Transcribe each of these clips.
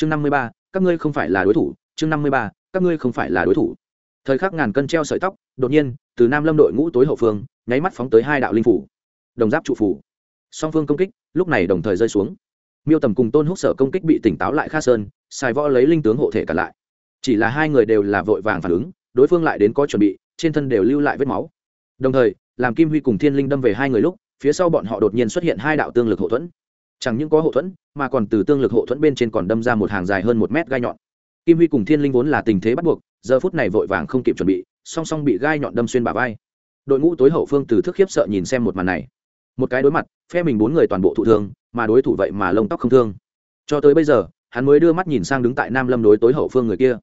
chương năm mươi ba, các ngươi không phải là đối thủ. Chương năm mươi ba, các ngươi không phải là đối thủ. Thời khắc ngàn cân treo sợi tóc, đột nhiên, từ nam lâm đội ngũ tối hậu phương, nháy mắt phóng tới hai đạo linh phủ. Đồng giáp trụ phủ. Song phương công kích, lúc này đồng thời rơi xuống. Miêu tầm cùng tôn húc sở công kích bị tỉnh táo lại kha sơn xài võ lấy linh tướng hộ thể cả lại. Chỉ là hai người đều là vội vàng phản ứng, đối phương lại đến có chuẩn bị, trên thân đều lưu lại vết máu. Đồng thời, làm kim huy cùng thiên linh đâm về hai người lúc, phía sau bọn họ đột nhiên xuất hiện hai đạo tương lực hậu thuẫn chẳng những có hậu thuẫn, mà còn từ tương lực hậu thuẫn bên trên còn đâm ra một hàng dài hơn một mét gai nhọn. Kim huy cùng thiên linh vốn là tình thế bắt buộc, giờ phút này vội vàng không kịp chuẩn bị, song song bị gai nhọn đâm xuyên bà vai. Đội ngũ tối hậu phương từ thức khiếp sợ nhìn xem một màn này. Một cái đối mặt, phe mình bốn người toàn bộ thụ thương, mà đối thủ vậy mà lông tóc không thương. Cho tới bây giờ, hắn mới đưa mắt nhìn sang đứng tại nam lâm đối tối hậu phương người kia.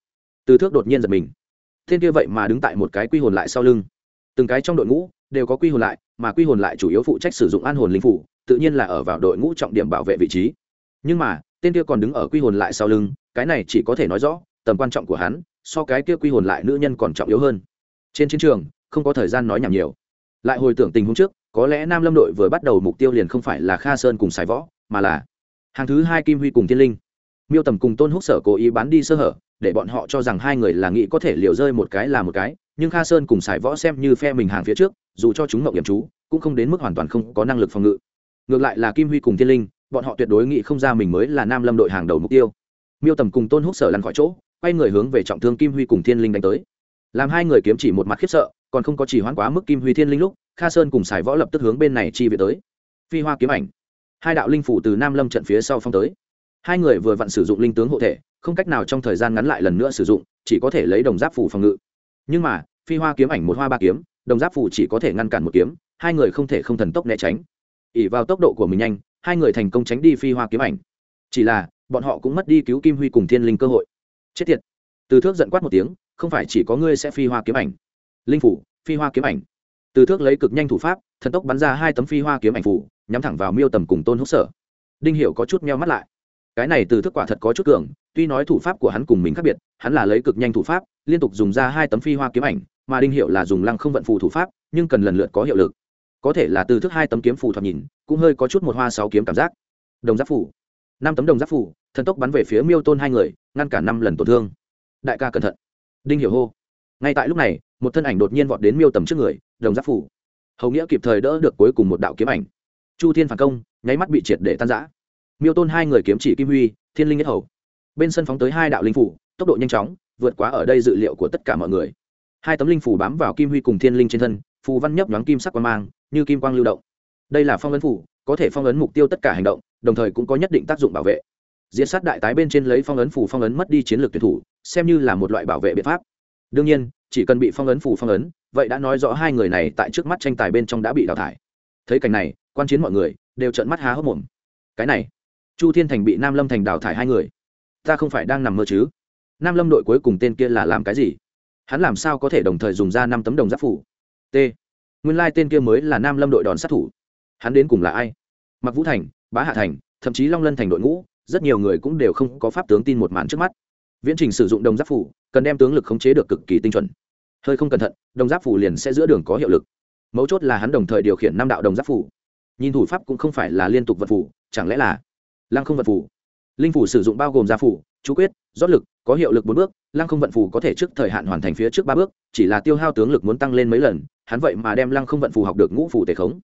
Từ thước đột nhiên giật mình. Thiên kia vậy mà đứng tại một cái quy hồn lại sau lưng. Từng cái trong đội ngũ đều có quy hồn lại, mà quy hồn lại chủ yếu phụ trách sử dụng an hồn linh phủ tự nhiên là ở vào đội ngũ trọng điểm bảo vệ vị trí. Nhưng mà, tên kia còn đứng ở quy hồn lại sau lưng, cái này chỉ có thể nói rõ, tầm quan trọng của hắn, so cái kia quy hồn lại nữ nhân còn trọng yếu hơn. Trên chiến trường, không có thời gian nói nhảm nhiều. Lại hồi tưởng tình huống trước, có lẽ nam lâm đội vừa bắt đầu mục tiêu liền không phải là kha sơn cùng sài võ, mà là hàng thứ hai kim huy cùng thiên linh. Miêu tầm cùng tôn húc sở cố ý bán đi sơ hở, để bọn họ cho rằng hai người là nghĩ có thể liều rơi một cái là một cái, nhưng kha sơn cùng sài võ xem như phe mình hàng phía trước, dù cho chúng mộng điểm chú, cũng không đến mức hoàn toàn không có năng lực phòng ngự ngược lại là kim huy cùng thiên linh, bọn họ tuyệt đối nghĩ không ra mình mới là nam lâm đội hàng đầu mục tiêu. Miêu tầm cùng tôn húc sở lăn khỏi chỗ, quay người hướng về trọng thương kim huy cùng thiên linh đánh tới. Làm hai người kiếm chỉ một mặt khiếp sợ, còn không có chỉ hoãn quá mức kim huy thiên linh lúc, kha sơn cùng sài võ lập tức hướng bên này chi về tới. Phi hoa kiếm ảnh. Hai đạo linh phủ từ nam lâm trận phía sau phong tới. Hai người vừa vặn sử dụng linh tướng hộ thể, không cách nào trong thời gian ngắn lại lần nữa sử dụng, chỉ có thể lấy đồng giáp phủ phòng ngự. Nhưng mà, phi hoa kiếm ảnh một hoa ba kiếm, đồng giáp phủ chỉ có thể ngăn cản một kiếm, hai người không thể không thần tốc né tránh ỉ vào tốc độ của mình nhanh, hai người thành công tránh đi phi hoa kiếm ảnh. Chỉ là, bọn họ cũng mất đi cứu kim huy cùng thiên linh cơ hội. Chết tiệt. Từ thước giận quát một tiếng, không phải chỉ có ngươi sẽ phi hoa kiếm ảnh. Linh phủ, phi hoa kiếm ảnh. Từ thước lấy cực nhanh thủ pháp, thần tốc bắn ra hai tấm phi hoa kiếm ảnh phủ, nhắm thẳng vào miêu tầm cùng tôn húc sở. Đinh hiểu có chút meo mắt lại. Cái này từ Thước quả thật có chút cường, tuy nói thủ pháp của hắn cùng mình khác biệt, hắn là lấy cực nhanh thủ pháp, liên tục dùng ra hai tấm phi hoa kiếm ảnh, mà đinh hiệu là dùng lăng không vận phù thủ pháp, nhưng cần lần lượt có hiệu lực có thể là từ thức hai tấm kiếm phù thoạt nhìn, cũng hơi có chút một hoa sáu kiếm cảm giác. Đồng giáp phủ năm tấm đồng giáp phủ thần tốc bắn về phía miêu tôn hai người, ngăn cả năm lần tổn thương. Đại ca cẩn thận. Đinh hiểu hô. Ngay tại lúc này, một thân ảnh đột nhiên vọt đến miêu tầm trước người, đồng giáp phủ hầu nghĩa kịp thời đỡ được cuối cùng một đạo kiếm ảnh. Chu thiên phản công, nháy mắt bị triệt để tan giã miêu tôn hai người kiếm chỉ kim huy, thiên linh nhất hầu. Bên sân phóng tới hai đạo linh phủ tốc độ nhanh chóng, vượt quá ở đây dự liệu của tất cả mọi người. Hai tấm linh phủ bám vào kim huy cùng thiên linh trên thân phù văn nhấp nhoáng kim sắc quang mang, như kim quang lưu động. Đây là phong ấn phủ, có thể phong ấn mục tiêu tất cả hành động, đồng thời cũng có nhất định tác dụng bảo vệ. Diễn sát đại tái bên trên lấy phong ấn phủ phong ấn mất đi chiến lược tuyển thủ, xem như là một loại bảo vệ biện pháp. Đương nhiên, chỉ cần bị phong ấn phủ phong ấn, vậy đã nói rõ hai người này tại trước mắt tranh tài bên trong đã bị đào thải. Thấy cảnh này, quan chiến mọi người đều trợn mắt há hốc mồm. Cái này, chu thiên thành bị nam lâm thành đào thải hai người. Ta không phải đang nằm mơ chứ? Nam lâm đội cuối cùng tên kia là làm cái gì? Hắn làm sao có thể đồng thời dùng ra năm tấm đồng giáp phủ? T. Nguyên lai tên kia mới là nam lâm đội đòn sát thủ. Hắn đến cùng là ai? Mặc vũ thành, bá hạ thành, thậm chí long lân thành đội ngũ, rất nhiều người cũng đều không có pháp tướng tin một màn trước mắt. Viễn trình sử dụng đồng giáp phủ, cần đem tướng lực khống chế được cực kỳ tinh chuẩn. Hơi không cẩn thận, đồng giáp phủ liền sẽ giữa đường có hiệu lực. Mấu chốt là hắn đồng thời điều khiển năm đạo đồng giáp phủ. Nhìn thủ pháp cũng không phải là liên tục vật phủ, chẳng lẽ là lăng không vật phủ? Linh phủ sử dụng bao gồm gia phủ chú quyết, rót lực, có hiệu lực bốn bước, lăng không vận Phù có thể trước thời hạn hoàn thành phía trước ba bước, chỉ là tiêu hao tướng lực muốn tăng lên mấy lần, hắn vậy mà đem lăng không vận Phù học được ngũ phù tề khống.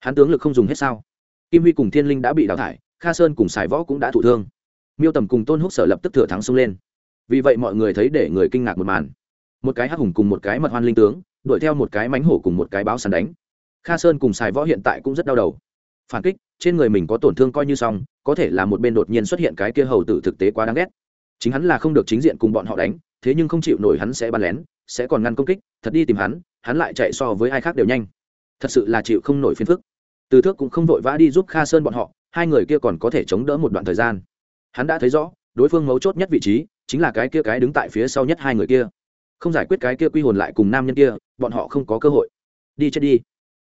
Hắn tướng lực không dùng hết sao? Kim huy cùng thiên linh đã bị đào thải, kha sơn cùng sài võ cũng đã thụ thương. Miêu tầm cùng tôn húc sở lập tức thừa thắng xông lên. Vì vậy mọi người thấy để người kinh ngạc một màn. Một cái hắc hùng cùng một cái mật hoan linh tướng, đuổi theo một cái mánh hổ cùng một cái báo sàn đánh. Kha sơn cùng sài võ hiện tại cũng rất đau đầu. Phản kích, trên người mình có tổn thương coi như xong, có thể là một bên đột nhiên xuất hiện cái kia hầu tử thực tế quá đáng ghét chính hắn là không được chính diện cùng bọn họ đánh, thế nhưng không chịu nổi hắn sẽ bắn lén, sẽ còn ngăn công kích, thật đi tìm hắn hắn lại chạy so với ai khác đều nhanh. Thật sự là chịu không nổi phiền phức. Từ thước cũng không vội vã đi giúp kha sơn bọn họ, hai người kia còn có thể chống đỡ một đoạn thời gian. Hắn đã thấy rõ, đối phương mấu chốt nhất vị trí, chính là cái kia cái đứng tại phía sau nhất hai người kia. Không giải quyết cái kia quy hồn lại cùng nam nhân kia, bọn họ không có cơ hội. Đi chết đi.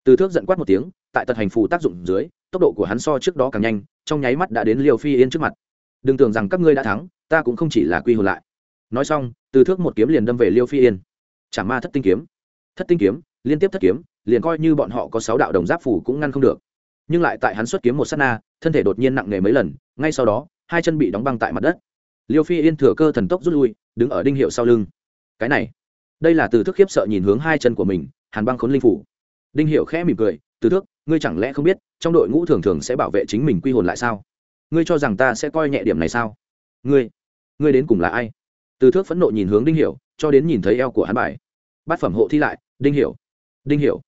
Từ thước giận quát một tiếng, tại tật hành phù tác dụng dưới, tốc độ của hắn so trước đó càng nhanh, trong nháy mắt đã đến liều phi yên trước mặt. Đừng tưởng rằng các ngươi đã thắng ta cũng không chỉ là quy hồn lại. Nói xong từ thước một kiếm liền đâm về liêu phi yên. Chả ma thất tinh kiếm. Thất tinh kiếm liên tiếp thất kiếm liền coi như bọn họ có sáu đạo đồng giáp phủ cũng ngăn không được. Nhưng lại tại hắn xuất kiếm một s á t na thân thể đột nhiên nặng nề mấy lần ngay sau đó hai chân bị đóng băng tại mặt đất. Liêu phi yên thừa cơ thần tốc rút lui đứng ở đinh hiệu sau lưng. Cái này đây là từ thức khiếp sợ nhìn hướng hai chân của mình hàn băng khốn linh phủ. Đinh hiệu khẽ mỉm cười từ thước, ngươi chẳng lẽ không biết trong đội ngũ thường thường sẽ bảo vệ chính mình quy hồn lại sao? Ngươi cho rằng ta sẽ coi nhẹ điểm này sao? Ngươi ngươi đến cùng là ai? Từ thước phẫn nộ nhìn hướng đinh hiểu, cho đến nhìn thấy eo của hắn bài. Bát phẩm hộ thi lại, đinh hiểu. Đinh hiểu.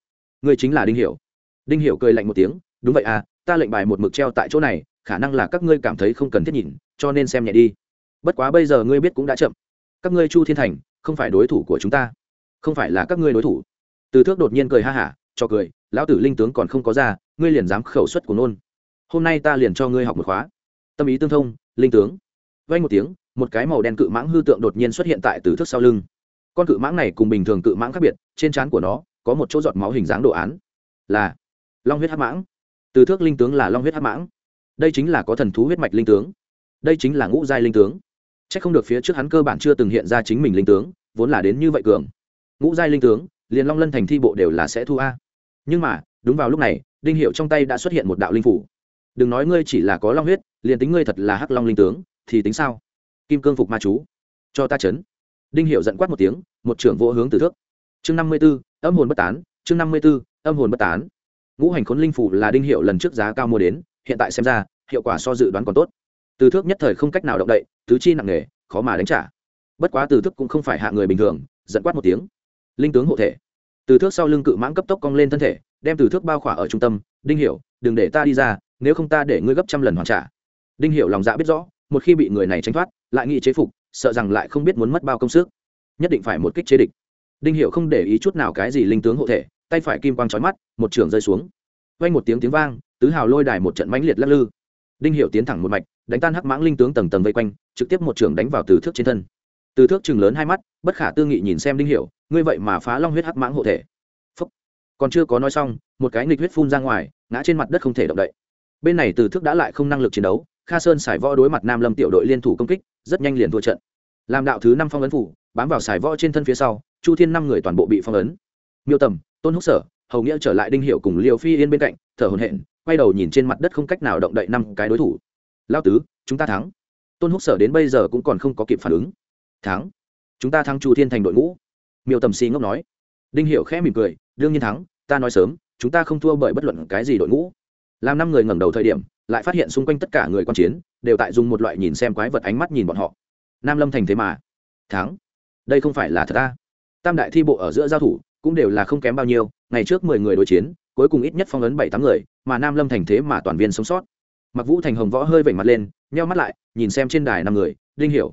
Ngươi chính là đinh hiểu. Đinh hiểu cười lạnh một tiếng, đúng vậy à ta lệnh bài một mực treo tại chỗ này, khả năng là các ngươi cảm thấy không cần thiết nhìn, cho nên xem nhẹ đi. Bất quá bây giờ ngươi biết cũng đã chậm. Các ngươi chu thiên thành, không phải đối thủ của chúng ta. Không phải là các ngươi đối thủ. Từ thước đột nhiên cười ha hả, cho cười, lão tử linh tướng còn không có ra, ngươi liền dám khẩu suất của nôn. Hôm nay ta liền cho ngươi học một khóa. Tâm ý tương thông, linh tướng. Vay một tiếng một cái màu đen cự mãng hư tượng đột nhiên xuất hiện tại từ thước sau lưng. Con cự mãng này cùng bình thường cự mãng khác biệt, trên trán của nó có một chỗ giọt máu hình dáng đồ án, là long huyết hắc mãng. Từ thước linh tướng là long huyết hắc mãng. Đây chính là có thần thú huyết mạch linh tướng. Đây chính là ngũ giai linh tướng. C h ắ c không được phía trước hắn cơ bản chưa từng hiện ra chính mình linh tướng, vốn là đến như vậy cường. Ngũ giai linh tướng, liền long lân thành thi bộ đều là sẽ thu a. Nhưng mà, đúng vào lúc này, đinh hiệu trong tay đã xuất hiện một đạo linh phủ. Đừng nói ngươi chỉ là có long huyết, liền tính ngươi thật là hắc long linh tướng, thì tính sao? Kim cương phục ma chú. Cho ta chấn. Đinh hiệu giận quát một tiếng, một trưởng vỗ hướng từ thước. Chương năm mươi b ố âm hồn bất tán. Chương năm mươi b ố âm hồn bất tán. Ngũ hành khốn linh phủ là đinh hiệu lần trước giá cao mua đến, hiện tại xem ra, hiệu quả so dự đoán còn tốt. Từ thước nhất thời không cách nào động đậy, tứ chi nặng nề, khó mà đánh trả. Bất quá từ thức cũng không phải hạ người bình thường dẫn quát một tiếng. Linh tướng hộ thể. Từ thước sau lưng cự mãng cấp tốc cong lên thân thể, đem từ thước bao khỏa ở trung tâm. Đinh hiểu, đừng để ta đi ra, nếu không ta để ngươi gấp trăm lần hoàn trả. Đinh hiểu lòng dạ biết rõ, một khi bị người này tranh thoát lại nghị chế phục, sợ rằng lại không biết muốn mất bao công sức. Nhất định phải một kích chế địch. Đinh hiểu không để ý chút nào cái gì linh tướng hộ thể, tay phải kim quang chói mắt, một trường rơi xuống. Vang một tiếng tiếng vang, tứ hào lôi đài một trận mãnh liệt lắc lư. Đinh hiệu tiến thẳng một mạch, đánh tan hắc mãng linh tướng tầng tầng vây quanh, trực tiếp một trường đánh vào từ thước trên thân. Từ thước chừng lớn hai mắt, bất khả tư nghị nhìn xem đinh hiệu ngươi vậy mà phá long huyết hắc mãng hộ thể. Phúc. còn chưa có nói xong, một cái nghịch huyết phun ra ngoài, ngã trên mặt đất không thể động đậy. Bên này từ thước đã lại không năng lực chiến đấu kha sơn xài võ đối mặt nam lâm tiểu đội liên thủ công kích, rất nhanh liền thua trận. Làm đạo thứ năm phong ấn phủ, bám vào xài võ trên thân phía sau, chu thiên năm người toàn bộ bị phong ấn. Miêu tầm, tôn húc sở, hầu nghĩa trở lại đinh hiệu cùng liều phi yên bên cạnh, thở hồn hện quay đầu nhìn trên mặt đất không cách nào động đậy năm cái đối thủ. Lao tứ, chúng ta thắng. Tôn húc sở đến bây giờ cũng còn không có kịp phản ứng. Thắng. Chúng ta thắng chu thiên thành đội ngũ. Miêu tầm si ngốc nói. Đinh hiệu khẽ mỉm cười, đương nhiên thắng, ta nói sớm, chúng ta không thua bởi bất luận cái gì đội ngũ làm năm người ngẩng đầu thời điểm, lại phát hiện xung quanh tất cả người quan chiến, đều tại dùng một loại nhìn xem quái vật ánh mắt nhìn bọn họ. Nam lâm thành thế mà. Thắng. Đây không phải là thật ta. Tam đại thi bộ ở giữa giao thủ, cũng đều là không kém bao nhiêu, ngày trước mười người đối chiến, cuối cùng ít nhất phong ấn bảy tám người, mà nam lâm thành thế mà toàn viên sống sót. Mặc vũ thành hồng võ hơi vẩy mặt lên, nheo mắt lại, nhìn xem trên đài năm người, Đinh hiểu.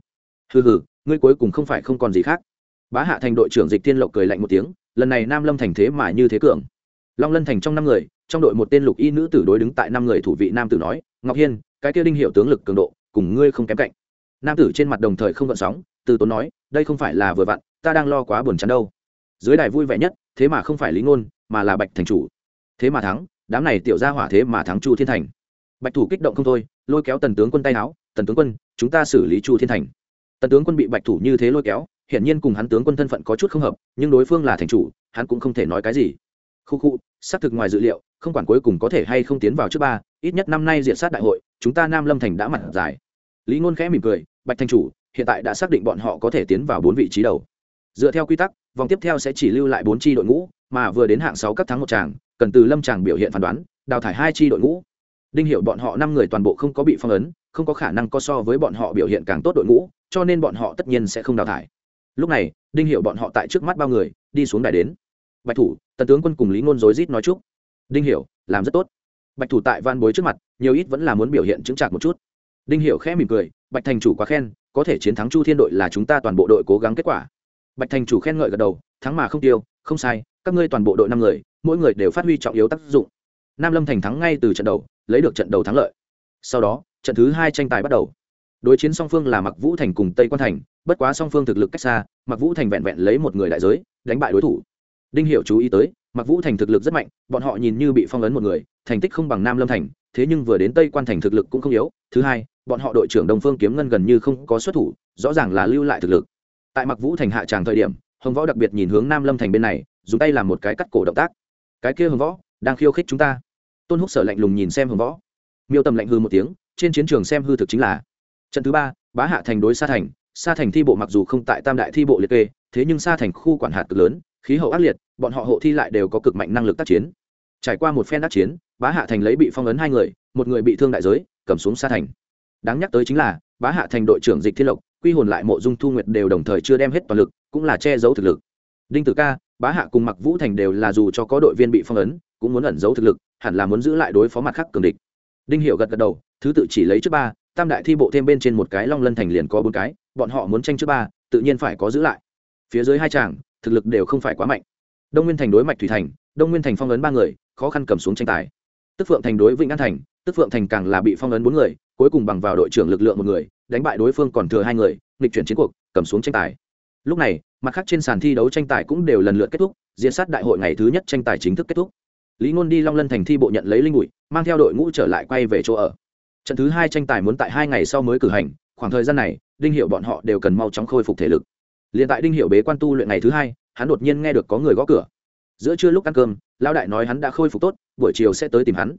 Hừ hừ, ngươi cuối cùng không phải không còn gì khác. Bá hạ thành đội trưởng dịch tiên lộc cười lạnh một tiếng, lần này nam lâm thành thế mà như thế cường long lân thành trong năm người, trong đội một tên lục y nữ tử đối đứng tại năm người thủ vị nam tử nói, ngọc hiên, cái kia đinh hiệu tướng lực cường độ, cùng ngươi không kém cạnh. Nam tử trên mặt đồng thời không gợn sóng, từ tốn nói, đây không phải là vừa vặn, ta đang lo quá buồn chán đâu. Dưới đài vui vẻ nhất, thế mà không phải lý ngôn, mà là bạch thành chủ. Thế mà thắng, đám này tiểu ra hỏa thế mà thắng chu thiên thành. Bạch thủ kích động không thôi, lôi kéo tần tướng quân tay áo, tần tướng quân, chúng ta xử lý chu thiên thành. Tần tướng quân bị bạch thủ như thế lôi kéo, hiển nhiên cùng hắn tướng quân thân phận có chút không hợp, nhưng đối phương là thành chủ, hắn cũng không thể nói cái gì. Khu khu xác thực ngoài dự liệu, không quản cuối cùng có thể hay không tiến vào trước ba, ít nhất năm nay diện sát đại hội, chúng ta nam lâm thành đã mặt dài. Lý ngôn khẽ mỉm cười, bạch thành chủ, hiện tại đã xác định bọn họ có thể tiến vào bốn vị trí đầu. Dựa theo quy tắc, vòng tiếp theo sẽ chỉ lưu lại bốn tri đội ngũ, mà vừa đến hạng sáu các tháng một tràng, cần từ lâm tràng biểu hiện phán đoán, đào thải hai tri đội ngũ. Đinh Hiểu bọn họ năm người toàn bộ không có bị phong ấn, không có khả năng có so với bọn họ biểu hiện càng tốt đội ngũ, cho nên bọn họ tất nhiên sẽ không đào thải. Lúc này, đinh Hiểu bọn họ tại trước mắt bao người, đi xuống đài đến bạch thủ, tần tướng quân cùng lý ngôn rối rít nói chúc. Đinh Hiểu, làm rất tốt. Bạch thủ tại van bối trước mặt, nhiều ít vẫn là muốn biểu hiện chứng trạc một chút. Đinh Hiểu khẽ mỉm cười, bạch thành chủ quá khen, có thể chiến thắng chu thiên đội là chúng ta toàn bộ đội cố gắng kết quả. Bạch thành chủ khen ngợi gật đầu, thắng mà không tiêu, không sai, các ngươi toàn bộ đội năm người, mỗi người đều phát huy trọng yếu tác dụng. Nam lâm thành thắng ngay từ trận đầu, lấy được trận đầu thắng lợi. Sau đó, trận thứ hai tranh tài bắt đầu. Đối chiến song phương là mặc vũ thành cùng tây quan thành, bất quá song phương thực lực cách xa mặc vũ thành vẹn vẹn lấy một người đại giới, đánh bại đối thủ đinh hiệu chú ý tới mặc vũ thành thực lực rất mạnh, bọn họ nhìn như bị phong ấn một người, thành tích không bằng nam lâm thành, thế nhưng vừa đến tây quan thành thực lực cũng không yếu. Thứ hai, bọn họ đội trưởng đồng phương kiếm ngân gần như không có xuất thủ, rõ ràng là lưu lại thực lực. Tại mặc vũ thành hạ tràng thời điểm, hồng võ đặc biệt nhìn hướng nam lâm thành bên này, dùng tay làm một cái cắt cổ động tác. Cái kia hồng võ, đang khiêu khích chúng ta. Tôn húc sở lạnh lùng nhìn xem hồng võ. Miêu tầm lạnh hư một tiếng, trên chiến trường xem hư thực chính là trận thứ ba, bá hạ thành đối sa thành. Sa thành thi bộ mặc dù không tại tam đại thi bộ liệt kê, thế nhưng sa thành khu quản hạt cực lớn khí hậu ác liệt, bọn họ hộ thi lại đều có cực mạnh năng lực tác chiến. Trải qua một phen đắc chiến, bá hạ thành lấy bị phong ấn hai người, một người bị thương đại giới, cầm xuống xa thành. Đáng nhắc tới chính là, bá hạ thành đội trưởng dịch thiên lộc, quy hồn lại mộ dung thu nguyệt đều đồng thời chưa đem hết toàn lực, cũng là che giấu thực lực. Đinh tử ca, bá hạ cùng mặc vũ thành đều là dù cho có đội viên bị phong ấn, cũng muốn ẩn giấu thực lực, hẳn là muốn giữ lại đối phó mặt khác cường địch. Đinh Hiểu gật gật đầu, thứ tự chỉ lấy trước ba, tam đại thi bộ thêm bên trên một cái long lân thành liền có bốn cái, bọn họ muốn tranh trước ba, tự nhiên phải có giữ lại. Phía dưới hai chàng thực lực đều không phải quá mạnh. Đông nguyên thành đối mạch thủy thành, đông nguyên thành phong ấn ba người, khó khăn cầm xuống tranh tài. Tức phượng thành đối vĩnh an thành, tức phượng thành càng là bị phong ấn bốn người, cuối cùng bằng vào đội trưởng lực lượng một người, đánh bại đối phương còn thừa hai người, nghịch chuyển chiến cuộc, cầm xuống tranh tài. Lúc này, mặt khác trên sàn thi đấu tranh tài cũng đều lần lượt kết thúc, diễn sát đại hội ngày thứ nhất tranh tài chính thức kết thúc. Lý ngôn đi long lân thành thi bộ nhận lấy linh bụi, mang theo đội ngũ trở lại quay về chỗ ở. Trận thứ hai tranh tài muốn tại hai ngày sau mới cử hành, khoảng thời gian này, đinh hiệu bọn họ đều cần mau chóng khôi phục thể lực liền tại đinh hiệu bế quan tu luyện ngày thứ hai, hắn đột nhiên nghe được có người gõ cửa. Giữa trưa lúc ăn cơm, lão đại nói hắn đã khôi phục tốt, buổi chiều sẽ tới tìm hắn.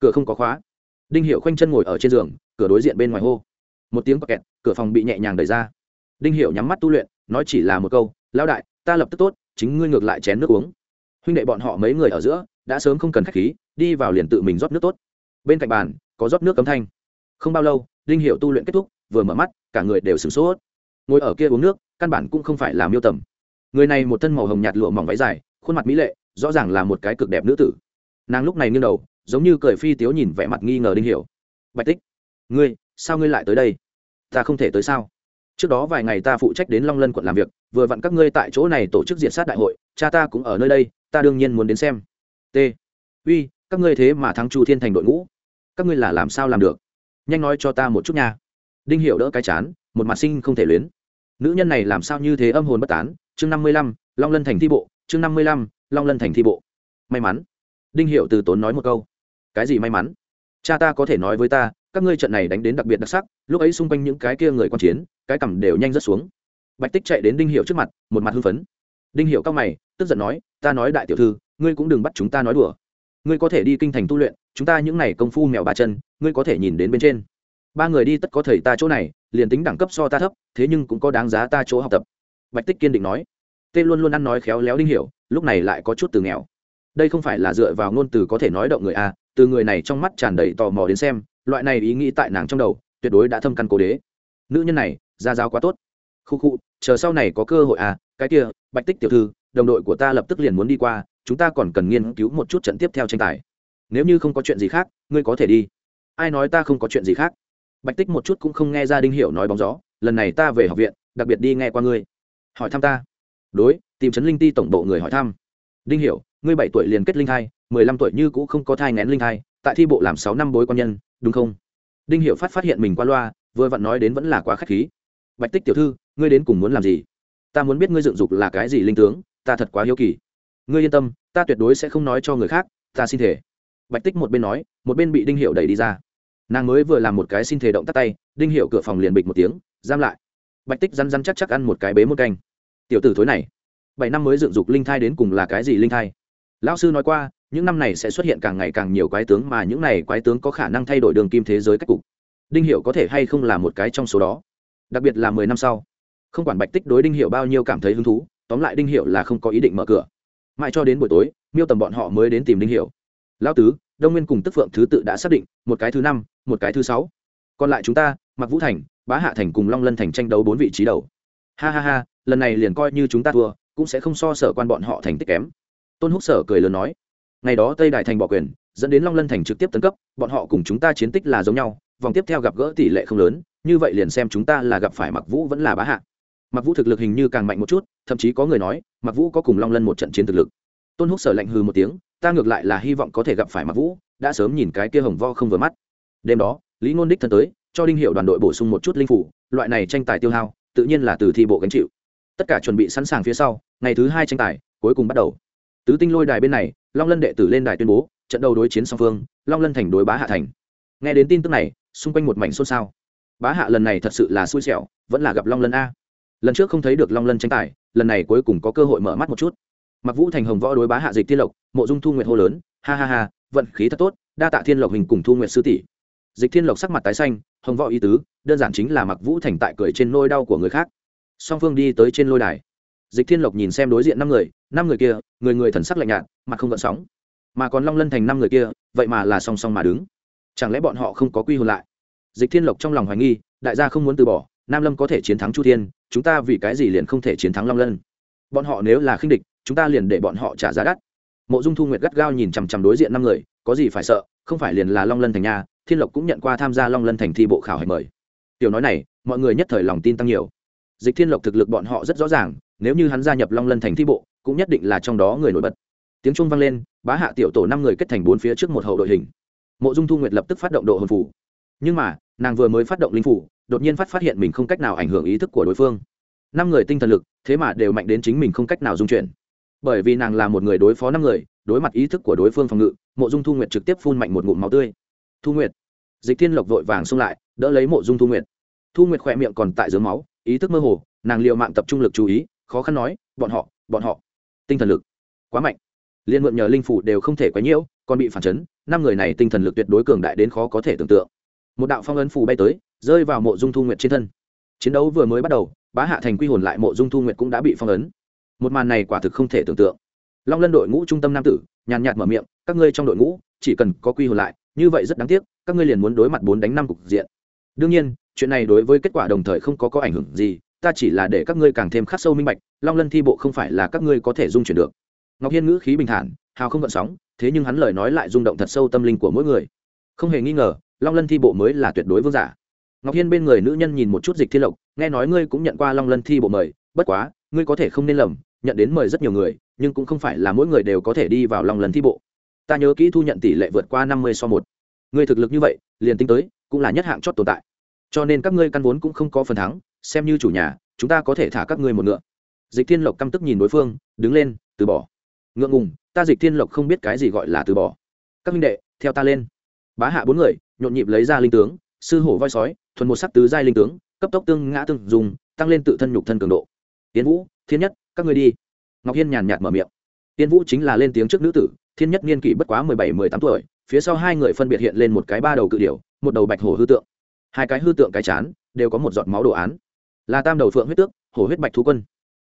Cửa không có khóa. Đinh hiệu khoanh chân ngồi ở trên giường, cửa đối diện bên ngoài hô. Một tiếng kẹt cửa phòng bị nhẹ nhàng đẩy ra. Đinh hiệu nhắm mắt tu luyện, nói chỉ là một câu, lão đại, ta lập tức tốt, chính ngươi ngược lại chén nước uống. Huynh đệ bọn họ mấy người ở giữa, đã sớm không cần khách khí, đi vào liền tự mình rót nước tốt. Bên cạnh bàn, có rót nước cấm thanh. Không bao lâu, đinh hiệu tu luyện kết thúc, vừa mở mắt, cả người đều sửng sốt. Ngồi ở kia uống nước căn bản cũng không phải là miêu tầm. Người này một thân màu hồng nhạt lụa mỏng váy dài, khuôn mặt mỹ lệ, rõ ràng là một cái cực đẹp nữ tử. Nàng lúc này nghiêng đầu, giống như cười phi tiếu nhìn vẻ mặt nghi ngờ đinh hiểu. Bạch tích, ngươi, sao ngươi lại tới đây? Ta không thể tới sao? Trước đó vài ngày ta phụ trách đến long lân quận làm việc, vừa vặn các ngươi tại chỗ này tổ chức diện sát đại hội, cha ta cũng ở nơi đây, ta đương nhiên muốn đến xem. T. Uy, các ngươi thế mà thắng chu thiên thành đội ngũ. Các ngươi là làm sao làm được? Nhanh nói cho ta một chút nha. Đinh hiểu đỡ cái chán, một mặt sinh không thể luyến nữ nhân này làm sao như thế âm hồn bất tán? Chương năm mươi lăm, long lân thành thi bộ, chương năm mươi lăm, long lân thành thi bộ. May mắn. Đinh hiệu từ tốn nói một câu. Cái gì may mắn? Cha ta có thể nói với ta, các ngươi trận này đánh đến đặc biệt đặc sắc, lúc ấy xung quanh những cái kia người quan chiến, cái cằm đều nhanh rất xuống. Bạch tích chạy đến đinh hiệu trước mặt, một mặt hưng phấn. Đinh hiệu cao mày, tức giận nói, ta nói đại tiểu thư, ngươi cũng đừng bắt chúng ta nói đùa. Ngươi có thể đi kinh thành tu luyện, chúng ta những này công phu mèo ba chân, ngươi có thể nhìn đến bên trên ba người đi tất có thầy ta chỗ này, liền tính đẳng cấp so ta thấp, thế nhưng cũng có đáng giá ta chỗ học tập. Bạch tích kiên định nói. Tê luôn luôn ăn nói khéo léo đinh hiểu, lúc này lại có chút từ nghèo. Đây không phải là dựa vào ngôn từ có thể nói động người a từ người này trong mắt tràn đầy tò mò đến xem, loại này ý nghĩ tại nàng trong đầu, tuyệt đối đã thâm căn cố đế. Nữ nhân này ra giáo quá tốt. Khu khu, chờ sau này có cơ hội à cái kia, bạch tích tiểu thư, đồng đội của ta lập tức liền muốn đi qua, chúng ta còn cần nghiên cứu một chút trận tiếp theo tranh tài. Nếu như không có chuyện gì khác, ngươi có thể đi. Ai nói ta không có chuyện gì khác? Bạch tích một chút cũng không nghe ra đinh hiểu nói bóng gió, lần này ta về học viện, đặc biệt đi nghe qua ngươi. Hỏi thăm ta. Đối, tìm chấn linh ti tổng bộ người hỏi thăm. Đinh hiểu, ngươi bảy tuổi liền kết linh thai, mười lăm tuổi như cũ không có thai nén linh thai, tại thi bộ làm sáu năm bối quan nhân, đúng không? Đinh hiểu phát phát hiện mình qua loa, vừa vặn nói đến vẫn là quá khách khí. Bạch tích tiểu thư, ngươi đến cùng muốn làm gì? Ta muốn biết ngươi dựng dục là cái gì linh tướng, ta thật quá hiếu kỳ. Ngươi yên tâm, ta tuyệt đối sẽ không nói cho người khác, ta xin thể bạch tích một bên nói, một bên bị đinh hiệu đẩy đi ra nàng mới vừa làm một cái xin thể động tắt tay, đinh hiệu cửa phòng liền bịch một tiếng, giam lại. Bạch tích rắn rắn chắc chắc ăn một cái bế một canh. Tiểu tử thối này, bảy năm mới dựng dục linh thai đến cùng là cái gì linh thai? Lão sư nói qua, những năm này sẽ xuất hiện càng ngày càng nhiều quái tướng mà những này quái tướng có khả năng thay đổi đường kim thế giới cách cục. Đinh hiệu có thể hay không là một cái trong số đó? Đặc biệt là mười năm sau. Không quản bạch tích đối đinh hiệu bao nhiêu cảm thấy hứng thú, tóm lại đinh hiệu là không có ý định mở cửa. Mãi cho đến buổi tối, miêu tầm bọn họ mới đến tìm đinh hiệu. Lão tứ đông nguyên cùng tức phượng thứ tự đã xác định, một cái thứ năm, một cái thứ sáu. Còn lại chúng ta mặc vũ thành, bá hạ thành cùng long lân thành tranh đấu bốn vị trí đầu. Ha ha ha, lần này liền coi như chúng ta thua, cũng sẽ không so sở quan bọn họ thành tích kém. Tôn húc sở cười lớn nói, ngày đó tây đại thành bỏ quyền, dẫn đến long lân thành trực tiếp tấn cấp, bọn họ cùng chúng ta chiến tích là giống nhau, vòng tiếp theo gặp gỡ tỷ lệ không lớn, như vậy liền xem chúng ta là gặp phải mặc vũ vẫn là bá hạ. Mặc vũ thực lực hình như càng mạnh một chút, thậm chí có người nói mặc vũ có cùng long lân một trận chiến thực lực. Tôn húc sở lạnh hư một tiếng ta ngược lại là hy vọng có thể gặp phải mặc vũ, đã sớm nhìn cái kia hồng vo không vừa mắt. Đêm đó, lý ngôn đích thân tới, cho đinh hiệu đoàn đội bổ sung một chút linh phủ, loại này tranh tài tiêu hao, tự nhiên là từ thi bộ gánh chịu. Tất cả chuẩn bị sẵn sàng phía sau, ngày thứ hai tranh tài, cuối cùng bắt đầu. Tứ tinh lôi đài bên này, long lân đệ tử lên đài tuyên bố, trận đầu đối chiến song phương, long lân thành đối bá hạ thành. Nghe đến tin tức này, xung quanh một mảnh xôn xao. Bá hạ lần này thật sự là xui xẻo, vẫn là gặp long lân a. Lần trước không thấy được long lân tranh tài, lần này cuối cùng có cơ hội mở mắt một chút mặc vũ thành hồng võ đối bá hạ dịch thiên lộc, mộ dung thu nguyệt hô lớn, ha ha ha, vận khí thật tốt, đa tạ thiên lộc hình cùng thu nguyệt sư tỷ. Dịch thiên lộc sắc mặt tái xanh, hồng võ ý tứ, đơn giản chính là mặc vũ thành tại cười trên nôi đau của người khác. Song phương đi tới trên lôi đài. Dịch thiên lộc nhìn xem đối diện năm người năm người kia, người người thần sắc lạnh nhạt, mặt không gợn sóng. Mà còn long lân thành năm người kia, vậy mà là song song mà đứng. Chẳng lẽ bọn họ không có quy hồn lại? Dịch thiên lộc trong lòng hoài nghi, đại gia không muốn từ bỏ, nam lâm có thể chiến thắng chu thiên, chúng ta vì cái gì liền không thể chiến thắng long lân? Bọn họ nếu là khinh địch chúng ta liền để bọn họ trả giá đắt. Mộ dung thu nguyệt gắt gao nhìn chằm chằm đối diện năm người, có gì phải sợ, không phải liền là long lân thành nha, thiên lộc cũng nhận qua tham gia long lân thành thi bộ khảo hạch mời. Tiểu nói này, mọi người nhất thời lòng tin tăng nhiều. Dịch thiên lộc thực lực bọn họ rất rõ ràng, nếu như hắn gia nhập long lân thành thi bộ, cũng nhất định là trong đó người nổi bật. Tiếng trung vang lên, bá hạ tiểu tổ năm người kết thành bốn phía trước một hậu đội hình. Mộ dung thu nguyệt lập tức phát động độ hồn phủ nhưng mà, nàng vừa mới phát động linh phủ đột nhiên phát phát hiện mình không cách nào ảnh hưởng ý thức của đối phương. Năm người tinh thần lực, thế mà đều mạnh đến chính mình không cách nào dung chuyển bởi vì nàng là một người đối phó năm người, đối mặt ý thức của đối phương phòng ngự, mộ dung thu nguyệt trực tiếp phun mạnh một ngụm máu tươi. Thu nguyệt. Dịch thiên lộc vội vàng xông lại, đỡ lấy mộ dung thu nguyệt. Thu nguyệt khỏe miệng còn tại dưới máu, ý thức mơ hồ, nàng liệu mạng tập trung lực chú ý, khó khăn nói, bọn họ bọn họ. Tinh thần lực. Quá mạnh. Liên mượn nhờ linh phủ đều không thể quấy nhiễu, còn bị phản chấn, năm người này tinh thần lực tuyệt đối cường đại đến khó có thể tưởng tượng. Một đạo phong ấn phù bay tới, rơi vào mộ dung thu nguyệt trên thân. Chiến đấu vừa mới bắt đầu, bá hạ thành quy hồn lại mộ dung thu nguyệt cũng đã bị phong ấn một màn này quả thực không thể tưởng tượng. Long lân đội ngũ trung tâm nam tử, nhàn nhạt mở miệng, các ngươi trong đội ngũ, chỉ cần có quy hồn lại, như vậy rất đáng tiếc, các ngươi liền muốn đối mặt bốn đánh năm cục diện. Đương nhiên, chuyện này đối với kết quả đồng thời không có có ảnh hưởng gì, ta chỉ là để các ngươi càng thêm khắc sâu minh bạch, long lân thi bộ không phải là các ngươi có thể dung chuyển được. Ngọc hiên ngữ khí bình thản, hào không gợn sóng, thế nhưng hắn lời nói lại rung động thật sâu tâm linh của mỗi người. Không hề nghi ngờ, long lân thi bộ mới là tuyệt đối vương giả. Ngọc hiên bên người nữ nhân nhìn một chút dịch thiên lộc, nghe nói ngươi cũng nhận qua long lân thi bộ mời, bất quá, ngươi có thể không nên lầm nhận đến mời rất nhiều người, nhưng cũng không phải là mỗi người đều có thể đi vào lòng lần thi bộ. Ta nhớ kỹ thu nhận tỷ lệ vượt qua năm mươi so một. Người thực lực như vậy, liền tính tới, cũng là nhất hạng chót tồn tại. Cho nên các ngươi căn vốn cũng không có phần thắng, xem như chủ nhà, chúng ta có thể thả các ngươi một ngựa. Dịch thiên lộc căm tức nhìn đối phương, đứng lên, từ bỏ. Ngượng ngùng, ta dịch thiên lộc không biết cái gì gọi là từ bỏ. Các minh đệ, theo ta lên. Bá hạ bốn người, nhộn nhịp lấy ra linh tướng, sư hổ voi sói, thuần một sắc tứ giai linh tướng, cấp tốc tương ngã tương dùng, tăng lên tự thân nhục thân cường độ. Tiến vũ, thiên nhất các ngươi đi. Ngọc hiên nhàn nhạt mở miệng. Tiên vũ chính là lên tiếng trước nữ tử, thiên nhất niên kỷ bất quá mười bảy, mười tám tuổi, phía sau hai người phân biệt hiện lên một cái ba đầu cự điểu, một đầu bạch hổ hư tượng. Hai cái hư tượng cái chán, đều có một giọt máu đồ án. Là tam đầu phượng huyết tước, hổ huyết bạch thú quân.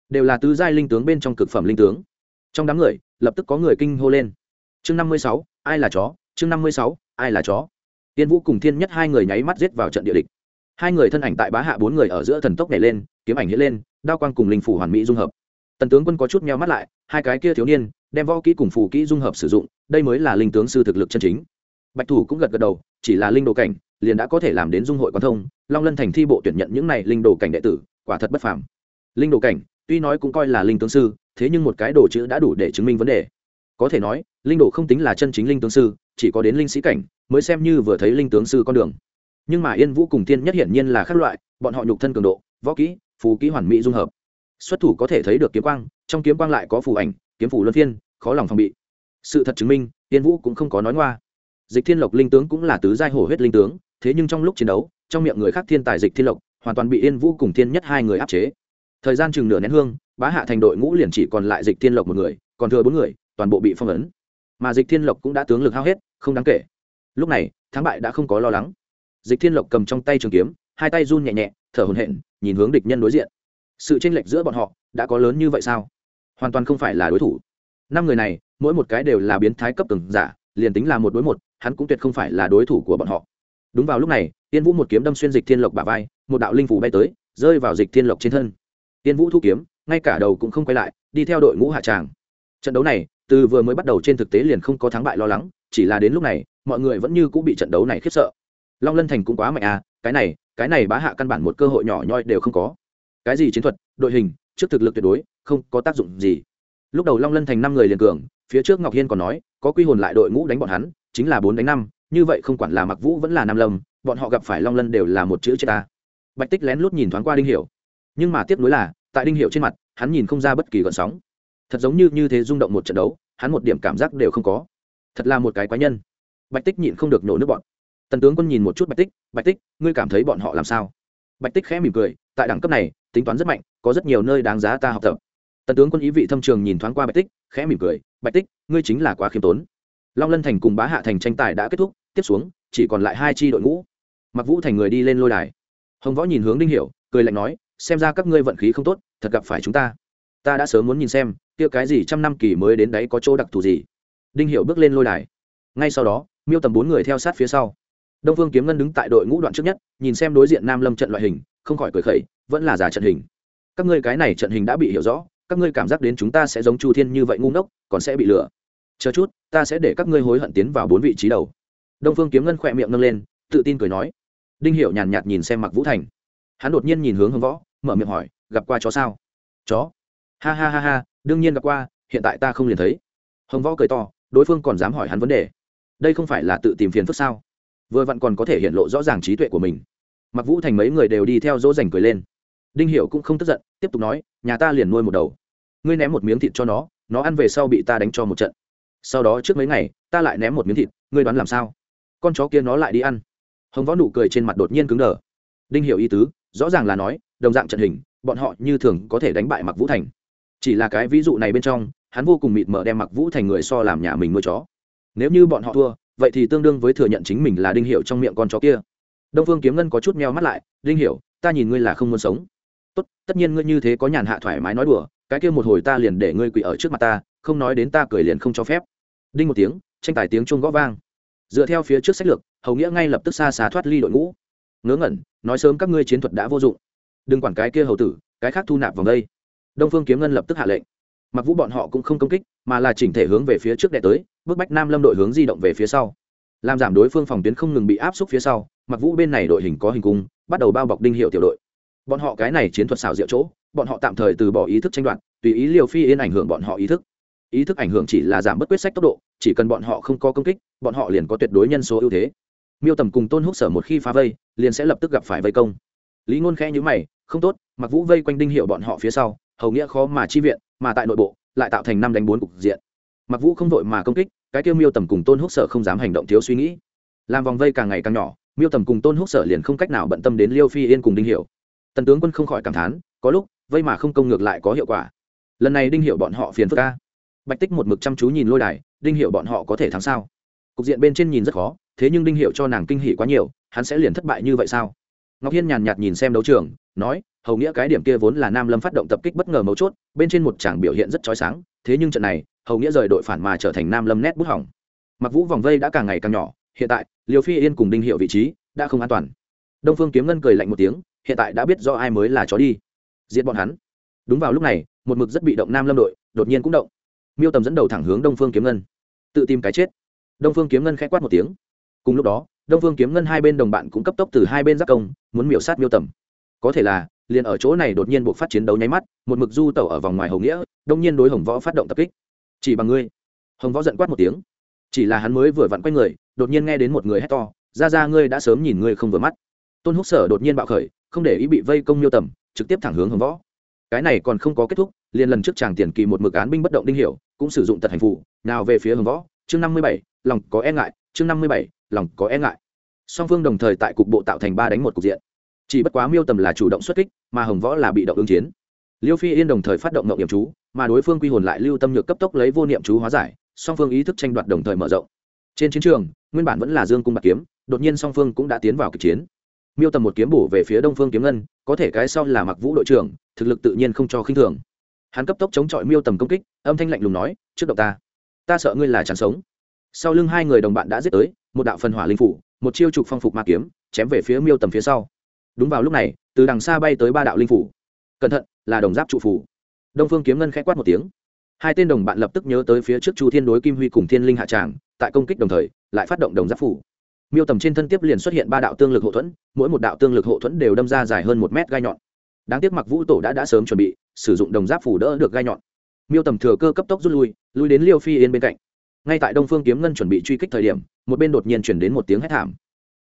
Đều là tứ giai linh tướng bên trong cực phẩm linh tướng. Trong đám người, lập tức có người kinh hô lên. Chương năm mươi sáu, ai là chó? Chương năm mươi sáu, ai là chó? Tiên vũ cùng thiên nhất hai người nháy mắt giết vào trận địa địch. Hai người thân ảnh tại bá hạ bốn người ở giữa thần tốc nhảy lên, kiếm ảnh hiện lên, đao quang cùng linh phủ hoàn mỹ dung hợp tần tướng quân có chút meo mắt lại, hai cái kia thiếu niên, đem võ kỹ cùng phù kỹ dung hợp sử dụng, đây mới là linh tướng sư thực lực chân chính. Bạch thủ cũng gật gật đầu, chỉ là linh đồ cảnh, liền đã có thể làm đến dung hội quan thông, long lân thành thi bộ tuyển nhận những này linh đồ cảnh đệ tử, quả thật bất phàm. Linh đồ cảnh, tuy nói cũng coi là linh tướng sư, thế nhưng một cái đồ chữ đã đủ để chứng minh vấn đề. Có thể nói, linh đồ không tính là chân chính linh tướng sư, chỉ có đến linh sĩ cảnh, mới xem như vừa thấy linh tướng sư con đường. Nhưng mà yên vũ cùng tiên nhất hiển nhiên là khác loại, bọn họ nhục thân cường độ, võ kỹ, phù kỹ hoàn mỹ dung hợp xuất thủ có thể thấy được kiếm quang, trong kiếm quang lại có phù ảnh, kiếm phủ luân phiên, khó lòng phòng bị. Sự thật chứng minh tiên vũ cũng không có nói ngoa. Dịch thiên lộc linh tướng cũng là tứ giai hổ huyết linh tướng, thế nhưng trong lúc chiến đấu, trong miệng người khác thiên tài dịch thiên lộc hoàn toàn bị yên vũ cùng thiên nhất hai người áp chế. Thời gian chừng nửa nén hương, bá hạ thành đội ngũ liền chỉ còn lại dịch thiên lộc một người, còn thừa bốn người, toàn bộ bị phong ấn. Mà dịch thiên lộc cũng đã tướng lực hao hết, không đáng kể. Lúc này, thắng bại đã không có lo lắng. Dịch thiên lộc cầm trong tay trường kiếm, hai tay run nhẹ nhẹ, thở hồn hện nhìn hướng địch nhân đối diện sự tranh lệch giữa bọn họ đã có lớn như vậy sao? Hoàn toàn không phải là đối thủ. Năm người này, mỗi một cái đều là biến thái cấp từng giả, liền tính là một đối một, hắn cũng tuyệt không phải là đối thủ của bọn họ. Đúng vào lúc này, tiên vũ một kiếm đâm xuyên dịch thiên lộc bả vai, một đạo linh phủ bay tới, rơi vào dịch thiên lộc trên thân. Tiên vũ thu kiếm, ngay cả đầu cũng không quay lại, đi theo đội ngũ hạ tràng. Trận đấu này, từ vừa mới bắt đầu trên thực tế liền không có thắng bại lo lắng, chỉ là đến lúc này, mọi người vẫn như cũng bị trận đấu này khiếp sợ. Long lân thành cũng quá mạnh à cái này cái này bá hạ căn bản một cơ hội nhỏ nhoi đều không có cái gì chiến thuật, đội hình, trước thực lực tuyệt đối, không có tác dụng gì. Lúc đầu long lân thành năm người liền cường, phía trước ngọc hiên còn nói, có quy hồn lại đội ngũ đánh bọn hắn, chính là bốn đánh năm, như vậy không quản là mặc vũ vẫn là nam lâm, bọn họ gặp phải long lân đều là một chữ chết ta. Bạch tích lén lút nhìn thoáng qua đinh hiểu. Nhưng mà tiếc nuối là, tại đinh hiểu trên mặt, hắn nhìn không ra bất kỳ gợn sóng. Thật giống như như thế rung động một trận đấu, hắn một điểm cảm giác đều không có. Thật là một cái quái nhân. Bạch tích nhịn không được nổ nước bọn. Tần tướng quân nhìn một chút bạch tích bạch tích, ngươi cảm thấy bọn họ làm sao? Bạch tích khẽ mỉm cười, tại đẳng cấp này, tính toán rất mạnh, có rất nhiều nơi đáng giá ta học tập. Tần tướng quân ý vị thâm trường nhìn thoáng qua bạch tích, khẽ mỉm cười, bạch tích, ngươi chính là quá khiêm tốn. Long lân thành cùng bá hạ thành tranh tài đã kết thúc, tiếp xuống, chỉ còn lại hai chi đội ngũ. Mặc vũ thành người đi lên lôi đài. Hồng võ nhìn hướng đinh hiểu, cười lạnh nói, xem ra các ngươi vận khí không tốt, thật gặp phải chúng ta. Ta đã sớm muốn nhìn xem, kia cái gì trăm năm kỳ mới đến đấy có chỗ đặc thù gì. Đinh hiểu bước lên lôi đài. Ngay sau đó, miêu tầm bốn người theo sát phía sau đông phương kiếm ngân đứng tại đội ngũ đoạn trước nhất, nhìn xem đối diện nam lâm trận loại hình, không khỏi cười khẩy, vẫn là giả trận hình. Các ngươi cái này trận hình đã bị hiểu rõ, các ngươi cảm giác đến chúng ta sẽ giống chu thiên như vậy ngu ngốc, còn sẽ bị lừa. Chờ chút, ta sẽ để các ngươi hối hận tiến vào bốn vị trí đầu. Đông phương kiếm ngân khỏe miệng nâng lên, tự tin cười nói. Đinh hiểu nhàn nhạt nhìn xem mặc vũ thành. Hắn đột nhiên nhìn hướng hưng võ, mở miệng hỏi, gặp qua chó sao? Chó? Ha ha ha ha, đương nhiên gặp qua, hiện tại ta không liền thấy. Hồng võ cười to, đối phương còn dám hỏi hắn vấn đề. Đây không phải là tự tìm phiền phức sao? Vừa vặn còn có thể hiện lộ rõ ràng trí tuệ của mình. Mặc vũ thành mấy người đều đi theo dỗ dành cười lên. Đinh hiệu cũng không tức giận, tiếp tục nói, nhà ta liền nuôi một đầu. Ngươi ném một miếng thịt cho nó nó ăn về sau bị ta đánh cho một trận. Sau đó trước mấy ngày, ta lại ném một miếng thịt, ngươi đoán làm sao? Con chó kia nó lại đi ăn. Hồng võ nụ cười trên mặt đột nhiên cứng đờ. Đinh hiểu ý tứ, rõ ràng là nói, đồng dạng trận hình, bọn họ như thường có thể đánh bại mặc vũ thành. Chỉ là cái ví dụ này bên trong, hắn vô cùng mịt mờ đem mặc vũ thành người so làm nhà mình nuôi chó. Nếu như bọn họ thua vậy thì tương đương với thừa nhận chính mình là đinh hiệu trong miệng con chó kia. Đông phương kiếm ngân có chút meo mắt lại, đinh hiệu ta nhìn ngươi là không muốn sống. Tốt, tất nhiên ngươi như thế có nhàn hạ thoải mái nói đùa, cái kia một hồi ta liền để ngươi quỳ ở trước mặt ta, không nói đến ta cười liền không cho phép. Đinh một tiếng, tranh tài tiếng chuông gõ vang. Dựa theo phía trước sách lược, hầu nghĩa ngay lập tức xa xa thoát ly đội ngũ. Ngớ ngẩn, nói sớm các ngươi chiến thuật đã vô dụng. Đừng quản cái kia hầu tử, cái khác thu nạp vào đây. Đông phương kiếm ngân lập tức hạ lệnh mặc vũ bọn họ cũng không công kích, mà là chỉnh thể hướng về phía trước đệ tới, bước bách nam lâm đội hướng di động về phía sau. Làm giảm đối phương phòng tuyến không ngừng bị áp xúc phía sau, mặc vũ bên này đội hình có hình cung, bắt đầu bao bọc đinh hiệu tiểu đội. Bọn họ cái này chiến thuật xảo diệu chỗ, bọn họ tạm thời từ bỏ ý thức tranh đoạt, tùy ý liều phi yên ảnh hưởng bọn họ ý thức. Ý thức ảnh hưởng chỉ là giảm bất quyết sách tốc độ, chỉ cần bọn họ không có công kích, bọn họ liền có tuyệt đối nhân số ưu thế. Miêu tầm cùng tôn húc sở một khi phá vây, liền sẽ lập tức gặp phải vây công. Lý ngôn khẽ nhữ mày, không tốt, mặc vũ vây quanh đinh hiệu bọn họ phía sau hầu nghĩa khó mà chi viện, mà tại nội bộ, lại tạo thành năm đánh bốn cục diện. Mặc vũ không vội mà công kích, cái kêu miêu tầm cùng tôn húc sở không dám hành động thiếu suy nghĩ. Làm vòng vây càng ngày càng nhỏ, miêu tầm cùng tôn húc sở liền không cách nào bận tâm đến liêu phi yên cùng đinh hiệu tần tướng quân không khỏi cảm thán, có lúc, vây mà không công ngược lại có hiệu quả. Lần này đinh hiệu bọn họ phiền phức ca bạch tích một mực chăm chú nhìn lôi đài, đinh hiệu bọn họ có thể thắng sao? Cục diện bên trên nhìn rất khó, thế nhưng đinh hiệu cho nàng kinh hỉ quá nhiều, hắn sẽ liền thất bại như vậy sao? Ngọc hiên nhàn nhạt nhìn xem đấu trường nói, hầu nghĩa cái điểm kia vốn là nam lâm phát động tập kích bất ngờ mấu chốt, bên trên một chàng biểu hiện rất chói sáng, thế nhưng trận này, hầu nghĩa rời đội phản mà trở thành nam lâm nét bút hỏng. Mặc vũ vòng vây đã càng ngày càng nhỏ, hiện tại liều phi yên cùng đinh hiệu vị trí đã không an toàn. Đông phương kiếm ngân cười lạnh một tiếng, hiện tại đã biết do ai mới là chó đi. Giết bọn hắn. Đúng vào lúc này, một mực rất bị động nam lâm đội, đột nhiên cũng động. Miêu tầm dẫn đầu thẳng hướng đông phương kiếm ngân. Tự tìm cái chết. Đông phương kiếm ngân k h ẽ quát một tiếng. Cùng lúc đó, đông phương kiếm ngân hai bên đồng bạn cũng cấp tốc từ hai bên giác công, muốn miểu sát miêu tầm có thể là, liền ở chỗ này đột nhiên buộc phát chiến đấu nháy mắt, một mực du tẩu ở vòng ngoài hồng nghĩa, đông nhiên đối hồng võ phát động tập kích. Chỉ bằng ngươi. Hồng võ giận quát một tiếng. Chỉ là hắn mới vừa vặn quay người, đột nhiên nghe đến một người hét to, ra ra, ngươi đã sớm nhìn ngươi không vừa mắt. Tôn húc sở đột nhiên bạo khởi, không để ý bị vây công miêu tầm, trực tiếp thẳng hướng hồng võ. Cái này còn không có kết thúc, liền lần trước chàng tiền kỳ một mực án binh bất động đinh hiểu, cũng sử dụng tật hành phụ nào về phía hồng võ, chương năm mươi bảy, lòng có e ngại, chương năm mươi bảy, lòng có e ngại. Song phương đồng thời tại cục bộ tạo thành ba đánh một cục diện chỉ bất quá miêu tầm là chủ động xuất kích, mà hồng võ là bị động ứng chiến. Liêu phi yên đồng thời phát động ngậu nghiệm chú, mà đối phương quy hồn lại lưu tâm nhược cấp tốc lấy vô niệm chú hóa giải, song phương ý thức tranh đoạt đồng thời mở rộng. Trên chiến trường, nguyên bản vẫn là dương cung bạc kiếm, đột nhiên song phương cũng đã tiến vào kịch chiến. Miêu tầm một kiếm bổ về phía đông phương kiếm ngân, có thể cái sau là mặc vũ đội trưởng, thực lực tự nhiên không cho khinh thường. Hắn cấp tốc chống chọi miêu tầm công kích, âm thanh lạnh lùng nói, trước động ta. Ta sợ ngươi là chán sống. Sau lưng hai người đồng bạn đã giết tới, một đạo phần hỏa linh phủ, một chiêu trục phong phục ma kiếm, chém về phía miêu tầm phía sau đúng vào lúc này, từ đằng xa bay tới ba đạo linh phủ. Cẩn thận, là đồng giáp trụ phủ. Đông phương kiếm ngân k h ẽ quát một tiếng. Hai tên đồng bạn lập tức nhớ tới phía trước chu thiên đối kim huy cùng thiên linh hạ tràng, tại công kích đồng thời, lại phát động đồng giáp phủ. Miêu tầm trên thân tiếp liền xuất hiện ba đạo tương lực hậu thuẫn, mỗi một đạo tương lực hậu thuẫn đều đâm ra dài hơn một mét gai nhọn. Đáng tiếc mặc vũ tổ đã đã sớm chuẩn bị, sử dụng đồng giáp phủ đỡ được gai nhọn. Miêu tầm thừa cơ cấp tốc rút lui lui đến liêu phi yên bên cạnh. Ngay tại đông phương kiếm ngân chuẩn bị truy kích thời điểm, một bên đột nhiên chuyển đến một tiếng hét thảm.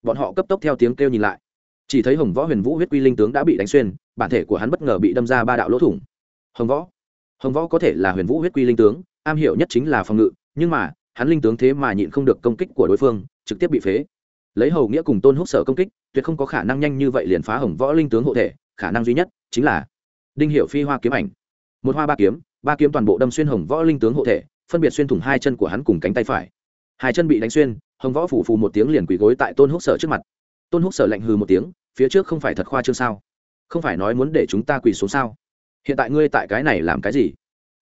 Bọn họ cấp tốc theo tiếng kêu nhìn lại chỉ thấy hồng võ huyền vũ huyết quy linh tướng đã bị đánh xuyên, bản thể của hắn bất ngờ bị đâm ra ba đạo lỗ thủng. Hồng võ? Hồng võ có thể là huyền vũ huyết quy linh tướng, am hiểu nhất chính là phòng ngự, nhưng mà, hắn linh tướng thế mà nhịn không được công kích của đối phương, trực tiếp bị phế. Lấy hầu nghĩa cùng tôn húc sở công kích, tuyệt không có khả năng nhanh như vậy liền phá hồng võ linh tướng hộ thể, khả năng duy nhất chính là đinh hiệu phi hoa kiếm ảnh. Một hoa ba kiếm ba kiếm toàn bộ đâm xuyên hồng võ linh tướng hộ thể, phân biệt xuyên thủng hai chân của hắn cùng cánh tay phải. Hai chân bị đánh xuyên, hồng võ phủ phù một tiếng liền quỳ gối tại tôn húc sở trước mặt tôn húc sở lạnh hừ một tiếng, phía trước không phải thật khoa trương sao? Không phải nói muốn để chúng ta quỳ xuống sao? Hiện tại ngươi tại cái này làm cái gì?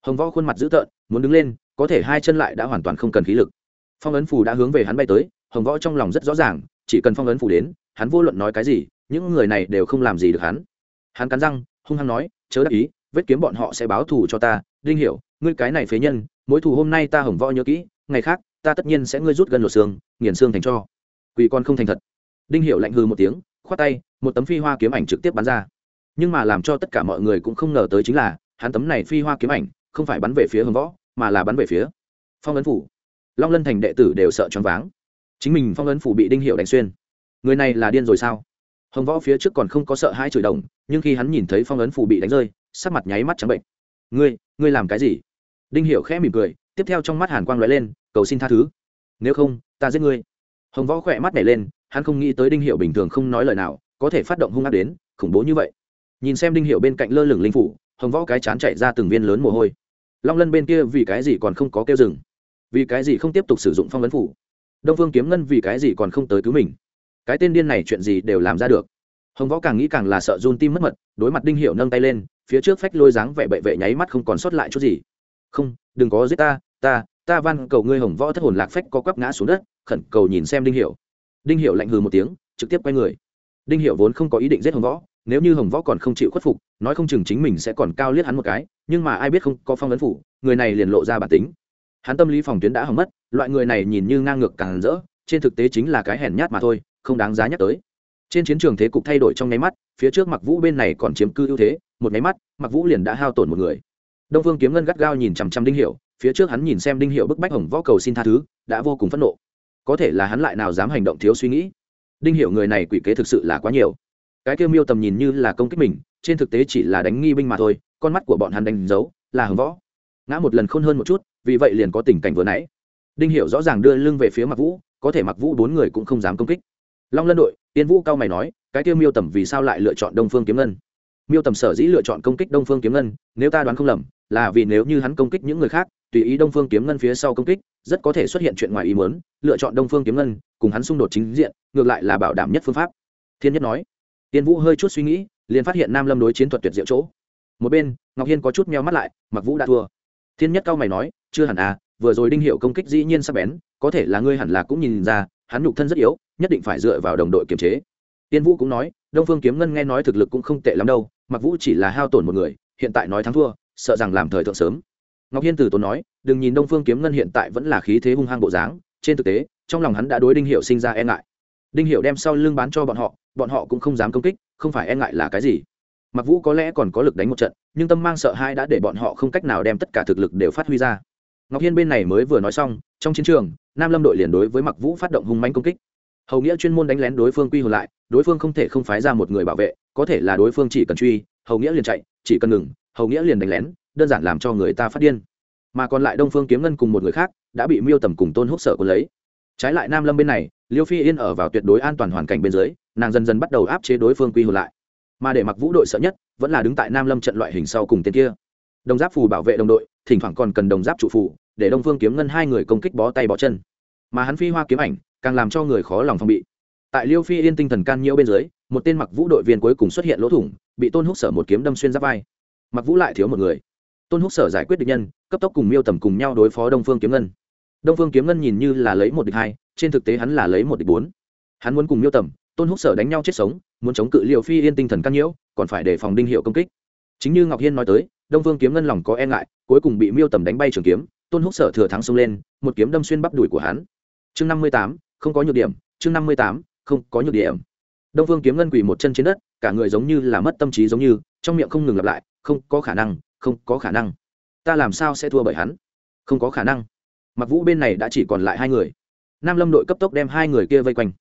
Hồng võ khuôn mặt dữ tợn, muốn đứng lên, có thể hai chân lại đã hoàn toàn không cần khí lực. Phong ấn phù đã hướng về hắn bay tới, hồng võ trong lòng rất rõ ràng, chỉ cần phong ấn phù đến, hắn vô luận nói cái gì, những người này đều không làm gì được hắn. Hắn cắn răng, hung hăng nói, chớ đắc ý, vết kiếm bọn họ sẽ báo thù cho ta, đinh hiểu, ngươi cái này phế nhân, mối thù hôm nay ta hồng võ nhớ kỹ, ngày khác, ta tất nhiên sẽ ngươi rút gần lột xương, nghiền xương thành cho. Quỷ con không thành thật đinh hiểu lạnh hừ một tiếng, khoát tay, một tấm phi hoa kiếm ảnh trực tiếp bắn ra. Nhưng mà làm cho tất cả mọi người cũng không ngờ tới chính là, hắn tấm này phi hoa kiếm ảnh không phải bắn về phía hồng võ, mà là bắn về phía phong ấn phủ. Long lân thành đệ tử đều sợ choáng váng. Chính mình phong ấn phủ bị đinh hiệu đánh xuyên. Người này là điên rồi sao? Hồng võ phía trước còn không có sợ hai chửi đồng, nhưng khi hắn nhìn thấy phong ấn phủ bị đánh rơi, sắc mặt nháy mắt trắng bệnh. Ngươi ngươi làm cái gì? Đinh hiệu khẽ mỉm cười, tiếp theo trong mắt hàn quang l ó e lên, cầu xin tha thứ. Nếu không, ta giết ngươi. Hồng võ khỏe mắt nhảy lên hắn không nghĩ tới đinh hiệu bình thường không nói lời nào, có thể phát động hung ác đến, khủng bố như vậy. Nhìn xem đinh hiệu bên cạnh lơ lửng linh phủ, hồng võ cái chán chạy ra từng viên lớn mồ hôi. Long lân bên kia vì cái gì còn không có kêu rừng vì cái gì không tiếp tục sử dụng phong ấn phủ? Đông phương kiếm ngân vì cái gì còn không tới cứu mình? Cái tên điên này chuyện gì đều làm ra được. Hồng võ càng nghĩ càng là sợ run tim mất mật, đối mặt đinh hiệu nâng tay lên, phía trước phách lôi dáng vẻ bệ vệ nháy mắt không còn sót lại chút gì. Không, đừng có giết ta ta ta van cầu ngươi hồng võ thất hồn lạc phách có quắp ngã xuống đất, khẩn cầu nhìn xem đinh hiệu đinh hiệu lạnh hừ một tiếng, trực tiếp quay người. Đinh hiệu vốn không có ý định giết hồng võ, nếu như hồng võ còn không chịu khuất phục, nói không chừng chính mình sẽ còn cao liếc hắn một cái, nhưng mà ai biết không, có phong ấn phủ, người này liền lộ ra bản tính. Hắn tâm lý phòng tuyến đã hỏng mất, loại người này nhìn như ngang ngược càng rỡ, trên thực tế chính là cái hèn nhát mà thôi, không đáng giá nhắc tới. Trên chiến trường thế cục thay đổi trong nháy mắt, phía trước mặc vũ bên này còn chiếm cư ưu thế, một nháy mắt mặc vũ liền đã hao tổn một người. Đông phương kiếm ngân gắt gao nhìn chằm chằm đinh hiệu phía trước hắn nhìn xem đinh hiệu bức bách hồng võ cầu xin tha thứ, đã vô cùng phẫn nộ có thể là hắn lại nào dám hành động thiếu suy nghĩ. Đinh Hiểu người này quỷ kế thực sự là quá nhiều. Cái kêu miêu tầm nhìn như là công kích mình, trên thực tế chỉ là đánh nghi binh mà thôi, con mắt của bọn hắn đánh dấu, là hồng võ. Ngã một lần khôn hơn một chút, vì vậy liền có tình cảnh vừa nãy. Đinh hiểu rõ ràng đưa lưng về phía mặc vũ, có thể mặc vũ bốn người cũng không dám công kích. Long lân đội tiên vũ cao mày nói, cái tiêu miêu tầm vì sao lại lựa chọn đông phương kiếm ngân? Miêu tầm sở dĩ lựa chọn công kích đông phương kiếm ngân, nếu ta đoán không lầm, là vì nếu như hắn công kích những người khác, tùy ý đông phương kiếm ngân phía sau công kích, rất có thể xuất hiện chuyện ngoài ý muốn, lựa chọn đông phương kiếm ngân, cùng hắn xung đột chính diện, ngược lại là bảo đảm nhất phương pháp. Thiên nhất nói. Tiên vũ hơi chút suy nghĩ, liền phát hiện nam lâm đối chiến thuật tuyệt diệu chỗ. Một bên, ngọc hiên có chút meo mắt lại, mặc vũ đã thua. Thiên nhất cao mày nói, chưa hẳn à vừa rồi đinh hiệu công kích dĩ nhiên sắp bén, có thể là ngươi hẳn là cũng nhìn ra, hắn nhục thân rất yếu, nhất định phải dựa vào đồng đội kiềm chế tiên vũ cũng nói, đông phương kiếm ngân nghe nói thực lực cũng không tệ lắm đâu mặc vũ chỉ là hao tổn một người, hiện tại nói thắng thua, sợ rằng làm thời thượng sớm. Ngọc hiên từ tốn nói, đừng nhìn đông phương kiếm ngân hiện tại vẫn là khí thế hung hăng bộ dáng, trên thực tế, trong lòng hắn đã đối đinh hiệu sinh ra e ngại. Đinh hiệu đem sau lưng bán cho bọn họ bọn họ cũng không dám công kích, không phải e ngại là cái gì. Mặc vũ có lẽ còn có lực đánh một trận, nhưng tâm mang sợ hãi đã để bọn họ không cách nào đem tất cả thực lực đều phát huy ra. Ngọc hiên bên này mới vừa nói xong, trong chiến trường, nam lâm đội liền đối với mặc vũ phát động hung manh công kích. Hầu nghĩa chuyên môn đánh lén đối phương quy hồi lại đối phương không thể không phái ra một người bảo vệ, có thể là đối phương chỉ cần truy, hầu nghĩa liền chạy, chỉ cần ngừng, hầu nghĩa liền đánh lén, đơn giản làm cho người ta phát điên. Mà còn lại đông phương kiếm ngân cùng một người khác, đã bị miêu tầm cùng tôn húc sợ quân lấy. Trái lại nam lâm bên này, liêu phi yên ở vào tuyệt đối an toàn hoàn cảnh bên dưới, nàng dần dần bắt đầu áp chế đối phương quy hồi lại. Mà để mặc vũ đội sợ nhất, vẫn là đứng tại nam lâm trận loại hình sau cùng tên kia. Đồng giáp phù bảo vệ đồng đội, thỉnh thoảng còn cần đồng giáp trụ phù, để đông phương kiếm ngân hai người công kích bó tay bó chân. Mà hắn phi hoa kiếm ảnh, càng làm cho người khó lòng phòng bị tại liêu phi yên tinh thần can nhiễu bên dưới, một tên mặc vũ đội viên cuối cùng xuất hiện lỗ thủng, bị tôn húc sở một kiếm đâm xuyên giáp vai. Mặc vũ lại thiếu một người. Tôn húc sở giải quyết địch nhân, cấp tốc cùng miêu tầm cùng nhau đối phó đông phương kiếm ngân. Đông phương kiếm ngân nhìn như là lấy một địch hai, trên thực tế hắn là lấy một địch bốn. Hắn muốn cùng miêu tầm, tôn húc sở đánh nhau chết sống, muốn chống cự liều phi yên tinh thần căn nhiễu, còn phải đề phòng đinh hiệu công kích. Chính như ngọc hiên nói tới, đông phương kiếm ngân lòng có e ngại, cuối cùng bị miêu tầm đánh bay trường kiếm, tôn húc sở thừa thắng xông lên, một kiếm đâm xuyên bắp đùi của hắn. Chương năm mươi tám, không có nhược điểm, chương năm mươi tám không có nhược điểm. Đông phương kiếm ngân quỳ một chân trên đất, cả người giống như là mất tâm trí giống như, trong miệng không ngừng lặp lại, không có khả năng, không có khả năng. Ta làm sao sẽ thua bởi hắn? Không có khả năng. Mặc vũ bên này đã chỉ còn lại hai người. Nam lâm đội cấp tốc đem hai người kia vây quanh.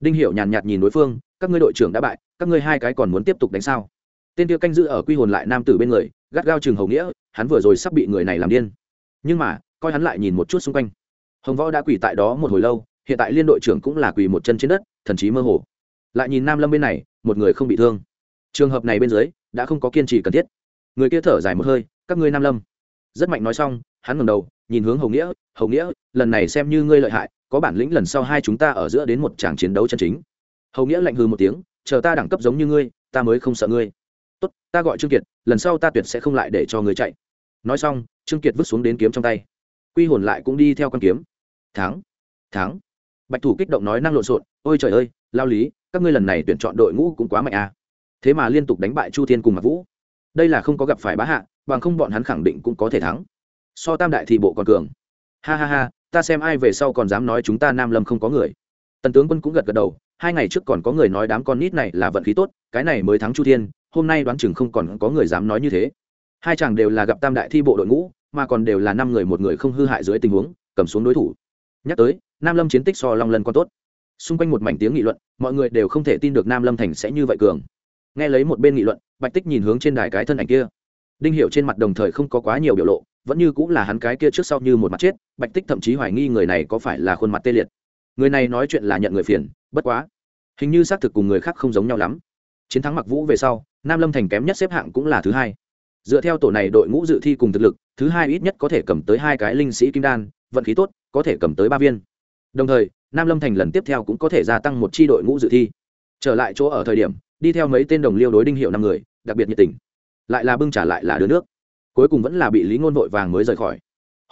Đinh hiểu nhàn nhạt nhìn đối phương, các ngươi đội trưởng đã bại, các ngươi hai cái còn muốn tiếp tục đánh sao? Tên kia canh giữ ở quy hồn lại nam tử bên người, gắt gao chừng hầu nghĩa, hắn vừa rồi sắp bị người này làm điên. Nhưng mà, coi hắn lại nhìn một chút xung quanh. Hồng võ đã quỳ tại đó một hồi lâu, hiện tại liên đội trưởng cũng là quỳ một chân trên đất thần trí mơ hồ. Lại nhìn nam lâm bên này, một người không bị thương. Trường hợp này bên dưới, đã không có kiên trì cần thiết. Người kia thở dài một hơi, các ngươi nam lâm. Rất mạnh nói xong, hắn ngẩng đầu, nhìn hướng hầu nghĩa hầu nghĩa, lần này xem như ngươi lợi hại, có bản lĩnh lần sau hai chúng ta ở giữa đến một tràng chiến đấu chân chính. Hầu nghĩa lạnh hừ một tiếng, chờ ta đẳng cấp giống như ngươi, ta mới không sợ ngươi. Tốt, ta gọi trương kiệt, lần sau ta tuyệt sẽ không lại để cho ngươi chạy. Nói xong, trương kiệt vứt xuống đến kiếm trong tay. Quy hồn lại cũng đi theo con kiếm. Thắng thắng bạch thủ kích động nói năng lộn xộn, ôi trời ơi, lao lý, các ngươi lần này tuyển chọn đội ngũ cũng quá mạnh à. Thế mà liên tục đánh bại chu thiên cùng mặc vũ. Đây là không có gặp phải bá hạ, bằng không bọn hắn khẳng định cũng có thể thắng. So tam đại thì bộ còn cường. Ha ha ha, ta xem ai về sau còn dám nói chúng ta nam lâm không có người. Tần tướng quân cũng gật gật đầu, hai ngày trước còn có người nói đám con nít này là vận khí tốt, cái này mới thắng chu thiên, hôm nay đoán chừng không còn có người dám nói như thế. Hai chàng đều là gặp tam đại thi bộ đội ngũ, mà còn đều là năm người một người không hư hại dưới tình huống, cầm xuống đối thủ. Nhắc tới nam lâm chiến tích so long lân còn tốt. Xung quanh một mảnh tiếng nghị luận, mọi người đều không thể tin được nam lâm thành sẽ như vậy cường. Nghe lấy một bên nghị luận, bạch tích nhìn hướng trên đài cái thân ảnh kia. Đinh hiệu trên mặt đồng thời không có quá nhiều biểu lộ, vẫn như cũng là hắn cái kia trước sau như một mặt chết, bạch tích thậm chí hoài nghi người này có phải là khuôn mặt tê liệt. Người này nói chuyện là nhận người phiền, bất quá. Hình như xác thực cùng người khác không giống nhau lắm. Chiến thắng mặc vũ về sau, nam lâm thành kém nhất xếp hạng cũng là thứ hai. Dựa theo tổ này đội ngũ dự thi cùng thực lực, thứ hai ít nhất có thể cầm tới hai cái linh sĩ kim đan, vận khí tốt, có thể cầm tới ba viên đồng thời, nam lâm thành lần tiếp theo cũng có thể gia tăng một c h i đội ngũ dự thi. Trở lại chỗ ở thời điểm, đi theo mấy tên đồng liêu đối đinh hiệu năm người, đặc biệt nhiệt tình. Lại là bưng trả lại là đứa nước. Cuối cùng vẫn là bị lý ngôn vội vàng mới rời khỏi.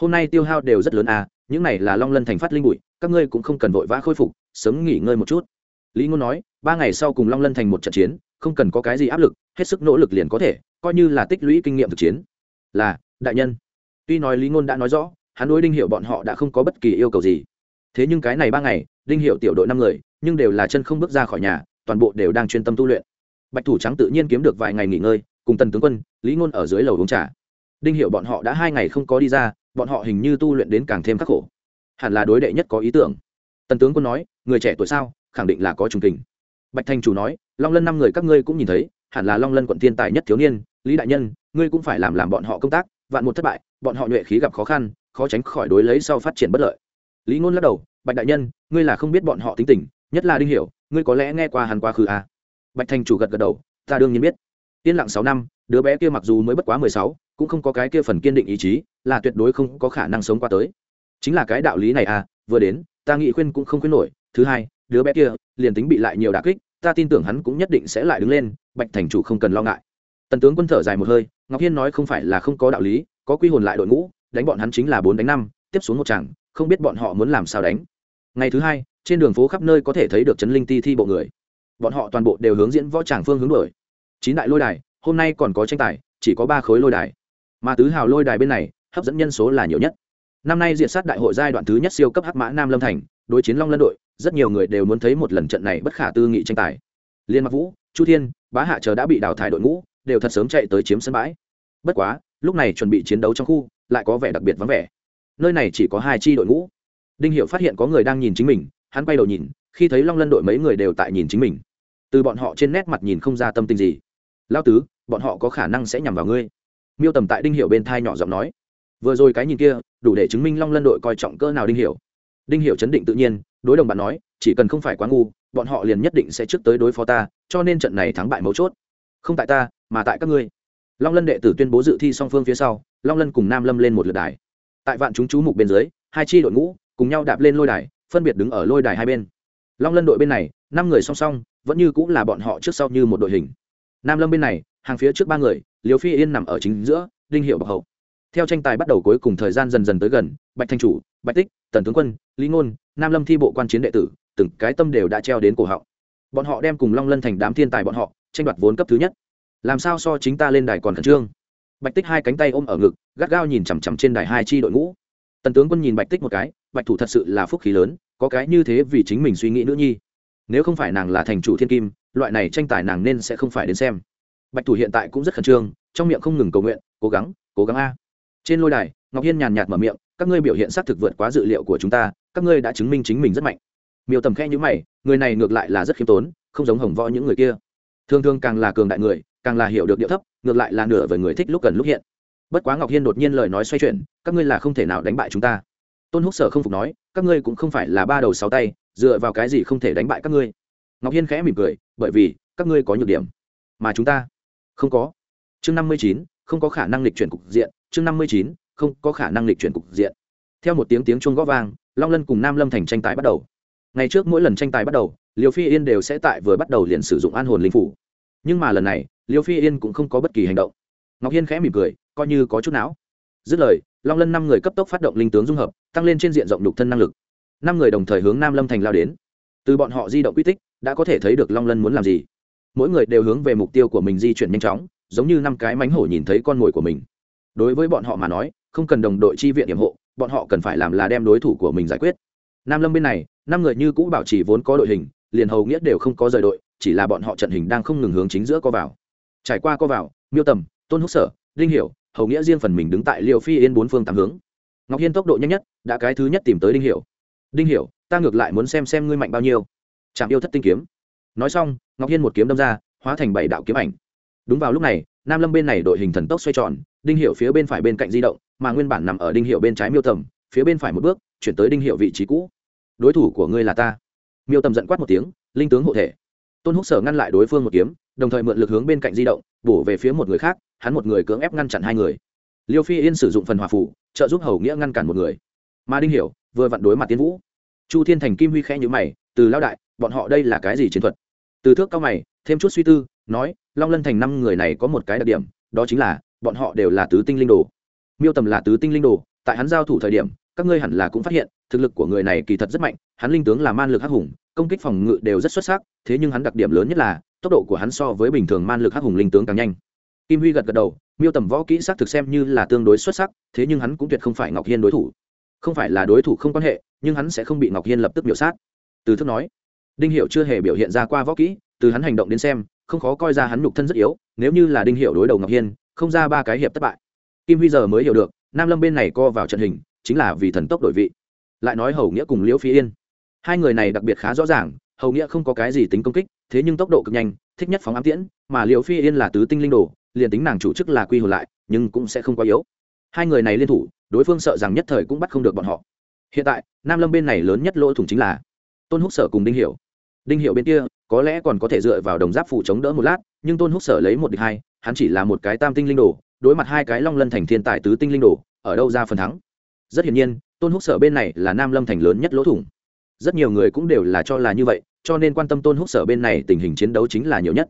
Hôm nay tiêu hao đều rất lớn à những này là long lân thành phát linh bụi, các ngươi cũng không cần vội vã khôi phục, sớm nghỉ ngơi một chút. Lý ngôn nói, ba ngày sau cùng long lân thành một trận chiến, không cần có cái gì áp lực, hết sức nỗ lực liền có thể, coi như là tích lũy kinh nghiệm thực chiến. Là, đại nhân. Tuy nói lý ngôn đã nói rõ, hắn đối đinh hiệu bọn họ đã không có bất kỳ yêu cầu gì thế nhưng cái này ba ngày, đinh hiệu tiểu đội năm người, nhưng đều là chân không bước ra khỏi nhà, toàn bộ đều đang chuyên tâm tu luyện. Bạch thủ trắng tự nhiên kiếm được vài ngày nghỉ ngơi, cùng tần tướng quân, lý ngôn ở dưới lầu uống trà. Đinh hiệu bọn họ đã hai ngày không có đi ra, bọn họ hình như tu luyện đến càng thêm khắc khổ. Hẳn là đối đệ nhất có ý tưởng. Tần tướng quân nói, người trẻ tuổi sao, khẳng định là có trùng tình. bạch thanh chủ nói, long lân năm người các ngươi cũng nhìn thấy, hẳn là long lân quận thiên tài nhất thiếu niên, lý đại nhân, ngươi cũng phải làm làm bọn họ công tác, vạn một thất bại, bọn họ nhuệ khí gặp khó khăn, khó tránh khỏi đối lấy sau phát triển bất lợi lý ngôn lắc đầu, bạch đại nhân, ngươi là không biết bọn họ tính tình, nhất là đinh hiểu, ngươi có lẽ nghe qua hắn quá khứ à. bạch thành chủ gật gật đầu, ta đương nhiên biết. Yên lặng sáu năm, đứa bé kia mặc dù mới bất quá mười sáu, cũng không có cái kia phần kiên định ý chí, là tuyệt đối không có khả năng sống qua tới. Chính là cái đạo lý này à vừa đến, ta nghĩ khuyên cũng không khuyên nổi. Thứ hai, đứa bé kia liền tính bị lại nhiều đả kích, ta tin tưởng hắn cũng nhất định sẽ lại đứng lên, bạch thành chủ không cần lo ngại. Tần tướng quân thở dài một hơi, ngọc hiên nói không phải là không có đạo lý, có quy hồn lại đội ngũ, đánh bọn hắn chính là bốn đánh năm, tiếp xuống một chàng không biết bọn họ muốn làm sao đánh. Ngày thứ hai, trên đường phố khắp nơi có thể thấy được chấn linh ti thi bộ người. Bọn họ toàn bộ đều hướng diễn võ tràng phương hướng đổi chín đại lôi đài, hôm nay còn có tranh tài, chỉ có ba khối lôi đài. Mà tứ hào lôi đài bên này, hấp dẫn nhân số là nhiều nhất. Năm nay diện sát đại hội giai đoạn thứ nhất siêu cấp hắc mã nam lâm thành, đối chiến long lân đội, rất nhiều người đều muốn thấy một lần trận này bất khả tư nghị tranh tài. Liên mặc vũ, chu thiên, bá hạ chờ đã bị đào thải đội ngũ, đều thật sớm chạy tới chiếm sân bãi. Bất quá, lúc này chuẩn bị chiến đấu trong khu, lại có vẻ đặc biệt vắng vẻ nơi này chỉ có hai chi đội ngũ. Đinh hiệu phát hiện có người đang nhìn chính mình, hắn quay đầu nhìn, khi thấy long lân đội mấy người đều tại nhìn chính mình. Từ bọn họ trên nét mặt nhìn không ra tâm tình gì. Lao tứ, bọn họ có khả năng sẽ nhằm vào ngươi. Miêu tầm tại đinh hiệu bên thai nhỏ giọng nói. Vừa rồi cái nhìn kia, đủ để chứng minh long lân đội coi trọng cỡ nào đinh hiệu đinh hiệu chấn định tự nhiên, đối đồng bạn nói, chỉ cần không phải quá ngu, bọn họ liền nhất định sẽ trước tới đối phó ta, cho nên trận này thắng bại mấu chốt. Không tại ta, mà tại các ngươi. Long lân đệ tử tuyên bố dự thi song phương phía sau, long lân cùng nam lâm lên một lượt đài tại vạn chúng chú mục bên dưới, hai chi đội ngũ cùng nhau đạp lên lôi đài, phân biệt đứng ở lôi đài hai bên. Long lân đội bên này, năm người song song, vẫn như cũng là bọn họ trước sau như một đội hình. Nam lâm bên này, hàng phía trước ba người liều phi yên nằm ở chính giữa, đinh hiệu bậc hậu. Theo tranh tài bắt đầu cuối cùng thời gian dần dần tới gần, bạch thanh chủ, bạch tích, tần tướng quân, lý ngôn, nam lâm thi bộ quan chiến đệ tử, từng cái tâm đều đã treo đến cổ họng. Bọn họ đem cùng long lân thành đám thiên tài bọn họ, tranh đoạt vốn cấp thứ nhất. Làm sao so chính ta lên đài còn khẩn trương? Bạch tích hai cánh tay ôm ở ngực, gắt gao nhìn chằm chằm trên đài hai chi đội ngũ. Tần tướng quân nhìn bạch tích một cái, bạch thủ thật sự là phúc khí lớn, có cái như thế vì chính mình suy nghĩ nữ nhi. Nếu không phải nàng là thành chủ thiên kim, loại này tranh tài nàng nên sẽ không phải đến xem. Bạch thủ hiện tại cũng rất khẩn trương, trong miệng không ngừng cầu nguyện, cố gắng cố gắng a. Trên lôi đài, ngọc hiên nhàn nhạt mở miệng, các ngươi biểu hiện xác thực vượt quá dự liệu của chúng ta, các ngươi đã chứng minh chính mình rất mạnh. Miêu tầm khe nhữ mày, người này ngược lại là rất khiêm tốn, không giống hồng võ những người kia. Thường thường càng là cường đại người càng là hiểu được điệu thấp, ngược lại là nửa với người thích lúc cần lúc hiện. Bất quá ngọc hiên đột nhiên lời nói xoay chuyển, các ngươi là không thể nào đánh bại chúng ta. Tôn húc sở không phục nói, các ngươi cũng không phải là ba đầu sáu tay, dựa vào cái gì không thể đánh bại các ngươi? Ngọc hiên khẽ mỉm cười, bởi vì, các ngươi có nhược điểm. Mà chúng ta, không có. Chương năm mươi chín, không có khả năng lịch chuyển cục diện. Chương năm mươi chín, không có khả năng lịch chuyển cục diện. Theo một tiếng tiếng chuông g ó vang, long lân cùng nam lâm thành tranh tài bắt đầu. Ngày trước mỗi lần tranh tài bắt đầu liều phi yên đều sẽ tại vừa bắt đầu liền sử dụng an hồn linh phủ. Nhưng mà lần này Liêu phi yên cũng không có bất kỳ hành động. Ngọc hiên khẽ mỉm cười, coi như có chút não. Dứt lời, long lân năm người cấp tốc phát động linh tướng dung hợp, tăng lên trên diện rộng đục thân năng lực. Năm người đồng thời hướng nam lâm thành lao đến. Từ bọn họ di động quy tích, đã có thể thấy được long lân muốn làm gì. Mỗi người đều hướng về mục tiêu của mình di chuyển nhanh chóng, giống như năm cái mánh hổ nhìn thấy con mồi của mình. Đối với bọn họ mà nói, không cần đồng đội chi viện hiểm hộ, bọn họ cần phải làm là đem đối thủ của mình giải quyết. Nam lâm bên này, năm người như cũ bảo trì vốn có đội hình, liền hầu nghĩa đều không có rời đội, chỉ là bọn họ trận hình đang không ngừng hướng chính giữa co vào trải qua co vào, miêu tầm, tôn húc sở, đinh hiểu, hầu nghĩa riêng phần mình đứng tại liều phi yên bốn phương tám hướng. Ngọc hiên tốc độ nhanh nhất, đã cái thứ nhất tìm tới đinh hiểu. Đinh hiểu, ta ngược lại muốn xem xem ngươi mạnh bao nhiêu. Chạm yêu thất tinh kiếm. Nói xong, ngọc hiên một kiếm đâm ra, hóa thành bảy đạo kiếm ảnh. Đúng vào lúc này, nam lâm bên này đội hình thần tốc xoay tròn, đinh hiệu phía bên phải bên cạnh di động, mà nguyên bản nằm ở đinh hiệu bên trái miêu tầm, phía bên phải một bước, chuyển tới đinh hiệu vị trí cũ. Đối thủ của ngươi là ta. Miêu tầm giận quát một tiếng, linh tướng hộ thể tôn húc sở ngăn lại đối phương một kiếm, đồng thời mượn lực hướng bên cạnh di động, bổ về phía một người khác, hắn một người cưỡng ép ngăn chặn hai người. Liêu phi yên sử dụng phần hòa phủ, trợ giúp hầu nghĩa ngăn cản một người. Mà đinh hiểu, vừa vặn đối mặt tiến vũ. Chu thiên thành kim huy khẽ nhíu mày, từ lao đại, bọn họ đây là cái gì chiến thuật? Từ thước cao mày, thêm chút suy tư, nói, long lân thành năm người này có một cái đặc điểm, đó chính là, bọn họ đều là tứ tinh linh đồ. Miêu tầm là tứ tinh linh đồ, tại hắn giao thủ thời điểm, các ngươi hẳn là cũng phát hiện thực lực của người này kỳ thật rất mạnh, hắn linh tướng là man lực hắc hùng, công kích phòng ngự đều rất xuất sắc, thế nhưng hắn đặc điểm lớn nhất là, tốc độ của hắn so với bình thường man lực hắc hùng linh tướng càng nhanh. Kim huy gật gật đầu, miêu tầm võ kỹ sắc thực xem như là tương đối xuất sắc, thế nhưng hắn cũng tuyệt không phải ngọc hiên đối thủ. Không phải là đối thủ không quan hệ, nhưng hắn sẽ không bị ngọc hiên lập tức biểu sát. Từ thức nói, đinh hiệu chưa hề biểu hiện ra qua võ kỹ, từ hắn hành động đến xem, không khó coi ra hắn nhục thân rất yếu, nếu như là đinh hiệu đối đầu ngọc hiên, không ra ba cái hiệp thất bại. Kim huy giờ mới hiểu được, nam lâm bên này co vào trận hình, chính là vì thần tốc đổi vị lại nói hầu nghĩa cùng liễu phi yên. Hai người này đặc biệt khá rõ ràng, hầu nghĩa không có cái gì tính công kích, thế nhưng tốc độ cực nhanh, thích nhất phóng ám tiễn, mà liễu phi yên là tứ tinh linh đồ, liền tính nàng chủ chức là quy hồi lại, nhưng cũng sẽ không quá yếu. Hai người này liên thủ, đối phương sợ rằng nhất thời cũng bắt không được bọn họ. Hiện tại, nam lâm bên này lớn nhất lỗ thủng chính là tôn húc sở cùng đinh hiểu. Đinh hiểu bên kia, có lẽ còn có thể dựa vào đồng giáp phủ chống đỡ một lát, nhưng tôn húc sở lấy một địch hai, hắn chỉ là một cái tam tinh linh đồ, đối mặt hai cái long lân thành thiên tài tứ tinh linh đồ, ở đâu ra phần thắng? Rất hiển nhiên tôn húc sở bên này là nam lâm thành lớn nhất lỗ thủng. Rất nhiều người cũng đều là cho là như vậy, cho nên quan tâm tôn húc sở bên này tình hình chiến đấu chính là nhiều nhất.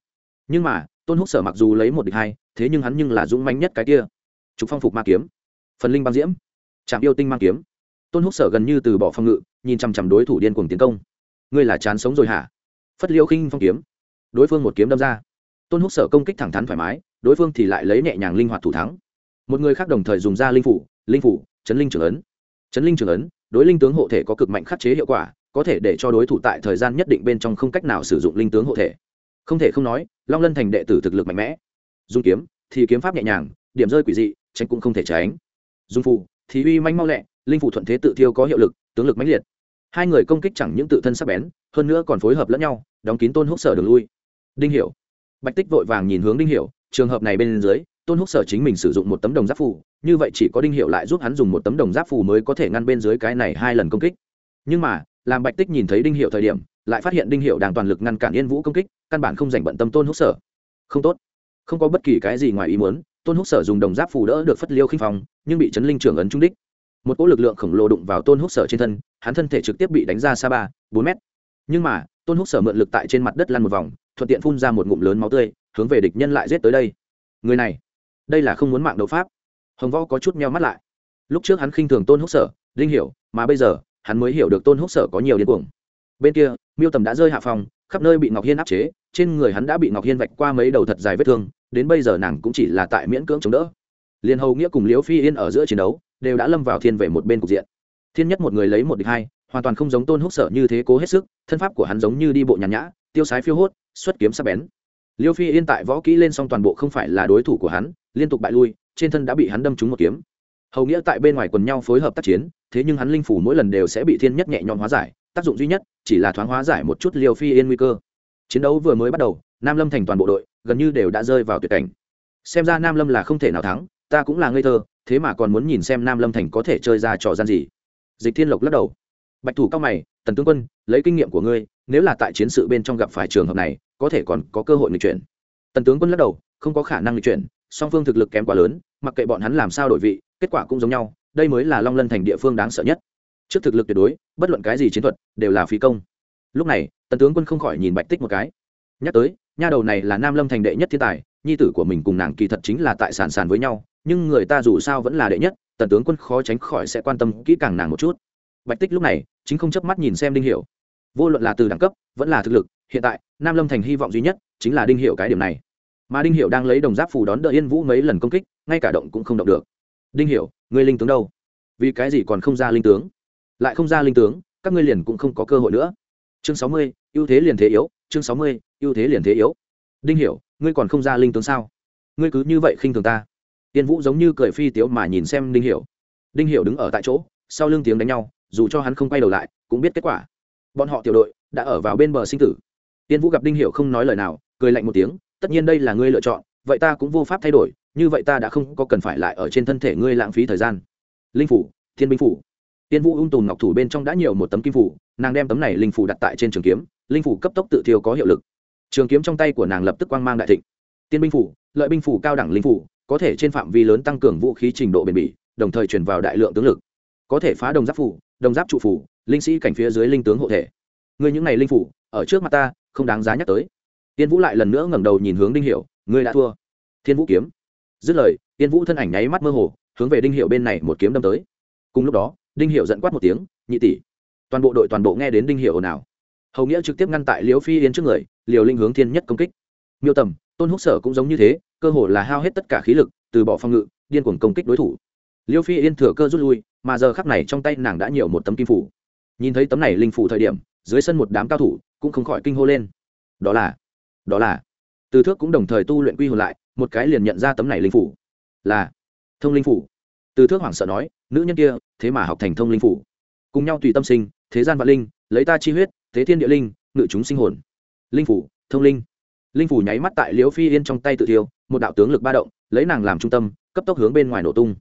Nhưng mà, tôn húc sở mặc dù lấy một địch hai, thế nhưng hắn nhưng là dũng mánh nhất cái kia. Trục phong phục ma kiếm, phần linh băng diễm, trạm yêu tinh mang kiếm. Tôn húc sở gần như từ bỏ phong ngự, nhìn chằm chằm đối thủ điên cuồng tiến công. Ngươi là chán sống rồi hả? Phất liêu khinh phong kiếm. Đối phương một kiếm đâm ra. Tôn húc sở công kích thẳng thắn thoải mái, đối phương thì lại lấy nhẹ nhàng linh hoạt thủ thắng. Một người khác đồng thời dùng ra linh phủ linh phủ, chấn linh trưởng ấn chấn linh trưởng ấn, đối linh tướng hộ thể có cực mạnh khắc chế hiệu quả, có thể để cho đối thủ tại thời gian nhất định bên trong không cách nào sử dụng linh tướng hộ thể. Không thể không nói, long lân thành đệ tử thực lực mạnh mẽ. Dùng kiếm, thì kiếm pháp nhẹ nhàng, điểm rơi quỷ dị, tránh cũng không thể tránh. Dùng phù, thì uy manh mau lẹ, linh phụ thuận thế tự thiêu có hiệu lực, tướng lực mãnh liệt. Hai người công kích chẳng những tự thân sắc bén, hơn nữa còn phối hợp lẫn nhau, đóng kín tôn húc sở đường lui. Đinh hiểu. Bạch tích vội vàng nhìn hướng đinh hiểu, trường hợp này bên dưới, tôn húc sở chính mình sử dụng một tấm đồng giáp phù như vậy chỉ có đinh hiệu lại giúp hắn dùng một tấm đồng giáp phù mới có thể ngăn bên dưới cái này hai lần công kích. Nhưng mà, làm bạch tích nhìn thấy đinh hiệu thời điểm, lại phát hiện đinh hiệu đang toàn lực ngăn cản yên vũ công kích, căn bản không dành bận tâm tôn húc sở. Không tốt. Không có bất kỳ cái gì ngoài ý muốn, tôn húc sở dùng đồng giáp phù đỡ được phất liêu khinh phong, nhưng bị chấn linh trưởng ấn trung đích. Một cỗ lực lượng khổng lồ đụng vào tôn húc sở trên thân, hắn thân thể trực tiếp bị đánh ra xa ba, bốn mét. Nhưng mà, tôn húc sở mượn lực tại trên mặt đất lăn một vòng, thuận tiện phun ra một ngụm lớn máu tươi, hướng về địch nhân lại giết tới đây. Người này, đây là không muốn mạng đấu pháp hồng võ có chút meo mắt lại. Lúc trước hắn khinh thường tôn húc sở linh hiểu, mà bây giờ, hắn mới hiểu được tôn húc sở có nhiều điên cuồng. Bên kia, miêu tầm đã rơi hạ phòng, khắp nơi bị ngọc hiên áp chế, trên người hắn đã bị ngọc hiên vạch qua mấy đầu thật dài vết thương, đến bây giờ nàng cũng chỉ là tại miễn cưỡng chống đỡ. Liền hầu nghĩa cùng liễu phi yên ở giữa chiến đấu, đều đã lâm vào thiên về một bên cục diện. Thiên nhất một người lấy một địch hai, hoàn toàn không giống tôn húc sở như thế cố hết sức, thân pháp của hắn giống như đi bộ nhàn nhã, tiêu sái phiêu hốt, xuất kiếm sắc bén. Liêu phi yên tại võ kỹ lên xong toàn bộ không phải là đối thủ của hắn, liên tục bại lui trên thân đã bị hắn đâm trúng một kiếm. Hầu nghĩa tại bên ngoài quần nhau phối hợp tác chiến, thế nhưng hắn linh phủ mỗi lần đều sẽ bị thiên nhất nhẹ nhõm hóa giải, tác dụng duy nhất chỉ là thoáng hóa giải một chút liêu phi yên nguy cơ. Chiến đấu vừa mới bắt đầu, nam lâm thành toàn bộ đội gần như đều đã rơi vào tuyệt cảnh. Xem ra nam lâm là không thể nào thắng, ta cũng là ngây thơ, thế mà còn muốn nhìn xem nam lâm thành có thể chơi ra trò gian gì. Dịch thiên lộc lắc đầu. Bạch thủ cao mày, tần tướng quân, lấy kinh nghiệm của ngươi, nếu là tại chiến sự bên trong gặp phải trường hợp này, có thể còn có cơ hội nghịch chuyển. Tần tướng quân lắc đầu, không có khả năng nghịch chuyển song phương thực lực kém quá lớn, mặc kệ bọn hắn làm sao đổi vị, kết quả cũng giống nhau, đây mới là long lân thành địa phương đáng sợ nhất. Trước thực lực tuyệt đối, bất luận cái gì chiến thuật, đều là phí công. Lúc này, tần tướng quân không khỏi nhìn bạch tích một cái. Nhắc tới, nha đầu này là nam lâm thành đệ nhất thiên tài, nhi tử của mình cùng nàng kỳ thật chính là tại sản sản với nhau, nhưng người ta dù sao vẫn là đệ nhất, tần tướng quân khó tránh khỏi sẽ quan tâm kỹ càng nàng một chút. Bạch tích lúc này, chính không chớp mắt nhìn xem đinh hiểu. Vô luận là từ đẳng cấp, vẫn là thực lực, hiện tại, nam lâm thành hy vọng duy nhất chính là đinh hiểu cái điểm này mà đinh hiểu đang lấy đồng giáp phù đón đỡ yên vũ mấy lần công kích, ngay cả động cũng không động được. Đinh hiểu, ngươi linh tướng đâu? Vì cái gì còn không ra linh tướng? Lại không ra linh tướng, các ngươi liền cũng không có cơ hội nữa. Chương sáu mươi, ưu thế liền thế yếu, chương sáu mươi, ưu thế liền thế yếu. Đinh hiểu, ngươi còn không ra linh tướng sao? Ngươi cứ như vậy khinh thường ta. Tiên vũ giống như cười phi tiếu mà nhìn xem đinh hiểu. Đinh hiểu đứng ở tại chỗ, sau lưng tiếng đánh nhau, dù cho hắn không quay đầu lại, cũng biết kết quả. Bọn họ tiểu đội đã ở vào bên bờ sinh tử. Tiên vũ gặp đinh hiểu không nói lời nào, cười lạnh một tiếng tất nhiên đây là ngươi lựa chọn, vậy ta cũng vô pháp thay đổi, như vậy ta đã không có cần phải lại ở trên thân thể ngươi lãng phí thời gian. Linh phủ, thiên binh phủ. Tiên vũ ung tùm ngọc thủ bên trong đã nhiều một tấm kim phủ, nàng đem tấm này linh phủ đặt tại trên trường kiếm, linh phủ cấp tốc tự thiêu có hiệu lực. Trường kiếm trong tay của nàng lập tức quang mang đại thịnh. Tiên binh phủ, lợi binh phủ cao đẳng linh phủ, có thể trên phạm vi lớn tăng cường vũ khí trình độ bền bỉ, đồng thời truyền vào đại lượng tướng lực. Có thể phá đồng giáp phủ, đồng giáp trụ phủ, linh sĩ cảnh phía dưới linh tướng hộ thể. Người những này linh phủ, ở trước mặt ta, không đáng giá nhắc tới tiên vũ lại lần nữa ngẩng đầu nhìn hướng đinh hiểu, ngươi đã thua. Thiên vũ kiếm. Dứt lời, tiên vũ thân ảnh nháy mắt mơ hồ, hướng về đinh hiệu bên này một kiếm đâm tới. Cùng lúc đó, đinh hiệu giận quát một tiếng, nhị tỷ, toàn bộ đội toàn bộ nghe đến đinh hiệu ồn ào. Hầu nghĩa trực tiếp ngăn tại liễu phi yến trước người, liều linh hướng thiên nhất công kích. Miêu tầm, tôn húc sở cũng giống như thế, cơ hồ là hao hết tất cả khí lực, từ bỏ phòng ngự, điên cuồng công kích đối thủ. Liêu phi yên thừa cơ rút lui, mà giờ khắc này trong tay nàng đã nhiều một tấm kim phủ. Nhìn thấy tấm này linh phủ thời điểm, dưới sân một đám cao thủ cũng không khỏi kinh hô lên. Đó là đó là từ thước cũng đồng thời tu luyện quy hồn lại, một cái liền nhận ra tấm này linh phủ. Là thông linh phủ. Từ thước hoảng sợ nói, nữ nhân kia, thế mà học thành thông linh phủ. Cùng nhau tùy tâm sinh, thế gian vạn linh, lấy ta chi huyết, thế thiên địa linh, ngự chúng sinh hồn. Linh phủ, thông linh. Linh phủ nháy mắt tại liễu phi yên trong tay tự thiêu, một đạo tướng lực ba động, lấy nàng làm trung tâm, cấp tốc hướng bên ngoài nổ tung.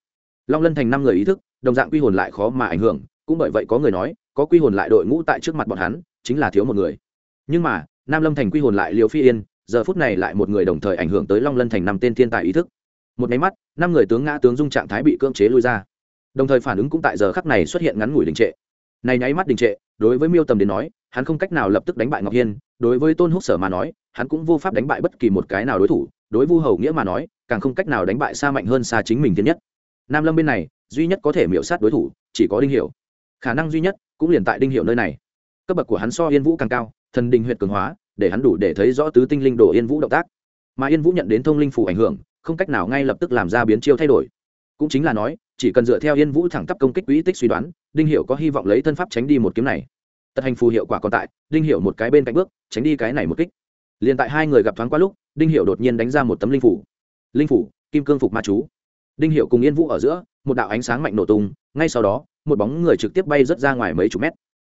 Long lân thành năm người ý thức, đồng dạng quy hồn lại khó mà ảnh hưởng, cũng bởi vậy có người nói, có quy hồn lại đội ngũ tại trước mặt bọn hắn, chính là thiếu một người. Nhưng mà nam lâm thành quy hồn lại liễu phi yên, giờ phút này lại một người đồng thời ảnh hưởng tới long lân thành năm tên thiên tài ý thức. Một máy mắt, năm người tướng ngã tướng dung trạng thái bị cưỡng chế lui ra. Đồng thời phản ứng cũng tại giờ khắc này xuất hiện ngắn ngủi đình trệ. Này nháy mắt đình trệ, đối với miêu tầm đến nói, hắn không cách nào lập tức đánh bại ngọc hiên, đối với tôn húc sở mà nói, hắn cũng vô pháp đánh bại bất kỳ một cái nào đối thủ, đối vu hầu nghĩa mà nói, càng không cách nào đánh bại xa mạnh hơn xa chính mình thiên nhất. Nam lâm bên này, duy nhất có thể miễu sát đối thủ, chỉ có đinh hiểu. Khả năng duy nhất cũng liền tại đinh hiểu nơi này. Cấp bậc của hắn so yên vũ càng cao thần đình huyệt cường hóa, để hắn đủ để thấy rõ tứ tinh linh đồ yên vũ động tác. Mà yên vũ nhận đến thông linh phủ ảnh hưởng, không cách nào ngay lập tức làm ra biến chiêu thay đổi. Cũng chính là nói, chỉ cần dựa theo yên vũ thẳng tắp công kích quỹ tích suy đoán, đinh hiệu có hy vọng lấy thân pháp tránh đi một kiếm này. Tật hành phù hiệu quả còn tại, đinh hiệu một cái bên cạnh bước, tránh đi cái này một kích. Liền tại hai người gặp thoáng qua lúc, đinh hiệu đột nhiên đánh ra một tấm linh phủ. Linh phủ, kim cương phục ma chú. Đinh hiệu cùng yên vũ ở giữa, một đạo ánh sáng mạnh nổ tung, ngay sau đó, một bóng người trực tiếp bay rớt ra ngoài mấy chục mét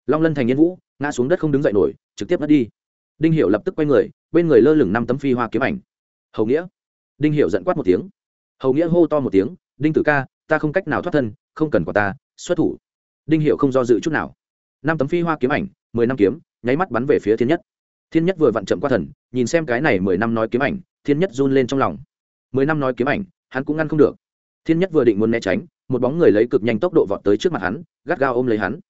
long lân thành yên vũ, ngã xuống đất không đứng dậy nổi, trực tiếp mất đi. Đinh hiệu lập tức quay người, bên người lơ lửng năm tấm phi hoa kiếm ảnh. Hầu nghĩa. Đinh hiệu giận quát một tiếng. Hầu nghĩa hô to một tiếng, đinh tử ca, ta không cách nào thoát thân, không cần quả ta, xuất thủ. Đinh hiệu không do dự chút nào. Năm tấm phi hoa kiếm ảnh, mười năm kiếm, nháy mắt bắn về phía thiên nhất. Thiên nhất vừa vặn chậm qua thần, nhìn xem cái này mười năm nói kiếm ảnh, thiên nhất run lên trong lòng. Mười năm nói kiếm ảnh, hắn cũng ngăn không được. Thiên nhất vừa định muốn né tránh, một bóng người lấy cực nhanh tốc độ vọt tới trước mặt hắn, gắt gao ôm lấy hắn.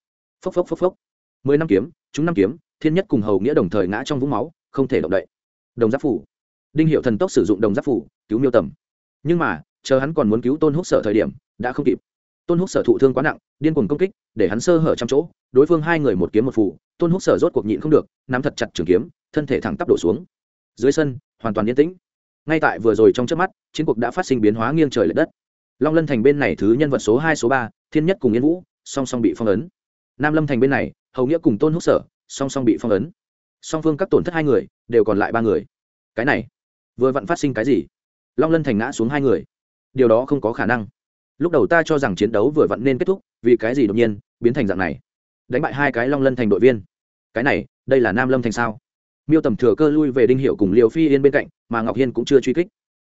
Phốc phốc phốc phốc mười năm kiếm, chúng năm kiếm, thiên nhất cùng hầu nghĩa đồng thời ngã trong vũng máu, không thể động đậy. Đồng giáp phủ. Đinh hiệu thần tốc sử dụng đồng giáp phủ, cứu miêu tầm. Nhưng mà, chờ hắn còn muốn cứu tôn húc sở thời điểm, đã không kịp. Tôn húc sở thụ thương quá nặng, điên cuồng công kích, để hắn sơ hở trăm chỗ, đối phương hai người một kiếm một phủ, tôn húc sở rốt cuộc nhịn không được, nắm thật chặt trường kiếm, thân thể thẳng tắp đổ xuống. Dưới sân, hoàn toàn yên tĩnh. Ngay tại vừa rồi trong trước mắt, chiến cuộc đã phát sinh biến hóa nghiêng trời l ệ đất. Long lân thành bên này thứ nhân vật số hai, số ba, thiên nhất cùng yên vũ, song song bị phong ấn nam lâm thành bên này, hầu nghĩa cùng tôn húc sở, song song bị phong ấn. Song phương các tổn thất hai người, đều còn lại ba người. Cái này, vừa vặn phát sinh cái gì? Long lân thành ngã xuống hai người. Điều đó không có khả năng. Lúc đầu ta cho rằng chiến đấu vừa vặn nên kết thúc, vì cái gì đột nhiên biến thành dạng này? Đánh bại hai cái long lân thành đội viên. Cái này, đây là nam lâm thành sao? Miêu tầm thừa cơ lui về đinh hiệu cùng liều phi yên bên cạnh, mà ngọc hiên cũng chưa truy kích.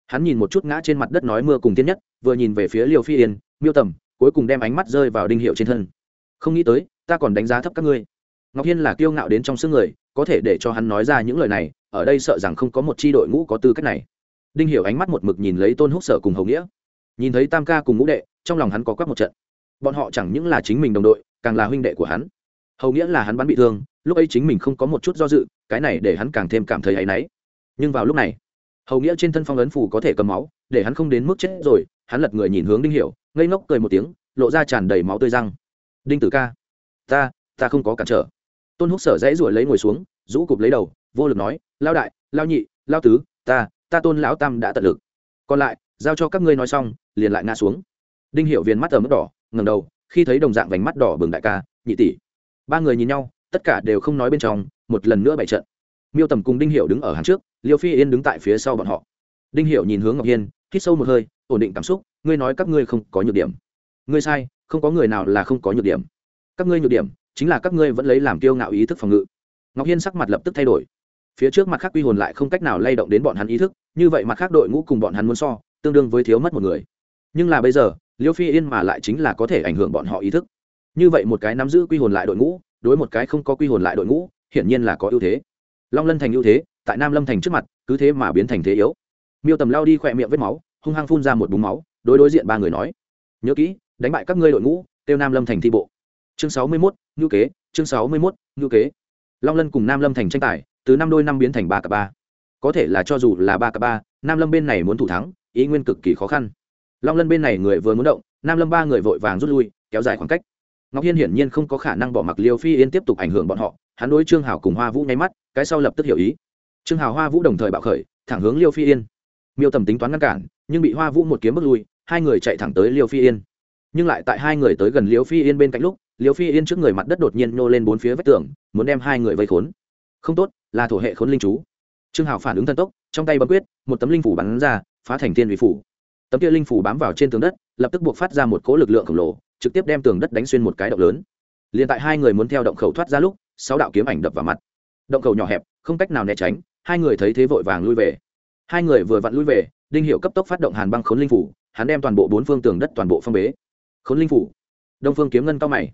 Hắn nhìn một chút ngã trên mặt đất nói mưa cùng tiên nhất, vừa nhìn về phía liều phi yên, miêu tầm cuối cùng đem ánh mắt rơi vào đinh hiệu trên thân. Không nghĩ tới ta còn đánh giá thấp các ngươi. Ngọc hiên là kiêu ngạo đến trong xương người, có thể để cho hắn nói ra những lời này, ở đây sợ rằng không có một c h i đội ngũ có tư cách này. Đinh hiểu ánh mắt một mực nhìn lấy tôn húc sở cùng hầu nghĩa. Nhìn thấy tam ca cùng ngũ đệ, trong lòng hắn có quắc một trận. Bọn họ chẳng những là chính mình đồng đội, càng là huynh đệ của hắn. Hầu nghĩa là hắn bắn bị thương, lúc ấy chính mình không có một chút do dự, cái này để hắn càng thêm cảm thấy áy náy. Nhưng vào lúc này, hầu nghĩa trên thân phong ấn phủ có thể cầm máu, để hắn không đến mức chết rồi, hắn lật người nhìn hướng đinh hiểu, ngây ngốc cười một tiếng, lộ ra tràn đầy máu tươi răng. Đinh tử ca ta ta không có cản trở. Tôn húc sở dãy ruổi lấy ngồi xuống, rũ cụp lấy đầu, vô lực nói lao đại lao nhị lao tứ, ta ta tôn lão tam đã tận lực. Còn lại, giao cho các ngươi nói xong, liền lại ngã xuống. Đinh hiểu viên mắt ở mức đỏ, ngẩng đầu, khi thấy đồng dạng vành mắt đỏ bừng đại ca, nhị tỷ. Ba người nhìn nhau, tất cả đều không nói bên trong, một lần nữa bày trận. Miêu tầm cùng đinh hiểu đứng ở hàng trước, liêu phi yên đứng tại phía sau bọn họ. Đinh hiểu nhìn hướng ngọc hiên, hít sâu một hơi, ổn định cảm xúc, ngươi nói các ngươi không có nhược điểm. Ngươi sai, không có người nào là không có nhược điểm các ngươi nhược điểm, chính là các ngươi vẫn lấy làm kiêu ngạo ý thức phòng ngự. Ngọc hiên sắc mặt lập tức thay đổi. Phía trước mặt khác quy hồn lại không cách nào lay động đến bọn hắn ý thức, như vậy mặt khác đội ngũ cùng bọn hắn muốn so, tương đương với thiếu mất một người. Nhưng là bây giờ, liêu phi yên mà lại chính là có thể ảnh hưởng bọn họ ý thức. Như vậy một cái nắm giữ quy hồn lại đội ngũ, đối một cái không có quy hồn lại đội ngũ, hiển nhiên là có ưu thế. Long lân thành ưu thế, tại nam lâm thành trước mặt, cứ thế mà biến thành thế yếu. Miêu tầm lao đi khỏe miệng vết máu, hung hăng phun ra một búng máu, đối đối diện ba người nói, nhớ kỹ, đánh bại các ngươi đội ngũ tiêu nam lâm thành thi bộ chương sáu mươi mốt, ngữ kế, chương sáu mươi ngữ kế. Long lân cùng nam lâm thành tranh tài, từ năm đôi năm biến thành ba cặp ba. Có thể là cho dù là ba cặp ba, nam lâm bên này muốn thủ thắng, ý nguyên cực kỳ khó khăn. Long lân bên này người vừa muốn động, nam lâm ba người vội vàng rút lui, kéo dài khoảng cách. Ngọc hiên hiển nhiên không có khả năng bỏ mặc liêu phi yên tiếp tục ảnh hưởng bọn họ, hắn đối trương hảo cùng hoa vũ nháy mắt, cái sau lập tức hiểu ý. Trương hảo hoa vũ đồng thời bạo khởi, thẳng hướng liêu phi yên. Miêu tầm tính toán ngăn cản, nhưng bị hoa vũ một kiếm bước lui, hai người chạy thẳng tới liêu phi yên. Nhưng lại tại hai người tới gần liêu phi yên bên cạnh lúc liều phi yên trước người mặt đất đột nhiên nô lên bốn phía vách tường, muốn đem hai người vây khốn. Không tốt, là thổ hệ khốn linh chú. Trương hảo phản ứng thần tốc, trong tay bấm quyết, một tấm linh phủ bắn ra, phá thành thiên vị phủ. Tấm kia linh phủ bám vào trên tường đất, lập tức buộc phát ra một cỗ lực lượng khổng lồ, trực tiếp đem tường đất đánh xuyên một cái động lớn. Liền tại hai người muốn theo động khẩu thoát ra lúc, sáu đạo kiếm ảnh đập vào mặt. Động khẩu nhỏ hẹp, không cách nào né tránh, hai người thấy thế vội vàng lui về. Hai người vừa vặn lui về, đinh hiệu cấp tốc phát động hàn băng khốn linh phủ, hắn đem toàn bộ bốn phương tường đất toàn bộ phong bế. Khốn linh phủ. Đông phương kiếm ngân cao mày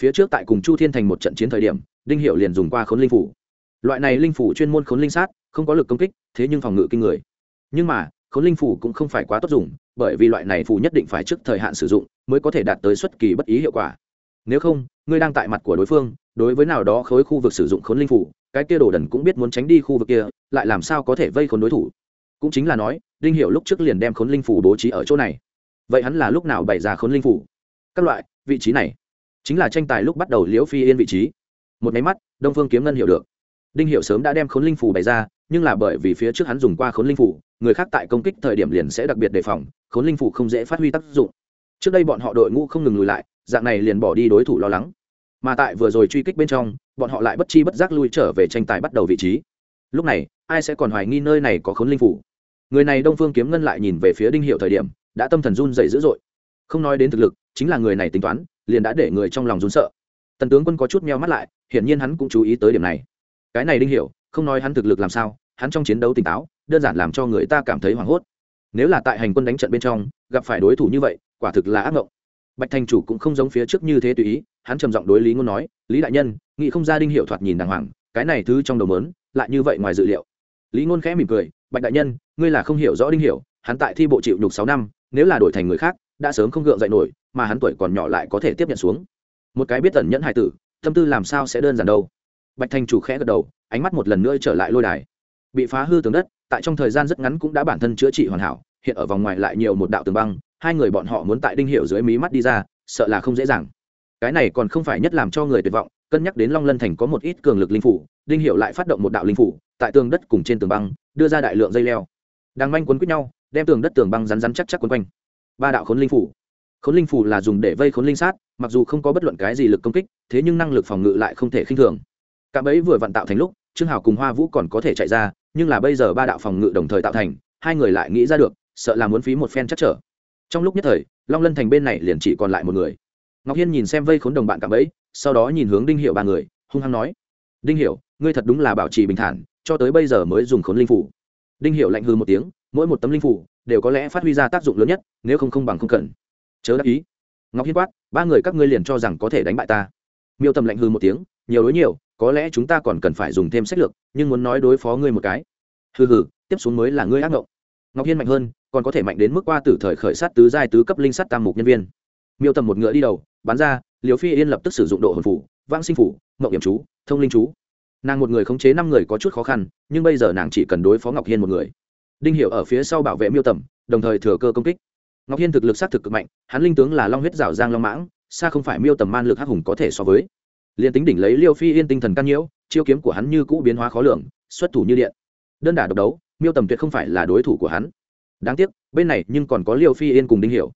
phía trước tại cùng chu thiên thành một trận chiến thời điểm, đinh hiệu liền dùng qua khốn linh phủ. Loại này linh phủ chuyên môn khốn linh sát, không có lực công kích, thế nhưng phòng ngự kinh người. Nhưng mà, khốn linh phủ cũng không phải quá tốt dùng, bởi vì loại này phủ nhất định phải trước thời hạn sử dụng mới có thể đạt tới xuất kỳ bất ý hiệu quả. Nếu không, ngươi đang tại mặt của đối phương, đối với nào đó khối khu vực sử dụng khốn linh phủ, cái kia đồ đần cũng biết muốn tránh đi khu vực kia, lại làm sao có thể vây khốn đối thủ? Cũng chính là nói, đinh hiệu lúc trước liền đem khốn linh phủ bố trí ở chỗ này. Vậy hắn là lúc nào bày ra khốn linh phủ? Các loại, vị trí này chính là tranh tài lúc bắt đầu liễu phi yên vị trí. Một máy mắt, đông phương kiếm ngân hiểu được. Đinh hiệu sớm đã đem khốn linh phủ bày ra, nhưng là bởi vì phía trước hắn dùng qua khốn linh phủ người khác tại công kích thời điểm liền sẽ đặc biệt đề phòng, khốn linh phủ không dễ phát huy tác dụng. Trước đây bọn họ đội ngũ không ngừng lùi lại, dạng này liền bỏ đi đối thủ lo lắng. Mà tại vừa rồi truy kích bên trong, bọn họ lại bất chi bất giác lui trở về tranh tài bắt đầu vị trí. Lúc này, ai sẽ còn hoài nghi nơi này có khốn linh phủ người này đông phương kiếm ngân lại nhìn về phía đinh hiệu thời điểm, đã tâm thần run dày dữ dội. Không nói đến thực lực, chính là người này tính toán liền đã để người trong lòng run sợ. Tần tướng quân có chút meo mắt lại, hiển nhiên hắn cũng chú ý tới điểm này. Cái này đinh hiểu, không nói hắn thực lực làm sao, hắn trong chiến đấu tỉnh táo, đơn giản làm cho người ta cảm thấy hoảng hốt. Nếu là tại hành quân đánh trận bên trong, gặp phải đối thủ như vậy, quả thực là ác mộng. Bạch thành chủ cũng không giống phía trước như thế tùy ý, hắn trầm giọng đối lý ngôn nói, lý đại nhân nghị không ra đinh hiệu thoạt nhìn đàng hoàng, cái này thứ trong đầu mớn, lại như vậy ngoài dự liệu. Lý ngôn khẽ mỉm cười, bạch đại nhân, ngươi là không hiểu rõ đinh hiểu, hắn tại thi bộ chịu nhục sáu năm, nếu là đổi thành người khác đã sớm không gượng dậy nổi, mà hắn tuổi còn nhỏ lại có thể tiếp nhận xuống. Một cái biết tẩn nhẫn hài tử, tâm tư làm sao sẽ đơn giản đâu. Bạch thành chủ khẽ gật đầu, ánh mắt một lần nữa trở lại lôi đài. Bị phá hư tường đất, tại trong thời gian rất ngắn cũng đã bản thân chữa trị hoàn hảo, hiện ở vòng ngoài lại nhiều một đạo tường băng, hai người bọn họ muốn tại đinh hiệu dưới mí mắt đi ra, sợ là không dễ dàng. Cái này còn không phải nhất làm cho người tuyệt vọng, cân nhắc đến long lân thành có một ít cường lực linh phủ, đinh hiệu lại phát động một đạo linh phủ, tại tường đất cùng trên tường băng, đưa ra đại lượng dây leo. Đang manh quấn quýt nhau, đem tường đất tường băng rắn rắn chắc chắc quấn quanh ba đạo khốn linh phủ. Khốn linh phủ là dùng để vây khốn linh sát, mặc dù không có bất luận cái gì lực công kích, thế nhưng năng lực phòng ngự lại không thể khinh thường. Cạm ấy vừa vặn tạo thành lúc, trương hào cùng hoa vũ còn có thể chạy ra, nhưng là bây giờ ba đạo phòng ngự đồng thời tạo thành, hai người lại nghĩ ra được, sợ là muốn phí một phen chắc trở. Trong lúc nhất thời, long lân thành bên này liền chỉ còn lại một người. Ngọc hiên nhìn xem vây khốn đồng bạn cạm ấy sau đó nhìn hướng đinh hiệu ba người, hung hăng nói, đinh hiệu ngươi thật đúng là bảo trì bình thản, cho tới bây giờ mới dùng khốn linh phủ. Đinh hiệu lạnh hư một tiếng, mỗi một tấm linh phủ đều có lẽ phát huy ra tác dụng lớn nhất, nếu không không bằng không cần. Chớ đáp ý. Ngọc hiên quát, ba người các ngươi liền cho rằng có thể đánh bại ta. Miêu tầm lạnh hư một tiếng, nhiều đối nhiều, có lẽ chúng ta còn cần phải dùng thêm sách lược, nhưng muốn nói đối phó ngươi một cái. Hừ hừ, tiếp xuống mới là ngươi ác ngộng. Ngọc hiên mạnh hơn, còn có thể mạnh đến mức qua từ thời khởi sát tứ giai tứ cấp linh sắt tam mục nhân viên. Miêu tầm một ngựa đi đầu, bắn ra liều phi yên lập tức sử dụng độ hồn phủ, vãng sinh phủ mậu hiểm chú, thông linh chú. Nàng một người khống chế năm người có chút khó khăn, nhưng bây giờ nàng chỉ cần đối phó ngọc hiên một người đinh hiệu ở phía sau bảo vệ miêu tầm, đồng thời thừa cơ công kích. Ngọc hiên thực lực s á t thực cực mạnh, hắn linh tướng là long huyết rào giang long mãng, xa không phải miêu tầm man lực hắc hùng có thể so với. Liền tính đỉnh lấy liêu phi yên tinh thần căn nhiễu, chiêu kiếm của hắn như cũ biến hóa khó lường, xuất thủ như điện. Đơn đả độc đấu, miêu tầm tuyệt không phải là đối thủ của hắn. Đáng tiếc, bên này nhưng còn có liêu phi yên cùng đinh hiệu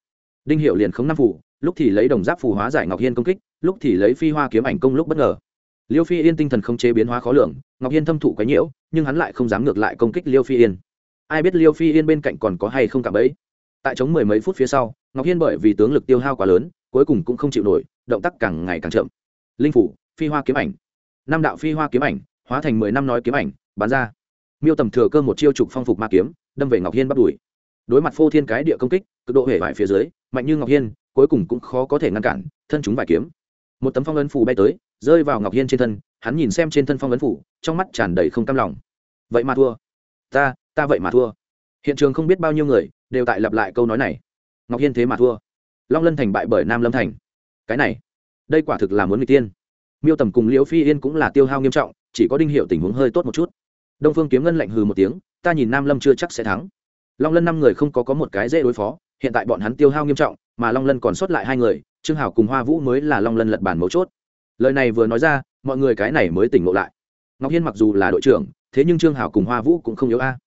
đinh hiệu liền không năm phủ lúc thì lấy đồng giáp phù hóa giải ngọc hiên công kích, lúc thì lấy phi hoa kiếm ảnh công lúc bất ngờ. Liêu phi yên tinh thần không chế biến hóa khó lường, ngọc hiên thâm thụ quấy nhiễu, nhưng hắn lại không dám ngược lại công kích liêu phi yên ai biết liêu phi yên bên cạnh còn có hay không cả bấy? Tại chống mười mấy phút phía sau, ngọc hiên bởi vì tướng lực tiêu hao quá lớn, cuối cùng cũng không chịu nổi, động tác càng ngày càng chậm. Linh phủ, phi hoa kiếm ảnh. Năm đạo phi hoa kiếm ảnh, hóa thành mười năm nói kiếm ảnh bán ra. Miêu tầm thừa cơ một chiêu trục phong phục ma kiếm, đâm về ngọc hiên bắt đuổi đối mặt phô thiên cái địa công kích, cực độ hể vải phía dưới, mạnh như ngọc hiên, cuối cùng cũng khó có thể ngăn cản, thân chúng vải kiếm. Một tấm phong ấn phủ bay tới, rơi vào ngọc hiên trên thân, hắn nhìn xem trên thân phong ấn phủ, trong mắt tràn đầy không cam lòng. Vậy mà thua. Ta ta vậy mà thua. Hiện trường không biết bao nhiêu người đều tại lặp lại câu nói này. Ngọc hiên thế mà thua. Long lân thành bại bởi nam lâm thành. Cái này, đây quả thực là muốn người tiên. Miêu tầm cùng liễu phi yên cũng là tiêu hao nghiêm trọng, chỉ có đinh hiệu tình huống hơi tốt một chút. Đông phương kiếm ngân lạnh hừ một tiếng, ta nhìn nam lâm chưa chắc sẽ thắng. Long lân năm người không có có một cái dễ đối phó, hiện tại bọn hắn tiêu hao nghiêm trọng, mà long lân còn sót lại hai người, trương hảo cùng hoa vũ mới là long lân lật bản mấu chốt. Lời này vừa nói ra, mọi người cái này mới tỉnh ngộ lại. Ngọc hiên mặc dù là đội trưởng, thế nhưng trương hảo cùng hoa vũ cũng không yếu a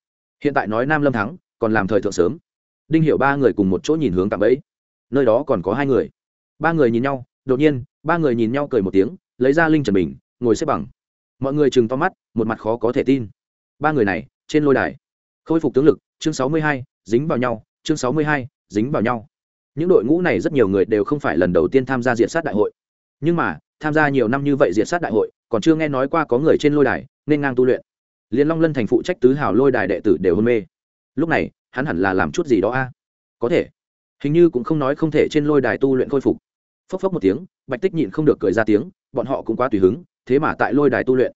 hiện tại nói nam lâm thắng, còn làm thời thượng sớm. Đinh hiểu ba người cùng một chỗ nhìn hướng tạm ấy nơi đó còn có hai người. Ba người nhìn nhau, đột nhiên, ba người nhìn nhau cười một tiếng, lấy ra linh trần bình, ngồi xếp bằng. Mọi người chừng to mắt, một mặt khó có thể tin. Ba người này, trên lôi đài. Khôi phục tướng lực, chương sáu mươi hai, dính vào nhau, chương sáu mươi hai, dính vào nhau. Những đội ngũ này rất nhiều người đều không phải lần đầu tiên tham gia diện sát đại hội. Nhưng mà, tham gia nhiều năm như vậy diện sát đại hội, còn chưa nghe nói qua có người trên lôi đài, nên ngang tu luyện liên long lân thành phụ trách tứ hào lôi đài đệ tử đều hôn mê. Lúc này, hắn hẳn là làm chút gì đó a? Có thể. Hình như cũng không nói không thể trên lôi đài tu luyện khôi phục. Phốc phốc một tiếng, bạch tích nhịn không được cười ra tiếng, bọn họ cũng quá tùy hứng, thế mà tại lôi đài tu luyện.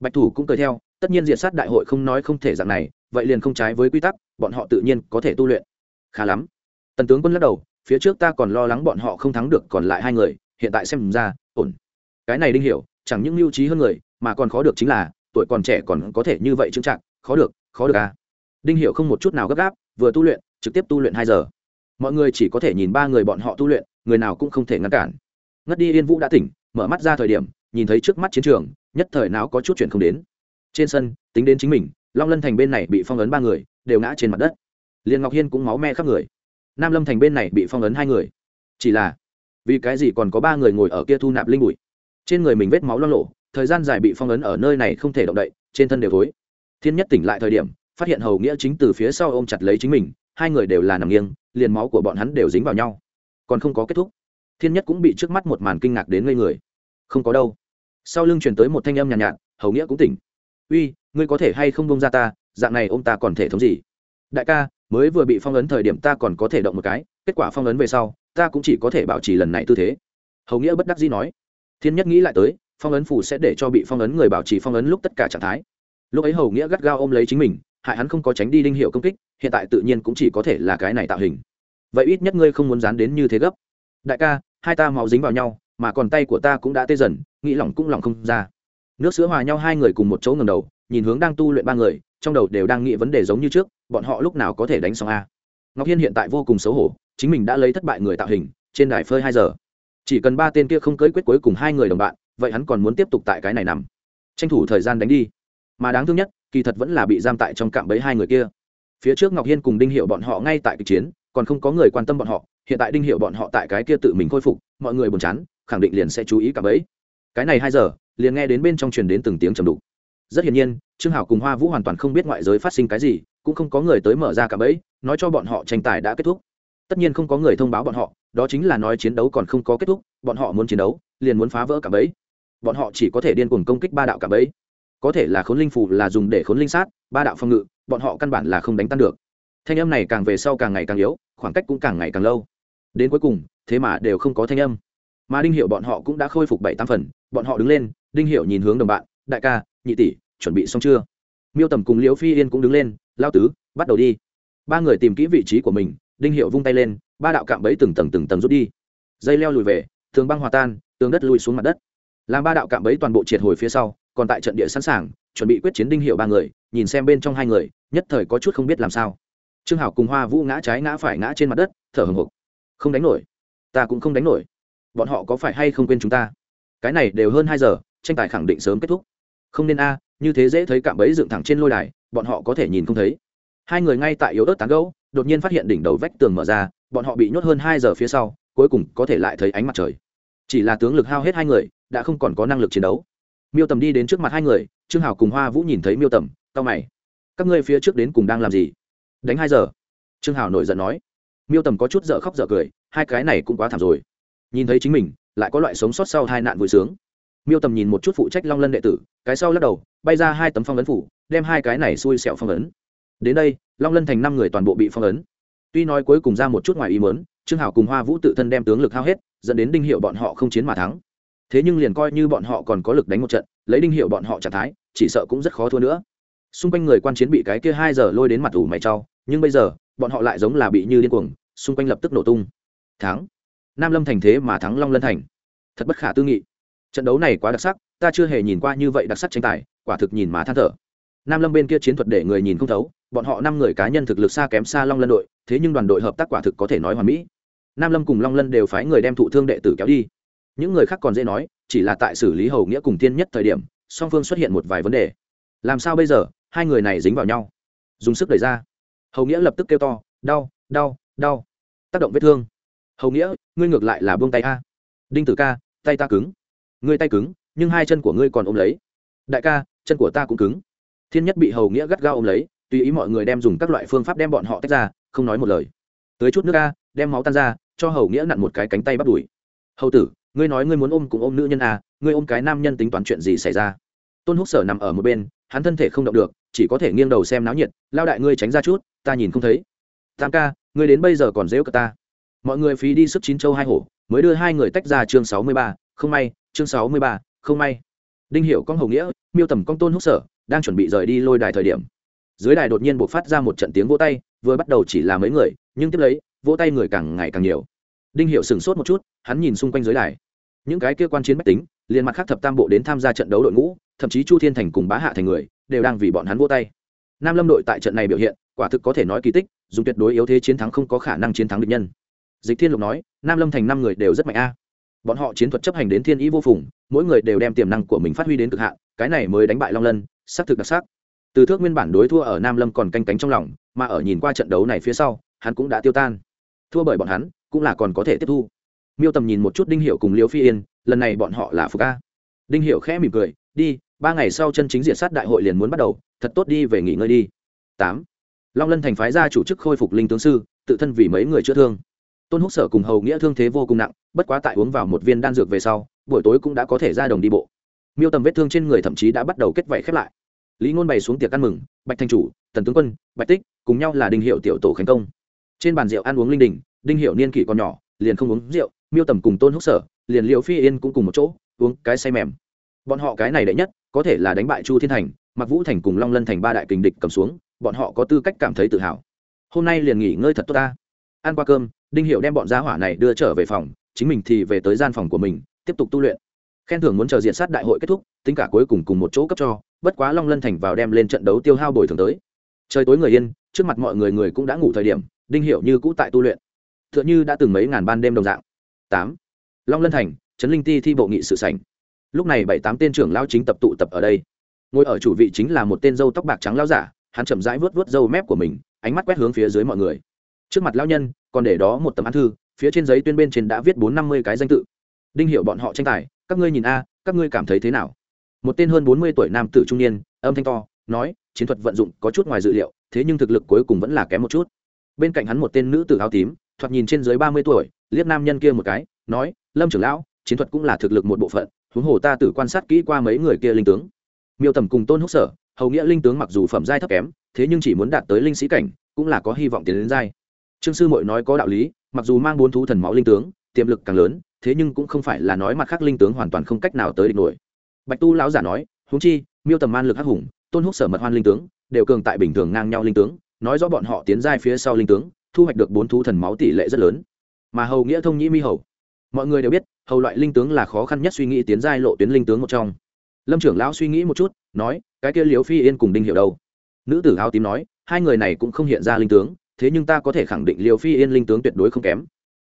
Bạch thủ cũng cười theo, tất nhiên diện sát đại hội không nói không thể dạng này, vậy liền không trái với quy tắc, bọn họ tự nhiên có thể tu luyện. Khá lắm. Tần tướng quân lắc đầu, phía trước ta còn lo lắng bọn họ không thắng được còn lại hai người, hiện tại xem ra, ổn. Cái này đinh hiểu, chẳng những mưu trí hơn người, mà còn khó được chính là tuổi còn trẻ còn có thể như vậy chứng trạng khó được khó được à. Đinh hiểu không một chút nào gấp gáp, vừa tu luyện, trực tiếp tu luyện hai giờ. Mọi người chỉ có thể nhìn ba người bọn họ tu luyện, người nào cũng không thể ngăn cản. Ngất đi yên vũ đã tỉnh, mở mắt ra thời điểm, nhìn thấy trước mắt chiến trường, nhất thời nào có chút chuyện không đến. Trên sân, tính đến chính mình, long lân thành bên này bị phong ấn ba người, đều ngã trên mặt đất. Liền ngọc hiên cũng máu me khắp người. Nam lâm thành bên này bị phong ấn hai người. Chỉ là, vì cái gì còn có ba người ngồi ở kia thu nạp linh bụi? Trên người mình vết máu lo lộ thời gian dài bị phong ấn ở nơi này không thể động đậy trên thân đều thối. Thiên nhất tỉnh lại thời điểm phát hiện hầu nghĩa chính từ phía sau ôm chặt lấy chính mình hai người đều là nằm nghiêng liền máu của bọn hắn đều dính vào nhau. Còn không có kết thúc thiên nhất cũng bị trước mắt một màn kinh ngạc đến ngây người. Không có đâu. Sau lưng truyền tới một thanh âm nhàn nhạt, nhạt hầu nghĩa cũng tỉnh. Uy ngươi có thể hay không bông ra ta dạng này ô m ta còn thể thống gì? Đại ca mới vừa bị phong ấn thời điểm ta còn có thể động một cái kết quả phong ấn về sau ta cũng chỉ có thể bảo trì lần này tư thế. Hầu nghĩa bất đắc dĩ nói. Thiên nhất nghĩ lại tới phong ấn phủ sẽ để cho bị phong ấn người bảo trì phong ấn lúc tất cả trạng thái. Lúc ấy hầu nghĩa gắt gao ôm lấy chính mình, hại hắn không có tránh đi đinh hiệu công kích, hiện tại tự nhiên cũng chỉ có thể là cái này tạo hình. Vậy ít nhất ngươi không muốn dán đến như thế gấp. Đại ca, hai ta máu dính vào nhau, mà còn tay của ta cũng đã tê dần, nghĩ lỏng cũng lỏng không ra. Nước sữa hòa nhau hai người cùng một chỗ ngầm đầu, nhìn hướng đang tu luyện ba người, trong đầu đều đang nghĩ vấn đề giống như trước, bọn họ lúc nào có thể đánh xong a. Ngọc hiên hiện tại vô cùng xấu hổ, chính mình đã lấy thất bại người tạo hình, trên đài phơi hai giờ. Chỉ cần ba tên kia không cưới quyết cuối cùng hai người đồng bạn vậy hắn còn muốn tiếp tục tại cái này nằm. Tranh thủ thời gian đánh đi. Mà đáng thương nhất, kỳ thật vẫn là bị giam tại trong cạm bẫy hai người kia. Phía trước ngọc hiên cùng đinh hiệu bọn họ ngay tại kịch chiến, còn không có người quan tâm bọn họ, hiện tại đinh hiệu bọn họ tại cái kia tự mình khôi phục, mọi người buồn chán, khẳng định liền sẽ chú ý cạm bẫy. Cái này hai giờ, liền nghe đến bên trong truyền đến từng tiếng trầm đục. Rất hiển nhiên, trương hảo cùng hoa vũ hoàn toàn không biết ngoại giới phát sinh cái gì, cũng không có người tới mở ra cạm bẫy, nói cho bọn họ tranh tài đã kết thúc. Tất nhiên không có người thông báo bọn họ, đó chính là nói chiến đấu còn không có kết thúc, bọn họ muốn chiến đấu, liền muốn phá vỡ cạm bẫy bọn họ chỉ có thể điên cuồng công kích ba đạo cả bẫy có thể là khốn linh phù là dùng để khốn linh sát, ba đạo phòng ngự, bọn họ căn bản là không đánh tan được. Thanh âm này càng về sau càng ngày càng yếu, khoảng cách cũng càng ngày càng lâu. Đến cuối cùng, thế mà đều không có thanh âm. Mà đinh hiệu bọn họ cũng đã khôi phục bảy tam phần, bọn họ đứng lên, đinh hiệu nhìn hướng đồng bạn, đại ca, nhị tỷ, chuẩn bị xong chưa? Miêu tầm cùng liễu phi yên cũng đứng lên, lao tứ, bắt đầu đi. Ba người tìm kỹ vị trí của mình, đinh hiệu vung tay lên, ba đạo cạm bẫy từng tầng từng tầng rút đi. Dây leo lùi về, tường băng hòa tan, tường đất lùi xuống mặt đất làm ba đạo cạm bẫy toàn bộ triệt hồi phía sau, còn tại trận địa sẵn sàng, chuẩn bị quyết chiến đinh hiệu ba người, nhìn xem bên trong hai người, nhất thời có chút không biết làm sao. Trương hảo cùng hoa vũ ngã trái ngã phải ngã trên mặt đất, thở hồng hộc không đánh nổi. Ta cũng không đánh nổi. Bọn họ có phải hay không quên chúng ta? Cái này đều hơn hai giờ, tranh tài khẳng định sớm kết thúc. Không nên a, như thế dễ thấy cạm bẫy dựng thẳng trên lôi đài, bọn họ có thể nhìn không thấy. Hai người ngay tại yếu ớt tán gấu đột nhiên phát hiện đỉnh đầu vách tường mở ra, bọn họ bị nhốt hơn hai giờ phía sau, cuối cùng có thể lại thấy ánh mặt trời. Chỉ là tướng lực hao hết hai người đã không còn có năng lực chiến đấu. Miêu tầm đi đến trước mặt hai người, trương hào cùng hoa vũ nhìn thấy miêu tầm tao mày. Các ngươi phía trước đến cùng đang làm gì? Đánh hai giờ. Trương hào nổi giận nói. Miêu tầm có chút dở khóc dở cười, hai cái này cũng quá thảm rồi. Nhìn thấy chính mình, lại có loại sống sót sau hai nạn vui sướng. Miêu tầm nhìn một chút phụ trách long lân đệ tử, cái sau lắc đầu, bay ra hai tấm phong ấn phủ, đem hai cái này xui xẹo phong ấn. Đến đây, long lân thành năm người toàn bộ bị phong ấn. Tuy nói cuối cùng ra một chút ngoài ý mớn trương hảo cùng hoa vũ tự thân đem tướng lực hao hết, dẫn đến đinh hiệu bọn họ không chiến mà thắng thế nhưng liền coi như bọn họ còn có lực đánh một trận, lấy đinh hiệu bọn họ trạng thái, chỉ sợ cũng rất khó thua nữa. Xung quanh người quan chiến bị cái kia hai giờ lôi đến mặt ủ mày trao, nhưng bây giờ, bọn họ lại giống là bị như điên cuồng, xung quanh lập tức nổ tung. Thắng. Nam lâm thành thế mà thắng long lân thành. Thật bất khả tư nghị. Trận đấu này quá đặc sắc, ta chưa hề nhìn qua như vậy đặc sắc tranh tài, quả thực nhìn mà than thở. Nam lâm bên kia chiến thuật để người nhìn không thấu, bọn họ năm người cá nhân thực lực xa kém xa long lân đội, thế nhưng đoàn đội hợp tác quả thực có thể nói hoàn mỹ. Nam lâm cùng long lân đều phái người đem thụ thương đệ tử kéo đi những người khác còn dễ nói, chỉ là tại xử lý hầu nghĩa cùng tiên nhất thời điểm, song phương xuất hiện một vài vấn đề. Làm sao bây giờ? Hai người này dính vào nhau. Dùng sức đẩy ra. Hầu nghĩa lập tức kêu to, đau đau đau. Tác động vết thương. Hầu nghĩa, ngươi ngược lại là buông tay a. Đinh tử ca, tay ta cứng. Ngươi tay cứng, nhưng hai chân của ngươi còn ôm lấy. Đại ca, chân của ta cũng cứng. Thiên nhất bị hầu nghĩa gắt gao ôm lấy, tùy ý mọi người đem dùng các loại phương pháp đem bọn họ tách ra, không nói một lời. Tới chút nước ca đem máu tan ra, cho hầu nghĩa nặn một cái cánh tay bắt đùi hầu tử ngươi nói ngươi muốn ôm cùng ôm nữ nhân à ngươi ôm cái nam nhân tính toán chuyện gì xảy ra? Tôn húc sở nằm ở một bên, hắn thân thể không động được, chỉ có thể nghiêng đầu xem náo nhiệt, lao đại ngươi tránh ra chút, ta nhìn không thấy. Tam ca, ngươi đến bây giờ còn dễu cả ta. Mọi người phí đi sức chín châu hai hổ, mới đưa hai người tách ra chương sáu mươi ba, không may, chương sáu mươi ba, không may. Đinh Hiểu con hầu nghĩa, miêu tầm con tôn húc sở, đang chuẩn bị rời đi lôi đài thời điểm. Dưới đài đột nhiên buộc phát ra một trận tiếng vỗ tay, vừa bắt đầu chỉ là mấy người, nhưng tiếp lấy, vỗ tay người càng ngày càng nhiều. Đinh hiệu sửng sốt một chút, hắn nhìn xung quanh dưới đài những cái kia quan chiến mách tính, liền mặt khác thập tam bộ đến tham gia trận đấu đội ngũ, thậm chí chu thiên thành cùng bá hạ thành người, đều đang vì bọn hắn vô tay. Nam lâm đội tại trận này biểu hiện, quả thực có thể nói kỳ tích, dùng tuyệt đối yếu thế chiến thắng không có khả năng chiến thắng địch nhân. Dịch thiên lục nói, nam lâm thành năm người đều rất mạnh a. Bọn họ chiến thuật chấp hành đến thiên ý vô phùng, mỗi người đều đem tiềm năng của mình phát huy đến cực hạn, cái này mới đánh bại long lân, xác thực đặc sắc. Từ thước nguyên bản đối thua ở nam lâm còn canh cánh trong lòng, mà ở nhìn qua trận đấu này phía sau, hắn cũng đã tiêu tan. Thua bởi bọn hắn, cũng là còn có thể tiếp thu miêu tầm nhìn một chút đinh hiệu cùng liêu phi yên, lần này bọn họ là phục ca đinh hiệu khẽ mỉm cười, đi, ba ngày sau chân chính diện sát đại hội liền muốn bắt đầu, thật tốt đi về nghỉ ngơi đi. tám. Long lân thành phái ra chủ chức khôi phục linh tướng sư, tự thân vì mấy người chữa thương. Tôn húc sở cùng hầu nghĩa thương thế vô cùng nặng, bất quá tại uống vào một viên đan dược về sau, buổi tối cũng đã có thể ra đồng đi bộ. Miêu tầm vết thương trên người thậm chí đã bắt đầu kết vảy khép lại. Lý ngôn bày xuống tiệc ăn mừng, bạch thanh chủ, tần tướng quân, bạch tích, cùng nhau là đinh hiệu tiểu tổ khánh công. Trên bàn rượu ăn uống linh đình, đinh hiệu niên kỷ còn nhỏ, liền không uống rượu miêu tầm cùng tôn húc sở, liền liệu phi yên cũng cùng một chỗ, uống cái say mềm. Bọn họ cái này đệ nhất, có thể là đánh bại chu thiên thành mặc vũ thành cùng long lân thành ba đại kình địch cầm xuống, bọn họ có tư cách cảm thấy tự hào. Hôm nay liền nghỉ ngơi thật tốt ta. Ăn qua cơm, đinh hiệu đem bọn gia hỏa này đưa trở về phòng, chính mình thì về tới gian phòng của mình, tiếp tục tu luyện. Khen thưởng muốn chờ diện sát đại hội kết thúc, tính cả cuối cùng cùng một chỗ cấp cho, bất quá long lân thành vào đem lên trận đấu tiêu hao bồi thường tới. Trời tối người yên, trước mặt mọi người người cũng đã ngủ thời điểm, đinh hiệu như cũ tại tu luyện. T h ư ợ n h ư đã từng mấy ngàn ban đêm đồng dạng tám. Long lân thành, trấn linh ti thi bộ nghị sự sảnh. Lúc này bảy tám tên trưởng lao chính tập tụ tập ở đây. Ngồi ở chủ vị chính là một tên dâu tóc bạc trắng lao giả, hắn chậm rãi vớt vớt râu mép của mình, ánh mắt quét hướng phía dưới mọi người. Trước mặt lao nhân, còn để đó một tấm án thư, phía trên giấy tuyên bên trên đã viết bốn năm mươi cái danh tự. Đinh hiệu bọn họ tranh tài, các ngươi nhìn a, các ngươi cảm thấy thế nào? Một tên hơn bốn mươi tuổi nam tử trung niên, âm thanh to, nói, chiến thuật vận dụng có chút ngoài dự liệu, thế nhưng thực lực cuối cùng vẫn là kém một chút. Bên cạnh hắn một tên nữ tử áo tím, thoạt nhìn trên dưới ba mươi tuổi liếc nam nhân kia một cái, nói, lâm trưởng lão, chiến thuật cũng là thực lực một bộ phận, huống hồ ta tự quan sát kỹ qua mấy người kia linh tướng. Miêu tầm cùng tôn húc sở, hầu nghĩa linh tướng mặc dù phẩm giai thấp kém, thế nhưng chỉ muốn đạt tới linh sĩ cảnh, cũng là có hy vọng tiến đến giai. Trương sư mội nói có đạo lý, mặc dù mang bốn thú thần máu linh tướng, tiềm lực càng lớn, thế nhưng cũng không phải là nói mặt khác linh tướng hoàn toàn không cách nào tới địch nổi. Bạch tu lão giả nói, huống chi, miêu tầm man lực hắc hùng, tôn húc sở mật hoan linh tướng, đều cường tại bình thường ngang nhau linh tướng, nói rõ bọn họ tiến giai phía sau linh tướng, thu hoạch được bốn thú thần máu tỷ lệ rất lớn mà hầu nghĩa thông nhĩ mi hầu. Mọi người đều biết, hầu loại linh tướng là khó khăn nhất suy nghĩ tiến giai lộ tuyến linh tướng một trong. Lâm trưởng lão suy nghĩ một chút, nói, cái kia liếu phi yên cùng đinh hiệu đâu? Nữ tử áo tím nói, hai người này cũng không hiện ra linh tướng, thế nhưng ta có thể khẳng định liều phi yên linh tướng tuyệt đối không kém.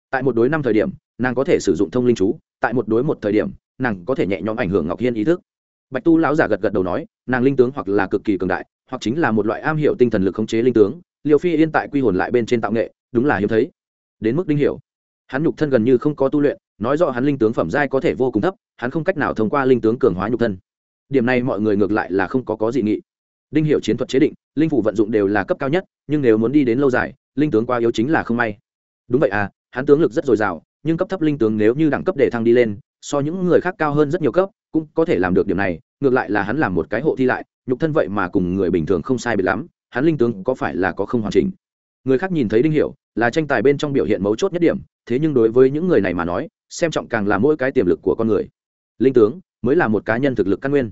Tại một đối năm thời điểm, nàng có thể sử dụng thông linh chú, tại một đối một thời điểm, nàng có thể nhẹ nhõm ảnh hưởng ngọc hiên ý thức. Bạch tu lão giả gật gật đầu nói, nàng linh tướng hoặc là cực kỳ cường đại, hoặc chính là một loại am hiểu tinh thần lực khống chế linh tướng liều phi yên tại quy hồn lại bên trên tạo nghệ, đúng là hiếm thấy. Đến mức đinh hiểu hắn nhục thân gần như không có tu luyện, nói rõ hắn linh tướng phẩm giai có thể vô cùng thấp, hắn không cách nào thông qua linh tướng cường hóa nhục thân. Điểm này mọi người ngược lại là không có có dị nghị. Đinh hiệu chiến thuật chế định, linh phủ vận dụng đều là cấp cao nhất, nhưng nếu muốn đi đến lâu dài, linh tướng quá yếu chính là không may. Đúng vậy à hắn tướng lực rất dồi dào, nhưng cấp thấp linh tướng nếu như đẳng cấp để thăng đi lên, so những người khác cao hơn rất nhiều cấp, cũng có thể làm được điểm này, ngược lại là hắn làm một cái hộ thi lại, nhục thân vậy mà cùng người bình thường không sai biệt lắm, hắn linh tướng có phải là có không hoàn chỉnh? Người khác nhìn thấy đinh hiểu là tranh tài bên trong biểu hiện mấu chốt nhất điểm, thế nhưng đối với những người này mà nói, xem trọng càng là mỗi cái tiềm lực của con người. Linh tướng mới là một cá nhân thực lực căn nguyên.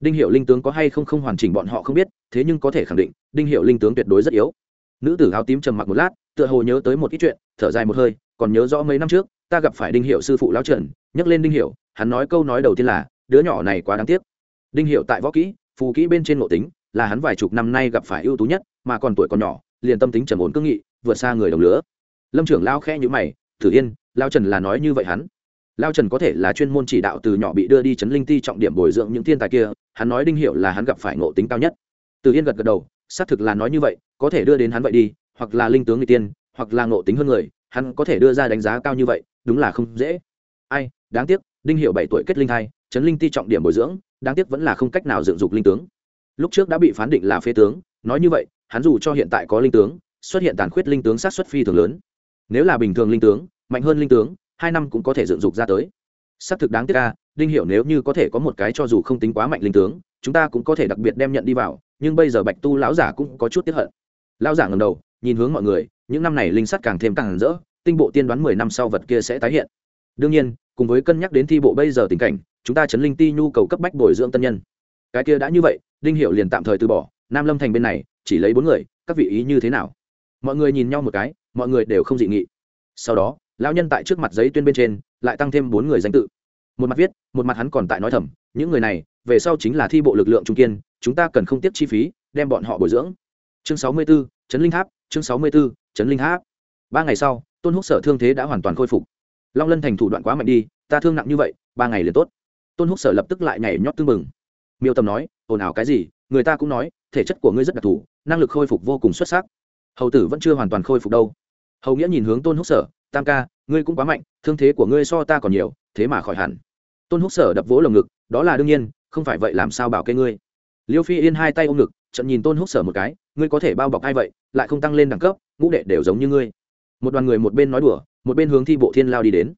Đinh hiệu linh tướng có hay không không hoàn chỉnh bọn họ không biết, thế nhưng có thể khẳng định, đinh hiệu linh tướng tuyệt đối rất yếu. Nữ tử áo tím trầm mặc một lát, tựa hồ nhớ tới một ít chuyện, thở dài một hơi, còn nhớ rõ mấy năm trước, ta gặp phải đinh hiệu sư phụ lão trần, nhắc lên đinh hiệu hắn nói câu nói đầu tiên là, đứa nhỏ này quá đáng tiếc. Đinh hiệu tại võ kỹ, phù kỹ bên trên ngộ tính, là hắn vài chục năm nay gặp phải ưu tú nhất, mà còn tuổi còn nhỏ, liền tâm tính trầm ổn cương nghị vượt xa người đồng lứa. Lâm trưởng lao khẽ nhữ mày, thử yên, lao trần là nói như vậy hắn? Lao trần có thể là chuyên môn chỉ đạo từ nhỏ bị đưa đi chấn linh ti trọng điểm bồi dưỡng những thiên tài kia, hắn nói đinh hiệu là hắn gặp phải ngộ tính cao nhất. Từ yên gật gật đầu, xác thực là nói như vậy, có thể đưa đến hắn vậy đi, hoặc là linh tướng người tiên, hoặc là ngộ tính hơn người, hắn có thể đưa ra đánh giá cao như vậy, đúng là không dễ. Ai, đáng tiếc, đinh hiệu bảy tuổi kết linh hai chấn linh ti trọng điểm bồi dưỡng, đáng tiếc vẫn là không cách nào dựng dục linh tướng. Lúc trước đã bị phán định là phế tướng, nói như vậy, hắn dù cho hiện tại có linh tướng xuất hiện tàn khuyết linh tướng sát xuất phi thường lớn. Nếu là bình thường linh tướng, mạnh hơn linh tướng, hai năm cũng có thể dựng dục ra tới. Xác thực đáng tiếc ca đinh hiểu nếu như có thể có một cái cho dù không tính quá mạnh linh tướng, chúng ta cũng có thể đặc biệt đem nhận đi vào, nhưng bây giờ bạch tu lão giả cũng có chút tiếc hận. Lão giả ngẩng đầu, nhìn hướng mọi người, những năm này linh sắt càng thêm càng rỡ, tinh bộ tiên đoán mười năm sau vật kia sẽ tái hiện. Đương nhiên, cùng với cân nhắc đến thi bộ bây giờ tình cảnh, chúng ta chấn linh ti nhu cầu cấp bách bồi dưỡng tân nhân. Cái kia đã như vậy, đinh hiểu liền tạm thời từ bỏ, nam lâm thành bên này, chỉ lấy bốn người, các vị ý như thế nào? Mọi người nhìn nhau một cái mọi người đều không dị nghị. Sau đó lão nhân tại trước mặt giấy tuyên bên trên lại tăng thêm bốn người danh tự. Một mặt viết một mặt hắn còn tại nói thầm những người này về sau chính là thi bộ lực lượng trung kiên chúng ta cần không tiếp chi phí đem bọn họ bồi dưỡng. Chương sáu mươi 64, trấn linh tháp chương sáu mươi 64, trấn linh tháp. Ba ngày sau tôn húc sở thương thế đã hoàn toàn khôi phục. Long lân thành thủ đoạn quá mạnh đi ta thương nặng như vậy ba ngày liền tốt. Tôn húc sở lập tức lại nhảy nhót tưng mừng miêu tầm nói ồn ào cái gì? Người ta cũng nói thể chất của ngươi rất đặc thù năng lực khôi phục vô cùng xuất sắc hầu tử vẫn chưa hoàn toàn khôi phục đâu. Hầu nghĩa nhìn hướng tôn húc sở, tam ca, ngươi cũng quá mạnh, thương thế của ngươi so ta còn nhiều, thế mà khỏi hẳn. Tôn húc sở đập vỗ lồng ngực, đó là đương nhiên, không phải vậy làm sao bảo kê ngươi? Liêu phi yên hai tay ôm ngực trận nhìn tôn húc sở một cái, ngươi có thể bao bọc ai vậy, lại không tăng lên đẳng cấp, ngũ đệ đều giống như ngươi. Một đoàn người một bên nói đùa, một bên hướng thi bộ thiên lao đi đến.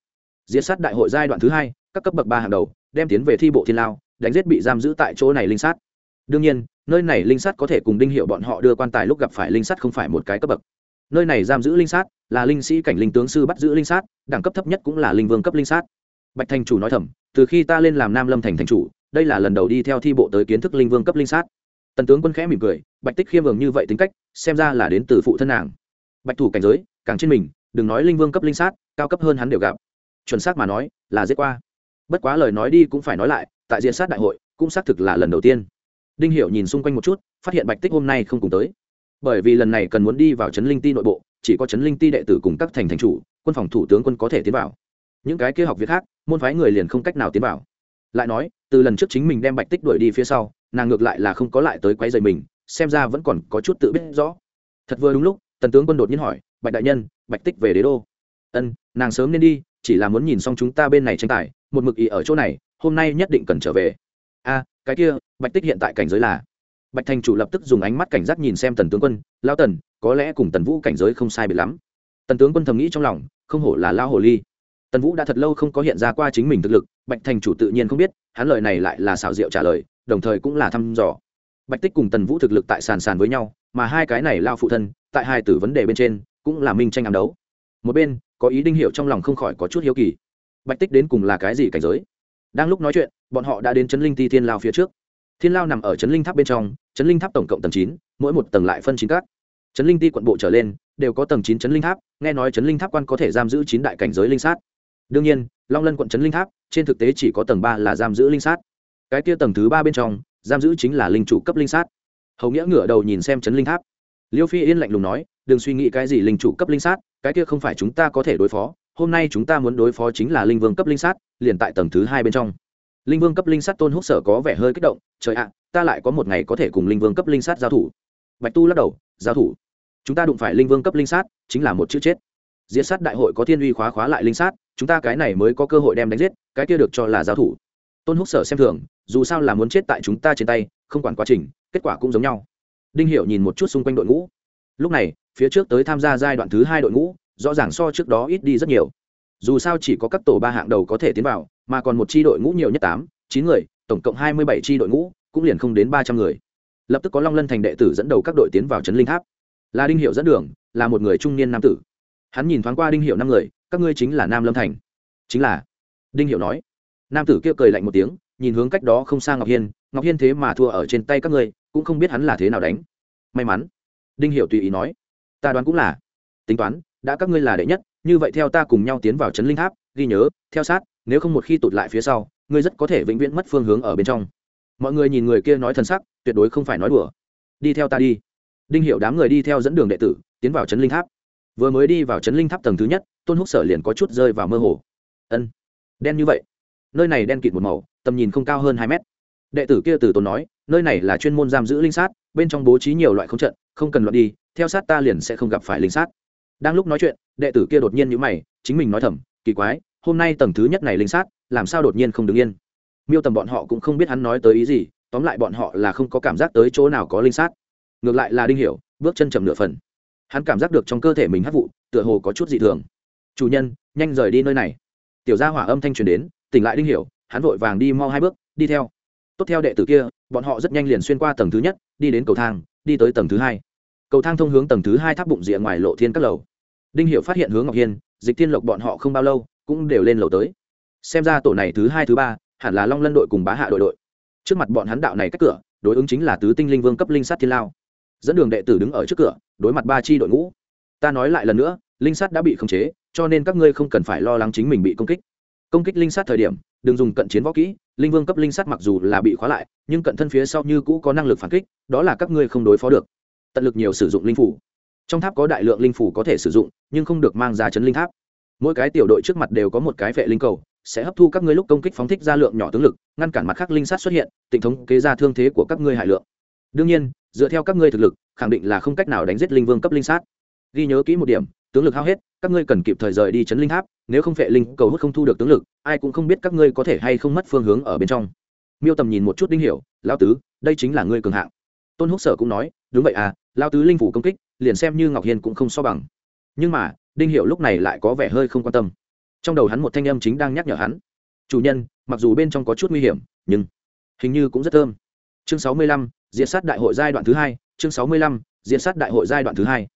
Diễn sát đại hội giai đoạn thứ hai, các cấp bậc ba hàng đầu, đem tiến về thi bộ thiên lao, đánh giết bị giam giữ tại chỗ này linh sát đương nhiên, nơi này linh sát có thể cùng đinh hiệu bọn họ đưa quan tài lúc gặp phải linh sát không phải một cái cấp bậc. Nơi này giam giữ linh sát là linh sĩ cảnh linh tướng sư bắt giữ linh sát đẳng cấp thấp nhất cũng là linh vương cấp linh sát bạch thành chủ nói thầm, từ khi ta lên làm nam lâm thành thành chủ, đây là lần đầu đi theo thi bộ tới kiến thức linh vương cấp linh sát tần tướng quân khẽ mỉm cười, bạch tích khiêm vường như vậy tính cách, xem ra là đến từ phụ thân nàng. Bạch thủ cảnh giới, càng trên mình, đừng nói linh vương cấp linh sát cao cấp hơn hắn đều gặp. Chuẩn xác mà nói, là giết qua. Bất quá lời nói đi cũng phải nói lại, tại diện sát đại hội, cũng xác thực là lần đầu tiên đinh hiểu nhìn xung quanh một chút, phát hiện bạch tích hôm nay không cùng tới. Bởi vì lần này cần muốn đi vào trấn linh ti nội bộ, chỉ có trấn linh ti đệ tử cùng các thành thành chủ, quân phòng thủ tướng quân có thể tiến vào. Những cái kia học việc khác, môn phái người liền không cách nào tiến vào. Lại nói, từ lần trước chính mình đem bạch tích đuổi đi phía sau, nàng ngược lại là không có lại tới quấy rầy mình, xem ra vẫn còn có chút tự biết rõ. Thật vừa đúng lúc, tần tướng quân đột nhiên hỏi, bạch đại nhân, bạch tích về đế đô? Ân, nàng sớm nên đi, chỉ là muốn nhìn xong chúng ta bên này tranh tài, một mực ý ở chỗ này, hôm nay nhất định cần trở về a, cái kia, bạch tích hiện tại cảnh giới là? Bạch thành chủ lập tức dùng ánh mắt cảnh giác nhìn xem tần tướng quân lao tần, có lẽ cùng tần vũ cảnh giới không sai biệt lắm. Tần tướng quân thầm nghĩ trong lòng, không hổ là lao hồ ly. Tần vũ đã thật lâu không có hiện ra qua chính mình thực lực, bạch thành chủ tự nhiên không biết, hắn lời này lại là xảo diệu trả lời, đồng thời cũng là thăm dò. Bạch tích cùng tần vũ thực lực tại sàn sàn với nhau, mà hai cái này lao phụ thân, tại hai tử vấn đề bên trên, cũng là minh tranh ám đấu. Một bên, có ý đinh hiệu trong lòng không khỏi có chút hiếu kỳ. Bạch tích đến cùng là cái gì cảnh giới? Đang lúc nói chuyện, bọn họ đã đến trấn linh ti thiên lao phía trước. Thiên lao nằm ở trấn linh tháp bên trong trấn linh tháp tổng cộng tầng chín, mỗi một tầng lại phân chín các. Trấn linh ti quận bộ trở lên, đều có tầng chín trấn linh tháp, nghe nói trấn linh tháp quan có thể giam giữ chín đại cảnh giới linh sát. Đương nhiên, long lân quận trấn linh tháp, trên thực tế chỉ có tầng ba là giam giữ linh sát. Cái kia tầng thứ ba bên trong, giam giữ chính là linh chủ cấp linh sát. Hầu nghĩa ngửa đầu nhìn xem trấn linh tháp. Liêu phi yên lạnh lùng nói, đừng suy nghĩ cái gì linh chủ cấp linh sát, cái kia không phải chúng ta có thể đối phó hôm nay chúng ta muốn đối phó chính là linh vương cấp linh sát, liền tại tầng thứ hai bên trong. Linh vương cấp linh sát tôn húc sở có vẻ hơi kích động, trời ạ, ta lại có một ngày có thể cùng linh vương cấp linh sát giao thủ. Bạch tu lắc đầu, giao thủ? Chúng ta đụng phải linh vương cấp linh sát, chính là một chữ chết. Diễn sát đại hội có thiên uy khóa khóa lại linh sát, chúng ta cái này mới có cơ hội đem đánh giết, cái kia được cho là giao thủ. Tôn húc sở xem thường, dù sao là muốn chết tại chúng ta trên tay, không quản quá trình, kết quả cũng giống nhau. Đinh hiệu nhìn một chút xung quanh đội ngũ. Lúc này, phía trước tới tham gia giai đoạn thứ hai đội ngũ rõ ràng so trước đó ít đi rất nhiều. Dù sao chỉ có các tổ ba hạng đầu có thể tiến vào, mà còn một chi đội ngũ nhiều nhất tám, chín người, tổng cộng hai mươi bảy chi đội ngũ, cũng liền không đến ba trăm người. Lập tức có long lân thành đệ tử dẫn đầu các đội tiến vào trấn linh tháp. Là đinh hiệu dẫn đường, là một người trung niên nam tử. Hắn nhìn thoáng qua đinh hiệu năm người, các ngươi chính là nam lâm thành. Chính là, đinh hiệu nói. Nam tử kia cười lạnh một tiếng, nhìn hướng cách đó không xa ngọc hiên ngọc hiên thế mà thua ở trên tay các ngươi, cũng không biết hắn là thế nào đánh. May mắn, đinh hiệu tùy ý nói. Ta đoán cũng là. Tính toán đã các ngươi là đệ nhất, như vậy theo ta cùng nhau tiến vào trấn linh tháp, ghi nhớ, theo sát, nếu không một khi tụt lại phía sau, ngươi rất có thể vĩnh viễn mất phương hướng ở bên trong. Mọi người nhìn người kia nói thân sắc, tuyệt đối không phải nói đùa. Đi theo ta đi. Đinh hiệu đám người đi theo dẫn đường đệ tử, tiến vào trấn linh tháp. Vừa mới đi vào trấn linh tháp tầng thứ nhất, tôn húc sở liền có chút rơi vào mơ hồ. Ân, đen như vậy. Nơi này đen kịt một màu, tầm nhìn không cao hơn hai mét. Đệ tử kia từ tốn nói, nơi này là chuyên môn giam giữ linh sát, bên trong bố trí nhiều loại không trận, không cần loạn đi, theo sát ta liền sẽ không gặp phải linh sát đang lúc nói chuyện, đệ tử kia đột nhiên nhữ mày, chính mình nói thầm, kỳ quái, hôm nay tầng thứ nhất này linh sát, làm sao đột nhiên không đứng yên? Miêu tầm bọn họ cũng không biết hắn nói tới ý gì, tóm lại bọn họ là không có cảm giác tới chỗ nào có linh sát. Ngược lại là đinh hiểu, bước chân chậm nửa phần. Hắn cảm giác được trong cơ thể mình hấp vụ, tựa hồ có chút dị thường. Chủ nhân, nhanh rời đi nơi này. Tiểu gia hỏa âm thanh truyền đến, tỉnh lại đinh hiểu, hắn vội vàng đi mau hai bước, đi theo. Tốt theo đệ tử kia, bọn họ rất nhanh liền xuyên qua tầng thứ nhất, đi đến cầu thang, đi tới tầng thứ hai. Cầu thang thông hướng tầng thứ hai tháp bụng rìa ngoài lộ thiên các lầu đinh hiểu phát hiện hướng ngọc hiên, dịch thiên lộc bọn họ không bao lâu, cũng đều lên lầu tới. Xem ra tổ này thứ hai, thứ ba, hẳn là long lân đội cùng bá hạ đội đội. Trước mặt bọn hắn đạo này cách cửa, đối ứng chính là tứ tinh linh vương cấp linh sát thiên lao. Dẫn đường đệ tử đứng ở trước cửa, đối mặt ba chi đội ngũ. Ta nói lại lần nữa, linh sát đã bị khống chế, cho nên các ngươi không cần phải lo lắng chính mình bị công kích. Công kích linh sát thời điểm, đừng dùng cận chiến võ kỹ, linh vương cấp linh sát mặc dù là bị khóa lại, nhưng cận thân phía sau như cũ có năng lực phản kích, đó là các ngươi không đối phó được. Tận lực nhiều sử dụng linh phủ trong tháp có đại lượng linh phủ có thể sử dụng, nhưng không được mang ra chấn linh tháp. Mỗi cái tiểu đội trước mặt đều có một cái vệ linh cầu, sẽ hấp thu các ngươi lúc công kích phóng thích ra lượng nhỏ tướng lực, ngăn cản mặt khác linh sát xuất hiện tỉnh thống kế ra thương thế của các ngươi hải lượng. Đương nhiên, dựa theo các ngươi thực lực, khẳng định là không cách nào đánh giết linh vương cấp linh sát. Ghi nhớ kỹ một điểm, tướng lực hao hết, các ngươi cần kịp thời rời đi chấn linh tháp, nếu không vệ linh cầu hút không thu được tướng lực, ai cũng không biết các ngươi có thể hay không mất phương hướng ở bên trong. Miêu tầm nhìn một chút đinh hiểu lao tứ, đây chính là ngươi cường hạng. Tôn húc sở cũng nói, đúng vậy à lao tứ linh phủ công kích liền xem như ngọc hiên cũng không so bằng. Nhưng mà, đinh hiểu lúc này lại có vẻ hơi không quan tâm. Trong đầu hắn một thanh âm chính đang nhắc nhở hắn. Chủ nhân, mặc dù bên trong có chút nguy hiểm, nhưng hình như cũng rất thơm. Chương sáu mươi lăm diễn sát đại hội giai đoạn thứ hai, chương sáu mươi lăm diễn sát đại hội giai đoạn thứ hai.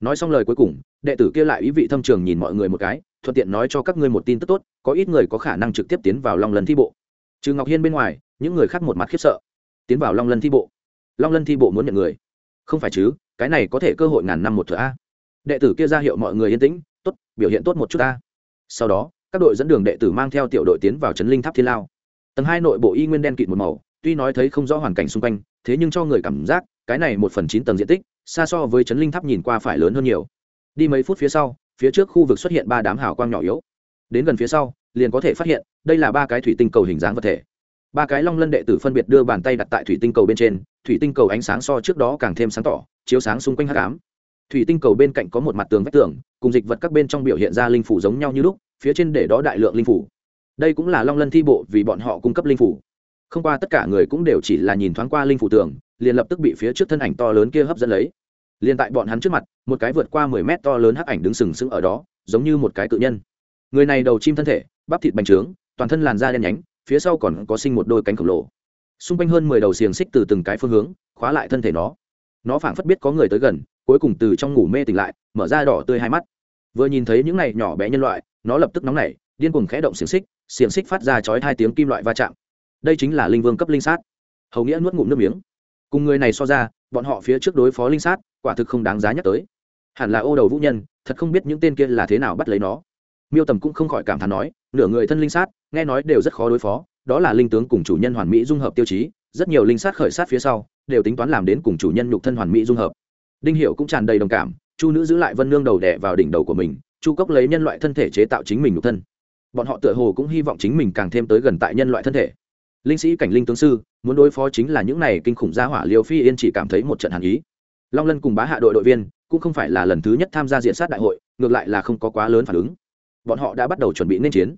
Nói xong lời cuối cùng, đệ tử kia lại ý vị thâm trường nhìn mọi người một cái, thuận tiện nói cho các ngươi một tin tức tốt, có ít người có khả năng trực tiếp tiến vào long lân thi bộ. Trừ ngọc hiên bên ngoài, những người khác một mặt khiếp sợ. Tiến vào long lân thi bộ. Long lân thi bộ muốn nhận người. Không phải chứ? Cái này có thể cơ hội ngàn năm một thửa a. Đệ tử kia ra hiệu mọi người yên tĩnh, tốt, biểu hiện tốt một chút ta. Sau đó, các đội dẫn đường đệ tử mang theo tiểu đội tiến vào trấn linh tháp thiên lao. Tầng hai nội bộ y nguyên đen kịt một màu, tuy nói thấy không rõ hoàn cảnh xung quanh, thế nhưng cho người cảm giác, cái này một phần chín tầng diện tích, xa so với trấn linh tháp nhìn qua phải lớn hơn nhiều. Đi mấy phút phía sau, phía trước khu vực xuất hiện ba đám hào quang nhỏ yếu. Đến gần phía sau, liền có thể phát hiện, đây là ba cái thủy tinh cầu hình dáng vật thể. Ba cái long lân đệ tử phân biệt đưa bàn tay đặt tại thủy tinh cầu bên trên thủy tinh cầu ánh sáng so trước đó càng thêm sáng tỏ, chiếu sáng xung quanh hát cám thủy tinh cầu bên cạnh có một mặt tường vách tường, cùng dịch vật các bên trong biểu hiện ra linh phủ giống nhau như lúc, phía trên để đó đại lượng linh phủ. Đây cũng là long lân thi bộ vì bọn họ cung cấp linh phủ. Không qua tất cả người cũng đều chỉ là nhìn thoáng qua linh phủ tường, liền lập tức bị phía trước thân ảnh to lớn kia hấp dẫn lấy. Liền tại bọn hắn trước mặt, một cái vượt qua mười mét to lớn hắc ảnh đứng sừng sững ở đó, giống như một cái cự nhân. Người này đầu chim thân thể, bắp thịt bành trướng, toàn thân làn da đen nhánh, phía sau còn có sinh một đôi cánh khổng lồ xung quanh hơn mười đầu xiềng xích từ từng cái phương hướng, khóa lại thân thể nó. Nó phảng phất biết có người tới gần, cuối cùng từ trong ngủ mê tỉnh lại, mở ra đỏ tươi hai mắt. Vừa nhìn thấy những này nhỏ bé nhân loại, nó lập tức nóng nảy, điên cuồng khẽ động xiềng xích xiềng xích phát ra chói hai tiếng kim loại va chạm. Đây chính là linh vương cấp linh sát. Hầu nghĩa nuốt ngụm nước miếng. Cùng người này so ra, bọn họ phía trước đối phó linh sát, quả thực không đáng giá nhắc tới. Hẳn là ô đầu vũ nhân, thật không biết những tên kia là thế nào bắt lấy nó. Miêu tầm cũng không khỏi cảm thán nói, nửa người thân linh sát, nghe nói đều rất khó đối phó đó là linh tướng cùng chủ nhân hoàn mỹ dung hợp tiêu chí, rất nhiều linh sát khởi sát phía sau, đều tính toán làm đến cùng chủ nhân nhục thân hoàn mỹ dung hợp. Đinh hiệu cũng tràn đầy đồng cảm, chu nữ giữ lại vân nương đầu đẻ vào đỉnh đầu của mình, chu cốc lấy nhân loại thân thể chế tạo chính mình nhục thân. Bọn họ tựa hồ cũng hy vọng chính mình càng thêm tới gần tại nhân loại thân thể. Linh sĩ cảnh linh tướng sư, muốn đối phó chính là những này kinh khủng gia hỏa liều phi yên chỉ cảm thấy một trận hàn ý. Long lân cùng bá hạ đội đội viên, cũng không phải là lần thứ nhất tham gia diện sát đại hội, ngược lại là không có quá lớn phản ứng. Bọn họ đã bắt đầu chuẩn bị nên chiến.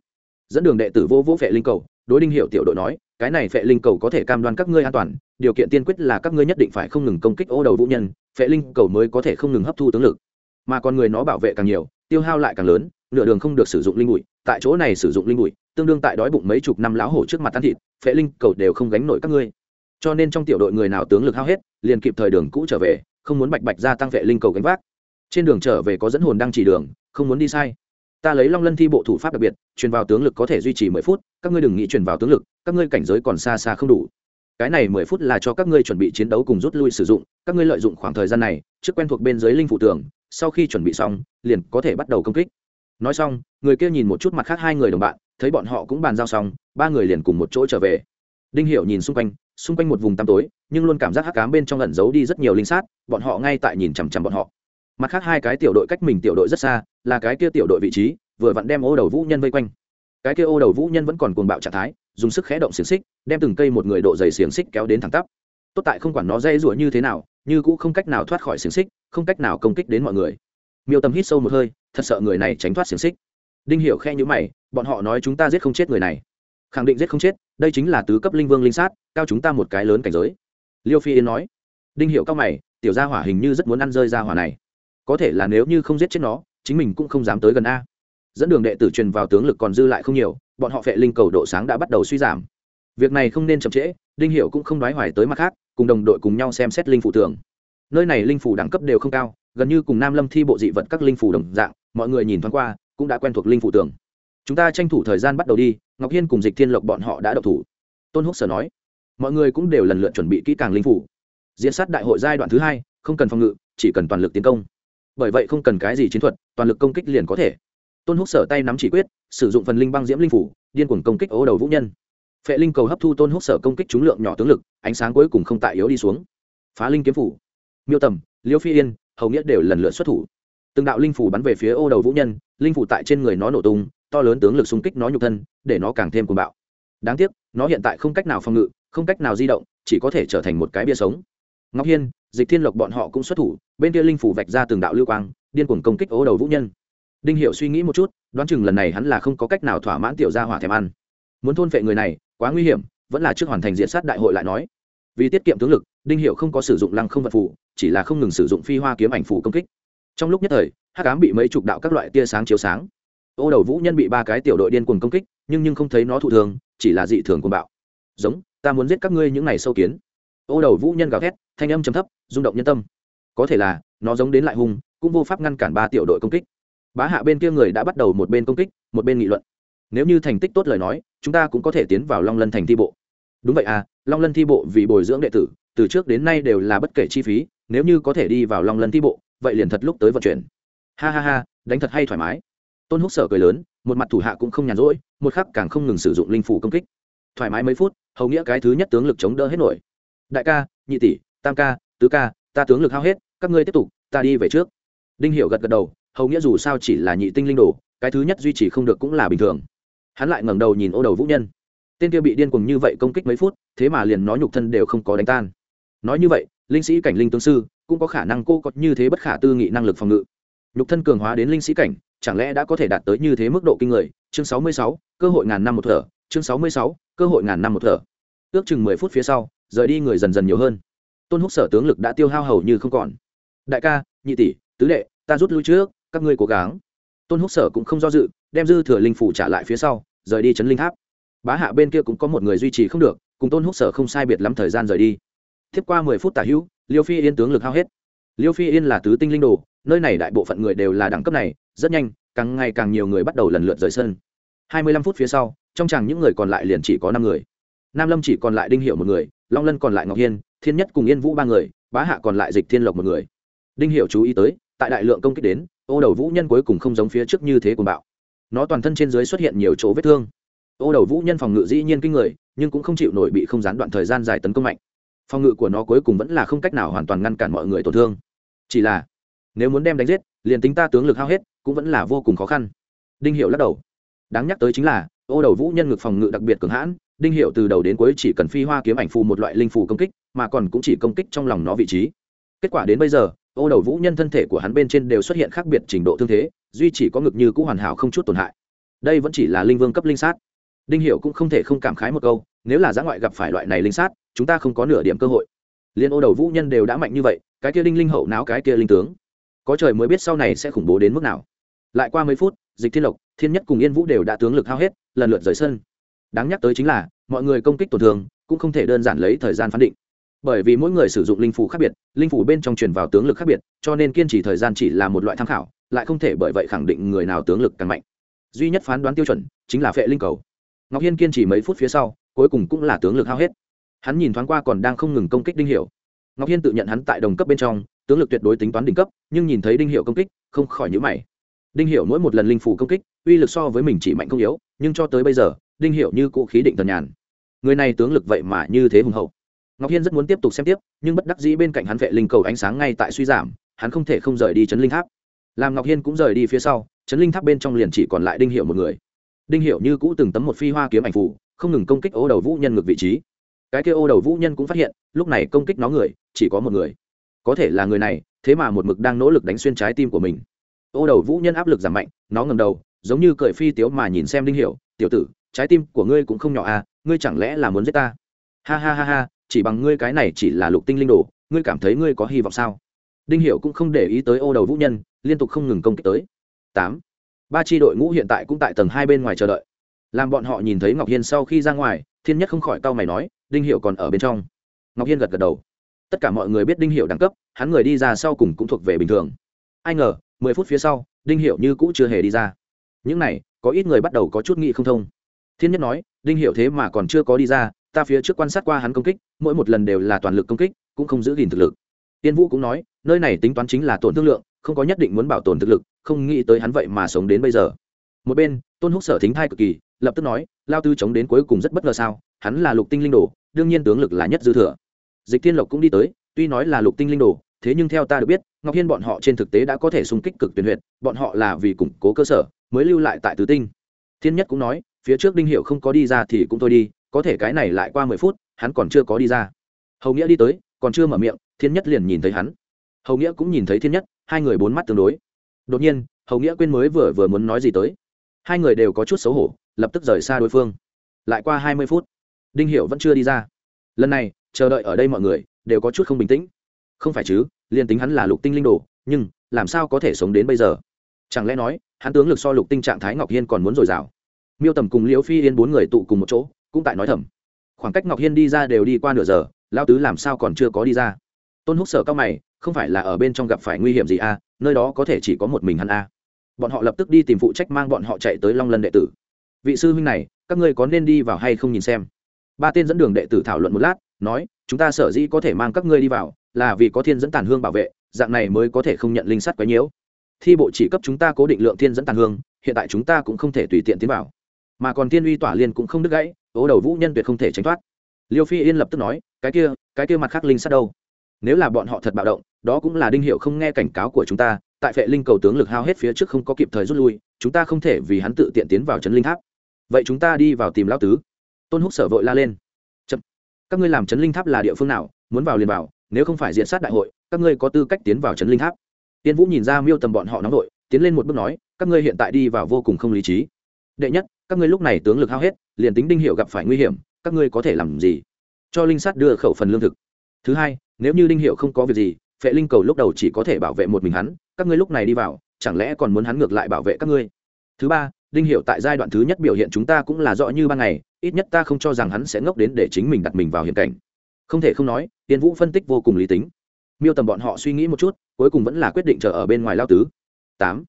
Dẫn đường đệ tử vô vũ vệ linh cầu đối đinh hiệu tiểu đội nói, cái này phệ linh cầu có thể cam đoan các ngươi an toàn, điều kiện tiên quyết là các ngươi nhất định phải không ngừng công kích ô đầu vũ nhân, phệ linh cầu mới có thể không ngừng hấp thu tướng lực. Mà còn người nó bảo vệ càng nhiều, tiêu hao lại càng lớn, nửa đường không được sử dụng linh bụi, tại chỗ này sử dụng linh bụi, tương đương tại đói bụng mấy chục năm láo hổ trước mặt tan thịt, phệ linh cầu đều không gánh nổi các ngươi. Cho nên trong tiểu đội người nào tướng lực hao hết, liền kịp thời đường cũ trở về, không muốn bạch bạch gia tăng phệ linh cầu gánh vác. Trên đường trở về có dẫn hồn đang chỉ đường, không muốn đi sai ta lấy long lân thi bộ thủ pháp đặc biệt, truyền vào tướng lực có thể duy trì mười phút, các ngươi đừng nghĩ truyền vào tướng lực, các ngươi cảnh giới còn xa xa không đủ. Cái này mười phút là cho các ngươi chuẩn bị chiến đấu cùng rút lui sử dụng, các ngươi lợi dụng khoảng thời gian này, trước quen thuộc bên dưới linh phụ tường, sau khi chuẩn bị xong, liền có thể bắt đầu công kích. Nói xong, người kia nhìn một chút mặt khác hai người đồng bạn, thấy bọn họ cũng bàn giao xong, ba người liền cùng một chỗ trở về. Đinh hiểu nhìn xung quanh xung quanh một vùng tăm tối, nhưng luôn cảm giác hắc ám bên trong ẩn giấu đi rất nhiều linh sát, bọn họ ngay tại nhìn chằm chằm bọn họ mặt khác hai cái tiểu đội cách mình tiểu đội rất xa, là cái kia tiểu đội vị trí, vừa vặn đem ô đầu vũ nhân vây quanh. Cái kia ô đầu vũ nhân vẫn còn cuồng bạo trạng thái, dùng sức khẽ động xiềng xích, đem từng cây một người độ dày xiềng xích kéo đến thẳng tắp. Tốt tại không quản nó dây rủa như thế nào, như cũng không cách nào thoát khỏi xiềng xích, không cách nào công kích đến mọi người. Miêu tầm hít sâu một hơi, thật sợ người này tránh thoát xiềng xích. Đinh hiểu khe nhữ mày, bọn họ nói chúng ta giết không chết người này. Khẳng định giết không chết, đây chính là tứ cấp linh vương linh sát, cao chúng ta một cái lớn cảnh giới. Liêu phi yên nói. Đinh hiểu cao mày, tiểu gia hỏa hình như rất muốn ăn rơi gia hỏa này có thể là nếu như không giết chết nó, chính mình cũng không dám tới gần a. Dẫn đường đệ tử truyền vào tướng lực còn dư lại không nhiều, bọn họ phệ linh cầu độ sáng đã bắt đầu suy giảm. Việc này không nên chậm trễ, đinh hiệu cũng không nói hoài tới mặt khác, cùng đồng đội cùng nhau xem xét linh phủ tường. Nơi này linh phủ đẳng cấp đều không cao, gần như cùng nam lâm thi bộ dị vật các linh phủ đồng dạng, mọi người nhìn thoáng qua, cũng đã quen thuộc linh phủ tường. Chúng ta tranh thủ thời gian bắt đầu đi, ngọc hiên cùng dịch thiên lộc bọn họ đã đậu thủ. Tôn húc sở nói, mọi người cũng đều lần lượt chuẩn bị kỹ càng linh phủ. Diễn sát đại hội giai đoạn thứ hai, không cần phòng ngự, chỉ cần toàn lực tiến công bởi vậy không cần cái gì chiến thuật, toàn lực công kích liền có thể. Tôn húc sở tay nắm chỉ quyết, sử dụng phần linh băng diễm linh phủ, điên cuồng công kích ố đầu vũ nhân. Phệ linh cầu hấp thu tôn húc sở công kích trúng lượng nhỏ tướng lực, ánh sáng cuối cùng không tại yếu đi xuống. Phá linh kiếm phủ, miêu tầm, liêu phi yên, hầu nghĩa đều lần lượt xuất thủ. Từng đạo linh phủ bắn về phía ô đầu vũ nhân, linh phủ tại trên người nó nổ tung, to lớn tướng lực xung kích nó nhục thân, để nó càng thêm cuồng bạo. Đáng tiếc, nó hiện tại không cách nào phòng ngự, không cách nào di động, chỉ có thể trở thành một cái bia sống ngọc hiên, dịch thiên lộc bọn họ cũng xuất thủ, bên kia linh phủ vạch ra từng đạo lưu quang, điên cuồng công kích ố đầu vũ nhân. Đinh hiệu suy nghĩ một chút, đoán chừng lần này hắn là không có cách nào thỏa mãn tiểu gia hỏa thèm ăn. Muốn thôn phệ người này, quá nguy hiểm, vẫn là trước hoàn thành diện sát đại hội lại nói. Vì tiết kiệm tướng lực, đinh hiệu không có sử dụng lăng không vật phủ, chỉ là không ngừng sử dụng phi hoa kiếm ảnh phủ công kích. Trong lúc nhất thời hát cám bị mấy chục đạo các loại tia sáng chiếu sáng. Ô đầu vũ nhân bị ba cái tiểu đội điên cuồng công kích, nhưng nhưng không thấy nó thụ thường chỉ là dị thường cuồng bạo. Giống, ta muốn giết các ngươi những ngày sâu kiến ô đầu vũ nhân gào thét, thanh âm chấm thấp, rung động nhân tâm. Có thể là, nó giống đến lại hung, cũng vô pháp ngăn cản ba tiểu đội công kích. Bá hạ bên kia người đã bắt đầu một bên công kích, một bên nghị luận. Nếu như thành tích tốt lời nói, chúng ta cũng có thể tiến vào long lân thành thi bộ. Đúng vậy à long lân thi bộ vì bồi dưỡng đệ tử, từ trước đến nay đều là bất kể chi phí, nếu như có thể đi vào long lân thi bộ, vậy liền thật lúc tới vận chuyển. Ha ha ha, đánh thật hay thoải mái. Tôn húc sở cười lớn, một mặt thủ hạ cũng không nhàn rỗi, một khắc càng không ngừng sử dụng linh phủ công kích. Thoải mái mấy phút, hầu nghĩa cái thứ nhất tướng lực chống đỡ hết nổi đại ca nhị tỷ tam ca tứ ca ta tướng lực hao hết các ngươi tiếp tục ta đi về trước. Đinh hiểu gật gật đầu hầu nghĩa dù sao chỉ là nhị tinh linh đồ cái thứ nhất duy trì không được cũng là bình thường. Hắn lại ngẩng đầu nhìn ô đầu vũ nhân. Tên kia bị điên cuồng như vậy công kích mấy phút thế mà liền nói nhục thân đều không có đánh tan. Nói như vậy linh sĩ cảnh linh tướng sư cũng có khả năng cô có như thế bất khả tư nghị năng lực phòng ngự. Nhục thân cường hóa đến linh sĩ cảnh chẳng lẽ đã có thể đạt tới như thế mức độ kinh người? Chương 66, cơ hội ngàn năm một thở chương 66, cơ hội ngàn năm một thở. Ước chừng mười phút phía sau rời đi người dần dần nhiều hơn. Tôn húc sở tướng lực đã tiêu hao hầu như không còn. Đại ca, nhị tỷ, tứ đệ, ta rút lui trước, các ngươi cố gắng. Tôn húc sở cũng không do dự, đem dư thừa linh phủ trả lại phía sau, rời đi chấn linh tháp. Bá hạ bên kia cũng có một người duy trì không được, cùng tôn húc sở không sai biệt lắm thời gian rời đi. Tiếp qua mười phút tả hữu, liêu phi yên tướng lực hao hết. Liêu phi yên là tứ tinh linh đồ, nơi này đại bộ phận người đều là đẳng cấp này, rất nhanh, càng ngày càng nhiều người bắt đầu lần lượt rời sân. Hai mươi lăm phút phía sau, trong chàng những người còn lại liền chỉ có năm người. Nam lâm chỉ còn lại đinh hiệu một người long lân còn lại ngọc hiên, thiên nhất cùng yên vũ ba người, bá hạ còn lại dịch thiên lộc một người. Đinh Hiểu chú ý tới, tại đại lượng công kích đến, ô đầu vũ nhân cuối cùng không giống phía trước như thế cuồng bạo. Nó toàn thân trên dưới xuất hiện nhiều chỗ vết thương. Ô đầu vũ nhân phòng ngự dĩ nhiên kinh người, nhưng cũng không chịu nổi bị không gián đoạn thời gian dài tấn công mạnh. Phòng ngự của nó cuối cùng vẫn là không cách nào hoàn toàn ngăn cản mọi người tổn thương. Chỉ là, nếu muốn đem đánh giết, liền tính ta tướng lực hao hết, cũng vẫn là vô cùng khó khăn. Đinh hiệu lắc đầu. Đáng nhắc tới chính là, ô đầu vũ nhân ngực phòng ngự đặc biệt cường hãn đinh hiệu từ đầu đến cuối chỉ cần phi hoa kiếm ảnh phù một loại linh phù công kích, mà còn cũng chỉ công kích trong lòng nó vị trí. Kết quả đến bây giờ, ô đầu vũ nhân thân thể của hắn bên trên đều xuất hiện khác biệt trình độ thương thế, duy chỉ có ngực như cũ hoàn hảo không chút tổn hại. Đây vẫn chỉ là linh vương cấp linh sát. Đinh hiệu cũng không thể không cảm khái một câu, nếu là giã ngoại gặp phải loại này linh sát, chúng ta không có nửa điểm cơ hội. Liên ô đầu vũ nhân đều đã mạnh như vậy, cái kia linh linh hậu náo cái kia linh tướng, có trời mới biết sau này sẽ khủng bố đến mức nào. Lại qua mấy phút, dịch thiên lộc, thiên nhất cùng yên vũ đều đã tướng lực hao hết, lần lượt rời sân đáng nhắc tới chính là, mọi người công kích tổn thương, cũng không thể đơn giản lấy thời gian phán định. Bởi vì mỗi người sử dụng linh phủ khác biệt, linh phủ bên trong truyền vào tướng lực khác biệt, cho nên kiên trì thời gian chỉ là một loại tham khảo, lại không thể bởi vậy khẳng định người nào tướng lực càng mạnh. Duy nhất phán đoán tiêu chuẩn, chính là phệ linh cầu. Ngọc hiên kiên trì mấy phút phía sau, cuối cùng cũng là tướng lực hao hết. Hắn nhìn thoáng qua còn đang không ngừng công kích đinh hiểu ngọc hiên tự nhận hắn tại đồng cấp bên trong, tướng lực tuyệt đối tính toán đỉnh cấp, nhưng nhìn thấy đinh hiệu công kích, không khỏi nhữ mày. Đinh hiệu mỗi một lần linh phủ công kích, uy lực so với mình chỉ mạnh không yếu, nhưng cho tới bây giờ đinh hiệu như cụ khí định tần nhàn. Người này tướng lực vậy mà như thế hùng hậu. Ngọc hiên rất muốn tiếp tục xem tiếp, nhưng bất đắc dĩ bên cạnh hắn vệ linh cầu ánh sáng ngay tại suy giảm, hắn không thể không rời đi trấn linh tháp. Làm ngọc hiên cũng rời đi phía sau trấn linh tháp bên trong liền chỉ còn lại đinh hiệu một người. Đinh hiệu như cũ từng tấm một phi hoa kiếm ảnh phủ, không ngừng công kích ô đầu vũ nhân ngược vị trí. Cái kia ô đầu vũ nhân cũng phát hiện, lúc này công kích nó người, chỉ có một người. Có thể là người này, thế mà một mực đang nỗ lực đánh xuyên trái tim của mình. Ô đầu vũ nhân áp lực giảm mạnh, nó ngầm đầu, giống như cởi phi tiếu mà nhìn xem đinh hiểu, tiểu tử trái tim của ngươi cũng không nhỏ à ngươi chẳng lẽ là muốn giết ta? Ha ha ha ha, chỉ bằng ngươi cái này chỉ là lục tinh linh đồ, ngươi cảm thấy ngươi có hy vọng sao? Đinh hiểu cũng không để ý tới ô đầu vũ nhân, liên tục không ngừng công kích tới. Tám. Ba tri đội ngũ hiện tại cũng tại tầng hai bên ngoài chờ đợi. Làm bọn họ nhìn thấy ngọc hiên sau khi ra ngoài, thiên nhất không khỏi cau mày nói, đinh hiểu còn ở bên trong. Ngọc hiên gật gật đầu. Tất cả mọi người biết đinh hiệu đẳng cấp, hắn người đi ra sau cùng cũng thuộc về bình thường. Ai ngờ, mười phút phía sau, đinh hiệu như cũ chưa hề đi ra. Những này, có ít người bắt đầu có chút nghị không thông thiên nhất nói, đinh Hiểu thế mà còn chưa có đi ra, ta phía trước quan sát qua hắn công kích, mỗi một lần đều là toàn lực công kích, cũng không giữ gìn thực lực. Tiên vũ cũng nói, nơi này tính toán chính là tổn thương lượng, không có nhất định muốn bảo tồn thực lực, không nghĩ tới hắn vậy mà sống đến bây giờ. Một bên, tôn húc sở thính thai cực kỳ, lập tức nói, lao tư chống đến cuối cùng rất bất ngờ sao, hắn là lục tinh linh đồ, đương nhiên tướng lực là nhất dư thừa. Dịch thiên lộc cũng đi tới, tuy nói là lục tinh linh đồ, thế nhưng theo ta được biết, ngọc hiên bọn họ trên thực tế đã có thể xung kích cực tuyển huyện bọn họ là vì củng cố cơ sở, mới lưu lại tại tứ tinh. Thiên nhất cũng nói phía trước đinh hiệu không có đi ra thì cũng thôi đi, có thể cái này lại qua mười phút, hắn còn chưa có đi ra. Hầu nghĩa đi tới, còn chưa mở miệng, thiên nhất liền nhìn thấy hắn. Hầu nghĩa cũng nhìn thấy thiên nhất, hai người bốn mắt tương đối. Đột nhiên, hầu nghĩa quên mới vừa vừa muốn nói gì tới. Hai người đều có chút xấu hổ, lập tức rời xa đối phương. Lại qua hai mươi phút, đinh hiệu vẫn chưa đi ra. Lần này, chờ đợi ở đây mọi người, đều có chút không bình tĩnh. Không phải chứ, liền tính hắn là lục tinh linh đồ, nhưng, làm sao có thể sống đến bây giờ? Chẳng lẽ nói, hắn tướng lực so lục tinh trạng thái ngọc hiên còn muốn dồi dào? Miêu tầm cùng liễu phi yên bốn người tụ cùng một chỗ, cũng tại nói thầm. Khoảng cách ngọc hiên đi ra đều đi qua nửa giờ lao tứ làm sao còn chưa có đi ra? Tôn húc sở cao mày, không phải là ở bên trong gặp phải nguy hiểm gì à nơi đó có thể chỉ có một mình hắn à. bọn họ lập tức đi tìm phụ trách mang bọn họ chạy tới long lân đệ tử. Vị sư huynh này, các ngươi có nên đi vào hay không nhìn xem? Ba tên dẫn đường đệ tử thảo luận một lát, nói, chúng ta sở dĩ có thể mang các ngươi đi vào, là vì có thiên dẫn tàn hương bảo vệ, dạng này mới có thể không nhận linh sắt quấy nhiễu. Thi bộ chỉ cấp chúng ta cố định lượng thiên dẫn tàn hương, hiện tại chúng ta cũng không thể tùy tiện tiến vào mà còn tiên uy tỏa liên cũng không đứt gãy ố đầu vũ nhân tuyệt không thể tránh thoát. Liêu phi yên lập tức nói, cái kia cái kia mặt khác linh sát đâu? Nếu là bọn họ thật bạo động, đó cũng là đinh hiệu không nghe cảnh cáo của chúng ta, tại vệ linh cầu tướng lực hao hết phía trước không có kịp thời rút lui, chúng ta không thể vì hắn tự tiện tiến vào trấn linh tháp. Vậy chúng ta đi vào tìm lão tứ. Tôn húc sở vội la lên. Chậm. các ngươi làm trấn linh tháp là địa phương nào, muốn vào liền vào, nếu không phải diện sát đại hội, các ngươi có tư cách tiến vào trấn linh tháp. Tiên vũ nhìn ra miêu tầm bọn họ nóng đội tiến lên một bước nói, các ngươi hiện tại đi vào vô cùng không lý trí. Đệ nhất các ngươi lúc này tướng lực hao hết, liền tính đinh hiệu gặp phải nguy hiểm, các ngươi có thể làm gì? Cho linh sát đưa khẩu phần lương thực. Thứ hai, nếu như đinh hiệu không có việc gì, phệ linh cầu lúc đầu chỉ có thể bảo vệ một mình hắn, các ngươi lúc này đi vào, chẳng lẽ còn muốn hắn ngược lại bảo vệ các ngươi? Thứ ba, đinh hiệu tại giai đoạn thứ nhất biểu hiện chúng ta cũng là rõ như ban ngày, ít nhất ta không cho rằng hắn sẽ ngốc đến để chính mình đặt mình vào hiểm cảnh. Không thể không nói, tiên vũ phân tích vô cùng lý tính. Miêu tầm bọn họ suy nghĩ một chút, cuối cùng vẫn là quyết định chờ ở bên ngoài lao tứ. Tám,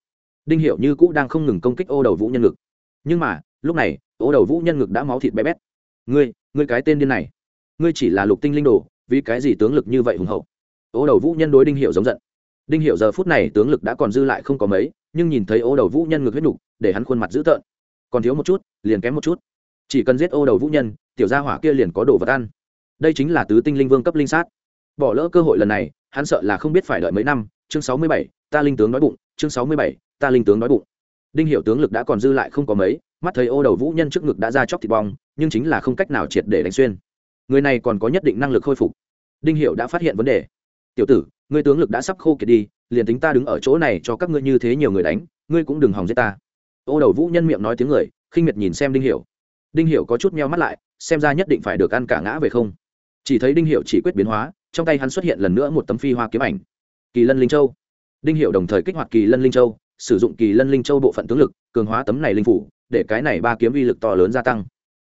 đinh hiệu như cũ đang không ngừng công kích ô đầu vũ nhân ngực. Nhưng mà lúc này ô đầu vũ nhân ngực đã máu thịt bé bét. Ngươi ngươi cái tên điên này, ngươi chỉ là lục tinh linh đồ, vì cái gì tướng lực như vậy hùng hậu? Ô đầu vũ nhân đối đinh hiệu giống giận. Đinh hiệu giờ phút này tướng lực đã còn dư lại không có mấy, nhưng nhìn thấy ô đầu vũ nhân ngực huyết nhục để hắn khuôn mặt dữ tợn. Còn thiếu một chút, liền kém một chút. Chỉ cần giết ô đầu vũ nhân, tiểu gia hỏa kia liền có đồ vật ăn. Đây chính là tứ tinh linh vương cấp linh sát. Bỏ lỡ cơ hội lần này, hắn sợ là không biết phải đợi mấy năm, chương sáu mươi bảy, ta linh tướng nói bụng, chương sáu mươi bảy, ta linh tướng nói bụng. Đinh hiệu tướng lực đã còn dư lại không có mấy mắt thấy ô đầu vũ nhân trước ngực đã ra chóc thịt bong, nhưng chính là không cách nào triệt để đánh xuyên. Người này còn có nhất định năng lực khôi phục. Đinh hiệu đã phát hiện vấn đề. Tiểu tử, ngươi tướng lực đã sắp khô kiệt đi, liền tính ta đứng ở chỗ này cho các ngươi như thế nhiều người đánh, ngươi cũng đừng hòng giết ta. Ô đầu vũ nhân miệng nói tiếng người, khinh miệt nhìn xem đinh Hiệu. đinh Hiệu có chút meo mắt lại, xem ra nhất định phải được ăn cả ngã về không. Chỉ thấy đinh Hiệu chỉ quyết biến hóa, trong tay hắn xuất hiện lần nữa một tấm phi hoa kiếm ảnh. Kỳ lân linh châu. Đinh Hiệu đồng thời kích hoạt kỳ lân linh châu, sử dụng kỳ lân linh châu bộ phận tướng lực, cường hóa tấm này linh phủ để cái này ba kiếm uy lực to lớn gia tăng.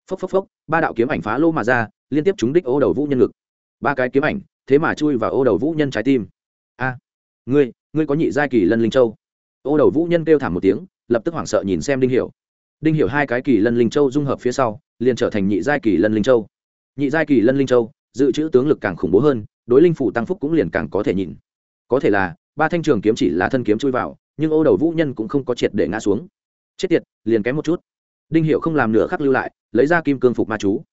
Phốc phốc phốc, ba đạo kiếm ảnh phá lô mà ra, liên tiếp trúng đích ô đầu vũ nhân lực. Ba cái kiếm ảnh, thế mà chui vào ô đầu vũ nhân trái tim. A, ngươi ngươi có nhị giai kỳ lân linh châu. Ô đầu vũ nhân kêu thảm một tiếng, lập tức hoảng sợ nhìn xem đinh hiểu. Đinh hiểu hai cái kỳ lân linh châu dung hợp phía sau, liền trở thành nhị giai kỳ lân linh châu. Nhị giai kỳ lân linh châu, dự trữ tướng lực càng khủng bố hơn, đối linh phủ tăng phúc cũng liền càng có thể nhìn. Có thể là, ba thanh trường kiếm chỉ là thân kiếm chui vào, nhưng ô đầu vũ nhân cũng không có triệt để ngã xuống chết tiệt, liền kém một chút. Đinh hiệu không làm nửa khắc lưu lại, lấy ra kim cương phục ma chú.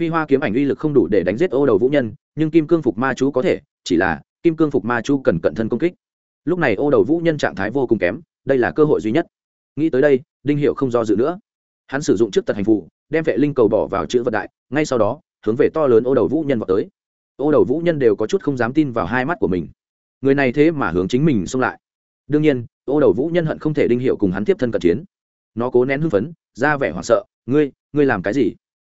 Phi hoa kiếm ảnh uy lực không đủ để đánh giết ô đầu vũ nhân, nhưng kim cương phục ma chú có thể, chỉ là kim cương phục ma chú cần cận thân công kích. Lúc này ô đầu vũ nhân trạng thái vô cùng kém, đây là cơ hội duy nhất. Nghĩ tới đây, đinh hiệu không do dự nữa. Hắn sử dụng trước tật hành phụ đem vệ linh cầu bỏ vào chữ vật đại, ngay sau đó, hướng về to lớn ô đầu vũ nhân vào tới. Ô đầu vũ nhân đều có chút không dám tin vào hai mắt của mình. Người này thế mà hướng chính mình xông lại. Đương nhiên, ô đầu vũ nhân hận không thể đinh hiệu cùng hắn tiếp thân cận chiến nó cố nén hưng phấn ra vẻ hoảng sợ ngươi ngươi làm cái gì?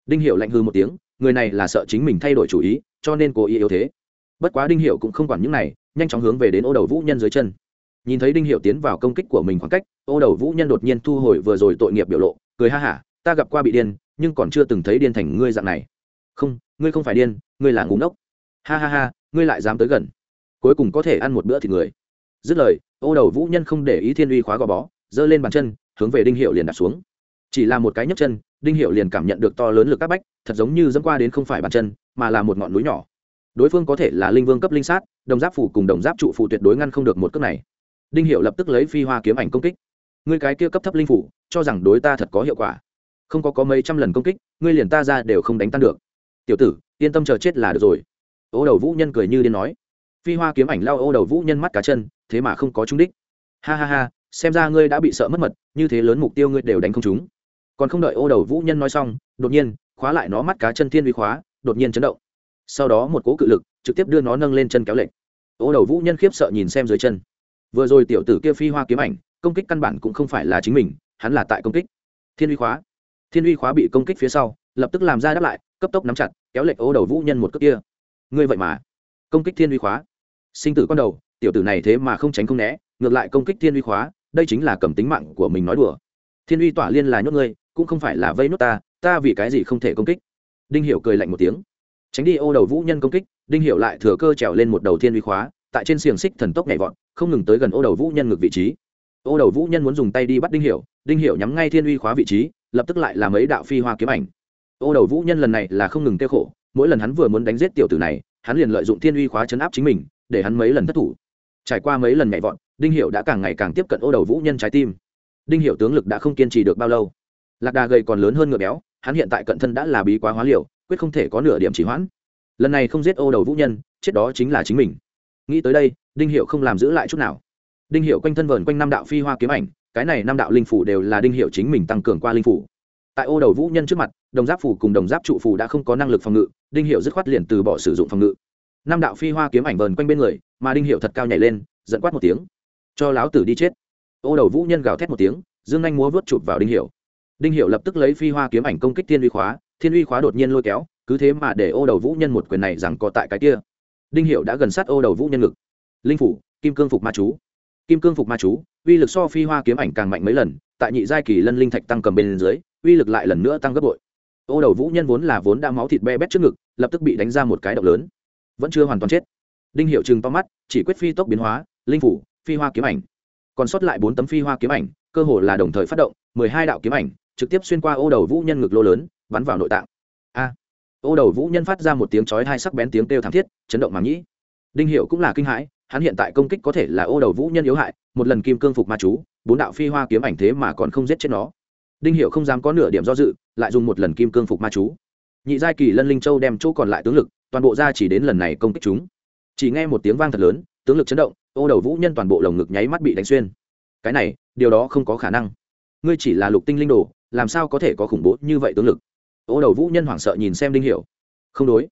Đinh hiệu lạnh hư một tiếng người này là sợ chính mình thay đổi chủ ý cho nên cố ý yếu thế. Bất quá đinh hiệu cũng không quản những này nhanh chóng hướng về đến ô đầu vũ nhân dưới chân. Nhìn thấy đinh hiệu tiến vào công kích của mình khoảng cách ô đầu vũ nhân đột nhiên thu hồi vừa rồi tội nghiệp biểu lộ cười ha ha, ta gặp qua bị điên nhưng còn chưa từng thấy điên thành ngươi dạng này. Không ngươi không phải điên ngươi là ngủ ngốc. Ha ha ha ngươi lại dám tới gần. Cuối cùng có thể ăn một bữa thịt người. Dứt lời ô đầu vũ nhân không để ý thiên uy khóa gò bó giơ lên bàn chân hướng về đinh hiệu liền đặt xuống. Chỉ là một cái nhấc chân, đinh hiệu liền cảm nhận được to lớn lực các bách, thật giống như dẫm qua đến không phải bàn chân, mà là một ngọn núi nhỏ. Đối phương có thể là linh vương cấp linh sát, đồng giáp phủ cùng đồng giáp trụ phụ tuyệt đối ngăn không được một cước này. Đinh hiệu lập tức lấy phi hoa kiếm ảnh công kích. Ngươi cái kia cấp thấp linh phủ, cho rằng đối ta thật có hiệu quả. Không có có mấy trăm lần công kích, ngươi liền ta ra đều không đánh tan được. Tiểu tử, yên tâm chờ chết là được rồi. Ô đầu vũ nhân cười như điên nói. Phi hoa kiếm ảnh lao ô đầu vũ nhân mắt cá chân, thế mà không có trúng đích. Ha ha ha xem ra ngươi đã bị sợ mất mật, như thế lớn mục tiêu ngươi đều đánh không trúng. Còn không đợi ô đầu vũ nhân nói xong, đột nhiên, khóa lại nó mắt cá chân thiên vi khóa, đột nhiên chấn động. Sau đó một cố cự lực, trực tiếp đưa nó nâng lên chân kéo lệnh ô đầu vũ nhân khiếp sợ nhìn xem dưới chân. Vừa rồi tiểu tử kia phi hoa kiếm ảnh, công kích căn bản cũng không phải là chính mình, hắn là tại công kích. Thiên uy khóa. Thiên uy khóa bị công kích phía sau, lập tức làm ra đáp lại, cấp tốc nắm chặt, kéo lệnh ô đầu vũ nhân một cước kia. Ngươi vậy mà. Công kích thiên uy khóa. Sinh tử con đầu, tiểu tử này thế mà không tránh không né, ngược lại công kích thiên uy khóa đây chính là cầm tính mạng của mình nói đùa. Thiên uy tỏa liên là nhốt ngươi, cũng không phải là vây nốt ta ta vì cái gì không thể công kích? Đinh hiểu cười lạnh một tiếng. Tránh đi, ô đầu vũ nhân công kích, đinh hiểu lại thừa cơ trèo lên một đầu thiên uy khóa, tại trên xiềng xích thần tốc nhảy vọt, không ngừng tới gần ô đầu vũ nhân ngược vị trí. Ô đầu vũ nhân muốn dùng tay đi bắt đinh hiểu đinh hiểu nhắm ngay thiên uy khóa vị trí, lập tức lại làm ấy đạo phi hoa kiếm ảnh. Ô đầu vũ nhân lần này là không ngừng tiêu khổ, mỗi lần hắn vừa muốn đánh giết tiểu tử này, hắn liền lợi dụng thiên uy khóa chấn áp chính mình, để hắn mấy lần thất thủ. Trải qua mấy lần nhảy vọt đinh hiệu đã càng ngày càng tiếp cận ô đầu vũ nhân trái tim. Đinh hiệu tướng lực đã không kiên trì được bao lâu. Lạc đà gầy còn lớn hơn ngựa béo, hắn hiện tại cận thân đã là bí quá hóa liều, quyết không thể có nửa điểm chỉ hoãn. Lần này không giết ô đầu vũ nhân, chết đó chính là chính mình. Nghĩ tới đây, đinh hiệu không làm giữ lại chút nào. Đinh hiệu quanh thân vờn quanh năm đạo phi hoa kiếm ảnh, cái này năm đạo linh phủ đều là đinh hiệu chính mình tăng cường qua linh phủ. Tại ô đầu vũ nhân trước mặt, đồng giáp phủ cùng đồng giáp trụ phủ đã không có năng lực phòng ngự, đinh hiệu dứt khoát liền từ bỏ sử dụng phòng ngự. Năm đạo phi hoa kiếm ảnh vờn quanh bên người, mà đinh hiệu thật cao nhảy lên dẫn quát một tiếng cho lão tử đi chết. Ô đầu vũ nhân gào thét một tiếng, dương anh múa vớt chụp vào đinh hiệu. Đinh hiệu lập tức lấy phi hoa kiếm ảnh công kích thiên uy khóa, thiên uy khóa đột nhiên lôi kéo, cứ thế mà để ô đầu vũ nhân một quyền này rằng có tại cái kia. Đinh hiệu đã gần sát ô đầu vũ nhân ngực. Linh phủ, kim cương phục ma chú. Kim cương phục ma chú, uy lực so phi hoa kiếm ảnh càng mạnh mấy lần, tại nhị giai kỳ lân linh thạch tăng cầm bên dưới, uy lực lại lần nữa tăng gấp bội. Ô đầu vũ nhân vốn là vốn đã máu thịt be bét trước ngực, lập tức bị đánh ra một cái động lớn. Vẫn chưa hoàn toàn chết. Đinh hiệu chừng to mắt, chỉ quyết phi tốc biến hóa, linh phủ phi hoa kiếm ảnh. Còn sót lại bốn tấm phi hoa kiếm ảnh, cơ hồ là đồng thời phát động, mười hai đạo kiếm ảnh, trực tiếp xuyên qua ô đầu vũ nhân ngực lô lớn, bắn vào nội tạng. A! Ô đầu vũ nhân phát ra một tiếng chói hai sắc bén tiếng kêu thảm thiết, chấn động mà nhĩ. Đinh hiệu cũng là kinh hãi, hắn hiện tại công kích có thể là ô đầu vũ nhân yếu hại, một lần kim cương phục ma chú, bốn đạo phi hoa kiếm ảnh thế mà còn không giết chết nó. Đinh hiệu không dám có nửa điểm do dự, lại dùng một lần kim cương phục ma chú. Nhị giai kỳ lân linh châu đem chỗ còn lại tướng lực, toàn bộ ra chỉ đến lần này công kích chúng. Chỉ nghe một tiếng vang thật lớn, tướng lực chấn động ô đầu vũ nhân toàn bộ lồng ngực nháy mắt bị đánh xuyên. Cái này, điều đó không có khả năng. Ngươi chỉ là lục tinh linh đồ, làm sao có thể có khủng bố như vậy tướng lực? Ô đầu vũ nhân hoảng sợ nhìn xem đinh hiểu. Không đối.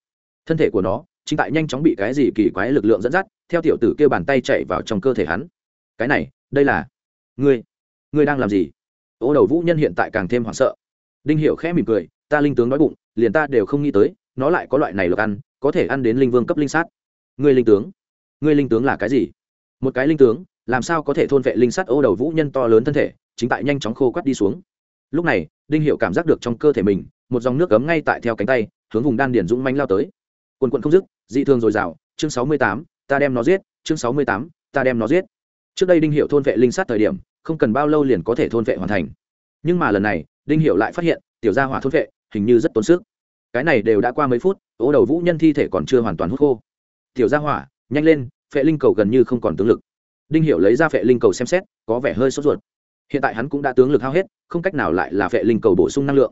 Thân thể của nó, chính tại nhanh chóng bị cái gì kỳ quái lực lượng dẫn dắt, theo tiểu tử kia bàn tay chạy vào trong cơ thể hắn. Cái này, đây là ngươi. Ngươi đang làm gì? Ô đầu vũ nhân hiện tại càng thêm hoảng sợ. Đinh hiểu khẽ mỉm cười, ta linh tướng nói bụng, liền ta đều không nghĩ tới, nó lại có loại này lực ăn, có thể ăn đến linh vương cấp linh sát. Ngươi linh tướng? Ngươi linh tướng là cái gì? Một cái linh tướng, làm sao có thể thôn vệ linh sắt ô đầu vũ nhân to lớn thân thể, chính tại nhanh chóng khô quắt đi xuống. Lúc này, đinh hiệu cảm giác được trong cơ thể mình, một dòng nước cấm ngay tại theo cánh tay, hướng vùng đan điển dũng manh lao tới. Quần quận không dứt, dị thường dồi dào, chương sáu mươi tám, ta đem nó giết, chương sáu mươi tám, ta đem nó giết. Trước đây đinh hiệu thôn vệ linh sát thời điểm, không cần bao lâu liền có thể thôn vệ hoàn thành. Nhưng mà lần này, đinh hiệu lại phát hiện, tiểu gia hỏa thôn vệ, hình như rất tốn sức. Cái này đều đã qua mấy phút ố đầu vũ nhân thi thể còn chưa hoàn toàn hút khô. Tiểu gia hỏa, nhanh lên phệ linh cầu gần như không còn tướng lực. Đinh Hiểu lấy ra phệ linh cầu xem xét, có vẻ hơi sốt ruột. Hiện tại hắn cũng đã tướng lực hao hết, không cách nào lại là phệ linh cầu bổ sung năng lượng.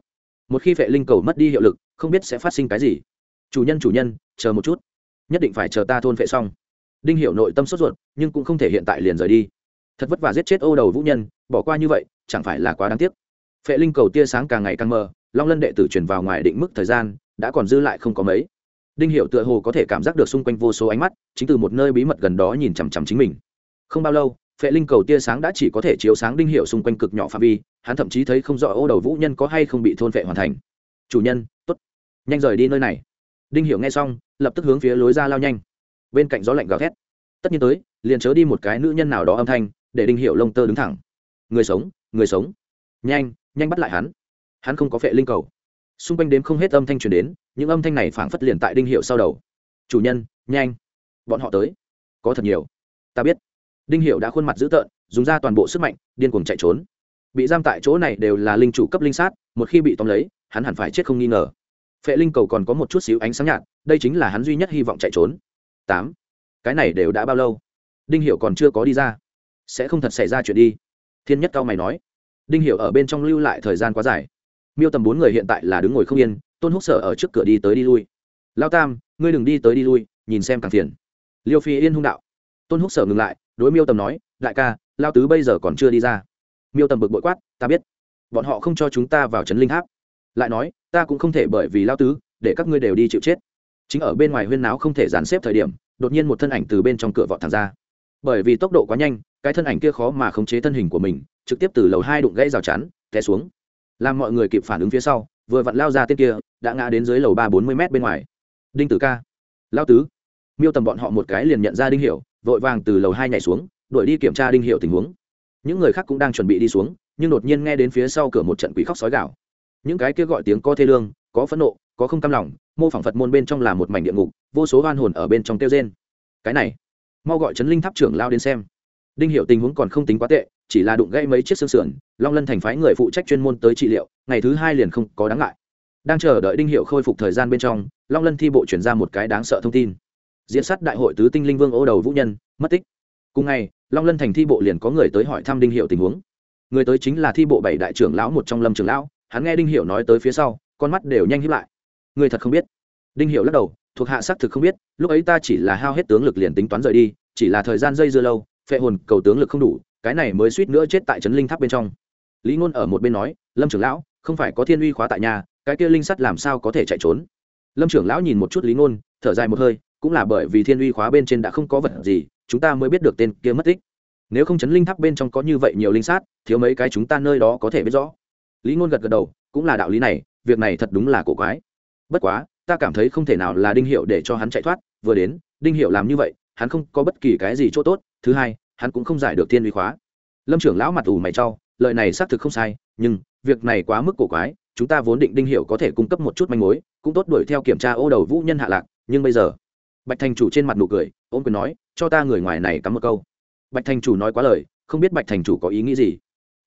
Một khi phệ linh cầu mất đi hiệu lực, không biết sẽ phát sinh cái gì. Chủ nhân chủ nhân, chờ một chút. Nhất định phải chờ ta thôn phệ xong. Đinh Hiểu nội tâm sốt ruột, nhưng cũng không thể hiện tại liền rời đi. Thật vất vả giết chết ô đầu vũ nhân, bỏ qua như vậy, chẳng phải là quá đáng tiếc. Phệ linh cầu tia sáng càng ngày càng mờ, long lân đệ tử chuyển vào ngoài định mức thời gian, đã còn dư lại không có mấy đinh hiệu tựa hồ có thể cảm giác được xung quanh vô số ánh mắt, chính từ một nơi bí mật gần đó nhìn chằm chằm chính mình. Không bao lâu, phệ linh cầu tia sáng đã chỉ có thể chiếu sáng đinh hiệu xung quanh cực nhỏ phạm vi, hắn thậm chí thấy không rõ ô đầu vũ nhân có hay không bị thôn phệ hoàn thành. Chủ nhân t ố t nhanh rời đi nơi này. Đinh hiệu nghe xong, lập tức hướng phía lối ra lao nhanh. Bên cạnh gió lạnh gào thét. Tất nhiên tới, liền chớ đi một cái nữ nhân nào đó âm thanh, để đinh hiệu lông tơ đứng thẳng. Người sống người sống. Nhanh nhanh bắt lại hắn. Hắn không có phệ linh cầu. Xung quanh đếm không hết âm thanh truyền đến những âm thanh này phảng phất liền tại đinh hiệu sau đầu. Chủ nhân, nhanh. Bọn họ tới. Có thật nhiều. Ta biết. Đinh hiệu đã khuôn mặt dữ tợn, dùng ra toàn bộ sức mạnh, điên cuồng chạy trốn. Bị giam tại chỗ này đều là linh chủ cấp linh sát, một khi bị tóm lấy, hắn hẳn phải chết không nghi ngờ. Phệ linh cầu còn có một chút xíu ánh sáng nhạt, đây chính là hắn duy nhất hy vọng chạy trốn. Tám. Cái này đều đã bao lâu? Đinh hiệu còn chưa có đi ra. Sẽ không thật xảy ra chuyện đi. Thiên nhất cao mày nói. Đinh hiệu ở bên trong lưu lại thời gian quá dài. Miêu tầm bốn người hiện tại là đứng ngồi không yên tôn húc sở ở trước cửa đi tới đi lui. Lao tam, ngươi đừng đi tới đi lui, nhìn xem càng phiền. Liêu phi yên hung đạo. Tôn húc sở ngừng lại, đối miêu tầm nói, đại ca, lao tứ bây giờ còn chưa đi ra. Miêu tầm bực bội quát, ta biết. Bọn họ không cho chúng ta vào trấn linh tháp lại nói, ta cũng không thể bởi vì lao tứ, để các ngươi đều đi chịu chết. Chính ở bên ngoài huyên náo không thể dàn xếp thời điểm, đột nhiên một thân ảnh từ bên trong cửa vọt thẳng ra. Bởi vì tốc độ quá nhanh, cái thân ảnh kia khó mà khống chế thân hình của mình, trực tiếp từ lầu hai đụng gãy rào chắn, té xuống. Làm mọi người kịp phản ứng phía sau vừa vặn lao ra tên kia, đã ngã đến dưới lầu ba bốn mươi m bên ngoài. Đinh tử ca. Lao tứ. Miêu tầm bọn họ một cái liền nhận ra đinh hiệu vội vàng từ lầu hai nhảy xuống, đuổi đi kiểm tra đinh hiệu tình huống. Những người khác cũng đang chuẩn bị đi xuống, nhưng đột nhiên nghe đến phía sau cửa một trận quỷ khóc sói gạo những cái kia gọi tiếng có thê lương, có phẫn nộ, có không cam lòng, mô phỏng phật môn bên trong là một mảnh địa ngục, vô số oan hồn ở bên trong tiêu rên. Cái này, mau gọi trấn linh tháp trưởng lao đến xem. Đinh hiệu tình huống còn không tính quá tệ chỉ là đụng gãy mấy chiếc xương sườn, long lân thành phái người phụ trách chuyên môn tới trị liệu, ngày thứ hai liền không có đáng ngại. Đang chờ đợi đinh hiệu khôi phục thời gian bên trong, long lân thi bộ chuyển ra một cái đáng sợ thông tin. Diễn sát đại hội tứ tinh linh vương ô đầu vũ nhân, mất tích. Cùng ngày, long lân thành thi bộ liền có người tới hỏi thăm đinh hiệu tình huống. Người tới chính là thi bộ bảy đại trưởng lão một trong lâm trưởng lão, hắn nghe đinh hiệu nói tới phía sau, con mắt đều nhanh hiếp lại. Người thật không biết. Đinh hiệu lắc đầu, thuộc hạ xác thực không biết, lúc ấy ta chỉ là hao hết tướng lực liền tính toán rời đi, chỉ là thời gian dây dưa lâu, phệ hồn cầu tướng lực không đủ cái này mới suýt nữa chết tại trấn linh tháp bên trong lý ngôn ở một bên nói lâm trưởng lão không phải có thiên uy khóa tại nhà cái kia linh sắt làm sao có thể chạy trốn lâm trưởng lão nhìn một chút lý ngôn thở dài một hơi cũng là bởi vì thiên uy khóa bên trên đã không có vật gì chúng ta mới biết được tên kia mất tích nếu không chấn linh tháp bên trong có như vậy nhiều linh sát thiếu mấy cái chúng ta nơi đó có thể biết rõ lý ngôn gật gật đầu cũng là đạo lý này việc này thật đúng là cổ quái bất quá ta cảm thấy không thể nào là đinh hiệu để cho hắn chạy thoát vừa đến đinh hiệu làm như vậy hắn không có bất kỳ cái gì chỗ tốt thứ hai hắn cũng không giải được thiên uy khóa. Lâm trưởng lão mặt ủ mày trau lời này xác thực không sai, nhưng việc này quá mức cổ quái, chúng ta vốn định đinh hiểu có thể cung cấp một chút manh mối, cũng tốt đuổi theo kiểm tra ô đầu vũ nhân hạ lạc, nhưng bây giờ, bạch thành chủ trên mặt nụ cười ôm quyền nói, cho ta người ngoài này cắm một câu. Bạch thành chủ nói quá lời, không biết bạch thành chủ có ý nghĩ gì.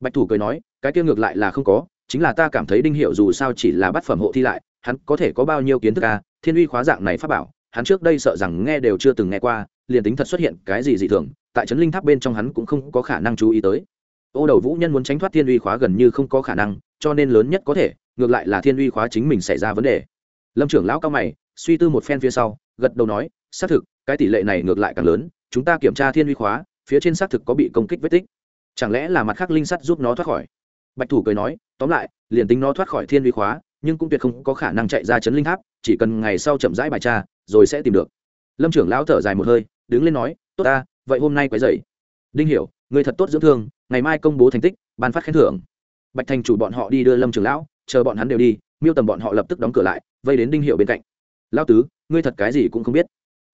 Bạch thủ cười nói, cái kia ngược lại là không có, chính là ta cảm thấy đinh hiệu dù sao chỉ là bắt phẩm hộ thi lại, hắn có thể có bao nhiêu kiến thức à thiên uy khóa dạng này pháp bảo, hắn trước đây sợ rằng nghe đều chưa từng nghe qua, liền tính thật xuất hiện cái gì dị thường tại trấn linh tháp bên trong hắn cũng không có khả năng chú ý tới. Ô đầu vũ nhân muốn tránh thoát thiên uy khóa gần như không có khả năng, cho nên lớn nhất có thể, ngược lại là thiên uy khóa chính mình xảy ra vấn đề. Lâm trưởng lão cao mày, suy tư một phen phía sau, gật đầu nói, xác thực, cái tỷ lệ này ngược lại càng lớn, chúng ta kiểm tra thiên uy khóa, phía trên xác thực có bị công kích vết tích. Chẳng lẽ là mặt khác linh sắt giúp nó thoát khỏi? Bạch thủ cười nói, tóm lại, liền tính nó thoát khỏi thiên uy khóa, nhưng cũng tuyệt không có khả năng chạy ra chấn linh tháp, chỉ cần ngày sau chậm rãi bài tra, rồi sẽ tìm được. Lâm trưởng lão thở dài một hơi, đứng lên nói, tốt ta vậy hôm nay quấy dậy đinh hiểu, người thật tốt dưỡng thương, ngày mai công bố thành tích, ban phát khen thưởng. Bạch thành chủ bọn họ đi đưa lâm trưởng lão, chờ bọn hắn đều đi, miêu tầm bọn họ lập tức đóng cửa lại, vây đến đinh hiểu bên cạnh. Lão tứ, ngươi thật cái gì cũng không biết.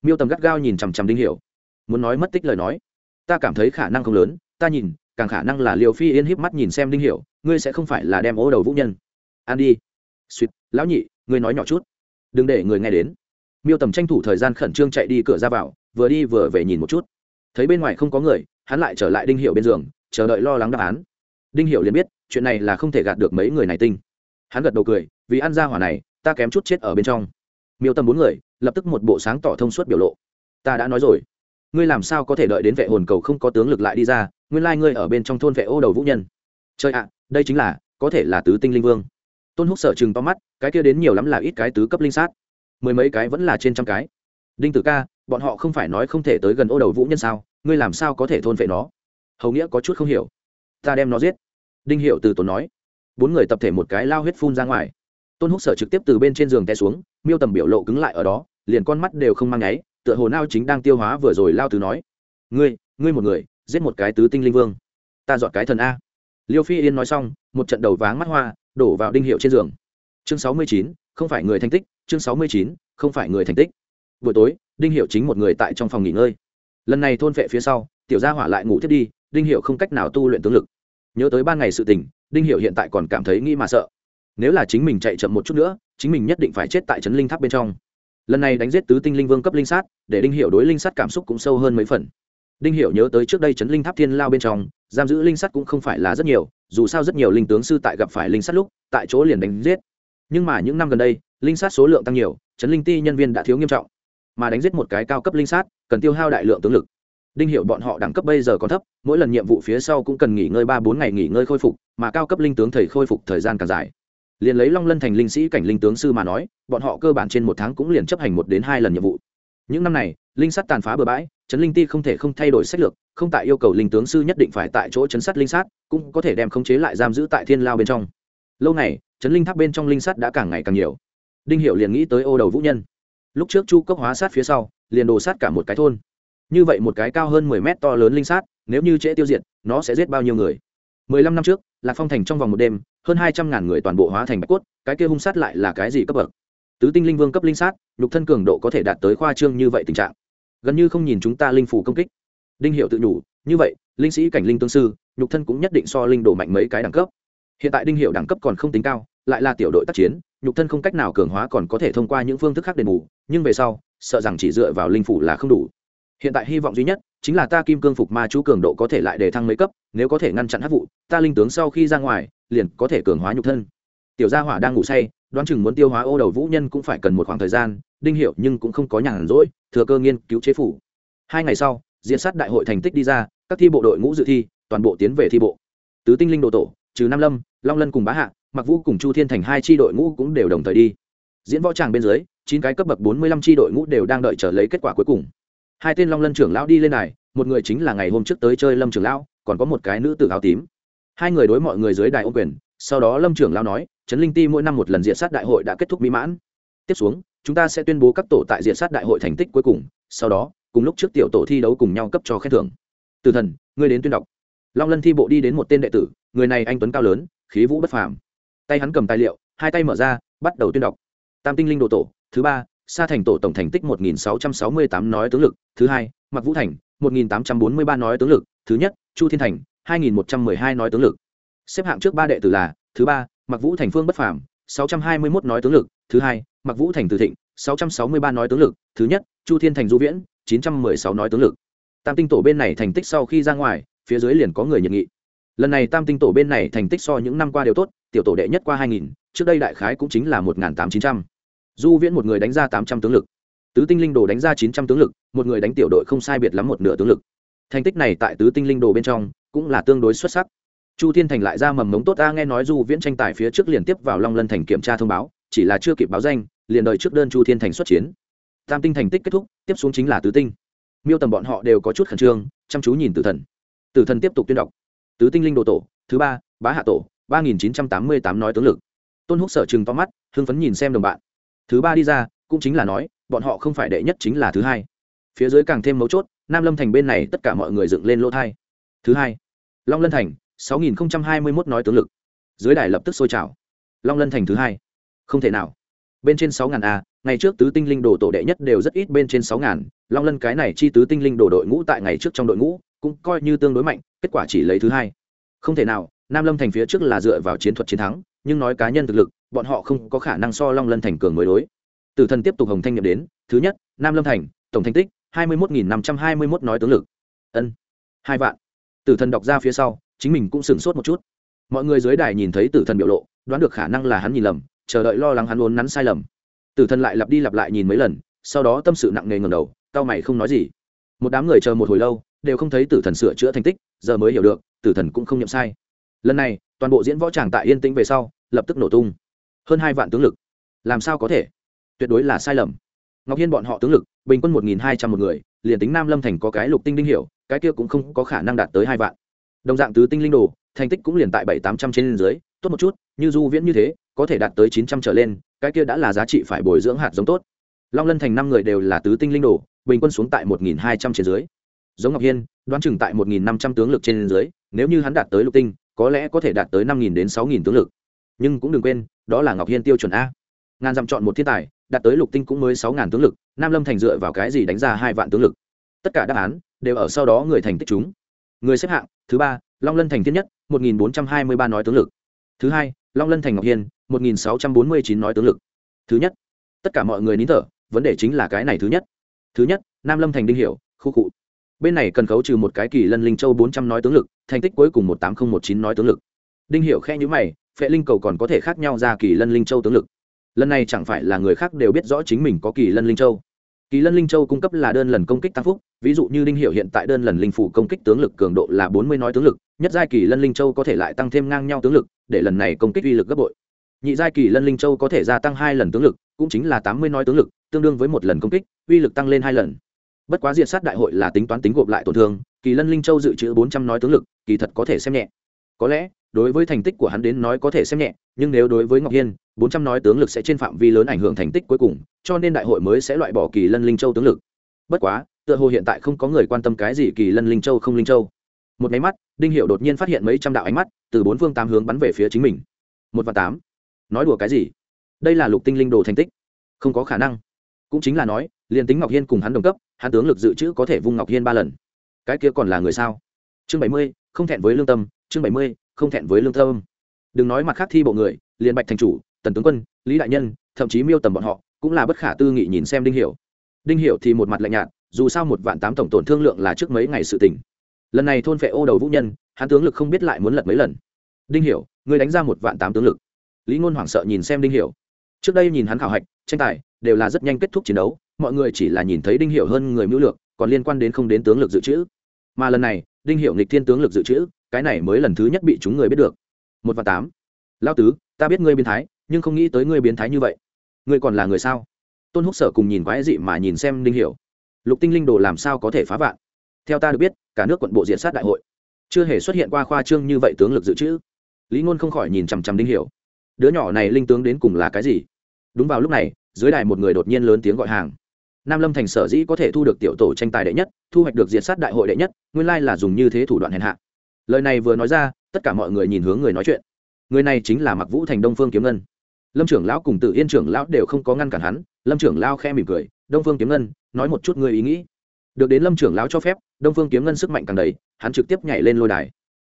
Miêu tầm gắt gao nhìn chằm chằm đinh hiểu. Muốn nói mất tích lời nói, ta cảm thấy khả năng không lớn, ta nhìn, càng khả năng là liều phi yên híp mắt nhìn xem đinh hiểu, ngươi sẽ không phải là đem ố đầu vũ nhân. Ăn đi. Suýt lão nhị, ngươi nói nhỏ chút. Đừng để người nghe đến. Miêu tầm tranh thủ thời gian khẩn trương chạy đi cửa ra vào, vừa đi vừa về nhìn một chút thấy bên ngoài không có người, hắn lại trở lại đinh Hiệu bên giường, chờ đợi lo lắng đáp án. Đinh Hiệu liền biết, chuyện này là không thể gạt được mấy người này tinh. Hắn gật đầu cười, vì ăn ra hỏa này, ta kém chút chết ở bên trong. Miêu tầm bốn người, lập tức một bộ sáng tỏ thông suốt biểu lộ. Ta đã nói rồi. Ngươi làm sao có thể đợi đến vệ hồn cầu không có tướng lực lại đi ra, nguyên lai ngươi ở bên trong thôn vệ ô đầu vũ nhân. Chơi ạ, đây chính là, có thể là tứ tinh linh vương. Tôn húc sở chừng to mắt, cái kia đến nhiều lắm là ít cái tứ cấp linh sát. Mười mấy cái vẫn là trên trăm cái. Đinh tử ca bọn họ không phải nói không thể tới gần ô đầu vũ nhân sao? Ngươi làm sao có thể thôn vệ nó? Hầu nghĩa có chút không hiểu. Ta đem nó giết. Đinh hiệu từ tốn nói. Bốn người tập thể một cái lao huyết phun ra ngoài. Tôn húc sở trực tiếp từ bên trên giường té xuống, miêu tầm biểu lộ cứng lại ở đó, liền con mắt đều không mang nháy, tựa hồ nao chính đang tiêu hóa vừa rồi lao từ nói. Ngươi ngươi một người, giết một cái tứ tinh linh vương. Ta dọn cái thần a. Liêu phi yên nói xong, một trận đầu váng mắt hoa, đổ vào đinh hiệu trên giường. Chương sáu mươi chín, không phải người thành tích, chương sáu mươi chín, không phải người thành tích. Buổi tối đinh hiệu chính một người tại trong phòng nghỉ ngơi. Lần này thôn vệ phía sau, tiểu gia hỏa lại ngủ thiết đi, đinh hiệu không cách nào tu luyện tướng lực. Nhớ tới ban ngày sự tình, đinh hiệu hiện tại còn cảm thấy nghĩ mà sợ. Nếu là chính mình chạy chậm một chút nữa, chính mình nhất định phải chết tại trấn linh tháp bên trong. Lần này đánh giết tứ tinh linh vương cấp linh sát, để đinh hiệu đối linh sát cảm xúc cũng sâu hơn mấy phần. Đinh hiệu nhớ tới trước đây trấn linh tháp thiên lao bên trong, giam giữ linh sát cũng không phải là rất nhiều, dù sao rất nhiều linh tướng sư tại gặp phải linh sát lúc, tại chỗ liền đánh giết. Nhưng mà những năm gần đây, linh sát số lượng tăng nhiều, trấn linh ti nhân viên đã thiếu nghiêm trọng mà đánh giết một cái cao cấp linh sát, cần tiêu hao đại lượng tướng lực. Đinh hiệu bọn họ đẳng cấp bây giờ còn thấp, mỗi lần nhiệm vụ phía sau cũng cần nghỉ ngơi ba bốn ngày nghỉ ngơi khôi phục, mà cao cấp linh tướng thầy khôi phục thời gian càng dài. Liền lấy long lân thành linh sĩ cảnh linh tướng sư mà nói, bọn họ cơ bản trên một tháng cũng liền chấp hành một đến hai lần nhiệm vụ. Những năm này, linh sắt tàn phá bừa bãi, trấn linh ti không thể không thay đổi sách lược, không tại yêu cầu linh tướng sư nhất định phải tại chỗ chấn sát linh sát, cũng có thể đem khống chế lại giam giữ tại thiên lao bên trong. Lâu này trấn linh tháp bên trong linh sát đã càng ngày càng nhiều. Đinh hiệu liền nghĩ tới ô đầu vũ nhân lúc trước chu cốc hóa sát phía sau, liền đồ sát cả một cái thôn. Như vậy một cái cao hơn mười mét to lớn linh sát, nếu như trễ tiêu diệt, nó sẽ giết bao nhiêu người? Mười lăm năm trước, lạc phong thành trong vòng một đêm, hơn hai trăm ngàn người toàn bộ hóa thành bạch cốt, cái kia hung sát lại là cái gì cấp bậc? Tứ tinh linh vương cấp linh sát, nhục thân cường độ có thể đạt tới khoa trương như vậy tình trạng. Gần như không nhìn chúng ta linh phủ công kích. Đinh hiệu tự nhủ, như vậy, linh sĩ cảnh linh tương sư, nhục thân cũng nhất định so linh đồ mạnh mấy cái đẳng cấp. Hiện tại đinh hiệu đẳng cấp còn không tính cao, lại là tiểu đội tác chiến, nhục thân không cách nào cường hóa còn có thể thông qua những phương thức khác đền bù nhưng về sau, sợ rằng chỉ dựa vào linh phủ là không đủ. Hiện tại hy vọng duy nhất chính là ta kim cương phục ma chú cường độ có thể lại để thăng mấy cấp, nếu có thể ngăn chặn hát vụ, ta linh tướng sau khi ra ngoài, liền có thể cường hóa nhục thân. Tiểu gia hỏa đang ngủ say, đoán chừng muốn tiêu hóa ô đầu vũ nhân cũng phải cần một khoảng thời gian, đinh hiệu nhưng cũng không có nhàn rỗi, thừa cơ nghiên cứu chế phủ. Hai ngày sau, diễn sát đại hội thành tích đi ra, các thi bộ đội ngũ dự thi, toàn bộ tiến về thi bộ. Tứ tinh linh độ tổ, trừ nam lâm, long lân cùng bá hạ mặc vũ cùng chu thiên thành hai tri đội ngũ cũng đều đồng thời đi. Diễn võ tràng bên dưới chín cái cấp bậc bốn mươi lăm tri đội ngũ đều đang đợi chờ lấy kết quả cuối cùng. Hai tên long lân trưởng lão đi lên này, một người chính là ngày hôm trước tới chơi lâm trưởng lão, còn có một cái nữ tử áo tím. Hai người đối mọi người dưới đài ô quyền, sau đó lâm trưởng lão nói, trấn linh ti mỗi năm một lần diện sát đại hội đã kết thúc mỹ mãn. Tiếp xuống, chúng ta sẽ tuyên bố các tổ tại diện sát đại hội thành tích cuối cùng, sau đó, cùng lúc trước tiểu tổ thi đấu cùng nhau cấp cho khen thưởng. Từ thần, ngươi đến tuyên đọc. Long lân thi bộ đi đến một tên đệ tử, người này anh tuấn cao lớn, khí vũ bất phàm. Tay hắn cầm tài liệu, hai tay mở ra, bắt đầu tuyên đọc. Tam tinh linh đồ tổ thứ ba sa thành tổ tổng thành tích 1668 nói tướng lực. Thứ hai mặc vũ thành 1843 nói tướng lực. Thứ nhất chu thiên thành 2112 nói tướng lực. Xếp hạng trước ba đệ tử là thứ ba mặc vũ thành phương bất phàm 621 nói tướng lực. Thứ hai mặc vũ thành từ thịnh 663 nói tướng lực. Thứ nhất chu thiên thành du viễn 916 nói tướng lực. Tam tinh tổ bên này thành tích sau khi ra ngoài phía dưới liền có người nhận nghị. Lần này tam tinh tổ bên này thành tích so những năm qua đều tốt tiểu tổ đệ nhất qua 2000, trước đây đại khái cũng chính là 1800 du viễn một người đánh ra 800 tướng lực. Tứ tinh linh đồ đánh ra chín trăm tướng lực, một người đánh tiểu đội không sai biệt lắm một nửa tướng lực. Thành tích này tại tứ tinh linh đồ bên trong cũng là tương đối xuất sắc. Chu thiên thành lại ra mầm mống tốt ta nghe nói du viễn tranh tài phía trước liền tiếp vào long lân thành kiểm tra thông báo, chỉ là chưa kịp báo danh, liền đợi trước đơn chu thiên thành xuất chiến. Tam tinh thành tích kết thúc, tiếp xuống chính là tứ tinh. Miêu tầm bọn họ đều có chút khẩn trương, chăm chú nhìn tử thần. Tử thần tiếp tục tuyên đọc. Tứ tinh linh đồ tổ, thứ ba, bá hạ tổ, ba nghìn chín trăm tám mươi tám nói tướng lực. Tôn húc sở chừng to mắt, hưng phấn nhìn xem đồng bạn thứ ba đi ra, cũng chính là nói, bọn họ không phải đệ nhất chính là thứ hai. Phía dưới càng thêm mấu chốt, nam lâm thành bên này tất cả mọi người dựng lên lỗ thai. Thứ hai, long lân thành, sáu nghìn hai mươi mốt nói tướng lực. Dưới đài lập tức sôi trào. Long lân thành thứ hai. Không thể nào. Bên trên sáu ngàn a, ngày trước tứ tinh linh đồ tổ đệ nhất đều rất ít bên trên sáu ngàn. Long lân cái này chi tứ tinh linh đồ đội ngũ tại ngày trước trong đội ngũ, cũng coi như tương đối mạnh, kết quả chỉ lấy thứ hai. Không thể nào, nam lâm thành phía trước là dựa vào chiến thuật chiến thắng, nhưng nói cá nhân thực lực bọn họ không có khả năng so long lân thành cường mới đối. Tử thần tiếp tục hồng thanh nhập đến, thứ nhất, nam lâm thành, tổng thành tích, hai mươi một nghìn năm trăm hai mươi một nói tướng lực. Ân, hai vạn. Tử thần đọc ra phía sau, chính mình cũng sửng sốt một chút. Mọi người dưới đài nhìn thấy tử thần biểu lộ, đoán được khả năng là hắn nhìn lầm, chờ đợi lo lắng hắn vốn nắn sai lầm. Tử thần lại lặp đi lặp lại nhìn mấy lần, sau đó tâm sự nặng nề ngầm đầu cao mày không nói gì. Một đám người chờ một hồi lâu, đều không thấy tử thần sửa chữa thành tích, giờ mới hiểu được, tử thần cũng không nhậm sai. Lần này, toàn bộ diễn võ tràng tại yên tĩnh về sau, lập tức nổ tung hơn hai vạn tướng lực. Làm sao có thể? Tuyệt đối là sai lầm. Ngọc hiên bọn họ tướng lực, bình quân một nghìn hai trăm một người, liền tính nam lâm thành có cái lục tinh đinh hiểu cái kia cũng không có khả năng đạt tới hai vạn. Đồng dạng tứ tinh linh đồ, thành tích cũng liền tại bảy tám trăm trên dưới, tốt một chút, như du viễn như thế, có thể đạt tới chín trăm trở lên, cái kia đã là giá trị phải bồi dưỡng hạt giống tốt. Long lân thành năm người đều là tứ tinh linh đồ, bình quân xuống tại một nghìn hai trăm trên dưới. Giống ngọc hiên, đoán chừng tại một nghìn năm trăm tướng lực trên dưới, nếu như hắn đạt tới lục tinh, có lẽ có thể đạt tới năm nghìn đến sáu nghìn tướng lực. Nhưng cũng đừng quên đó là ngọc hiên tiêu chuẩn a. Ngàn dặm chọn một thiên tài, đạt tới lục tinh cũng mới sáu ngàn tướng lực, nam lâm thành dựa vào cái gì đánh ra hai vạn tướng lực? Tất cả đáp án đều ở sau đó người thành tích chúng. Người xếp hạng, thứ ba, long lân thành thiên nhất, một nghìn bốn trăm hai mươi ba nói tướng lực. Thứ hai, long lân thành ngọc hiên, một nghìn sáu trăm bốn mươi chín nói tướng lực. Thứ nhất, tất cả mọi người nín thở, vấn đề chính là cái này thứ nhất. Thứ nhất, nam lâm thành đinh hiểu, khu cụ bên này cần khấu trừ một cái kỳ lân linh châu bốn trăm nói tướng lực, thành tích cuối cùng một tám nghìn một chín nói tướng lực. Đinh hiểu khe nhữ mày phệ linh cầu còn có thể khác nhau ra kỳ lân linh châu tướng lực. Lần này chẳng phải là người khác đều biết rõ chính mình có kỳ lân linh châu. Kỳ lân linh châu cung cấp là đơn lần công kích tăng phúc, ví dụ như đinh hiệu hiện tại đơn lần linh phủ công kích tướng lực cường độ là bốn mươi nói tướng lực, nhất giai kỳ lân linh châu có thể lại tăng thêm ngang nhau tướng lực, để lần này công kích uy lực gấp bội. Nhị giai kỳ lân linh châu có thể gia tăng hai lần tướng lực, cũng chính là tám mươi nói tướng lực, tương đương với một lần công kích, uy lực tăng lên hai lần. Bất quá diện sát đại hội là tính toán tính gộp lại tổn thương, kỳ lân linh châu dự trữ bốn trăm nói tướng lực, kỳ thật có thể xem nhẹ. Có lẽ đối với thành tích của hắn đến nói có thể xem nhẹ, nhưng nếu đối với ngọc hiên, bốn trăm nói tướng lực sẽ trên phạm vi lớn ảnh hưởng thành tích cuối cùng, cho nên đại hội mới sẽ loại bỏ kỳ lân linh châu tướng lực. Bất quá, tựa hồ hiện tại không có người quan tâm cái gì kỳ lân linh châu không linh châu. Một máy mắt, đinh hiệu đột nhiên phát hiện mấy trăm đạo ánh mắt từ bốn phương tám hướng bắn về phía chính mình. Một và tám. Nói đùa cái gì? Đây là lục tinh linh đồ thành tích. Không có khả năng. Cũng chính là nói, liền tính ngọc hiên cùng hắn đồng cấp, hắn tướng lực dự trữ có thể vung ngọc hiên ba lần. Cái kia còn là người sao? Chương bảy mươi, không thẹn với lương tâm, chương bảy mươi không thẹn với lương tâm. Đừng nói mặt khác thi bộ người, liền bạch thành chủ, tần tướng quân, lý đại nhân, thậm chí miêu tầm bọn họ, cũng là bất khả tư nghị nhìn xem đinh hiểu. Đinh hiểu thì một mặt lạnh nhạt, dù sao một vạn tám tổng tổn thương lượng là trước mấy ngày sự tình. Lần này thôn phệ ô đầu vũ nhân, hắn tướng lực không biết lại muốn lật mấy lần. Đinh hiểu người đánh ra một vạn tám tướng lực. Lý ngôn hoảng sợ nhìn xem đinh hiểu. Trước đây nhìn hắn khảo hạch, tranh tài, đều là rất nhanh kết thúc chiến đấu, mọi người chỉ là nhìn thấy đinh hiểu hơn người mưu lược, còn liên quan đến không đến tướng lực dự trữ. Mà lần này, đinh hiểu nghịch thiên tướng lực dự trữ cái này mới lần thứ nhất bị chúng người biết được. Một và tám. Lao tứ, ta biết ngươi biến thái, nhưng không nghĩ tới ngươi biến thái như vậy. Ngươi còn là người sao? Tôn húc sở cùng nhìn quái dị mà nhìn xem đinh hiểu. Lục tinh linh đồ làm sao có thể phá vạn? Theo ta được biết, cả nước quận bộ diện sát đại hội. Chưa hề xuất hiện qua khoa trương như vậy tướng lực dự trữ. Lý ngôn không khỏi nhìn chằm chằm đinh hiểu. Đứa nhỏ này linh tướng đến cùng là cái gì? Đúng vào lúc này, dưới đài một người đột nhiên lớn tiếng gọi hàng. Nam lâm thành sở dĩ có thể thu được tiểu tổ tranh tài đệ nhất, thu hoạch được diện sát đại hội đệ nhất, nguyên lai là dùng như thế thủ đoạn hèn hạ lời này vừa nói ra, tất cả mọi người nhìn hướng người nói chuyện. Người này chính là mặc vũ thành đông phương kiếm ngân. Lâm trưởng lão cùng tự yên trưởng lão đều không có ngăn cản hắn, lâm trưởng lão khe mỉm cười, đông phương kiếm ngân, nói một chút người ý nghĩ. Được đến lâm trưởng lão cho phép, đông phương kiếm ngân sức mạnh càng đầy, hắn trực tiếp nhảy lên lôi đài.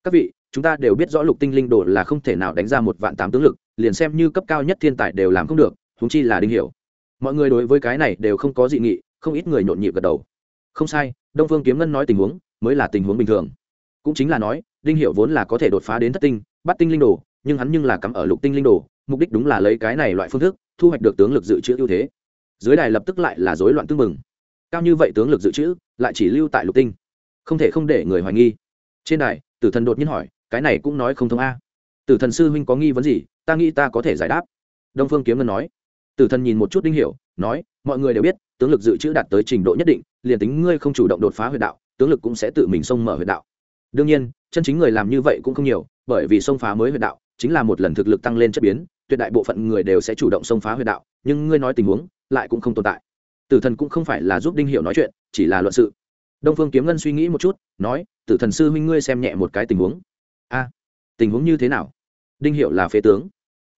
Các vị, chúng ta đều biết rõ lục tinh linh đồ là không thể nào đánh ra một vạn tám tướng lực, liền xem như cấp cao nhất thiên tài đều làm không được húng chi là đinh hiểu. Mọi người đối với cái này đều không có dị nghị, không ít người nhộn nhịp gật đầu. Không sai, đông phương kiếm ngân nói tình huống, mới là tình huống bình thường cũng chính là nói, đinh hiệu vốn là có thể đột phá đến thất tinh, bắt tinh linh đồ, nhưng hắn nhưng là cắm ở lục tinh linh đồ, mục đích đúng là lấy cái này loại phương thức, thu hoạch được tướng lực dự trữ ưu thế. Dưới đài lập tức lại là rối loạn tương mừng cao như vậy tướng lực dự trữ, lại chỉ lưu tại lục tinh. Không thể không để người hoài nghi. Trên đài, tử thần đột nhiên hỏi, cái này cũng nói không thông a. Tử thần sư huynh có nghi vấn gì, ta nghĩ ta có thể giải đáp. Đông phương kiếm ngân nói. Tử thần nhìn một chút đinh hiểu, nói, mọi người đều biết, tướng lực dự trữ đạt tới trình độ nhất định, liền tính ngươi không chủ động đột phá huyệt đạo, tướng lực cũng sẽ tự mình xông mở huyệt đạo đương nhiên, chân chính người làm như vậy cũng không nhiều, bởi vì xông phá mới huyệt đạo chính là một lần thực lực tăng lên chất biến, tuyệt đại bộ phận người đều sẽ chủ động xông phá huyệt đạo, nhưng ngươi nói tình huống lại cũng không tồn tại. Tử thần cũng không phải là giúp đinh hiệu nói chuyện, chỉ là luận sự. Đông phương kiếm ngân suy nghĩ một chút, nói, tử thần sư huynh ngươi xem nhẹ một cái tình huống. A, tình huống như thế nào? Đinh hiệu là phế tướng.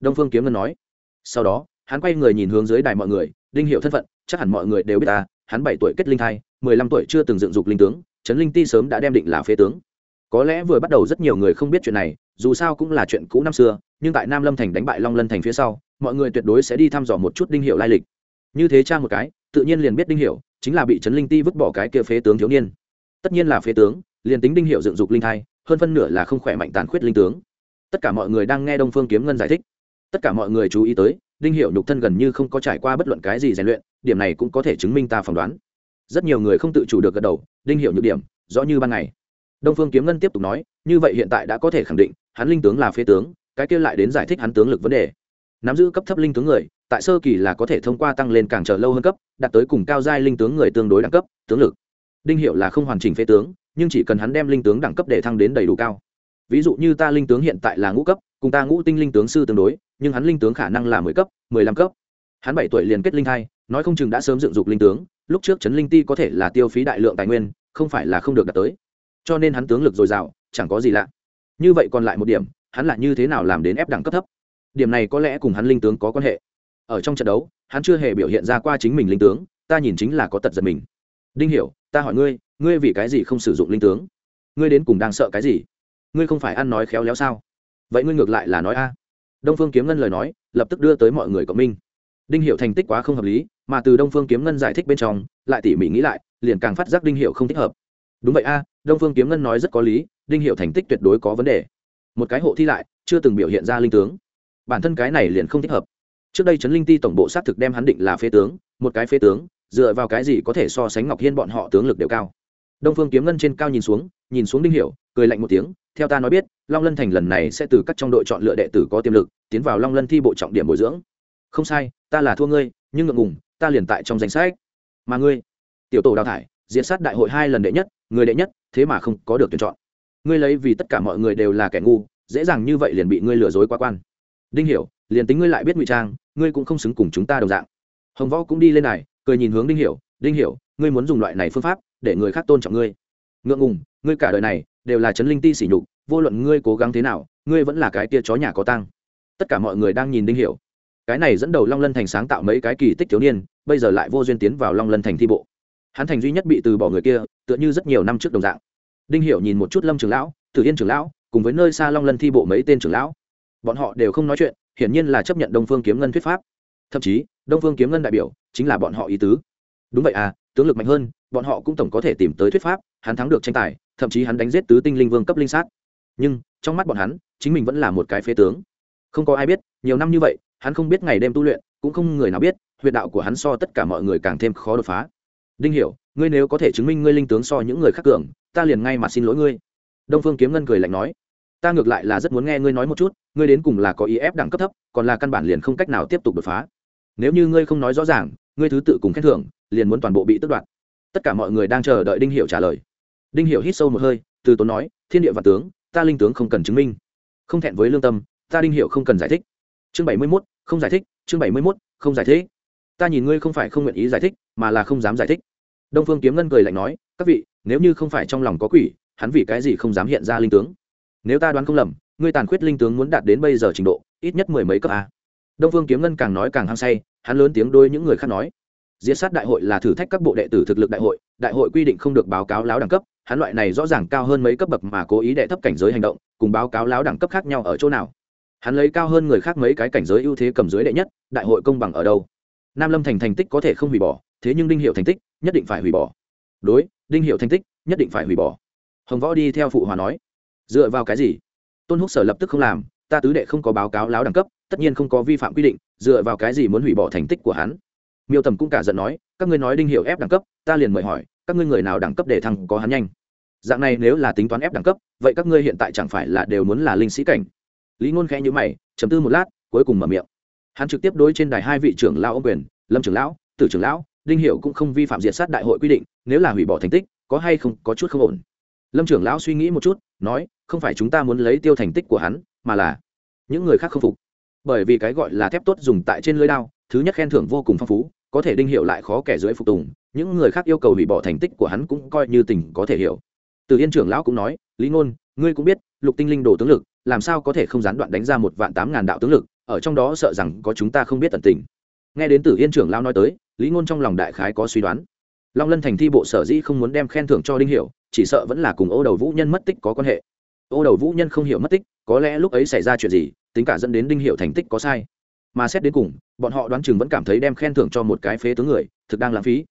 Đông phương kiếm ngân nói. Sau đó, hắn quay người nhìn hướng dưới đài mọi người, đinh hiệu thân phận, chắc hẳn mọi người đều biết ta, hắn bảy tuổi kết linh thai, mười lăm tuổi chưa từng dựng dục linh tướng trấn linh ti sớm đã đem định là phế tướng có lẽ vừa bắt đầu rất nhiều người không biết chuyện này, dù sao cũng là chuyện cũ năm xưa, nhưng tại nam lâm thành đánh bại long lân thành phía sau, mọi người tuyệt đối sẽ đi thăm dò một chút đinh hiệu lai lịch. Như thế cha một cái, tự nhiên liền biết đinh hiệu chính là bị trấn linh ti vứt bỏ cái kia phế tướng thiếu niên. Tất nhiên là phế tướng, liền tính đinh hiệu dựng dục linh thai, hơn phân nửa là không khỏe mạnh tàn khuyết linh tướng. Tất cả mọi người đang nghe đông phương kiếm ngân giải thích. Tất cả mọi người chú ý tới, đinh hiệu nhục thân gần như không có trải qua bất luận cái gì rèn luyện, điểm này cũng có thể chứng minh ta phỏng đoán. Rất nhiều người không tự chủ được gật đầu, đinh hiệu nhược điểm, rõ như ban ngày đông phương kiếm ngân tiếp tục nói, như vậy hiện tại đã có thể khẳng định, hắn linh tướng là phế tướng, cái kia lại đến giải thích hắn tướng lực vấn đề. Nắm giữ cấp thấp linh tướng người, tại sơ kỳ là có thể thông qua tăng lên càng chờ lâu hơn cấp, đạt tới cùng cao giai linh tướng người tương đối đẳng cấp, tướng lực. Đinh hiệu là không hoàn chỉnh phế tướng, nhưng chỉ cần hắn đem linh tướng đẳng cấp để thăng đến đầy đủ cao. Ví dụ như ta linh tướng hiện tại là ngũ cấp, cùng ta ngũ tinh linh tướng sư tương đối, nhưng hắn linh tướng khả năng là mười cấp, mười lăm cấp. Hắn bảy tuổi liền kết linh thai, nói không chừng đã sớm dựng dục linh tướng, lúc trước trấn linh ti có thể là tiêu phí đại lượng tài nguyên, không phải là không được đạt tới cho nên hắn tướng lực dồi dào, chẳng có gì lạ. Như vậy còn lại một điểm, hắn là như thế nào làm đến ép đẳng cấp thấp? Điểm này có lẽ cùng hắn linh tướng có quan hệ. Ở trong trận đấu, hắn chưa hề biểu hiện ra qua chính mình linh tướng, ta nhìn chính là có tật giật mình. Đinh hiểu, ta hỏi ngươi ngươi vì cái gì không sử dụng linh tướng? Ngươi đến cùng đang sợ cái gì? Ngươi không phải ăn nói khéo léo sao? Vậy ngươi ngược lại là nói a. Đông phương kiếm ngân lời nói, lập tức đưa tới mọi người cộng minh. Đinh hiệu thành tích quá không hợp lý, mà từ đông phương kiếm ngân giải thích bên trong, lại tỉ mỉ nghĩ lại, liền càng phát giác đinh hiệu không thích hợp đúng vậy a, đông phương kiếm ngân nói rất có lý, đinh hiệu thành tích tuyệt đối có vấn đề. Một cái hộ thi lại, chưa từng biểu hiện ra linh tướng. Bản thân cái này liền không thích hợp. Trước đây trấn linh ti tổng bộ xác thực đem hắn định là phế tướng, một cái phế tướng, dựa vào cái gì có thể so sánh ngọc hiên bọn họ tướng lực đều cao. Đông phương kiếm ngân trên cao nhìn xuống nhìn xuống đinh hiểu, cười lạnh một tiếng, theo ta nói biết, long lân thành lần này sẽ từ các trong đội chọn lựa đệ tử có tiềm lực, tiến vào long lân thi bộ trọng điểm bồi dưỡng. Không sai, ta là thua ngươi, nhưng ngượng ngùng, ta liền tại trong danh sách. Mà ngươi, tiểu tổ đào thải diễn sát đại hội hai lần đệ nhất người đệ nhất, thế mà không có được tuyển chọn. Ngươi lấy vì tất cả mọi người đều là kẻ ngu, dễ dàng như vậy liền bị ngươi lừa dối quá quan. Đinh hiểu, liền tính ngươi lại biết ngụy trang, ngươi cũng không xứng cùng chúng ta đồng dạng. Hồng võ cũng đi lên này, cười nhìn hướng đinh hiểu đinh hiểu, ngươi muốn dùng loại này phương pháp để người khác tôn trọng ngươi. Ngượng ngùng, ngươi cả đời này đều là chấn linh ti sỉ nhục, vô luận ngươi cố gắng thế nào, ngươi vẫn là cái tia chó nhà có tăng tất cả mọi người đang nhìn đinh hiểu. Cái này dẫn đầu long lân thành sáng tạo mấy cái kỳ tích thiếu niên, bây giờ lại vô duyên tiến vào long lân thành thi bộ hắn thành duy nhất bị từ bỏ người kia, tựa như rất nhiều năm trước đồng dạng. Đinh hiểu nhìn một chút lâm trưởng lão, tử yên trưởng lão, cùng với nơi xa long lân thi bộ mấy tên trưởng lão. Bọn họ đều không nói chuyện, hiển nhiên là chấp nhận đông phương kiếm ngân thuyết pháp. Thậm chí, đông phương kiếm ngân đại biểu chính là bọn họ ý tứ. Đúng vậy à tướng lực mạnh hơn, bọn họ cũng tổng có thể tìm tới thuyết pháp, hắn thắng được tranh tài, thậm chí hắn đánh giết tứ tinh linh vương cấp linh sát. Nhưng, trong mắt bọn hắn, chính mình vẫn là một cái phế tướng. Không có ai biết, nhiều năm như vậy, hắn không biết ngày đêm tu luyện, cũng không người nào biết, huyệt đạo của hắn so tất cả mọi người càng thêm khó đột phá đinh hiểu ngươi nếu có thể chứng minh ngươi linh tướng so những người khác cường ta liền ngay mà xin lỗi ngươi. Đông phương kiếm ngân cười lạnh nói. Ta ngược lại là rất muốn nghe ngươi nói một chút ngươi đến cùng là có ý ép đẳng cấp thấp còn là căn bản liền không cách nào tiếp tục đột phá. Nếu như ngươi không nói rõ ràng ngươi thứ tự cùng khen thưởng liền muốn toàn bộ bị tước đoạt. Tất cả mọi người đang chờ đợi đinh hiểu trả lời. Đinh hiểu hít sâu một hơi từ tốn nói thiên địa và tướng ta linh tướng không cần chứng minh. Không thẹn với lương tâm ta đinh hiểu không cần giải thích. Chương bảy mươi 71, không giải thích chương bảy mươi 71, không giải thích. Ta nhìn ngươi không phải không nguyện ý giải thích mà là không dám giải thích đông phương kiếm ngân cười lạnh nói, các vị, nếu như không phải trong lòng có quỷ, hắn vì cái gì không dám hiện ra linh tướng? Nếu ta đoán không lầm, ngươi tàn khuyết linh tướng muốn đạt đến bây giờ trình độ, ít nhất mười mấy cấp a. Đông phương kiếm ngân càng nói càng hăng say, hắn lớn tiếng đôi những người khác nói diễn sát đại hội là thử thách các bộ đệ tử thực lực đại hội đại hội quy định không được báo cáo láo đẳng cấp, hắn loại này rõ ràng cao hơn mấy cấp bậc mà cố ý đệ thấp cảnh giới hành động, cùng báo cáo láo đẳng cấp khác nhau ở chỗ nào? Hắn lấy cao hơn người khác mấy cái cảnh giới ưu thế cầm giới đệ nhất, đại hội công bằng ở đâu? Nam lâm thành thành tích có thể không hủy bỏ thế nhưng đinh hiệu thành tích nhất định phải hủy bỏ. Đối, đinh hiệu thành tích nhất định phải hủy bỏ. Hồng võ đi theo phụ hòa nói. Dựa vào cái gì? Tôn húc sở lập tức không làm, ta tứ đệ không có báo cáo láo đẳng cấp, tất nhiên không có vi phạm quy định, dựa vào cái gì muốn hủy bỏ thành tích của hắn? Miêu tầm cũng cả giận nói, các ngươi nói đinh hiệu ép đẳng cấp, ta liền mời hỏi, các ngươi người nào đẳng cấp để thăng có hắn nhanh? Dạng này nếu là tính toán ép đẳng cấp, vậy các ngươi hiện tại chẳng phải là đều muốn là linh sĩ cảnh? Lý ngôn khẽ nhữ mày chấm tư một lát, cuối cùng mở miệng. Hắn trực tiếp đối trên đài hai vị trưởng lao ông quyền, lâm trưởng lão, tử trưởng lão đinh hiệu cũng không vi phạm diệt sát đại hội quy định, nếu là hủy bỏ thành tích, có hay không, có chút không ổn. Lâm trưởng lão suy nghĩ một chút, nói, không phải chúng ta muốn lấy tiêu thành tích của hắn, mà là những người khác không phục. Bởi vì cái gọi là thép tốt dùng tại trên lưới đao, thứ nhất khen thưởng vô cùng phong phú, có thể đinh hiệu lại khó kẻ dưới phục tùng, những người khác yêu cầu hủy bỏ thành tích của hắn cũng coi như tình có thể hiểu. Từ yên trưởng lão cũng nói, lý ngôn, ngươi cũng biết, lục tinh linh đồ tướng lực, làm sao có thể không gián đoạn đánh ra một vạn tám ngàn đạo tướng lực, ở trong đó sợ rằng có chúng ta không biết tận tình nghe đến từ yên trưởng lao nói tới, lý ngôn trong lòng đại khái có suy đoán. Long lân thành thi bộ sở dĩ không muốn đem khen thưởng cho đinh hiểu, chỉ sợ vẫn là cùng ô đầu vũ nhân mất tích có quan hệ. Ô đầu vũ nhân không hiểu mất tích, có lẽ lúc ấy xảy ra chuyện gì, tính cả dẫn đến đinh hiểu thành tích có sai. Mà xét đến cùng, bọn họ đoán chừng vẫn cảm thấy đem khen thưởng cho một cái phế tướng người, thực đang lãng phí.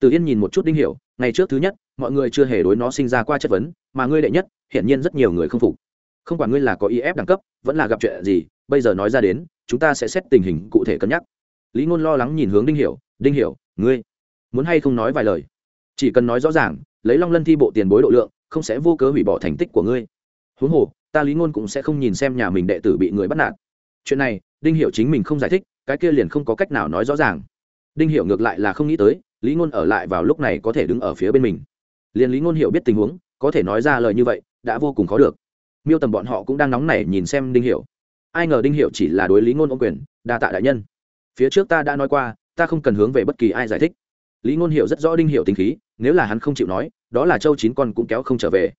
Từ yên nhìn một chút đinh hiểu, ngày trước thứ nhất, mọi người chưa hề đối nó sinh ra qua chất vấn, mà ngươi đệ nhất, hiển nhiên rất nhiều người không phục. Không quản ngươi là có ý ép đẳng cấp, vẫn là gặp chuyện gì, bây giờ nói ra đến, chúng ta sẽ xét tình hình cụ thể cân nhắc lý ngôn lo lắng nhìn hướng đinh hiểu đinh hiểu, ngươi muốn hay không nói vài lời? Chỉ cần nói rõ ràng, lấy long lân thi bộ tiền bối độ lượng, không sẽ vô cớ hủy bỏ thành tích của ngươi. Huống hồ, ta lý ngôn cũng sẽ không nhìn xem nhà mình đệ tử bị người bắt nạt. Chuyện này, đinh hiểu chính mình không giải thích, cái kia liền không có cách nào nói rõ ràng. Đinh hiểu ngược lại là không nghĩ tới, lý ngôn ở lại vào lúc này có thể đứng ở phía bên mình. Liền lý ngôn hiểu biết tình huống, có thể nói ra lời như vậy, đã vô cùng khó được. Miêu tầm bọn họ cũng đang nóng nảy nhìn xem đinh hiểu. Ai ngờ đinh hiểu chỉ là đối lý ngôn ôm quyền, đa tạ đại nhân phía trước ta đã nói qua, ta không cần hướng về bất kỳ ai giải thích. Lý ngôn hiểu rất rõ đinh hiểu tình khí, nếu là hắn không chịu nói, đó là châu chín con cũng kéo không trở về.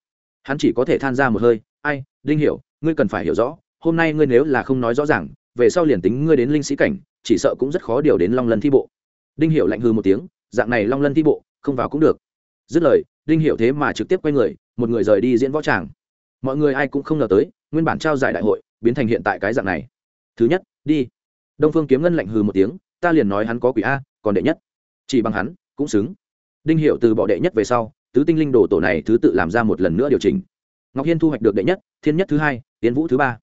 Hắn chỉ có thể than ra một hơi, ai, đinh hiểu, ngươi cần phải hiểu rõ, hôm nay ngươi nếu là không nói rõ ràng, về sau liền tính ngươi đến linh sĩ cảnh, chỉ sợ cũng rất khó điều đến long lân thi bộ. Đinh hiểu lạnh hư một tiếng, dạng này long lân thi bộ, không vào cũng được. Dứt lời, đinh hiểu thế mà trực tiếp quay người, một người rời đi diễn võ tràng. Mọi người ai cũng không ngờ tới, nguyên bản trao giải đại hội, biến thành hiện tại cái dạng này. Thứ nhất, đi đông phương kiếm ngân lạnh hừ một tiếng, ta liền nói hắn có quỷ a, còn đệ nhất. Chỉ bằng hắn, cũng xứng. Đinh hiệu từ bỏ đệ nhất về sau, tứ tinh linh đồ tổ này thứ tự làm ra một lần nữa điều chỉnh. Ngọc hiên thu hoạch được đệ nhất, thiên nhất thứ hai, tiến vũ thứ ba.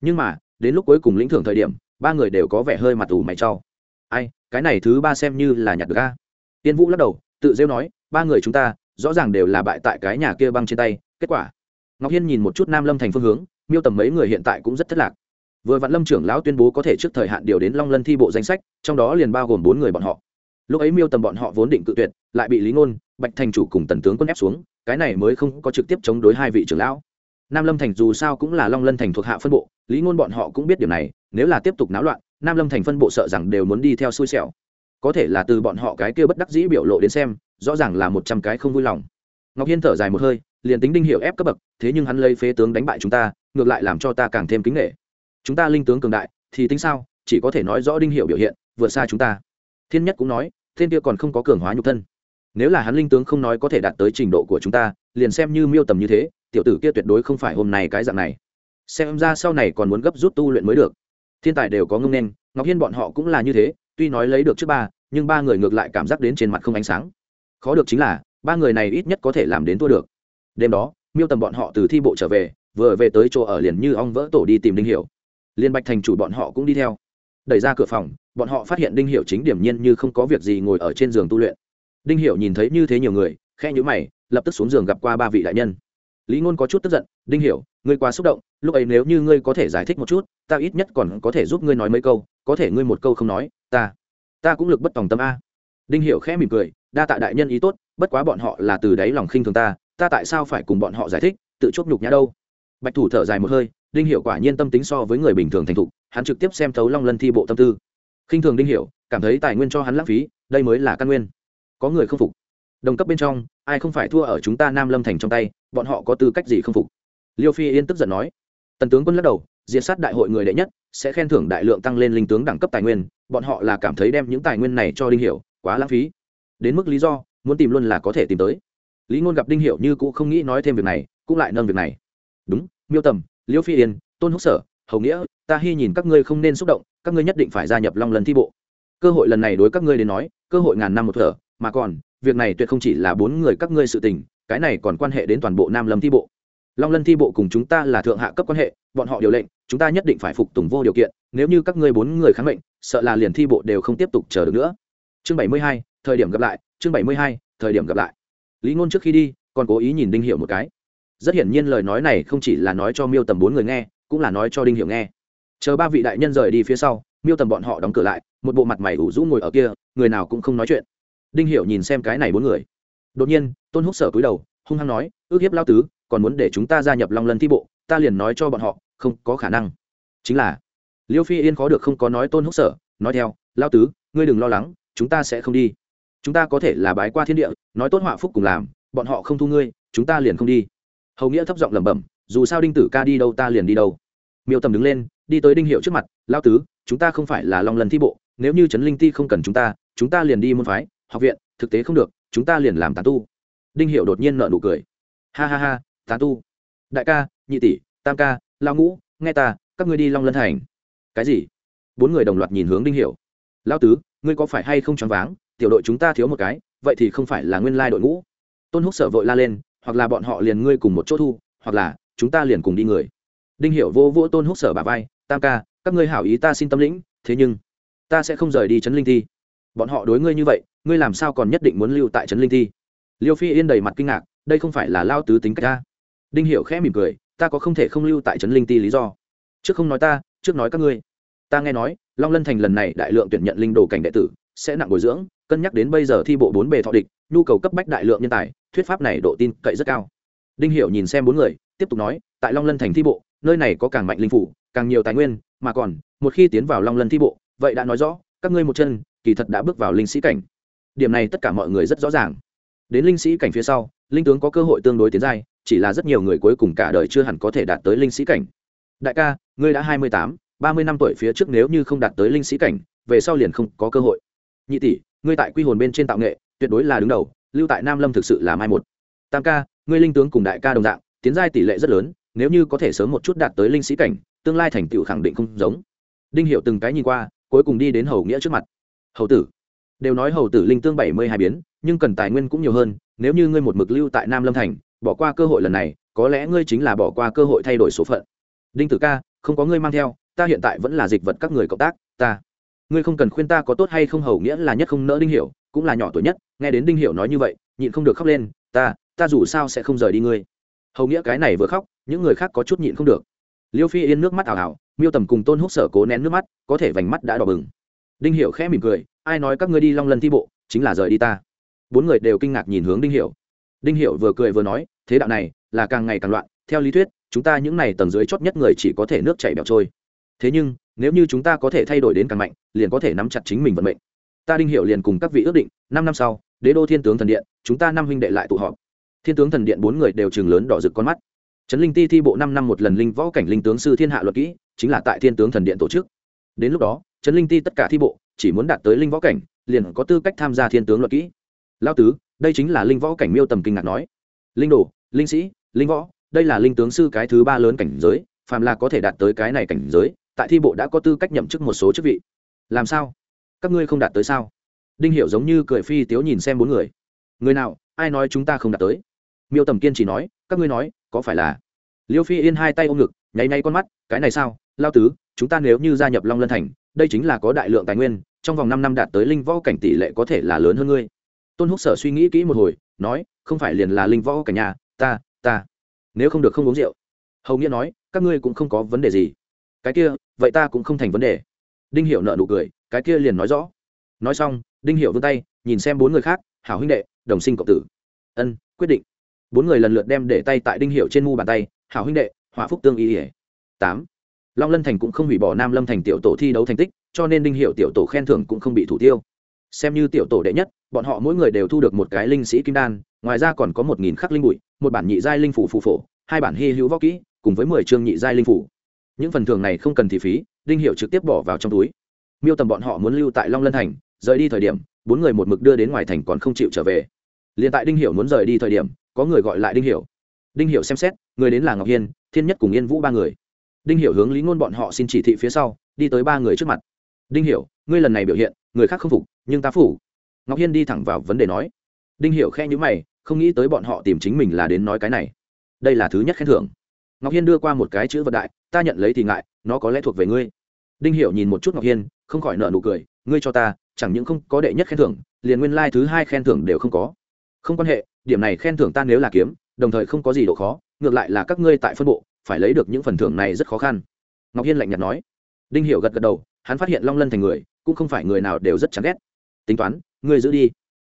Nhưng mà, đến lúc cuối cùng lĩnh thưởng thời điểm, ba người đều có vẻ hơi mặt ủ mày trau ai, cái này thứ ba xem như là nhặt được a. Tiên vũ lắc đầu, tự rêu nói, ba người chúng ta, rõ ràng đều là bại tại cái nhà kia băng trên tay, kết quả. Ngọc hiên nhìn một chút nam lâm thành phương hướng, miêu tầm mấy người hiện tại cũng rất thất lạc vừa vạn lâm trưởng lão tuyên bố có thể trước thời hạn điều đến long lân thi bộ danh sách, trong đó liền bao gồm bốn người bọn họ. Lúc ấy miêu tầm bọn họ vốn định cự tuyệt, lại bị lý ngôn, bạch thành chủ cùng tần tướng quân ép xuống, cái này mới không có trực tiếp chống đối hai vị trưởng lão. Nam lâm thành dù sao cũng là long lân thành thuộc hạ phân bộ, lý ngôn bọn họ cũng biết điều này, nếu là tiếp tục náo loạn, nam lâm thành phân bộ sợ rằng đều muốn đi theo xui xẻo. Có thể là từ bọn họ cái kia bất đắc dĩ biểu lộ đến xem, rõ ràng là một trăm cái không vui lòng. Ngọc hiên thở dài một hơi, liền tính đinh hiệu ép cấp bậc, thế nhưng hắn lấy phế tướng đánh bại chúng ta, ngược lại làm cho ta càng thêm kính nghệ chúng ta linh tướng cường đại, thì tính sao? Chỉ có thể nói rõ đinh hiệu biểu hiện, vượt xa chúng ta. Thiên nhất cũng nói thiên kia còn không có cường hóa nhục thân. Nếu là hắn linh tướng không nói có thể đạt tới trình độ của chúng ta, liền xem như miêu tầm như thế, tiểu tử kia tuyệt đối không phải hôm nay cái dạng này. Xem ra sau này còn muốn gấp rút tu luyện mới được. Thiên tài đều có ngông nên ngọc hiên bọn họ cũng là như thế, tuy nói lấy được trước ba, nhưng ba người ngược lại cảm giác đến trên mặt không ánh sáng. Khó được chính là, ba người này ít nhất có thể làm đến thua được. Đêm đó, miêu tầm bọn họ từ thi bộ trở về, vừa về tới chỗ ở liền như ong vỡ tổ đi tìm đinh hiểu liên bạch thành chủ bọn họ cũng đi theo. Đẩy ra cửa phòng, bọn họ phát hiện đinh hiểu chính điểm nhiên như không có việc gì ngồi ở trên giường tu luyện. Đinh hiểu nhìn thấy như thế nhiều người khe nhíu mày, lập tức xuống giường gặp qua ba vị đại nhân. Lý ngôn có chút tức giận, đinh hiểu, ngươi quá xúc động, lúc ấy nếu như ngươi có thể giải thích một chút, ta ít nhất còn có thể giúp ngươi nói mấy câu, có thể ngươi một câu không nói, ta ta cũng lực bất tòng tâm a. Đinh hiểu khẽ mỉm cười, đa tạ đại nhân ý tốt, bất quá bọn họ là từ đáy lòng khinh thường ta ta tại sao phải cùng bọn họ giải thích, tự chốt nhục nhã đâu? Bạch thủ thở dài một hơi đinh hiểu quả nhiên tâm tính so với người bình thường thành thục, hắn trực tiếp xem thấu long lân thi bộ tâm tư. Khinh thường đinh hiểu, cảm thấy tài nguyên cho hắn lãng phí, đây mới là căn nguyên. Có người không phục. Đồng cấp bên trong, ai không phải thua ở chúng ta nam lâm thành trong tay, bọn họ có tư cách gì không phục? Liêu phi yên tức giận nói. Tần tướng quân lắc đầu, diệt sát đại hội người đệ nhất, sẽ khen thưởng đại lượng tăng lên linh tướng đẳng cấp tài nguyên, bọn họ là cảm thấy đem những tài nguyên này cho đinh hiểu, quá lãng phí. Đến mức lý do, muốn tìm luôn là có thể tìm tới. Lý ngôn gặp đinh hiểu như cũ không nghĩ nói thêm việc này, cũng lại nâng việc này. Đúng, miêu tầm liêu phi yên, tôn húc sở, hầu nghĩa, ta hy nhìn các ngươi không nên xúc động, các ngươi nhất định phải gia nhập long lần thi bộ. Cơ hội lần này đối các ngươi đến nói, cơ hội ngàn năm một thở, mà còn, việc này tuyệt không chỉ là bốn người các ngươi sự tình, cái này còn quan hệ đến toàn bộ nam lâm thi bộ. Long lân thi bộ cùng chúng ta là thượng hạ cấp quan hệ, bọn họ điều lệnh, chúng ta nhất định phải phục tùng vô điều kiện, nếu như các ngươi bốn người kháng mệnh, sợ là liền thi bộ đều không tiếp tục chờ được nữa. Chương bảy mươi hai, thời điểm gặp lại, chương bảy mươi hai, thời điểm gặp lại. Lý ngôn trước khi đi, còn cố ý nhìn đinh hiểu một cái rất hiển nhiên lời nói này không chỉ là nói cho miêu tầm bốn người nghe, cũng là nói cho đinh hiểu nghe. Chờ ba vị đại nhân rời đi phía sau, miêu tầm bọn họ đóng cửa lại, một bộ mặt mày ủ rũ ngồi ở kia, người nào cũng không nói chuyện. Đinh hiểu nhìn xem cái này bốn người. Đột nhiên, tôn húc sở cúi đầu, hung hăng nói, ước hiếp lao tứ, còn muốn để chúng ta gia nhập long lân thi bộ, ta liền nói cho bọn họ, không có khả năng. Chính là, liêu phi yên khó được không có nói tôn húc sở, nói theo, lao tứ, ngươi đừng lo lắng, chúng ta sẽ không đi. Chúng ta có thể là bái qua thiên địa, nói tốt họa phúc cùng làm, bọn họ không thu ngươi, chúng ta liền không đi hầu nghĩa thấp giọng lẩm bẩm, dù sao đinh tử ca đi đâu ta liền đi đâu. Miêu tầm đứng lên, đi tới đinh hiệu trước mặt lao tứ, chúng ta không phải là long lần thi bộ, nếu như trấn linh ti không cần chúng ta chúng ta liền đi môn phái, học viện, thực tế không được, chúng ta liền làm tán tu. Đinh hiệu đột nhiên nợ nụ cười. Ha ha ha, tán tu. Đại ca, nhị tỷ, tam ca lao ngũ, nghe ta, các ngươi đi long lân thành. Cái gì? Bốn người đồng loạt nhìn hướng đinh hiệu. Lao tứ, ngươi có phải hay không choáng váng, tiểu đội chúng ta thiếu một cái, vậy thì không phải là nguyên lai đội ngũ. Tôn húc sợ vội la lên hoặc là bọn họ liền ngươi cùng một chỗ thu, hoặc là chúng ta liền cùng đi người. Đinh hiểu vô vô tôn húc sở bà vai, tam ca, các ngươi hảo ý ta xin tâm lĩnh, thế nhưng ta sẽ không rời đi trấn linh thi. Bọn họ đối ngươi như vậy, ngươi làm sao còn nhất định muốn lưu tại trấn linh thi? Liêu phi yên đầy mặt kinh ngạc, đây không phải là lao tứ tính cách ta? Đinh hiểu khẽ mỉm cười, ta có không thể không lưu tại trấn linh ti lý do. Trước không nói ta, trước nói các ngươi. Ta nghe nói, long lân thành lần này đại lượng tuyển nhận linh đồ cảnh đệ tử, sẽ nặng bồi dưỡng, cân nhắc đến bây giờ thi bộ bốn bề thọ địch, nhu cầu cấp bách đại lượng nhân tài thuyết pháp này độ tin cậy rất cao. Đinh hiểu nhìn xem bốn người, tiếp tục nói, tại long lân thành thi bộ, nơi này có càng mạnh linh phủ, càng nhiều tài nguyên, mà còn, một khi tiến vào long lân thi bộ, vậy đã nói rõ, các ngươi một chân, kỳ thật đã bước vào linh sĩ cảnh. Điểm này tất cả mọi người rất rõ ràng. Đến linh sĩ cảnh phía sau, linh tướng có cơ hội tương đối tiến giai, chỉ là rất nhiều người cuối cùng cả đời chưa hẳn có thể đạt tới linh sĩ cảnh. Đại ca, ngươi đã hai mươi tám, ba mươi năm tuổi phía trước nếu như không đạt tới linh sĩ cảnh, về sau liền không có cơ hội. Nhị tỷ, ngươi tại quy hồn bên trên tạo nghệ, tuyệt đối là đứng đầu lưu tại nam lâm thực sự là mai một. Tam ca, ngươi linh tướng cùng đại ca đồng dạng, tiến giai tỷ lệ rất lớn, nếu như có thể sớm một chút đạt tới linh sĩ cảnh, tương lai thành tựu khẳng định không giống. Đinh hiệu từng cái nhìn qua, cuối cùng đi đến hầu nghĩa trước mặt. Hầu tử, đều nói hầu tử linh tương bảy mươi hai biến, nhưng cần tài nguyên cũng nhiều hơn, nếu như ngươi một mực lưu tại nam lâm thành, bỏ qua cơ hội lần này, có lẽ ngươi chính là bỏ qua cơ hội thay đổi số phận. Đinh tử ca, không có ngươi mang theo, ta hiện tại vẫn là dịch vật các người cộng tác, ta. Ngươi không cần khuyên ta có tốt hay không hầu nghĩa là nhất không nỡ đinh hiểu, cũng là nhỏ tuổi nhất nghe đến đinh hiểu nói như vậy, nhịn không được khóc lên, ta ta dù sao sẽ không rời đi ngươi. Hầu nghĩa cái này vừa khóc, những người khác có chút nhịn không được. Liêu phi yên nước mắt ảo ảo, miêu tầm cùng tôn húc sở cố nén nước mắt, có thể vành mắt đã đỏ bừng. Đinh hiểu khẽ mỉm cười, ai nói các ngươi đi long lân thi bộ, chính là rời đi ta. Bốn người đều kinh ngạc nhìn hướng đinh hiểu. Đinh hiểu vừa cười vừa nói, thế đạo này là càng ngày càng loạn, theo lý thuyết, chúng ta những này tầng dưới chót nhất người chỉ có thể nước chảy bẹo trôi. Thế nhưng, nếu như chúng ta có thể thay đổi đến càng mạnh, liền có thể nắm chặt chính mình vận mệnh. Ta đinh hiểu liền cùng các vị ước định, năm năm sau đế đô thiên tướng thần điện, chúng ta năm huynh đệ lại tụ họp. Thiên tướng thần điện bốn người đều trường lớn đỏ rực con mắt. Trấn linh ti thi bộ năm năm một lần linh võ cảnh linh tướng sư thiên hạ luật kỹ, chính là tại thiên tướng thần điện tổ chức. Đến lúc đó, trấn linh ti tất cả thi bộ chỉ muốn đạt tới linh võ cảnh, liền có tư cách tham gia thiên tướng luật kỹ. Lao tứ, đây chính là linh võ cảnh miêu tầm kinh ngạc nói. Linh đồ, linh sĩ, linh võ, đây là linh tướng sư cái thứ ba lớn cảnh giới, phàm là có thể đạt tới cái này cảnh giới, tại thi bộ đã có tư cách nhậm chức một số chức vị. Làm sao? Các ngươi không đạt tới sao? Đinh hiểu giống như cười phi tiếu nhìn xem bốn người. Người nào, ai nói chúng ta không đạt tới? Miêu tầm kiên chỉ nói, các ngươi nói, có phải là? Liêu phi yên hai tay ôm ngực, nháy nháy con mắt, cái này sao? Lao tứ, chúng ta nếu như gia nhập long lân thành, đây chính là có đại lượng tài nguyên, trong vòng năm năm đạt tới linh võ cảnh tỷ lệ có thể là lớn hơn ngươi. Tôn húc sở suy nghĩ kỹ một hồi, nói, không phải liền là linh võ cảnh nhà, ta ta. Nếu không được không uống rượu. Hầu nghĩa nói, các ngươi cũng không có vấn đề gì. Cái kia, vậy ta cũng không thành vấn đề. Đinh hiểu nợ nụ cười, cái kia liền nói rõ. Nói xong đinh hiểu vươn tay, nhìn xem bốn người khác, hảo huynh đệ, đồng sinh cộng tử. Ân, quyết định. Bốn người lần lượt đem để tay tại đinh hiệu trên mu bàn tay, hảo huynh đệ hỏa phúc tương y ỉa tám. Long lân thành cũng không hủy bỏ nam lâm thành tiểu tổ thi đấu thành tích, cho nên đinh hiệu tiểu tổ khen thưởng cũng không bị thủ tiêu. Xem như tiểu tổ đệ nhất, bọn họ mỗi người đều thu được một cái linh sĩ kim đan, ngoài ra còn có một nghìn khắc linh bụi, một bản nhị giai linh phủ phù phổ, hai bản hy hữu võ kỹ, cùng với mười chương nhị giai linh phủ. Những phần thưởng này không cần thị phí, đinh hiệu trực tiếp bỏ vào trong túi. Miêu tầm bọn họ muốn lưu tại long lân thành rời đi thời điểm, bốn người một mực đưa đến ngoài thành còn không chịu trở về. Liền tại đinh hiểu muốn rời đi thời điểm, có người gọi lại đinh hiểu. Đinh hiểu xem xét, người đến là ngọc hiên, thiên nhất cùng yên vũ ba người. Đinh hiểu hướng lý ngôn bọn họ xin chỉ thị phía sau, đi tới ba người trước mặt. Đinh hiểu, ngươi lần này biểu hiện, người khác không phục, nhưng ta phủ. Ngọc hiên đi thẳng vào vấn đề nói. Đinh hiểu khe nhíu mày, không nghĩ tới bọn họ tìm chính mình là đến nói cái này. Đây là thứ nhất khen thưởng. Ngọc hiên đưa qua một cái chữ vật đại, ta nhận lấy thì ngại, nó có lẽ thuộc về ngươi. Đinh hiểu nhìn một chút ngọc hiên, không khỏi nở nụ cười ngươi cho ta, chẳng những không có đệ nhất khen thưởng, liền nguyên lai、like、thứ hai khen thưởng đều không có. Không quan hệ, điểm này khen thưởng ta nếu là kiếm, đồng thời không có gì độ khó, ngược lại là các ngươi tại phân bộ, phải lấy được những phần thưởng này rất khó khăn. Ngọc hiên lạnh nhạt nói. Đinh hiểu gật gật đầu, hắn phát hiện long lân thành người, cũng không phải người nào đều rất chán ghét. Tính toán, ngươi giữ đi.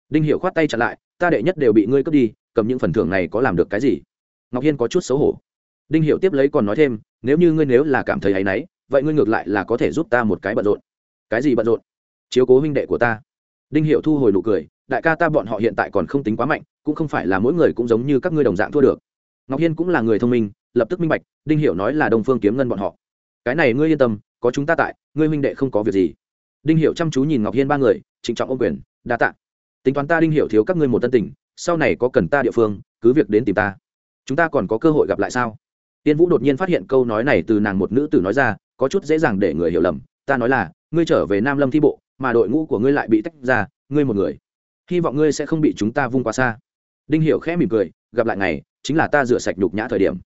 Đinh hiểu khoát tay chặn lại, ta đệ nhất đều bị ngươi cướp đi, cầm những phần thưởng này có làm được cái gì? Ngọc hiên có chút xấu hổ. Đinh hiểu tiếp lấy còn nói thêm, nếu như ngươi nếu là cảm thấy hay náy, vậy ngươi ngược lại là có thể giúp ta một cái bận rộn. Cái gì bận rộn? Chiếu cố huynh đệ của ta. Đinh hiệu thu hồi nụ cười, đại ca ta bọn họ hiện tại còn không tính quá mạnh, cũng không phải là mỗi người cũng giống như các ngươi đồng dạng thua được. Ngọc hiên cũng là người thông minh, lập tức minh bạch, đinh hiệu nói là đông phương kiếm ngân bọn họ. Cái này ngươi yên tâm, có chúng ta tại, ngươi huynh đệ không có việc gì. Đinh hiệu chăm chú nhìn ngọc hiên ba người, trịnh trọng ô quyền, đa t ạ tính toán ta đinh hiệu thiếu các ngươi một tân tình, sau này có cần ta địa phương, cứ việc đến tìm ta. Chúng ta còn có cơ hội gặp lại sao? Tiên vũ đột nhiên phát hiện câu nói này từ nàng một nữ tử nói ra, có chút dễ dàng để người hiểu lầm. Ta nói là, ngươi trở về nam lâm thi bộ mà đội ngũ của ngươi lại bị tách ra, ngươi một người. Hy vọng ngươi sẽ không bị chúng ta vung quá xa. Đinh hiểu khẽ mỉm cười, gặp lại ngày, chính là ta rửa sạch nhục nhã thời điểm.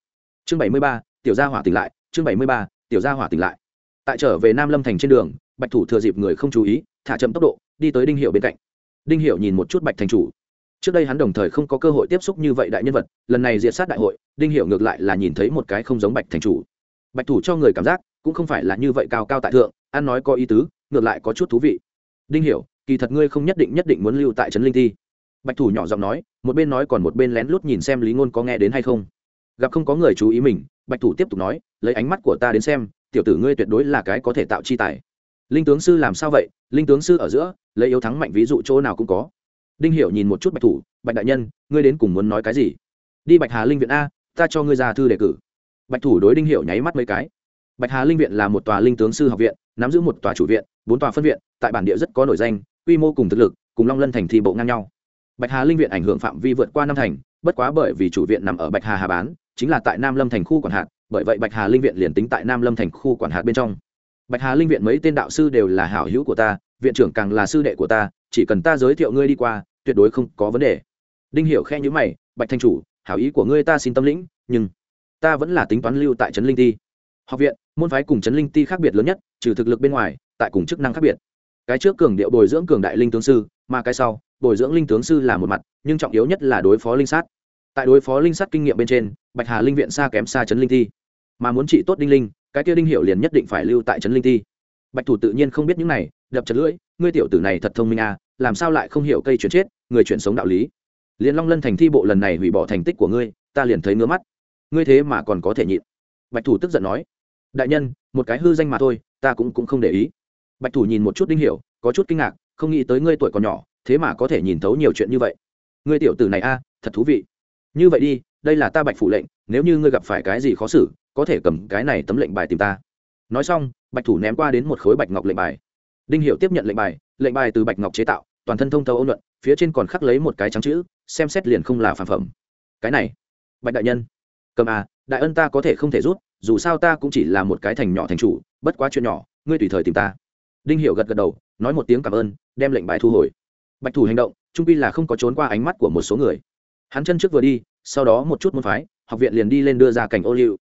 Chương bảy mươi ba, tiểu gia hỏa tỉnh lại, chương bảy mươi ba, tiểu gia hỏa tỉnh lại. Tại trở về nam lâm thành trên đường, bạch thủ thừa dịp người không chú ý, thả chậm tốc độ, đi tới đinh hiệu bên cạnh. Đinh hiệu nhìn một chút bạch thành chủ. Trước đây hắn đồng thời không có cơ hội tiếp xúc như vậy đại nhân vật, lần này diệt sát đại hội, đinh hiệu ngược lại là nhìn thấy một cái không giống bạch thành chủ. Bạch thủ cho người cảm giác, cũng không phải là như vậy cao cao tại thượng, ăn nói có ý tứ ngược lại có chút thú vị. Đinh hiểu, kỳ thật ngươi không nhất định nhất định muốn lưu tại trấn linh ti bạch thủ nhỏ giọng nói, một bên nói còn một bên lén lút nhìn xem lý ngôn có nghe đến hay không. Gặp không có người chú ý mình, bạch thủ tiếp tục nói, lấy ánh mắt của ta đến xem, tiểu tử ngươi tuyệt đối là cái có thể tạo chi tài. Linh tướng sư làm sao vậy? Linh tướng sư ở giữa, lấy yếu thắng mạnh ví dụ chỗ nào cũng có. Đinh hiểu nhìn một chút bạch thủ, bạch đại nhân, ngươi đến cùng muốn nói cái gì? Đi bạch hà linh viện a, ta cho ngươi ra thư đề cử. Bạch thủ đối đinh hiểu nháy mắt mấy cái bạch hà linh viện là một tòa linh tướng sư học viện, nắm giữ một tòa chủ viện, bốn tòa phân viện, tại bản địa rất có nổi danh, quy mô cùng thực lực, cùng long lân thành thi bộ ngang nhau. Bạch hà linh viện ảnh hưởng phạm vi vượt qua năm thành, bất quá bởi vì chủ viện nằm ở bạch hà hà bán, chính là tại nam lâm thành khu quản hạt, bởi vậy bạch hà linh viện liền tính tại nam lâm thành khu quản hạt bên trong. Bạch hà linh viện mấy tên đạo sư đều là hảo hữu của ta, viện trưởng càng là sư đệ của ta, chỉ cần ta giới thiệu ngươi đi qua, tuyệt đối không có vấn đề. Đinh hiểu khe nhữ mày, bạch thanh chủ, hảo ý của ngươi ta xin tâm lĩnh, nhưng ta vẫn là tính toán lưu tại trấn linh ti học viện, môn phái cùng chấn linh ti khác biệt lớn nhất, trừ thực lực bên ngoài, tại cùng chức năng khác biệt. Cái trước cường điệu bồi dưỡng cường đại linh tướng sư, mà cái sau, bồi dưỡng linh tướng sư là một mặt, nhưng trọng yếu nhất là đối phó linh sát. Tại đối phó linh sát kinh nghiệm bên trên, bạch hà linh viện xa kém xa chấn linh thi mà muốn trị tốt đinh linh, cái kia đinh hiệu liền nhất định phải lưu tại chấn linh thi bạch thủ tự nhiên không biết những này, đập chật lưỡi, ngươi tiểu tử này thật thông minh à làm sao lại không hiểu cây chuyển chết, người chuyển sống đạo lý. Liền long lân thành thi bộ lần này hủy bỏ thành tích của ngươi, ta liền thấy ngứa mắt. Ngươi thế mà còn có thể nhịn. Bạch thủ tức giận nói đại nhân, một cái hư danh mà thôi, ta cũng cũng không để ý. Bạch thủ nhìn một chút đinh hiểu, có chút kinh ngạc, không nghĩ tới ngươi tuổi còn nhỏ, thế mà có thể nhìn thấu nhiều chuyện như vậy. Ngươi tiểu tử này a, thật thú vị. Như vậy đi, đây là ta bạch phủ lệnh, nếu như ngươi gặp phải cái gì khó xử, có thể cầm cái này tấm lệnh bài tìm ta. Nói xong, bạch thủ ném qua đến một khối bạch ngọc lệnh bài. Đinh hiểu tiếp nhận lệnh bài lệnh bài từ bạch ngọc chế tạo, toàn thân thông thấu ôn luận, phía trên còn khắc lấy một cái trắng chữ, xem xét liền không là phản phẩm. Cái này, bạch đại nhân. Cầm à đại ân ta có thể không thể rút dù sao ta cũng chỉ là một cái thành nhỏ thành chủ, bất quá chuyện nhỏ, ngươi tùy thời tìm ta. Đinh hiểu gật gật đầu, nói một tiếng cảm ơn, đem lệnh bài thu hồi. Bạch thủ hành động, trung pi là không có trốn qua ánh mắt của một số người. Hắn chân trước vừa đi, sau đó một chút môn phái, học viện liền đi lên đưa ra cảnh ô liu.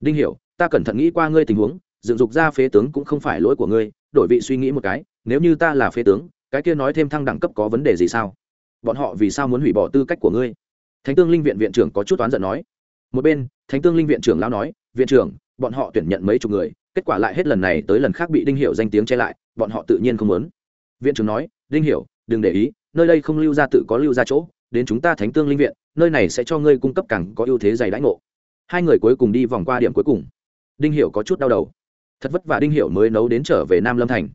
Đinh hiểu, ta cẩn thận nghĩ qua ngươi tình huống, dựng dục ra phế tướng cũng không phải lỗi của ngươi, đổi vị suy nghĩ một cái, nếu như ta là phế tướng, cái kia nói thêm thăng đẳng cấp có vấn đề gì sao? Bọn họ vì sao muốn hủy bỏ tư cách của ngươi? Thánh tương linh viện viện trưởng có chút oán giận nói. Một bên, thánh tương linh viện trưởng lão nói viện trưởng, bọn họ tuyển nhận mấy chục người, kết quả lại hết lần này tới lần khác bị đinh hiểu danh tiếng che lại, bọn họ tự nhiên không muốn. Viện trưởng nói, đinh hiểu, đừng để ý, nơi đây không lưu ra tự có lưu ra chỗ, đến chúng ta thánh tương linh viện, nơi này sẽ cho ngươi cung cấp càng có ưu thế dày đãi ngộ. Hai người cuối cùng đi vòng qua điểm cuối cùng. Đinh hiểu có chút đau đầu. Thật vất vả đinh hiểu mới nấu đến trở về nam lâm thành.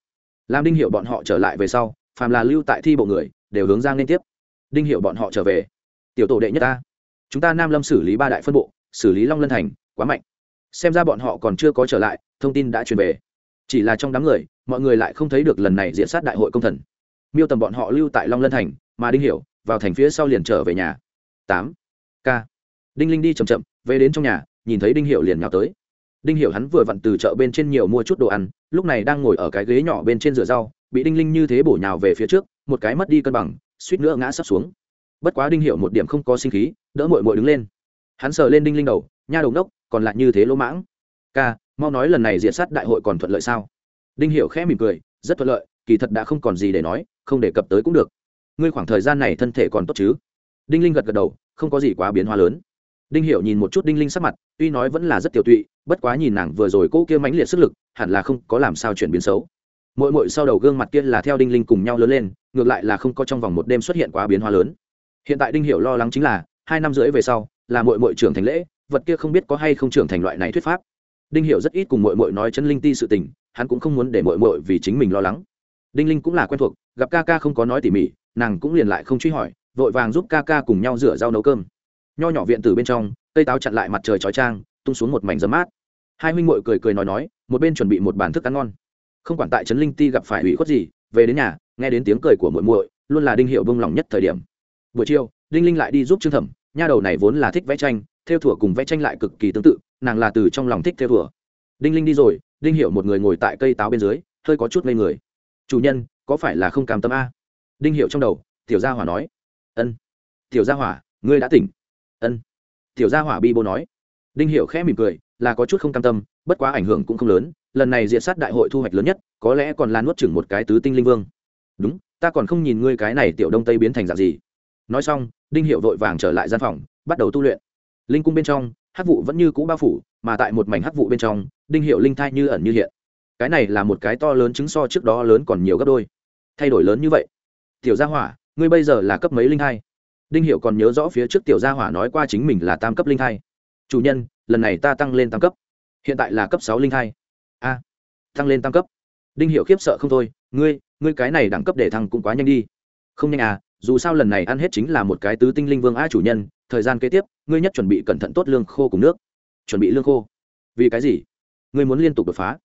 Làm đinh hiểu bọn họ trở lại về sau, phàm là lưu tại thi bộ người, đều hướng giang liên tiếp. Đinh hiểu bọn họ trở về. Tiểu tổ đệ nhất ta, chúng ta nam lâm xử lý ba đại phân bộ, xử lý long lân thành, quá mạnh xem ra bọn họ còn chưa có trở lại, thông tin đã truyền về. Chỉ là trong đám người, mọi người lại không thấy được lần này diễn sát đại hội công thần. Miêu tầm bọn họ lưu tại long lân thành, mà đinh hiểu vào thành phía sau liền trở về nhà. Tám. K. Đinh linh đi chậm chậm, về đến trong nhà, nhìn thấy đinh hiểu liền nhào tới. Đinh hiểu hắn vừa vặn từ chợ bên trên nhiều mua chút đồ ăn, lúc này đang ngồi ở cái ghế nhỏ bên trên rửa rau, bị đinh linh như thế bổ nhào về phía trước, một cái mất đi cân bằng, suýt nữa ngã sấp xuống. Bất quá đinh hiểu một điểm không có sinh khí, đỡ muội muội đứng lên. Hắn sờ lên đinh linh đầu, nha đầu đốc còn lại như thế lỗ mãng. Ca, mau nói lần này diện sát đại hội còn thuận lợi sao? Đinh hiểu khẽ mỉm cười, rất thuận lợi, kỳ thật đã không còn gì để nói, không đề cập tới cũng được. Ngươi khoảng thời gian này thân thể còn tốt chứ? Đinh linh gật gật đầu, không có gì quá biến hóa lớn. Đinh hiểu nhìn một chút đinh linh sắc mặt, tuy nói vẫn là rất tiểu tụy, bất quá nhìn nàng vừa rồi cô kia mãnh liệt sức lực, hẳn là không có làm sao chuyển biến xấu. Mỗi mỗi sau đầu gương mặt kia là theo đinh linh cùng nhau lớn lên, ngược lại là không có trong vòng một đêm xuất hiện quá biến hóa lớn. Hiện tại đinh hiểu lo lắng chính là, hai năm rưỡi về sau, là mỗi mỗi trưởng thành lễ vật kia không biết có hay không trưởng thành loại này thuyết pháp. Đinh hiểu rất ít cùng muội muội nói chân linh ti sự tình, hắn cũng không muốn để muội muội vì chính mình lo lắng. Đinh linh cũng là quen thuộc, gặp ca ca không có nói tỉ mỉ, nàng cũng liền lại không truy hỏi, vội vàng giúp ca ca cùng nhau rửa rau nấu cơm. Nho nhỏ viện từ bên trong, cây táo chặn lại mặt trời chói chang, tung xuống một mảnh gió mát. Hai huynh muội cười cười nói nói, một bên chuẩn bị một bàn thức ăn ngon. Không quản tại trấn linh ti gặp phải ủy khuất gì, về đến nhà, nghe đến tiếng cười của muội muội, luôn là đinh hiệu bông lòng nhất thời điểm. Buổi chiều, đinh linh lại đi giúp trương thẩm, nha đầu này vốn là thích vẽ tranh theo thủa cùng vẽ tranh lại cực kỳ tương tự, nàng là từ trong lòng thích theo thủa. Đinh linh đi rồi, đinh Hiểu một người ngồi tại cây táo bên dưới, hơi có chút ngây người. Chủ nhân, có phải là không cam tâm a? Đinh Hiểu trong đầu, tiểu gia hỏa nói. Ân. Tiểu gia hỏa, ngươi đã tỉnh. Ân. Tiểu gia hỏa bi bô nói. Đinh Hiểu khẽ mỉm cười, là có chút không cam tâm, bất quá ảnh hưởng cũng không lớn, lần này diện sát đại hội thu hoạch lớn nhất, có lẽ còn là nuốt chửng một cái tứ tinh linh vương. Đúng, ta còn không nhìn ngươi cái này tiểu đông tây biến thành dạng gì. Nói xong, đinh hiệu vội vàng trở lại gian phòng, bắt đầu tu luyện linh cung bên trong, hắc vụ vẫn như cũ bao phủ, mà tại một mảnh hắc vụ bên trong, đinh hiệu linh thai như ẩn như hiện. Cái này là một cái to lớn chứng so trước đó lớn còn nhiều gấp đôi. Thay đổi lớn như vậy. Tiểu gia hỏa, ngươi bây giờ là cấp mấy linh thai? Đinh hiệu còn nhớ rõ phía trước tiểu gia hỏa nói qua chính mình là tam cấp linh thai. Chủ nhân, lần này ta tăng lên tam cấp. Hiện tại là cấp sáu linh thai. A, tăng lên tam cấp. Đinh hiệu khiếp sợ không thôi, ngươi ngươi cái này đẳng cấp để thăng cũng quá nhanh đi. Không nhanh à dù sao lần này ăn hết chính là một cái tứ tinh linh vương a chủ nhân thời gian kế tiếp, ngươi nhất chuẩn bị cẩn thận tốt lương khô cùng nước. Chuẩn bị lương khô. Vì cái gì? Ngươi muốn liên tục đột phá.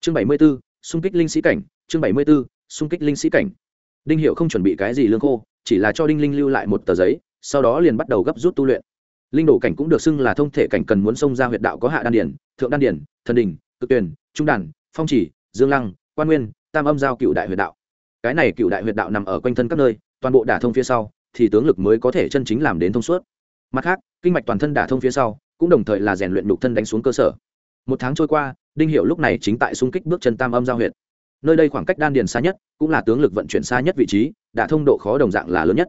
Chương bảy mươi b ố xung kích linh sĩ cảnh. Chương bảy mươi b ố xung kích linh sĩ cảnh. Đinh hiệu không chuẩn bị cái gì lương khô, chỉ là cho đinh linh lưu lại một tờ giấy, sau đó liền bắt đầu gấp rút tu luyện. Linh đổ cảnh cũng được xưng là thông thể cảnh cần muốn xông ra huyện đạo có hạ đan điển, thượng đan điển, thần đình, cực tuyển, trung đàn phong chỉ, dương lăng, quan nguyên, tam âm giao cựu đại huyện đạo. Cái này cựu đại huyện đạo nằm ở quanh thân các nơi, toàn bộ đả thông phía sau, thì tướng lực mới có thể chân chính làm đến thông suốt mặt khác, kinh mạch toàn thân đả thông phía sau, cũng đồng thời là rèn luyện nhục thân đánh xuống cơ sở. Một tháng trôi qua, đinh hiệu lúc này chính tại xung kích bước chân tam âm giao huyện nơi đây khoảng cách đan điền xa nhất, cũng là tướng lực vận chuyển xa nhất vị trí, đả thông độ khó đồng dạng là lớn nhất.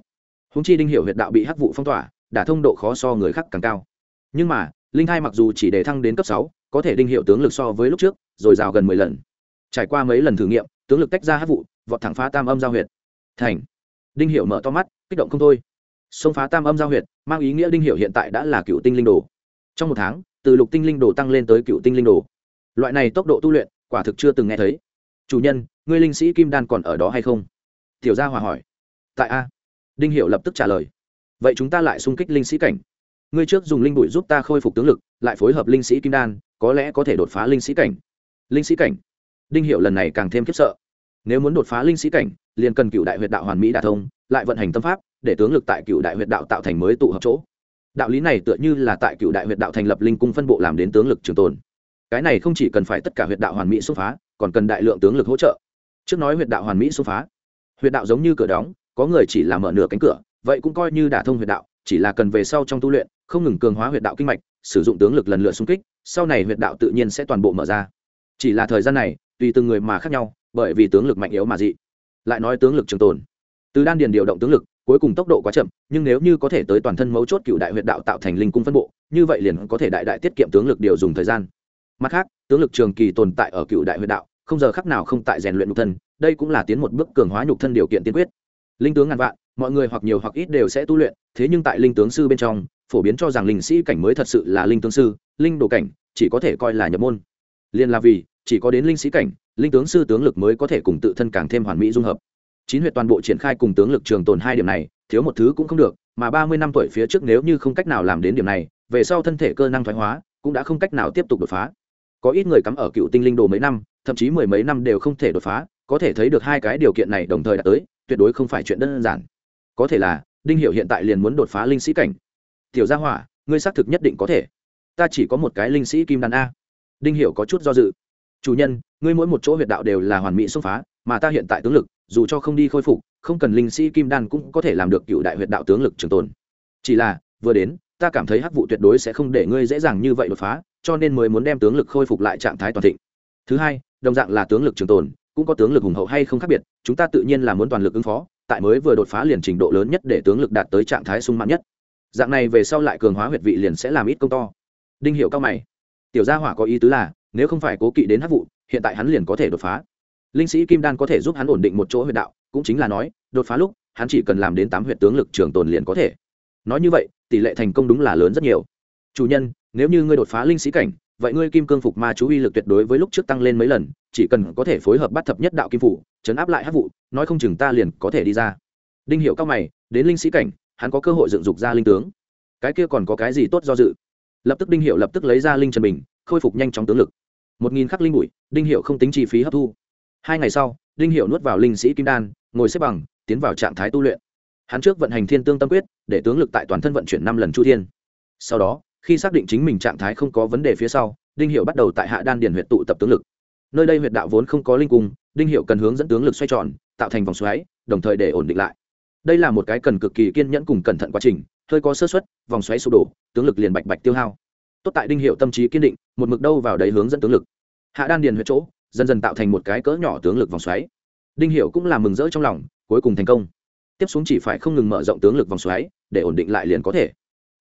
Húng chi đinh hiệu huyệt đạo bị hắc vụ phong tỏa, đả thông độ khó so người khác càng cao. Nhưng mà, linh hai mặc dù chỉ để thăng đến cấp sáu, có thể đinh hiệu tướng lực so với lúc trước, rồi rào gần mười lần. Trải qua mấy lần thử nghiệm, tướng lực tách ra hát vụ vọt thẳng phá tam âm giao huyệt. Thành. Đinh hiệu mở to mắt, kích động không thôi xông phá tam âm giao huyệt, mang ý nghĩa đinh hiệu hiện tại đã là cựu tinh linh đồ. Trong một tháng, từ lục tinh linh đồ tăng lên tới cựu tinh linh đồ. Loại này tốc độ tu luyện, quả thực chưa từng nghe thấy. Chủ nhân, ngươi linh sĩ kim đan còn ở đó hay không? Tiểu gia hòa hỏi. Tại a. Đinh hiệu lập tức trả lời. Vậy chúng ta lại xung kích linh sĩ cảnh. Ngươi trước dùng linh bụi giúp ta khôi phục tướng lực, lại phối hợp linh sĩ kim đan, có lẽ có thể đột phá linh sĩ cảnh. Linh sĩ cảnh? Đinh hiệu lần này càng thêm khiếp sợ. Nếu muốn đột phá linh sĩ cảnh, liền cần cựu đại huyệt đạo hoàn mỹ đà thông, lại vận hành tâm pháp để tướng lực tại cựu đại huyệt đạo tạo thành mới tụ hợp chỗ. Đạo lý này tựa như là tại cựu đại huyệt đạo thành lập linh cung phân bộ làm đến tướng lực trường tồn. Cái này không chỉ cần phải tất cả huyệt đạo hoàn mỹ xúc phá, còn cần đại lượng tướng lực hỗ trợ. Trước nói huyệt đạo hoàn mỹ xúc phá, huyệt đạo giống như cửa đóng, có người chỉ làm mở nửa cánh cửa, vậy cũng coi như đả thông huyệt đạo, chỉ là cần về sau trong tu luyện, không ngừng cường hóa huyệt đạo kinh mạch, sử dụng tướng lực lần lượt xung kích, sau này huyệt đạo tự nhiên sẽ toàn bộ mở ra. Chỉ là thời gian này, tùy từng người mà khác nhau, bởi vì tướng lực mạnh yếu mà dị. Lại nói tướng lực trường tồn. Từ đan điền điều động tướng lực cuối cùng tốc độ quá chậm, nhưng nếu như có thể tới toàn thân mấu chốt cựu đại huyệt đạo tạo thành linh cung phân bộ, như vậy liền có thể đại đại tiết kiệm tướng lực điều dùng thời gian. Mặt khác, tướng lực trường kỳ tồn tại ở cựu đại huyệt đạo, không giờ khắc nào không tại rèn luyện nhục thân, đây cũng là tiến một bước cường hóa nhục thân điều kiện tiên quyết. Linh tướng ngàn vạn, mọi người hoặc nhiều hoặc ít đều sẽ tu luyện, thế nhưng tại linh tướng sư bên trong, phổ biến cho rằng linh sĩ cảnh mới thật sự là linh tướng sư, linh đồ cảnh, chỉ có thể coi là nhập môn. Liên là vì, chỉ có đến linh sĩ cảnh, linh tướng sư tướng lực mới có thể cùng tự thân càng thêm hoàn mỹ dung hợp chín huyện toàn bộ triển khai cùng tướng lực trường tồn hai điểm này, thiếu một thứ cũng không được, mà ba mươi năm tuổi phía trước nếu như không cách nào làm đến điểm này, về sau thân thể cơ năng thoái hóa, cũng đã không cách nào tiếp tục đột phá. Có ít người cắm ở cựu tinh linh đồ mấy năm, thậm chí mười mấy năm đều không thể đột phá, có thể thấy được hai cái điều kiện này đồng thời đã tới, tuyệt đối không phải chuyện đơn giản. Có thể là, đinh hiệu hiện tại liền muốn đột phá linh sĩ cảnh. Tiểu gia hỏa, ngươi xác thực nhất định có thể. Ta chỉ có một cái linh sĩ kim đan a. Đinh hiệu có chút do dự. Chủ nhân, ngươi mỗi một chỗ huyệt đạo đều là hoàn mỹ xông phá mà ta hiện tại tướng lực, dù cho không đi khôi phục, không cần linh sĩ kim đan cũng có thể làm được cựu đại huyện đạo tướng lực trường tồn. Chỉ là, vừa đến, ta cảm thấy hắc vụ tuyệt đối sẽ không để ngươi dễ dàng như vậy đột phá, cho nên mới muốn đem tướng lực khôi phục lại trạng thái toàn thịnh. Thứ hai, đồng dạng là tướng lực trường tồn, cũng có tướng lực hùng hậu hay không khác biệt, chúng ta tự nhiên là muốn toàn lực ứng phó, tại mới vừa đột phá liền trình độ lớn nhất để tướng lực đạt tới trạng thái sung mãn nhất. Dạng này về sau lại cường hóa huyệt vị liền sẽ làm ít công to. Đinh hiệu cao mày. Tiểu gia hỏa có ý tứ là, nếu không phải cố kỵ đến hát vụ, hiện tại hắn liền có thể đột phá linh sĩ kim đan có thể giúp hắn ổn định một chỗ huyệt đạo, cũng chính là nói, đột phá lúc, hắn chỉ cần làm đến tám huyệt tướng lực trường tồn liền có thể. Nói như vậy, tỷ lệ thành công đúng là lớn rất nhiều. Chủ nhân, nếu như ngươi đột phá linh sĩ cảnh, vậy ngươi kim cương phục ma chú uy lực tuyệt đối với lúc trước tăng lên mấy lần, chỉ cần có thể phối hợp bắt thập nhất đạo kim phủ, chấn áp lại hát vụ, nói không chừng ta liền có thể đi ra. Đinh hiệu cao mày, đến linh sĩ cảnh, hắn có cơ hội dựng dục ra linh tướng. Cái kia còn có cái gì tốt do dự? Lập tức đinh hiệu lập tức lấy ra linh trần bình, khôi phục nhanh chóng tướng lực. Một nghìn khắc linh bụi, đinh hiệu không tính chi phí hấp thu hai ngày sau, đinh hiệu nuốt vào linh sĩ kim đan, ngồi xếp bằng, tiến vào trạng thái tu luyện. Hắn trước vận hành thiên tương tâm quyết, để tướng lực tại toàn thân vận chuyển năm lần chu thiên. Sau đó, khi xác định chính mình trạng thái không có vấn đề phía sau, đinh hiệu bắt đầu tại hạ đan điền huyện tụ tập tướng lực. Nơi đây huyện đạo vốn không có linh cung, đinh hiệu cần hướng dẫn tướng lực xoay tròn, tạo thành vòng xoáy, đồng thời để ổn định lại. Đây là một cái cần cực kỳ kiên nhẫn cùng cẩn thận quá trình, hơi có sơ xuất vòng xoáy sụp đổ, tướng lực liền bạch bạch tiêu hao. Tốt tại đinh hiệu tâm trí kiên định, một mực đâu vào đấy hướng dẫn tướng lực. Hạ đan điền huyệt chỗ dần dần tạo thành một cái cỡ nhỏ tướng lực vòng xoáy. Đinh hiệu cũng là mừng rỡ trong lòng, cuối cùng thành công. Tiếp xuống chỉ phải không ngừng mở rộng tướng lực vòng xoáy, để ổn định lại liền có thể.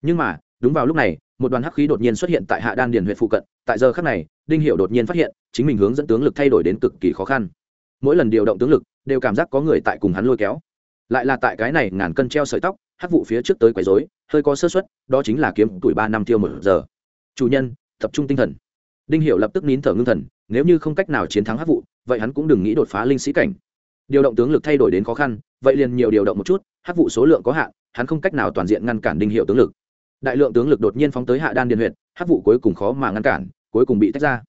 Nhưng mà, đúng vào lúc này, một đoàn hắc khí đột nhiên xuất hiện tại hạ đan điền huyện phụ cận. Tại giờ khắc này, đinh hiệu đột nhiên phát hiện, chính mình hướng dẫn tướng lực thay đổi đến cực kỳ khó khăn. Mỗi lần điều động tướng lực, đều cảm giác có người tại cùng hắn lôi kéo. Lại là tại cái này ngàn cân treo sợi tóc, hắc vụ phía trước tới quấy rối, hơi có sơ suất, đó chính là kiếm tuổi ba năm tiêu một giờ. Chủ nhân, tập trung tinh thần. Đinh hiệu lập tức nín thở ngưng thần nếu như không cách nào chiến thắng hắc vụ, vậy hắn cũng đừng nghĩ đột phá linh sĩ cảnh. Điều động tướng lực thay đổi đến khó khăn, vậy liền nhiều điều động một chút hắc vụ số lượng có hạn, hắn không cách nào toàn diện ngăn cản đinh hiệu tướng lực. Đại lượng tướng lực đột nhiên phóng tới hạ đan điền huyện hắc vụ cuối cùng khó mà ngăn cản, cuối cùng bị tách ra.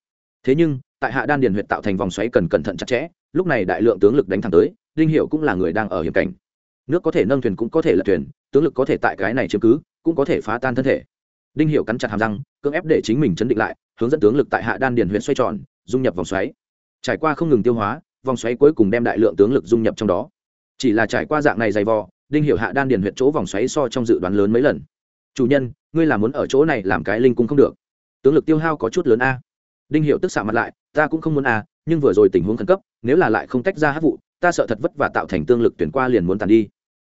Thế nhưng, tại hạ đan điền huyện tạo thành vòng xoáy cần cẩn thận chặt chẽ, lúc này đại lượng tướng lực đánh thẳng tới, đinh hiệu cũng là người đang ở hiểm cảnh. Nước có thể nâng thuyền cũng có thể lật thuyền, tướng lực có thể tại cái này chiếm cứ, cũng có thể phá tan thân thể. Đinh hiệu cắn chặt hàm răng, cưỡng ép để chính mình chấn định lại, hướng dẫn tướng lực tại hạ đan điền huyện xoay tròn dung nhập vòng xoáy. Trải qua không ngừng tiêu hóa, vòng xoáy cuối cùng đem đại lượng tướng lực dung nhập trong đó. Chỉ là trải qua dạng này dày vò, đinh Hiểu hạ đan điền huyện chỗ vòng xoáy so trong dự đoán lớn mấy lần. Chủ nhân, ngươi là muốn ở chỗ này làm cái linh cung không được. Tướng lực tiêu hao có chút lớn a. Đinh Hiểu tức xạ mặt lại, ta cũng không muốn a, nhưng vừa rồi tình huống khẩn cấp, nếu là lại không tách ra hát vụ, ta sợ thật vất và tạo thành tương lực tuyển qua liền muốn tàn đi.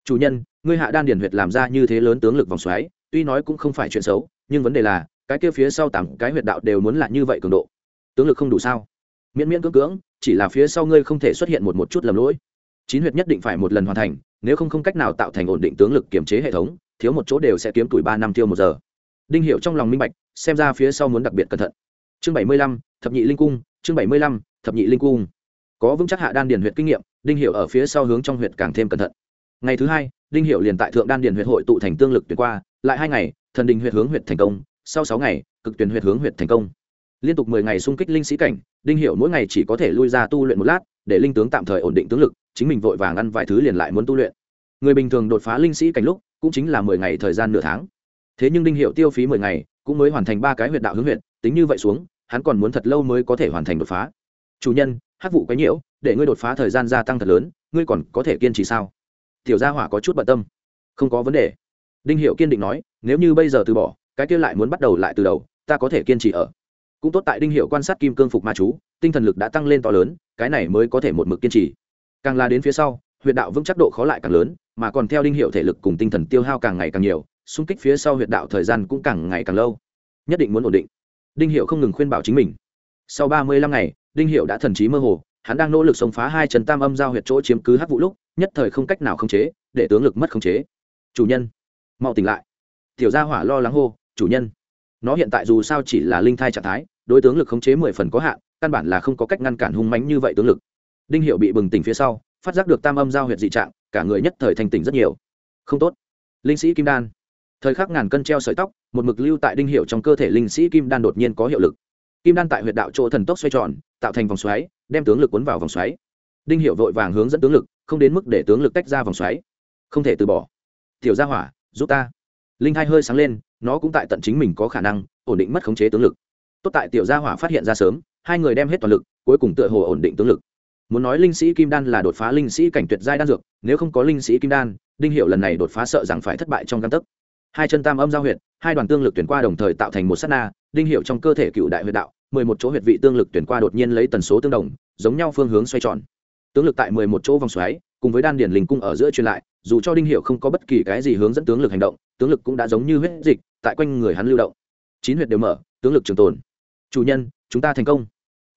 Chủ nhân, ngươi hạ đan điền huyệt làm ra như thế lớn tướng lực vòng xoáy, tuy nói cũng không phải chuyện xấu, nhưng vấn đề là, cái kia phía sau tám cái huyệt đạo đều muốn là như vậy cường độ tướng lực không đủ sao? Miễn miễn cưỡng cưỡng, chỉ là phía sau ngươi không thể xuất hiện một một chút lầm lỗi. Chín huyệt nhất định phải một lần hoàn thành, nếu không không cách nào tạo thành ổn định tướng lực kiểm chế hệ thống, thiếu một chỗ đều sẽ kiếm tuổi ba năm tiêu một giờ. Đinh hiệu trong lòng minh bạch, xem ra phía sau muốn đặc biệt cẩn thận. Chương bảy mươi lăm, thập nhị linh cung, chương bảy mươi lăm, thập nhị linh cung. Có vững chắc hạ đan điền huyệt kinh nghiệm, đinh hiệu ở phía sau hướng trong huyệt càng thêm cẩn thận. Ngày thứ hai, đinh hiệu liền tại thượng đan điền huyệt hội tụ thành tương lực tuyệt qua, lại hai ngày, thần đình huyệt hướng huyệt thành công, sau sáu ngày, cực tuyển huyệt hướng huyệt thành công liên tục mười ngày xung kích linh sĩ cảnh, đinh hiệu mỗi ngày chỉ có thể lui ra tu luyện một lát, để linh tướng tạm thời ổn định tướng lực, chính mình vội vàng ăn vài thứ liền lại muốn tu luyện. Người bình thường đột phá linh sĩ cảnh lúc, cũng chính là mười ngày thời gian nửa tháng. Thế nhưng đinh hiệu tiêu phí mười ngày, cũng mới hoàn thành ba cái huyệt đạo hướng huyệt, tính như vậy xuống, hắn còn muốn thật lâu mới có thể hoàn thành đột phá. Chủ nhân, hắc vụ quấy nhiễu, để ngươi đột phá thời gian gia tăng thật lớn, ngươi còn có thể kiên trì sao? Tiểu gia hỏa có chút bận tâm. Không có vấn đề. Đinh hiệu kiên định nói, nếu như bây giờ từ bỏ, cái kia lại muốn bắt đầu lại từ đầu, ta có thể kiên trì ở cũng tốt tại đinh hiệu quan sát kim cương phục ma chú, tinh thần lực đã tăng lên to lớn, cái này mới có thể một mực kiên trì. Càng là đến phía sau huyện đạo vững chắc độ khó lại càng lớn, mà còn theo đinh hiệu thể lực cùng tinh thần tiêu hao càng ngày càng nhiều, xung kích phía sau huyện đạo thời gian cũng càng ngày càng lâu. Nhất định muốn ổn định. Đinh hiệu không ngừng khuyên bảo chính mình. Sau ba mươi lăm ngày, đinh hiệu đã thần trí mơ hồ, hắn đang nỗ lực sống phá hai chân tam âm giao huyệt chỗ chiếm cứ hát vụ lúc, nhất thời không cách nào khống chế, để tướng lực mất khống chế. Chủ nhân, mau tỉnh lại. Tiểu gia hỏa lo lắng hô, chủ nhân, nó hiện tại dù sao chỉ là linh thai trạng thái đối tướng lực khống chế mười phần có hạn, căn bản là không có cách ngăn cản hung mánh như vậy tướng lực. Đinh hiệu bị bừng tỉnh phía sau, phát giác được tam âm giao huyệt dị trạng, cả người nhất thời thành tỉnh rất nhiều. Không tốt. Linh sĩ kim đan. Thời khắc ngàn cân treo sợi tóc, một mực lưu tại đinh hiệu trong cơ thể linh sĩ kim đan đột nhiên có hiệu lực. Kim đan tại huyệt đạo chỗ thần tốc xoay tròn, tạo thành vòng xoáy, đem tướng lực cuốn vào vòng xoáy. Đinh hiệu vội vàng hướng dẫn tướng lực, không đến mức để tướng lực tách ra vòng xoáy. Không thể từ bỏ. Tiểu gia hỏa, giúp ta. Linh hai hơi sáng lên, nó cũng tại tận chính mình có khả năng, ổn định mất khống chế tướng lực tốt tại tiểu gia hỏa phát hiện ra sớm, hai người đem hết toàn lực, cuối cùng tựa hồ ổn định tướng lực. Muốn nói linh sĩ kim đan là đột phá linh sĩ cảnh tuyệt giai đan dược, nếu không có linh sĩ kim đan, đinh hiệu lần này đột phá sợ rằng phải thất bại trong căn tấc. Hai chân tam âm giao huyệt, hai đoàn tương lực tuyển qua đồng thời tạo thành một s á t na, đinh hiệu trong cơ thể cựu đại huyệt đạo, mười một chỗ huyệt vị tương lực tuyển qua đột nhiên lấy tần số tương đồng, giống nhau phương hướng xoay tròn. Tướng lực tại mười một chỗ vòng xoáy, cùng với đan điển linh cung ở giữa truyền lại, dù cho đinh hiệu không có bất kỳ cái gì hướng dẫn tướng lực hành động, tướng lực cũng đã giống như huyết dịch, tại quanh người hắn lưu động. Chín huyệt đều mở, tướng lực trường tồn chủ nhân, chúng ta thành công.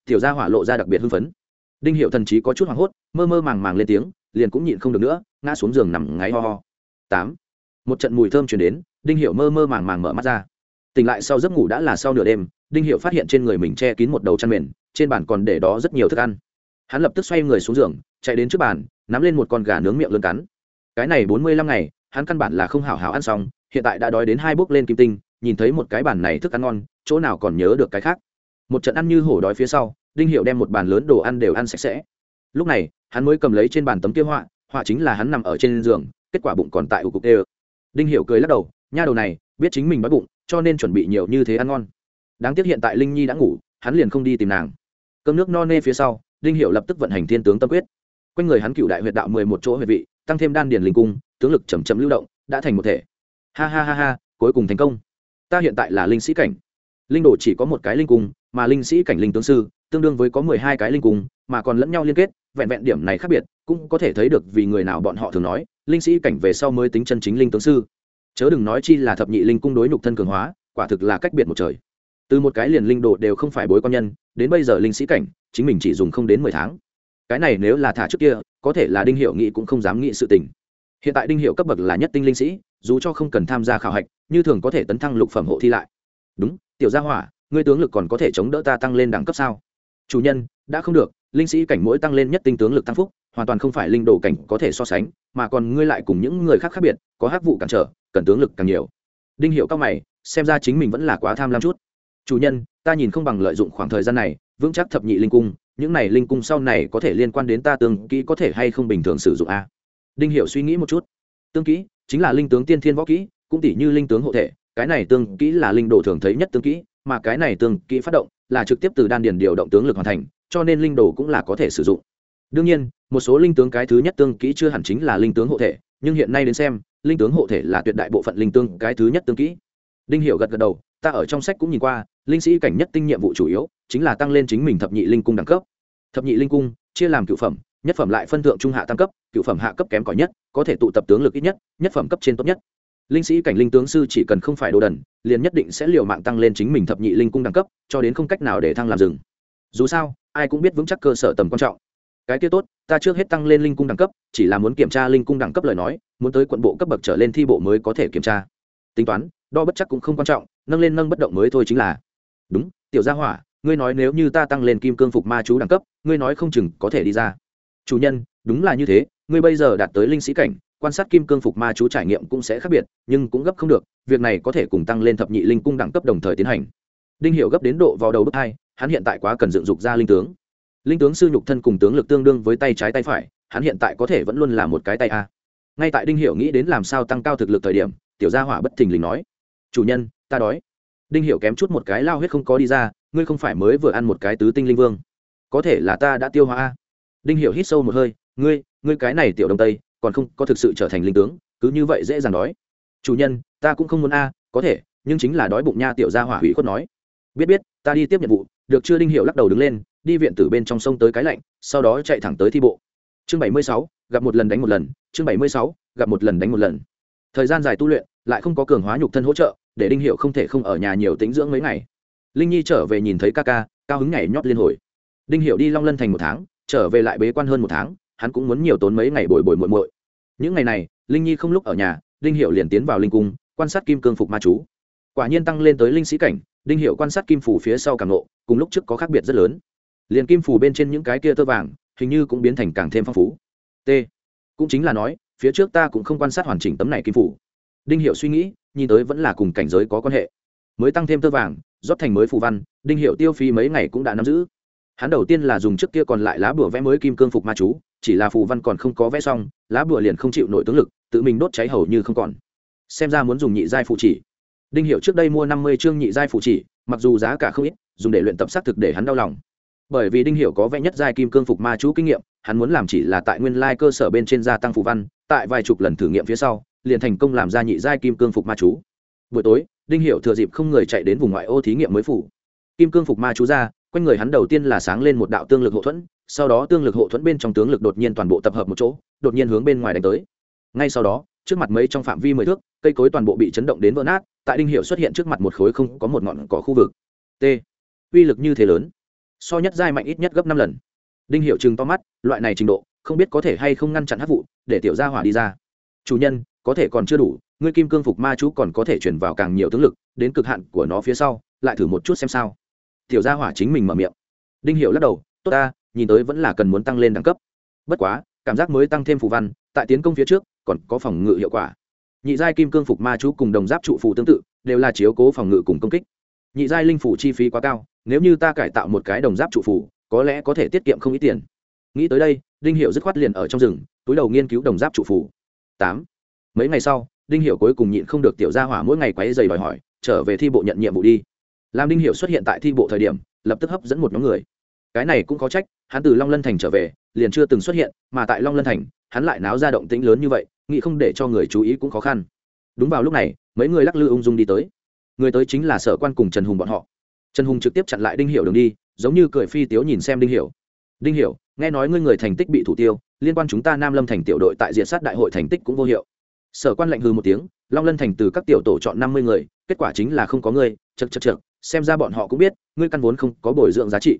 Tiểu gia hỏa lộ ra đặc biệt hưng phấn. Đinh hiệu thần chí có chút hoảng hốt, mơ mơ màng màng lên tiếng, liền cũng nhịn không được nữa, ngã xuống giường nằm ngáy ho ho. Tám. Một trận mùi thơm chuyển đến, đinh hiệu mơ mơ màng màng mở mắt ra. Tỉnh lại sau giấc ngủ đã là sau nửa đêm, đinh hiệu phát hiện trên người mình che kín một đầu chăn mền, trên bàn còn để đó rất nhiều thức ăn. Hắn lập tức xoay người xuống giường, chạy đến trước bàn, nắm lên một con gà nướng miệng lươn cắn. Cái này bốn mươi lăm ngày, hắn căn bản là không hảo hảo ăn xong, hiện tại đã đói đến hai bước lên kim tinh nhìn thấy một cái bàn này thức ăn ngon, chỗ nào còn nhớ được cái khác. Một trận ăn như hổ đói phía sau, đinh hiệu đem một bàn lớn đồ ăn đều ăn sạch sẽ. Lúc này, hắn mới cầm lấy trên bàn tấm kia họa họa chính là hắn nằm ở trên giường, kết quả bụng còn tại ủ cục đê đinh hiệu cười lắc đầu, nha đầu này, biết chính mình bắt bụng, cho nên chuẩn bị nhiều như thế ăn ngon. Đáng tiếc hiện tại linh nhi đã ngủ, hắn liền không đi tìm nàng. Cơm nước no nê phía sau, đinh hiệu lập tức vận hành thiên tướng tâm quyết. Quanh người hắn cựu đại huyệt đạo mười một chỗ huyệt vị, tăng thêm đan điền linh cung, tướng lực chầm chậm lưu động, đã thành một thể. Ha ha ha ha, cuối cùng thành công ta hiện tại là linh sĩ cảnh. Linh đồ chỉ có một cái linh cung, mà linh sĩ cảnh linh tướng sư, tương đương với có mười hai cái linh cung, mà còn lẫn nhau liên kết, vẹn vẹn điểm này khác biệt, cũng có thể thấy được vì người nào bọn họ thường nói, linh sĩ cảnh về sau mới tính chân chính linh tướng sư. Chớ đừng nói chi là thập nhị linh cung đối nhục thân cường hóa, quả thực là cách biệt một trời. Từ một cái liền linh đồ đều không phải bối quan nhân, đến bây giờ linh sĩ cảnh, chính mình chỉ dùng không đến mười tháng. Cái này nếu là thả trước kia, có thể là đinh hiệu nghị cũng không dám nghĩ sự tình. Hiện tại đinh hiệu cấp bậc là nhất tinh linh sĩ dù cho không cần tham gia khảo hạch, như thường có thể tấn thăng lục phẩm hộ thi lại. Đúng, tiểu gia hỏa, ngươi tướng lực còn có thể chống đỡ ta tăng lên đẳng cấp sao? Chủ nhân, đã không được, linh sĩ cảnh mỗi tăng lên nhất tinh tướng lực tăng phúc, hoàn toàn không phải linh đồ cảnh có thể so sánh, mà còn ngươi lại cùng những người khác khác biệt, có hắc vụ cản trở, cần tướng lực càng nhiều. Đinh hiệu cao mày, xem ra chính mình vẫn là quá tham lam chút. Chủ nhân, ta nhìn không bằng lợi dụng khoảng thời gian này, vững chắc thập nhị linh cung, những này linh cung sau này có thể liên quan đến ta tương kỹ có thể hay không bình thường sử dụng a? Đinh hiệu suy nghĩ một chút tương kỹ, chính là linh tướng tiên thiên võ kỹ, cũng tỷ như linh tướng hộ thể, cái này tương kỹ là linh đồ thường thấy nhất tương kỹ, mà cái này tương kỹ phát động là trực tiếp từ đan điền điều động tướng lực hoàn thành, cho nên linh đồ cũng là có thể sử dụng. Đương nhiên, một số linh tướng cái thứ nhất tương kỹ chưa hẳn chính là linh tướng hộ thể, nhưng hiện nay đến xem, linh tướng hộ thể là tuyệt đại bộ phận linh tướng cái thứ nhất tương kỹ. Đinh hiểu gật gật đầu, ta ở trong sách cũng nhìn qua, linh sĩ cảnh nhất tinh nhiệm vụ chủ yếu chính là tăng lên chính mình thập nhị linh cung đẳng cấp. Thập nhị linh cung, chia làm cựu phẩm nhất phẩm lại phân thượng trung hạ tam cấp, cựu phẩm hạ cấp kém cỏi nhất, có thể tụ tập tướng lực ít nhất nhất phẩm cấp trên tốt nhất. Linh sĩ cảnh linh tướng sư chỉ cần không phải đồ đần, liền nhất định sẽ liều mạng tăng lên chính mình thập nhị linh cung đẳng cấp, cho đến không cách nào để thăng làm rừng. Dù sao, ai cũng biết vững chắc cơ sở tầm quan trọng. Cái kia tốt, ta trước hết tăng lên linh cung đẳng cấp, chỉ là muốn kiểm tra linh cung đẳng cấp lời nói, muốn tới quận bộ cấp bậc trở lên thi bộ mới có thể kiểm tra. Tính toán, đo bất chắc cũng không quan trọng, nâng lên nâng bất động mới thôi chính là. Đúng, tiểu gia hỏa, ngươi nói nếu như ta tăng lên kim cương phục ma chú đẳng cấp, ngươi nói không chừng có thể đi ra chủ nhân, đúng là như thế, ngươi bây giờ đạt tới linh sĩ cảnh, quan sát kim cương phục ma chú trải nghiệm cũng sẽ khác biệt, nhưng cũng gấp không được, việc này có thể cùng tăng lên thập nhị linh cung đẳng cấp đồng thời tiến hành. Đinh hiệu gấp đến độ vào đầu bước hai, hắn hiện tại quá cần dựng dục ra linh tướng. Linh tướng sư nhục thân cùng tướng lực tương đương với tay trái tay phải, hắn hiện tại có thể vẫn luôn là một cái tay a. Ngay tại đinh hiệu nghĩ đến làm sao tăng cao thực lực thời điểm, tiểu gia hỏa bất thình lình nói, chủ nhân, ta đói. Đinh hiệu kém chút một cái lao huyết không có đi ra, ngươi không phải mới vừa ăn một cái tứ tinh linh vương, có thể là ta đã tiêu hóa a đinh hiệu hít sâu một hơi, ngươi ngươi cái này tiểu đông tây, còn không có thực sự trở thành linh tướng, cứ như vậy dễ dàng đói. Chủ nhân, ta cũng không muốn a, có thể, nhưng chính là đói bụng nha tiểu gia hỏa hủy khuất nói. Biết biết, ta đi tiếp nhiệm vụ. Được chưa đinh hiệu lắc đầu đứng lên, đi viện tử bên trong sông tới cái lạnh, sau đó chạy thẳng tới thi bộ. Chương bảy mươi sáu, gặp một lần đánh một lần, chương bảy mươi sáu, gặp một lần đánh một lần. Thời gian dài tu luyện, lại không có cường hóa nhục thân hỗ trợ, để đinh hiệu không thể không ở nhà nhiều tính dưỡng mấy ngày. Linh nhi trở về nhìn thấy ca ca, cao hứng nhảy nhót liên hồi. Đinh hiệu đi long lân thành một tháng trở về lại bế quan hơn một tháng hắn cũng muốn nhiều tốn mấy ngày bồi bồi muội muội. Những ngày này linh nhi không lúc ở nhà đinh hiệu liền tiến vào linh cung quan sát kim cương phục ma chú. Quả nhiên tăng lên tới linh sĩ cảnh đinh hiệu quan sát kim phủ phía sau càng lộ, cùng lúc trước có khác biệt rất lớn. Liền kim phủ bên trên những cái kia tơ vàng hình như cũng biến thành càng thêm phong phú. T. Cũng chính là nói phía trước ta cũng không quan sát hoàn chỉnh tấm này kim phủ đinh hiệu suy nghĩ nhìn tới vẫn là cùng cảnh giới có quan hệ. Mới tăng thêm tơ vàng rót thành mới phù văn đinh hiệu tiêu phí mấy ngày cũng đã nắm giữ hắn đầu tiên là dùng trước kia còn lại lá bùa vẽ mới kim cương phục ma chú, chỉ là phù văn còn không có vẽ xong, lá bùa liền không chịu nổi tướng lực, tự mình đốt cháy hầu như không còn. Xem ra muốn dùng nhị giai phụ chỉ. Đinh hiệu trước đây mua năm mươi chương nhị giai phụ chỉ, mặc dù giá cả không ít, dùng để luyện tập xác thực để hắn đau lòng. Bởi vì đinh hiệu có vẽ nhất giai kim cương phục ma chú kinh nghiệm, hắn muốn làm chỉ là tại nguyên lai cơ sở bên trên gia tăng phù văn, tại vài chục lần thử nghiệm phía sau, liền thành công làm ra nhị giai kim cương phục ma chú. Buổi tối, đinh hiệu thừa dịp không người chạy đến vùng ngoại ô thí nghiệm mới phủ kim cương phục ma chú ra quanh người hắn đầu tiên là sáng lên một đạo tương lực hộ thuẫn, sau đó tương lực hộ thuẫn bên trong tướng lực đột nhiên toàn bộ tập hợp một chỗ, đột nhiên hướng bên ngoài đánh tới. Ngay sau đó, trước mặt mấy trong phạm vi mười thước, cây cối toàn bộ bị chấn động đến vỡ nát, tại đinh hiệu xuất hiện trước mặt một khối không có một ngọn cỏ khu vực. T. Uy lực như thế lớn, so nhất giai mạnh ít nhất gấp năm lần. Đinh hiệu chừng to mắt, loại này trình độ, không biết có thể hay không ngăn chặn hát vụ, để tiểu gia hỏa đi ra. Chủ nhân, có thể còn chưa đủ, ngươi kim cương phục ma chú còn có thể chuyển vào càng nhiều tướng lực, đến cực hạn của nó phía sau, lại thử một chút xem sao tiểu gia hỏa chính mình mở miệng. Đinh hiệu lắc đầu, tốt ta, nhìn tới vẫn là cần muốn tăng lên đẳng cấp. Bất quá, cảm giác mới tăng thêm phù văn, tại tiến công phía trước, còn có phòng ngự hiệu quả. Nhị giai kim cương phục ma chú cùng đồng giáp trụ phù tương tự, đều là chiếu cố phòng ngự cùng công kích. Nhị giai linh phủ chi phí quá cao, nếu như ta cải tạo một cái đồng giáp trụ phù, có lẽ có thể tiết kiệm không ít tiền. Nghĩ tới đây, đinh hiệu dứt khoát liền ở trong rừng, túi đầu nghiên cứu đồng giáp trụ phù. Tám. Mấy ngày sau, đinh hiệu cuối cùng nhịn không được tiểu gia hỏa mỗi ngày quấy dày đòi hỏi, trở về thi bộ nhận nhiệm vụ đi làm đinh hiệu xuất hiện tại thi bộ thời điểm, lập tức hấp dẫn một nhóm người. Cái này cũng có trách, hắn từ long lân thành trở về, liền chưa từng xuất hiện, mà tại long lân thành, hắn lại náo ra động tĩnh lớn như vậy, nghĩ không để cho người chú ý cũng khó khăn. Đúng vào lúc này, mấy người lắc lư ung dung đi tới. Người tới chính là sở quan cùng trần hùng bọn họ. Trần hùng trực tiếp chặn lại đinh hiểu đường đi, giống như cười phi tiếu nhìn xem đinh hiểu. Đinh hiểu, nghe nói ngươi người thành tích bị thủ tiêu, liên quan chúng ta nam lâm thành tiểu đội tại diện sát đại hội thành tích cũng vô hiệu. Sở quan lạnh hư một tiếng, long lân thành từ các tiểu tổ chọn năm mươi người, kết quả chính là không có ngươi chật chật chật xem ra bọn họ cũng biết, ngươi căn vốn không có bồi dưỡng giá trị.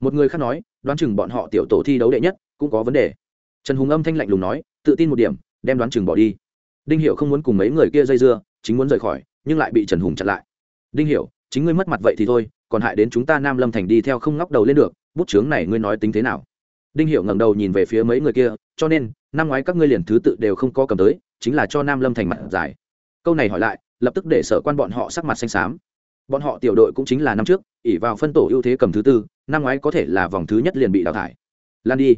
Một người khác nói, đoán chừng bọn họ tiểu tổ thi đấu đệ nhất, cũng có vấn đề. Trần hùng âm thanh lạnh lùng nói, tự tin một điểm, đem đoán chừng bỏ đi. Đinh hiệu không muốn cùng mấy người kia dây dưa, chính muốn rời khỏi, nhưng lại bị trần hùng chặn lại. Đinh hiệu chính ngươi mất mặt vậy thì thôi, còn hại đến chúng ta nam lâm thành đi theo không ngóc đầu lên được, bút chướng này ngươi nói tính thế nào? Đinh hiệu ngẩng đầu nhìn về phía mấy người kia, cho nên, năm ngoái các ngươi liền thứ tự đều không có cầm tới, chính là cho nam lâm thành mặt giải. Câu này hỏi lại, lập tức để sở quan bọn họ sắc mặt xanh xám bọn họ tiểu đội cũng chính là năm trước ỉ vào phân tổ ưu thế cầm thứ tư, năm ngoái có thể là vòng thứ nhất liền bị đào thải. Lan đi.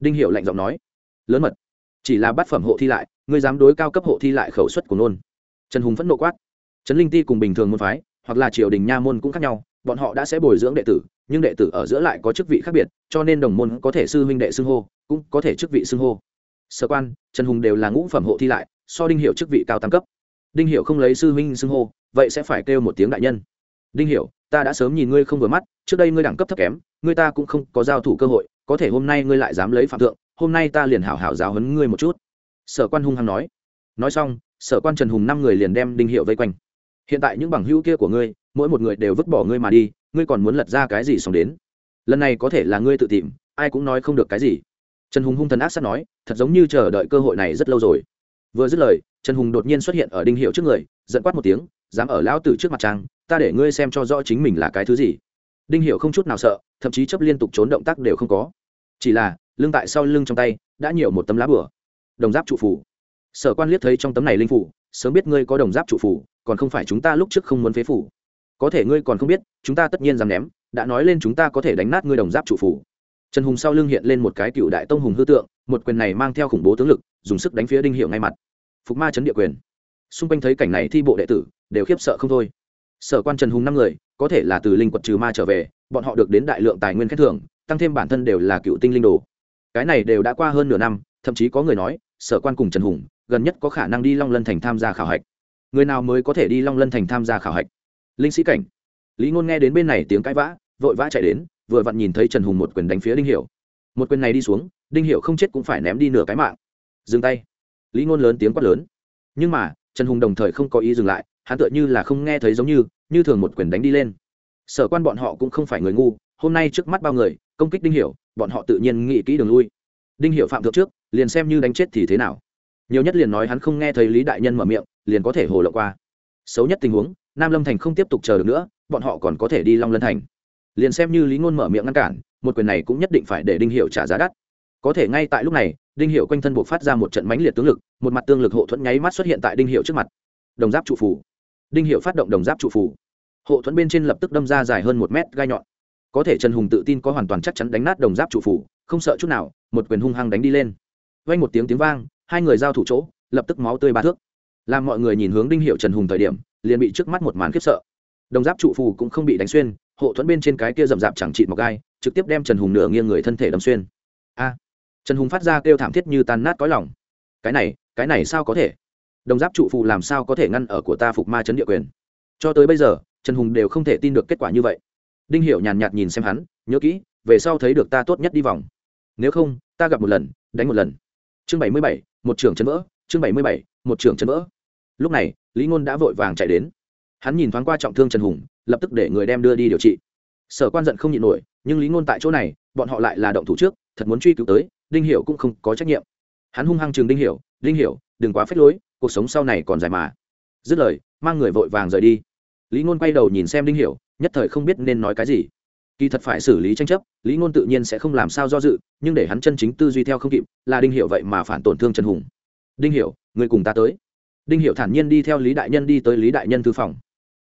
Đinh hiệu lạnh giọng nói. Lớn mật. Chỉ là bát phẩm hộ thi lại, ngươi dám đối cao cấp hộ thi lại khẩu suất của nôn. Trần hùng phẫn nộ quát. Trấn linh ti cùng bình thường môn phái, hoặc là triều đình nha môn cũng khác nhau, bọn họ đã sẽ bồi dưỡng đệ tử, nhưng đệ tử ở giữa lại có chức vị khác biệt, cho nên đồng môn có thể sư huynh đệ xưng hô, cũng có thể chức vị xưng hô. Sở quan, trần hùng đều là ngũ phẩm hộ thi lại, so đinh hiệu chức vị cao tam cấp. Đinh hiệu không lấy sư huynh xưng hô vậy sẽ phải kêu một tiếng đại nhân. Đinh hiểu, ta đã sớm nhìn ngươi không vừa mắt, trước đây ngươi đẳng cấp thấp kém, ngươi ta cũng không có giao thủ cơ hội, có thể hôm nay ngươi lại dám lấy phạm thượng, hôm nay ta liền hảo hảo giáo huấn ngươi một chút. Sở quan hung hăng nói. Nói xong, sở quan trần hùng năm người liền đem đinh hiệu vây quanh. Hiện tại những bằng hữu kia của ngươi, mỗi một người đều vứt bỏ ngươi mà đi, ngươi còn muốn lật ra cái gì xong đến? Lần này có thể là ngươi tự tìm, ai cũng nói không được cái gì. Trần hùng hung thần ác sát nói, thật giống như chờ đợi cơ hội này rất lâu rồi. Vừa dứt lời trần hùng đột nhiên xuất hiện ở đinh hiệu trước người, giận quát một tiếng, dám ở lão tử trước mặt trang, ta để ngươi xem cho rõ chính mình là cái thứ gì. Đinh hiệu không chút nào sợ, thậm chí chấp liên tục trốn động tác đều không có. Chỉ là, lưng tại sau lưng trong tay, đã nhiều một tấm lá bửa đồng giáp trụ phủ. Sở quan liếc thấy trong tấm này linh phủ, sớm biết ngươi có đồng giáp trụ phủ, còn không phải chúng ta lúc trước không muốn phế phủ. Có thể ngươi còn không biết, chúng ta tất nhiên dám ném, đã nói lên chúng ta có thể đánh nát ngươi đồng giáp trụ phủ. Trần hùng sau lưng hiện lên một cái cựu đại tông hùng hư tượng, một quyền này mang theo khủng bố tướng lực, dùng sức đánh phía đinh hiệu ngay mặt phục ma chấn địa quyền. Xung quanh thấy cảnh này thi bộ đệ tử, đều khiếp sợ không thôi. Sở quan trần hùng năm người, có thể là từ linh quật trừ ma trở về, bọn họ được đến đại lượng tài nguyên khen thưởng, tăng thêm bản thân đều là cựu tinh linh đồ. Cái này đều đã qua hơn nửa năm, thậm chí có người nói, sở quan cùng trần hùng, gần nhất có khả năng đi long lân thành tham gia khảo hạch. Người nào mới có thể đi long lân thành tham gia khảo hạch? Linh sĩ cảnh. Lý ngôn nghe đến bên này tiếng cãi vã, vội vã chạy đến, vừa vặn nhìn thấy trần hùng một quyền đánh phía đinh hiểu. Một quyền này đi xuống, đinh hiểu không chết cũng phải ném đi nửa cái mạng. Dừng tay lý ngôn lớn tiếng quát lớn. Nhưng mà, trần hùng đồng thời không có ý dừng lại, hắn tựa như là không nghe thấy giống như như thường một quyền đánh đi lên. Sở quan bọn họ cũng không phải người ngu, hôm nay trước mắt bao người, công kích đinh hiểu, bọn họ tự nhiên nghĩ kỹ đường lui. Đinh hiểu phạm thượng trước, liền xem như đánh chết thì thế nào. Nhiều nhất liền nói hắn không nghe thấy lý đại nhân mở miệng, liền có thể hồ lộ qua. Xấu nhất tình huống, nam lâm thành không tiếp tục chờ được nữa, bọn họ còn có thể đi long lân thành. Liền xem như lý ngôn mở miệng ngăn cản, một quyền này cũng nhất định phải để đinh Hiểu trả giá đắt. Có thể ngay tại lúc này đinh hiệu quanh thân buộc phát ra một trận mãnh liệt tướng lực, một mặt tương lực hộ thuẫn nháy mắt xuất hiện tại đinh hiệu trước mặt. Đồng giáp trụ phủ đinh hiệu phát động đồng giáp trụ phủ hộ thuẫn bên trên lập tức đâm ra dài hơn một mét gai nhọn. Có thể trần hùng tự tin có hoàn toàn chắc chắn đánh nát đồng giáp trụ phủ không sợ chút nào, một quyền hung hăng đánh đi lên. Vang một tiếng tiếng vang, hai người giao thủ chỗ, lập tức máu tươi ba thước. Làm mọi người nhìn hướng đinh hiệu trần hùng thời điểm, liền bị trước mắt một màn khiếp sợ. Đồng giáp trụ phù cũng không bị đánh xuyên, hộ thuẫn bên trên cái kia rậm rạp chẳng chịt mọc gai, trực tiếp đem trần hùng nửa nghiêng người thân thể đâm xuyên. A! Trần hùng phát ra kêu thảm thiết như tan nát cõi lòng. Cái này cái này sao có thể? Đồng giáp trụ phù làm sao có thể ngăn ở của ta phục ma chấn địa quyền? Cho tới bây giờ, trần hùng đều không thể tin được kết quả như vậy. Đinh hiểu nhàn nhạt nhìn xem hắn, nhớ kỹ, về sau thấy được ta tốt nhất đi vòng. Nếu không, ta gặp một lần, đánh một lần. Chương bảy mươi bảy, một trưởng chân vỡ. Chương bảy mươi bảy, một trưởng chân vỡ. Lúc này, lý ngôn đã vội vàng chạy đến. Hắn nhìn thoáng qua trọng thương trần hùng, lập tức để người đem đưa đi điều trị. Sở quan giận không nhịn nổi, nhưng lý ngôn tại chỗ này, bọn họ lại là động thủ trước, thật muốn truy cứu tới đinh hiểu cũng không có trách nhiệm. Hắn hung hăng chừng đinh hiểu đinh hiểu, đừng quá phết lối, cuộc sống sau này còn dài mà. Dứt lời, mang người vội vàng rời đi. Lý ngôn quay đầu nhìn xem đinh hiểu, nhất thời không biết nên nói cái gì. Kỳ thật phải xử lý tranh chấp, lý ngôn tự nhiên sẽ không làm sao do dự, nhưng để hắn chân chính tư duy theo không kịp, là đinh hiểu vậy mà phản tổn thương trần hùng. Đinh hiểu, người cùng ta tới. Đinh hiểu thản nhiên đi theo lý đại nhân đi tới lý đại nhân thư phòng.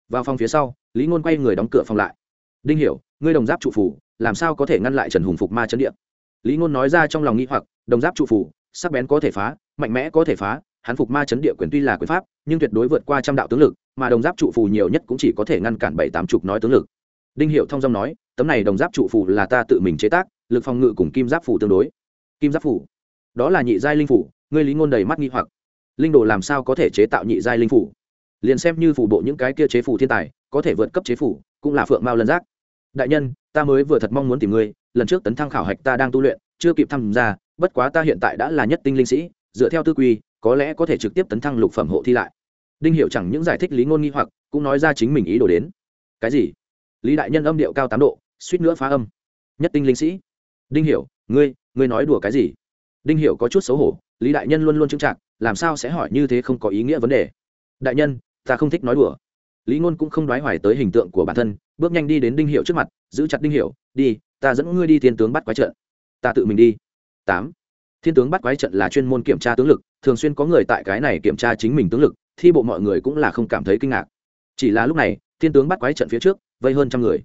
Vào phòng phía sau, lý ngôn quay người đóng cửa phòng lại. Đinh hiểu, ngươi đồng giáp trụ phủ, làm sao có thể ngăn lại trần hùng phục ma chấn địa? Lý ngôn nói ra trong lòng nghĩ hoặc, đồng giáp trụ phủ, sắc bén có thể phá, mạnh mẽ có thể phá, hắn phục ma chấn địa quyền tuy là quyền pháp, nhưng tuyệt đối vượt qua trăm đạo tướng lực, mà đồng giáp trụ phù nhiều nhất cũng chỉ có thể ngăn cản bảy tám chục nói tướng lực. Đinh hiệu thông dong nói, tấm này đồng giáp trụ phù là ta tự mình chế tác, lực phòng ngự cùng kim giáp phù tương đối. Kim giáp phù đó là nhị giai linh phủ, ngươi lý ngôn đầy mắt nghi hoặc. Linh đồ làm sao có thể chế tạo nhị giai linh phủ? Liền xem như phủ bộ những cái kia chế phủ thiên tài, có thể vượt cấp chế phủ, cũng là phượng mao lân giác. Đại nhân, ta mới vừa thật mong muốn tìm ngươi lần trước tấn thăng khảo hạch ta đang tu luyện chưa kịp tham gia bất quá ta hiện tại đã là nhất tinh linh sĩ dựa theo tư quy có lẽ có thể trực tiếp tấn thăng lục phẩm hộ thi lại. Đinh hiệu chẳng những giải thích lý ngôn nghi hoặc cũng nói ra chính mình ý đồ đến. Cái gì? Lý đại nhân âm điệu cao tám độ suýt nữa phá âm. Nhất tinh linh sĩ. Đinh hiểu ngươi ngươi nói đùa cái gì? Đinh hiểu có chút xấu hổ lý đại nhân luôn luôn chững trạc, làm sao sẽ hỏi như thế không có ý nghĩa vấn đề? Đại nhân ta không thích nói đùa. Lý ngôn cũng không đoái hoài tới hình tượng của bản thân bước nhanh đi đến đinh hiệu trước mặt giữ chặt đinh hiệu đi ta dẫn ngươi đi thiên tướng bắt quái trận. Ta tự mình đi. Tám. Thiên tướng bắt quái trận là chuyên môn kiểm tra tướng lực, thường xuyên có người tại cái này kiểm tra chính mình tướng lực, thi bộ mọi người cũng là không cảm thấy kinh ngạc. Chỉ là lúc này, thiên tướng bắt quái trận phía trước, vây hơn trăm người.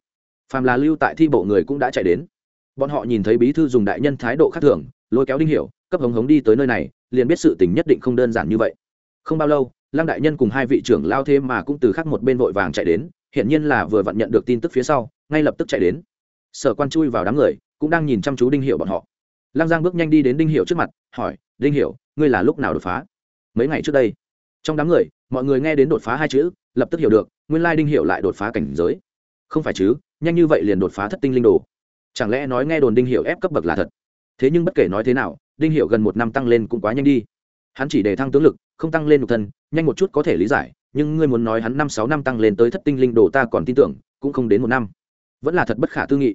Phàm là lưu tại thi bộ người cũng đã chạy đến. Bọn họ nhìn thấy bí thư dùng đại nhân thái độ khác thường, lôi kéo đinh hiểu, cấp hống hống đi tới nơi này, liền biết sự tình nhất định không đơn giản như vậy. Không bao lâu, lăng đại nhân cùng hai vị trưởng lao thế mà cũng từ khác một bên vội vàng chạy đến hiện nhiên là vừa vặn nhận được tin tức phía sau, ngay lập tức chạy đến sở quan chui vào đám người, cũng đang nhìn chăm chú đinh hiệu bọn họ. Lăng giang bước nhanh đi đến đinh hiệu trước mặt, hỏi, đinh hiệu ngươi là lúc nào đột phá? Mấy ngày trước đây. Trong đám người, mọi người nghe đến đột phá hai chữ, lập tức hiểu được, nguyên lai đinh hiệu lại đột phá cảnh giới. Không phải chứ, nhanh như vậy liền đột phá thất tinh linh đồ. Chẳng lẽ nói nghe đồn đinh hiệu ép cấp bậc là thật? Thế nhưng bất kể nói thế nào, đinh hiệu gần một năm tăng lên cũng quá nhanh đi. Hắn chỉ để thăng tướng lực, không tăng lên nhục thân, nhanh một chút có thể lý giải, nhưng ngươi muốn nói hắn năm sáu năm tăng lên tới thất tinh linh đồ ta còn tin tưởng, cũng không đến một năm. Vẫn là thật bất khả tư nghị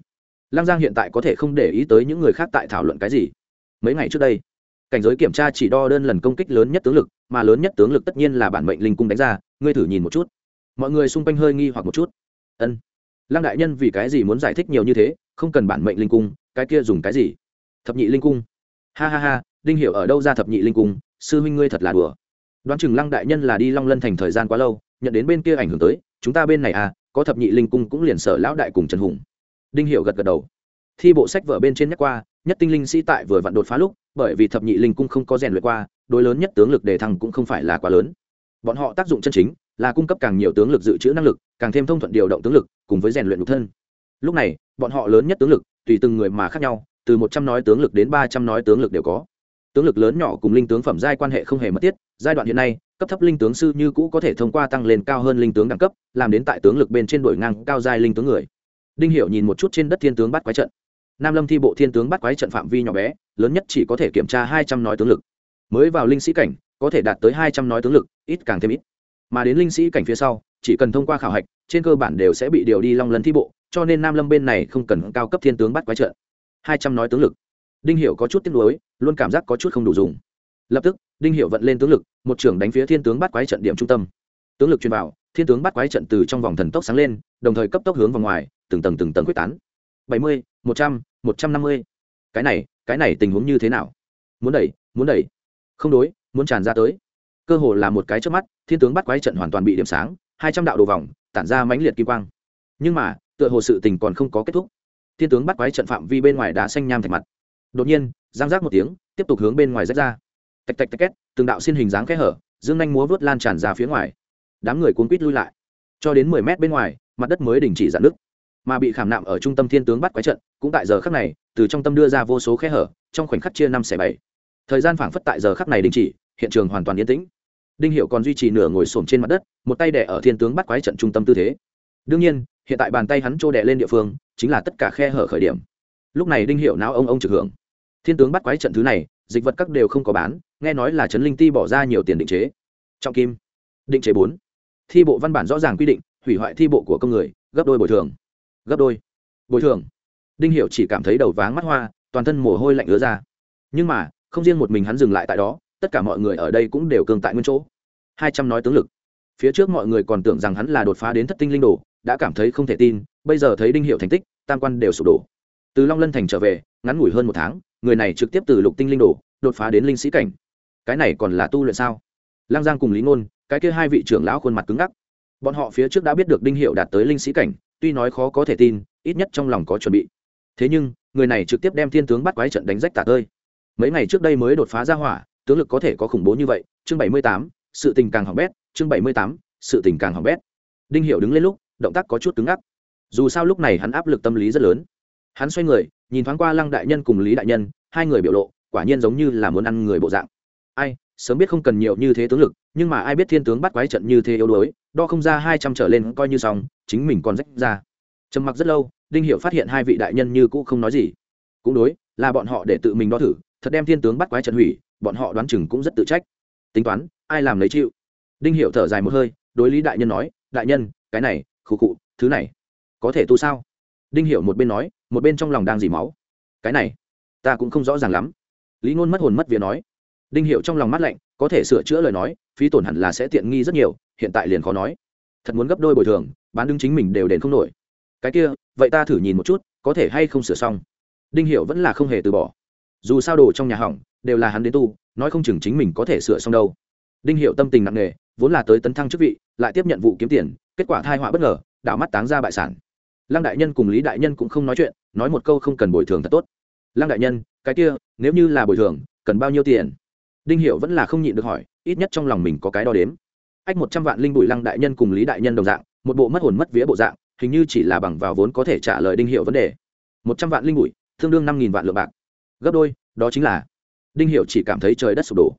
lăng giang hiện tại có thể không để ý tới những người khác tại thảo luận cái gì. Mấy ngày trước đây, cảnh giới kiểm tra chỉ đo đơn lần công kích lớn nhất tướng lực, mà lớn nhất tướng lực tất nhiên là bản mệnh linh cung đánh ra, ngươi thử nhìn một chút. Mọi người xung quanh hơi nghi hoặc một chút. Ân. Lăng đại nhân vì cái gì muốn giải thích nhiều như thế, không cần bản mệnh linh cung, cái kia dùng cái gì? Thập nhị linh cung. Ha ha ha, đinh hiểu ở đâu ra thập nhị linh cung, sư huynh ngươi thật là đùa. Đoán chừng lăng đại nhân là đi long lân thành thời gian quá lâu, nhận đến bên kia ảnh hưởng tới, chúng ta bên này à có thập nhị linh cung cũng liền sở lão đại cùng trần hùng đinh hiệu gật gật đầu. Thi bộ sách vở bên trên nhắc qua, nhất tinh linh sĩ tại vừa vặn đột phá lúc, bởi vì thập nhị linh cung không có rèn luyện qua, đối lớn nhất tướng lực đề thăng cũng không phải là quá lớn. Bọn họ tác dụng chân chính là cung cấp càng nhiều tướng lực dự trữ năng lực, càng thêm thông thuận điều động tướng lực, cùng với rèn luyện nhục thân. Lúc này, bọn họ lớn nhất tướng lực, tùy từng người mà khác nhau, từ một trăm nói tướng lực đến ba trăm nói tướng lực đều có. Tướng lực lớn nhỏ cùng linh tướng phẩm giai quan hệ không hề mất tiết giai đoạn hiện nay, cấp thấp linh tướng sư như cũ có thể thông qua tăng lên cao hơn linh tướng đẳng cấp, làm đến tại tướng lực bên trên đội ngang cao giai linh tướng người đinh hiểu nhìn một chút trên đất thiên tướng bắt quái trận. Nam lâm thi bộ thiên tướng bắt quái trận phạm vi nhỏ bé, lớn nhất chỉ có thể kiểm tra hai trăm nói tướng lực. Mới vào linh sĩ cảnh, có thể đạt tới hai trăm nói tướng lực, ít càng thêm ít. Mà đến linh sĩ cảnh phía sau, chỉ cần thông qua khảo hạch, trên cơ bản đều sẽ bị điều đi long lần thi bộ, cho nên nam lâm bên này không cần cao cấp thiên tướng bắt quái trận. Hai trăm nói tướng lực. Đinh hiểu có chút tiếc nuối, luôn cảm giác có chút không đủ dùng. Lập tức, đinh hiểu vận lên tướng lực, một trưởng đánh phía thiên tướng bắt quái trận điểm trung tâm. Tướng lực truyền vào thiên tướng bắt quái trận từ trong vòng thần tốc sáng lên, đồng thời cấp tốc hướng vào ngoài, từng tầng từng tầng quyết tán. Bảy mươi, một trăm một trăm năm mươi. Cái này cái này tình huống như thế nào? Muốn đẩy muốn đẩy. Không đối, muốn tràn ra tới. Cơ hồ là một cái trước mắt, thiên tướng bắt quái trận hoàn toàn bị điểm sáng, hai trăm đạo đồ vòng, tản ra mãnh liệt kỳ quang. Nhưng mà, tựa hồ sự tình còn không có kết thúc. Thiên tướng bắt quái trận phạm vi bên ngoài đá xanh nham thạch mặt. Đột nhiên, giang giác một tiếng, tiếp tục hướng bên ngoài rách ra. Tạch tạch tạch két, từng đạo xin hình dáng kẽ hở, dương nhanh múa vớt lan tràn ra phía ngoài đám người cuốn quýt lui lại. Cho đến mười mét bên ngoài mặt đất mới đình chỉ dạn nứt, mà bị khảm nạm ở trung tâm thiên tướng bắt quái trận cũng tại giờ khắc này từ trong tâm đưa ra vô số khe hở trong khoảnh khắc chia năm xẻ bảy. Thời gian phảng phất tại giờ khắc này đình chỉ hiện trường hoàn toàn yên tĩnh. Đinh hiệu còn duy trì nửa ngồi xổm trên mặt đất một tay đẻ ở thiên tướng bắt quái trận trung tâm tư thế. Đương nhiên hiện tại bàn tay hắn trô đè lên địa phương chính là tất cả khe hở khởi điểm. Lúc này đinh hiệu não ông ông trực hưởng. Thiên tướng bắt quái trận thứ này dịch vật các đều không có bán nghe nói là trấn linh ti bỏ ra nhiều tiền định chế. Trọng kim. Định chế bốn thi bộ văn bản rõ ràng quy định, hủy hoại thi bộ của công người, gấp đôi bồi thường. Gấp đôi. Bồi thường. Đinh hiệu chỉ cảm thấy đầu váng mắt hoa, toàn thân mồ hôi lạnh ứa ra. Nhưng mà, không riêng một mình hắn dừng lại tại đó, tất cả mọi người ở đây cũng đều cường tại nguyên chỗ. Hai trăm nói tướng lực. Phía trước mọi người còn tưởng rằng hắn là đột phá đến thất tinh linh đồ, đã cảm thấy không thể tin, bây giờ thấy đinh hiệu thành tích, tam quan đều sụp đổ. Từ long lân thành trở về, ngắn ngủi hơn một tháng, người này trực tiếp từ lục tinh linh đồ, đột phá đến linh sĩ cảnh. Cái này còn là tu luyện sao? Lang giang cùng lý ngôn cái kia hai vị trưởng lão khuôn mặt cứng ngắc. Bọn họ phía trước đã biết được đinh hiệu đạt tới linh sĩ cảnh, tuy nói khó có thể tin, ít nhất trong lòng có chuẩn bị. Thế nhưng, người này trực tiếp đem thiên tướng bắt quái trận đánh rách tả tơi. Mấy ngày trước đây mới đột phá ra hỏa, tướng lực có thể có khủng bố như vậy, chương bảy mươi tám, sự tình càng hỏng bét, chương bảy mươi tám, sự tình càng hỏng bét. Đinh hiệu đứng lên lúc, động tác có chút cứng ngắc. Dù sao lúc này hắn áp lực tâm lý rất lớn. Hắn xoay người, nhìn thoáng qua lăng đại nhân cùng lý đại nhân, hai người biểu lộ, quả nhiên giống như là muốn ăn người bộ dạng. Ai sớm biết không cần nhiều như thế tướng lực, nhưng mà ai biết thiên tướng bắt quái trận như thế yếu đuối, đo không ra hai trăm trở lên coi như xong, chính mình còn rách ra. Trầm mặc rất lâu, đinh hiệu phát hiện hai vị đại nhân như cũ không nói gì. Cũng đối, là bọn họ để tự mình đo thử, thật đem thiên tướng bắt quái trận hủy, bọn họ đoán chừng cũng rất tự trách. Tính toán, ai làm lấy chịu? Đinh hiệu thở dài một hơi, đối lý đại nhân nói, đại nhân, cái này, khụ khụ, thứ này, có thể tu sao? Đinh hiệu một bên nói, một bên trong lòng đang dỉ máu. Cái này, ta cũng không rõ ràng lắm. Lý ngôn mất hồn mất vía nói đinh hiệu trong lòng mắt lạnh, có thể sửa chữa lời nói, phí tổn hẳn là sẽ tiện nghi rất nhiều, hiện tại liền khó nói. Thật muốn gấp đôi bồi thường, bán đứng chính mình đều đền không nổi. Cái kia, vậy ta thử nhìn một chút, có thể hay không sửa xong. Đinh hiệu vẫn là không hề từ bỏ. Dù sao đồ trong nhà hỏng, đều là hắn đến tu, nói không chừng chính mình có thể sửa xong đâu. Đinh hiệu tâm tình nặng nề, vốn là tới tấn thăng chức vị, lại tiếp nhận vụ kiếm tiền, kết quả thai họa bất ngờ đảo mắt táng ra bại sản. Lăng đại nhân cùng lý đại nhân cũng không nói chuyện, nói một câu không cần bồi thường thật tốt. Lăng đại nhân, cái kia, nếu như là bồi thường, cần bao nhiêu tiền? Đinh hiệu vẫn là không nhịn được hỏi, ít nhất trong lòng mình có cái đo đếm. Ách một trăm vạn linh bụi lăng đại nhân cùng lý đại nhân đồng dạng, một bộ mất hồn mất vía bộ dạng, hình như chỉ là bằng vào vốn có thể trả lời đinh hiệu vấn đề. Một trăm vạn linh bụi tương đương năm nghìn vạn lượng bạc. Gấp đôi, đó chính là đinh hiệu chỉ cảm thấy trời đất sụp đổ.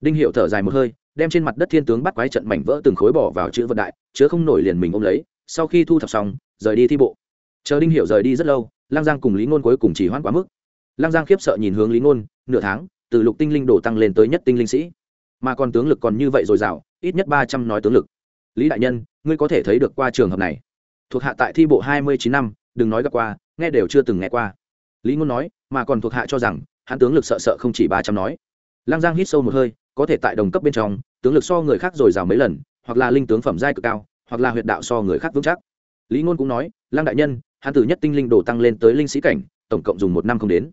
Đinh hiệu thở dài một hơi, đem trên mặt đất thiên tướng bắt quái trận mảnh vỡ từng khối bỏ vào chữ vận đại, chứa không nổi liền mình ôm lấy, sau khi thu thập xong, rời đi thi bộ. Chờ đinh hiệu rời đi rất lâu lang giang cùng lý ngôn cuối cùng chỉ hoãn quá mức. Lang giang khiếp sợ nhìn hướng lý ngôn, nửa tháng từ lục tinh linh đổ tăng lên tới nhất tinh linh sĩ. Mà còn tướng lực còn như vậy dồi dào, ít nhất ba trăm nói tướng lực. Lý đại nhân, ngươi có thể thấy được qua trường hợp này. Thuộc hạ tại thi bộ hai mươi chín năm, đừng nói gặp qua, nghe đều chưa từng nghe qua. Lý ngôn nói, mà còn thuộc hạ cho rằng, hắn tướng lực sợ sợ không chỉ ba trăm nói. Lang giang hít sâu một hơi, có thể tại đồng cấp bên trong, tướng lực so người khác dồi dào mấy lần, hoặc là linh tướng phẩm giai cực cao, hoặc là huyệt đạo so người khác vững chắc. Lý ngôn cũng nói lang đại nhân, hắn từ nhất tinh linh đồ tăng lên tới linh sĩ cảnh, tổng cộng dùng một năm không đến.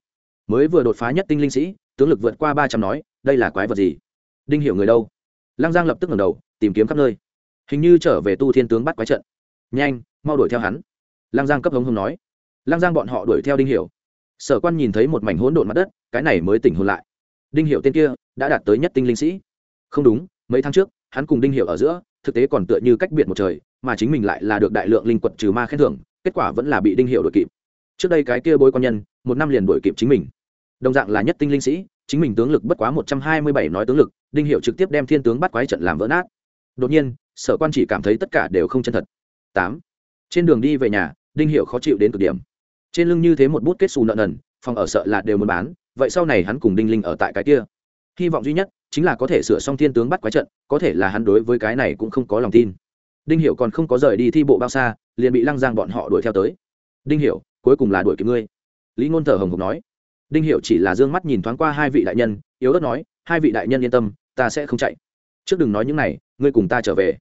Mới vừa đột phá nhất tinh linh sĩ tướng lực vượt qua ba trăm nói, đây là quái vật gì? Đinh hiểu người đâu? Lăng giang lập tức ngẩng đầu, tìm kiếm khắp nơi. Hình như trở về tu thiên tướng bắt quái trận. Nhanh, mau đuổi theo hắn. Lăng giang cấp hống hống nói. Lăng giang bọn họ đuổi theo đinh hiểu. Sở quan nhìn thấy một mảnh hỗn độn mặt đất, cái này mới tỉnh hồn lại. Đinh hiểu tên kia, đã đạt tới nhất tinh linh sĩ. Không đúng, mấy tháng trước, hắn cùng đinh hiểu ở giữa, thực tế còn tựa như cách biệt một trời, mà chính mình lại là được đại lượng linh quật trừ ma khen thưởng, kết quả vẫn là bị đinh hiểu đuổi kịp. Trước đây cái kia bối quan nhân, một năm liền đuổi kịp chính mình đồng dạng là nhất tinh linh sĩ, chính mình tướng lực bất quá một trăm hai mươi bảy nói tướng lực, đinh hiệu trực tiếp đem thiên tướng bắt quái trận làm vỡ nát. Đột nhiên, sở quan chỉ cảm thấy tất cả đều không chân thật. Tám. Trên đường đi về nhà, đinh hiệu khó chịu đến cực điểm. Trên lưng như thế một bút kết xù nợ nần, phòng ở sợ là đều muốn bán, vậy sau này hắn cùng đinh linh ở tại cái kia. Hy vọng duy nhất chính là có thể sửa xong thiên tướng bắt quái trận, có thể là hắn đối với cái này cũng không có lòng tin. Đinh hiệu còn không có rời đi thi bộ bao xa, liền bị lăng giang bọn họ đuổi theo tới. Đinh hiệu, cuối cùng là đuổi kịp ngươi. Lý ngôn thở hồng hộc nói đinh hiệu chỉ là d ư ơ n g mắt nhìn thoáng qua hai vị đại nhân, yếu ớt nói, hai vị đại nhân yên tâm, ta sẽ không chạy. Trước đừng nói những này, ngươi cùng ta trở về.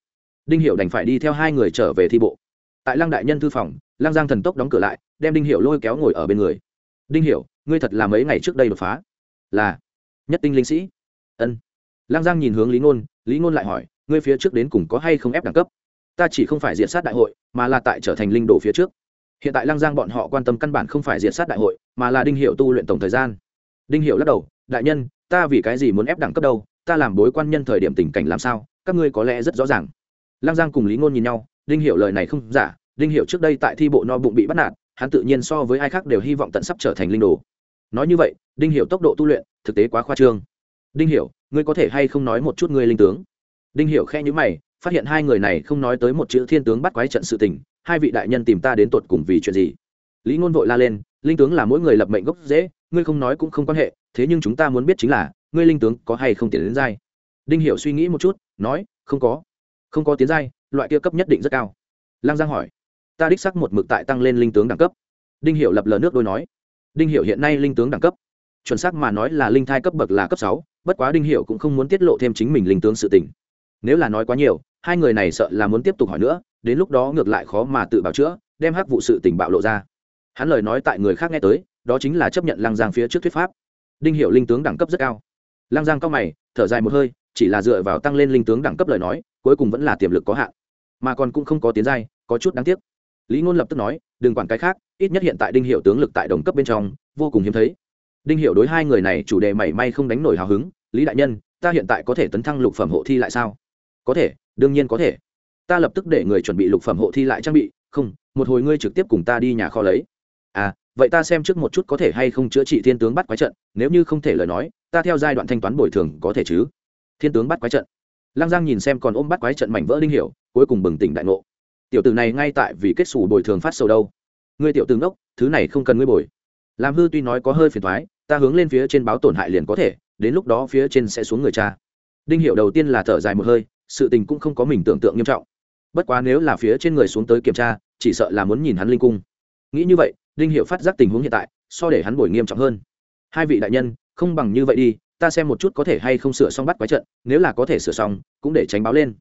Đinh hiệu đành phải đi theo hai người trở về thi bộ. Tại lăng đại nhân thư phòng, lăng giang thần tốc đóng cửa lại, đem đinh hiệu lôi kéo ngồi ở bên người. Đinh hiệu ngươi thật là mấy ngày trước đây đột phá? Là, nhất tinh linh sĩ. Ân. Lăng giang nhìn hướng lý ngôn lý ngôn lại hỏi, ngươi phía trước đến cùng có hay không ép đẳng cấp? Ta chỉ không phải diện sát đại hội, mà là tại trở thành linh đồ phía trước. Hiện tại lăng giang bọn họ quan tâm căn bản không phải diện sát đại hội mà là đinh hiệu tu luyện tổng thời gian. Đinh hiệu lắc đầu, đại nhân, ta vì cái gì muốn ép đẳng cấp đâu? Ta làm bối quan nhân thời điểm tình cảnh làm sao? Các ngươi có lẽ rất rõ ràng. Lăng giang cùng lý ngôn nhìn nhau, đinh hiệu lời này không giả, đinh hiệu trước đây tại thi bộ no bụng bị bắt nạt, hắn tự nhiên so với ai khác đều hy vọng tận sắp trở thành linh đồ. Nói như vậy, đinh hiệu tốc độ tu luyện, thực tế quá khoa trương. Đinh hiệu ngươi có thể hay không nói một chút ngươi linh tướng? Đinh hiệu khe nhữ mày, phát hiện hai người này không nói tới một chữ thiên tướng bắt quái trận sự tình, hai vị đại nhân tìm ta đến tột cùng vì chuyện gì? Lý ngôn vội la lên, linh tướng là mỗi người lập mệnh gốc dễ ngươi không nói cũng không quan hệ, thế nhưng chúng ta muốn biết chính là, ngươi linh tướng có hay không tiến đến giai? Đinh hiểu suy nghĩ một chút, nói, không có không có tiến giai, loại kia cấp nhất định rất cao. Lang giang hỏi, ta đích sắc một mực tại tăng lên linh tướng đẳng cấp. Đinh hiểu lập lờ nước đôi nói, đinh hiểu hiện nay linh tướng đẳng cấp, chuẩn xác mà nói là linh thai cấp bậc là cấp sáu, bất quá đinh hiểu cũng không muốn tiết lộ thêm chính mình linh tướng sự tình. Nếu là nói quá nhiều, hai người này sợ là muốn tiếp tục hỏi nữa, đến lúc đó ngược lại khó mà tự bảo chữa, đem hắc vụ sự tình bạo lộ ra hắn lời nói tại người khác nghe tới, đó chính là chấp nhận lăng giang phía trước thuyết pháp. Đinh hiệu linh tướng đẳng cấp rất cao. Lăng giang cao mày, thở dài một hơi, chỉ là dựa vào tăng lên linh tướng đẳng cấp lời nói, cuối cùng vẫn là tiềm lực có hạn. Mà còn cũng không có tiến giai, có chút đáng tiếc. Lý ngôn lập tức nói, đừng quản cái khác, ít nhất hiện tại đinh hiệu tướng lực tại đồng cấp bên trong, vô cùng hiếm thấy. Đinh hiệu đối hai người này chủ đề mảy may không đánh nổi hào hứng, lý đại nhân, ta hiện tại có thể tấn thăng lục phẩm hộ thi lại sao? Có thể, đương nhiên có thể. Ta lập tức để người chuẩn bị lục phẩm hộ thi lại trang bị, không, một hồi ngươi trực tiếp cùng ta đi nhà kho lấy à vậy ta xem trước một chút có thể hay không chữa trị thiên tướng bắt quái trận, nếu như không thể lời nói, ta theo giai đoạn thanh toán bồi thường có thể chứ? Thiên tướng bắt quái trận. Lăng giang nhìn xem còn ôm bắt quái trận mảnh vỡ đinh hiểu, cuối cùng bừng tỉnh đại ngộ. Tiểu tử này ngay tại vì kết xù bồi thường phát sầu đâu. Ngươi tiểu tướng đốc thứ này không cần ngươi bồi. Làm hư tuy nói có hơi phiền thoái ta hướng lên phía trên báo tổn hại liền có thể, đến lúc đó phía trên sẽ xuống người cha. Đinh hiệu đầu tiên là thở dài một hơi, sự tình cũng không có mình tưởng tượng nghiêm trọng. Bất quá nếu là phía trên người xuống tới kiểm tra, chỉ sợ là muốn nhìn hắn linh cung. Nghĩ như vậy đinh hiệu phát giác tình huống hiện tại, so để hắn bồi nghiêm trọng hơn. Hai vị đại nhân, không bằng như vậy đi, ta xem một chút có thể hay không sửa xong bắt quái trận, nếu là có thể sửa xong, cũng để tránh báo lên.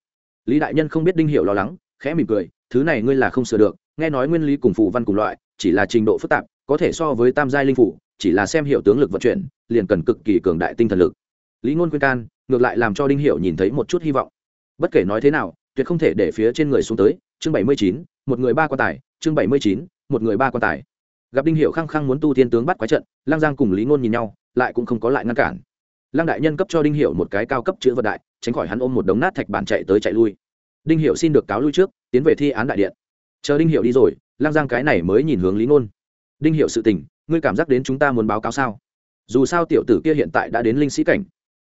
Lý đại nhân không biết đinh hiệu lo lắng, khẽ mỉm cười, thứ này ngươi là không sửa được, nghe nói nguyên lý cùng phù văn cùng loại, chỉ là trình độ phức tạp, có thể so với tam giai linh phủ, chỉ là xem hiệu tướng lực vận chuyển, liền cần cực kỳ cường đại tinh thần lực. Lý ngôn khuyên can, ngược lại làm cho đinh hiệu nhìn thấy một chút hy vọng. Bất kể nói thế nào, tuyệt không thể để phía trên người xuống tới, chương bảy mươi chín, một người ba quan tài, chương bảy mươi chín, một người ba quan tài gặp đinh hiệu khăng khăng muốn tu Thiên tướng bắt quái trận Lang giang cùng lý ngôn nhìn nhau, lại cũng không có lại ngăn cản. Lang đại nhân cấp cho đinh hiệu một cái cao cấp chữ vật đại, tránh khỏi hắn ôm một đống nát thạch bản chạy tới chạy lui. Đinh hiệu xin được cáo lui trước, tiến về thi án đại điện. Chờ đinh hiệu đi rồi Lang giang cái này mới nhìn hướng lý ngôn. Đinh hiệu sự tình, ngươi cảm giác đến chúng ta muốn báo cáo sao? Dù sao tiểu tử kia hiện tại đã đến linh sĩ cảnh.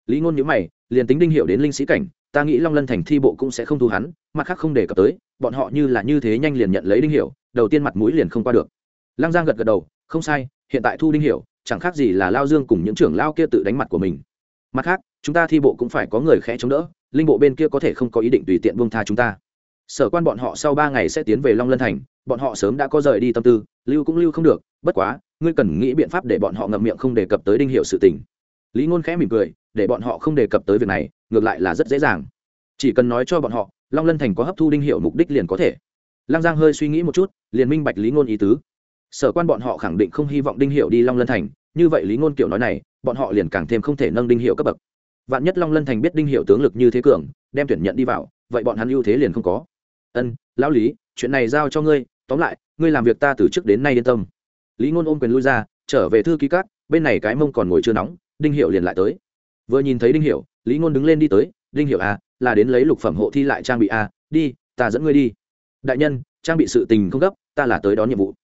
Lý ngôn nhữ mày, liền tính đinh hiệu đến linh sĩ cảnh, ta nghĩ long lân thành thi bộ cũng sẽ không thu hắn, mặt khác không đề cập tới, bọn họ như là như thế nhanh liền nhận lấy đinh hiệu đầu tiên mặt mũi liền không qua được lăng giang gật gật đầu không sai hiện tại thu đinh hiểu, chẳng khác gì là lao dương cùng những trưởng lao kia tự đánh mặt của mình. Mặt khác chúng ta thi bộ cũng phải có người khẽ chống đỡ linh bộ bên kia có thể không có ý định tùy tiện buông tha chúng ta. Sở quan bọn họ sau ba ngày sẽ tiến về long lân thành bọn họ sớm đã có rời đi tâm tư lưu cũng lưu không được bất quá ngươi cần nghĩ biện pháp để bọn họ ngậm miệng không đề cập tới đinh hiệu sự tình. Lý ngôn khẽ mỉm cười để bọn họ không đề cập tới việc này ngược lại là rất dễ dàng. Chỉ cần nói cho bọn họ long lân thành có hấp thu đinh hiệu mục đích liền có thể. Lăng giang hơi suy nghĩ một chút liền minh bạch lý ngôn ý tứ sở quan bọn họ khẳng định không hy vọng đinh hiệu đi long lân thành, như vậy lý ngôn kiểu nói này, bọn họ liền càng thêm không thể nâng đinh hiệu cấp bậc. Vạn nhất long lân thành biết đinh hiệu tướng lực như thế cường, đem tuyển nhận đi vào, vậy bọn hắn ưu thế liền không có. Ân, lão lý, chuyện này giao cho ngươi, tóm lại, ngươi làm việc ta từ trước đến nay yên tâm. Lý ngôn ôm quyền lui ra, trở về thư ký cát, bên này cái mông còn ngồi chưa nóng, đinh hiệu liền lại tới. Vừa nhìn thấy đinh hiệu lý ngôn đứng lên đi tới, đinh hiệu à là đến lấy lục phẩm hộ thi lại trang bị à đi, ta dẫn ngươi đi. Đại nhân, trang bị sự tình không gấp, ta là tới đón nhiệm vụ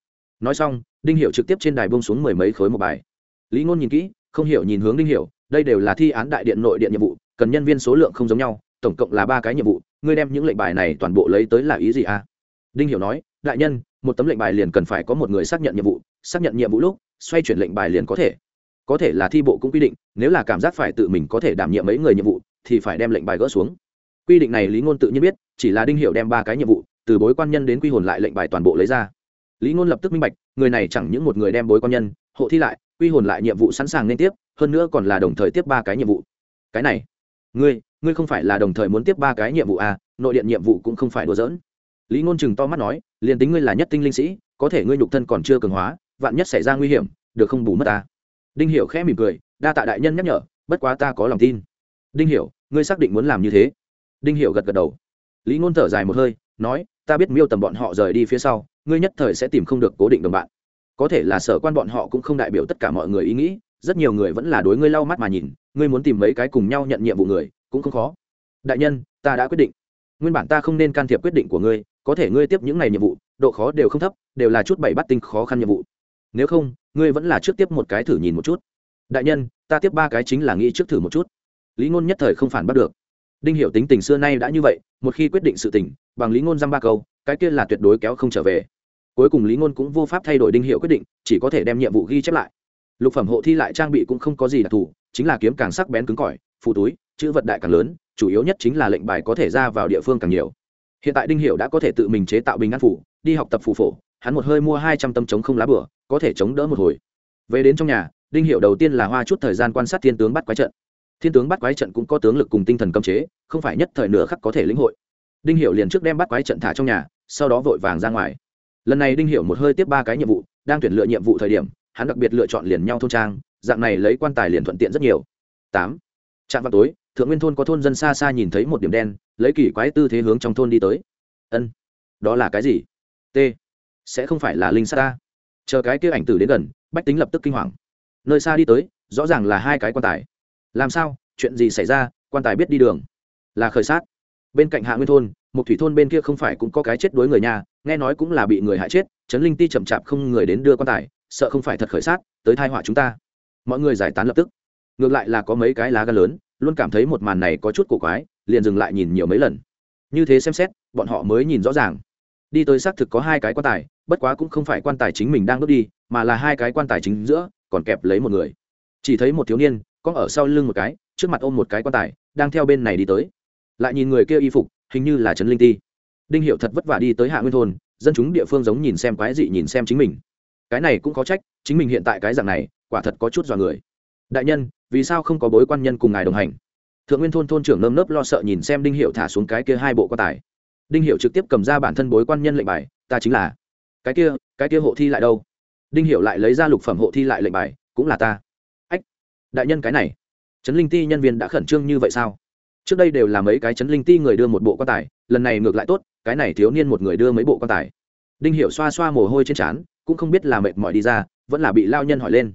nói xong, đinh hiệu trực tiếp trên đài bông xuống mười mấy khối một bài. Lý ngôn nhìn kỹ, không hiểu nhìn hướng đinh hiệu đây đều là thi án đại điện nội điện nhiệm vụ, cần nhân viên số lượng không giống nhau, tổng cộng là ba cái nhiệm vụ, ngươi đem những lệnh bài này toàn bộ lấy tới là ý gì à? Đinh hiểu nói, đại nhân, một tấm lệnh bài liền cần phải có một người xác nhận nhiệm vụ, xác nhận nhiệm vụ lúc, xoay chuyển lệnh bài liền có thể. Có thể là thi bộ cũng quy định, nếu là cảm giác phải tự mình có thể đảm nhiệm mấy người nhiệm vụ, thì phải đem lệnh bài gỡ xuống. Quy định này lý ngôn tự nhiên biết, chỉ là đinh hiểu đem ba cái nhiệm vụ, từ bối quan nhân đến quy hồn lại lệnh bài toàn bộ lấy ra lý ngôn lập tức minh bạch, người này chẳng những một người đem bối quan nhân, hộ thi lại, quy hồn lại nhiệm vụ sẵn sàng liên tiếp, hơn nữa còn là đồng thời tiếp ba cái nhiệm vụ. Cái này, ngươi ngươi không phải là đồng thời muốn tiếp ba cái nhiệm vụ à nội điện nhiệm vụ cũng không phải đùa giỡn. Lý ngôn chừng to mắt nói, liền tính ngươi là nhất tinh linh sĩ, có thể ngươi nhục thân còn chưa cường hóa, vạn nhất xảy ra nguy hiểm, được không bù mất ta. Đinh hiểu khẽ mỉm cười, đa tạ đại nhân nhắc nhở, bất quá ta có lòng tin. Đinh hiểu, ngươi xác định muốn làm như thế? Đinh hiểu gật gật đầu. Lý ngôn thở dài một hơi, nói ta biết miêu tầm bọn họ rời đi phía sau, ngươi nhất thời sẽ tìm không được cố định đồng bạn. Có thể là sở quan bọn họ cũng không đại biểu tất cả mọi người ý nghĩ, rất nhiều người vẫn là đối ngươi lau mắt mà nhìn, ngươi muốn tìm mấy cái cùng nhau nhận nhiệm vụ người, cũng không khó. Đại nhân, ta đã quyết định. Nguyên bản ta không nên can thiệp quyết định của ngươi, có thể ngươi tiếp những ngày nhiệm vụ, độ khó đều không thấp, đều là chút bảy bắt tinh khó khăn nhiệm vụ. Nếu không, ngươi vẫn là trước tiếp một cái thử nhìn một chút. Đại nhân, ta tiếp ba cái chính là nghĩ trước thử một chút. Lý ngôn nhất thời không phản bắt được. Đinh hiểu tính tình xưa nay đã như vậy, một khi quyết định sự tình bằng lý ngôn dăm ba câu, cái kia là tuyệt đối kéo không trở về. Cuối cùng lý ngôn cũng vô pháp thay đổi đinh hiệu quyết định, chỉ có thể đem nhiệm vụ ghi chép lại. Lục phẩm hộ thi lại trang bị cũng không có gì đặc thù, chính là kiếm càng sắc bén cứng cỏi phụ túi, chữ vật đại càng lớn, chủ yếu nhất chính là lệnh bài có thể ra vào địa phương càng nhiều. Hiện tại đinh hiệu đã có thể tự mình chế tạo bình an phủ, đi học tập phù phổ, hắn một hơi mua hai trăm tâm chống không lá bửa, có thể chống đỡ một hồi. Về đến trong nhà, đinh hiệu đầu tiên là hoa chút thời gian quan sát thiên tướng bắt quái trận. Thiên tướng bắt quái trận cũng có tướng lực cùng tinh thần cấm chế, không phải nhất thời nửa khắc có thể lĩnh hội đinh hiệu liền trước đem bắt quái trận thả trong nhà, sau đó vội vàng ra ngoài. Lần này đinh hiệu một hơi tiếp ba cái nhiệm vụ, đang tuyển lựa nhiệm vụ thời điểm, hắn đặc biệt lựa chọn liền nhau thôn trang, dạng này lấy quan tài liền thuận tiện rất nhiều. Tám. Trạm vào tối, thượng nguyên thôn có thôn dân xa xa nhìn thấy một điểm đen, lấy kỳ quái tư thế hướng trong thôn đi tới. Ân, đó là cái gì? T. Sẽ không phải là linh sát ta. Chờ cái kia ảnh tử đến gần, bách tính lập tức kinh hoàng. Nơi xa đi tới, rõ ràng là hai cái quan tài. Làm sao? Chuyện gì xảy ra? Quan tài biết đi đường. Là khởi sát bên cạnh hạ nguyên thôn, một thủy thôn bên kia không phải cũng có cái chết đối người nhà, nghe nói cũng là bị người hại chết, trấn linh ti chậm chạp không người đến đưa quan tài, sợ không phải thật khởi sát, tới thai họa chúng ta. Mọi người giải tán lập tức. Ngược lại là có mấy cái lá gan lớn, luôn cảm thấy một màn này có chút cổ quái, liền dừng lại nhìn nhiều mấy lần. Như thế xem xét, bọn họ mới nhìn rõ ràng. Đi tới xác thực có hai cái quan tài, bất quá cũng không phải quan tài chính mình đang đốt đi, mà là hai cái quan tài chính giữa, còn kẹp lấy một người. Chỉ thấy một thiếu niên có ở sau lưng một cái, trước mặt ôm một cái quan tài, đang theo bên này đi tới lại nhìn người kia y phục, hình như là trấn linh ti. Đinh hiệu thật vất vả đi tới hạ nguyên thôn, dân chúng địa phương giống nhìn xem quái dị nhìn xem chính mình. Cái này cũng có trách, chính mình hiện tại cái dạng này, quả thật có chút dọa người. Đại nhân, vì sao không có bối quan nhân cùng ngài đồng hành? Thượng nguyên thôn thôn trưởng nơm nớp lo sợ nhìn xem đinh hiệu thả xuống cái kia hai bộ quan tài. Đinh hiệu trực tiếp cầm ra bản thân bối quan nhân lệnh bài, ta chính là. Cái kia cái kia hộ thi lại đâu? Đinh hiệu lại lấy ra lục phẩm hộ thi lại lệnh bài, cũng là ta. Ách, đại nhân cái này, trấn linh ti nhân viên đã khẩn trương như vậy sao? Trước đây đều là mấy cái chấn linh ti người đưa một bộ quan tài, lần này ngược lại tốt, cái này thiếu niên một người đưa mấy bộ quan tài. Đinh Hiểu xoa xoa mồ hôi trên trán, cũng không biết là mệt mỏi đi ra, vẫn là bị lao nhân hỏi lên.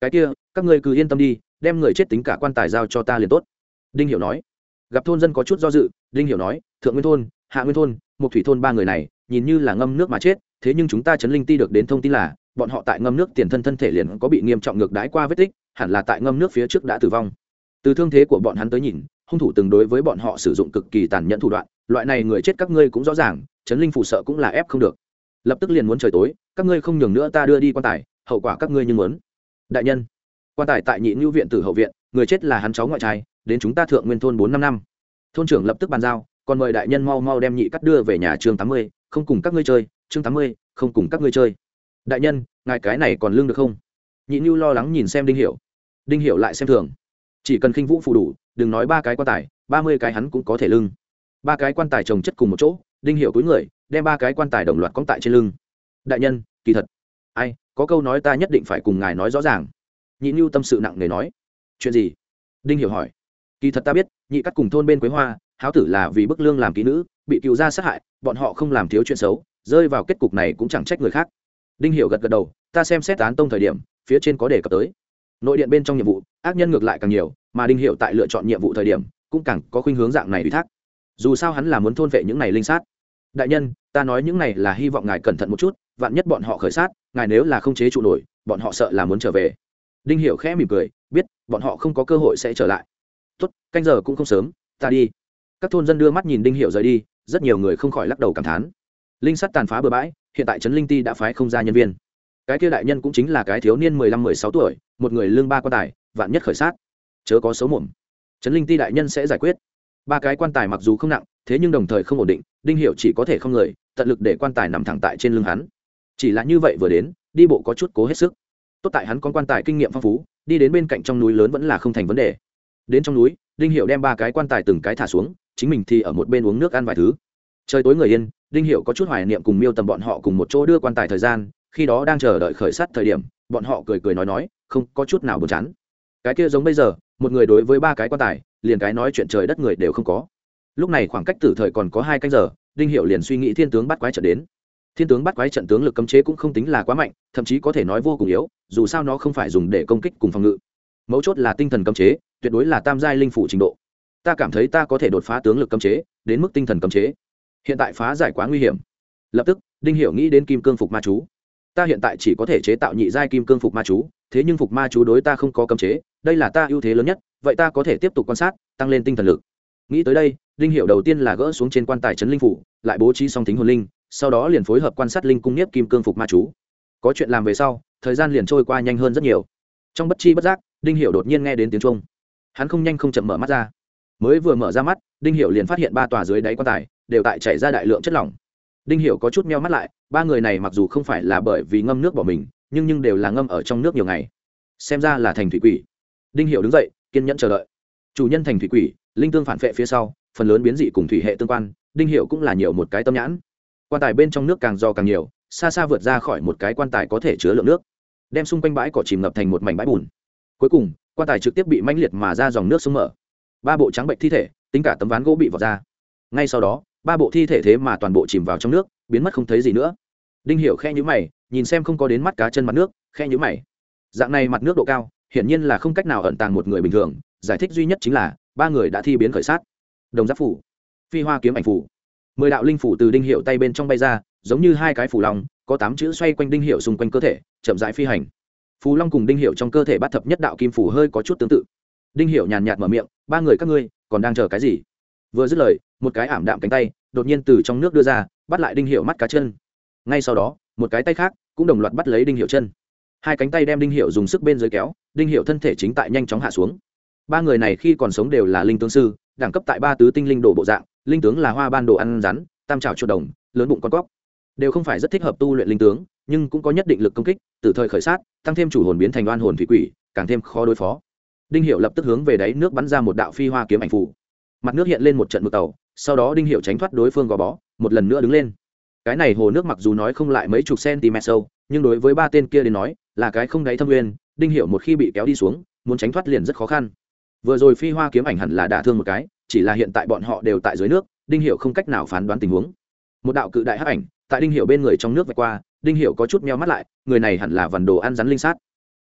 Cái kia, các ngươi cứ yên tâm đi, đem người chết tính cả quan tài giao cho ta liền tốt. Đinh hiểu nói. Gặp thôn dân có chút do dự, đinh hiểu nói, thượng nguyên thôn, hạ nguyên thôn một thủy thôn ba người này, nhìn như là ngâm nước mà chết, thế nhưng chúng ta chấn linh ti được đến thông tin là, bọn họ tại ngâm nước tiền thân thân thể liền có bị nghiêm trọng ngược đái qua vết tích, hẳn là tại ngâm nước phía trước đã tử vong. Từ thương thế của bọn hắn tới nhìn hung thủ từng đối với bọn họ sử dụng cực kỳ tàn nhẫn thủ đoạn, loại này người chết các ngươi cũng rõ ràng chấn linh phụ sợ cũng là ép không được. Lập tức liền muốn trời tối, các ngươi không nhường nữa ta đưa đi quan tài, hậu quả các ngươi như muốn. Đại nhân, quan tài tại nhị ngưu viện tử hậu viện, người chết là hắn cháu ngoại trai, đến chúng ta thượng nguyên thôn bốn năm năm. Thôn trưởng lập tức bàn giao, còn mời đại nhân mau mau đem nhị cắt đưa về nhà chương tám mươi, không cùng các ngươi chơi chương tám mươi, không cùng các ngươi chơi. Đại nhân, ngài cái này còn lương được không? Nhị ngưu lo lắng nhìn xem đinh hiểu. Đinh hiểu lại xem thường chỉ cần khinh vũ phù đủ, đừng nói ba cái quan tài, ba mươi cái hắn cũng có thể lưng. Ba cái quan tài trồng chất cùng một chỗ, đinh hiểu túi người, đem ba cái quan tài đồng loạt cóng tại trên lưng. Đại nhân, kỳ thật. Ai, có câu nói ta nhất định phải cùng ngài nói rõ ràng. Nhị nhu tâm sự nặng nề nói. Chuyện gì? Đinh hiểu hỏi. Kỳ thật ta biết, nhị cắt cùng thôn bên quế hoa, háo tử là vì bức lương làm kỹ nữ, bị cựu gia sát hại, bọn họ không làm thiếu chuyện xấu, rơi vào kết cục này cũng chẳng trách người khác. Đinh hiểu gật gật đầu, ta xem xét án tông thời điểm, phía trên có đề cập tới nội điện bên trong nhiệm vụ, ác nhân ngược lại càng nhiều, mà đinh hiệu tại lựa chọn nhiệm vụ thời điểm, cũng càng có khuynh hướng dạng này ủy thác. Dù sao hắn là muốn thôn vệ những này linh sát. Đại nhân, ta nói những này là hy vọng ngài cẩn thận một chút, vạn nhất bọn họ khởi sát, ngài nếu là không chế trụ nổi, bọn họ sợ là muốn trở về. Đinh hiệu khẽ mỉm cười, biết, bọn họ không có cơ hội sẽ trở lại. Tốt, canh giờ cũng không sớm, ta đi. Các thôn dân đưa mắt nhìn đinh hiệu rời đi, rất nhiều người không khỏi lắc đầu cảm thán. Linh sắt tàn phá bừa bãi, hiện tại trấn linh ti đã phái không ra nhân viên. Cái kia đại nhân cũng chính là cái thiếu niên mười lăm, mười sáu tuổi một người lương ba quan tài, vạn nhất khởi sát, chớ có xấu mồm. Trấn linh ti đại nhân sẽ giải quyết. Ba cái quan tài mặc dù không nặng, thế nhưng đồng thời không ổn định, đinh hiệu chỉ có thể không người, tận lực để quan tài nằm thẳng tại trên lưng hắn. Chỉ là như vậy vừa đến, đi bộ có chút cố hết sức. Tốt tại hắn có quan tài kinh nghiệm phong phú, đi đến bên cạnh trong núi lớn vẫn là không thành vấn đề. Đến trong núi, đinh hiệu đem ba cái quan tài từng cái thả xuống, chính mình thì ở một bên uống nước ăn vài thứ. Trời tối người yên, đinh hiệu có chút hoài niệm cùng miêu tầm bọn họ cùng một chỗ đưa quan tài thời gian, khi đó đang chờ đợi khởi sát thời điểm bọn họ cười cười nói nói, không có chút nào buồn chán. Cái kia giống bây giờ, một người đối với ba cái quan tài, liền cái nói chuyện trời đất người đều không có. Lúc này khoảng cách tử thời còn có hai canh giờ, đinh hiệu liền suy nghĩ thiên tướng bắt quái trận đến. Thiên tướng bắt quái trận tướng lực cấm chế cũng không tính là quá mạnh, thậm chí có thể nói vô cùng yếu, dù sao nó không phải dùng để công kích cùng phòng ngự. Mấu chốt là tinh thần cấm chế, tuyệt đối là tam giai linh phủ trình độ. Ta cảm thấy ta có thể đột phá tướng lực cấm chế, đến mức tinh thần cấm chế. Hiện tại phá giải quá nguy hiểm. Lập tức, đinh hiểu nghĩ đến kim cương phục ma chú ta hiện tại chỉ có thể chế tạo nhị giai kim cương phục ma chú, thế nhưng phục ma chú đối ta không có cấm chế, đây là ta ưu thế lớn nhất, vậy ta có thể tiếp tục quan sát, tăng lên tinh thần lực. Nghĩ tới đây, đinh hiệu đầu tiên là gỡ xuống trên quan tài trấn linh phủ, lại bố trí song tính hồn linh, sau đó liền phối hợp quan sát linh cung nhiếp kim cương phục ma chú. Có chuyện làm về sau, thời gian liền trôi qua nhanh hơn rất nhiều. Trong bất chi bất giác, đinh hiểu đột nhiên nghe đến tiếng trung hắn không nhanh không chậm mở mắt ra. Mới vừa mở ra mắt, đinh hiểu liền phát hiện ba tòa dưới đáy quan tài đều tại chảy ra đại lượng chất lỏng đinh hiểu có chút meo mắt lại, ba người này mặc dù không phải là bởi vì ngâm nước bỏ mình, nhưng nhưng đều là ngâm ở trong nước nhiều ngày. Xem ra là thành thủy quỷ. Đinh hiểu đứng dậy, kiên nhẫn chờ đợi. Chủ nhân thành thủy quỷ, linh tương phản vệ phía sau, phần lớn biến dị cùng thủy hệ tương quan, đinh hiểu cũng là nhiều một cái tâm nhãn. Quan tài bên trong nước càng do càng nhiều, xa xa vượt ra khỏi một cái quan tài có thể chứa lượng nước, đem xung quanh bãi cỏ chìm ngập thành một mảnh bãi bùn. Cuối cùng, quan tài trực tiếp bị mãnh liệt mà ra dòng nước sông mở. Ba bộ trắng bệnh thi thể, tính cả tấm ván gỗ bị vọt ra. Ngay sau đó ba bộ thi thể thế mà toàn bộ chìm vào trong nước, biến mất không thấy gì nữa. Đinh hiểu khe nhíu mày, nhìn xem không có đến mắt cá chân mặt nước khe nhíu mày. Dạng này mặt nước độ cao, hiển nhiên là không cách nào ẩn tàng một người bình thường, giải thích duy nhất chính là, ba người đã thi biến khởi sát. Đồng giáp phủ, phi hoa kiếm ảnh phủ. Mười đạo linh phủ từ đinh hiệu tay bên trong bay ra, giống như hai cái phủ long, có tám chữ xoay quanh đinh hiệu xung quanh cơ thể, chậm rãi phi hành. Phù long cùng đinh hiệu trong cơ thể bắt thập nhất đạo kim phủ hơi có chút tương tự. Đinh hiệu nhàn nhạt mở miệng, ba người các ngươi, còn đang chờ cái gì? Vừa dứt lời, một cái ảm đạm cánh tay đột nhiên từ trong nước đưa ra, bắt lại đinh hiệu mắt cá chân. Ngay sau đó, một cái tay khác cũng đồng loạt bắt lấy đinh hiệu chân. Hai cánh tay đem đinh hiệu dùng sức bên dưới kéo, đinh hiệu thân thể chính tại nhanh chóng hạ xuống. Ba người này khi còn sống đều là linh tướng sư, đẳng cấp tại ba tứ tinh linh đồ bộ dạng, linh tướng là hoa ban đồ ăn rắn, tam trào chuột đồng, lớn bụng con cóc. Đều không phải rất thích hợp tu luyện linh tướng, nhưng cũng có nhất định lực công kích, từ thời khởi sát, tăng thêm chủ hồn biến thành đoan hồn thủy quỷ, càng thêm khó đối phó. Đinh hiệu lập tức hướng về đáy nước bắn ra một đạo phi hoa kiếm ảnh phủ mặt nước hiện lên một trận mực tàu sau đó đinh hiệu tránh thoát đối phương gò bó, một lần nữa đứng lên. Cái này hồ nước mặc dù nói không lại mấy chục cm sâu, nhưng đối với ba tên kia đến nói, là cái không đáy thâm nguyên, đinh hiệu một khi bị kéo đi xuống, muốn tránh thoát liền rất khó khăn. Vừa rồi phi hoa kiếm ảnh hẳn là đả thương một cái, chỉ là hiện tại bọn họ đều tại dưới nước, đinh hiệu không cách nào phán đoán tình huống. Một đạo cự đại hắc ảnh, tại đinh hiệu bên người trong nước vạch qua, đinh hiệu có chút meo mắt lại, người này hẳn là vần đồ ăn rắn linh sát.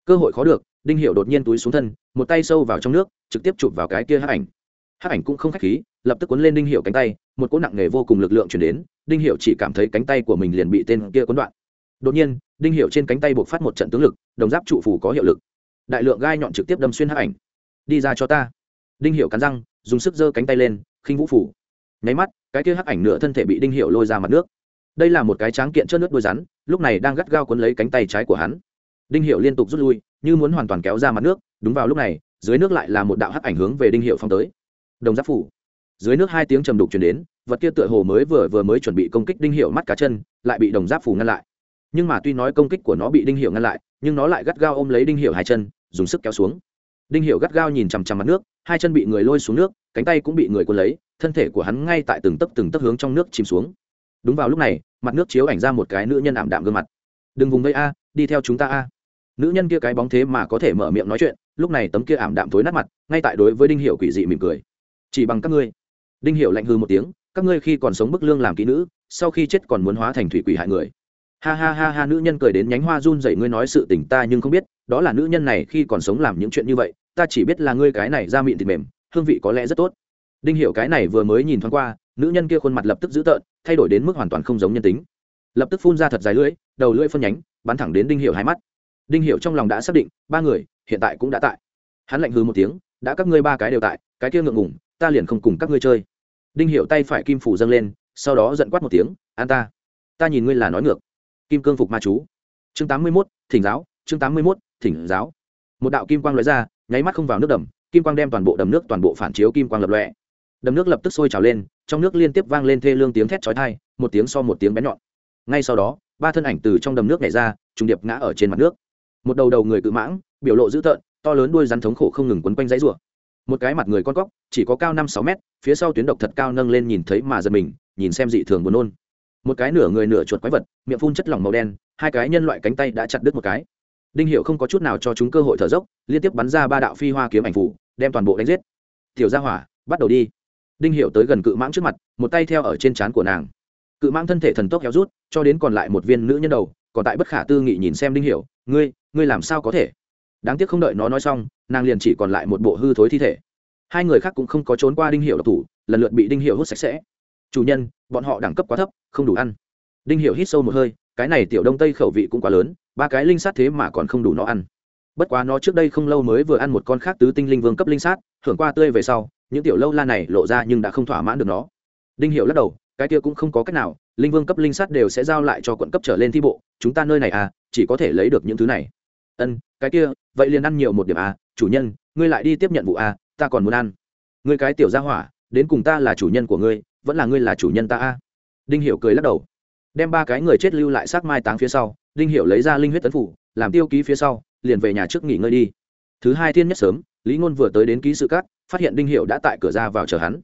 Cơ hội khó được, đinh hiệu đột nhiên túi xuống thân, một tay sâu vào trong nước, trực tiếp chụp vào cái kia hắc ảnh. Hắc ảnh cũng không khách khí lập tức cuốn lên đinh hiệu cánh tay, một cỗ nặng nề vô cùng lực lượng chuyển đến, đinh hiệu chỉ cảm thấy cánh tay của mình liền bị tên kia cuốn đoạn. Đột nhiên, đinh hiệu trên cánh tay buộc phát một trận tướng lực, đồng giáp trụ phủ có hiệu lực. Đại lượng gai nhọn trực tiếp đâm xuyên hắc ảnh. Đi ra cho ta. Đinh hiệu cắn răng, dùng sức giơ cánh tay lên, khinh vũ phủ. Nháy mắt, cái kia hắc ảnh nửa thân thể bị đinh hiệu lôi ra mặt nước. Đây là một cái tráng kiện chớt nước đôi rắn, lúc này đang gắt gao cuốn lấy cánh tay trái của hắn. Đinh hiệu liên tục rút lui, như muốn hoàn toàn kéo ra mặt nước, đúng vào lúc này, dưới nước lại là một đạo hắc ảnh hướng về đinh hiệu phong tới. Đồng giáp phủ dưới nước hai tiếng trầm đục chuyển đến, vật kia tựa hồ mới vừa vừa mới chuẩn bị công kích đinh hiệu mắt cá chân, lại bị đồng giáp phủ ngăn lại. Nhưng mà tuy nói công kích của nó bị đinh hiệu ngăn lại, nhưng nó lại gắt gao ôm lấy đinh hiệu hai chân, dùng sức kéo xuống. Đinh hiệu gắt gao nhìn chằm chằm mặt nước, hai chân bị người lôi xuống nước, cánh tay cũng bị người quân lấy, thân thể của hắn ngay tại từng tấc từng tấc hướng trong nước chìm xuống. Đúng vào lúc này, mặt nước chiếu ảnh ra một cái nữ nhân ảm đạm gương mặt. Đừng vùng vây a, đi theo chúng ta a. Nữ nhân kia cái bóng thế mà có thể mở miệng nói chuyện, lúc này tấm kia ảm đạm thối nát mặt, ngay tại đối với đinh hiệu quỷ dị mỉm cười. Chỉ bằng các ngươi đinh hiệu lạnh hư một tiếng, các ngươi khi còn sống bức lương làm kỹ nữ, sau khi chết còn muốn hóa thành thủy quỷ hại người. Ha ha ha ha, nữ nhân cười đến nhánh hoa run dậy ngươi nói sự tình ta nhưng không biết, đó là nữ nhân này khi còn sống làm những chuyện như vậy, ta chỉ biết là ngươi cái này da mịn thịt mềm, hương vị có lẽ rất tốt. Đinh hiểu cái này vừa mới nhìn thoáng qua, nữ nhân kia khuôn mặt lập tức dữ tợn, thay đổi đến mức hoàn toàn không giống nhân tính. Lập tức phun ra thật dài lưỡi, đầu lưỡi phân nhánh, bắn thẳng đến đinh hiểu hai mắt. Đinh hiểu trong lòng đã xác định, ba người, hiện tại cũng đã tại. Hắn lạnh hừ một tiếng, đã các ngươi ba cái đều tại, cái kia ngượng ngùng, ta liền không cùng các ngươi chơi đinh hiểu tay phải kim phủ dâng lên, sau đó giận quát một tiếng, an ta ta nhìn ngươi là nói ngược. Kim cương phục ma chú. Chương tám mươi mốt, thỉnh giáo, chương tám mươi mốt, thỉnh giáo. Một đạo kim quang lóe ra, nháy mắt không vào nước đầm, kim quang đem toàn bộ đầm nước, toàn bộ phản chiếu kim quang lập lọe đầm nước lập tức sôi trào lên, trong nước liên tiếp vang lên thê lương tiếng thét chói tai, một tiếng so một tiếng bén nhọn. Ngay sau đó, ba thân ảnh từ trong đầm nước nhảy ra, trùng điệp ngã ở trên mặt nước. Một đầu đầu người cự mãng, biểu lộ dữ tợn, to lớn đuôi rắn thống khổ không ngừng quấn quanh dãy rủa một cái mặt người con cóc, chỉ có cao năm sáu mét, phía sau tuyến độc thật cao nâng lên nhìn thấy mà giật mình, nhìn xem dị thường buồn nôn. Một cái nửa người nửa chuột quái vật, miệng phun chất lỏng màu đen, hai cái nhân loại cánh tay đã chặt đứt một cái. Đinh hiệu không có chút nào cho chúng cơ hội thở dốc, liên tiếp bắn ra ba đạo phi hoa kiếm ảnh phủ, đem toàn bộ đánh giết. Tiểu gia hỏa, bắt đầu đi. Đinh hiệu tới gần cự mãng trước mặt, một tay theo ở trên trán của nàng. Cự mãng thân thể thần tốc héo rút, cho đến còn lại một viên nữ nhân đầu, còn tại bất khả tư nghị nhìn xem đinh hiệu ngươi ngươi làm sao có thể? Đáng tiếc không đợi nó nói xong, nàng liền chỉ còn lại một bộ hư thối thi thể. Hai người khác cũng không có trốn qua đinh hiệu độc thủ, lần lượt bị đinh hiệu hút sạch sẽ. Chủ nhân, bọn họ đẳng cấp quá thấp, không đủ ăn. Đinh hiệu hít sâu một hơi, cái này tiểu đông tây khẩu vị cũng quá lớn, ba cái linh sát thế mà còn không đủ nó ăn. Bất quá nó trước đây không lâu mới vừa ăn một con khác tứ tinh linh vương cấp linh sát thưởng qua tươi về sau, những tiểu lâu la này lộ ra nhưng đã không thỏa mãn được nó. Đinh hiệu lắc đầu, cái kia cũng không có cách nào, linh vương cấp linh sát đều sẽ giao lại cho quận cấp trở lên thi bộ, chúng ta nơi này à chỉ có thể lấy được những thứ này ân, cái kia, vậy liền ăn nhiều một điểm à chủ nhân, ngươi lại đi tiếp nhận vụ à ta còn muốn ăn. Ngươi cái tiểu gia hỏa, đến cùng ta là chủ nhân của ngươi, vẫn là ngươi là chủ nhân ta à? Đinh hiểu cười lắc đầu. Đem ba cái người chết lưu lại xác mai táng phía sau, đinh hiểu lấy ra linh huyết tấn phủ, làm tiêu ký phía sau, liền về nhà trước nghỉ ngơi đi. Thứ hai thiên nhất sớm, lý ngôn vừa tới đến ký sự cát, phát hiện đinh hiểu đã tại cửa ra vào chờ hắn.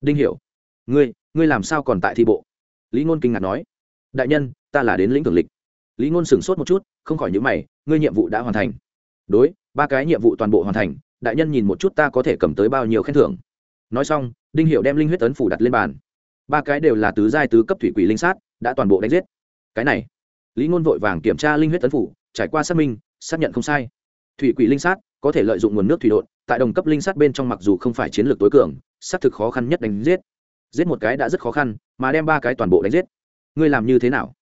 Đinh hiểu, ngươi ngươi làm sao còn tại thi bộ? Lý ngôn kinh ngạc nói. Đại nhân, ta là đến lĩnh thường lịch. Lý ngôn sửng sốt một chút không khỏi nhíu mày, ngươi nhiệm vụ đã hoàn thành. Đối, ba cái nhiệm vụ toàn bộ hoàn thành, đại nhân nhìn một chút ta có thể cầm tới bao nhiêu khen thưởng. Nói xong, đinh hiệu đem linh huyết tấn phủ đặt lên bàn. Ba cái đều là tứ giai tứ cấp thủy quỷ linh sát, đã toàn bộ đánh giết. Cái này, lý ngôn vội vàng kiểm tra linh huyết tấn phủ, trải qua xác minh, xác nhận không sai. Thủy quỷ linh sát có thể lợi dụng nguồn nước thủy đột, tại đồng cấp linh sát bên trong mặc dù không phải chiến lược tối cường, xác thực khó khăn nhất đánh giết. Giết một cái đã rất khó khăn, mà đem ba cái toàn bộ đánh giết. Ngươi làm như thế nào?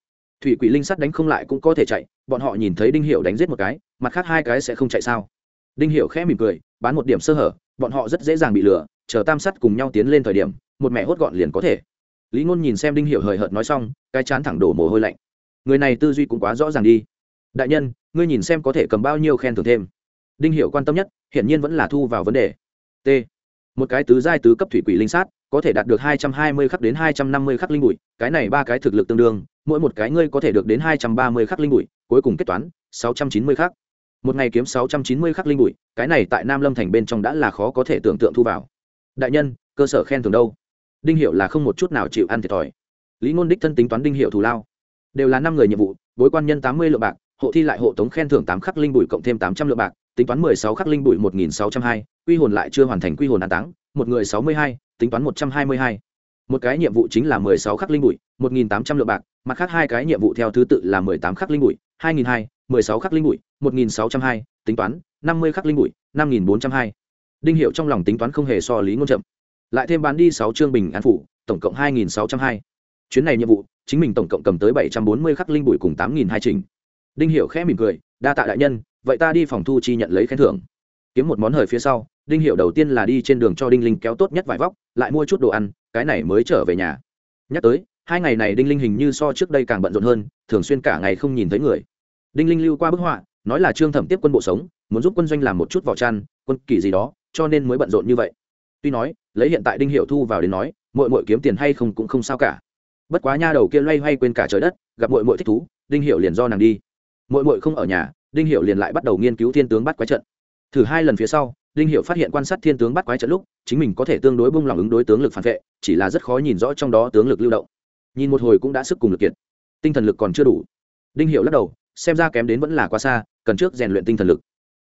Thủy quỷ linh sát đánh không lại cũng có thể chạy bọn họ nhìn thấy đinh hiệu đánh giết một cái, mặt khác hai cái sẽ không chạy sao? Đinh hiệu khẽ mỉm cười, bán một điểm sơ hở, bọn họ rất dễ dàng bị lừa, chờ tam sắt cùng nhau tiến lên thời điểm, một mẹ hốt gọn liền có thể. Lý ngôn nhìn xem đinh hiệu hời hợt nói xong, cái chán thẳng đổ mồ hôi lạnh. Người này tư duy cũng quá rõ ràng đi. Đại nhân, ngươi nhìn xem có thể cầm bao nhiêu khen thưởng thêm. Đinh hiệu quan tâm nhất, hiển nhiên vẫn là thu vào vấn đề. T. Một cái tứ giai tứ cấp thủy quỷ linh sát, có thể đạt được hai trăm hai mươi khắc đến hai trăm năm mươi khắc linh bụi, cái này ba cái thực lực tương đương, mỗi một cái ngươi có thể được đến hai trăm ba mươi khắc linh bụi cuối cùng kết toán, sáu trăm chín mươi khắc. Một ngày kiếm sáu trăm chín mươi khắc linh bụi, cái này tại nam lâm thành bên trong đã là khó có thể tưởng tượng thu vào. Đại nhân, cơ sở khen thưởng đâu? Đinh hiệu là không một chút nào chịu ăn thiệt thòi. Lý ngôn đích thân tính toán đinh hiệu thù lao. Đều là năm người nhiệm vụ, bối quan nhân tám mươi lượng bạc, hộ thi lại hộ tống khen thưởng tám khắc linh bụi cộng thêm tám trăm lượng bạc, tính toán mười sáu khắc linh bụi một nghìn sáu trăm hai, quy hồn lại chưa hoàn thành quy hồn an táng, một người sáu mươi hai, tính toán một trăm hai mươi hai. Một cái nhiệm vụ chính là mười sáu khắc linh bụi, một nghìn tám trăm lượng bạc, mặt khác hai cái nhiệm vụ theo thứ tự là mười tám khắc linh bụi hai nghìn hai, mười sáu khắc linh bụi, một nghìn sáu trăm hai, tính toán, năm mươi khắc linh bụi, năm nghìn bốn trăm hai. Đinh hiệu trong lòng tính toán không hề so lý ngôn chậm. Lại thêm bán đi sáu chương bình an phủ, tổng cộng hai nghìn sáu trăm hai. Chuyến này nhiệm vụ, chính mình tổng cộng cầm tới bảy trăm bốn mươi khắc linh bụi cùng tám nghìn hai trình. Đinh hiệu khẽ mỉm cười, đa tạ đại nhân, vậy ta đi phòng thu chi nhận lấy khen thưởng. Kiếm một món hời phía sau, đinh hiệu đầu tiên là đi trên đường cho đinh linh kéo tốt nhất vải vóc, lại mua chút đồ ăn, cái này mới trở về nhà. Nhắc tới hai ngày này đinh linh hình như so trước đây càng bận rộn hơn, thường xuyên cả ngày không nhìn thấy người. Đinh linh lưu qua bức họa, nói là trương thẩm tiếp quân bộ sống, muốn giúp quân doanh làm một chút vỏ chăn, quân kỳ gì đó, cho nên mới bận rộn như vậy. Tuy nói, lấy hiện tại đinh hiệu thu vào đến nói mội mội kiếm tiền hay không cũng không sao cả. Bất quá nha đầu kia loay hoay quên cả trời đất, gặp mội mội thích thú, đinh hiệu liền do nàng đi. Mội mội không ở nhà, đinh hiệu liền lại bắt đầu nghiên cứu thiên tướng bắt quái trận. Thử hai lần phía sau, đinh hiệu phát hiện quan sát thiên tướng bắt quái trận lúc, chính mình có thể tương đối bung lòng ứng đối tướng lực phản vệ, chỉ là rất khó nhìn rõ trong đó tướng lực lưu động nhìn một hồi cũng đã sức cùng lực kiệt. Tinh thần lực còn chưa đủ. Đinh hiệu lắc đầu, xem ra kém đến vẫn là quá xa, cần trước rèn luyện tinh thần lực.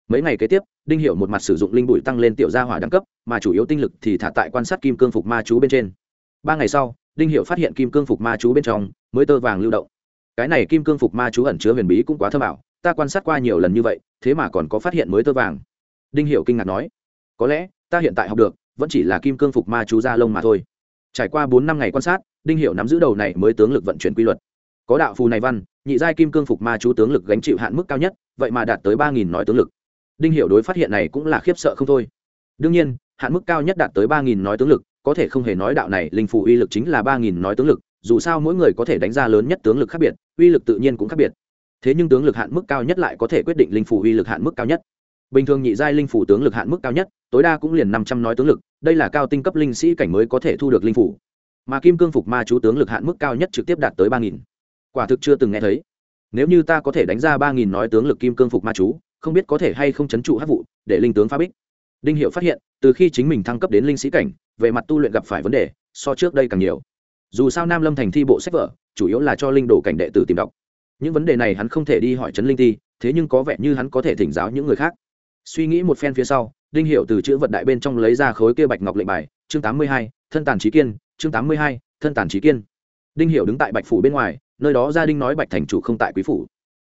Mấy ngày kế tiếp, đinh hiệu một mặt sử dụng linh bụi tăng lên tiểu gia hỏa đẳng cấp, mà chủ yếu tinh lực thì thả tại quan sát kim cương phục ma chú bên trên. Ba ngày sau, đinh hiệu phát hiện kim cương phục ma chú bên trong mới tơ vàng lưu động. Cái này kim cương phục ma chú ẩn chứa huyền bí cũng quá thơ bảo ta quan sát qua nhiều lần như vậy, thế mà còn có phát hiện mới tơ vàng. Đinh hiệu kinh ngạc nói, có lẽ ta hiện tại học được, vẫn chỉ là kim cương phục ma chú gia lông mà thôi. Trải qua bốn năm ngày quan sát đinh hiệu nắm giữ đầu này mới tướng lực vận chuyển quy luật. Có đạo phù này văn, nhị giai kim cương phục ma chú tướng lực gánh chịu hạn mức cao nhất, vậy mà đạt tới ba nghìn nói tướng lực. Đinh hiệu đối phát hiện này cũng là khiếp sợ không thôi. Đương nhiên, hạn mức cao nhất đạt tới ba nghìn nói tướng lực, có thể không hề nói đạo này linh phù uy lực chính là ba nghìn nói tướng lực, dù sao mỗi người có thể đánh ra lớn nhất tướng lực khác biệt, uy lực tự nhiên cũng khác biệt. Thế nhưng tướng lực hạn mức cao nhất lại có thể quyết định linh phù uy lực hạn mức cao nhất. Bình thường nhị giai linh phủ tướng lực hạn mức cao nhất, tối đa cũng liền năm trăm nói tướng lực, đây là cao tinh cấp linh sĩ cảnh mới có thể thu được linh phủ mà kim cương phục ma chú tướng lực hạn mức cao nhất trực tiếp đạt tới ba nghìn. Quả thực chưa từng nghe thấy. Nếu như ta có thể đánh ra ba nghìn nói tướng lực kim cương phục ma chú, không biết có thể hay không chấn trụ hát vụ, để linh tướng phá bích. Đinh hiệu phát hiện, từ khi chính mình thăng cấp đến linh sĩ cảnh, về mặt tu luyện gặp phải vấn đề, so trước đây càng nhiều. Dù sao nam lâm thành thi bộ sách vở, chủ yếu là cho linh đồ cảnh đệ tử tìm đọc. Những vấn đề này hắn không thể đi hỏi trấn linh ti, thế nhưng có vẻ như hắn có thể thỉnh giáo những người khác. Suy nghĩ một phen phía sau, đinh hiệu từ chữ vật đại bên trong lấy ra khối kia bạch ngọc lệnh bài, chương tám mươi hai, thân tàn trí kiên chương tám mươi hai, thân tàn trí kiên. Đinh hiệu đứng tại bạch phủ bên ngoài, nơi đó gia đình nói bạch thành chủ không tại quý phủ.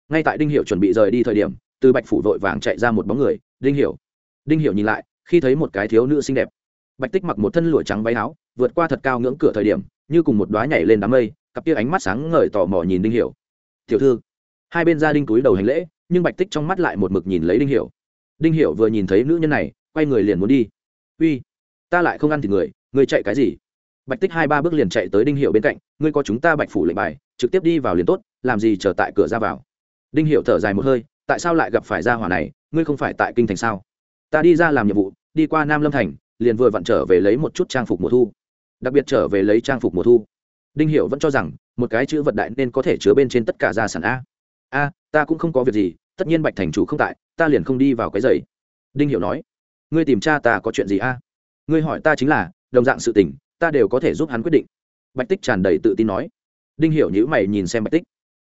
Ngay tại đinh hiệu chuẩn bị rời đi thời điểm, từ bạch phủ vội vàng chạy ra một bóng người, đinh hiệu đinh hiệu nhìn lại, khi thấy một cái thiếu nữ xinh đẹp. Bạch tích mặc một thân lụa trắng váy áo, vượt qua thật cao ngưỡng cửa thời điểm, như cùng một đoá nhảy lên đám mây, cặp kia ánh mắt sáng ngời tò mò nhìn đinh Hiểu. tiểu thư. Hai bên gia đình túi đầu hành lễ, nhưng bạch tích trong mắt lại một mực nhìn lấy đinh Hiểu. đinh hiểu vừa nhìn thấy nữ nhân này, quay người liền muốn đi. Uy, ta lại không ăn thịt người người chạy cái gì? Bạch tích hai ba bước liền chạy tới đinh hiệu bên cạnh, ngươi có chúng ta bạch phủ lệnh bài, trực tiếp đi vào liền tốt, làm gì chờ tại cửa ra vào? Đinh hiệu thở dài một hơi, tại sao lại gặp phải gia hỏa này, ngươi không phải tại kinh thành sao? Ta đi ra làm nhiệm vụ, đi qua nam lâm thành, liền vừa vặn trở về lấy một chút trang phục mùa thu. Đặc biệt trở về lấy trang phục mùa thu. Đinh hiệu vẫn cho rằng, một cái chữ vật đại nên có thể chứa bên trên tất cả gia sản a. A, ta cũng không có việc gì, tất nhiên bạch thành chủ không tại, ta liền không đi vào cái giày. Đinh hiệu nói, ngươi tìm cha ta có chuyện gì a? Ngươi hỏi ta chính là, đồng dạng sự tình ta đều có thể giúp hắn quyết định. Bạch tích tràn đầy tự tin nói. Đinh hiểu nhữ mày nhìn xem bạch tích.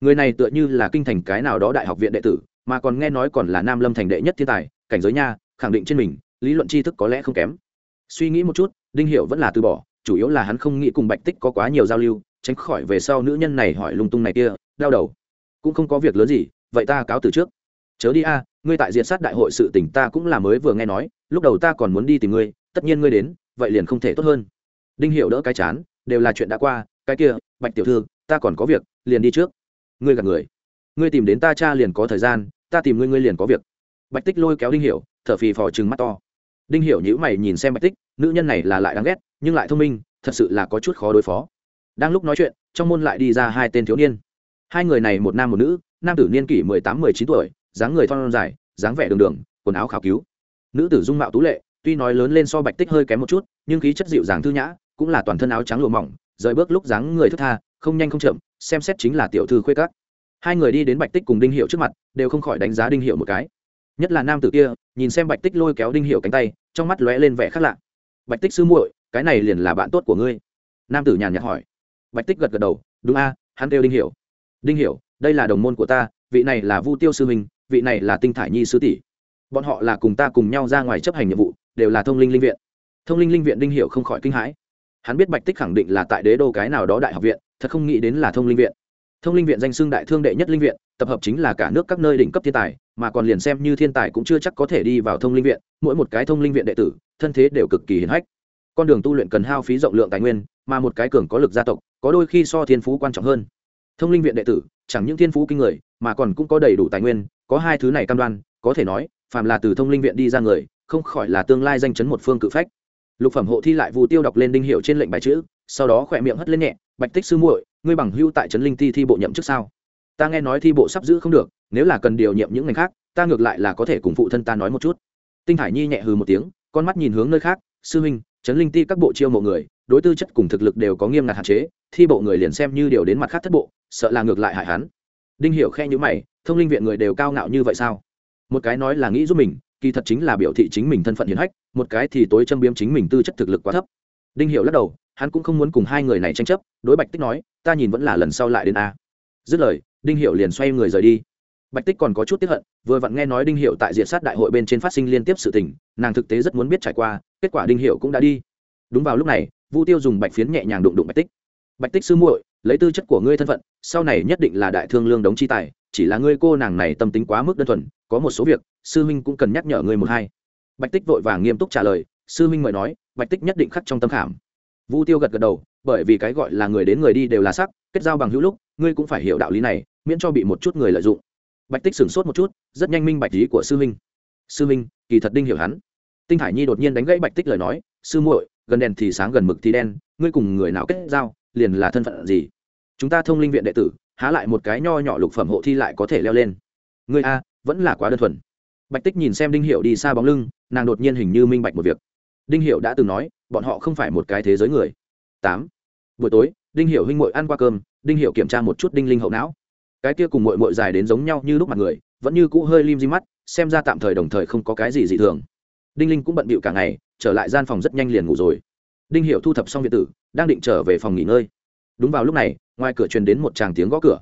Người này tựa như là kinh thành cái nào đó đại học viện đệ tử, mà còn nghe nói còn là nam lâm thành đệ nhất thiên tài, cảnh giới nha, khẳng định trên mình, lý luận tri thức có lẽ không kém. Suy nghĩ một chút, đinh hiểu vẫn là từ bỏ, chủ yếu là hắn không nghĩ cùng bạch tích có quá nhiều giao lưu, tránh khỏi về sau nữ nhân này hỏi lung tung này kia, đau đầu. Cũng không có việc lớn gì, vậy ta cáo từ trước. Chớ đi a, ngươi tại diện sát đại hội sự tình ta cũng là mới vừa nghe nói, lúc đầu ta còn muốn đi tìm ngươi, tất nhiên ngươi đến, vậy liền không thể tốt hơn đinh hiệu đỡ cái chán, đều là chuyện đã qua, cái kia, bạch tiểu thư, ta còn có việc, liền đi trước. Ngươi gặp người. Ngươi tìm đến ta cha liền có thời gian, ta tìm ngươi ngươi liền có việc. Bạch tích lôi kéo đinh hiệu thở phì phò trừng mắt to. Đinh hiệu nhữ mày nhìn xem bạch tích, nữ nhân này là lại đáng ghét, nhưng lại thông minh, thật sự là có chút khó đối phó. Đang lúc nói chuyện, trong môn lại đi ra hai tên thiếu niên. Hai người này một nam một nữ, nam tử niên kỷ mười tám, mười chín tuổi, dáng người thon dài, dáng vẻ đường đường, quần áo khảo cứu. Nữ tử dung mạo tú lệ, tuy nói lớn lên so bạch tích hơi kém một chút, nhưng khí chất dịu dàng thư nhã cũng là toàn thân áo trắng lụa mỏng, rời bước lúc dáng người thức tha, không nhanh không chậm, xem xét chính là tiểu thư khuê các. Hai người đi đến bạch tích cùng đinh hiệu trước mặt, đều không khỏi đánh giá đinh hiệu một cái. Nhất là nam tử kia, nhìn xem bạch tích lôi kéo đinh hiệu cánh tay, trong mắt lóe lên vẻ khác lạ. Bạch tích sư muội, cái này liền là bạn tốt của ngươi. Nam tử nhàn nhạt hỏi. Bạch tích gật gật đầu, đúng a, hắn kêu đinh hiệu đinh hiệu đây là đồng môn của ta, vị này là vu tiêu sư minh vị này là tinh thải nhi sư tỷ. Bọn họ là cùng ta cùng nhau ra ngoài chấp hành nhiệm vụ, đều là thông linh linh viện. Thông linh linh viện đinh hiệu không khỏi kinh hãi hắn biết bạch tích khẳng định là tại đế đô cái nào đó đại học viện, thật không nghĩ đến là thông linh viện. Thông linh viện danh xưng đại thương đệ nhất linh viện, tập hợp chính là cả nước các nơi đỉnh cấp thiên tài, mà còn liền xem như thiên tài cũng chưa chắc có thể đi vào thông linh viện, mỗi một cái thông linh viện đệ tử, thân thế đều cực kỳ hiển hách. Con đường tu luyện cần hao phí rộng lượng tài nguyên, mà một cái cường có lực gia tộc, có đôi khi so thiên phú quan trọng hơn. Thông linh viện đệ tử, chẳng những thiên phú kinh người, mà còn cũng có đầy đủ tài nguyên, có hai thứ này cam đoan, có thể nói, phàm là từ thông linh viện đi ra người, không khỏi là tương lai danh chấn một phương cự phách lục phẩm hộ thi lại vu tiêu đọc lên đinh hiệu trên lệnh bài chữ, sau đó khỏe miệng hất lên nhẹ, bạch tích sư muội, ngươi bằng hưu tại trấn linh ti thi bộ nhậm trước sao? Ta nghe nói thi bộ sắp giữ không được, nếu là cần điều nhiệm những ngành khác, ta ngược lại là có thể cùng phụ thân ta nói một chút. Tinh hải nhi nhẹ hừ một tiếng, con mắt nhìn hướng nơi khác, sư huynh, trấn linh ti các bộ chiêu mộ người, đối tư chất cùng thực lực đều có nghiêm ngặt hạn chế, thi bộ người liền xem như điều đến mặt khác thất bộ, sợ là ngược lại hại hắn. Đinh hiểu khe nhíu mày, thông linh viện người đều cao ngạo như vậy sao? Một cái nói là nghĩ giúp mình kỳ thật chính là biểu thị chính mình thân phận hiển hách, một cái thì tối châm biếm chính mình tư chất thực lực quá thấp. Đinh hiệu lắc đầu, hắn cũng không muốn cùng hai người này tranh chấp, đối bạch tích nói, ta nhìn vẫn là lần sau lại đến a. Dứt lời, đinh hiệu liền xoay người rời đi. Bạch tích còn có chút tiếp hận, vừa vặn nghe nói đinh hiệu tại diện sát đại hội bên trên phát sinh liên tiếp sự tình, nàng thực tế rất muốn biết trải qua, kết quả đinh hiệu cũng đã đi. Đúng vào lúc này, vu tiêu dùng bạch phiến nhẹ nhàng đụng đụng bạch tích. Bạch tích sư muội lấy tư chất của ngươi thân phận, sau này nhất định là đại thương lương đống chi tài, chỉ là ngươi cô nàng này tâm tính quá mức đơn thuần, có một số việc, sư huynh cũng cần nhắc nhở ngươi một hai. Bạch tích vội vàng nghiêm túc trả lời, sư huynh mời nói, bạch tích nhất định khắc trong tâm khảm. Vu tiêu gật gật đầu, bởi vì cái gọi là người đến người đi đều là sắc, kết giao bằng hữu lúc, ngươi cũng phải hiểu đạo lý này, miễn cho bị một chút người lợi dụng. Bạch tích sửng sốt một chút, rất nhanh minh bạch lý của sư huynh. Sư huynh, kỳ thật đinh hiểu hắn. Tinh hải nhi đột nhiên đánh gãy bạch tích lời nói, sư muội, gần đèn thì sáng gần mực thì đen, ngươi cùng người nào kết giao? Liền là thân phận gì? Chúng ta thông linh viện đệ tử, há lại một cái nho nhỏ lục phẩm hộ thi lại có thể leo lên. Ngươi a, vẫn là quá đơn thuần. Bạch tích nhìn xem đinh hiệu đi xa bóng lưng, nàng đột nhiên hình như minh bạch một việc. Đinh hiệu đã từng nói, bọn họ không phải một cái thế giới người. Tám. Buổi tối, đinh hiệu huynh mội ăn qua cơm, đinh hiệu kiểm tra một chút đinh linh hậu não. Cái kia cùng mội mội dài đến giống nhau như lúc mặt người, vẫn như cũ hơi lim di mắt, xem ra tạm thời đồng thời không có cái gì dị thường. Đinh linh cũng bận bịu cả ngày, trở lại gian phòng rất nhanh liền ngủ rồi đinh hiệu thu thập xong viện tử, đang định trở về phòng nghỉ ngơi. Đúng vào lúc này, ngoài cửa truyền đến một tràng tiếng gõ cửa.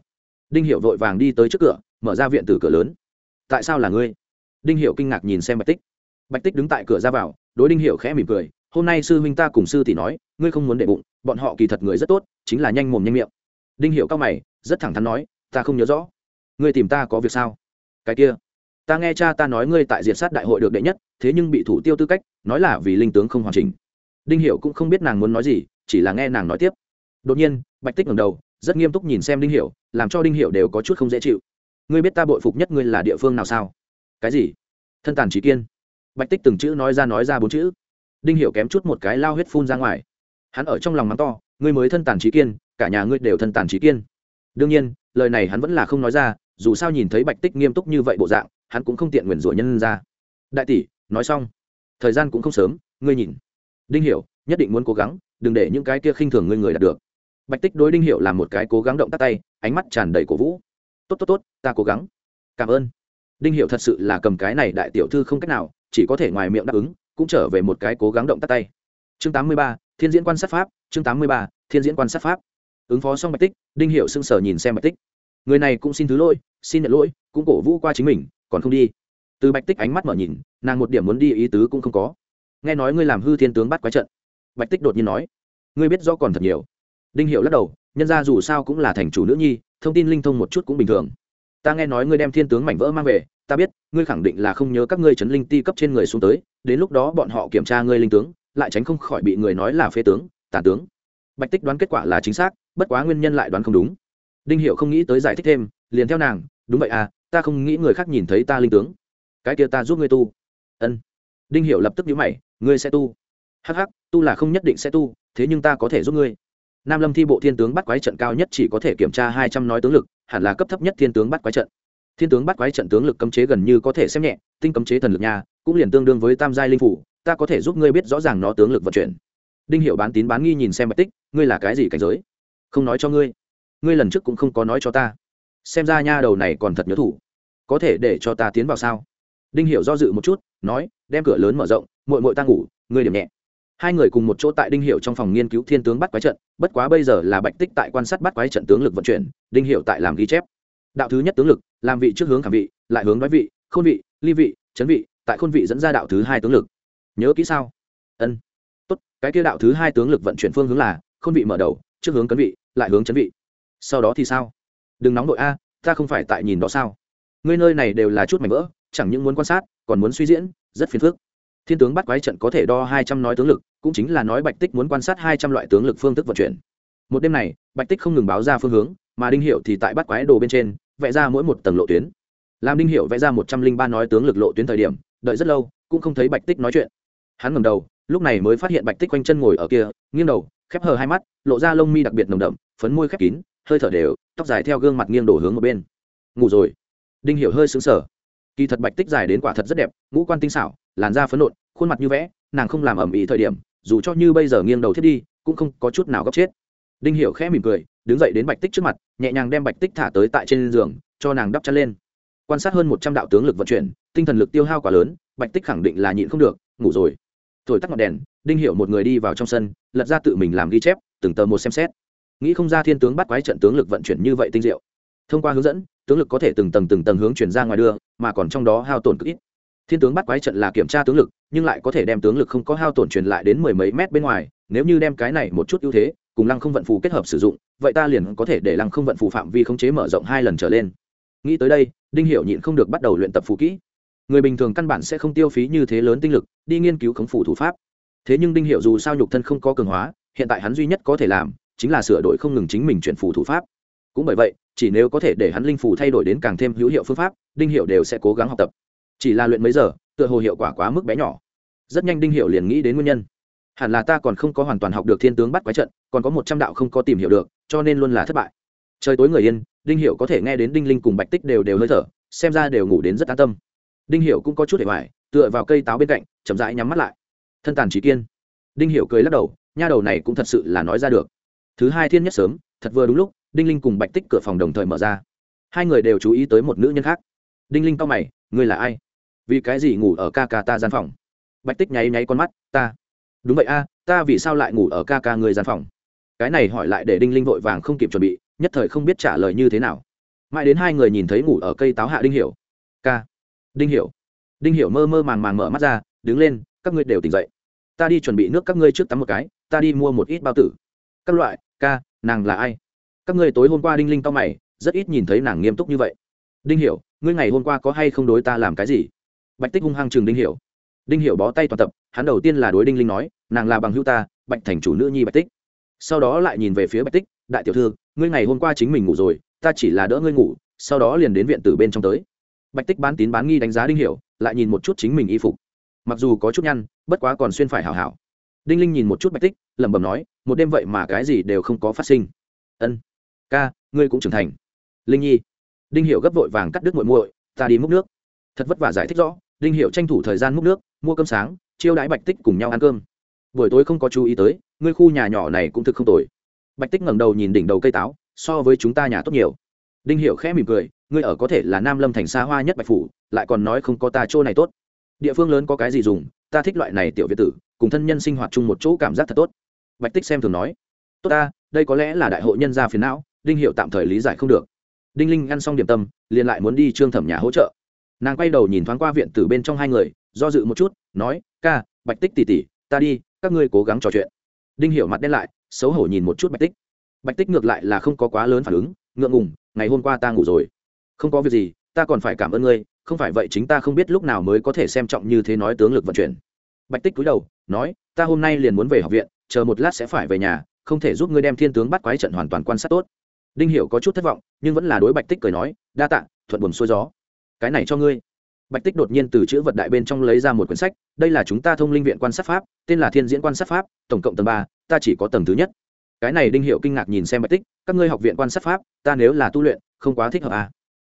Đinh hiệu vội vàng đi tới trước cửa, mở ra viện tử cửa lớn. Tại sao là ngươi? Đinh hiệu kinh ngạc nhìn xem bạch tích. Bạch tích đứng tại cửa ra vào, đối đinh hiệu khẽ mỉm cười, hôm nay sư huynh ta cùng sư tỷ nói, ngươi không muốn để bụng, bọn họ kỳ thật người rất tốt, chính là nhanh mồm nhanh miệng. Đinh hiệu cao mày, rất thẳng thắn nói, ta không nhớ rõ. Ngươi tìm ta có việc sao? Cái kia, ta nghe cha ta nói ngươi tại diệt sát đại hội được đệ nhất, thế nhưng bị thủ tiêu tư cách, nói là vì linh tướng không hoàn chỉnh đinh hiệu cũng không biết nàng muốn nói gì, chỉ là nghe nàng nói tiếp. Đột nhiên, bạch tích ngẩng đầu, rất nghiêm túc nhìn xem đinh hiệu làm cho đinh hiệu đều có chút không dễ chịu. Ngươi biết ta bội phục nhất ngươi là địa phương nào sao? Cái gì? Thân tàn trí kiên. Bạch tích từng chữ nói ra nói ra bốn chữ. Đinh hiệu kém chút một cái lao huyết phun ra ngoài. Hắn ở trong lòng mắng to, ngươi mới thân tàn trí kiên, cả nhà ngươi đều thân tàn trí kiên. Đương nhiên, lời này hắn vẫn là không nói ra, dù sao nhìn thấy bạch tích nghiêm túc như vậy bộ dạng, hắn cũng không tiện nguyền rủa nhân ra. Đại tỷ, nói xong. Thời gian cũng không sớm, ngươi nhìn đinh hiểu nhất định muốn cố gắng đừng để những cái kia khinh thường ngươi người đạt được. Bạch tích đối đinh hiểu làm một cái cố gắng động tác tay ánh mắt tràn đầy cổ vũ. Tốt tốt tốt ta cố gắng. Cảm ơn. Đinh hiểu thật sự là cầm cái này đại tiểu thư không cách nào chỉ có thể ngoài miệng đáp ứng cũng trở về một cái cố gắng động tác tay. Chương 83, thiên diễn quan sát pháp chương 83, thiên diễn quan sát pháp. Ứng phó xong bạch tích đinh hiểu sưng sờ nhìn xem bạch tích. Người này cũng xin thứ lỗi xin nhận lỗi cũng cổ vũ qua chính mình còn không đi. Từ bạch tích ánh mắt mở nhìn nàng một điểm muốn đi ý tứ cũng không có nghe nói ngươi làm hư thiên tướng bắt quái trận. Bạch tích đột nhiên nói, ngươi biết rõ còn thật nhiều. Đinh hiệu lắc đầu, nhân ra dù sao cũng là thành chủ nữ nhi, thông tin linh thông một chút cũng bình thường. Ta nghe nói ngươi đem thiên tướng mảnh vỡ mang về, ta biết, ngươi khẳng định là không nhớ các ngươi chấn linh ti cấp trên người xuống tới, đến lúc đó bọn họ kiểm tra ngươi linh tướng, lại tránh không khỏi bị người nói là phế tướng tàn tướng. Bạch tích đoán kết quả là chính xác, bất quá nguyên nhân lại đoán không đúng. Đinh hiệu không nghĩ tới giải thích thêm, liền theo nàng, đúng vậy à ta không nghĩ người khác nhìn thấy ta linh tướng. Cái kia ta giúp ngươi tu. Ân. Đinh hiệu lập tức nhíu mày ngươi sẽ tu. Hắc hắc, tu là không nhất định sẽ tu, thế nhưng ta có thể giúp ngươi. Nam lâm thi bộ thiên tướng bắt quái trận cao nhất chỉ có thể kiểm tra hai trăm nói tướng lực, hẳn là cấp thấp nhất thiên tướng bắt quái trận. Thiên tướng bắt quái trận tướng lực cấm chế gần như có thể xem nhẹ, tinh cấm chế thần lực nhà cũng liền tương đương với tam giai linh phủ, ta có thể giúp ngươi biết rõ ràng nó tướng lực vận chuyển. Đinh hiệu bán tín bán nghi nhìn xem bạch tích, ngươi là cái gì cảnh giới? Không nói cho ngươi. Ngươi lần trước cũng không có nói cho ta. Xem ra nha đầu này còn thật nhớ thủ. Có thể để cho ta tiến vào sao? Đinh Hiệu do dự một chút, nói, đem cửa lớn mở rộng muội muội ta ngủ, ngươi điểm nhẹ. Hai người cùng một chỗ tại đinh hiệu trong phòng nghiên cứu thiên tướng bắt quái trận, bất quá bây giờ là bạch tích tại quan sát bắt quái trận tướng lực vận chuyển, đinh hiệu tại làm ghi chép. Đạo thứ nhất tướng lực, làm vị trước hướng khảm vị, lại hướng nói vị, khôn vị, ly vị, chấn vị, tại khôn vị dẫn ra đạo thứ hai tướng lực. Nhớ kỹ sao? Ân. Tốt, cái kia đạo thứ hai tướng lực vận chuyển phương hướng là, khôn vị mở đầu, trước hướng cấn vị, lại hướng chấn vị. Sau đó thì sao? Đừng nóng đội a, ta không phải tại nhìn đó sao? Ngươi nơi này đều là chút mảnh vỡ, chẳng những muốn quan sát, còn muốn suy diễn, rất phiền phức thiên tướng bắt quái trận có thể đo hai trăm nói tướng lực, cũng chính là nói bạch tích muốn quan sát hai trăm loại tướng lực phương thức vận chuyển. Một đêm này, bạch tích không ngừng báo ra phương hướng, mà đinh hiệu thì tại bắt quái đồ bên trên, vẽ ra mỗi một tầng lộ tuyến. Làm đinh hiệu vẽ ra một trăm linh ba nói tướng lực lộ tuyến thời điểm, đợi rất lâu, cũng không thấy bạch tích nói chuyện. Hắn ngầm đầu, lúc này mới phát hiện bạch tích quanh chân ngồi ở kia, nghiêng đầu, khép hờ hai mắt, lộ ra lông mi đặc biệt nồng đậm, phấn môi khép kín, hơi thở đều, tóc dài theo gương mặt nghiêng đổ hướng một bên. Ngủ rồi. Đinh hiểu hơi sững sờ. Kỳ thật bạch tích dài đến quả thật rất đẹp, ngũ quan tinh xảo làn da phấn nộn, khuôn mặt như vẽ, nàng không làm ẩm ý thời điểm, dù cho như bây giờ nghiêng đầu thiết đi, cũng không có chút nào gấp chết. Đinh hiểu khẽ mỉm cười, đứng dậy đến bạch tích trước mặt, nhẹ nhàng đem bạch tích thả tới tại trên giường, cho nàng đắp chăn lên. Quan sát hơn một trăm đạo tướng lực vận chuyển, tinh thần lực tiêu hao quá lớn, bạch tích khẳng định là nhịn không được, ngủ rồi. Thổi tắt ngọn đèn, đinh hiểu một người đi vào trong sân, lật ra tự mình làm ghi chép, từng tờ một xem xét. Nghĩ không ra thiên tướng bắt quái trận tướng lực vận chuyển như vậy tinh diệu. Thông qua hướng dẫn, tướng lực có thể từng tầng từng tầng hướng chuyển ra ngoài đưa, mà còn trong đó hao tổn cực ít thiên tướng bắt quái trận là kiểm tra tướng lực, nhưng lại có thể đem tướng lực không có hao tổn truyền lại đến mười mấy mét bên ngoài, nếu như đem cái này một chút ưu thế, cùng lăng không vận phù kết hợp sử dụng, vậy ta liền có thể để lăng không vận phù phạm vi khống chế mở rộng hai lần trở lên. Nghĩ tới đây, đinh hiểu nhịn không được bắt đầu luyện tập phù kỹ. Người bình thường căn bản sẽ không tiêu phí như thế lớn tinh lực, đi nghiên cứu khống phù thủ pháp. Thế nhưng đinh hiểu dù sao nhục thân không có cường hóa, hiện tại hắn duy nhất có thể làm, chính là sửa đổi không ngừng chính mình chuyển phù thủ pháp. Cũng bởi vậy, chỉ nếu có thể để hắn linh phù thay đổi đến càng thêm hữu hiệu phương pháp, đinh Hiểu đều sẽ cố gắng học tập chỉ là luyện mấy giờ, tựa hồ hiệu quả quá mức bé nhỏ. Rất nhanh đinh hiệu liền nghĩ đến nguyên nhân. Hẳn là ta còn không có hoàn toàn học được thiên tướng bắt quái trận, còn có một trăm đạo không có tìm hiểu được, cho nên luôn là thất bại. Trời tối người yên, đinh hiệu có thể nghe đến đinh linh cùng bạch tích đều đều hơi thở, xem ra đều ngủ đến rất an tâm. Đinh hiệu cũng có chút để hoài, tựa vào cây táo bên cạnh, chậm rãi nhắm mắt lại. Thân tàn trí kiên. Đinh hiệu cười lắc đầu, nha đầu này cũng thật sự là nói ra được. Thứ hai thiên nhất sớm, thật vừa đúng lúc, đinh linh cùng bạch tích cửa phòng đồng thời mở ra. Hai người đều chú ý tới một nữ nhân khác. Đinh linh cao mày, ngươi là ai? Vì cái gì ngủ ở ca ca ta gian phòng? Bạch tích nháy nháy con mắt, ta. Đúng vậy a, ta vì sao lại ngủ ở ca ca người gian phòng? Cái này hỏi lại để đinh linh vội vàng không kịp chuẩn bị, nhất thời không biết trả lời như thế nào. Mãi đến hai người nhìn thấy ngủ ở cây táo hạ đinh hiểu. Ca. Đinh hiểu. Đinh hiểu mơ mơ màng màng mở mắt ra, đứng lên, các ngươi đều tỉnh dậy. Ta đi chuẩn bị nước các ngươi trước tắm một cái, ta đi mua một ít bao tử. Các loại, ca, nàng là ai? Các ngươi tối hôm qua đinh linh to mày, rất ít nhìn thấy nàng nghiêm túc như vậy. Đinh hiểu, ngươi ngày hôm qua có hay không đối ta làm cái gì? Bạch tích hung hăng chừng đinh hiểu. Đinh hiểu bó tay toàn tập, hắn đầu tiên là đối đinh linh nói, nàng là bằng hữu ta, bạch thành chủ nữ nhi bạch tích. Sau đó lại nhìn về phía bạch tích, đại tiểu thư, ngươi ngày hôm qua chính mình ngủ rồi, ta chỉ là đỡ ngươi ngủ, sau đó liền đến viện tử bên trong tới. Bạch tích bán tín bán nghi đánh giá đinh hiểu, lại nhìn một chút chính mình y phục. Mặc dù có chút nhăn, bất quá còn xuyên phải hảo hảo. Đinh linh nhìn một chút bạch tích, lẩm bẩm nói, một đêm vậy mà cái gì đều không có phát sinh. Ân, ca, ngươi cũng trưởng thành. Linh nhi. Đinh Hiểu gấp vội vàng cắt đứt muội muội, ta đi múc nước. Thật vất vả giải thích rõ đinh hiệu tranh thủ thời gian múc nước, mua cơm sáng, chiêu đãi bạch tích cùng nhau ăn cơm. Buổi tối không có chú ý tới, ngươi khu nhà nhỏ này cũng thực không tồi. Bạch tích ngẩng đầu nhìn đỉnh đầu cây táo, so với chúng ta nhà tốt nhiều. Đinh hiệu khẽ mỉm cười, ngươi ở có thể là nam lâm thành xa hoa nhất bạch phủ, lại còn nói không có ta chỗ này tốt. Địa phương lớn có cái gì dùng, ta thích loại này tiểu việt tử, cùng thân nhân sinh hoạt chung một chỗ cảm giác thật tốt. Bạch tích xem thường nói. Tốt ta, đây có lẽ là đại hội nhân gia phiền não, đinh hiệu tạm thời lý giải không được. Đinh linh ăn xong điểm tâm, liền lại muốn đi trương thẩm nhà hỗ trợ nàng quay đầu nhìn thoáng qua viện từ bên trong hai người, do dự một chút, nói, ca, bạch tích tỉ tỉ ta đi, các ngươi cố gắng trò chuyện. Đinh hiểu mặt đen lại, xấu hổ nhìn một chút bạch tích. Bạch tích ngược lại là không có quá lớn phản ứng, ngượng ngùng, ngày hôm qua ta ngủ rồi. Không có việc gì, ta còn phải cảm ơn ngươi, không phải vậy chính ta không biết lúc nào mới có thể xem trọng như thế nói tướng lực vận chuyển. Bạch tích cúi đầu, nói, ta hôm nay liền muốn về học viện, chờ một lát sẽ phải về nhà, không thể giúp ngươi đem thiên tướng bắt quái trận hoàn toàn quan sát tốt. Đinh hiểu có chút thất vọng, nhưng vẫn là đối bạch tích cười nói, đa tạ, thuận buồn xuôi gió cái này cho ngươi. Bạch tích đột nhiên từ chữ vật đại bên trong lấy ra một quyển sách, đây là chúng ta thông linh viện quan sát pháp, tên là thiên diễn quan sát pháp, tổng cộng tầng ba, ta chỉ có tầng thứ nhất. Cái này đinh hiệu kinh ngạc nhìn xem bạch tích, các ngươi học viện quan sát pháp, ta nếu là tu luyện, không quá thích hợp à.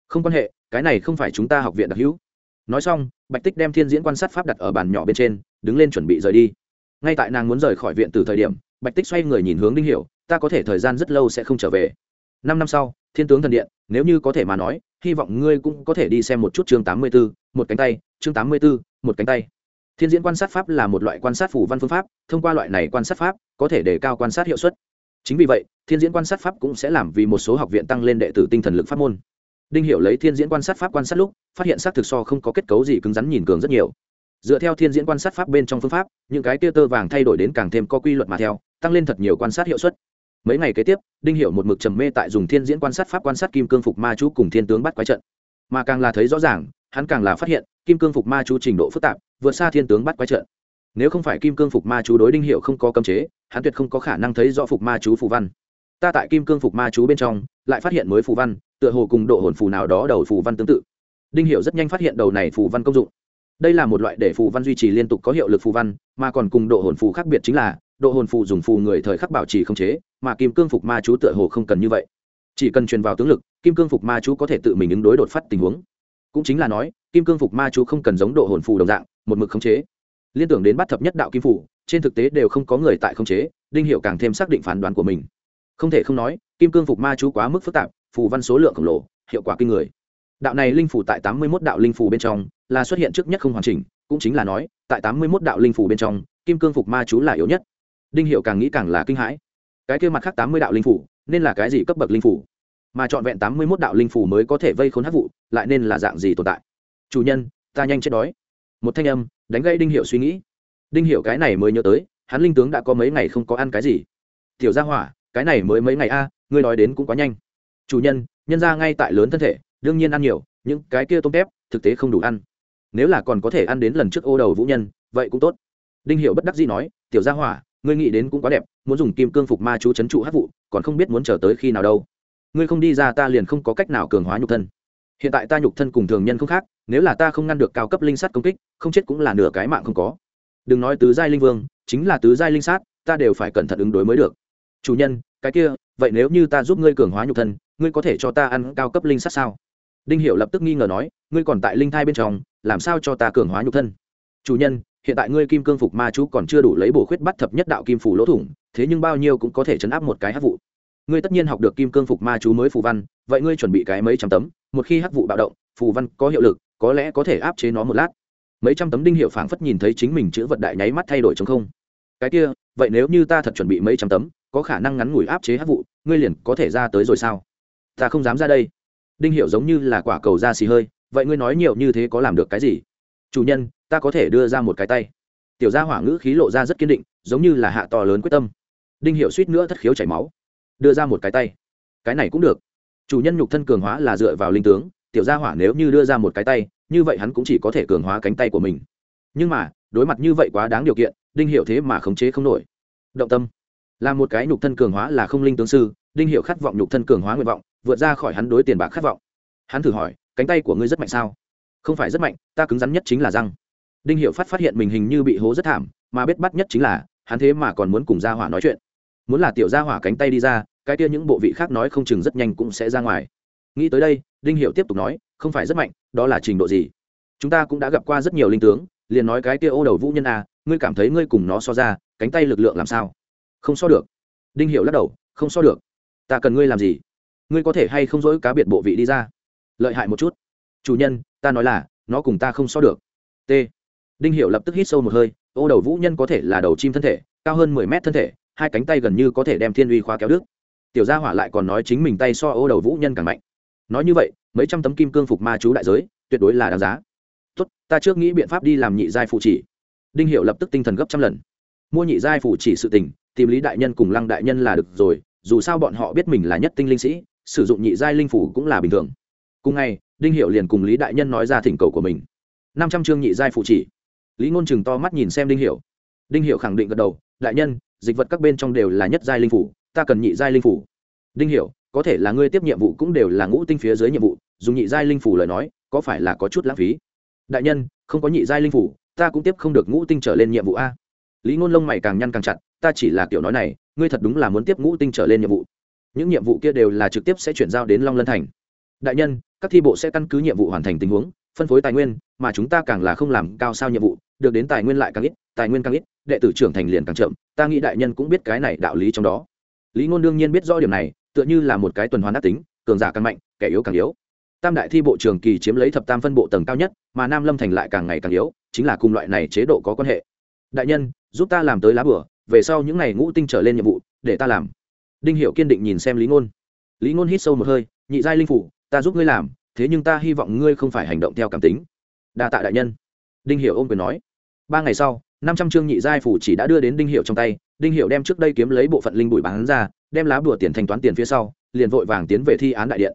không quan hệ, cái này không phải chúng ta học viện đặc hữu. Nói xong, bạch tích đem thiên diễn quan sát pháp đặt ở bàn nhỏ bên trên, đứng lên chuẩn bị rời đi. Ngay tại nàng muốn rời khỏi viện từ thời điểm, bạch tích xoay người nhìn hướng đinh hiệu, ta có thể thời gian rất lâu sẽ không trở về. Năm năm sau, thiên tướng thần điện, nếu như có thể mà nói hy vọng ngươi cũng có thể đi xem một chút chương tám mươi b ố một cánh tay, chương tám mươi b ố một cánh tay. Thiên diễn quan sát pháp là một loại quan sát phủ văn phương pháp, thông qua loại này quan sát pháp, có thể đề cao quan sát hiệu suất. Chính vì vậy, thiên diễn quan sát pháp cũng sẽ làm vì một số học viện tăng lên đệ tử tinh thần lực pháp môn. Đinh hiểu lấy thiên diễn quan sát pháp quan sát lúc, phát hiện xác thực so không có kết cấu gì cứng rắn nhìn cường rất nhiều. Dựa theo thiên diễn quan sát pháp bên trong phương pháp, những cái tia tơ vàng thay đổi đến càng thêm có quy luật mà theo, tăng lên thật nhiều quan sát hiệu suất mấy ngày kế tiếp, đinh hiểu một mực trầm mê tại dùng thiên diễn quan sát pháp quan sát kim cương phục ma chú cùng thiên tướng bắt quái trận. Mà càng là thấy rõ ràng, hắn càng là phát hiện, kim cương phục ma chú trình độ phức tạp, vượt xa thiên tướng bắt quái trận. Nếu không phải kim cương phục ma chú đối đinh hiệu không có cấm chế, hắn tuyệt không có khả năng thấy rõ phục ma chú phù văn. Ta tại kim cương phục ma chú bên trong, lại phát hiện mới phù văn, tựa hồ cùng độ hồn phù nào đó đầu phù văn tương tự. Đinh hiệu rất nhanh phát hiện đầu này phù văn công dụng. Đây là một loại để phù văn duy trì liên tục có hiệu lực phù văn, mà còn cùng độ hồn phù khác biệt chính là độ hồn phù dùng phù người thời khắc bảo trì không chế, mà kim cương phục ma chú tựa hồ không cần như vậy. Chỉ cần truyền vào tướng lực, kim cương phục ma chú có thể tự mình ứng đối đột phát tình huống. Cũng chính là nói, kim cương phục ma chú không cần giống độ hồn phù đồng dạng, một mực khống chế. Liên tưởng đến bắt thập nhất đạo kim phủ, trên thực tế đều không có người tại khống chế, đinh hiệu càng thêm xác định phán đoán của mình. Không thể không nói, kim cương phục ma chú quá mức phức tạp, phù văn số lượng khổng lồ, hiệu quả kinh người. Đạo này linh phủ tại tám mươi một đạo linh phủ bên trong, là xuất hiện trước nhất không hoàn chỉnh, cũng chính là nói, tại tám mươi một đạo linh phủ bên trong, kim cương phục ma chú là yếu nhất đinh hiệu càng nghĩ càng là kinh hãi. Cái kia mặt khác tám mươi đạo linh phủ, nên là cái gì cấp bậc linh phủ? Mà trọn vẹn tám mươi một đạo linh phủ mới có thể vây khốn hát vụ, lại nên là dạng gì tồn tại? Chủ nhân, ta nhanh chết đói. Một thanh âm, đánh gây đinh hiệu suy nghĩ. Đinh hiệu cái này mới nhớ tới, hắn linh tướng đã có mấy ngày không có ăn cái gì. Tiểu gia hỏa, cái này mới mấy ngày a, ngươi nói đến cũng quá nhanh. Chủ nhân nhân ra ngay tại lớn thân thể, đương nhiên ăn nhiều, những cái kia tôm tép, thực tế không đủ ăn. Nếu là còn có thể ăn đến lần trước ô đầu vũ nhân, vậy cũng tốt. Đinh hiệu bất đắc dĩ nói, tiểu gia hỏa ngươi nghĩ đến cũng quá đẹp, muốn dùng kim cương phục ma chú c h ấ n trụ hát vụ, còn không biết muốn chờ tới khi nào đâu. Ngươi không đi ra ta liền không có cách nào cường hóa nhục thân. Hiện tại ta nhục thân cùng thường nhân không khác, nếu là ta không ngăn được cao cấp linh sát công kích, không chết cũng là nửa cái mạng không có. Đừng nói tứ giai linh vương, chính là tứ giai linh sát, ta đều phải cẩn thận ứng đối mới được. Chủ nhân, cái kia, vậy nếu như ta giúp ngươi cường hóa nhục thân, ngươi có thể cho ta ăn cao cấp linh sát sao? Đinh hiệu lập tức nghi ngờ nói, ngươi còn tại linh thai bên trong, làm sao cho ta cường hóa nhục thân? Chủ nhân hiện tại ngươi kim cương phục ma chú còn chưa đủ lấy bổ khuyết bắt thập nhất đạo kim phủ lỗ thủng, thế nhưng bao nhiêu cũng có thể chấn áp một cái hắc vụ. Ngươi tất nhiên học được kim cương phục ma chú mới phù văn, vậy ngươi chuẩn bị cái mấy trăm tấm, một khi hắc vụ bạo động, phù văn có hiệu lực, có lẽ có thể áp chế nó một lát. Mấy trăm tấm đinh hiệu phảng phất nhìn thấy chính mình chữ vật đại nháy mắt thay đổi chống không. Cái kia, vậy nếu như ta thật chuẩn bị mấy trăm tấm, có khả năng ngắn ngủi áp chế hắc vụ, ngươi liền có thể ra tới rồi sao? Ta không dám ra đây. Đinh hiệu giống như là quả cầu da xì hơi, vậy ngươi nói nhiều như thế có làm được cái gì? Chủ nhân ta có thể đưa ra một cái tay. Tiểu gia hỏa ngữ khí lộ ra rất kiên định, giống như là hạ to lớn quyết tâm. Đinh hiệu suýt nữa thất khiếu chảy máu. Đưa ra một cái tay. Cái này cũng được. Chủ nhân nhục thân cường hóa là dựa vào linh tướng, tiểu gia hỏa nếu như đưa ra một cái tay, như vậy hắn cũng chỉ có thể cường hóa cánh tay của mình. Nhưng mà, đối mặt như vậy quá đáng điều kiện, đinh hiệu thế mà khống chế không nổi. Động tâm. Là một cái nhục thân cường hóa là không linh tướng sư, đinh hiệu khát vọng nhục thân cường hóa nguyện vọng, vượt ra khỏi hắn đối tiền bạc khát vọng. Hắn thử hỏi, cánh tay của ngươi rất mạnh sao? Không phải rất mạnh, ta cứng rắn nhất chính là răng đinh hiệu phát phát hiện mình hình như bị hố rất thảm, mà biết bắt nhất chính là, hắn thế mà còn muốn cùng gia hỏa nói chuyện. Muốn là tiểu gia hỏa cánh tay đi ra, cái kia những bộ vị khác nói không chừng rất nhanh cũng sẽ ra ngoài. Nghĩ tới đây, đinh hiệu tiếp tục nói, không phải rất mạnh, đó là trình độ gì? Chúng ta cũng đã gặp qua rất nhiều linh tướng, liền nói cái kia ô đầu vũ nhân à ngươi cảm thấy ngươi cùng nó so ra, cánh tay lực lượng làm sao? Không so được. Đinh hiệu lắc đầu, không so được. Ta cần ngươi làm gì? Ngươi có thể hay không dỗi cá biệt bộ vị đi ra? Lợi hại một chút. Chủ nhân, ta nói là, nó cùng ta không so được. T đinh hiệu lập tức hít sâu một hơi, ô đầu vũ nhân có thể là đầu chim thân thể, cao hơn mười mét thân thể, hai cánh tay gần như có thể đem thiên uy khóa kéo đứt. Tiểu gia hỏa lại còn nói chính mình tay so ô đầu vũ nhân càng mạnh. Nói như vậy, mấy trăm tấm kim cương phục ma chú đại giới, tuyệt đối là đáng giá. Tốt, ta trước nghĩ biện pháp đi làm nhị giai phụ chỉ. Đinh hiệu lập tức tinh thần gấp trăm lần. Mua nhị giai phụ chỉ sự tình, tìm lý đại nhân cùng lăng đại nhân là được rồi, dù sao bọn họ biết mình là nhất tinh linh sĩ, sử dụng nhị giai linh phủ cũng là bình thường. Cùng ngày, đinh hiệu liền cùng lý đại nhân nói ra thỉnh cầu của mình. Năm trăm chương nhị giai phụ chỉ lý ngôn chừng to mắt nhìn xem đinh hiệu đinh hiệu khẳng định gật đầu, đại nhân, dịch vật các bên trong đều là nhất giai linh phủ, ta cần nhị giai linh phủ. Đinh hiệu có thể là ngươi tiếp nhiệm vụ cũng đều là ngũ tinh phía dưới nhiệm vụ, dùng nhị giai linh phủ lời nói, có phải là có chút lãng phí? Đại nhân, không có nhị giai linh phủ, ta cũng tiếp không được ngũ tinh trở lên nhiệm vụ a. Lý ngôn lông mày càng nhăn càng chặt, ta chỉ là kiểu nói này, ngươi thật đúng là muốn tiếp ngũ tinh trở lên nhiệm vụ. Những nhiệm vụ kia đều là trực tiếp sẽ chuyển giao đến long lân thành. Đại nhân, các thi bộ sẽ căn cứ nhiệm vụ hoàn thành tình huống, phân phối tài nguyên, mà chúng ta càng là không làm cao sao nhiệm vụ được đến tài nguyên lại càng ít, tài nguyên càng ít, đệ tử trưởng thành liền càng chậm, ta nghĩ đại nhân cũng biết cái này đạo lý trong đó. Lý ngôn đương nhiên biết rõ điểm này, tựa như là một cái tuần hoàn đắc tính, cường giả càng mạnh, kẻ yếu càng yếu. Tam đại thi bộ trường kỳ chiếm lấy thập tam phân bộ tầng cao nhất, mà nam lâm thành lại càng ngày càng yếu, chính là cùng loại này chế độ có quan hệ. Đại nhân, giúp ta làm tới lá bửa về sau những ngày ngũ tinh trở lên nhiệm vụ, để ta làm. Đinh hiệu kiên định nhìn xem lý ngôn. Lý ngôn hít sâu một hơi, nhị giai linh phủ, ta giúp ngươi làm, thế nhưng ta hy vọng ngươi không phải hành động theo cảm tính. Đa tạ đại nhân. Đinh hiệu ôm quyền nói ba ngày sau, năm trăm chương nhị giai phủ chỉ đã đưa đến đinh hiệu trong tay, đinh hiệu đem trước đây kiếm lấy bộ phận linh bụi bán ra, đem lá bùa tiền thanh toán tiền phía sau, liền vội vàng tiến về thi án đại điện.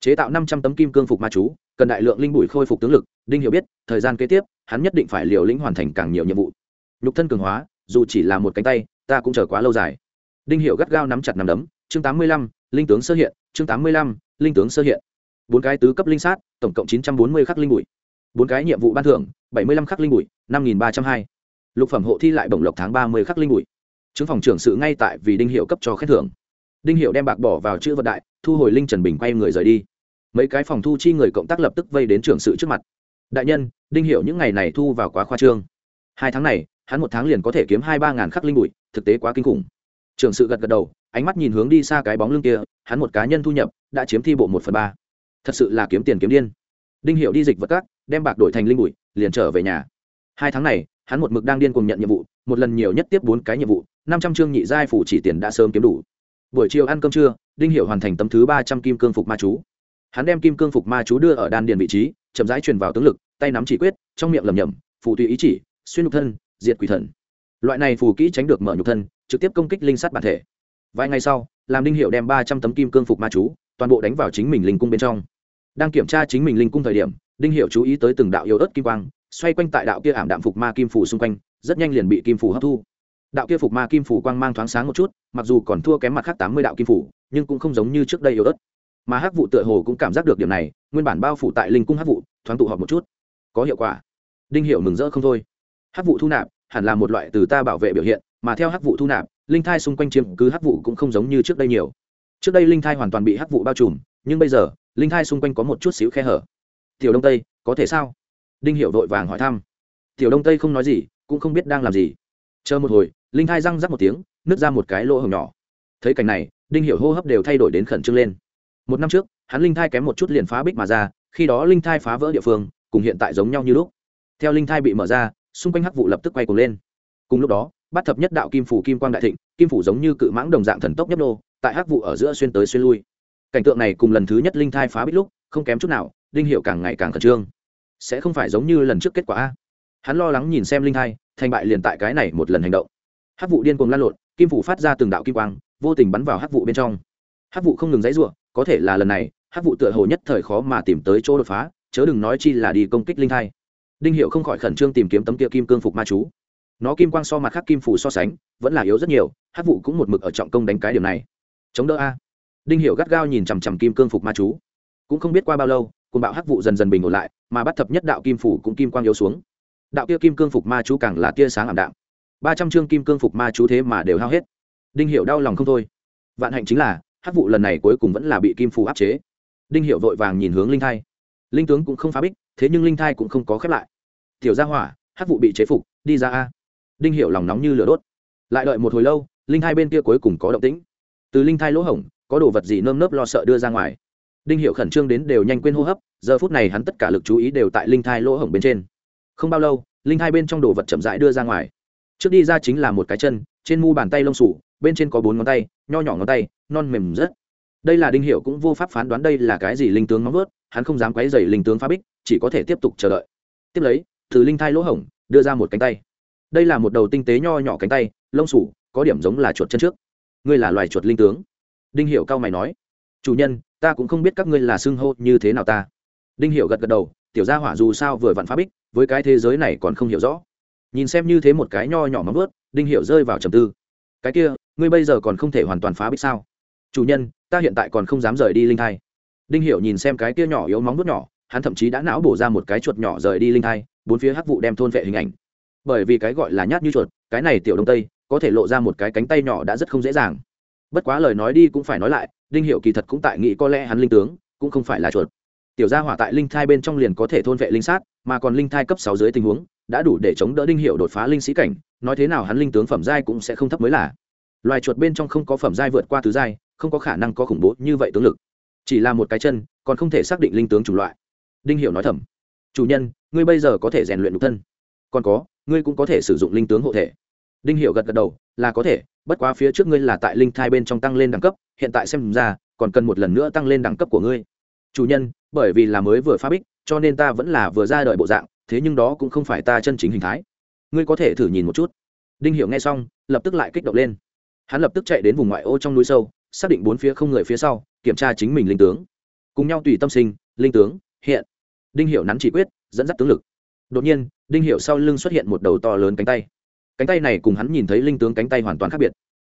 Chế tạo năm trăm tấm kim cương phục ma chú, cần đại lượng linh bụi khôi phục tướng lực, đinh hiệu biết, thời gian kế tiếp, hắn nhất định phải liều lĩnh hoàn thành càng nhiều nhiệm vụ. Nhục thân cường hóa, dù chỉ là một cánh tay, ta cũng chờ quá lâu dài. Đinh hiệu gắt gao nắm chặt nắm đấm, chương tám mươi lăm, linh tướng sơ hiện, chương tám mươi lăm, linh tướng sơ hiện. Bốn cái tứ cấp linh sát, tổng cộng chín trăm bốn mươi khắc linh bụi. Bốn cái nhiệm vụ ban thưởng bảy mươi lăm khắc linh bụi, năm nghìn ba trăm hai. Lục phẩm hộ thi lại bổng lộc tháng ba mươi khắc linh bụi. Chứng phòng trưởng sự ngay tại vì đinh hiệu cấp cho khen thưởng. Đinh hiệu đem bạc bỏ vào chữ vật đại, thu hồi linh trần bình quay người rời đi. Mấy cái phòng thu chi người cộng tác lập tức vây đến trưởng sự trước mặt. Đại nhân, đinh hiệu những ngày này thu vào quá khoa trương. Hai tháng này, hắn một tháng liền có thể kiếm hai ba ngàn khắc linh bụi, thực tế quá kinh khủng. Trưởng sự gật gật đầu, ánh mắt nhìn hướng đi xa cái bóng lưng kia, hắn một cá nhân thu nhập, đã chiếm thi bộ một phần ba. Thật sự là kiếm tiền kiếm điên. Đinh hiệu đi dịch vật cát đem bạc đổi thành linh bụi liền trở về nhà. Hai tháng này, hắn một mực đang điên cùng nhận nhiệm vụ, một lần nhiều nhất tiếp bốn cái nhiệm vụ, năm trăm chương nhị giai phủ chỉ tiền đã sớm kiếm đủ. Buổi chiều ăn cơm trưa, đinh Hiểu hoàn thành tấm thứ ba trăm kim cương phục ma chú. Hắn đem kim cương phục ma chú đưa ở đan điền vị trí, chậm rãi truyền vào tướng lực, tay nắm chỉ quyết, trong miệng lầm nhầm phù tùy ý chỉ, xuyên nhục thân, diệt quỷ thần. Loại này phù kỹ tránh được mở nhục thân, trực tiếp công kích linh sát bản thể. Vài ngày sau, làm đinh hiệu đem ba trăm tấm kim cương phục ma chú toàn bộ đánh vào chính mình linh cung bên trong. Đang kiểm tra chính mình linh cung thời điểm đinh hiệu chú ý tới từng đạo yếu ớt kim quang, xoay quanh tại đạo kia ảm đạm phục ma kim phủ xung quanh, rất nhanh liền bị kim phủ hấp thu. Đạo kia phục ma kim phủ quang mang thoáng sáng một chút, mặc dù còn thua kém mặt khác tám mươi đạo kim phủ nhưng cũng không giống như trước đây yếu ớt. Mà hắc vụ tựa hồ cũng cảm giác được điểm này, nguyên bản bao phủ tại linh cung hắc vụ thoáng tụ họp một chút. Có hiệu quả. Đinh hiệu mừng rỡ không thôi. Hắc vụ thu nạp, hẳn là một loại từ ta bảo vệ biểu hiện, mà theo hắc vụ thu nạp, linh thai xung quanh chiếm cứ hắc vụ cũng không giống như trước đây nhiều. Trước đây linh thai hoàn toàn bị hắc vụ bao trùm, nhưng bây giờ, linh thai xung quanh có một chút xíu khe hở tiểu đông tây, có thể sao? Đinh hiệu vội vàng hỏi thăm. Tiểu đông tây không nói gì, cũng không biết đang làm gì. Chờ một hồi, linh thai răng rắc một tiếng, nứt ra một cái lỗ hồng nhỏ. Thấy cảnh này, đinh hiệu hô hấp đều thay đổi đến khẩn trương lên. Một năm trước, hắn linh thai kém một chút liền phá bích mà ra, khi đó linh thai phá vỡ địa phương, cùng hiện tại giống nhau như lúc. Theo linh thai bị mở ra, xung quanh hắc vụ lập tức quay cuồng lên. Cùng lúc đó bắt thập nhất đạo kim phủ kim quang đại thịnh, kim phủ giống như cự mãng đồng dạng thần tốc nhấp nô, tại hắc vụ ở giữa xuyên tới xuyên lui. Cảnh tượng này cùng lần thứ nhất linh thai phá bích lúc, không kém chút nào đinh hiệu càng ngày càng khẩn trương. Sẽ không phải giống như lần trước kết quả hắn lo lắng nhìn xem linh Hai thành bại liền tại cái này một lần hành động. Hắc vụ điên cuồng lan lộn, kim phủ phát ra từng đạo kim quang, vô tình bắn vào hắc vụ bên trong. Hắc vụ không ngừng dãy ruộng có thể là lần này, hắc vụ tựa hồ nhất thời khó mà tìm tới chỗ đột phá, chớ đừng nói chi là đi công kích linh Hai. đinh hiệu không khỏi khẩn trương tìm kiếm tấm kia kim cương phục ma chú. Nó kim quang so mặt khác kim phủ so sánh, vẫn là yếu rất nhiều, hắc vụ cũng một mực ở trọng công đánh cái điểm này. Chống đỡ a. Đinh hiệu gắt gao nhìn chằm chằm kim cương phục ma chú. Cũng không biết qua bao lâu cùng bạo hắc vụ dần dần bình ổn lại, mà bắt thập nhất đạo kim phủ cũng kim quang yếu xuống. Đạo kia kim cương phục ma chú càng là tia sáng ảm đạm. Ba trăm chương kim cương phục ma chú thế mà đều hao hết. Đinh hiệu đau lòng không thôi. Vạn hạnh chính là, hắc vụ lần này cuối cùng vẫn là bị kim phủ áp chế. Đinh hiệu vội vàng nhìn hướng linh thai. Linh tướng cũng không phá bích, thế nhưng linh thai cũng không có khép lại. Tiểu gia hỏa, hắc vụ bị chế phục, đi ra a. Đinh hiệu lòng nóng như lửa đốt. Lại đợi một hồi lâu, linh thai bên kia cuối cùng có động tĩnh. Từ linh thai lỗ hổng, có đồ vật gì nơm nớp lo sợ đưa ra ngoài đinh hiệu khẩn trương đến đều nhanh quên hô hấp, giờ phút này hắn tất cả lực chú ý đều tại linh thai lỗ hổng bên trên. Không bao lâu, linh thai bên trong đồ vật chậm rãi đưa ra ngoài. Trước đi ra chính là một cái chân, trên mu bàn tay lông sủ bên trên có bốn ngón tay, nho nhỏ ngón tay, non mềm rất. Đây là đinh hiệu cũng vô pháp phán đoán đây là cái gì linh tướng móng vớt hắn không dám quấy dày linh tướng phá bích, chỉ có thể tiếp tục chờ đợi. Tiếp lấy, từ linh thai lỗ hổng, đưa ra một cánh tay. Đây là một đầu tinh tế nho nhỏ cánh tay, lông sủ có điểm giống là chuột chân trước. Ngươi là loài chuột linh tướng. Đinh hiệu cao mày nói. Chủ nhân ta cũng không biết các ngươi là xưng hô như thế nào ta. Đinh Hiểu gật gật đầu, tiểu gia hỏa dù sao vừa vặn phá bích, với cái thế giới này còn không hiểu rõ. Nhìn xem như thế một cái nho nhỏ móng vớt đinh Hiểu rơi vào trầm tư. Cái kia, ngươi bây giờ còn không thể hoàn toàn phá bích sao? Chủ nhân, ta hiện tại còn không dám rời đi linh thai. Đinh Hiểu nhìn xem cái kia nhỏ yếu móng vớt nhỏ, hắn thậm chí đã não bổ ra một cái chuột nhỏ rời đi linh thai, bốn phía hắc vụ đem thôn vệ hình ảnh. Bởi vì cái gọi là nhát như chuột, cái này tiểu đông tây, có thể lộ ra một cái cánh tay nhỏ đã rất không dễ dàng. Bất quá lời nói đi cũng phải nói lại đinh hiệu kỳ thật cũng tại nghĩ có lẽ hắn linh tướng cũng không phải là chuột. Tiểu gia hỏa tại linh thai bên trong liền có thể thôn vệ linh sát, mà còn linh thai cấp sáu dưới tình huống, đã đủ để chống đỡ đinh hiệu đột phá linh sĩ cảnh, nói thế nào hắn linh tướng phẩm giai cũng sẽ không thấp mới là. Loài chuột bên trong không có phẩm giai vượt qua tứ giai, không có khả năng có khủng bố như vậy tướng lực. Chỉ là một cái chân, còn không thể xác định linh tướng chủng loại. Đinh hiệu nói thầm, chủ nhân, ngươi bây giờ có thể rèn luyện nhục thân. Còn có, ngươi cũng có thể sử dụng linh tướng hộ thể đinh hiệu gật gật đầu, là có thể, bất quá phía trước ngươi là tại linh thai bên trong tăng lên đẳng cấp, hiện tại xem ra, còn cần một lần nữa tăng lên đẳng cấp của ngươi. Chủ nhân, bởi vì là mới vừa phá bích, cho nên ta vẫn là vừa ra đợi bộ dạng, thế nhưng đó cũng không phải ta chân chính hình thái. Ngươi có thể thử nhìn một chút. Đinh hiệu nghe xong, lập tức lại kích động lên. Hắn lập tức chạy đến vùng ngoại ô trong núi sâu, xác định bốn phía không người phía sau, kiểm tra chính mình linh tướng. Cùng nhau tùy tâm sinh, linh tướng, hiện. Đinh hiệu nắn chỉ quyết, dẫn dắt tướng lực. Đột nhiên, đinh hiệu sau lưng xuất hiện một đầu to lớn cánh tay cánh tay này cùng hắn nhìn thấy linh tướng cánh tay hoàn toàn khác biệt.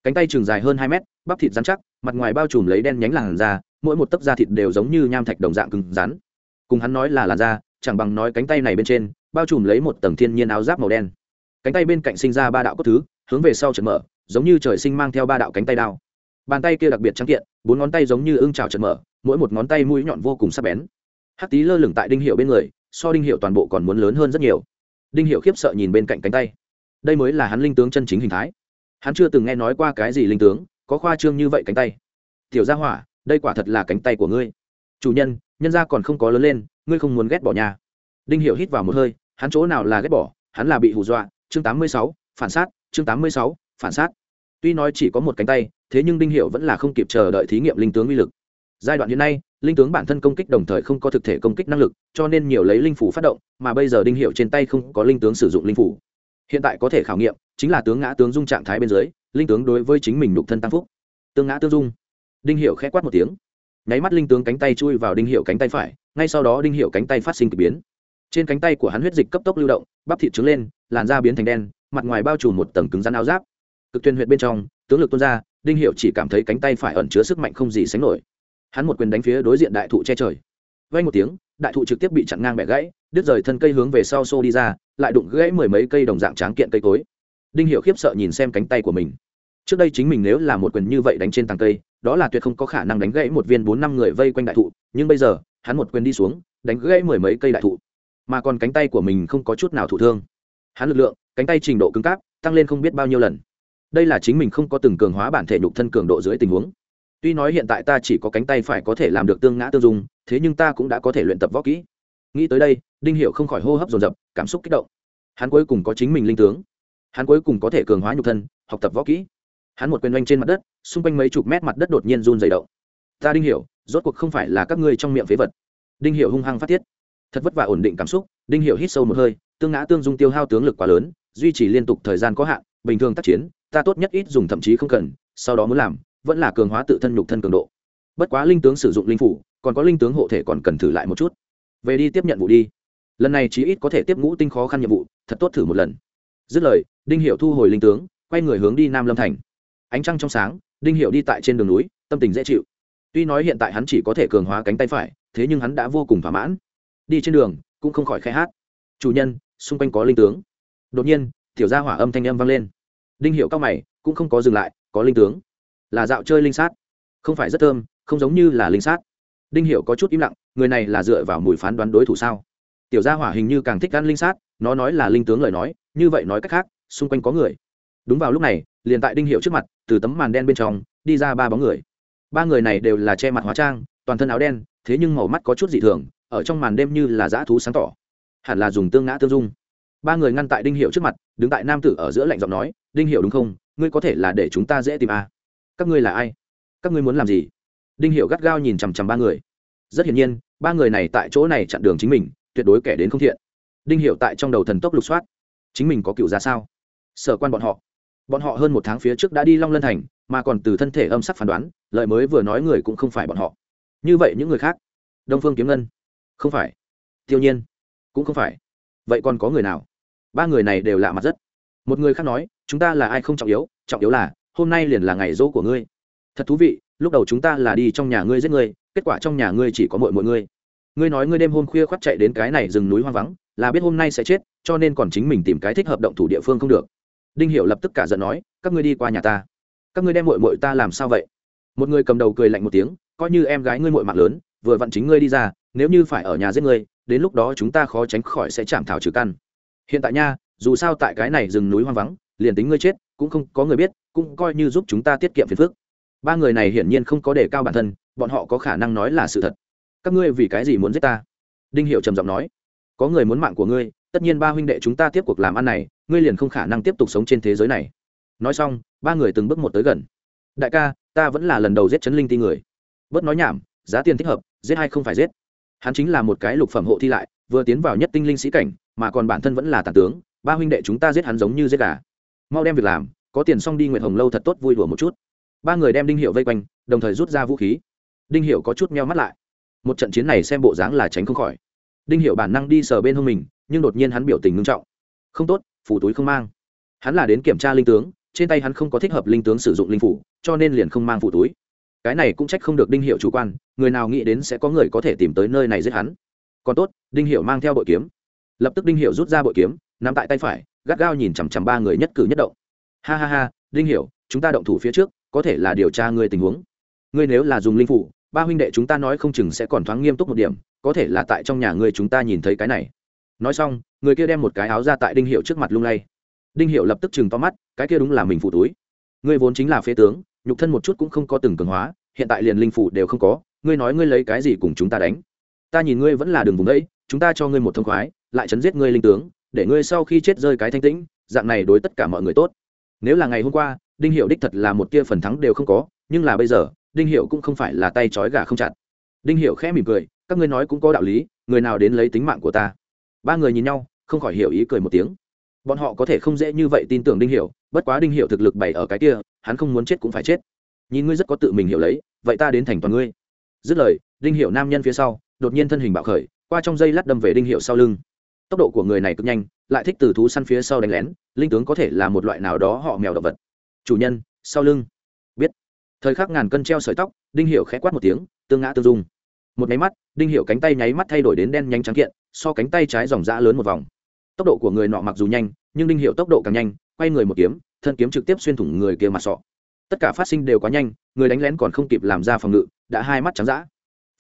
Cánh tay trường dài hơn hai mét, bắp thịt rắn chắc, mặt ngoài bao trùm lấy đen nhánh làn da, mỗi một tấc da thịt đều giống như nham thạch đồng dạng cứng rắn. Cùng hắn nói là làn da, chẳng bằng nói cánh tay này bên trên, bao trùm lấy một tầng thiên nhiên áo giáp màu đen. Cánh tay bên cạnh sinh ra ba đạo cốt thứ, hướng về sau chật mở, giống như trời sinh mang theo ba đạo cánh tay đao. Bàn tay kia đặc biệt trắng kiện, bốn ngón tay giống như ưng trào chật mở, mỗi một ngón tay mũi nhọn vô cùng sắc bén. Hắc tý lơ lửng tại đinh hiệu bên người, so đinh hiệu toàn bộ còn muốn lớn hơn rất nhiều. Đinh hiệu khiếp sợ nhìn bên cạnh cánh tay đây mới là hắn linh tướng chân chính hình thái. Hắn chưa từng nghe nói qua cái gì linh tướng, có khoa trương như vậy cánh tay. Tiểu gia hỏa, đây quả thật là cánh tay của ngươi. Chủ nhân nhân gia còn không có lớn lên, ngươi không muốn ghét bỏ nhà. Đinh hiệu hít vào một hơi, hắn chỗ nào là ghét bỏ? Hắn là bị hù dọa. Chương tám mươi sáu, phản sát. Chương tám mươi sáu, phản sát. Tuy nói chỉ có một cánh tay, thế nhưng đinh hiệu vẫn là không kịp chờ đợi thí nghiệm linh tướng uy lực. Giai đoạn hiện nay, linh tướng bản thân công kích đồng thời không có thực thể công kích năng lực, cho nên nhiều lấy linh phủ phát động, mà bây giờ đinh hiệu trên tay không có linh tướng sử dụng linh phủ hiện tại có thể khảo nghiệm, chính là tướng ngã tướng dung trạng thái bên dưới, linh tướng đối với chính mình nhục thân tăng phúc. Tương ngã tương dung. Đinh hiệu khẽ quát một tiếng. Nháy mắt linh tướng cánh tay chui vào đinh hiệu cánh tay phải, ngay sau đó đinh hiệu cánh tay phát sinh k ỳ biến. Trên cánh tay của hắn huyết dịch cấp tốc lưu động, bắp thịt trứng lên, làn da biến thành đen, mặt ngoài bao trùm một tầng cứng rắn áo giáp. Cực tuyên huyện bên trong, tướng lực tuôn ra, đinh hiệu chỉ cảm thấy cánh tay phải ẩn chứa sức mạnh không gì sánh nổi. Hắn một quyền đánh phía đối diện đại thụ che trời. Vay một tiếng, đại thụ trực tiếp bị chặn ngang bẻ gãy đứt rời thân cây hướng về sau xô đi ra, lại đụng gãy mười mấy cây đồng dạng tráng kiện cây cối. Đinh hiệu khiếp sợ nhìn xem cánh tay của mình. Trước đây chính mình nếu là một quyền như vậy đánh trên tàng cây, đó là tuyệt không có khả năng đánh gãy một viên bốn năm người vây quanh đại thụ, nhưng bây giờ, hắn một quyền đi xuống, đánh gãy mười mấy cây đại thụ. Mà còn cánh tay của mình không có chút nào thụ thương. Hắn lực lượng, cánh tay trình độ cứng cáp, tăng lên không biết bao nhiêu lần. Đây là chính mình không có từng cường hóa bản thể nhục thân cường độ dưới tình huống. Tuy nói hiện tại ta chỉ có cánh tay phải có thể làm được tương ngã tương dung, thế nhưng ta cũng đã có thể luyện tập võ kỹ nghĩ tới đây, đinh hiệu không khỏi hô hấp dồn dập, cảm xúc kích động. Hắn cuối cùng có chính mình linh tướng. Hắn cuối cùng có thể cường hóa nhục thân, học tập võ kỹ. Hắn một quyền oanh trên mặt đất, xung quanh mấy chục mét mặt đất đột nhiên run dày động. Ta đinh hiểu, rốt cuộc không phải là các ngươi trong miệng phế vật. Đinh hiểu hung hăng phát tiết. Thật vất vả ổn định cảm xúc, đinh hiểu hít sâu một hơi, tương ngã tương dung tiêu hao tướng lực quá lớn, duy trì liên tục thời gian có hạn, bình thường tác chiến, ta tốt nhất ít dùng thậm chí không cần, sau đó muốn làm, vẫn là cường hóa tự thân nhục thân cường độ. Bất quá linh tướng sử dụng linh phủ, còn có linh tướng hộ thể còn cần thử lại một chút về đi tiếp nhận vụ đi. Lần này chí ít có thể tiếp ngũ tinh khó khăn nhiệm vụ, thật tốt thử một lần. Dứt lời, đinh hiệu thu hồi linh tướng, quay người hướng đi nam lâm thành. Ánh trăng trong sáng, đinh hiệu đi tại trên đường núi, tâm tình dễ chịu. Tuy nói hiện tại hắn chỉ có thể cường hóa cánh tay phải, thế nhưng hắn đã vô cùng thỏa mãn. Đi trên đường, cũng không khỏi khai hát. Chủ nhân, xung quanh có linh tướng. Đột nhiên, tiểu gia hỏa âm thanh âm vang lên. Đinh hiệu cao mày, cũng không có dừng lại, có linh tướng. Là dạo chơi linh sát. Không phải rất thơm, không giống như là linh sát. Đinh hiệu có chút im lặng người này là dựa vào mùi phán đoán đối thủ sao? Tiểu gia hỏa hình như càng thích ăn linh sát, nó nói là linh tướng lời nói, như vậy nói cách khác, xung quanh có người. Đúng vào lúc này, liền tại đinh hiệu trước mặt, từ tấm màn đen bên trong, đi ra ba bóng người. Ba người này đều là che mặt hóa trang, toàn thân áo đen, thế nhưng màu mắt có chút dị thường, ở trong màn đêm như là dã thú sáng tỏ. Hẳn là dùng tương ngã tương dung. Ba người ngăn tại đinh hiệu trước mặt, đứng tại nam tử ở giữa lạnh giọng nói, đinh hiệu đúng không? Ngươi có thể là để chúng ta dễ tìm à. các ngươi là ai? Các ngươi muốn làm gì? Đinh hiệu gắt gao nhìn chằm chằm ba người rất hiển nhiên, ba người này tại chỗ này chặn đường chính mình, tuyệt đối kẻ đến không thiện. Đinh hiệu tại trong đầu thần tốc lục soát. Chính mình có cựu ra sao? Sở quan bọn họ. Bọn họ hơn một tháng phía trước đã đi long lân thành, mà còn từ thân thể âm sắc phán đoán lợi mới vừa nói người cũng không phải bọn họ. Như vậy những người khác? Đông phương kiếm ngân. Không phải. Tiêu nhiên. Cũng không phải. Vậy còn có người nào? Ba người này đều lạ mặt rất. Một người khác nói, chúng ta là ai không trọng yếu trọng yếu là hôm nay liền là ngày dỗ của ngươi. Thật thú vị, lúc đầu chúng ta là đi trong nhà ngươi giết ngươi kết quả trong nhà ngươi chỉ có mọi mọi ngươi. Ngươi nói ngươi đêm hôm khuya khoắt chạy đến cái này rừng núi hoang vắng, là biết hôm nay sẽ chết, cho nên còn chính mình tìm cái thích hợp động thủ địa phương không được. Đinh hiểu lập tức cả giận nói, các ngươi đi qua nhà ta. Các ngươi đem muội muội ta làm sao vậy? Một người cầm đầu cười lạnh một tiếng, coi như em gái ngươi muội mạng lớn, vừa vặn chính ngươi đi ra, nếu như phải ở nhà giết ngươi, đến lúc đó chúng ta khó tránh khỏi sẽ chạm thảo trừ căn. Hiện tại nha, dù sao tại cái này rừng núi hoang vắng, liền tính ngươi chết, cũng không có người biết, cũng coi như giúp chúng ta tiết kiệm phiền phức. Ba người này hiển nhiên không có đề cao bản thân bọn họ có khả năng nói là sự thật. Các ngươi vì cái gì muốn giết ta? Đinh hiệu trầm giọng nói. Có người muốn mạng của ngươi, tất nhiên ba huynh đệ chúng ta tiếp cuộc làm ăn này, ngươi liền không khả năng tiếp tục sống trên thế giới này. Nói xong, ba người từng bước một tới gần. Đại ca, ta vẫn là lần đầu giết chấn linh ti người. Bớt nói nhảm, giá tiền thích hợp, giết hay không phải giết. Hắn chính là một cái lục phẩm hộ thi lại, vừa tiến vào nhất tinh linh sĩ cảnh, mà còn bản thân vẫn là tàn tướng, ba huynh đệ chúng ta giết hắn giống như giết gà. Mau đem việc làm, có tiền xong đi nguyện hồng lâu thật tốt vui đùa một chút. Ba người đem đinh hiệu vây quanh, đồng thời rút ra vũ khí đinh hiệu có chút meo mắt lại. Một trận chiến này xem bộ dáng là tránh không khỏi. Đinh hiệu bản năng đi sờ bên hông mình, nhưng đột nhiên hắn biểu tình ngưng trọng. Không tốt phủ túi không mang. Hắn là đến kiểm tra linh tướng, trên tay hắn không có thích hợp linh tướng sử dụng linh phủ, cho nên liền không mang phủ túi. Cái này cũng trách không được đinh hiệu chủ quan, người nào nghĩ đến sẽ có người có thể tìm tới nơi này giết hắn. Còn tốt, đinh hiệu mang theo bội kiếm. Lập tức đinh hiệu rút ra bội kiếm, nắm tại tay phải, gắt gao nhìn chằm chằm ba người nhất cử nhất động. Ha ha ha, đinh hiệu chúng ta động thủ phía trước, có thể là điều tra ngươi tình huống. Ngươi nếu là dùng linh phủ ba huynh đệ chúng ta nói không chừng sẽ còn thoáng nghiêm túc một điểm, có thể là tại trong nhà ngươi chúng ta nhìn thấy cái này. Nói xong, người kia đem một cái áo ra tại đinh hiệu trước mặt lung lay. Đinh hiệu lập tức chừng to mắt, cái kia đúng là mình phụ túi. Ngươi vốn chính là phế tướng, nhục thân một chút cũng không có từng cường hóa, hiện tại liền linh phủ đều không có, ngươi nói ngươi lấy cái gì cùng chúng ta đánh? Ta nhìn ngươi vẫn là đường vùng đấy, chúng ta cho ngươi một thông khoái, lại chấn giết ngươi linh tướng, để ngươi sau khi chết rơi cái thanh tĩnh, dạng này đối tất cả mọi người tốt. Nếu là ngày hôm qua, đinh hiệu đích thật là một tia phần thắng đều không có, nhưng là bây giờ đinh hiệu cũng không phải là tay trói gà không chặt. Đinh hiệu khẽ mỉm cười, các ngươi nói cũng có đạo lý, người nào đến lấy tính mạng của ta? Ba người nhìn nhau, không khỏi hiểu ý cười một tiếng. Bọn họ có thể không dễ như vậy tin tưởng đinh hiệu bất quá đinh hiệu thực lực bày ở cái kia, hắn không muốn chết cũng phải chết. Nhìn ngươi rất có tự mình hiểu lấy, vậy ta đến thành toàn ngươi. Dứt lời, đinh hiệu nam nhân phía sau, đột nhiên thân hình bạo khởi, qua trong dây lát đâm về đinh hiệu sau lưng. Tốc độ của người này cực nhanh, lại thích từ thú săn phía sau đánh lén, linh tướng có thể là một loại nào đó họ mèo động vật. Chủ nhân, sau lưng thời khắc ngàn cân treo sợi tóc, đinh hiệu khẽ quát một tiếng, tương ngã tương dung. Một nháy mắt, đinh hiệu cánh tay nháy mắt thay đổi đến đen nhanh trắng kiện, so cánh tay trái dòng dã lớn một vòng. Tốc độ của người nọ mặc dù nhanh, nhưng đinh hiệu tốc độ càng nhanh, quay người một kiếm, thân kiếm trực tiếp xuyên thủng người kia mặt sọ. Tất cả phát sinh đều quá nhanh, người đánh lén còn không kịp làm ra phòng ngự, đã hai mắt trắng d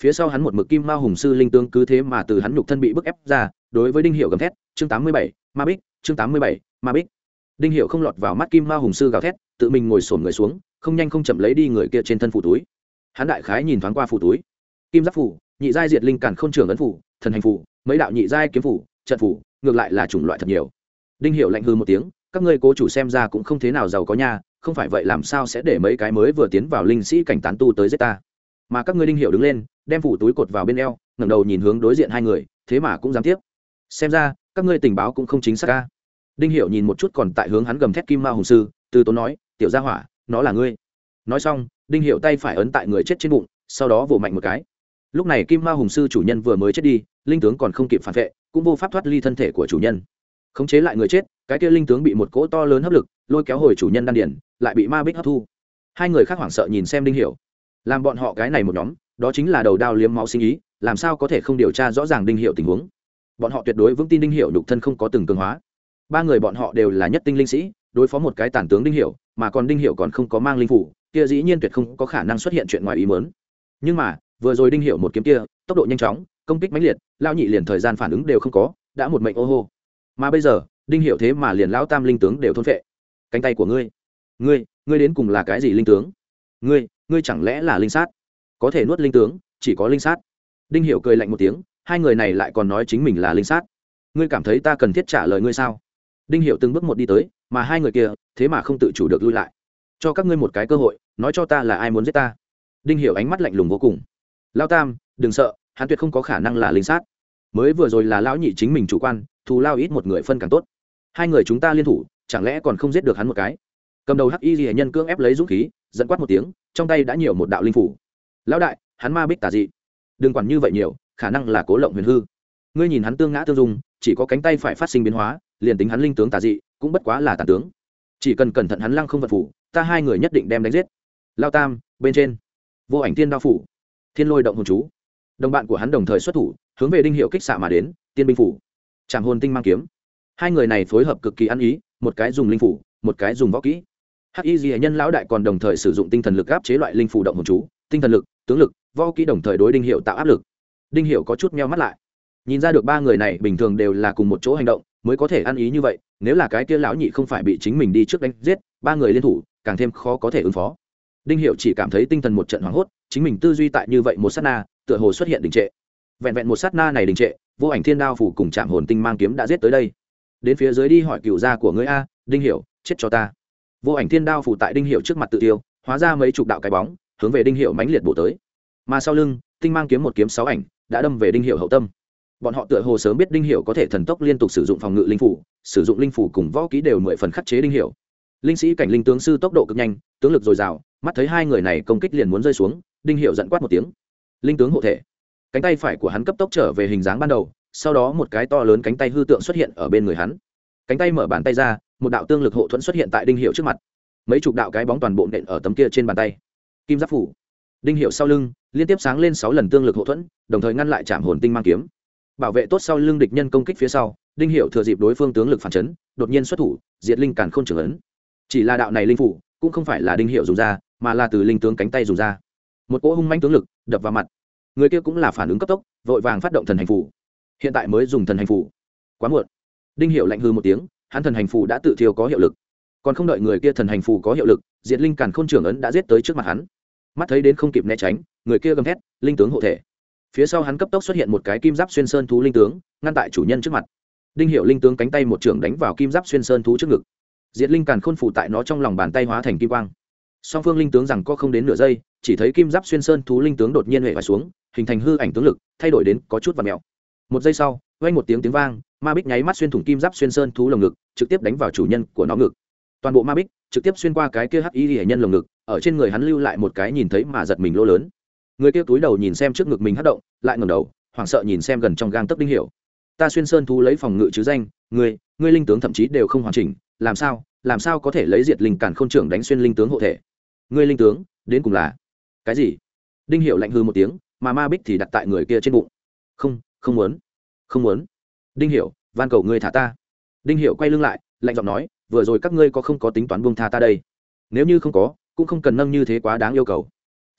phía sau hắn một mực kim ma hùng sư linh tướng cứ thế mà từ hắn nhục thân bị bức ép ra, đối với đinh hiệu gầm thét, chương tám mươi bảy, ma bích, chương tám mươi bảy, ma bích. Đinh hiệu không lọt vào mắt kim ma hùng sư gào thét, tự mình ngồi sổn người xuống không nhanh không chậm lấy đi người kia trên thân phủ túi. Hắn đại khái nhìn thoáng qua phủ túi. Kim giáp phủ nhị giai diệt linh cản k h ô n trường ấn phủ thần hành phủ mấy đạo nhị giai kiếm phủ trận phủ ngược lại là chủng loại thật nhiều. Đinh hiệu lạnh hư một tiếng, các ngươi cố chủ xem ra cũng không thế nào giàu có nha, không phải vậy làm sao sẽ để mấy cái mới vừa tiến vào linh sĩ cảnh tán tu tới giết ta? Mà các ngươi đinh hiệu đứng lên, đem phủ túi cột vào bên eo, ngẩng đầu nhìn hướng đối diện hai người, thế mà cũng dám tiếp. Xem ra, các ngươi tình báo cũng không chính xác ca đinh hiệu nhìn một chút còn tại hướng hắn gầm thét kim ma hùng sư, từ tốn nói, tiểu gia hỏa nó là ngươi. Nói xong, đinh hiệu tay phải ấn tại người chết trên bụng, sau đó vỗ mạnh một cái. Lúc này kim ma hùng sư chủ nhân vừa mới chết đi, linh tướng còn không kịp phản vệ, cũng vô pháp thoát ly thân thể của chủ nhân. Khống chế lại người chết, cái kia linh tướng bị một cỗ to lớn hấp lực, lôi kéo hồi chủ nhân đan điển lại bị ma bích hấp thu. Hai người khác hoảng sợ nhìn xem đinh hiểu. Làm bọn họ cái này một nhóm, đó chính là đầu đao liếm máu sinh ý, làm sao có thể không điều tra rõ ràng đinh hiệu tình huống? Bọn họ tuyệt đối vững tin đinh hiệu đục thân không có từng cường hóa. Ba người bọn họ đều là nhất tinh linh sĩ, đối phó một cái tản tướng đinh hiểu mà còn đinh hiểu còn không có mang linh phủ, kia dĩ nhiên tuyệt không có khả năng xuất hiện chuyện ngoài ý muốn. Nhưng mà, vừa rồi đinh hiểu một kiếm kia, tốc độ nhanh chóng, công kích mãnh liệt lao nhị liền thời gian phản ứng đều không có, đã một mệnh ô hô. Mà bây giờ, đinh hiểu thế mà liền lão tam linh tướng đều thôn phệ. Cánh tay của ngươi ngươi ngươi đến cùng là cái gì linh tướng? Ngươi ngươi chẳng lẽ là linh sát? Có thể nuốt linh tướng, chỉ có linh sát. Đinh hiểu cười lạnh một tiếng, hai người này lại còn nói chính mình là linh sát. Ngươi cảm thấy ta cần thiết trả lời ngươi sao? Đinh hiểu từng bước một đi tới mà hai người kia, thế mà không tự chủ được lui lại. Cho các ngươi một cái cơ hội, nói cho ta là ai muốn giết ta. Đinh hiểu ánh mắt lạnh lùng vô cùng. Lao tam, đừng sợ, hắn tuyệt không có khả năng là linh sát. Mới vừa rồi là lão nhị chính mình chủ quan, thù lao ít một người phân càng tốt. Hai người chúng ta liên thủ, chẳng lẽ còn không giết được hắn một cái? Cầm đầu hắc y ghi nhân cưỡng ép lấy dũng khí dẫn quát một tiếng, trong tay đã nhiều một đạo linh phủ. Lão đại, hắn ma bích tà dị. Đừng quản như vậy nhiều, khả năng là cố lộng huyền hư. Ngươi nhìn hắn tương ngã tương dung, chỉ có cánh tay phải phát sinh biến hóa, liền tính hắn linh tướng tà dị cũng bất quá là tàn tướng. Chỉ cần cẩn thận hắn lăng không vật phủ, ta hai người nhất định đem đánh giết. Lao tam, bên trên. Vô ảnh tiên đao phủ. Thiên lôi động hồn chú. Đồng bạn của hắn đồng thời xuất thủ, hướng về đinh hiệu kích xạ mà đến, tiên binh phủ. Tràng hồn tinh mang kiếm. Hai người này phối hợp cực kỳ ăn ý, một cái dùng linh phủ, một cái dùng võ kỹ. Hắc y di nhân lão đại còn đồng thời sử dụng tinh thần lực áp chế loại linh phủ động hồn chú, tinh thần lực, tướng lực, võ kỹ đồng thời đối đinh hiệu tạo áp lực. Đinh hiệu có chút meo mắt lại. Nhìn ra được ba người này bình thường đều là cùng một chỗ hành động mới có thể ăn ý như vậy, nếu là cái kia lão nhị không phải bị chính mình đi trước đánh giết, ba người liên thủ, càng thêm khó có thể ứng phó. Đinh hiệu chỉ cảm thấy tinh thần một trận hoảng hốt, chính mình tư duy tại như vậy một sát na, tựa hồ xuất hiện đình trệ. Vẹn vẹn một sát na này đình trệ, vô ảnh thiên đao phủ cùng trạm hồn tinh mang kiếm đã giết tới đây. Đến phía dưới đi hỏi cựu gia của ngươi a, đinh hiểu, chết cho ta. Vô ảnh thiên đao phủ tại đinh hiểu trước mặt tự tiêu, hóa ra mấy chục đạo cái bóng, hướng về đinh hiểu mãnh liệt bổ tới. Mà sau lưng, tinh mang kiếm một kiếm sáu ảnh, đã đâm về đinh hiểu hậu tâm bọn họ tựa hồ sớm biết đinh hiểu có thể thần tốc liên tục sử dụng phòng ngự linh phủ, sử dụng linh phủ cùng võ ký đều mười phần khắc chế đinh hiểu. Linh sĩ cảnh linh tướng sư tốc độ cực nhanh, tướng lực dồi dào, mắt thấy hai người này công kích liền muốn rơi xuống, đinh hiệu giận quát một tiếng. Linh tướng hộ thể. Cánh tay phải của hắn cấp tốc trở về hình dáng ban đầu, sau đó một cái to lớn cánh tay hư tượng xuất hiện ở bên người hắn. Cánh tay mở bàn tay ra, một đạo tương lực hộ thuẫn xuất hiện tại đinh hiệu trước mặt. Mấy chục đạo cái bóng toàn bộ nện ở tấm kia trên bàn tay. Kim giáp phủ. Đinh hiệu sau lưng, liên tiếp sáng lên sáu lần tương lực hộ thuẫn, đồng thời ngăn lại chạm hồn tinh mang kiếm bảo vệ tốt sau lưng địch nhân công kích phía sau, đinh hiệu thừa dịp đối phương tướng lực phản chấn, đột nhiên xuất thủ, diệt linh càn k h ô n trưởng ấn. Chỉ là đạo này linh phủ, cũng không phải là đinh hiệu dùng ra, mà là từ linh tướng cánh tay dùng ra. Một cỗ hung manh tướng lực đập vào mặt. Người kia cũng là phản ứng cấp tốc, vội vàng phát động thần hành phủ. Hiện tại mới dùng thần hành phủ. Quá muộn. Đinh hiệu lạnh hư một tiếng, hắn thần hành phủ đã tự thiêu có hiệu lực. Còn không đợi người kia thần hành phủ có hiệu lực, diệt linh càn k h ô n trưởng ấn đã giết tới trước mặt hắn. Mắt thấy đến không kịp né tránh, người kia gầm thét, linh tướng hộ thể phía sau hắn cấp tốc xuất hiện một cái kim giáp xuyên sơn thú linh tướng, ngăn tại chủ nhân trước mặt. Đinh hiệu linh tướng cánh tay một trưởng đánh vào kim giáp xuyên sơn thú trước ngực. Diệt linh càn khôn phủ tại nó trong lòng bàn tay hóa thành kim quang. Song phương linh tướng rằng có không đến nửa giây, chỉ thấy kim giáp xuyên sơn thú linh tướng đột nhiên hệ phải xuống, hình thành hư ảnh tướng lực, thay đổi đến có chút và mẹo. một giây sau, vang một tiếng tiếng vang, ma bích nháy mắt xuyên thủng kim giáp xuyên sơn thú lồng ngực, trực tiếp đánh vào chủ nhân của nó ngực. Toàn bộ ma bích trực tiếp xuyên qua cái kia hắc y hệ nhân lồng ngực, ở trên người hắn lưu lại một cái nhìn thấy mà giật mình lỗ lớn người kia túi đầu nhìn xem trước ngực mình hất động, lại ngẩng đầu, hoảng sợ nhìn xem gần trong gang tấc đinh hiểu. Ta xuyên sơn thú lấy phòng ngự chứ danh ngươi ngươi linh tướng thậm chí đều không hoàn chỉnh, làm sao làm sao có thể lấy diệt linh cản khôn trưởng đánh xuyên linh tướng hộ thể? Ngươi linh tướng, đến cùng là cái gì? Đinh hiệu lạnh hư một tiếng, mà ma bích thì đặt tại người kia trên bụng. Không không muốn không muốn. Đinh hiệu van cầu ngươi thả ta. Đinh hiệu quay lưng lại, lạnh giọng nói, vừa rồi các ngươi có không có tính toán buông tha ta đây? Nếu như không có, cũng không cần nâng như thế quá đáng yêu cầu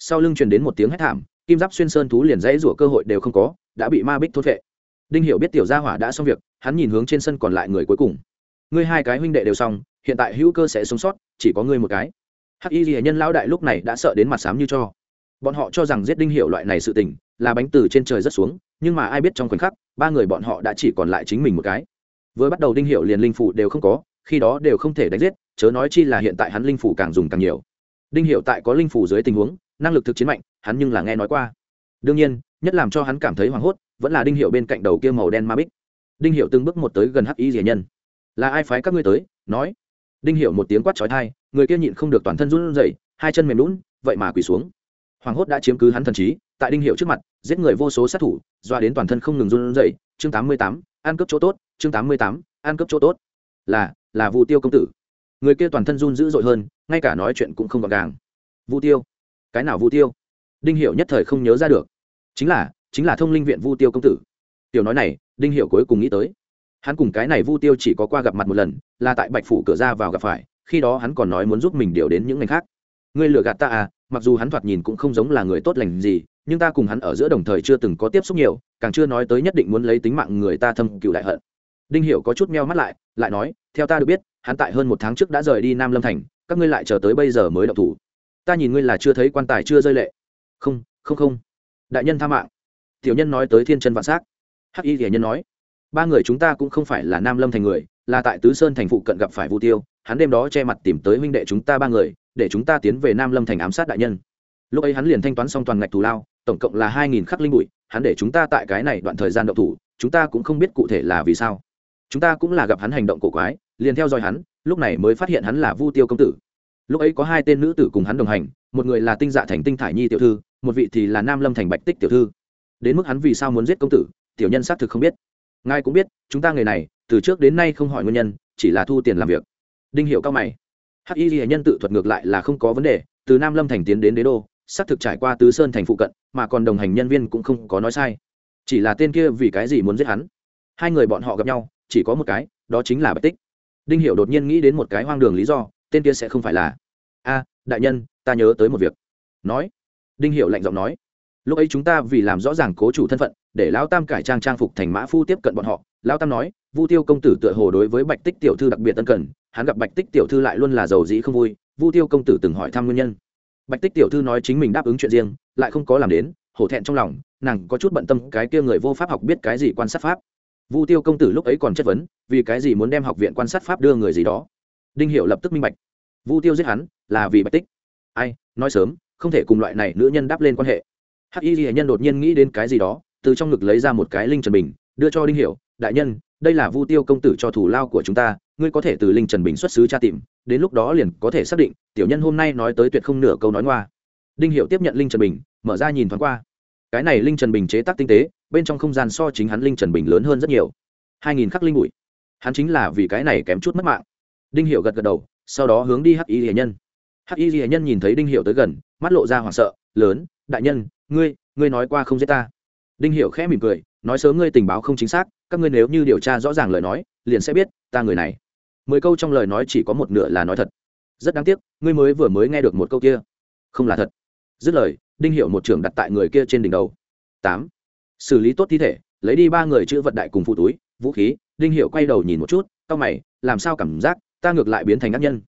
sau lưng truyền đến một tiếng hét thảm, kim giáp xuyên sơn thú liền dãy rủa cơ hội đều không có, đã bị ma bích thốt vệ đinh hiểu biết tiểu gia hỏa đã xong việc, hắn nhìn hướng trên sân còn lại người cuối cùng. Ngươi hai cái huynh đệ đều xong, hiện tại hữu cơ sẽ sống sót, chỉ có ngươi một cái. Hắc y ghi nhân lão đại lúc này đã sợ đến mặt sám như cho. Bọn họ cho rằng giết đinh hiệu loại này sự tình, là bánh từ trên trời rất xuống, nhưng mà ai biết trong khoảnh khắc, ba người bọn họ đã chỉ còn lại chính mình một cái. Vừa bắt đầu đinh hiệu liền linh phủ đều không có, khi đó đều không thể đánh giết, chớ nói chi là hiện tại hắn linh phủ càng dùng càng nhiều. Đinh hiệu tại có linh phủ dưới tình huống năng lực thực chiến mạnh, hắn nhưng là nghe nói qua. Đương nhiên, nhất làm cho hắn cảm thấy hoảng hốt, vẫn là đinh hiệu bên cạnh đầu kia màu đen ma bích đinh hiệu từng bước một tới gần hắc y rỉa nhân. Là ai phái các ngươi tới? nói. Đinh hiệu một tiếng quát trói thai người kia nhịn không được toàn thân run rẩy, hai chân mềm lún vậy mà quỳ xuống. Hoàng hốt đã chiếm cứ hắn thần trí, tại đinh hiệu trước mặt, giết người vô số sát thủ, doa đến toàn thân không ngừng run rẩy. Chương tám mươi tám, ăn cướp chỗ tốt, chương tám mươi tám, ăn cướp chỗ tốt. Là là vu tiêu công tử. Người kia toàn thân run dữ dội hơn, ngay cả nói chuyện cũng không gọn gàng. Vu tiêu cái nào vu tiêu? Đinh hiệu nhất thời không nhớ ra được. Chính là chính là thông linh viện vu tiêu công tử. Tiểu nói này, đinh hiệu cuối cùng nghĩ tới. Hắn cùng cái này vu tiêu chỉ có qua gặp mặt một lần, là tại bạch phủ cửa ra vào gặp phải, khi đó hắn còn nói muốn giúp mình điều đến những ngành khác. Ngươi lừa gạt ta à mặc dù hắn thoạt nhìn cũng không giống là người tốt lành gì, nhưng ta cùng hắn ở giữa đồng thời chưa từng có tiếp xúc nhiều, càng chưa nói tới nhất định muốn lấy tính mạng người ta thâm cựu đại hận. Đinh hiểu có chút meo mắt lại lại nói, theo ta được biết, hắn tại hơn một tháng trước đã rời đi nam lâm thành, các ngươi lại chờ tới bây giờ mới động thủ ta nhìn ngươi là chưa thấy quan tài chưa rơi lệ. Không không không. Đại nhân tha mạng. Tiểu nhân nói tới thiên chân vạn s hắc y thể nhân nói, ba người chúng ta cũng không phải là nam lâm thành người, là tại tứ sơn thành phụ cận gặp phải vu tiêu, hắn đêm đó che mặt tìm tới huynh đệ chúng ta ba người, để chúng ta tiến về nam lâm thành ám sát đại nhân. Lúc ấy hắn liền thanh toán xong toàn ngạch thù lao, tổng cộng là hai nghìn khắc linh bụi, hắn để chúng ta tại cái này đoạn thời gian động thủ, chúng ta cũng không biết cụ thể là vì sao. Chúng ta cũng là gặp hắn hành động cổ quái, liền theo dõi hắn, lúc này mới phát hiện hắn là vu tiêu công tử lúc ấy có hai tên nữ tử cùng hắn đồng hành, một người là tinh dạ thành tinh thải nhi tiểu thư, một vị thì là nam lâm thành bạch tích tiểu thư. Đến mức hắn vì sao muốn giết công tử, tiểu nhân xác thực không biết. Ngài cũng biết, chúng ta người này, từ trước đến nay không hỏi nguyên nhân, chỉ là thu tiền làm việc. Đinh hiệu cao mày. Hắc y hệ nhân tự thuật ngược lại là không có vấn đề, từ nam lâm thành tiến đến đế đô, xác thực trải qua tứ sơn thành phụ cận, mà còn đồng hành nhân viên cũng không có nói sai. Chỉ là tên kia vì cái gì muốn giết hắn? Hai người bọn họ gặp nhau, chỉ có một cái, đó chính là bạch tích. Đinh hiểu đột nhiên nghĩ đến một cái hoang đường lý do tên kia sẽ không phải là, a, đại nhân, ta nhớ tới một việc. Nói, đinh Hiệu lạnh giọng nói, lúc ấy chúng ta vì làm rõ ràng cố chủ thân phận, để lão tam cải trang trang phục thành mã phu tiếp cận bọn họ, lão tam nói, vu tiêu công tử tựa hồ đối với bạch tích tiểu thư đặc biệt tân cần, hắn gặp bạch tích tiểu thư lại luôn là giàu dĩ không vui. Vu tiêu công tử từng hỏi thăm nguyên nhân. Bạch tích tiểu thư nói chính mình đáp ứng chuyện riêng, lại không có làm đến, hổ thẹn trong lòng, nàng có chút bận tâm cái kia người vô pháp học biết cái gì quan sát pháp. Vu tiêu công tử lúc ấy còn chất vấn, vì cái gì muốn đem học viện quan sát pháp đưa người gì đó đinh hiệu lập tức minh bạch. Vu tiêu giết hắn là vì bạch tích. Ai, nói sớm, không thể cùng loại này nữ nhân đáp lên quan hệ. Hắc y ghi nhân đột nhiên nghĩ đến cái gì đó, từ trong ngực lấy ra một cái linh trần bình, đưa cho đinh hiểu, đại nhân, đây là vu tiêu công tử cho thủ lao của chúng ta, ngươi có thể từ linh trần bình xuất xứ tra tìm, đến lúc đó liền có thể xác định, tiểu nhân hôm nay nói tới tuyệt không nửa câu nói ngoa. Đinh hiểu tiếp nhận linh trần bình, mở ra nhìn thoáng qua. Cái này linh trần bình chế tác tinh tế, bên trong không gian so chính hắn linh trần bình lớn hơn rất nhiều. Hai nghìn khắc linh bụi. Hắn chính là vì cái này kém chút mất mạng đinh hiểu gật gật đầu, sau đó hướng đi hắc y hiền nhân. Hắc y hiền nhân nhìn thấy đinh hiểu tới gần, mắt lộ ra hoảng sợ, lớn, đại nhân, ngươi ngươi nói qua không giết ta. Đinh hiểu khẽ mỉm cười, nói sớm ngươi tình báo không chính xác, các ngươi nếu như điều tra rõ ràng lời nói, liền sẽ biết, ta người này. Mười câu trong lời nói chỉ có một nửa là nói thật. Rất đáng tiếc, ngươi mới vừa mới nghe được một câu kia. Không là thật. Dứt lời, đinh hiệu một trưởng đặt tại người kia trên đỉnh đầu. Tám. Xử lý tốt thi thể, lấy đi ba người chữ vận đại cùng phụ túi, vũ khí, đinh hiệu quay đầu nhìn một chút tao mày, làm sao cảm giác ta ngược lại biến thành ác nhân.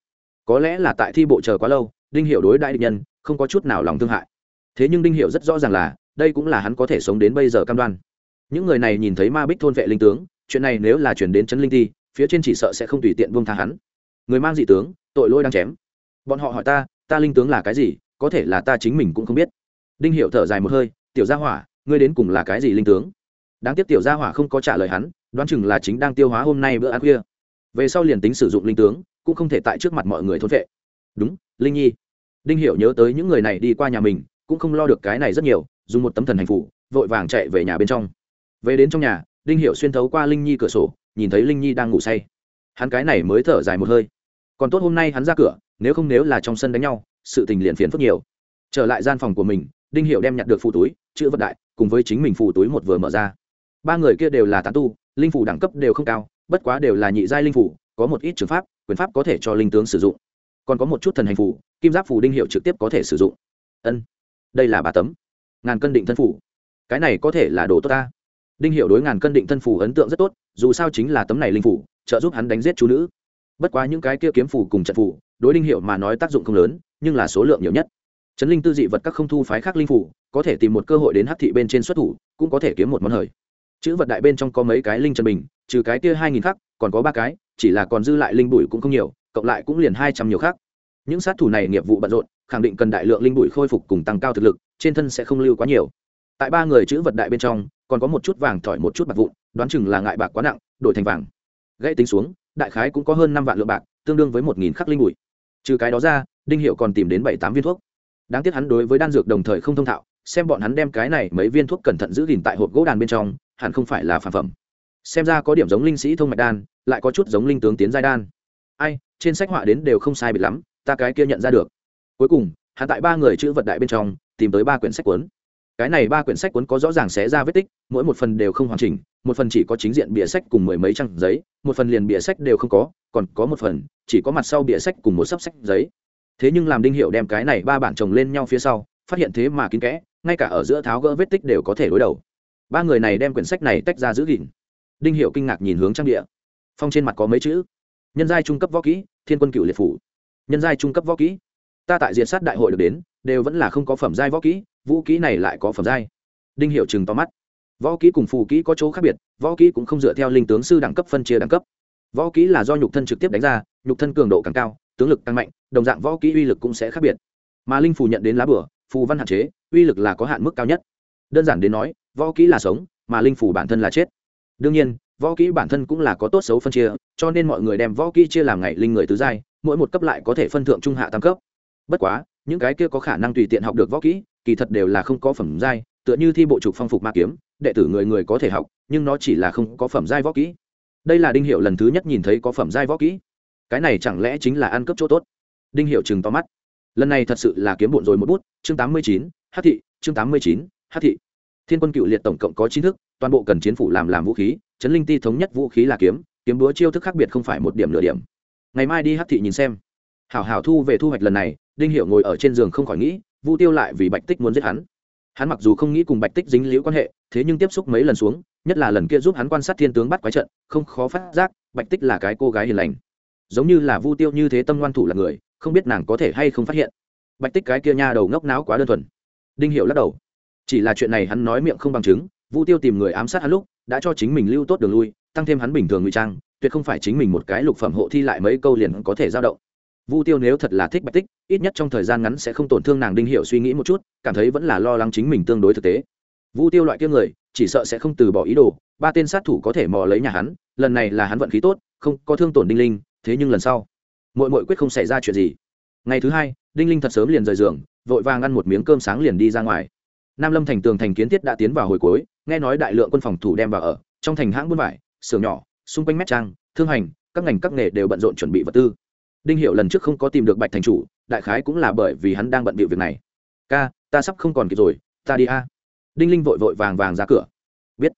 Có lẽ là tại thi bộ chờ quá lâu, đinh Hiểu đối đại địch nhân, không có chút nào lòng thương hại. Thế nhưng đinh Hiểu rất rõ ràng là, đây cũng là hắn có thể sống đến bây giờ cam đoan. Những người này nhìn thấy ma bích thôn vệ linh tướng, chuyện này nếu là chuyển đến trấn linh ti, phía trên chỉ sợ sẽ không tùy tiện buông tha hắn. Người mang dị tướng, tội lỗi đang chém. Bọn họ hỏi ta ta linh tướng là cái gì, có thể là ta chính mình cũng không biết. Đinh Hiểu thở dài một hơi, tiểu gia hỏa, ngươi đến cùng là cái gì linh tướng? Đáng tiếc tiểu gia hỏa không có trả lời hắn, đoán chừng là chính đang tiêu hóa hôm nay bữa ăn khuya về sau liền tính sử dụng linh tướng, cũng không thể tại trước mặt mọi người thôn vệ. Đúng, linh nhi. Đinh hiểu nhớ tới những người này đi qua nhà mình, cũng không lo được cái này rất nhiều, dùng một tấm thần hành phủ, vội vàng chạy về nhà bên trong. Về đến trong nhà, đinh hiểu xuyên thấu qua linh nhi cửa sổ, nhìn thấy linh nhi đang ngủ say. Hắn cái này mới thở dài một hơi. Còn tốt hôm nay hắn ra cửa, nếu không nếu là trong sân đánh nhau, sự tình liền phiền phức nhiều. Trở lại gian phòng của mình, đinh hiểu đem nhặt được phù túi, chữ vật đại, cùng với chính mình phù túi một vừa mở ra. Ba người kia đều là tán tu, linh phủ đẳng cấp đều không cao bất quá đều là nhị giai linh phủ, có một ít trường pháp, quyền pháp có thể cho linh tướng sử dụng. Còn có một chút thần hành phủ, kim giáp phủ đinh hiệu trực tiếp có thể sử dụng. Ân, đây là bà tấm. Ngàn cân định thân phủ. Cái này có thể là đồ tốt ta. Đinh hiệu đối ngàn cân định thân phủ ấn tượng rất tốt, dù sao chính là tấm này linh phủ, trợ giúp hắn đánh giết chú nữ. Bất quá những cái kia kiếm phủ cùng trận phủ, đối đinh hiệu mà nói tác dụng không lớn, nhưng là số lượng nhiều nhất. Trấn linh tư dị vật các không thu phái khác linh phủ, có thể tìm một cơ hội đến hắc thị bên trên xuất thủ, cũng có thể kiếm một món hời. Chữ vật đại bên trong có mấy cái linh chân bình trừ cái kia hai nghìn khắc, còn có ba cái, chỉ là còn dư lại linh bụi cũng không nhiều, cộng lại cũng liền hai trăm nhiều khác những sát thủ này nghiệp vụ bận rộn, khẳng định cần đại lượng linh bụi khôi phục cùng tăng cao thực lực, trên thân sẽ không lưu quá nhiều. Tại ba người chữ vật đại bên trong, còn có một chút vàng thỏi một chút bạc vụn, đoán chừng là ngại bạc quá nặng, đổi thành vàng. Gãy tính xuống, đại khái cũng có hơn năm vạn lượng bạc, tương đương với một nghìn khắc linh bụi. Trừ cái đó ra, đinh hiệu còn tìm đến bảy tám viên thuốc. Đáng tiếc hắn đối với đan dược đồng thời không thông thạo, xem bọn hắn đem cái này mấy viên thuốc cẩn thận giữ gìn tại hộp gỗ đàn bên trong, hẳn không phải là phản phẩm xem ra có điểm giống linh sĩ thông mạch đan, lại có chút giống linh tướng tiến giai đan. Ai, trên sách họa đến đều không sai biệt lắm, ta cái kia nhận ra được. Cuối cùng hạ tại ba người chữ vật đại bên trong, tìm tới ba quyển sách cuốn. Cái này ba quyển sách cuốn có rõ ràng xé ra vết tích, mỗi một phần đều không hoàn chỉnh, một phần chỉ có chính diện bìa sách cùng mười mấy trang giấy, một phần liền bìa sách đều không có, còn có một phần, chỉ có mặt sau bìa sách cùng một sấp sách giấy. Thế nhưng làm đinh hiệu đem cái này ba bản chồng lên nhau phía sau, phát hiện thế mà kín kẽ, ngay cả ở giữa tháo gỡ vết tích đều có thể đối đầu. Ba người này đem quyển sách này tách ra giữ gìn đinh hiệu kinh ngạc nhìn hướng trang địa. Phong trên mặt có mấy chữ? Nhân giai trung cấp võ kỹ, thiên quân cựu liệt phủ. Nhân giai trung cấp võ kỹ? Ta tại diện sát đại hội được đến, đều vẫn là không có phẩm giai võ kỹ, vũ kỹ này lại có phẩm giai. Đinh hiệu chừng to mắt. Võ kỹ cùng phù kỹ có chỗ khác biệt, võ kỹ cũng không dựa theo linh tướng sư đẳng cấp phân chia đẳng cấp. Võ kỹ là do nhục thân trực tiếp đánh ra, nhục thân cường độ càng cao, tướng lực càng mạnh, đồng dạng võ kỹ uy lực cũng sẽ khác biệt. Mà linh phù nhận đến lá bửa, phù văn hạn chế, uy lực là có hạn mức cao nhất. Đơn giản đến nói, võ kỹ là sống, mà linh phù bản thân là chết đương nhiên, võ kỹ bản thân cũng là có tốt xấu phân chia, cho nên mọi người đem võ kỹ chia làm ngày linh người tứ giai, mỗi một cấp lại có thể phân thượng trung hạ tam cấp. Bất quá, những cái kia có khả năng tùy tiện học được võ kỹ, kỳ thật đều là không có phẩm giai, tựa như thi bộ trục phong phục ma kiếm, đệ tử người người có thể học, nhưng nó chỉ là không có phẩm giai võ kỹ. Đây là đinh hiệu lần thứ nhất nhìn thấy có phẩm giai võ kỹ. Cái này chẳng lẽ chính là ăn cướp chỗ tốt? Đinh hiệu chừng to mắt. Lần này thật sự là kiếm bộn rồi một bút, chương tám mươi chín hát thị, chương tám mươi chín hát thị thiên quân cựu liệt tổng cộng có chín thức, toàn bộ cần chiến phủ làm làm vũ khí, chấn linh ti thống nhất vũ khí là kiếm kiếm búa chiêu thức khác biệt không phải một điểm nửa điểm. Ngày mai đi hát thị nhìn xem. Hảo hảo thu về thu hoạch lần này, đinh hiệu ngồi ở trên giường không khỏi nghĩ, vu tiêu lại vì bạch tích muốn giết hắn. Hắn mặc dù không nghĩ cùng bạch tích dính liễu quan hệ, thế nhưng tiếp xúc mấy lần xuống, nhất là lần kia giúp hắn quan sát thiên tướng bắt quái trận, không khó phát giác, bạch tích là cái cô gái hiền lành. Giống như là vu tiêu như thế tâm ngoan thủ là người, không biết nàng có thể hay không phát hiện. Bạch tích cái kia nha đầu ngốc não quá đơn thuần. Đinh hiệu lắc đầu chỉ là chuyện này hắn nói miệng không bằng chứng, vu tiêu tìm người ám sát hắn lúc, đã cho chính mình lưu tốt đường lui, tăng thêm hắn bình thường ngụy trang, tuyệt không phải chính mình một cái lục phẩm hộ thi lại mấy câu liền có thể giao động. Vu tiêu nếu thật là thích bạch tích, ít nhất trong thời gian ngắn sẽ không tổn thương nàng đinh hiệu suy nghĩ một chút, cảm thấy vẫn là lo lắng chính mình tương đối thực tế. Vu tiêu loại kia người, chỉ sợ sẽ không từ bỏ ý đồ, ba tên sát thủ có thể mò lấy nhà hắn, lần này là hắn vận khí tốt, không có thương tổn đinh linh, thế nhưng lần sau mội mội quyết không xảy ra chuyện gì. Ngày thứ hai, đinh linh thật sớm liền rời giường, vội vàng ăn một miếng cơm sáng liền đi ra ngoài nam lâm thành tường thành kiến thiết đã tiến vào hồi cuối, nghe nói đại lượng quân phòng thủ đem vào ở, trong thành hãng buôn vải, xưởng nhỏ, xung quanh mét trang, thương hành, các ngành các nghề đều bận rộn chuẩn bị vật tư. Đinh hiệu lần trước không có tìm được bạch thành chủ, đại khái cũng là bởi vì hắn đang bận bịu việc này. Ca, ta sắp không còn kịp rồi, ta đi a. Đinh linh vội vội vàng vàng ra cửa. Biết.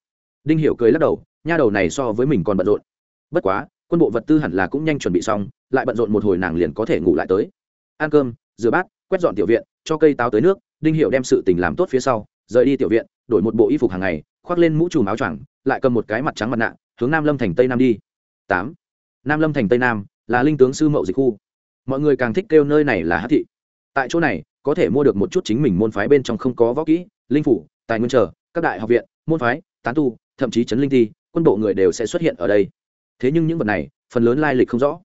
Đinh hiệu cười lắc đầu, nha đầu này so với mình còn bận rộn. Bất quá, quân bộ vật tư hẳn là cũng nhanh chuẩn bị xong, lại bận rộn một hồi nàng liền có thể ngủ lại tới. Ăn cơm, rửa bát, quét dọn tiểu viện, cho cây táo tới nước đinh hiệu đem sự tình làm tốt phía sau, rời đi tiểu viện, đổi một bộ y phục hàng ngày, khoác lên mũ trùm áo choàng, lại cầm một cái mặt trắng mặt nạ, hướng nam lâm thành tây nam đi. Tám. Nam lâm thành tây nam là linh tướng sư mậu dịch khu. Mọi người càng thích kêu nơi này là hát thị. Tại chỗ này, có thể mua được một chút chính mình môn phái bên trong không có võ kỹ, linh phủ, tài nguyên trở, các đại học viện, môn phái, tán tu, thậm chí chấn linh thi, quân bộ người đều sẽ xuất hiện ở đây. Thế nhưng những vật này, phần lớn lai lịch không rõ.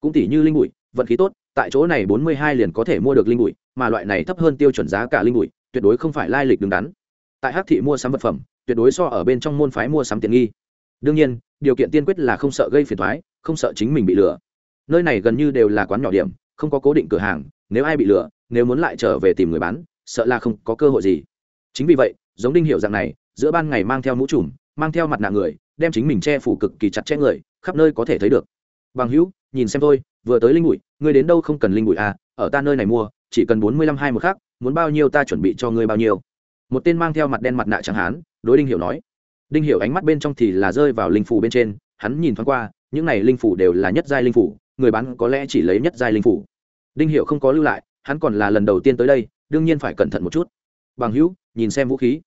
Cũng tỷ như linh bụi, vận khí tốt tại chỗ này bốn mươi hai liền có thể mua được linh bụi, mà loại này thấp hơn tiêu chuẩn giá cả linh bụi, tuyệt đối không phải lai lịch đứng đắn. Tại Hắc thị mua sắm vật phẩm, tuyệt đối so ở bên trong môn phái mua sắm tiện nghi. Đương nhiên, điều kiện tiên quyết là không sợ gây phiền thoái không sợ chính mình bị lừa. Nơi này gần như đều là quán nhỏ điểm, không có cố định cửa hàng, nếu ai bị lừa, nếu muốn lại trở về tìm người bán, sợ là không có cơ hội gì. Chính vì vậy, giống đinh hiểu dạng này, giữa ban ngày mang theo mũ trùm, mang theo mặt nạ người, đem chính mình che phủ cực kỳ chặt chẽ người, khắp nơi có thể thấy được. Bằng hữu, nhìn xem tôi vừa tới linh bụi ngươi đến đâu không cần linh bụi à ở ta nơi này mua, chỉ cần bốn mươi lăm hai một khác muốn bao nhiêu ta chuẩn bị cho ngươi bao nhiêu. Một tên mang theo mặt đen mặt nạ chẳng hán, đối đinh hiểu nói. Đinh hiểu ánh mắt bên trong thì là rơi vào linh phủ bên trên, hắn nhìn thoáng qua, những này linh phủ đều là nhất giai linh phủ, người bán có lẽ chỉ lấy nhất giai linh phủ. Đinh hiểu không có lưu lại, hắn còn là lần đầu tiên tới đây, đương nhiên phải cẩn thận một chút. Bằng hữu, nhìn xem vũ khí.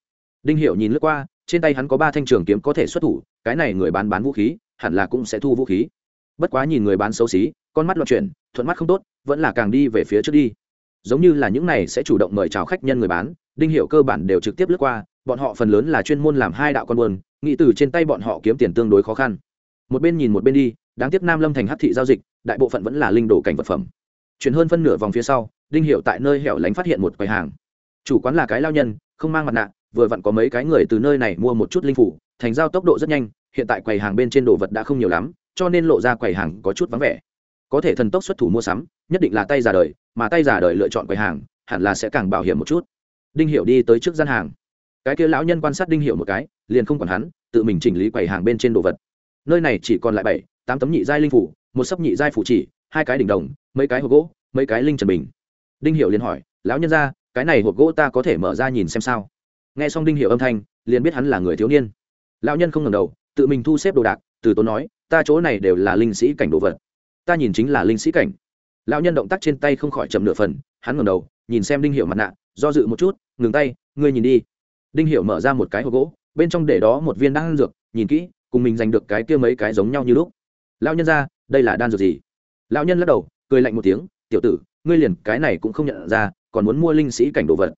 Đinh hiểu nhìn lướt qua, trên tay hắn có ba thanh trường kiếm có thể xuất thủ, cái này người bán bán vũ khí, hẳn là cũng sẽ thu vũ khí bất quá nhìn người bán xấu xí, con mắt loạn chuyển, thuận mắt không tốt, vẫn là càng đi về phía trước đi. Giống như là những này sẽ chủ động mời chào khách nhân người bán, đinh hiệu cơ bản đều trực tiếp lướt qua, bọn họ phần lớn là chuyên môn làm hai đạo con buôn nghĩ từ trên tay bọn họ kiếm tiền tương đối khó khăn. Một bên nhìn một bên đi, đáng tiếc nam lâm thành hát thị giao dịch, đại bộ phận vẫn là linh đồ cảnh vật phẩm. Chuyển hơn phân nửa vòng phía sau, đinh hiệu tại nơi hẻo lánh phát hiện một quầy hàng. Chủ quán là cái lao nhân, không mang mặt nạ, vừa vặn có mấy cái người từ nơi này mua một chút linh phủ, thành giao tốc độ rất nhanh, hiện tại quầy hàng bên trên đồ vật đã không nhiều lắm cho nên lộ ra quầy hàng có chút vắng vẻ. Có thể thần tốc xuất thủ mua sắm nhất định là tay già đời mà tay già đời lựa chọn quầy hàng hẳn là sẽ càng bảo hiểm một chút. Đinh hiệu đi tới trước gian hàng. Cái kia lão nhân quan sát đinh hiệu một cái liền không còn hắn tự mình chỉnh lý quầy hàng bên trên đồ vật. Nơi này chỉ còn lại bảy tám tấm nhị giai linh phủ một sấp nhị giai phủ chỉ hai cái đỉnh đồng mấy cái hộp gỗ mấy cái linh trần bình. Đinh hiệu liền hỏi lão nhân gia, cái này hộp gỗ ta có thể mở ra nhìn xem sao? Nghe xong đinh hiệu âm thanh liền biết hắn là người thiếu niên. Lão nhân không ngẩng đầu tự mình thu xếp đồ đạc từ tốn nói ta chỗ này đều là linh sĩ cảnh đồ vật. Ta nhìn chính là linh sĩ cảnh. Lão nhân động tác trên tay không khỏi chậm nửa phần, hắn ngẩng đầu, nhìn xem đinh hiệu mặt nạ, do dự một chút, ngừng tay, ngươi nhìn đi. Đinh hiệu mở ra một cái hộp gỗ, bên trong để đó một viên đan dược, nhìn kỹ, cùng mình giành được cái kia mấy cái giống nhau như lúc. Lão nhân ra, đây là đan dược gì? Lão nhân lắc đầu, cười lạnh một tiếng, tiểu tử, ngươi liền cái này cũng không nhận ra, còn muốn mua linh sĩ cảnh đồ vật.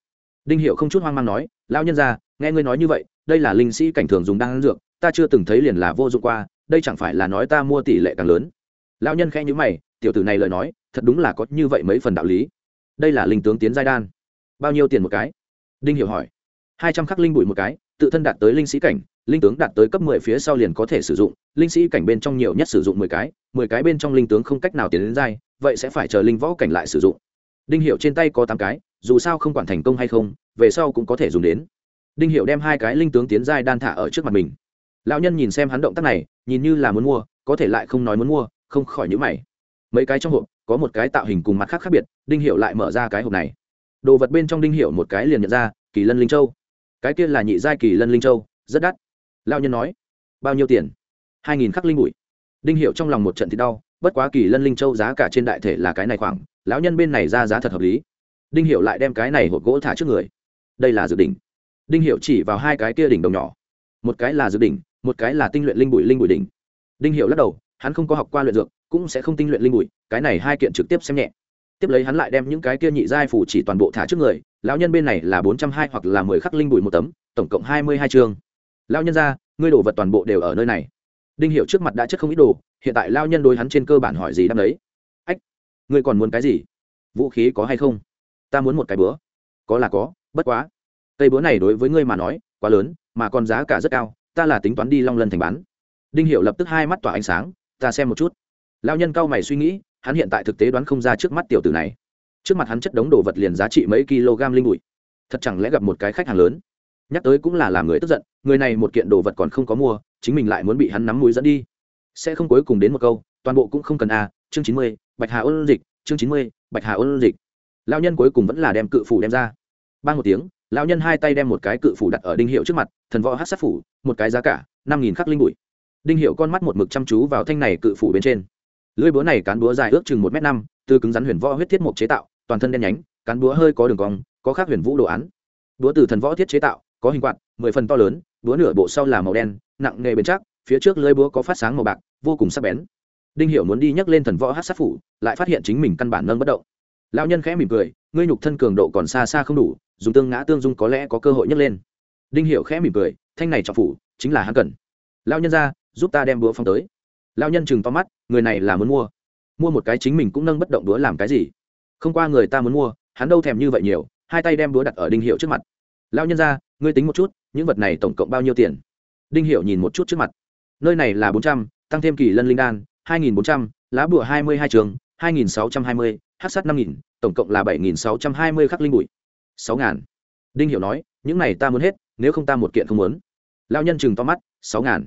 Đinh hiệu không chút hoang mang nói, lão nhân ra, nghe ngươi nói như vậy, đây là linh sĩ cảnh thường dùng đan dược, ta chưa từng thấy liền là vô dụng qua đây chẳng phải là nói ta mua tỷ lệ càng lớn. Lão nhân khẽ nhữ mày, tiểu tử này lời nói, thật đúng là có như vậy mấy phần đạo lý. Đây là linh tướng tiến giai đan. Bao nhiêu tiền một cái? Đinh hiểu hỏi. Hai trăm khắc linh bụi một cái, tự thân đạt tới linh sĩ cảnh, linh tướng đạt tới cấp mười phía sau liền có thể sử dụng, linh sĩ cảnh bên trong nhiều nhất sử dụng mười cái mười cái bên trong linh tướng không cách nào tiến đến giai, vậy sẽ phải chờ linh võ cảnh lại sử dụng. Đinh hiệu trên tay có tám cái, dù sao không quản thành công hay không, về sau cũng có thể dùng đến. Đinh hiệu đem hai cái linh tướng tiến giai đan thả ở trước mặt mình. Lão nhân nhìn xem hắn động tác này nhìn như là muốn mua, có thể lại không nói muốn mua, không khỏi nhữ mày. Mấy cái trong hộp, có một cái tạo hình cùng mặt khác khác biệt, đinh hiệu lại mở ra cái hộp này. Đồ vật bên trong đinh hiệu một cái liền nhận ra, kỳ lân linh châu. Cái kia là nhị giai kỳ lân linh châu, rất đắt. Lao nhân nói, bao nhiêu tiền? Hai nghìn khắc linh bụi. Đinh hiệu trong lòng một trận thì đau, bất quá kỳ lân linh châu giá cả trên đại thể là cái này khoảng, lão nhân bên này ra giá thật hợp lý. Đinh hiệu lại đem cái này hộp gỗ thả trước người. Đây là dự đỉnh. Đinh hiệu chỉ vào hai cái kia đỉnh đồng nhỏ. Một cái là dự đỉnh một cái là tinh luyện linh bụi linh bụi đỉnh. Đinh hiệu lắc đầu, hắn không có học qua luyện dược, cũng sẽ không tinh luyện linh bụi, cái này hai kiện trực tiếp xem nhẹ. Tiếp lấy hắn lại đem những cái kia nhị giai phủ chỉ toàn bộ thả trước người, lão nhân bên này là bốn trăm hai hoặc là mười khắc linh bụi một tấm, tổng cộng hai mươi hai chương. Lão nhân ra, ngươi đồ vật toàn bộ đều ở nơi này. Đinh hiệu trước mặt đã chất không ít đồ, hiện tại lao nhân đối hắn trên cơ bản hỏi gì đáp đấy ách, ngươi còn muốn cái gì? Vũ khí có hay không? Ta muốn một cái búa có là có, bất quá. Cây búa này đối với ngươi mà nói, quá lớn, mà còn giá cả rất cao ta là tính toán đi long lân thành bán. Đinh hiệu lập tức hai mắt tỏa ánh sáng, ta xem một chút. Lao nhân cao mày suy nghĩ, hắn hiện tại thực tế đoán không ra trước mắt tiểu tử này. Trước mặt hắn chất đống đồ vật liền giá trị mấy kg linh bụi. Thật chẳng lẽ gặp một cái khách hàng lớn? Nhắc tới cũng là làm người tức giận, người này một kiện đồ vật còn không có mua, chính mình lại muốn bị hắn nắm mũi dẫn đi. Sẽ không cuối cùng đến một câu, toàn bộ cũng không cần a chương chín mươi, bạch hà ôn dịch, chương chín mươi, bạch hà ôn dịch. Lao nhân cuối cùng vẫn là đem cự phủ đem ra. Ba một tiếng lão nhân hai tay đem một cái cự phủ đặt ở đinh hiệu trước mặt, thần võ hát sát phủ, một cái giá cả, năm nghìn khắc linh bụi. Đinh hiệu con mắt một mực chăm chú vào thanh này cự phủ bên trên. Lưỡi búa này cán búa dài ước chừng một m năm, từ cứng rắn huyền võ huyết thiết mộc chế tạo, toàn thân đen nhánh, cán búa hơi có đường cong, có khác huyền vũ đồ án. Búa từ thần võ thiết chế tạo, có hình quạt, mười phần to lớn, búa nửa bộ sau là màu đen, nặng nghề bền chắc, phía trước lưỡi búa có phát sáng màu bạc, vô cùng sắc bén. Đinh hiệu muốn đi nhấc lên thần võ hát sát phủ, lại phát hiện chính mình căn bản nâng bất động. Lão nhân khẽ mỉm cười, ngươi nhục thân cường độ còn xa xa không đủ dùng tương ngã tương dung có lẽ có cơ hội nhấc lên. Đinh hiểu khẽ mỉm cười, thanh này trọng phủ, chính là hắn cần. Lão nhân ra, giúp ta đem búa phong tới. Lão nhân chừng to mắt, người này là muốn mua. Mua một cái chính mình cũng nâng bất động đũa làm cái gì? Không qua người ta muốn mua, hắn đâu thèm như vậy nhiều, hai tay đem đũa đặt ở đinh hiệu trước mặt. Lão nhân ra, ngươi tính một chút, những vật này tổng cộng bao nhiêu tiền? Đinh hiệu nhìn một chút trước mặt. Nơi này là bốn trăm, tăng thêm kỳ lân linh đan, hai nghìn bốn trăm, lá bùa hai mươi hai trường, hai nghìn sáu trăm hai mươi, hát sắt năm nghìn, tổng cộng là bảy nghìn sáu trăm hai mươi khắc linh bụi sáu ngàn. Đinh hiệu nói, những này ta muốn hết, nếu không ta một kiện không muốn. Lao nhân chừng to mắt, sáu ngàn.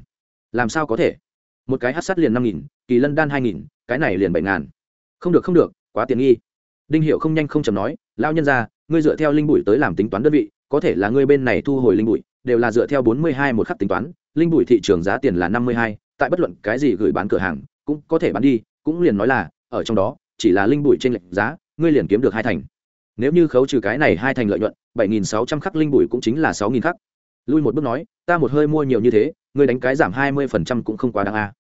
Làm sao có thể? Một cái hát sắt liền năm nghìn, kỳ lân đan hai nghìn, cái này liền bảy ngàn. Không được không được, quá tiện nghi. Đinh hiệu không nhanh không chầm nói lao nhân ra, ngươi dựa theo linh bụi tới làm tính toán đơn vị, có thể là ngươi bên này thu hồi linh bụi, đều là dựa theo bốn mươi hai một khắc tính toán, linh bụi thị trường giá tiền là năm mươi hai, tại bất luận cái gì gửi bán cửa hàng, cũng có thể bán đi, cũng liền nói là, ở trong đó, chỉ là linh bụi trên lệnh giá, ngươi liền kiếm được hai thành nếu như khấu trừ cái này hai thành lợi nhuận, bảy nghìn sáu trăm khắc linh bùi cũng chính là sáu nghìn khắc. Lui một bước nói, ta một hơi mua nhiều như thế, ngươi đánh cái giảm hai mươi phần trăm cũng không quá đáng a. À.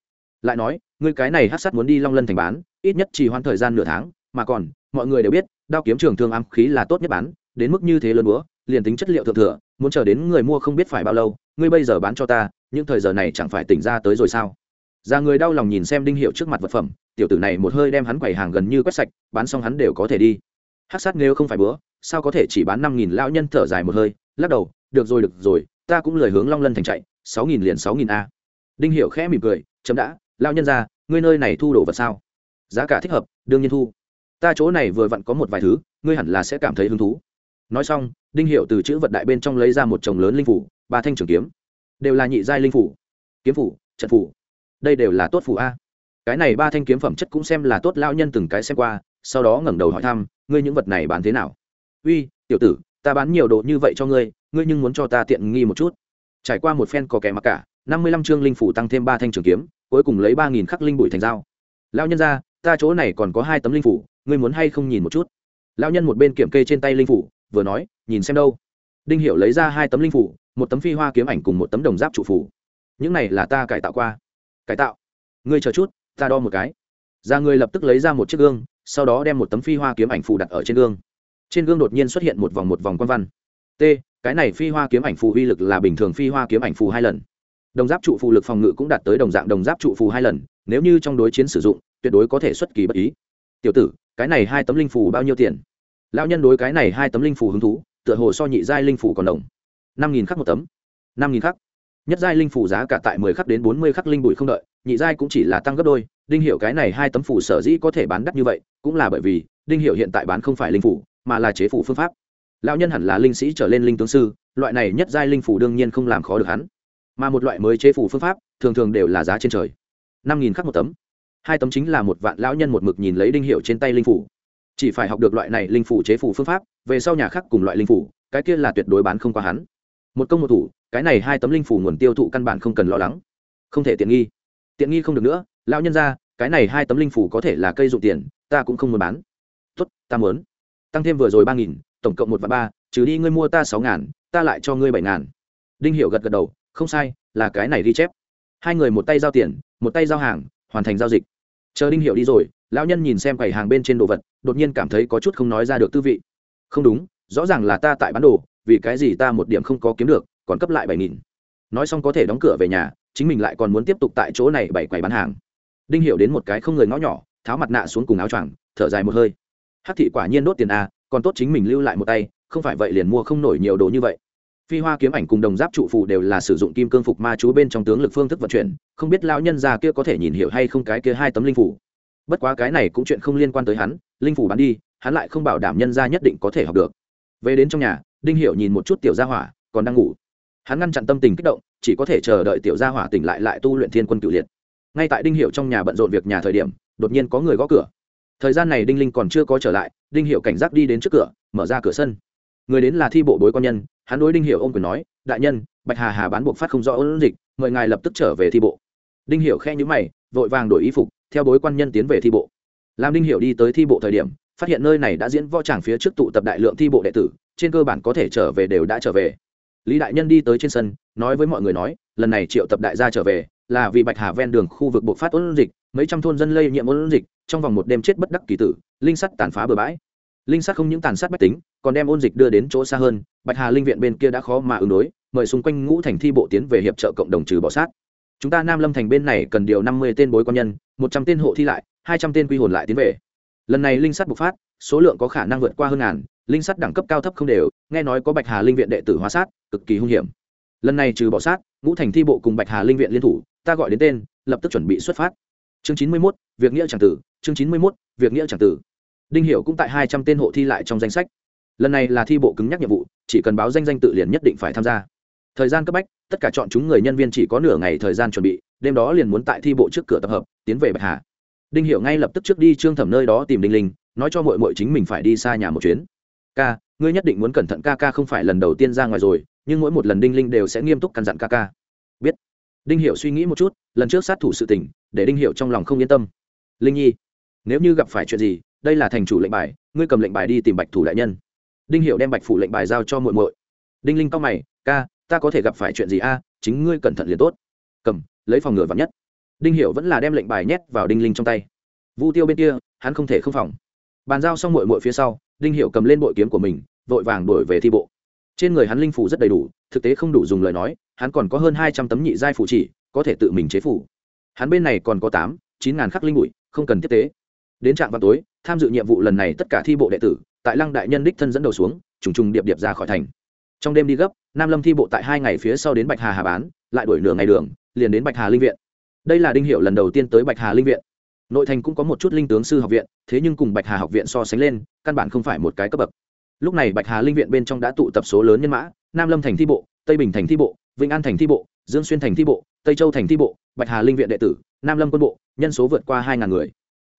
lại nói, ngươi cái này hát sắt muốn đi long lân thành bán, ít nhất chỉ hoãn thời gian nửa tháng, mà còn, mọi người đều biết, đao kiếm trường thương ám khí là tốt nhất bán, đến mức như thế lớn búa, liền tính chất liệu thượng thừa, muốn chờ đến người mua không biết phải bao lâu, ngươi bây giờ bán cho ta những thời giờ này chẳng phải tỉnh ra tới rồi sao? Ra người đau lòng nhìn xem đinh hiệu trước mặt vật phẩm, tiểu tử này một hơi đem hắn quầy hàng gần như quét sạch, bán xong hắn đều có thể đi hát sát nếu không phải bữa, sao có thể chỉ bán năm nghìn lão nhân thở dài một hơi, lắc đầu, được rồi được rồi, ta cũng lời hướng long lân thành chạy, sáu nghìn liền sáu nghìn a. Đinh hiệu khẽ mỉm cười, chấm đã, lão nhân ra, ngươi nơi này thu đồ vật sao? Giá cả thích hợp, đương nhiên thu. Ta chỗ này vừa vặn có một vài thứ, ngươi hẳn là sẽ cảm thấy hứng thú. Nói xong, đinh hiệu từ chữ vật đại bên trong lấy ra một chồng lớn linh phủ, ba thanh trường kiếm. Đều là nhị giai linh phủ. Kiếm phủ, trận phủ. Đây đều là tốt phủ a. Cái này ba thanh kiếm phẩm chất cũng xem là tốt lao nhân từng cái xem qua, sau đó ngẩng đầu hỏi thăm ngươi những vật này bán thế nào? Uy, tiểu tử, ta bán nhiều đồ như vậy cho ngươi ngươi nhưng muốn cho ta tiện nghi một chút. Trải qua một phen có kẻ mặc cả, năm mươi lăm chương linh phủ tăng thêm ba thanh trường kiếm, cuối cùng lấy ba nghìn khắc linh bụi thành dao. Lao nhân ra ta chỗ này còn có hai tấm linh phủ, ngươi muốn hay không nhìn một chút? Lao nhân một bên kiểm kê trên tay linh phủ, vừa nói, nhìn xem đâu. Đinh Hiểu lấy ra hai tấm linh phủ, một tấm phi hoa kiếm ảnh cùng một tấm đồng giáp trụ phủ. Những này là ta cải tạo qua. Cải tạo. Ngươi chờ chút, ta đo một cái. Ra ngươi lập tức lấy ra một chiếc gương sau đó đem một tấm phi hoa kiếm ảnh phù đặt ở trên gương. Trên gương đột nhiên xuất hiện một vòng một vòng quan văn. T, cái này phi hoa kiếm ảnh phù uy lực là bình thường phi hoa kiếm ảnh phù hai lần. Đồng giáp trụ phù lực phòng ngự cũng đạt tới đồng dạng đồng giáp trụ phù hai lần, nếu như trong đối chiến sử dụng, tuyệt đối có thể xuất kỳ bất ý. Tiểu tử, cái này hai tấm linh phù bao nhiêu tiền? Lão nhân đối cái này hai tấm linh phù hứng thú, tựa hồ so nhị giai linh phù còn đồng. Năm nghìn khắc một tấm. Năm nghìn khắc. Nhất giai linh phù giá cả tại mười khắc đến bốn mươi khắc linh bụi không đợi, nhị giai cũng chỉ là tăng gấp đôi đinh hiệu cái này hai tấm phù sở dĩ có thể bán đắt như vậy, cũng là bởi vì đinh hiệu hiện tại bán không phải linh phủ, mà là chế phủ phương pháp. Lão nhân hẳn là linh sĩ trở lên linh tướng sư, loại này nhất giai linh phủ đương nhiên không làm khó được hắn. Mà một loại mới chế phủ phương pháp, thường thường đều là giá trên trời. Năm nghìn khắc một tấm. Hai tấm chính là một vạn lão nhân một mực nhìn lấy đinh hiệu trên tay linh phủ. Chỉ phải học được loại này linh phủ chế phủ phương pháp, về sau nhà khác cùng loại linh phủ, cái kia là tuyệt đối bán không qua hắn. Một công một thủ, cái này hai tấm linh phủ nguồn tiêu thụ căn bản không cần lo lắng. Không thể tiện nghi. Tiện nghi không được nữa, lão nhân ra cái này hai tấm linh phủ có thể là cây dụng tiền, ta cũng không muốn bán. Tốt, ta muốn. Tăng thêm vừa rồi ba nghìn, tổng cộng một và ba, trừ đi ngươi mua ta sáu ngàn, ta lại cho ngươi bảy ngàn. Đinh hiểu gật gật đầu, không sai, là cái này ghi chép. Hai người một tay giao tiền, một tay giao hàng, hoàn thành giao dịch. Chờ đinh hiểu đi rồi, lão nhân nhìn xem quầy hàng bên trên đồ vật, đột nhiên cảm thấy có chút không nói ra được tư vị. Không đúng, rõ ràng là ta tại bán đồ, vì cái gì ta một điểm không có kiếm được, còn cấp lại bảy nghìn. Nói xong có thể đóng cửa về nhà, chính mình lại còn muốn tiếp tục tại chỗ này bảy quầy bán hàng đinh hiểu đến một cái không người ngõ nhỏ, tháo mặt nạ xuống cùng áo choàng, thở dài một hơi. Hắc thị quả nhiên đốt tiền a, còn tốt chính mình lưu lại một tay, không phải vậy liền mua không nổi nhiều đồ như vậy. Phi hoa kiếm ảnh cùng đồng giáp trụ phù đều là sử dụng kim cương phục ma chú bên trong tướng lực phương thức vận chuyển, không biết lão nhân già kia có thể nhìn hiểu hay không cái kia hai tấm linh phủ. Bất quá cái này cũng chuyện không liên quan tới hắn, linh phủ bán đi, hắn lại không bảo đảm nhân gia nhất định có thể học được. Về đến trong nhà, đinh hiểu nhìn một chút tiểu gia hỏa, còn đang ngủ. Hắn ngăn chặn tâm tình kích động, chỉ có thể chờ đợi tiểu gia hỏa tỉnh lại lại tu luyện thiên quân cửu liệt ngay tại đinh hiểu trong nhà bận rộn việc nhà thời điểm, đột nhiên có người gõ cửa. Thời gian này đinh linh còn chưa có trở lại, đinh hiệu cảnh giác đi đến trước cửa, mở ra cửa sân. Người đến là thi bộ bối quan nhân, hắn đối đinh hiệu ôm quyền nói, đại nhân, bạch hà hà bán buộc phát không rõ ôn dịch, mời ngài lập tức trở về thi bộ. Đinh hiệu khe nhữ mày, vội vàng đổi y phục, theo bối quan nhân tiến về thi bộ. Làm đinh hiệu đi tới thi bộ thời điểm, phát hiện nơi này đã diễn võ tràng phía trước tụ tập đại lượng thi bộ đệ tử, trên cơ bản có thể trở về đều đã trở về. Lý đại nhân đi tới trên sân, nói với mọi người nói, lần này triệu tập đại gia trở về là vì bạch hà ven đường khu vực bộc phát ôn dịch, mấy trăm thôn dân lây nhiễm ôn dịch, trong vòng một đêm chết bất đắc kỳ tử, linh sắt tàn phá bừa bãi. Linh sắt không những tàn sát bách tính, còn đem ôn dịch đưa đến chỗ xa hơn, bạch hà linh viện bên kia đã khó mà ứng đối, mời xung quanh ngũ thành thi bộ tiến về hiệp trợ cộng đồng trừ bỏ sát. Chúng ta nam lâm thành bên này cần điều năm mươi tên bối quan nhân, một trăm tên hộ thi lại, hai trăm tên quy hồn lại tiến về. Lần này linh sắt bộc phát, số lượng có khả năng vượt qua hơn ngàn, linh sắt đẳng cấp cao thấp không đều, nghe nói có bạch hà linh viện đệ tử hóa sát, cực kỳ hung hiểm. Lần này trừ bỏ sát, ngũ thành thi bộ cùng bạch hà linh viện liên thủ ta gọi đến tên, lập tức chuẩn bị xuất phát. Chương chín mươi mốt, việc nghĩa c tử, chương chín mươi mốt, việc nghĩa c tử. Đinh hiểu cũng tại hai trăm tên hộ thi lại trong danh sách. Lần này là thi bộ cứng nhắc nhiệm vụ, chỉ cần báo danh danh tự liền nhất định phải tham gia. Thời gian cấp bách, tất cả chọn chúng người nhân viên chỉ có nửa ngày thời gian chuẩn bị, đêm đó liền muốn tại thi bộ trước cửa tập hợp, tiến về bạch hà. Đinh hiểu ngay lập tức trước đi trương thẩm nơi đó tìm đinh linh, nói cho muội muội chính mình phải đi xa nhà một chuyến. Ca, ngươi nhất định muốn cẩn thận ca ca không phải lần đầu tiên ra ngoài rồi, nhưng mỗi một lần đinh linh đều sẽ nghiêm túc căn dặn ca ca. Biết đinh hiệu suy nghĩ một chút, lần trước sát thủ sự tình, để đinh hiệu trong lòng không yên tâm. Linh nhi, nếu như gặp phải chuyện gì, đây là thành chủ lệnh bài, ngươi cầm lệnh bài đi tìm bạch thủ đại nhân. Đinh hiệu đem bạch phủ lệnh bài giao cho muội muội. Đinh linh cao mày, ca, ta có thể gặp phải chuyện gì a? Chính ngươi cẩn thận liền tốt. Cầm, lấy phòng ngừa vắn nhất. Đinh hiệu vẫn là đem lệnh bài nhét vào đinh linh trong tay. Vu tiêu bên kia, hắn không thể không phòng. Bàn giao xong muội muội phía sau, đinh hiệu cầm lên bội kiếm của mình, vội vàng đổi về thi bộ. Trên người hắn linh phủ rất đầy đủ, thực tế không đủ dùng lời nói hắn còn có hơn hai trăm tấm nhị giai phủ chỉ, có thể tự mình chế phủ hắn bên này còn có tám, chín ngàn khắc linh bụi, không cần tiếp tế. Đến trạm vào tối, tham dự nhiệm vụ lần này tất cả thi bộ đệ tử, tại lăng đại nhân đích thân dẫn đầu xuống, trùng trùng điệp điệp ra khỏi thành. Trong đêm đi gấp, nam lâm thi bộ tại hai ngày phía sau đến bạch hà hà bán, lại đuổi nửa ngày đường, liền đến bạch hà linh viện. Đây là đinh hiệu lần đầu tiên tới bạch hà linh viện. Nội thành cũng có một chút linh tướng sư học viện, thế nhưng cùng bạch hà học viện so sánh lên, căn bản không phải một cái cấp bậc. Lúc này bạch hà linh viện bên trong đã tụ tập số lớn nhân mã, nam lâm thành thi bộ, tây bình thành thi bộ vĩnh an thành thi bộ, dương xuyên thành thi bộ, tây châu thành thi bộ, bạch hà linh viện đệ tử, nam lâm quân bộ, nhân số vượt qua hai ngàn người.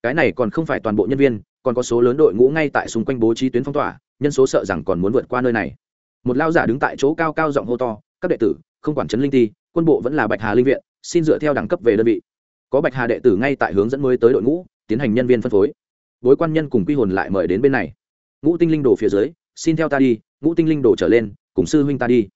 Cái này còn không phải toàn bộ nhân viên, còn có số lớn đội ngũ ngay tại xung quanh bố trí tuyến phong tỏa, nhân số sợ rằng còn muốn vượt qua nơi này. Một lao giả đứng tại chỗ cao cao giọng hô to, các đệ tử, không quản trấn linh ti, quân bộ vẫn là bạch hà linh viện, xin dựa theo đẳng cấp về đơn vị. Có bạch hà đệ tử ngay tại hướng dẫn mới tới đội ngũ, tiến hành nhân viên phân phối. Bối quan nhân cùng quy hồn lại mời đến bên này. Ngũ tinh linh đồ phía dưới, xin theo ta đi, ngũ tinh linh đồ trở lên, cùng sư huynh ta đi.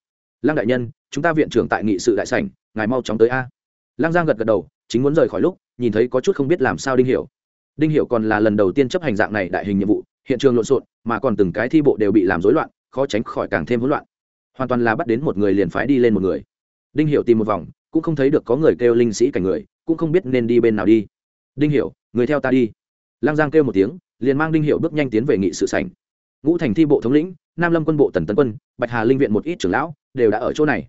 Lăng đại nhân chúng ta viện trưởng tại nghị sự đại sảnh, ngài mau chóng tới a. Lăng giang gật gật đầu, chính muốn rời khỏi lúc, nhìn thấy có chút không biết làm sao đinh hiểu. Đinh hiểu còn là lần đầu tiên chấp hành dạng này đại hình nhiệm vụ, hiện trường lộn xộn, mà còn từng cái thi bộ đều bị làm rối loạn, khó tránh khỏi càng thêm hỗn loạn. Hoàn toàn là bắt đến một người liền phái đi lên một người. Đinh hiểu tìm một vòng, cũng không thấy được có người kêu linh sĩ cảnh người, cũng không biết nên đi bên nào đi. Đinh hiểu, người theo ta đi. Lăng giang kêu một tiếng, liền mang đinh hiểu bước nhanh tiến về nghị sự sảnh. Ngũ thành thi bộ thống lĩnh, nam lâm quân bộ tần tấn quân, bạch hà linh viện một ít trưởng lão, đều đã ở chỗ này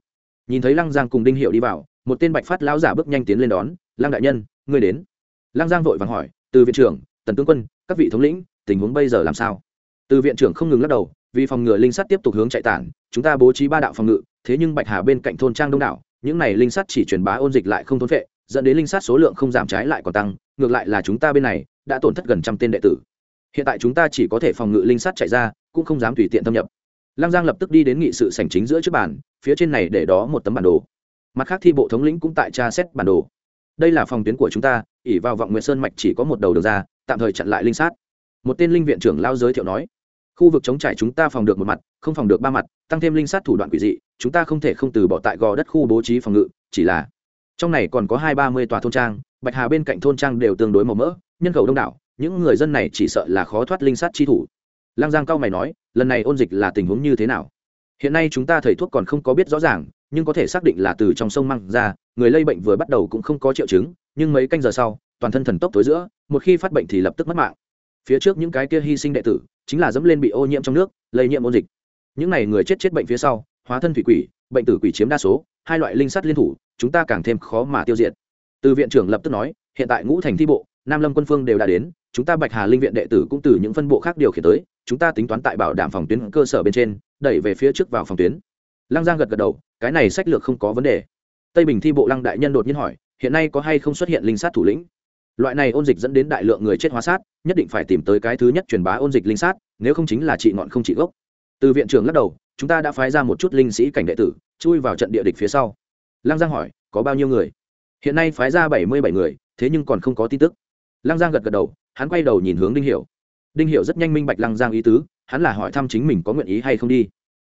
nhìn thấy lăng giang cùng đinh hiệu đi vào, một tên bạch phát lão giả bước nhanh tiến lên đón, lăng đại nhân, ngươi đến. Lăng giang vội vàng hỏi, từ viện trưởng, tần tướng quân, các vị thống lĩnh, tình huống bây giờ làm sao? Từ viện trưởng không ngừng lắc đầu, vì phòng ngừa linh sắt tiếp tục hướng chạy tản, chúng ta bố trí ba đạo phòng ngự, thế nhưng bạch hà bên cạnh thôn trang đông đảo, những này linh sắt chỉ truyền bá ôn dịch lại không thốn vệ, dẫn đến linh sắt số lượng không giảm trái lại còn tăng, ngược lại là chúng ta bên này đã tổn thất gần trăm tên đệ tử. Hiện tại chúng ta chỉ có thể phòng ngự linh sắt chạy ra, cũng không dám tùy tiện thâm nhập. Lăng giang lập tức đi đến nghị sự sảnh chính giữa trước bàn phía trên này để đó một tấm bản đồ. Mặt khác thi bộ thống lĩnh cũng tại tra xét bản đồ. Đây là phòng tuyến của chúng ta ỉ vào vọng nguyện sơn mạch chỉ có một đầu đường ra, tạm thời chặn lại linh sát. Một tên linh viện trưởng lao giới thiệu nói, khu vực chống trải chúng ta phòng được một mặt, không phòng được ba mặt, tăng thêm linh sát thủ đoạn quỷ dị, chúng ta không thể không từ bỏ tại gò đất khu bố trí phòng ngự, chỉ là trong này còn có hai ba mươi tòa thôn trang, bạch hà bên cạnh thôn trang đều tương đối màu mỡ, nhân khẩu đông đảo, những người dân này chỉ sợ là khó thoát linh sát chi thủ. Lang giang cao mày nói, lần này ôn dịch là tình huống như thế nào? Hiện nay chúng ta thầy thuốc còn không có biết rõ ràng, nhưng có thể xác định là từ trong sông măng ra, người lây bệnh vừa bắt đầu cũng không có triệu chứng, nhưng mấy canh giờ sau, toàn thân thần tốc tối giữa, một khi phát bệnh thì lập tức mất mạng. Phía trước những cái kia hy sinh đệ tử, chính là dẫm lên bị ô nhiễm trong nước, lây nhiễm ôn dịch. Những n à y người chết chết bệnh phía sau, hóa thân thủy quỷ, bệnh tử quỷ chiếm đa số, hai loại linh sắt liên thủ, chúng ta càng thêm khó mà tiêu diệt. Từ viện trưởng lập tức nói, hiện tại ngũ thành thi bộ, nam lâm quân phương đều đã đến, chúng ta bạch hà linh viện đệ tử cũng từ những phân bộ khác điều khiển tới chúng ta tính toán tại bảo đảm phòng tuyến cơ sở bên trên, đẩy về phía trước vào phòng tuyến. Lăng giang gật gật đầu, cái này sách lược không có vấn đề. Tây bình thi bộ lăng đại nhân đột nhiên hỏi, hiện nay có hay không xuất hiện linh sát thủ lĩnh? Loại này ôn dịch dẫn đến đại lượng người chết hóa sát, nhất định phải tìm tới cái thứ nhất truyền bá ôn dịch linh sát, nếu không chính là trị ngọn không trị gốc. Từ viện trưởng lắc đầu, chúng ta đã phái ra một chút linh sĩ cảnh đệ tử, chui vào trận địa địch phía sau. Lăng giang hỏi, có bao nhiêu người? Hiện nay phái ra bảy mươi bảy người, thế nhưng còn không có tin tức. Lăng giang gật gật đầu, hắn quay đầu nhìn hướng đinh hiểu đinh Hiệu rất nhanh minh bạch lăng giang ý tứ hắn là hỏi thăm chính mình có nguyện ý hay không đi.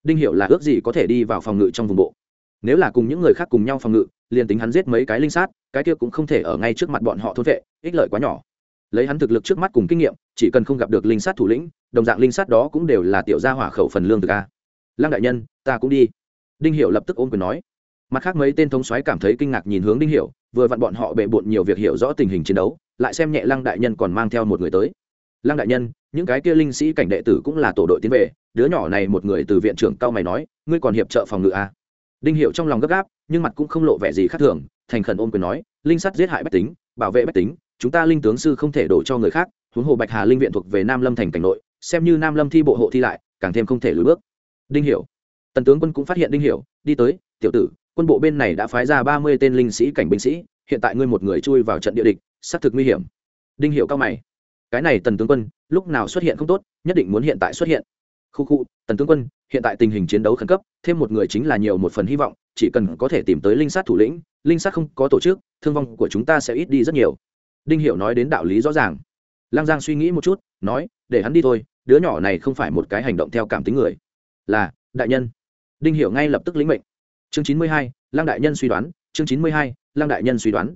Đinh Hiệu là ước gì có thể đi vào phòng ngự trong vùng bộ. Nếu là cùng những người khác cùng nhau phòng ngự liền tính hắn giết mấy cái linh sát cái kia cũng không thể ở ngay trước mặt bọn họ thôn vệ ích lợi quá nhỏ. Lấy hắn thực lực trước mắt cùng kinh nghiệm chỉ cần không gặp được linh sát thủ lĩnh đồng dạng linh sát đó cũng đều là tiểu gia hỏa khẩu phần lương thực a. Lăng đại nhân ta cũng đi. Đinh Hiệu lập tức ôm quyền nói. Mặt khác mấy tên thống soái cảm thấy kinh ngạc nhìn hướng đinh Hiệu, vừa vặn bọn họ bệ bộn nhiều việc hiểu rõ tình hình chiến đấu lại xem nhẹ lăng đại nhân còn mang theo một người tới lăng đại nhân, những cái kia linh sĩ cảnh đệ tử cũng là tổ đội tiến về, đứa nhỏ này một người từ viện trưởng cao mày nói, ngươi còn hiệp trợ phòng ngự à? đinh hiệu trong lòng gấp gáp, nhưng mặt cũng không lộ vẻ gì khác thường, thành khẩn ôm quyền nói, linh sắt giết hại bách tính, bảo vệ bách tính, chúng ta linh tướng sư không thể đổ cho người khác, huống hồ bạch hà linh viện thuộc về nam lâm thành cảnh nội, xem như nam lâm thi bộ hộ thi lại, càng thêm không thể lùi bước đinh hiểu, tần tướng quân cũng phát hiện đinh hiểu, đi tới, tiểu tử, quân bộ bên này đã phái ra ba mươi tên linh sĩ cảnh binh sĩ, hiện tại ngươi một người chui vào trận địa địch, xác thực nguy hiểm đinh hiểu cao mày cái này tần tướng quân lúc nào xuất hiện không tốt nhất định muốn hiện tại xuất hiện. Khu khu tần tướng quân hiện tại tình hình chiến đấu khẩn cấp thêm một người chính là nhiều một phần hy vọng chỉ cần có thể tìm tới linh sát thủ lĩnh linh sát không có tổ chức thương vong của chúng ta sẽ ít đi rất nhiều. Đinh hiệu nói đến đạo lý rõ ràng. Lang giang suy nghĩ một chút nói để hắn đi thôi đứa nhỏ này không phải một cái hành động theo cảm tính người. Là đại nhân. Đinh hiệu ngay lập tức lĩnh mệnh. Chương chín mươi hai, lang đại nhân suy đoán chương chín mươi hai, lang đại nhân suy đoán.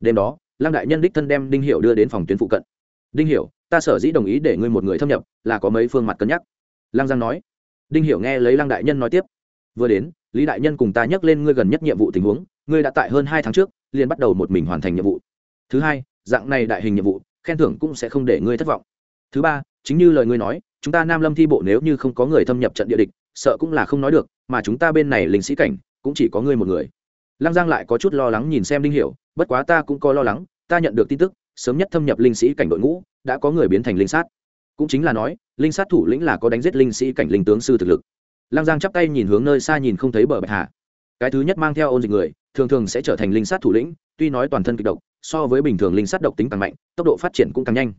Đêm đó lang đại nhân đích thân đem đinh hiệu đưa đến phòng tuyến phụ cận đinh hiểu, ta sở dĩ đồng ý để ngươi một người thâm nhập là có mấy phương mặt cân nhắc. Lăng giang nói. Đinh hiểu nghe lấy lăng đại nhân nói tiếp. Vừa đến, lý đại nhân cùng ta nhắc lên ngươi gần nhất nhiệm vụ tình huống, ngươi đã tại hơn hai tháng trước, liền bắt đầu một mình hoàn thành nhiệm vụ. Thứ hai, dạng này đại hình nhiệm vụ, khen thưởng cũng sẽ không để ngươi thất vọng. Thứ ba, chính như lời ngươi nói, chúng ta nam lâm thi bộ nếu như không có người thâm nhập trận địa địch, sợ cũng là không nói được, mà chúng ta bên này linh sĩ cảnh, cũng chỉ có ngươi một người. Lăng giang lại có chút lo lắng nhìn xem đinh hiểu, bất quá ta cũng có lo lắng, ta nhận được tin tức sớm nhất thâm nhập linh sĩ cảnh đội ngũ, đã có người biến thành linh sát. Cũng chính là nói, linh sát thủ lĩnh là có đánh giết linh sĩ cảnh linh tướng sư thực lực. Lang giang chắp tay nhìn hướng nơi xa nhìn không thấy bờ bạch hà. Cái thứ nhất mang theo ôn dịch người, thường thường sẽ trở thành linh sát thủ lĩnh, tuy nói toàn thân kịch độc, so với bình thường linh sát độc tính càng mạnh, tốc độ phát triển cũng càng nhanh.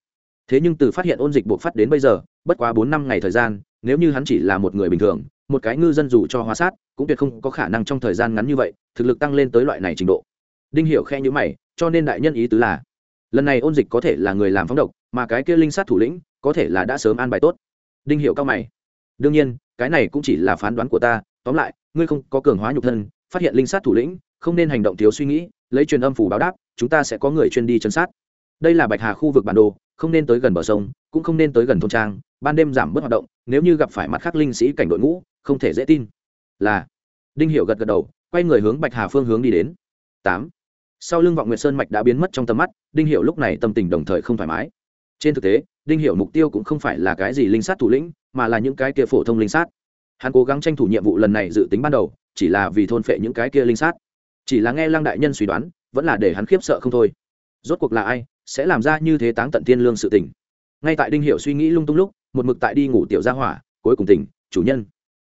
Thế nhưng từ phát hiện ôn dịch buộc phát đến bây giờ, bất quá bốn năm ngày thời gian, nếu như hắn chỉ là một người bình thường, một cái ngư dân dù cho hóa sát, cũng tuyệt không có khả năng trong thời gian ngắn như vậy, thực lực tăng lên tới loại này trình độ. Đinh hiểu khe nhữ mày, cho nên đại nhân ý tứ là lần này ôn dịch có thể là người làm phóng độc, mà cái kia linh sát thủ lĩnh có thể là đã sớm an bài tốt. Đinh hiệu cao mày. Đương nhiên, cái này cũng chỉ là phán đoán của ta, tóm lại, ngươi không có cường hóa nhục thân, phát hiện linh sát thủ lĩnh, không nên hành động thiếu suy nghĩ, lấy truyền âm phủ báo đáp, chúng ta sẽ có người chuyên đi chân sát. Đây là bạch hà khu vực bản đồ, không nên tới gần bờ sông, cũng không nên tới gần thôn trang, ban đêm giảm bớt hoạt động, nếu như gặp phải mặt khác linh sĩ cảnh đội ngũ, không thể dễ tin. Là. Đinh hiệu gật gật đầu, quay người hướng bạch hà phương hướng đi đến. Tám sau lưng vọng nguyệt sơn mạch đã biến mất trong tầm mắt, đinh hiểu lúc này tâm tình đồng thời không thoải mái. Trên thực tế, đinh hiểu mục tiêu cũng không phải là cái gì linh sát thủ lĩnh, mà là những cái kia phổ thông linh sát. Hắn cố gắng tranh thủ nhiệm vụ lần này dự tính ban đầu, chỉ là vì thôn phệ những cái kia linh sát. Chỉ là nghe lăng đại nhân suy đoán, vẫn là để hắn khiếp sợ không thôi. Rốt cuộc là ai, sẽ làm ra như thế táng tận tiên lương sự tình. Ngay tại đinh hiểu suy nghĩ lung tung lúc, một mực tại đi ngủ tiểu gia hỏa, cuối cùng tỉnh, chủ nhân.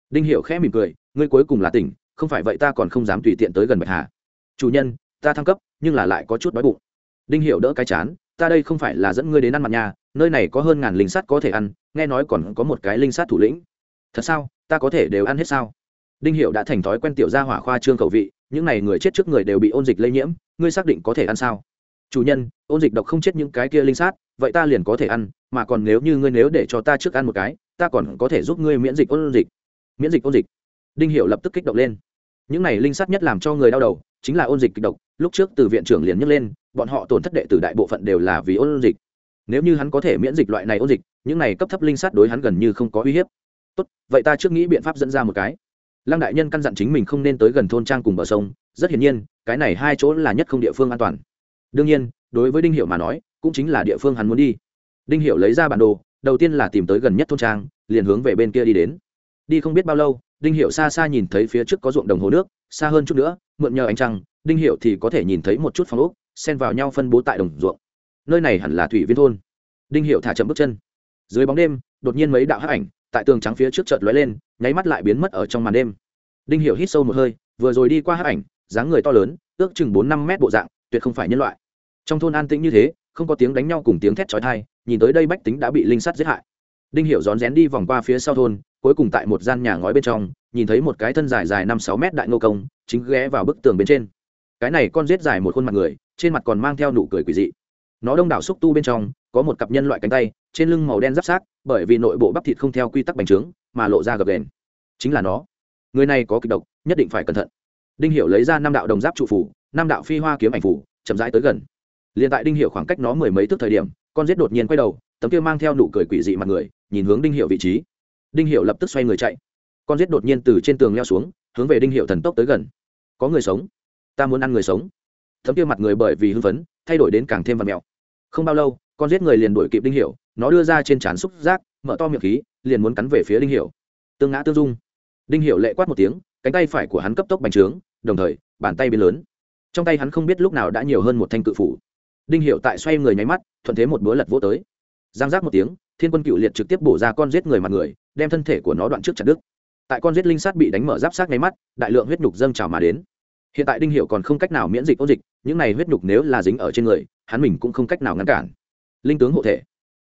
Đinh hiểu khẽ mỉm cười, ngươi cuối cùng là tỉnh, không phải vậy ta còn không dám tùy tiện tới gần bạch hà. Chủ nhân ta thăng cấp, nhưng là lại có chút đói bụng. Đinh hiểu đỡ cái chán, ta đây không phải là dẫn ngươi đến ăn mặt nhà, nơi này có hơn ngàn linh sắt có thể ăn, nghe nói còn có một cái linh sắt thủ lĩnh. Thật sao? Ta có thể đều ăn hết sao? Đinh hiểu đã thành thói quen tiểu gia hỏa khoa trương cầu vị, những này người chết trước người đều bị ôn dịch lây nhiễm, ngươi xác định có thể ăn sao? Chủ nhân, ôn dịch độc không chết những cái kia linh sát vậy ta liền có thể ăn, mà còn nếu như ngươi nếu để cho ta trước ăn một cái, ta còn có thể giúp ngươi miễn dịch ôn dịch. Miễn dịch ôn dịch. Đinh Hiểu lập tức kích động lên. Những này linh sát nhất làm cho người đau đầu, chính là ôn dịch kịch độc lúc trước từ viện trưởng liền nhấc lên, bọn họ tổn thất đệ tử đại bộ phận đều là vì ôn dịch. Nếu như hắn có thể miễn dịch loại này ôn dịch, những này cấp thấp linh sát đối hắn gần như không có uy hiếp. Tốt, vậy ta trước nghĩ biện pháp dẫn ra một cái. Lăng đại nhân căn dặn chính mình không nên tới gần thôn trang cùng bờ sông, rất hiển nhiên, cái này hai chỗ là nhất không địa phương an toàn. Đương nhiên, đối với đinh hiệu mà nói, cũng chính là địa phương hắn muốn đi. Đinh hiệu lấy ra bản đồ, đầu tiên là tìm tới gần nhất thôn trang, liền hướng về bên kia đi đến. Đi không biết bao lâu, đinh hiệu xa xa nhìn thấy phía trước có ruộng đồng hồ nước xa hơn chút nữa, mượn nhờ ánh trăng, đinh hiệu thì có thể nhìn thấy một chút phòng ốc, xen vào nhau phân bố tại đồng ruộng. Nơi này hẳn là thủy viên thôn. Đinh hiệu thả chậm bước chân. Dưới bóng đêm, đột nhiên mấy đạo hắc ảnh tại tường trắng phía trước chợt lóe lên, nháy mắt lại biến mất ở trong màn đêm. Đinh hiệu hít sâu một hơi, vừa rồi đi qua hắc ảnh, dáng người to lớn, ước chừng bốn năm mét bộ dạng, tuyệt không phải nhân loại. Trong thôn an tĩnh như thế, không có tiếng đánh nhau cùng tiếng thét chói tai, nhìn tới đây bách tính đã bị linh sắt giết hại. Đinh hiểu rón rén đi vòng qua phía sau thôn cuối cùng tại một gian nhà ngói bên trong, nhìn thấy một cái thân dài dài năm sáu mét đại ngô công, chính ghé vào bức tường bên trên. Cái này con rết dài một khuôn mặt người, trên mặt còn mang theo nụ cười quỷ dị. Nó đông đảo xúc tu bên trong, có một cặp nhân loại cánh tay, trên lưng màu đen giáp sát, bởi vì nội bộ bắp thịt không theo quy tắc bành trướng, mà lộ ra gập đền chính là nó. Người này có kịch độc, nhất định phải cẩn thận. Đinh hiểu lấy ra năm đạo đồng giáp trụ phủ, năm đạo phi hoa kiếm ảnh phủ, chậm rãi tới gần. Liền tại đinh Hiểu khoảng cách nó mười mấy thước thời điểm, con rết đột nhiên quay đầu, tấm kia mang theo nụ cười quỷ dị mặt người, nhìn hướng đinh Hiểu vị trí đinh hiệu lập tức xoay người chạy. Con rết đột nhiên từ trên tường leo xuống, hướng về đinh hiệu thần tốc tới gần. Có người sống. Ta muốn ăn người sống. Thấm kia mặt người bởi vì hưng phấn, thay đổi đến càng thêm vật mèo không bao lâu, con giết người liền đuổi kịp đinh hiệu nó đưa ra trên trán xúc giác, mở to miệng khí, liền muốn cắn về phía đinh hiệu tương ngã tương dung. Đinh hiệu lệ quát một tiếng, cánh tay phải của hắn cấp tốc bành trướng, đồng thời, bàn tay biến lớn. Trong tay hắn không biết lúc nào đã nhiều hơn một thanh cự phủ. Đinh hiệu tại xoay người nháy mắt, thuận thế một búa lật vỗ tới giang giác một tiếng, thiên quân cựu liệt trực tiếp bổ ra con giết người mặt người, đem thân thể của nó đoạn trước chặt đứt. Tại con giết linh sát bị đánh mở giáp sát ngay mắt, đại lượng huyết nhục dâng trào mà đến. Hiện tại đinh hiệu còn không cách nào miễn dịch ôn dịch, những này huyết nhục nếu là dính ở trên người, hắn mình cũng không cách nào ngăn cản. Linh tướng hộ thể.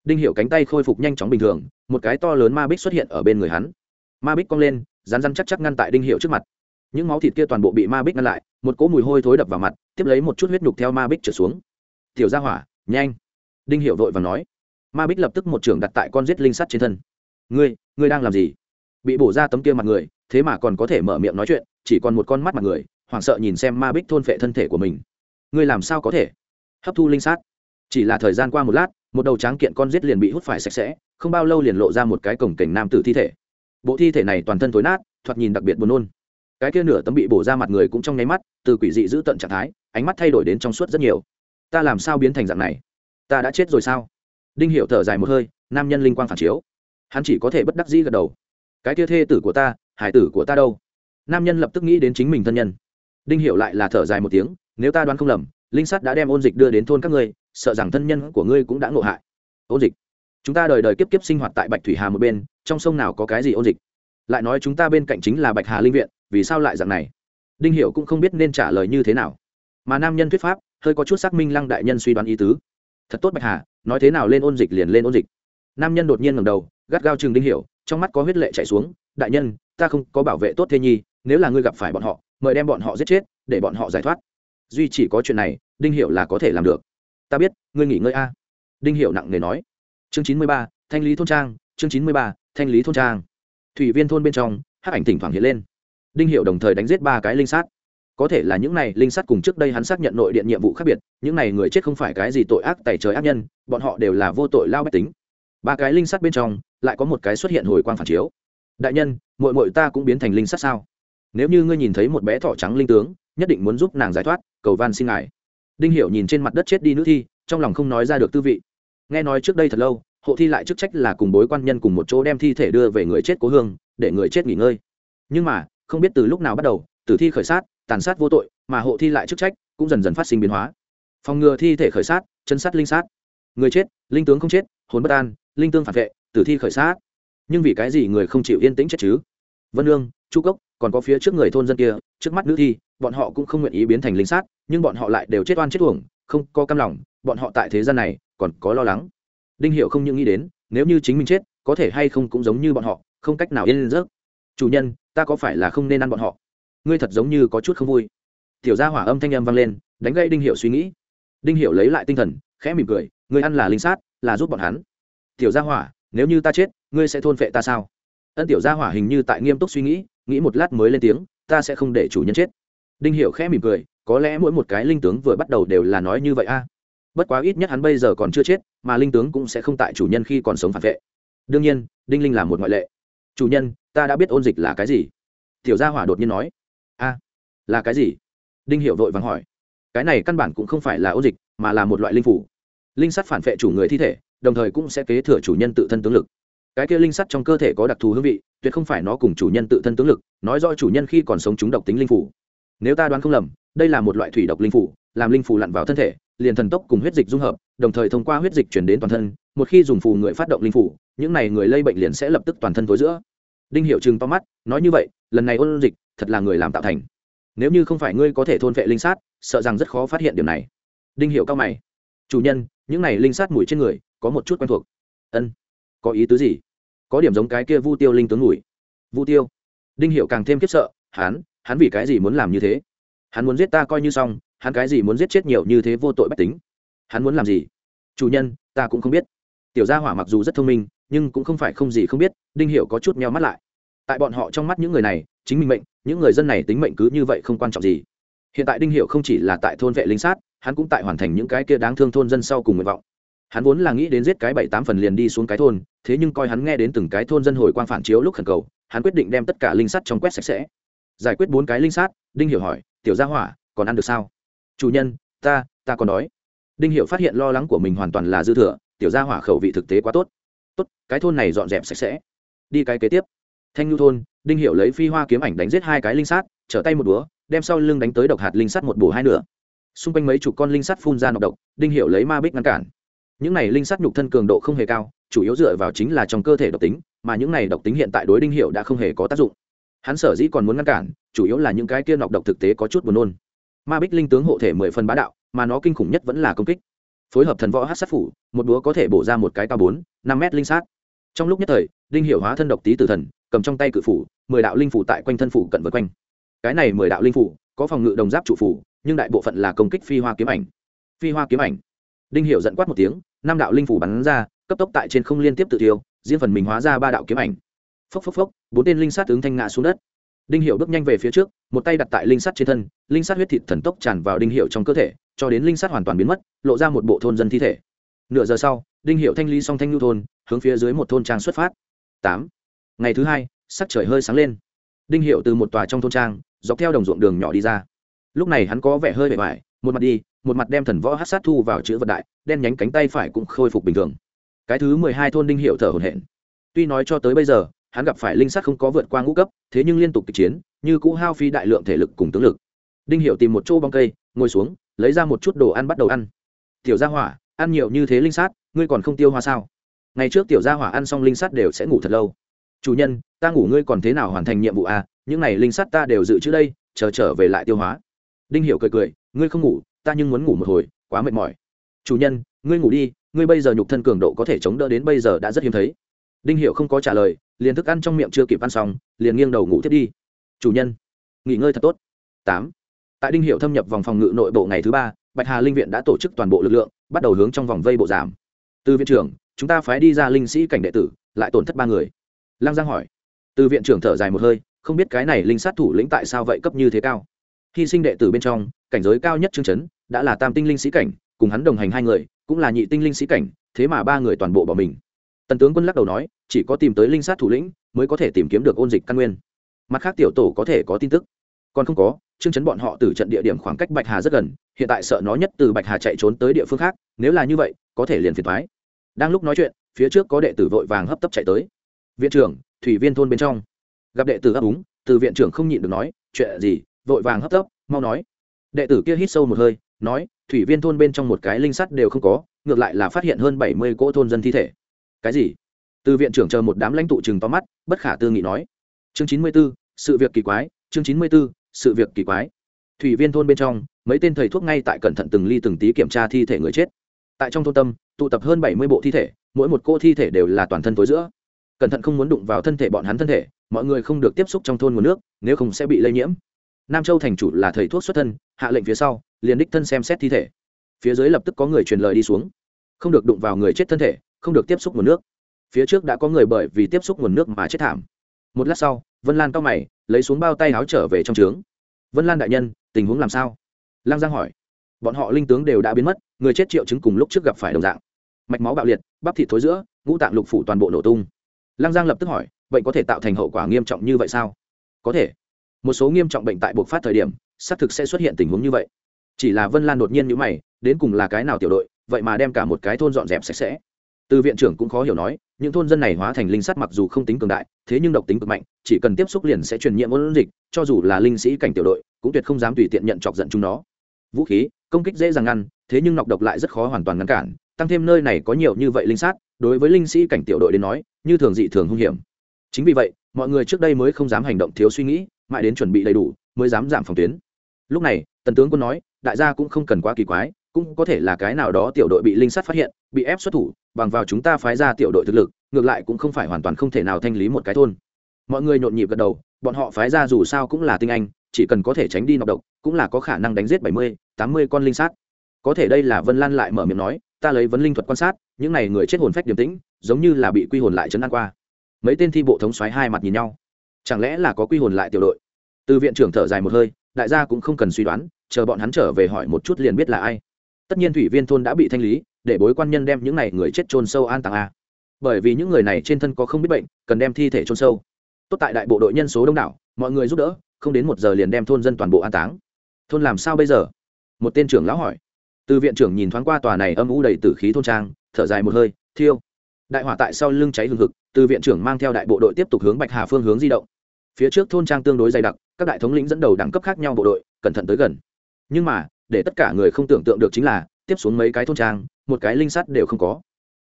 Đinh hiệu cánh tay khôi phục nhanh chóng bình thường, một cái to lớn ma bích xuất hiện ở bên người hắn. Ma bích cong lên rán rán chắc chắc ngăn tại đinh hiệu trước mặt. Những máu thịt kia toàn bộ bị ma bích ngăn lại, một cỗ mùi hôi thối đập vào mặt, tiếp lấy một chút huyết nhục theo ma bích trở xuống. Tiểu gia hỏa, nhanh! Đinh hiệu vội và nói ma bích lập tức một trưởng đặt tại con giết linh sắt trên thân. Ngươi ngươi đang làm gì? Bị bổ ra tấm kia mặt người, thế mà còn có thể mở miệng nói chuyện, chỉ còn một con mắt mặt người, hoảng sợ nhìn xem ma bích thôn phệ thân thể của mình. Ngươi làm sao có thể? Hấp thu linh sát chỉ là thời gian qua một lát, một đầu tráng kiện con giết liền bị hút phải sạch sẽ, không bao lâu liền lộ ra một cái cổng cảnh nam tử thi thể. Bộ thi thể này toàn thân tối nát, thoạt nhìn đặc biệt buồn nôn. Cái kia nửa tấm bị bổ ra mặt người cũng trong nháy mắt, từ quỷ dị giữ tận trạng thái, ánh mắt thay đổi đến trong suốt rất nhiều. Ta làm sao biến thành dạng này? Ta đã chết rồi sao? Đinh hiệu thở dài một hơi, nam nhân linh quang phản chiếu. Hắn chỉ có thể bất đắc dĩ gật đầu. Cái kia thê tử của ta, hải tử của ta đâu? Nam nhân lập tức nghĩ đến chính mình thân nhân. Đinh hiệu lại là thở dài một tiếng, nếu ta đoán không lầm, linh sắt đã đem ôn dịch đưa đến thôn các ngươi, sợ rằng thân nhân của ngươi cũng đã ngộ hại. Ôn dịch. Chúng ta đời đời kiếp kiếp sinh hoạt tại bạch thủy hà một bên, trong sông nào có cái gì ôn dịch? Lại nói chúng ta bên cạnh chính là bạch hà linh viện, vì sao lại dạng này? Đinh hiệu cũng không biết nên trả lời như thế nào. Mà nam nhân thuyết pháp, hơi có chút xác minh lăng đại nhân suy đoán ý tứ. Thật tốt bạch hà nói thế nào lên ôn dịch liền lên ôn dịch. Nam nhân đột nhiên ngầm đầu, gắt gao chừng đinh hiểu, trong mắt có huyết lệ chảy xuống, đại nhân, ta không có bảo vệ tốt thế nhi, nếu là ngươi gặp phải bọn họ, mời đem bọn họ giết chết, để bọn họ giải thoát. Duy chỉ có chuyện này, đinh hiểu là có thể làm được. Ta biết, ngươi nghỉ ngơi a. Đinh hiểu nặng nề nói. Chương chín mươi ba, thanh lý thôn trang, chương chín mươi ba, thanh lý thôn trang. Thủy viên thôn bên trong, hắc ảnh thỉnh thoảng hiện lên. Đinh hiểu đồng thời đánh giết ba cái linh sát có thể là những này linh sát cùng trước đây hắn xác nhận nội điện nhiệm vụ khác biệt, những này người chết không phải cái gì tội ác tẩy trời ác nhân, bọn họ đều là vô tội lao bách tính. Ba cái linh sát bên trong, lại có một cái xuất hiện hồi quang phản chiếu. Đại nhân mội mội ta cũng biến thành linh sát sao? Nếu như ngươi nhìn thấy một bé thỏ trắng linh tướng, nhất định muốn giúp nàng giải thoát, cầu van xin ngài. Đinh hiểu nhìn trên mặt đất chết đi nữ thi, trong lòng không nói ra được tư vị. Nghe nói trước đây thật lâu, hộ thi lại chức trách là cùng bối quan nhân cùng một chỗ đem thi thể đưa về người chết cố hương, để người chết nghỉ ngơi. Nhưng mà, không biết từ lúc nào bắt đầu, tử thi khởi sát tàn sát vô tội, mà hộ thi lại chức trách, cũng dần dần phát sinh biến hóa. Phòng ngừa thi thể khởi sát, chân sát linh sát. Người chết, linh tướng không chết, hồn bất an, linh tương phản vệ, tử thi khởi sát. Nhưng vì cái gì người không chịu yên tĩnh chết chứ? Vân lương chu cốc, còn có phía trước người thôn dân kia, trước mắt nữ thi, bọn họ cũng không nguyện ý biến thành linh sát, nhưng bọn họ lại đều chết oan chết uổng, không có cam lòng, bọn họ tại thế gian này còn có lo lắng. Đinh hiệu không những nghĩ đến, nếu như chính mình chết, có thể hay không cũng giống như bọn họ, không cách nào yên giấc. Chủ nhân, ta có phải là không nên ăn bọn họ? Ngươi thật giống như có chút không vui. Tiểu gia hỏa âm thanh âm vang lên, đánh gây đinh hiệu suy nghĩ. Đinh hiệu lấy lại tinh thần, khẽ mỉm cười, ngươi ăn là linh sát, là giúp bọn hắn. Tiểu gia hỏa, nếu như ta chết, ngươi sẽ thôn phệ ta sao? Ân tiểu gia hỏa hình như tại nghiêm túc suy nghĩ nghĩ một lát mới lên tiếng, ta sẽ không để chủ nhân chết. Đinh hiệu khẽ mỉm cười, có lẽ mỗi một cái linh tướng vừa bắt đầu đều là nói như vậy a. Bất quá ít nhất hắn bây giờ còn chưa chết, mà linh tướng cũng sẽ không tại chủ nhân khi còn sống phản vệ. Đương nhiên, đinh linh là một ngoại lệ. Chủ nhân, ta đã biết ôn dịch là cái gì. Tiểu gia hỏa đột nhiên nói là cái gì? Đinh hiệu vội vàng hỏi. Cái này căn bản cũng không phải là ôn dịch, mà là một loại linh phủ. Linh sắt phản vệ chủ người thi thể, đồng thời cũng sẽ kế thừa chủ nhân tự thân tướng lực. Cái kia linh sắt trong cơ thể có đặc thù hương vị, tuyệt không phải nó cùng chủ nhân tự thân tướng lực, nói do chủ nhân khi còn sống chúng độc tính linh phủ. Nếu ta đoán không lầm, đây là một loại thủy độc linh phủ, làm linh phủ lặn vào thân thể, liền thần tốc cùng huyết dịch dung hợp, đồng thời thông qua huyết dịch chuyển đến toàn thân, một khi dùng phù người phát động linh phủ, những này người lây bệnh liền sẽ lập tức toàn thân tối giữa. Đinh hiệu chừng to mắt, nói như vậy, lần này ôn dịch, thật là người làm tạo thành nếu như không phải ngươi có thể thôn vệ linh sát, sợ rằng rất khó phát hiện điểm này. Đinh hiệu cao mày. Chủ nhân, những này linh sát mùi trên người, có một chút quen thuộc. Ân. Có ý tứ gì? Có điểm giống cái kia vu tiêu linh tướng mùi. Vu tiêu. Đinh hiệu càng thêm khiếp sợ, hắn hắn vì cái gì muốn làm như thế? Hắn muốn giết ta coi như xong, hắn cái gì muốn giết chết nhiều như thế vô tội bách tính? Hắn muốn làm gì? Chủ nhân, ta cũng không biết. Tiểu gia hỏa mặc dù rất thông minh, nhưng cũng không phải không gì không biết, đinh Hiệu có chút meo mắt lại. Tại bọn họ trong mắt những người này chính mình mệnh, những người dân này tính mệnh cứ như vậy không quan trọng gì. Hiện tại đinh Hiệu không chỉ là tại thôn vệ linh sát, hắn cũng tại hoàn thành những cái kia đáng thương thôn dân sau cùng nguyện vọng. Hắn vốn là nghĩ đến giết cái bảy tám phần liền đi xuống cái thôn, thế nhưng coi hắn nghe đến từng cái thôn dân hồi quang phản chiếu lúc khẩn cầu, hắn quyết định đem tất cả linh sắt trong quét sạch sẽ. Giải quyết bốn cái linh sát, đinh hiểu hỏi, tiểu gia hỏa, còn ăn được sao? Chủ nhân, ta ta còn đói. Đinh hiệu phát hiện lo lắng của mình hoàn toàn là dư thừa, tiểu gia hỏa khẩu vị thực tế quá tốt. Tốt, cái thôn này dọn dẹp sạch sẽ. Đi cái kế tiếp. Thanh nhu thôn đinh hiệu lấy phi hoa kiếm ảnh đánh giết hai cái linh sát, trở tay một búa đem sau lưng đánh tới độc hạt linh sắt một bổ hai nửa. Xung quanh mấy chục con linh sắt phun ra nọc độc, đinh hiệu lấy ma bích ngăn cản. Những này linh sắt nhục thân cường độ không hề cao, chủ yếu dựa vào chính là trong cơ thể độc tính, mà những này độc tính hiện tại đối đinh hiệu đã không hề có tác dụng. Hắn sở dĩ còn muốn ngăn cản, chủ yếu là những cái kia nọc độc thực tế có chút buồn nôn. Ma bích linh tướng hộ thể mười phần bá đạo, mà nó kinh khủng nhất vẫn là công kích. Phối hợp thần võ hát sát phủ, một búa có thể bổ ra một cái cao bốn, năm mét linh sát. Trong lúc nhất thời, đinh hiệu hóa thân độc tý tử thần cầm trong tay cự phủ, mười đạo linh phủ tại quanh thân phủ cận vượt quanh. Cái này mười đạo linh phủ, có phòng ngự đồng giáp trụ phủ, nhưng đại bộ phận là công kích phi hoa kiếm ảnh. Phi hoa kiếm ảnh. Đinh hiệu dẫn quát một tiếng, năm đạo linh phủ bắn ra, cấp tốc tại trên không liên tiếp tự tiêu, diễn phần mình hóa ra ba đạo kiếm ảnh. Phốc phốc phốc, bốn tên linh sát tướng thanh ngã xuống đất. Đinh hiệu bước nhanh về phía trước, một tay đặt tại linh sát trên thân, linh sát huyết thịt thần tốc tràn vào đinh hiệu trong cơ thể, cho đến linh sát hoàn toàn biến mất, lộ ra một bộ thôn dân thi thể. Nửa giờ sau, đinh hiệu thanh ly song thanh lưu thôn, hướng phía dưới một thôn trang xuất phát. Tám ngày thứ hai, sắc trời hơi sáng lên. Đinh hiệu từ một tòa trong thôn trang, dọc theo đồng ruộng đường nhỏ đi ra. Lúc này hắn có vẻ hơi bề bài một mặt đi, một mặt đem thần võ hát sát thu vào chữ vật đại, đen nhánh cánh tay phải cũng khôi phục bình thường. Cái thứ mười hai thôn đinh hiệu thở hổn hển. Tuy nói cho tới bây giờ, hắn gặp phải linh sát không có vượt qua ngũ cấp, thế nhưng liên tục kịch chiến, như cũ hao phí đại lượng thể lực cùng tướng lực. Đinh hiệu tìm một chỗ bóng cây, ngồi xuống, lấy ra một chút đồ ăn bắt đầu ăn. Tiểu gia hỏa, ăn nhiều như thế linh sát, ngươi còn không tiêu hoa sao? Ngày trước tiểu gia hỏa ăn xong linh sát đều sẽ ngủ thật lâu chủ nhân, ta ngủ ngươi còn thế nào hoàn thành nhiệm vụ à? Những này linh sắt ta đều dự trữ đây, chờ trở về lại tiêu hóa. Đinh hiểu cười cười, ngươi không ngủ, ta nhưng muốn ngủ một hồi, quá mệt mỏi. Chủ nhân, ngươi ngủ đi, ngươi bây giờ nhục thân cường độ có thể chống đỡ đến bây giờ đã rất hiếm thấy. Đinh Hiểu không có trả lời, liền thức ăn trong miệng chưa kịp ăn xong, liền nghiêng đầu ngủ thiết đi. Chủ nhân, nghỉ ngơi thật tốt. Tám. Tại đinh Hiểu thâm nhập vòng phòng ngự nội bộ ngày thứ ba, bạch hà linh viện đã tổ chức toàn bộ lực lượng, bắt đầu hướng trong vòng vây bộ giảm. Từ viện trưởng, chúng ta phái đi ra linh sĩ cảnh đệ tử, lại tổn thất ba người lăng giang hỏi. Từ viện trưởng thở dài một hơi, không biết cái này linh sát thủ lĩnh tại sao vậy cấp như thế cao. Hy sinh đệ tử bên trong, cảnh giới cao nhất chương chấn, đã là tam tinh linh sĩ cảnh, cùng hắn đồng hành hai người, cũng là nhị tinh linh sĩ cảnh, thế mà ba người toàn bộ bỏ mình. Tần tướng quân lắc đầu nói, chỉ có tìm tới linh sát thủ lĩnh, mới có thể tìm kiếm được ôn dịch căn nguyên. Mặt khác tiểu tổ có thể có tin tức. Còn không có, chương chấn bọn họ từ trận địa điểm khoảng cách bạch hà rất gần, hiện tại sợ nó nhất từ bạch hà chạy trốn tới địa phương khác, nếu là như vậy, có thể liền phiền thoái đang lúc nói chuyện, phía trước có đệ tử vội vàng hấp tấp chạy tới viện trưởng, thủy viên thôn bên trong. Gặp đệ tử ấp úng, từ viện trưởng không nhịn được nói, chuyện gì? Vội vàng hấp tấp, mau nói. Đệ tử kia hít sâu một hơi, nói, thủy viên thôn bên trong một cái linh sắt đều không có, ngược lại là phát hiện hơn bảy mươi cỗ thôn dân thi thể. Cái gì? Từ viện trưởng chờ một đám lãnh tụ chừng to mắt, bất khả tư nghị nói. Chương chín mươi b ố sự việc kỳ quái, chương chín mươi b ố sự việc kỳ quái. Thủy viên thôn bên trong, mấy tên thầy thuốc ngay tại cẩn thận từng ly từng tí kiểm tra thi thể người chết. Tại trong thôn tâm, tụ tập hơn bảy mươi bộ thi thể, mỗi một cô thi thể đều là toàn thân tối giữa cẩn thận không muốn đụng vào thân thể bọn hắn thân thể, mọi người không được tiếp xúc trong thôn nguồn nước, nếu không sẽ bị lây nhiễm. Nam châu thành chủ là thầy thuốc xuất thân, hạ lệnh phía sau, liền đích thân xem xét thi thể. Phía dưới lập tức có người truyền lời đi xuống. Không được đụng vào người chết thân thể, không được tiếp xúc nguồn nước. Phía trước đã có người bởi vì tiếp xúc nguồn nước mà chết thảm. Một lát sau, vân lan cao mày, lấy xuống bao tay áo trở về trong trướng. Vân lan đại nhân, tình huống làm sao? Lang giang hỏi. Bọn họ linh tướng đều đã biến mất, người chết triệu chứng cùng lúc trước gặp phải đồng dạng. Mạch máu bạo liệt, bắp thịt thối giữa, ngũ tạng lục phủ toàn bộ nổ tung lăng giang lập tức hỏi, vậy có thể tạo thành hậu quả nghiêm trọng như vậy sao? Có thể. Một số nghiêm trọng bệnh tại buộc phát thời điểm, xác thực sẽ xuất hiện tình huống như vậy. Chỉ là vân lan đột nhiên như mày, đến cùng là cái nào tiểu đội, vậy mà đem cả một cái thôn dọn dẹp sạch sẽ? Từ viện trưởng cũng khó hiểu nói, những thôn dân này hóa thành linh sắt mặc dù không tính cường đại, thế nhưng độc tính cực mạnh, chỉ cần tiếp xúc liền sẽ truyền nhiễm ôn dịch, cho dù là linh sĩ cảnh tiểu đội, cũng tuyệt không dám tùy tiện nhận chọc giận chúng nó. Vũ khí, công kích dễ dàng ngăn, thế nhưng nọc độc lại rất khó hoàn toàn ngăn cản, tăng thêm nơi này có nhiều như vậy linh sát đối với linh sĩ cảnh tiểu đội đến nói, như thường dị thường hung hiểm. Chính vì vậy, mọi người trước đây mới không dám hành động thiếu suy nghĩ, mãi đến chuẩn bị đầy đủ, mới dám giảm phòng tuyến. Lúc này, tần tướng quân nói, đại gia cũng không cần quá kỳ quái, cũng có thể là cái nào đó tiểu đội bị linh sát phát hiện, bị ép xuất thủ, bằng vào chúng ta phái ra tiểu đội thực lực, ngược lại cũng không phải hoàn toàn không thể nào thanh lý một cái thôn. Mọi người nhộn nhịp gật đầu, bọn họ phái ra dù sao cũng là tinh anh, chỉ cần có thể tránh đi nọc độc, cũng là có khả năng đánh giết bảy mươi, tám mươi con linh sát. Có thể đây là vân lan lại mở miệng nói ta lấy vấn linh thuật quan sát, những n à y người chết hồn phách điềm tĩnh, giống như là bị quy hồn lại chấn an qua. Mấy tên thi bộ thống xoáy hai mặt nhìn nhau. Chẳng lẽ là có quy hồn lại tiểu đội? Từ viện trưởng thở dài một hơi, đại gia cũng không cần suy đoán, chờ bọn hắn trở về hỏi một chút liền biết là ai. Tất nhiên thủy viên thôn đã bị thanh lý, để bối quan nhân đem những n à y người chết trôn sâu an tàng a. Bởi vì những người này trên thân có không biết bệnh, cần đem thi thể trôn sâu. Tốt tại đại bộ đội nhân số đông đảo, mọi người giúp đỡ, không đến một giờ liền đem thôn dân toàn bộ an táng. Thôn làm sao bây giờ? Một tên trưởng lão hỏi từ viện trưởng nhìn thoáng qua tòa này âm u đầy tử khí thôn trang, thở dài một hơi, thiêu. Đại hỏa tại sau lưng cháy hừng hực, từ viện trưởng mang theo đại bộ đội tiếp tục hướng bạch hà phương hướng di động. Phía trước thôn trang tương đối dày đặc, các đại thống lĩnh dẫn đầu đẳng cấp khác nhau bộ đội, cẩn thận tới gần. Nhưng mà, để tất cả người không tưởng tượng được chính là, tiếp xuống mấy cái thôn trang, một cái linh sắt đều không có.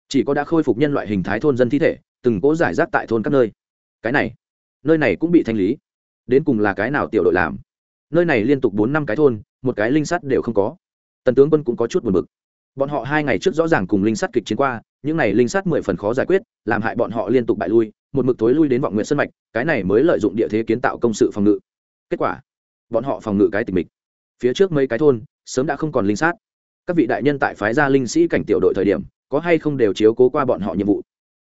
Chỉ có đã khôi phục nhân loại hình thái thôn dân thi thể, từng cố giải rác tại thôn các nơi. Cái này, nơi này cũng bị thanh lý. Đến cùng là cái nào tiểu đội làm? Nơi này liên tục bốn năm cái thôn, một cái linh sắt đều không có tần tướng quân cũng có chút buồn bực. Bọn họ hai ngày trước rõ ràng cùng linh sát kịch chiến qua, những này linh sát mười phần khó giải quyết, làm hại bọn họ liên tục bại lui, một mực tối lui đến vọng nguyện sân mạch, cái này mới lợi dụng địa thế kiến tạo công sự phòng ngự. Kết quả, bọn họ phòng ngự cái tình mịch. Phía trước mấy cái thôn, sớm đã không còn linh sát. Các vị đại nhân tại phái gia linh sĩ cảnh tiểu đội thời điểm, có hay không đều chiếu cố qua bọn họ nhiệm vụ?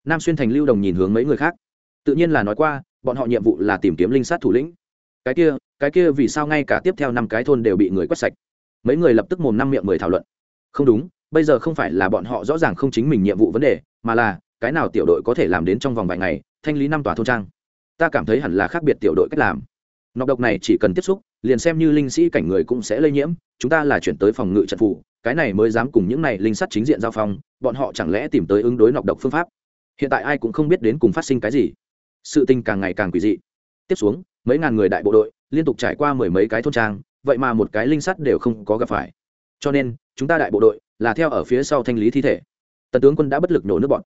Nam xuyên thành lưu đồng nhìn hướng mấy người khác. Tự nhiên là nói qua, bọn họ nhiệm vụ là tìm kiếm linh sát thủ lĩnh. Cái kia cái kia vì sao ngay cả tiếp theo năm cái thôn đều bị người quét sạch? Mấy người lập tức mồm năm miệng mười thảo luận. Không đúng, bây giờ không phải là bọn họ rõ ràng không chính mình nhiệm vụ vấn đề, mà là, cái nào tiểu đội có thể làm đến trong vòng vài ngày, thanh lý năm tòa thôn trang? Ta cảm thấy hẳn là khác biệt tiểu đội cách làm. Nọc độc này chỉ cần tiếp xúc, liền xem như linh sĩ cảnh người cũng sẽ lây nhiễm, chúng ta là chuyển tới phòng ngự trận phủ cái này mới dám cùng những này linh sắt chính diện giao phong, bọn họ chẳng lẽ tìm tới ứng đối nọc độc phương pháp? Hiện tại ai cũng không biết đến cùng phát sinh cái gì. Sự tình càng ngày càng quỷ dị. Tiếp xuống, mấy ngàn người đại bộ đội, liên tục trải qua mười mấy cái thôn trang vậy mà một cái linh sắt đều không có gặp phải. Cho nên, chúng ta đại bộ đội là theo ở phía sau thanh lý thi thể. Tần tướng quân đã bất lực nổ nước bọn.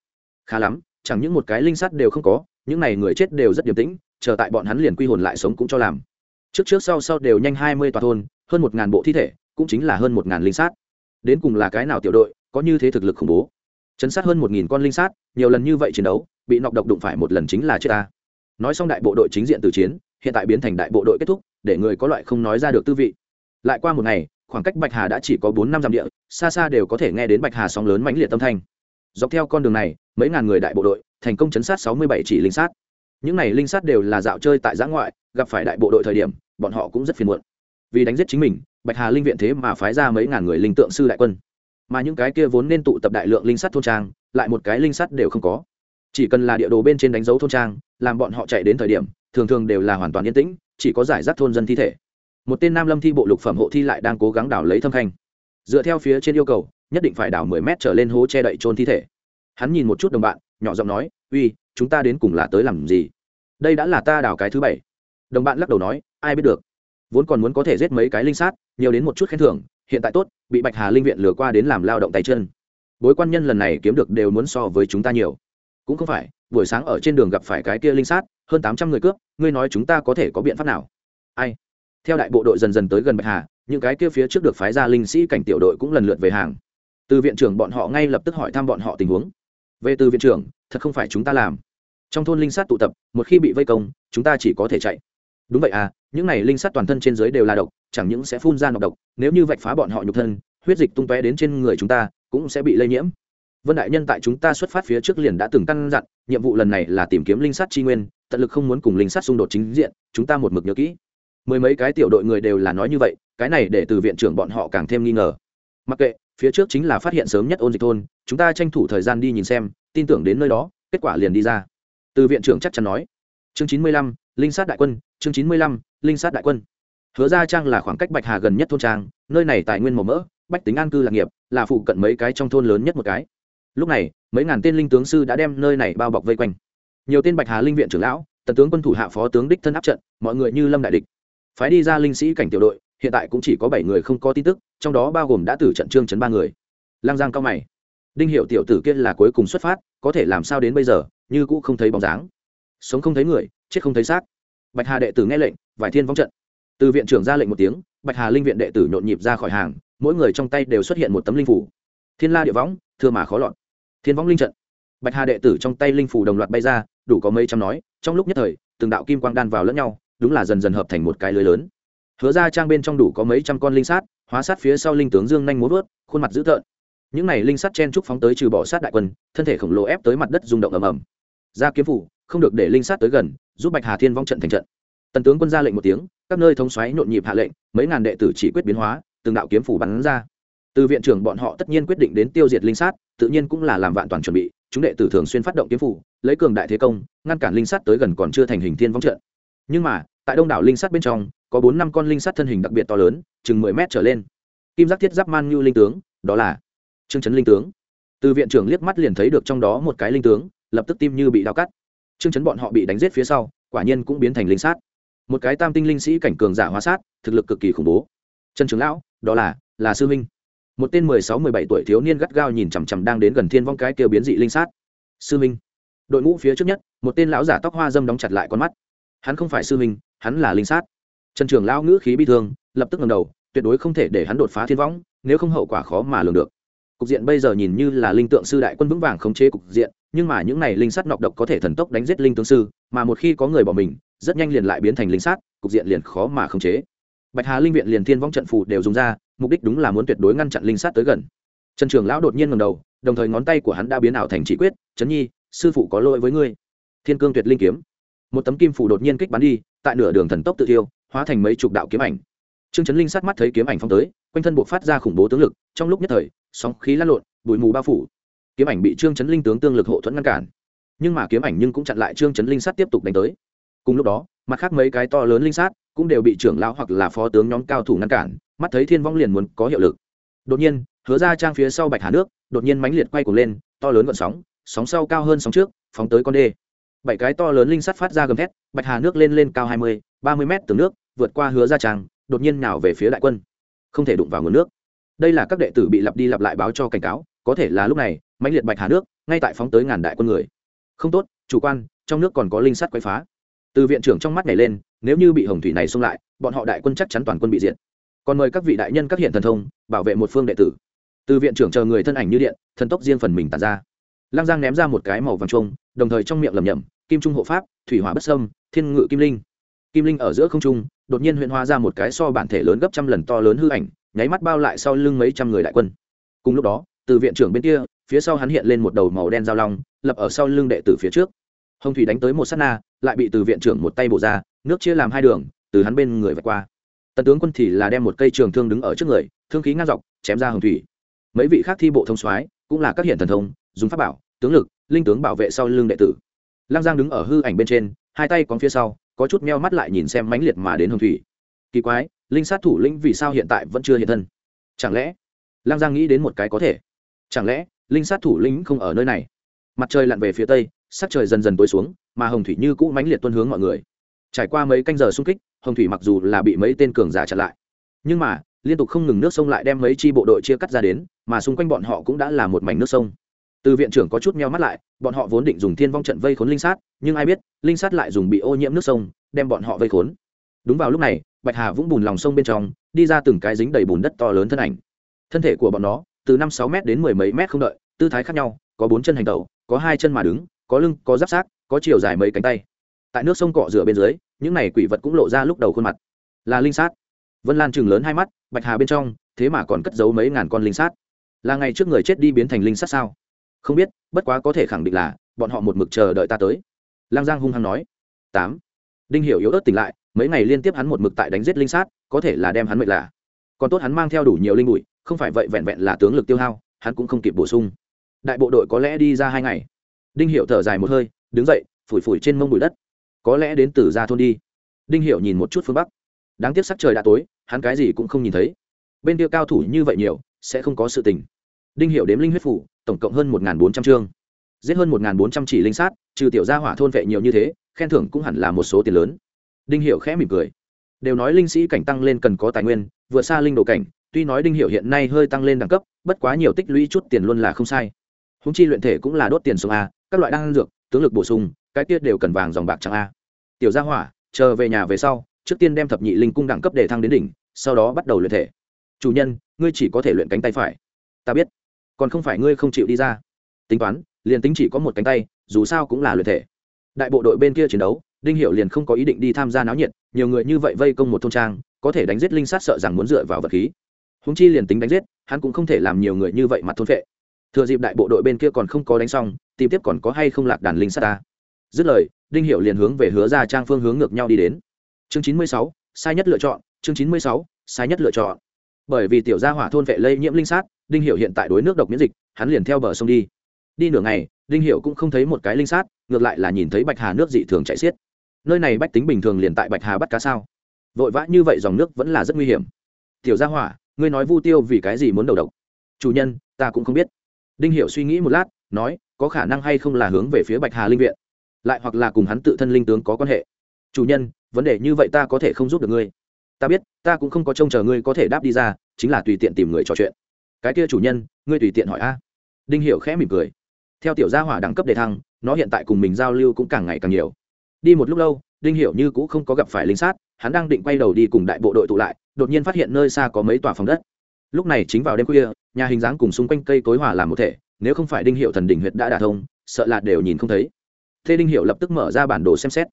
Khá lắm, chẳng những một cái linh sắt đều không có, những n à y người chết đều rất điềm tĩnh, chờ tại bọn hắn liền quy hồn lại sống cũng cho làm. Trước trước sau sau đều nhanh hai mươi tòa thôn, hơn một ngàn bộ thi thể, cũng chính là hơn một ngàn linh sát đến cùng là cái nào tiểu đội, có như thế thực lực khủng bố? Chấn sát hơn một nghìn con linh sát nhiều lần như vậy chiến đấu, bị nọc độc đụng phải một lần chính là chết ta. Nói xong đại bộ đội chính diện từ chiến, hiện tại biến thành đại bộ đội kết thúc để người có loại không nói ra được tư vị. Lại qua một ngày, khoảng cách bạch hà đã chỉ có bốn năm dặm địa, xa xa đều có thể nghe đến bạch hà sóng lớn mãnh liệt tâm thanh. Dọc theo con đường này, mấy ngàn người đại bộ đội, thành công chấn sát sáu mươi bảy chỉ linh sát. Những này linh sát đều là dạo chơi tại giã ngoại, gặp phải đại bộ đội thời điểm, bọn họ cũng rất phiền muộn. Vì đánh giết chính mình, bạch hà linh viện thế mà phái ra mấy ngàn người linh tượng sư đại quân. Mà những cái kia vốn nên tụ tập đại lượng linh sắt thôn trang, lại một cái linh sắt đều không có. Chỉ cần là địa đồ bên trên đánh dấu thôn trang, làm bọn họ chạy đến thời điểm, thường thường đều là hoàn toàn yên tĩnh chỉ có giải rác thôn dân thi thể. Một tên nam lâm thi bộ lục phẩm hộ thi lại đang cố gắng đào lấy thâm khanh. Dựa theo phía trên yêu cầu, nhất định phải đào mười mét trở lên hố che đậy trôn thi thể. Hắn nhìn một chút đồng bạn, nhỏ giọng nói, uy, chúng ta đến cùng là tới làm gì? Đây đã là ta đào cái thứ bảy. Đồng bạn lắc đầu nói, ai biết được. Vốn còn muốn có thể giết mấy cái linh sát, nhiều đến một chút khen thưởng, hiện tại tốt, bị bạch hà linh viện lừa qua đến làm lao động tay chân. Bối quan nhân lần này kiếm được đều muốn so với chúng ta nhiều. Cũng không phải, buổi sáng ở trên đường gặp phải cái kia linh sát hơn tám trăm người cướp, ngươi nói chúng ta có thể có biện pháp nào? Ai? Theo đại bộ đội dần dần tới gần bạch hà, những cái kia phía trước được phái ra linh sĩ cảnh tiểu đội cũng lần lượt về hàng. Từ viện trưởng bọn họ ngay lập tức hỏi thăm bọn họ tình huống. Về từ viện trưởng, thật không phải chúng ta làm. Trong thôn linh sát tụ tập, một khi bị vây công, chúng ta chỉ có thể chạy. Đúng vậy à những này linh sát toàn thân trên dưới đều là độc, chẳng những sẽ phun ra nọc độc, nếu như vạch phá bọn họ nhục thân, huyết dịch tung tóe đến trên người chúng ta, cũng sẽ bị lây nhiễm. Vân đại nhân tại chúng ta xuất phát phía trước liền đã từng căn dặn, nhiệm vụ lần này là tìm kiếm linh sát tri nguyên tận lực không muốn cùng linh sát xung đột chính diện, chúng ta một mực nhớ kỹ. Mười mấy cái tiểu đội người đều là nói như vậy, cái này để từ viện trưởng bọn họ càng thêm nghi ngờ. Mặc kệ, phía trước chính là phát hiện sớm nhất ôn dịch thôn, chúng ta tranh thủ thời gian đi nhìn xem, tin tưởng đến nơi đó, kết quả liền đi ra. Từ viện trưởng chắc chắn nói. Chương chín mươi lăm, linh sát đại quân, chương chín mươi lăm, linh sát đại quân. Hứa ra trang là khoảng cách bạch hà gần nhất thôn trang, nơi này tài nguyên màu mỡ, bách tính an cư lạc nghiệp, là phụ cận mấy cái trong thôn lớn nhất một cái. Lúc này, mấy ngàn tên linh tướng sư đã đem nơi này bao bọc vây quanh nhiều tên bạch hà linh viện trưởng lão, tần tướng quân thủ hạ phó tướng đích thân áp trận, mọi người như lâm đại địch. Phái đi ra linh sĩ cảnh tiểu đội, hiện tại cũng chỉ có bảy người không có tin tức, trong đó bao gồm đã tử trận trương chấn ba người. Lang giang cao mày. Đinh hiệu tiểu tử kia là cuối cùng xuất phát, có thể làm sao đến bây giờ, như cũ không thấy bóng dáng. Sống không thấy người, chết không thấy xác. Bạch hà đệ tử nghe lệnh vải thiên vong trận. Từ viện trưởng ra lệnh một tiếng, bạch hà linh viện đệ tử nhộn nhịp ra khỏi hàng, mỗi người trong tay đều xuất hiện một tấm linh phủ. Thiên la địa võng, thưa mà khó lọt. Thiên võng linh trận bạch hà đệ tử trong tay linh phủ đồng loạt bay ra, đủ có mấy trăm nói, trong lúc nhất thời, từng đạo kim quang đan vào lẫn nhau, đúng là dần dần hợp thành một cái lưới lớn. Hứa ra trang bên trong đủ có mấy trăm con linh sát, hóa sát phía sau linh tướng dương nhanh muốn vớt, khuôn mặt dữ tợn. Những này linh sát chen trúc phóng tới trừ bỏ sát đại quân, thân thể khổng lồ ép tới mặt đất rung động ầm ầm. Ra kiếm phủ, không được để linh sát tới gần, giúp bạch hà thiên vong trận thành trận. Tần tướng quân ra lệnh một tiếng, các nơi thống xoáy nhộn nhịp hạ lệnh, mấy ngàn đệ tử chỉ quyết biến hóa, từng đạo kiếm phủ bắn ra. Từ viện trưởng bọn họ tất nhiên quyết định đến tiêu diệt linh sát, tự nhiên cũng là làm vạn toàn chuẩn bị chúng đệ tử thường xuyên phát động kiếm phủ, lấy cường đại thế công, ngăn cản linh sát tới gần còn chưa thành hình thiên vong trận. Nhưng mà, tại đông đảo linh sát bên trong, có bốn năm con linh sát thân hình đặc biệt to lớn, chừng mười mét trở lên. Kim giác thiết giáp man như linh tướng, đó là trương chấn linh tướng. Từ viện trưởng liếc mắt liền thấy được trong đó một cái linh tướng, lập tức tim như bị đau cắt. Trương chấn bọn họ bị đánh giết phía sau, quả nhiên cũng biến thành linh sát. Một cái tam tinh linh sĩ cảnh cường giả hóa sát, thực lực cực kỳ khủng bố. Trần trường lão, đó là là sư minh một tên mười sáu, mười bảy tuổi thiếu niên gắt gao nhìn chằm chằm đang đến gần thiên vong cái kêu biến dị linh sát. Sư minh. Đội ngũ phía trước nhất, một tên lão giả tóc hoa dâm đóng chặt lại con mắt. Hắn không phải sư minh, hắn là linh sát. Trần trường lão ngữ khí bi thương, lập tức ngầm đầu, tuyệt đối không thể để hắn đột phá thiên võng nếu không hậu quả khó mà lường được. Cục diện bây giờ nhìn như là linh tượng sư đại quân vững vàng khống chế cục diện, nhưng mà những này linh sát nọc độc có thể thần tốc đánh giết linh tướng sư, mà một khi có người bỏ mình, rất nhanh liền lại biến thành linh sát, cục diện liền khó mà khống chế. Bạch hà linh viện liền thiên vong trận phù đều dùng ra mục đích đúng là muốn tuyệt đối ngăn chặn linh sát tới gần. Trần trường lão đột nhiên ngầm đầu, đồng thời ngón tay của hắn đã biến ảo thành chỉ quyết, trấn nhi, sư phụ có lỗi với ngươi. Thiên cương tuyệt linh kiếm. Một tấm kim phủ đột nhiên kích bắn đi, tại nửa đường thần tốc tự thiêu, hóa thành mấy chục đạo kiếm ảnh. Trương trấn linh sát mắt thấy kiếm ảnh phong tới, quanh thân buộc phát ra khủng bố tướng lực, trong lúc nhất thời, sóng khí lăn lộn, bụi mù bao phủ. Kiếm ảnh bị trương trấn linh tướng tương lực hộ thuẫn ngăn cản. Nhưng mà kiếm ảnh nhưng cũng chặn lại trương trấn linh sát tiếp tục đánh tới. Cùng lúc đó, mặt khác mấy cái to lớn linh sát cũng đều bị trưởng lão hoặc là phó tướng nhóm cao thủ ngăn cản, mắt thấy thiên vong liền muốn có hiệu lực. Đột nhiên, hứa ra trang phía sau bạch hà nước, đột nhiên mãnh liệt quay cuồng lên, to lớn gọn sóng sóng sau cao hơn sóng trước, phóng tới con đê. Bảy cái to lớn linh sắt phát ra gầm thét, bạch hà nước lên lên cao hai mươi, ba mươi mét từ nước, vượt qua hứa ra trang, đột nhiên nào về phía đại quân. Không thể đụng vào nguồn nước. Đây là các đệ tử bị lặp đi lặp lại báo cho cảnh cáo, có thể là lúc này, mãnh liệt bạch hà nước, ngay tại phóng tới ngàn đại quân người. Không tốt, chủ quan, trong nước còn có linh sắt quấy phá từ viện trưởng trong mắt này lên, nếu như bị hồng thủy này xông lại, bọn họ đại quân chắc chắn toàn quân bị diệt. Còn mời các vị đại nhân các hiện thần thông, bảo vệ một phương đệ tử. Từ viện trưởng chờ người thân ảnh như điện, thần tốc riêng phần mình tàn ra. Lang giang ném ra một cái màu vàng trông đồng thời trong miệng lầm nhầm kim trung hộ pháp, thủy hỏa bất sâm thiên ngự kim linh. Kim linh ở giữa không trung, đột nhiên huyện hóa ra một cái so bản thể lớn gấp trăm lần to lớn hư ảnh, nháy mắt bao lại sau lưng mấy trăm người đại quân. Cùng lúc đó, từ viện trưởng bên kia, phía sau hắn hiện lên một đầu màu đen giao long, lập ở sau lưng đệ tử phía trước hồng thủy đánh tới một s á t na, lại bị từ viện trưởng một tay bổ ra, nước chia làm hai đường, từ hắn bên người vạch qua. Tần tướng quân thì là đem một cây trường thương đứng ở trước người, thương khí ngang dọc, chém ra hồng thủy. Mấy vị khác thi bộ thông soái, cũng là các hiện thần thông, dùng pháp bảo, tướng lực, linh tướng bảo vệ sau lưng đệ tử. Lăng giang đứng ở hư ảnh bên trên, hai tay còn phía sau, có chút meo mắt lại nhìn xem mãnh liệt mà đến hồng thủy. Kỳ quái, linh sát thủ lĩnh vì sao hiện tại vẫn chưa hiện thân? Chẳng lẽ, lăng giang nghĩ đến một cái có thể? Chẳng lẽ, linh sát thủ lĩnh không ở nơi này? Mặt trời lặn về phía tây sắc trời dần dần tối xuống, mà hồng thủy như cũ mãnh liệt tuân hướng mọi người. Trải qua mấy canh giờ xung kích, hồng thủy mặc dù là bị mấy tên cường giả chặn lại, nhưng mà, liên tục không ngừng nước sông lại đem mấy chi bộ đội chia cắt ra đến, mà xung quanh bọn họ cũng đã là một mảnh nước sông. Từ viện trưởng có chút meo mắt lại, bọn họ vốn định dùng thiên vong trận vây khốn linh sát, nhưng ai biết, linh sát lại dùng bị ô nhiễm nước sông, đem bọn họ vây khốn. Đúng vào lúc này, bạch hà vũng bùn lòng sông bên trong, đi ra từng cái dính đầy bùn đất to lớn thân ảnh. Thân thể của bọn nó, từ năm sáu m đến mười mấy mét không đợi, tư thái khác nhau, có bốn chân hành tẩu, có hai chân mà đứng có lưng, có giáp sát có chiều dài mấy cánh tay. Tại nước sông cọ rửa bên dưới, những này quỷ vật cũng lộ ra lúc đầu khuôn mặt. Là linh sát. Vân lan chừng lớn hai mắt, bạch hà bên trong, thế mà còn cất giấu mấy ngàn con linh sát. Là ngày trước người chết đi biến thành linh sát sao? Không biết, bất quá có thể khẳng định là, bọn họ một mực chờ đợi ta tới. Lang giang hung hăng nói. Tám. Đinh hiểu yếu ớt tỉnh lại, mấy ngày liên tiếp hắn một mực tại đánh giết linh sát, có thể là đem hắn mệt là. Còn tốt hắn mang theo đủ nhiều linh bụi, không phải vậy vẹn vẹn là tướng lực tiêu hao, hắn cũng không kịp bổ sung. Đại bộ đội có lẽ đi ra hai ngày đinh hiệu thở dài một hơi, đứng dậy, phủi phủi trên mông bụi đất. Có lẽ đến từ ra thôn đi. Đinh hiệu nhìn một chút phương bắc. Đáng tiếc sắc trời đã tối, hắn cái gì cũng không nhìn thấy. Bên kia cao thủ như vậy nhiều, sẽ không có sự tình. Đinh hiệu đếm linh huyết phủ, tổng cộng hơn một bốn trăm chương. Giết hơn một bốn trăm chỉ linh sát, trừ tiểu gia hỏa thôn vệ nhiều như thế, khen thưởng cũng hẳn là một số tiền lớn. Đinh hiệu khẽ mỉm cười. Đều nói linh sĩ cảnh tăng lên cần có tài nguyên, vượt xa linh đồ cảnh, tuy nói đinh hiệu hiện nay hơi tăng lên đẳng cấp, bất quá nhiều tích lũy chút tiền luôn là không sai húng chi luyện thể cũng là đốt tiền sông a, các loại đan dược, tướng lực bổ sung, cái tiết đều cần vàng dòng bạc chẳng a. Tiểu gia hỏa, chờ về nhà về sau, trước tiên đem thập nhị linh cung đẳng cấp để thăng đến đỉnh, sau đó bắt đầu luyện thể. Chủ nhân, ngươi chỉ có thể luyện cánh tay phải. Ta biết. Còn không phải ngươi không chịu đi ra. Tính toán, liền tính chỉ có một cánh tay, dù sao cũng là luyện thể. Đại bộ đội bên kia chiến đấu, đinh hiệu liền không có ý định đi tham gia náo nhiệt, nhiều người như vậy vây công một thôn trang, có thể đánh giết linh sát sợ rằng muốn dựa vào vật khí. Húng chi liền tính đánh giết, hắn cũng không thể làm nhiều người như vậy mặt thôn vệ thừa dịp đại bộ đội bên kia còn không có đánh xong, tìm tiếp còn có hay không lạc đàn linh sát ta. Dứt lời, đinh hiệu liền hướng về hứa ra trang phương hướng ngược nhau đi đến. Chương chín mươi sáu, sai nhất lựa chọn, chương chín mươi sáu, sai nhất lựa chọn. Bởi vì tiểu gia hỏa thôn vệ lây nhiễm linh sát, đinh hiệu hiện tại đối nước độc miễn dịch, hắn liền theo bờ sông đi. Đi nửa ngày, đinh hiệu cũng không thấy một cái linh sát, ngược lại là nhìn thấy bạch hà nước dị thường chạy xiết. Nơi này bách tính bình thường liền tại bạch hà bắt cá sao? Vội vã như vậy dòng nước vẫn là rất nguy hiểm. Tiểu gia hỏa, ngươi nói vu tiêu vì cái gì muốn đầu độc? Chủ nhân, ta cũng không biết đinh hiệu suy nghĩ một lát, nói, có khả năng hay không là hướng về phía bạch hà linh viện, lại hoặc là cùng hắn tự thân linh tướng có quan hệ. Chủ nhân, vấn đề như vậy ta có thể không giúp được ngươi. Ta biết, ta cũng không có trông chờ ngươi có thể đáp đi ra, chính là tùy tiện tìm người trò chuyện. Cái kia chủ nhân, ngươi tùy tiện hỏi a. Đinh hiệu khẽ mỉm cười. Theo tiểu gia hỏa đẳng cấp đề thăng, nó hiện tại cùng mình giao lưu cũng càng ngày càng nhiều. Đi một lúc lâu, đinh hiệu như cũng không có gặp phải linh sát, hắn đang định quay đầu đi cùng đại bộ đội tụ lại, đột nhiên phát hiện nơi xa có mấy tòa phòng đất lúc này chính vào đêm khuya, nhà hình dáng cùng xung quanh cây cối hòa làm một thể, nếu không phải đinh hiệu thần đỉnh huyệt đã đả thông, sợ là đều nhìn không thấy. Thế đinh hiệu lập tức mở ra bản đồ xem xét.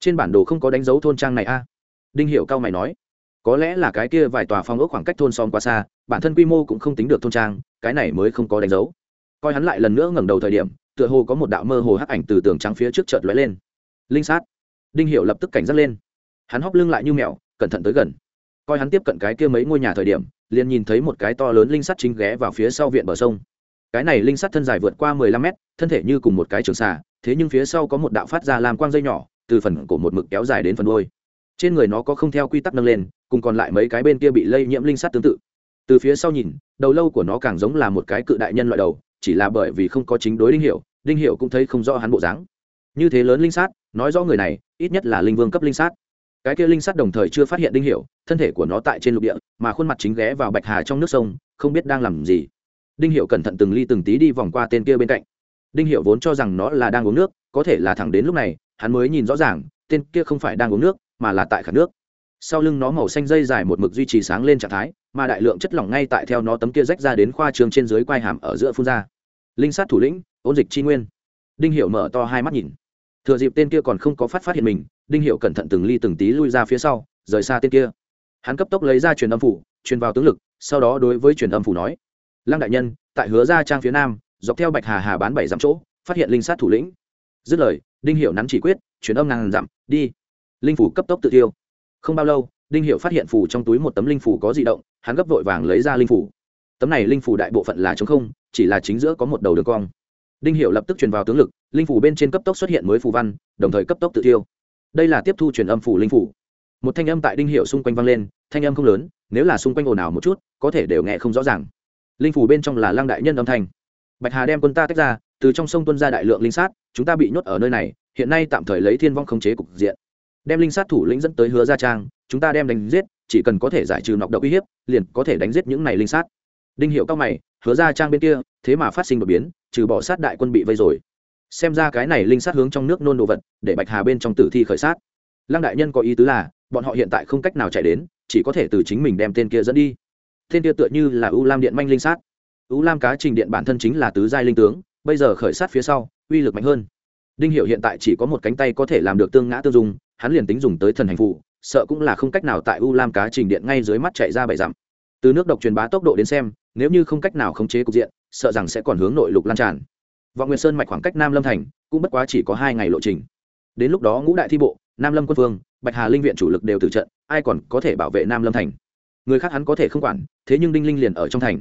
Trên bản đồ không có đánh dấu thôn trang này a. Đinh hiệu cao mày nói, có lẽ là cái kia vài tòa phong ốc khoảng cách thôn xóm quá xa, bản thân quy mô cũng không tính được thôn trang, cái này mới không có đánh dấu. Coi hắn lại lần nữa ngẩng đầu thời điểm, tựa hồ có một đạo mơ hồ hắc ảnh từ tường trắng phía trước chợt lóe lên. Linh sát. Đinh hiệu lập tức cảnh giác lên. Hắn hóc lưng lại như mèo, cẩn thận tới gần. Coi hắn tiếp cận cái kia mấy ngôi nhà thời điểm liền nhìn thấy một cái to lớn linh sắt chính ghé vào phía sau viện bờ sông. Cái này linh sắt thân dài vượt qua mười lăm mét, thân thể như cùng một cái trường xà, thế nhưng phía sau có một đạo phát ra làm quang dây nhỏ, từ phần cổ một mực kéo dài đến phần đôi trên người nó có không theo quy tắc nâng lên, cùng còn lại mấy cái bên kia bị lây nhiễm linh sắt tương tự. Từ phía sau nhìn, đầu lâu của nó càng giống là một cái cự đại nhân loại đầu, chỉ là bởi vì không có chính đối đinh hiệu đinh hiệu cũng thấy không rõ hắn bộ dáng. Như thế lớn linh sát nói rõ người này, ít nhất là linh vương cấp linh sát cái kia linh sắt đồng thời chưa phát hiện đinh Hiểu, thân thể của nó tại trên lục địa mà khuôn mặt chính ghé vào bạch hà trong nước sông không biết đang làm gì. Đinh Hiểu cẩn thận từng ly từng tí đi vòng qua tên kia bên cạnh. Đinh Hiểu vốn cho rằng nó là đang uống nước có thể là thẳng đến lúc này hắn mới nhìn rõ ràng tên kia không phải đang uống nước mà là tại khát nước. Sau lưng nó màu xanh dây dài một mực duy trì sáng lên trạng thái mà đại lượng chất lỏng ngay tại theo nó tấm kia rách ra đến khoa trường trên dưới quai hàm ở giữa phun ra. Linh sát thủ lĩnh ôn dịch chi nguyên. Đinh Hiểu mở to hai mắt nhìn thừa dịp tên kia còn không có phát phát hiện mình, đinh hiệu cẩn thận từng ly từng tí lui ra phía sau, rời xa tên kia. Hắn cấp tốc lấy ra truyền âm phủ, truyền vào tướng lực, sau đó đối với truyền âm phủ nói, lăng đại nhân, tại hứa gia trang phía nam, dọc theo bạch hà hà bán bảy dặm chỗ, phát hiện linh sát thủ lĩnh. Dứt lời, đinh hiệu nắn chỉ quyết, truyền âm ngàn dặm, đi. Linh phủ cấp tốc tự tiêu. Không bao lâu, đinh hiệu phát hiện phủ trong túi một tấm linh phủ có di động, hắn gấp vội vàng lấy ra linh phủ. Tấm này linh phủ đại bộ phận là chống không, chỉ là chính giữa có một đầu đường cong đinh hiệu lập tức truyền vào tướng lực, linh phủ bên trên cấp tốc xuất hiện mới phù văn, đồng thời cấp tốc tự tiêu đây là tiếp thu truyền âm phủ linh phủ. Một thanh âm tại đinh hiệu xung quanh vang lên, thanh âm không lớn, nếu là xung quanh ồn ào một chút, có thể đều nghe không rõ ràng. Linh phủ bên trong là lăng đại nhân âm thanh. Bạch hà đem quân ta tách ra, từ trong sông tuân ra đại lượng linh sát, chúng ta bị nhốt ở nơi này, hiện nay tạm thời lấy thiên vong khống chế cục diện. Đem linh sát thủ lĩnh dẫn tới hứa gia trang, chúng ta đem đánh giết, chỉ cần có thể giải trừ nọc độc uy hiếp, liền có thể đánh giết những này linh sát đinh hiệu cao mày hứa ra trang bên kia thế mà phát sinh đột biến trừ bỏ sát đại quân bị vây rồi. Xem ra cái này linh sát hướng trong nước nôn đồ vật để bạch hà bên trong tử thi khởi sát. Lăng đại nhân có ý tứ là bọn họ hiện tại không cách nào chạy đến chỉ có thể từ chính mình đem tên kia dẫn đi. Tên kia tựa như là u lam điện manh linh sát. U lam cá trình điện bản thân chính là tứ giai linh tướng bây giờ khởi sát phía sau uy lực mạnh hơn. Đinh hiệu hiện tại chỉ có một cánh tay có thể làm được tương ngã tương dùng, hắn liền tính dùng tới thần hành phụ sợ cũng là không cách nào tại u lam cá trình điện ngay dưới mắt chạy ra bảy dặm từ nước độc truyền bá tốc độ đến xem, nếu như không cách nào khống chế cục diện, sợ rằng sẽ còn hướng nội lục lan tràn. Vọng nguyên sơn mạch khoảng cách nam lâm thành, cũng bất quá chỉ có hai ngày lộ trình. Đến lúc đó ngũ đại thi bộ, nam lâm quân phương bạch hà linh viện chủ lực đều từ trận, ai còn có thể bảo vệ nam lâm thành? Người khác hắn có thể không quản, thế nhưng đinh linh liền ở trong thành.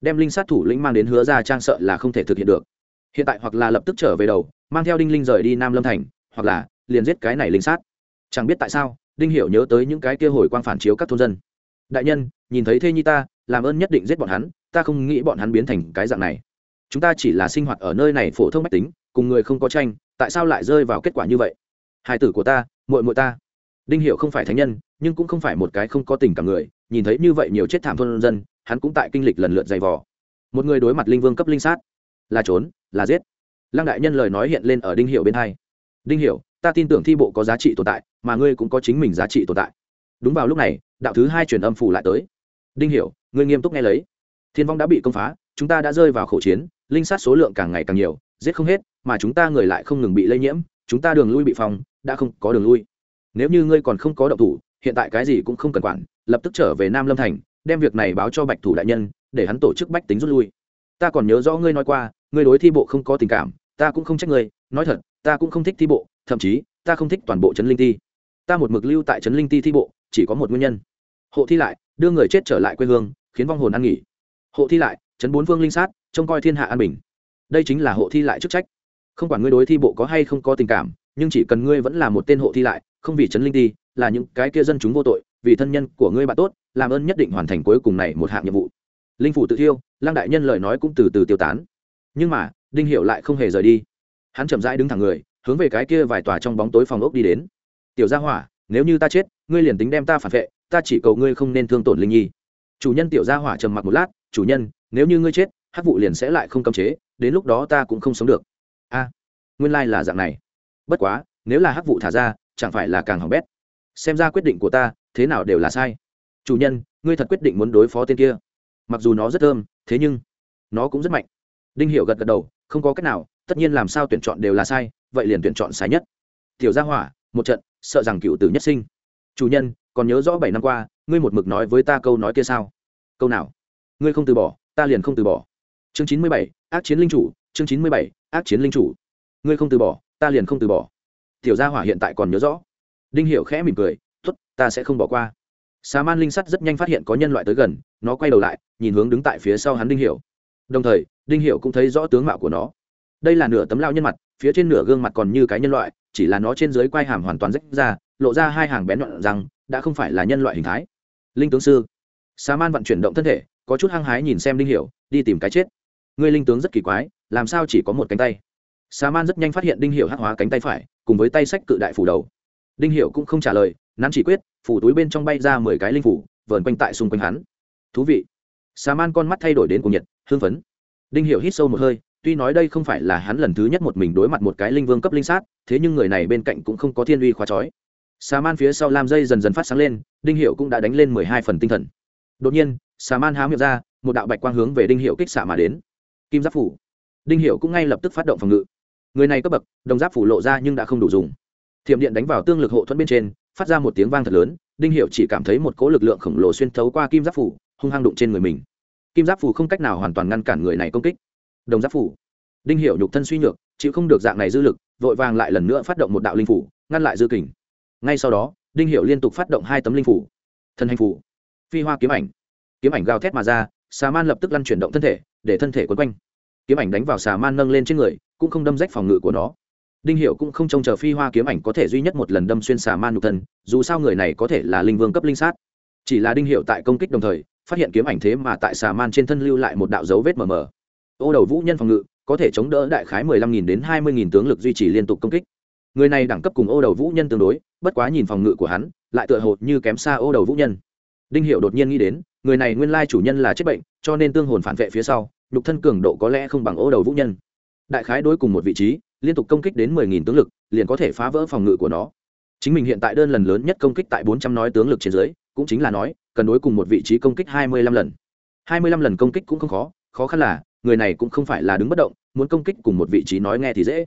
Đem linh sát thủ lĩnh mang đến hứa ra trang sợ là không thể thực hiện được. Hiện tại hoặc là lập tức trở về đầu, mang theo đinh linh rời đi nam lâm thành, hoặc là liền giết cái này linh sát. Chẳng biết tại sao, đinh hiểu nhớ tới những cái kia hồi quang phản chiếu các thôn dân đại nhân, nhìn thấy thê nhi ta, làm ơn nhất định giết bọn hắn, ta không nghĩ bọn hắn biến thành cái dạng này. Chúng ta chỉ là sinh hoạt ở nơi này phổ thông mách tính, cùng người không có tranh, tại sao lại rơi vào kết quả như vậy? Hai tử của ta, muội muội ta. Đinh hiệu không phải thánh nhân, nhưng cũng không phải một cái không có tình cảm người, nhìn thấy như vậy nhiều chết thảm thôn dân, hắn cũng tại kinh lịch lần lượt dày vò. Một người đối mặt linh vương cấp linh sát. Là trốn, là giết. Lăng đại nhân lời nói hiện lên ở đinh hiệu bên hai. Đinh hiệu ta tin tưởng thi bộ có giá trị tồn tại, mà ngươi cũng có chính mình giá trị tồn tại. Đúng vào lúc này đạo thứ hai truyền âm phủ lại tới. Đinh hiểu, ngươi nghiêm túc nghe lấy. Thiên vong đã bị công phá, chúng ta đã rơi vào khẩu chiến, linh sát số lượng càng ngày càng nhiều, giết không hết, mà chúng ta người lại không ngừng bị lây nhiễm, chúng ta đường lui bị phòng đã không có đường lui. Nếu như ngươi còn không có động thủ, hiện tại cái gì cũng không cần quản, lập tức trở về nam lâm thành, đem việc này báo cho bạch thủ đại nhân, để hắn tổ chức bách tính rút lui. Ta còn nhớ rõ ngươi nói qua, ngươi đối thi bộ không có tình cảm, ta cũng không trách ngươi, nói thật, ta cũng không thích thi bộ, thậm chí, ta không thích toàn bộ trấn linh ti. Ta một mực lưu tại trấn linh ti thi bộ chỉ có một nguyên nhân. Hộ thi lại, đưa người chết trở lại quê hương, khiến vong hồn ăn nghỉ. Hộ thi lại, chấn bốn phương linh sát, trông coi thiên hạ an bình. Đây chính là hộ thi lại chức trách. Không quản ngươi đối thi bộ có hay không có tình cảm, nhưng chỉ cần ngươi vẫn là một tên hộ thi lại, không vì chấn linh ti là những cái kia dân chúng vô tội, vì thân nhân của ngươi bạn tốt, làm ơn nhất định hoàn thành cuối cùng này một hạng nhiệm vụ. Linh phủ tự thiêu lang đại nhân lời nói cũng từ từ tiêu tán. Nhưng mà, đinh hiểu lại không hề rời đi. Hắn chậm rãi đứng thẳng người, hướng về cái kia vài tòa trong bóng tối phòng ốc đi đến. Tiểu gia hỏa nếu như ta chết, ngươi liền tính đem ta phản vệ, ta chỉ cầu ngươi không nên thương tổn linh nhi. Chủ nhân tiểu gia hỏa trầm mặc một lát, chủ nhân, nếu như ngươi chết, hắc vụ liền sẽ lại không cấm chế, đến lúc đó ta cũng không sống được. A, nguyên lai là dạng này. Bất quá, nếu là hắc vụ thả ra, chẳng phải là càng hỏng bét. Xem ra quyết định của ta, thế nào đều là sai. Chủ nhân, ngươi thật quyết định muốn đối phó tên kia. Mặc dù nó rất thơm, thế nhưng nó cũng rất mạnh. Đinh hiệu gật gật đầu, không có cách nào, tất nhiên làm sao tuyển chọn đều là sai, vậy liền tuyển chọn sai nhất. Tiểu gia hỏa, một trận sợ rằng cựu tử nhất sinh. Chủ nhân, còn nhớ rõ bảy năm qua, ngươi một mực nói với ta câu nói kia sao? Câu nào? Ngươi không từ bỏ, ta liền không từ bỏ. Chương chín mươi bảy, ác chiến linh chủ, chương chín mươi bảy, ác chiến linh chủ. Ngươi không từ bỏ, ta liền không từ bỏ. Tiểu gia hỏa hiện tại còn nhớ rõ. Đinh hiểu khẽ mỉm cười t ta sẽ không bỏ qua. Xà man linh sắt rất nhanh phát hiện có nhân loại tới gần, nó quay đầu lại, nhìn hướng đứng tại phía sau hắn đinh hiểu. Đồng thời, đinh hiểu cũng thấy rõ tướng mạo của nó. Đây là nửa tấm lao nhân mặt, phía trên nửa gương mặt còn như cái nhân loại chỉ là nó trên dưới quai hàm hoàn toàn rách ra, lộ ra hai hàng bén nhọn rằng đã không phải là nhân loại hình thái. Linh tướng sư. Xà man vận chuyển động thân thể, có chút hăng hái nhìn xem đinh hiểu, đi tìm cái chết. Người linh tướng rất kỳ quái, làm sao chỉ có một cánh tay? Xà man rất nhanh phát hiện đinh hiểu hắc hóa cánh tay phải, cùng với tay sách cự đại phủ đầu. Đinh hiểu cũng không trả lời nắm chỉ quyết, phủ túi bên trong bay ra mười cái linh phủ, vờn quanh tại xung quanh hắn. Thú vị. Xà man con mắt thay đổi đến cùng nhiệt hương phấn. Đinh hiểu hít sâu một hơi tuy nói đây không phải là hắn lần thứ nhất một mình đối mặt một cái linh vương cấp linh sát, thế nhưng người này bên cạnh cũng không có thiên uy khóa chói. Xà man phía sau lam dây dần dần phát sáng lên, đinh hiệu cũng đã đánh lên mười hai phần tinh thần. Đột nhiên, xà man há miệng ra, một đạo bạch quang hướng về đinh hiệu kích xạ mà đến. Kim giáp phủ. Đinh hiệu cũng ngay lập tức phát động phòng ngự. Người này cấp bậc, đồng giáp phủ lộ ra nhưng đã không đủ dùng. Thiểm điện đánh vào tương lực hộ thuẫn bên trên, phát ra một tiếng vang thật lớn, đinh hiệu chỉ cảm thấy một cỗ lực lượng khổng lồ xuyên thấu qua kim giáp phủ, hung hăng đụng trên người mình. Kim giáp phủ không cách nào hoàn toàn ngăn cản người này công kích đồng giáp phủ. Đinh Hiểu nhục thân suy nhược, chịu không được dạng này dư lực, vội vàng lại lần nữa phát động một đạo linh phủ, ngăn lại dư kình. Ngay sau đó, đinh Hiểu liên tục phát động hai tấm linh phủ. Thân hành phủ. Phi hoa kiếm ảnh. Kiếm ảnh gào thét mà ra, xà man lập tức lăn chuyển động thân thể, để thân thể quấn quanh. Kiếm ảnh đánh vào xà man nâng lên trên người, cũng không đâm rách phòng ngự của nó. Đinh Hiểu cũng không trông chờ phi hoa kiếm ảnh có thể duy nhất một lần đâm xuyên xà man nhục thân, dù sao người này có thể là linh vương cấp linh sát. Chỉ là đinh Hiểu tại công kích đồng thời, phát hiện kiếm ảnh thế mà tại xà man trên thân lưu lại một đạo dấu vết mờ mờ ô đầu vũ nhân phòng ngự, có thể chống đỡ đại khái mười lăm nghìn đến hai mươi nghìn tướng lực duy trì liên tục công kích. Người này đẳng cấp cùng ô đầu vũ nhân tương đối, bất quá nhìn phòng ngự của hắn, lại tựa hồ như kém xa ô đầu vũ nhân. Đinh hiệu đột nhiên nghĩ đến, người này nguyên lai chủ nhân là chết bệnh, cho nên tương hồn phản vệ phía sau, nhục thân cường độ có lẽ không bằng ô đầu vũ nhân. Đại khái đối cùng một vị trí, liên tục công kích đến mười nghìn tướng lực, liền có thể phá vỡ phòng ngự của nó. Chính mình hiện tại đơn lần lớn nhất công kích tại bốn trăm nói tướng lực trên dưới, cũng chính là nói, cần đối cùng một vị trí công kích hai mươi lăm lần. Hai mươi lăm lần công kích cũng không khó khó khăn là người này cũng không phải là đứng bất động, muốn công kích cùng một vị trí nói nghe thì dễ.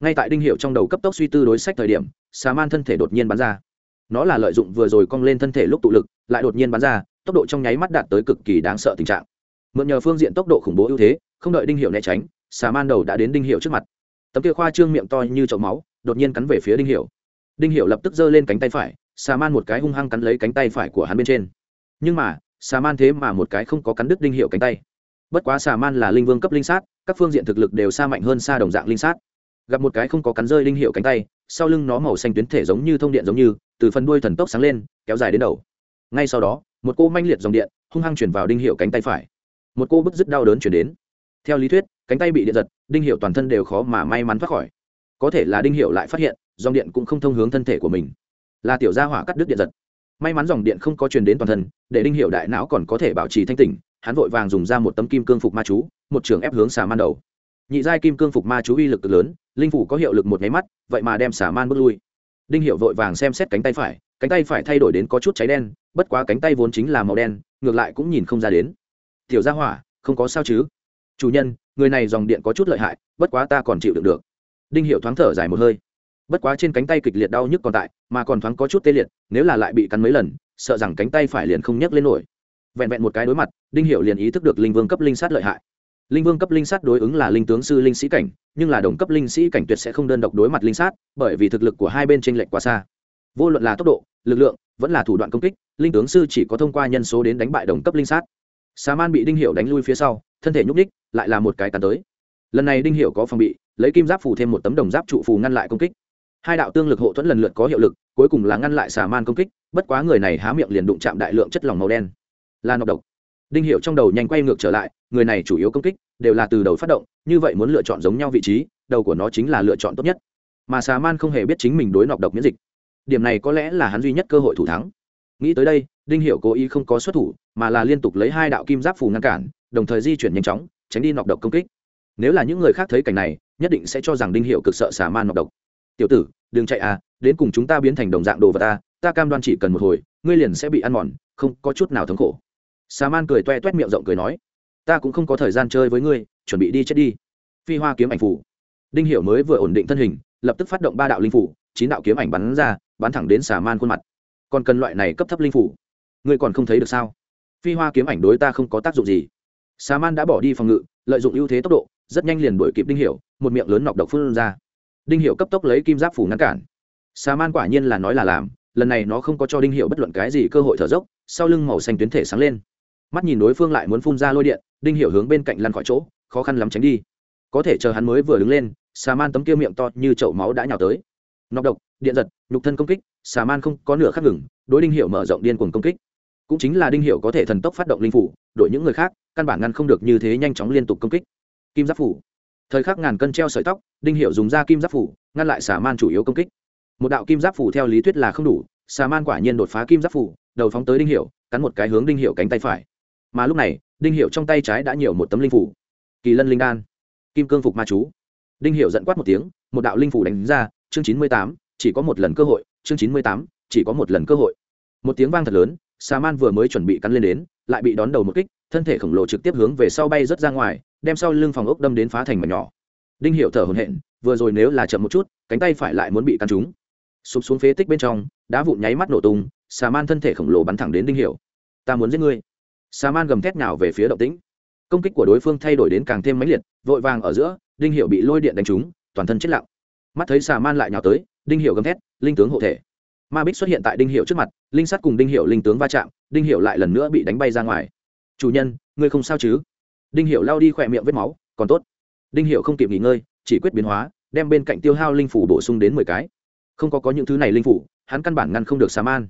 Ngay tại đinh hiệu trong đầu cấp tốc suy tư đối sách thời điểm, xà man thân thể đột nhiên bắn ra. Nó là lợi dụng vừa rồi cong lên thân thể lúc tụ lực, lại đột nhiên bắn ra, tốc độ trong nháy mắt đạt tới cực kỳ đáng sợ tình trạng. Mượn nhờ phương diện tốc độ khủng bố ưu thế, không đợi đinh hiệu né tránh, xà man đầu đã đến đinh hiệu trước mặt. Tấm kia khoa trương miệng to như chậu máu, đột nhiên cắn về phía đinh hiệu đinh hiệu lập tức giơ lên cánh tay phải, xà man một cái hung hăng cắn lấy cánh tay phải của hắn bên trên. Nhưng mà, xà man thế mà một cái không có cắn đứt đinh hiệu cánh tay bất quá xà man là linh vương cấp linh sát, các phương diện thực lực đều xa mạnh hơn xa đồng dạng linh sát. Gặp một cái không có cắn rơi linh hiệu cánh tay, sau lưng nó màu xanh tuyến thể giống như thông điện giống như, từ phần đuôi thần tốc sáng lên, kéo dài đến đầu. Ngay sau đó, một cô manh liệt dòng điện hung hăng chuyển vào đinh hiệu cánh tay phải. Một cô bức dứt đau đớn chuyển đến. Theo lý thuyết, cánh tay bị điện giật, đinh hiệu toàn thân đều khó mà may mắn thoát khỏi. Có thể là đinh hiệu lại phát hiện, dòng điện cũng không thông hướng thân thể của mình. Là tiểu gia hỏa cắt đứt điện giật. May mắn dòng điện không có truyền đến toàn thân, để đinh hiệu đại não còn có thể bảo trì thanh tỉnh hắn vội vàng dùng ra một tấm kim cương phục ma chú, một trường ép hướng xà man đầu. Nhị giai kim cương phục ma chú uy lực cực lớn, linh phủ có hiệu lực một nháy mắt, vậy mà đem xà man bước lui. Đinh hiệu vội vàng xem xét cánh tay phải, cánh tay phải thay đổi đến có chút cháy đen, bất quá cánh tay vốn chính là màu đen, ngược lại cũng nhìn không ra đến. Tiểu gia hỏa, không có sao chứ? Chủ nhân, người này dòng điện có chút lợi hại, bất quá ta còn chịu đựng được. Đinh hiệu thoáng thở dài một hơi. Bất quá trên cánh tay kịch liệt đau nhức còn tại, mà còn thoáng có chút tê liệt, nếu là lại bị cắn mấy lần, sợ rằng cánh tay phải liền không nhấc lên nổi vẹn vẹn một cái đối mặt, đinh hiệu liền ý thức được linh vương cấp linh sát lợi hại. Linh vương cấp linh sát đối ứng là linh tướng sư linh sĩ cảnh, nhưng là đồng cấp linh sĩ cảnh tuyệt sẽ không đơn độc đối mặt linh sát, bởi vì thực lực của hai bên t r ê n lệch quá xa. Vô luận là tốc độ, lực lượng, vẫn là thủ đoạn công kích, linh tướng sư chỉ có thông qua nhân số đến đánh bại đồng cấp linh sát. Xà man bị đinh hiệu đánh lui phía sau, thân thể nhúc ních lại là một cái tàn tới. Lần này đinh hiệu có phòng bị, lấy kim giáp phủ thêm một tấm đồng giáp trụ phù ngăn lại công kích. Hai đạo tương lực hộ thuẫn lần lượt có hiệu lực, cuối cùng là ngăn lại xà man công kích, bất quá người này há miệng liền đụng chạm đại lượng chất lỏng màu đen là nọc độc. Đinh hiệu trong đầu nhanh quay ngược trở lại, người này chủ yếu công kích đều là từ đầu phát động, như vậy muốn lựa chọn giống nhau vị trí, đầu của nó chính là lựa chọn tốt nhất. Mà xà man không hề biết chính mình đối nọc độc miễn dịch. Điểm này có lẽ là hắn duy nhất cơ hội thủ thắng. Nghĩ tới đây, đinh hiệu cố ý không có xuất thủ, mà là liên tục lấy hai đạo kim giáp phù ngăn cản, đồng thời di chuyển nhanh chóng, tránh đi nọc độc công kích. Nếu là những người khác thấy cảnh này, nhất định sẽ cho rằng đinh hiệu cực sợ xà man nọc độc. Tiểu tử, đừng chạy à đến cùng chúng ta biến thành đồng dạng đồ vật ta ta cam đoan chỉ cần một hồi, ngươi liền sẽ bị ăn mòn, không có chút nào thống khổ xà man cười toe toét miệng rộng cười nói, ta cũng không có thời gian chơi với ngươi, chuẩn bị đi chết đi. Phi hoa kiếm ảnh phủ. Đinh hiểu mới vừa ổn định thân hình, lập tức phát động ba đạo linh phủ, chín đạo kiếm ảnh bắn ra, bắn thẳng đến xà man khuôn mặt. Còn cần loại này cấp thấp linh phủ, ngươi còn không thấy được sao? Phi hoa kiếm ảnh đối ta không có tác dụng gì. Xà man đã bỏ đi phòng ngự, lợi dụng ưu thế tốc độ, rất nhanh liền đuổi kịp đinh hiểu, một miệng lớn nọc độc phun ra. Đinh hiểu cấp tốc lấy kim giáp phủ ngăn cản. Xà man quả nhiên là nói là làm, lần này nó không có cho đinh hiểu bất luận cái gì cơ hội thở dốc, sau lưng màu xanh tuyến thể sáng lên mắt nhìn đối phương lại muốn phun ra lôi điện, đinh hiểu hướng bên cạnh lăn khỏi chỗ, khó khăn lắm tránh đi. Có thể chờ hắn mới vừa đứng lên, xà man tấm kia miệng to như chậu máu đã nhào tới. Nọc độc, điện giật, nhục thân công kích, xà man không có nửa khắc ngừng, đối đinh hiểu mở rộng điên cuồng công kích. Cũng chính là đinh hiểu có thể thần tốc phát động linh phủ đội những người khác, căn bản ngăn không được như thế nhanh chóng liên tục công kích. Kim giáp phủ. Thời khắc ngàn cân treo sợi tóc, đinh hiểu dùng ra kim giáp phủ, ngăn lại xà man chủ yếu công kích. Một đạo kim giáp phủ theo lý thuyết là không đủ, xà man quả nhiên đột phá kim giáp phủ, đầu phóng tới đinh hiểu, cắn một cái hướng đinh hiểu cánh tay phải mà lúc này, đinh hiệu trong tay trái đã nhiều một tấm linh phủ. Kỳ lân linh đan, kim cương phục ma chú. Đinh hiệu dẫn quát một tiếng, một đạo linh phủ đánh ra, chương chín mươi tám, chỉ có một lần cơ hội, chương chín mươi tám, chỉ có một lần cơ hội. Một tiếng vang thật lớn xà man vừa mới chuẩn bị cắn lên đến, lại bị đón đầu một kích, thân thể khổng lồ trực tiếp hướng về sau bay rớt ra ngoài, đem sau lưng phòng ốc đâm đến phá thành mảnh nhỏ. Đinh hiệu thở hổn hển, vừa rồi nếu là chậm một chút, cánh tay phải lại muốn bị cắn trúng. Sụp xuống phế tích bên trong, đá vụn nháy mắt nổ tung xà man thân thể khổng lồ bắn thẳng đến đinh hiệu ta muốn giết ngươi xà man gầm thét nào về phía động tĩnh. Công kích của đối phương thay đổi đến càng thêm mãnh liệt, vội vàng ở giữa, đinh hiệu bị lôi điện đánh trúng, toàn thân chết lặng. Mắt thấy xà man lại nhào tới, đinh hiệu gầm thét, linh tướng hộ thể! Ma bích xuất hiện tại đinh hiệu trước mặt, linh sắt cùng đinh hiệu linh tướng va chạm, đinh hiệu lại lần nữa bị đánh bay ra ngoài. Chủ nhân, ngươi không sao chứ? Đinh hiệu lao đi khỏe miệng vết máu, còn tốt. Đinh hiệu không kịp nghỉ ngơi, chỉ quyết biến hóa, đem bên cạnh tiêu hao linh phủ bổ sung đến mười cái. Không có có những thứ này linh phủ, hắn căn bản ngăn không được xà man.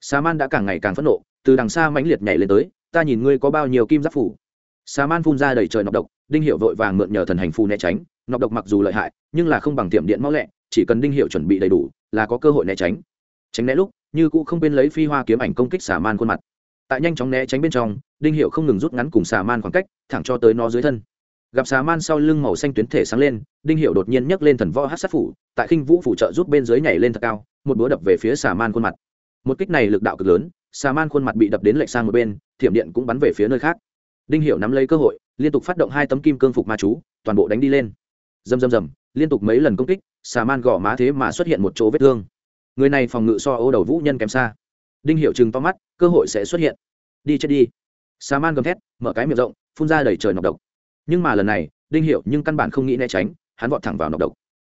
Xà man đã càng ngày càng phẫn nộ, từ đằng xa mãnh liệt nhảy lên tới ta nhìn ngươi có bao nhiêu kim giáp phủ. Xà man phun ra đầy trời nọc độc, đinh hiệu vội vàng mượn nhờ thần hành phù né tránh. Nọc độc mặc dù lợi hại, nhưng là không bằng tiệm điện mau lẹ, chỉ cần đinh hiệu chuẩn bị đầy đủ, là có cơ hội né tránh. Tránh né lúc, như cũ không bên lấy phi hoa kiếm ảnh công kích xà man khuôn mặt. Tại nhanh chóng né tránh bên trong, đinh hiệu không ngừng rút ngắn cùng xà man khoảng cách, thẳng cho tới nó dưới thân. Gặp xà man sau lưng màu xanh tuyến thể sáng lên, đinh hiệu đột nhiên nhấc lên thần võ hát sát phủ, tại khinh vũ phụ trợ giúp bên dưới nhảy lên thật cao, một búa đập về phía xà man khuôn mặt. Một kích này lực đạo cực lớn, xà man khuôn mặt bị đập đến lệch sang một bên thiểm điện cũng bắn về phía nơi khác. Đinh hiệu nắm lấy cơ hội, liên tục phát động hai tấm kim cương phục ma chú, toàn bộ đánh đi lên. Rầm rầm rầm, liên tục mấy lần công kích, xà man gõ má thế mà xuất hiện một chỗ vết thương. Người này phòng ngự so ô đầu vũ nhân kém xa. Đinh hiệu chừng to mắt, cơ hội sẽ xuất hiện. Đi chết đi. Xà man gầm thét, mở cái miệng rộng, phun ra đầy trời nọc độc. Nhưng mà lần này, đinh hiệu nhưng căn bản không nghĩ né tránh, hắn vọt thẳng vào nọc độc.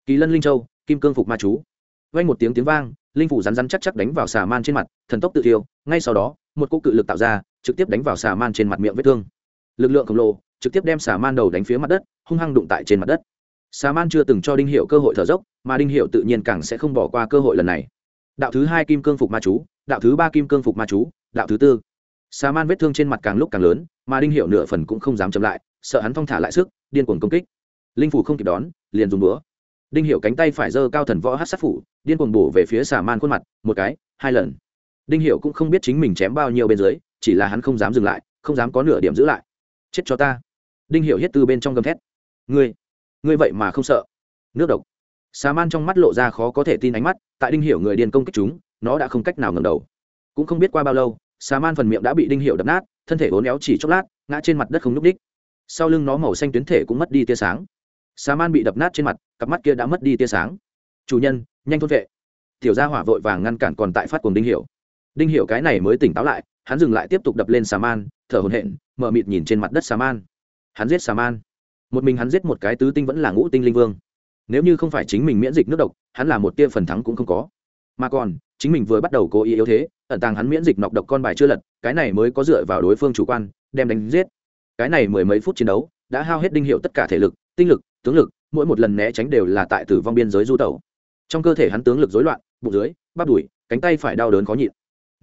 Kỳ lân linh châu, kim cương phục ma chú. Vang một tiếng tiếng vang, linh phủ rắn rắn chắc chắc đánh vào xà man trên mặt, thần tốc tự thiêu, ngay sau đó một cỗ cự lực tạo ra, trực tiếp đánh vào xà man trên mặt miệng vết thương. Lực lượng khổng lồ, trực tiếp đem xà man đầu đánh phía mặt đất, hung hăng đụng tại trên mặt đất. Xà man chưa từng cho đinh hiệu cơ hội thở dốc, mà đinh hiệu tự nhiên càng sẽ không bỏ qua cơ hội lần này. Đạo thứ hai kim cương phục ma chú, đạo thứ ba kim cương phục ma chú, đạo thứ tư. Xà man vết thương trên mặt càng lúc càng lớn, mà đinh hiệu nửa phần cũng không dám chậm lại, sợ hắn thong thả lại sức, điên cuồng công kích. Linh phủ không kịp đón, liền dùng búa. Đinh hiệu cánh tay phải giơ cao thần võ hát sát phủ, điên cuồng bổ về phía xà man khuôn mặt, một cái, hai lần đinh hiệu cũng không biết chính mình chém bao nhiêu bên dưới, chỉ là hắn không dám dừng lại, không dám có nửa điểm giữ lại. Chết cho ta. Đinh hiệu hết từ bên trong gầm thét. Ngươi ngươi vậy mà không sợ. Nước độc. Xà man trong mắt lộ ra khó có thể tin ánh mắt, tại đinh hiệu người điền công kích chúng, nó đã không cách nào ngầm đầu. Cũng không biết qua bao lâu, xà man phần miệng đã bị đinh hiệu đập nát, thân thể vốn éo chỉ chốc lát, ngã trên mặt đất không nhúc đích sau lưng nó màu xanh tuyến thể cũng mất đi tia sáng. Xà man bị đập nát trên mặt, cặp mắt kia đã mất đi tia sáng. Chủ nhân, nhanh thôn vệ. Tiểu gia hỏa vội vàng ngăn cản còn tại phát cuồng đinh hiệu đinh hiệu cái này mới tỉnh táo lại, hắn dừng lại tiếp tục đập lên xà man, thở hồn hện mở mịt nhìn trên mặt đất xà man. Hắn giết xà man. Một mình hắn giết một cái tứ tinh vẫn là ngũ tinh linh vương. Nếu như không phải chính mình miễn dịch nước độc, hắn là một tia phần thắng cũng không có. Mà còn, chính mình vừa bắt đầu cố ý yếu thế, ẩn tàng hắn miễn dịch nọc độc con bài chưa lật, cái này mới có dựa vào đối phương chủ quan, đem đánh giết. Cái này mười mấy phút chiến đấu, đã hao hết đinh hiệu tất cả thể lực, tinh lực, tướng lực, mỗi một lần né tránh đều là tại tử vong biên giới du tẩu. Trong cơ thể hắn tướng lực rối loạn, bụng dưới, bắp đùi, cánh tay phải đau đớn khó nhịn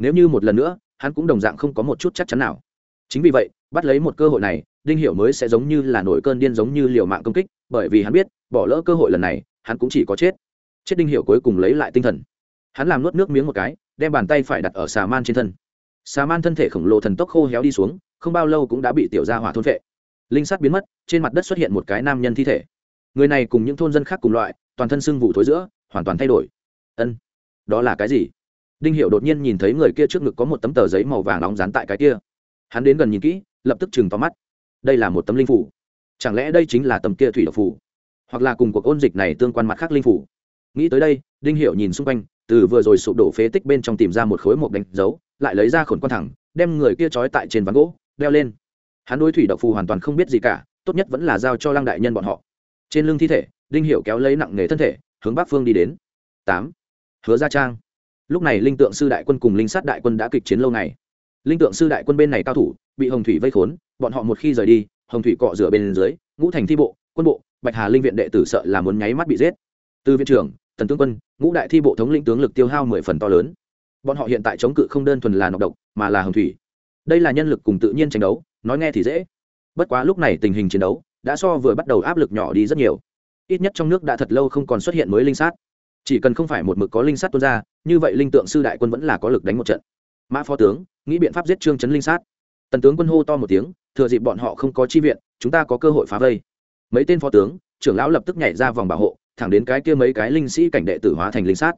nếu như một lần nữa hắn cũng đồng dạng không có một chút chắc chắn nào. Chính vì vậy bắt lấy một cơ hội này đinh hiểu mới sẽ giống như là nổi cơn điên giống như liều mạng công kích bởi vì hắn biết bỏ lỡ cơ hội lần này hắn cũng chỉ có chết. Chết đinh hiểu cuối cùng lấy lại tinh thần. Hắn làm nuốt nước miếng một cái đem bàn tay phải đặt ở xà man trên thân. Xà man thân thể khổng lồ thần tốc khô héo đi xuống không bao lâu cũng đã bị tiểu gia hỏa thôn phệ, linh sát biến mất trên mặt đất xuất hiện một cái nam nhân thi thể. Người này cùng những thôn dân khác cùng loại toàn thân sưng vụ thối giữa hoàn toàn thay đổi. Ân đó là cái gì? Đinh hiệu đột nhiên nhìn thấy người kia trước ngực có một tấm tờ giấy màu vàng nóng dán tại cái kia. Hắn đến gần nhìn kỹ, lập tức chừng vào mắt. Đây là một tấm linh phủ. Chẳng lẽ đây chính là tấm kia thủy độc phủ? Hoặc là cùng cuộc ôn dịch này tương quan mặt khác linh phủ? Nghĩ tới đây, đinh hiệu nhìn xung quanh, từ vừa rồi sụp đổ phế tích bên trong tìm ra một khối mộc đánh dấu, lại lấy ra khổn quan thẳng, đem người kia trói tại trên ván gỗ, đeo lên. Hắn đối thủy độc phù hoàn toàn không biết gì cả, tốt nhất vẫn là giao cho lăng đại nhân bọn họ. Trên lưng thi thể, đinh hiệu kéo lấy nặng nề thân thể, hướng bắc phương đi đến. Tám. Hứa gia trang lúc này linh tượng sư đại quân cùng linh sát đại quân đã kịch chiến lâu ngày. Linh tượng sư đại quân bên này cao thủ, bị hồng thủy vây khốn, bọn họ một khi rời đi, hồng thủy cọ rửa bên dưới, ngũ thành thi bộ, quân bộ, bạch hà linh viện đệ tử sợ là muốn nháy mắt bị giết. Từ viện trưởng, tần tướng quân, ngũ đại thi bộ thống lĩnh tướng lực tiêu hao mười phần to lớn. Bọn họ hiện tại chống cự không đơn thuần là nọc độc, mà là hồng thủy. Đây là nhân lực cùng tự nhiên tranh đấu, nói nghe thì dễ. Bất quá lúc này tình hình chiến đấu đã so vừa bắt đầu áp lực nhỏ đi rất nhiều. Ít nhất trong nước đã thật lâu không còn xuất hiện mới linh sát chỉ cần không phải một mực có linh sát tuôn ra, như vậy linh tượng sư đại quân vẫn là có lực đánh một trận. Mã phó tướng, nghĩ biện pháp giết trương chấn linh sát. Tần tướng quân hô to một tiếng, thừa dịp bọn họ không có chi viện, chúng ta có cơ hội phá vây. Mấy tên phó tướng, trưởng lão lập tức nhảy ra vòng bảo hộ, thẳng đến cái kia mấy cái linh sĩ cảnh đệ tử hóa thành linh sát.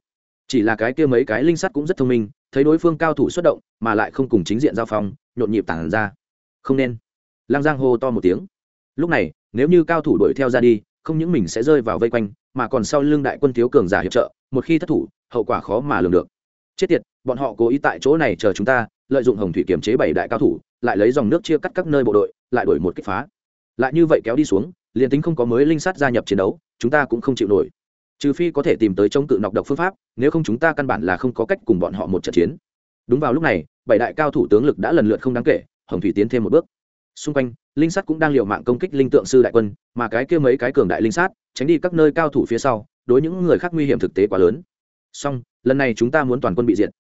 Chỉ là cái kia mấy cái linh sát cũng rất thông minh, thấy đối phương cao thủ xuất động, mà lại không cùng chính diện giao phong, nhộn nhịp tản ra. Không nên. Lang giang hô to một tiếng. Lúc này, nếu như cao thủ đuổi theo ra đi không những mình sẽ rơi vào vây quanh, mà còn sau lưng đại quân thiếu cường giả hiệp trợ, một khi thất thủ, hậu quả khó mà lường được. Chết tiệt, bọn họ cố ý tại chỗ này chờ chúng ta, lợi dụng hồng thủy kiểm chế bảy đại cao thủ, lại lấy dòng nước chia cắt các nơi bộ đội, lại đổi một kích phá. Lại như vậy kéo đi xuống, liền tính không có mới linh sát gia nhập chiến đấu, chúng ta cũng không chịu nổi. Trừ phi có thể tìm tới chống cự nọc độc phương pháp, nếu không chúng ta căn bản là không có cách cùng bọn họ một trận chiến. Đúng vào lúc này, bảy đại cao thủ tướng lực đã lần lượt không đáng kể, hồng thủy tiến thêm một bước xung quanh, linh sát cũng đang l mạng công kích linh tượng sư đại quân, mà cái kia mấy cái cường đại linh sát tránh đi các nơi cao thủ phía sau, đối những người khác nguy hiểm thực tế quá lớn. Song lần này chúng ta muốn toàn quân bị diệt.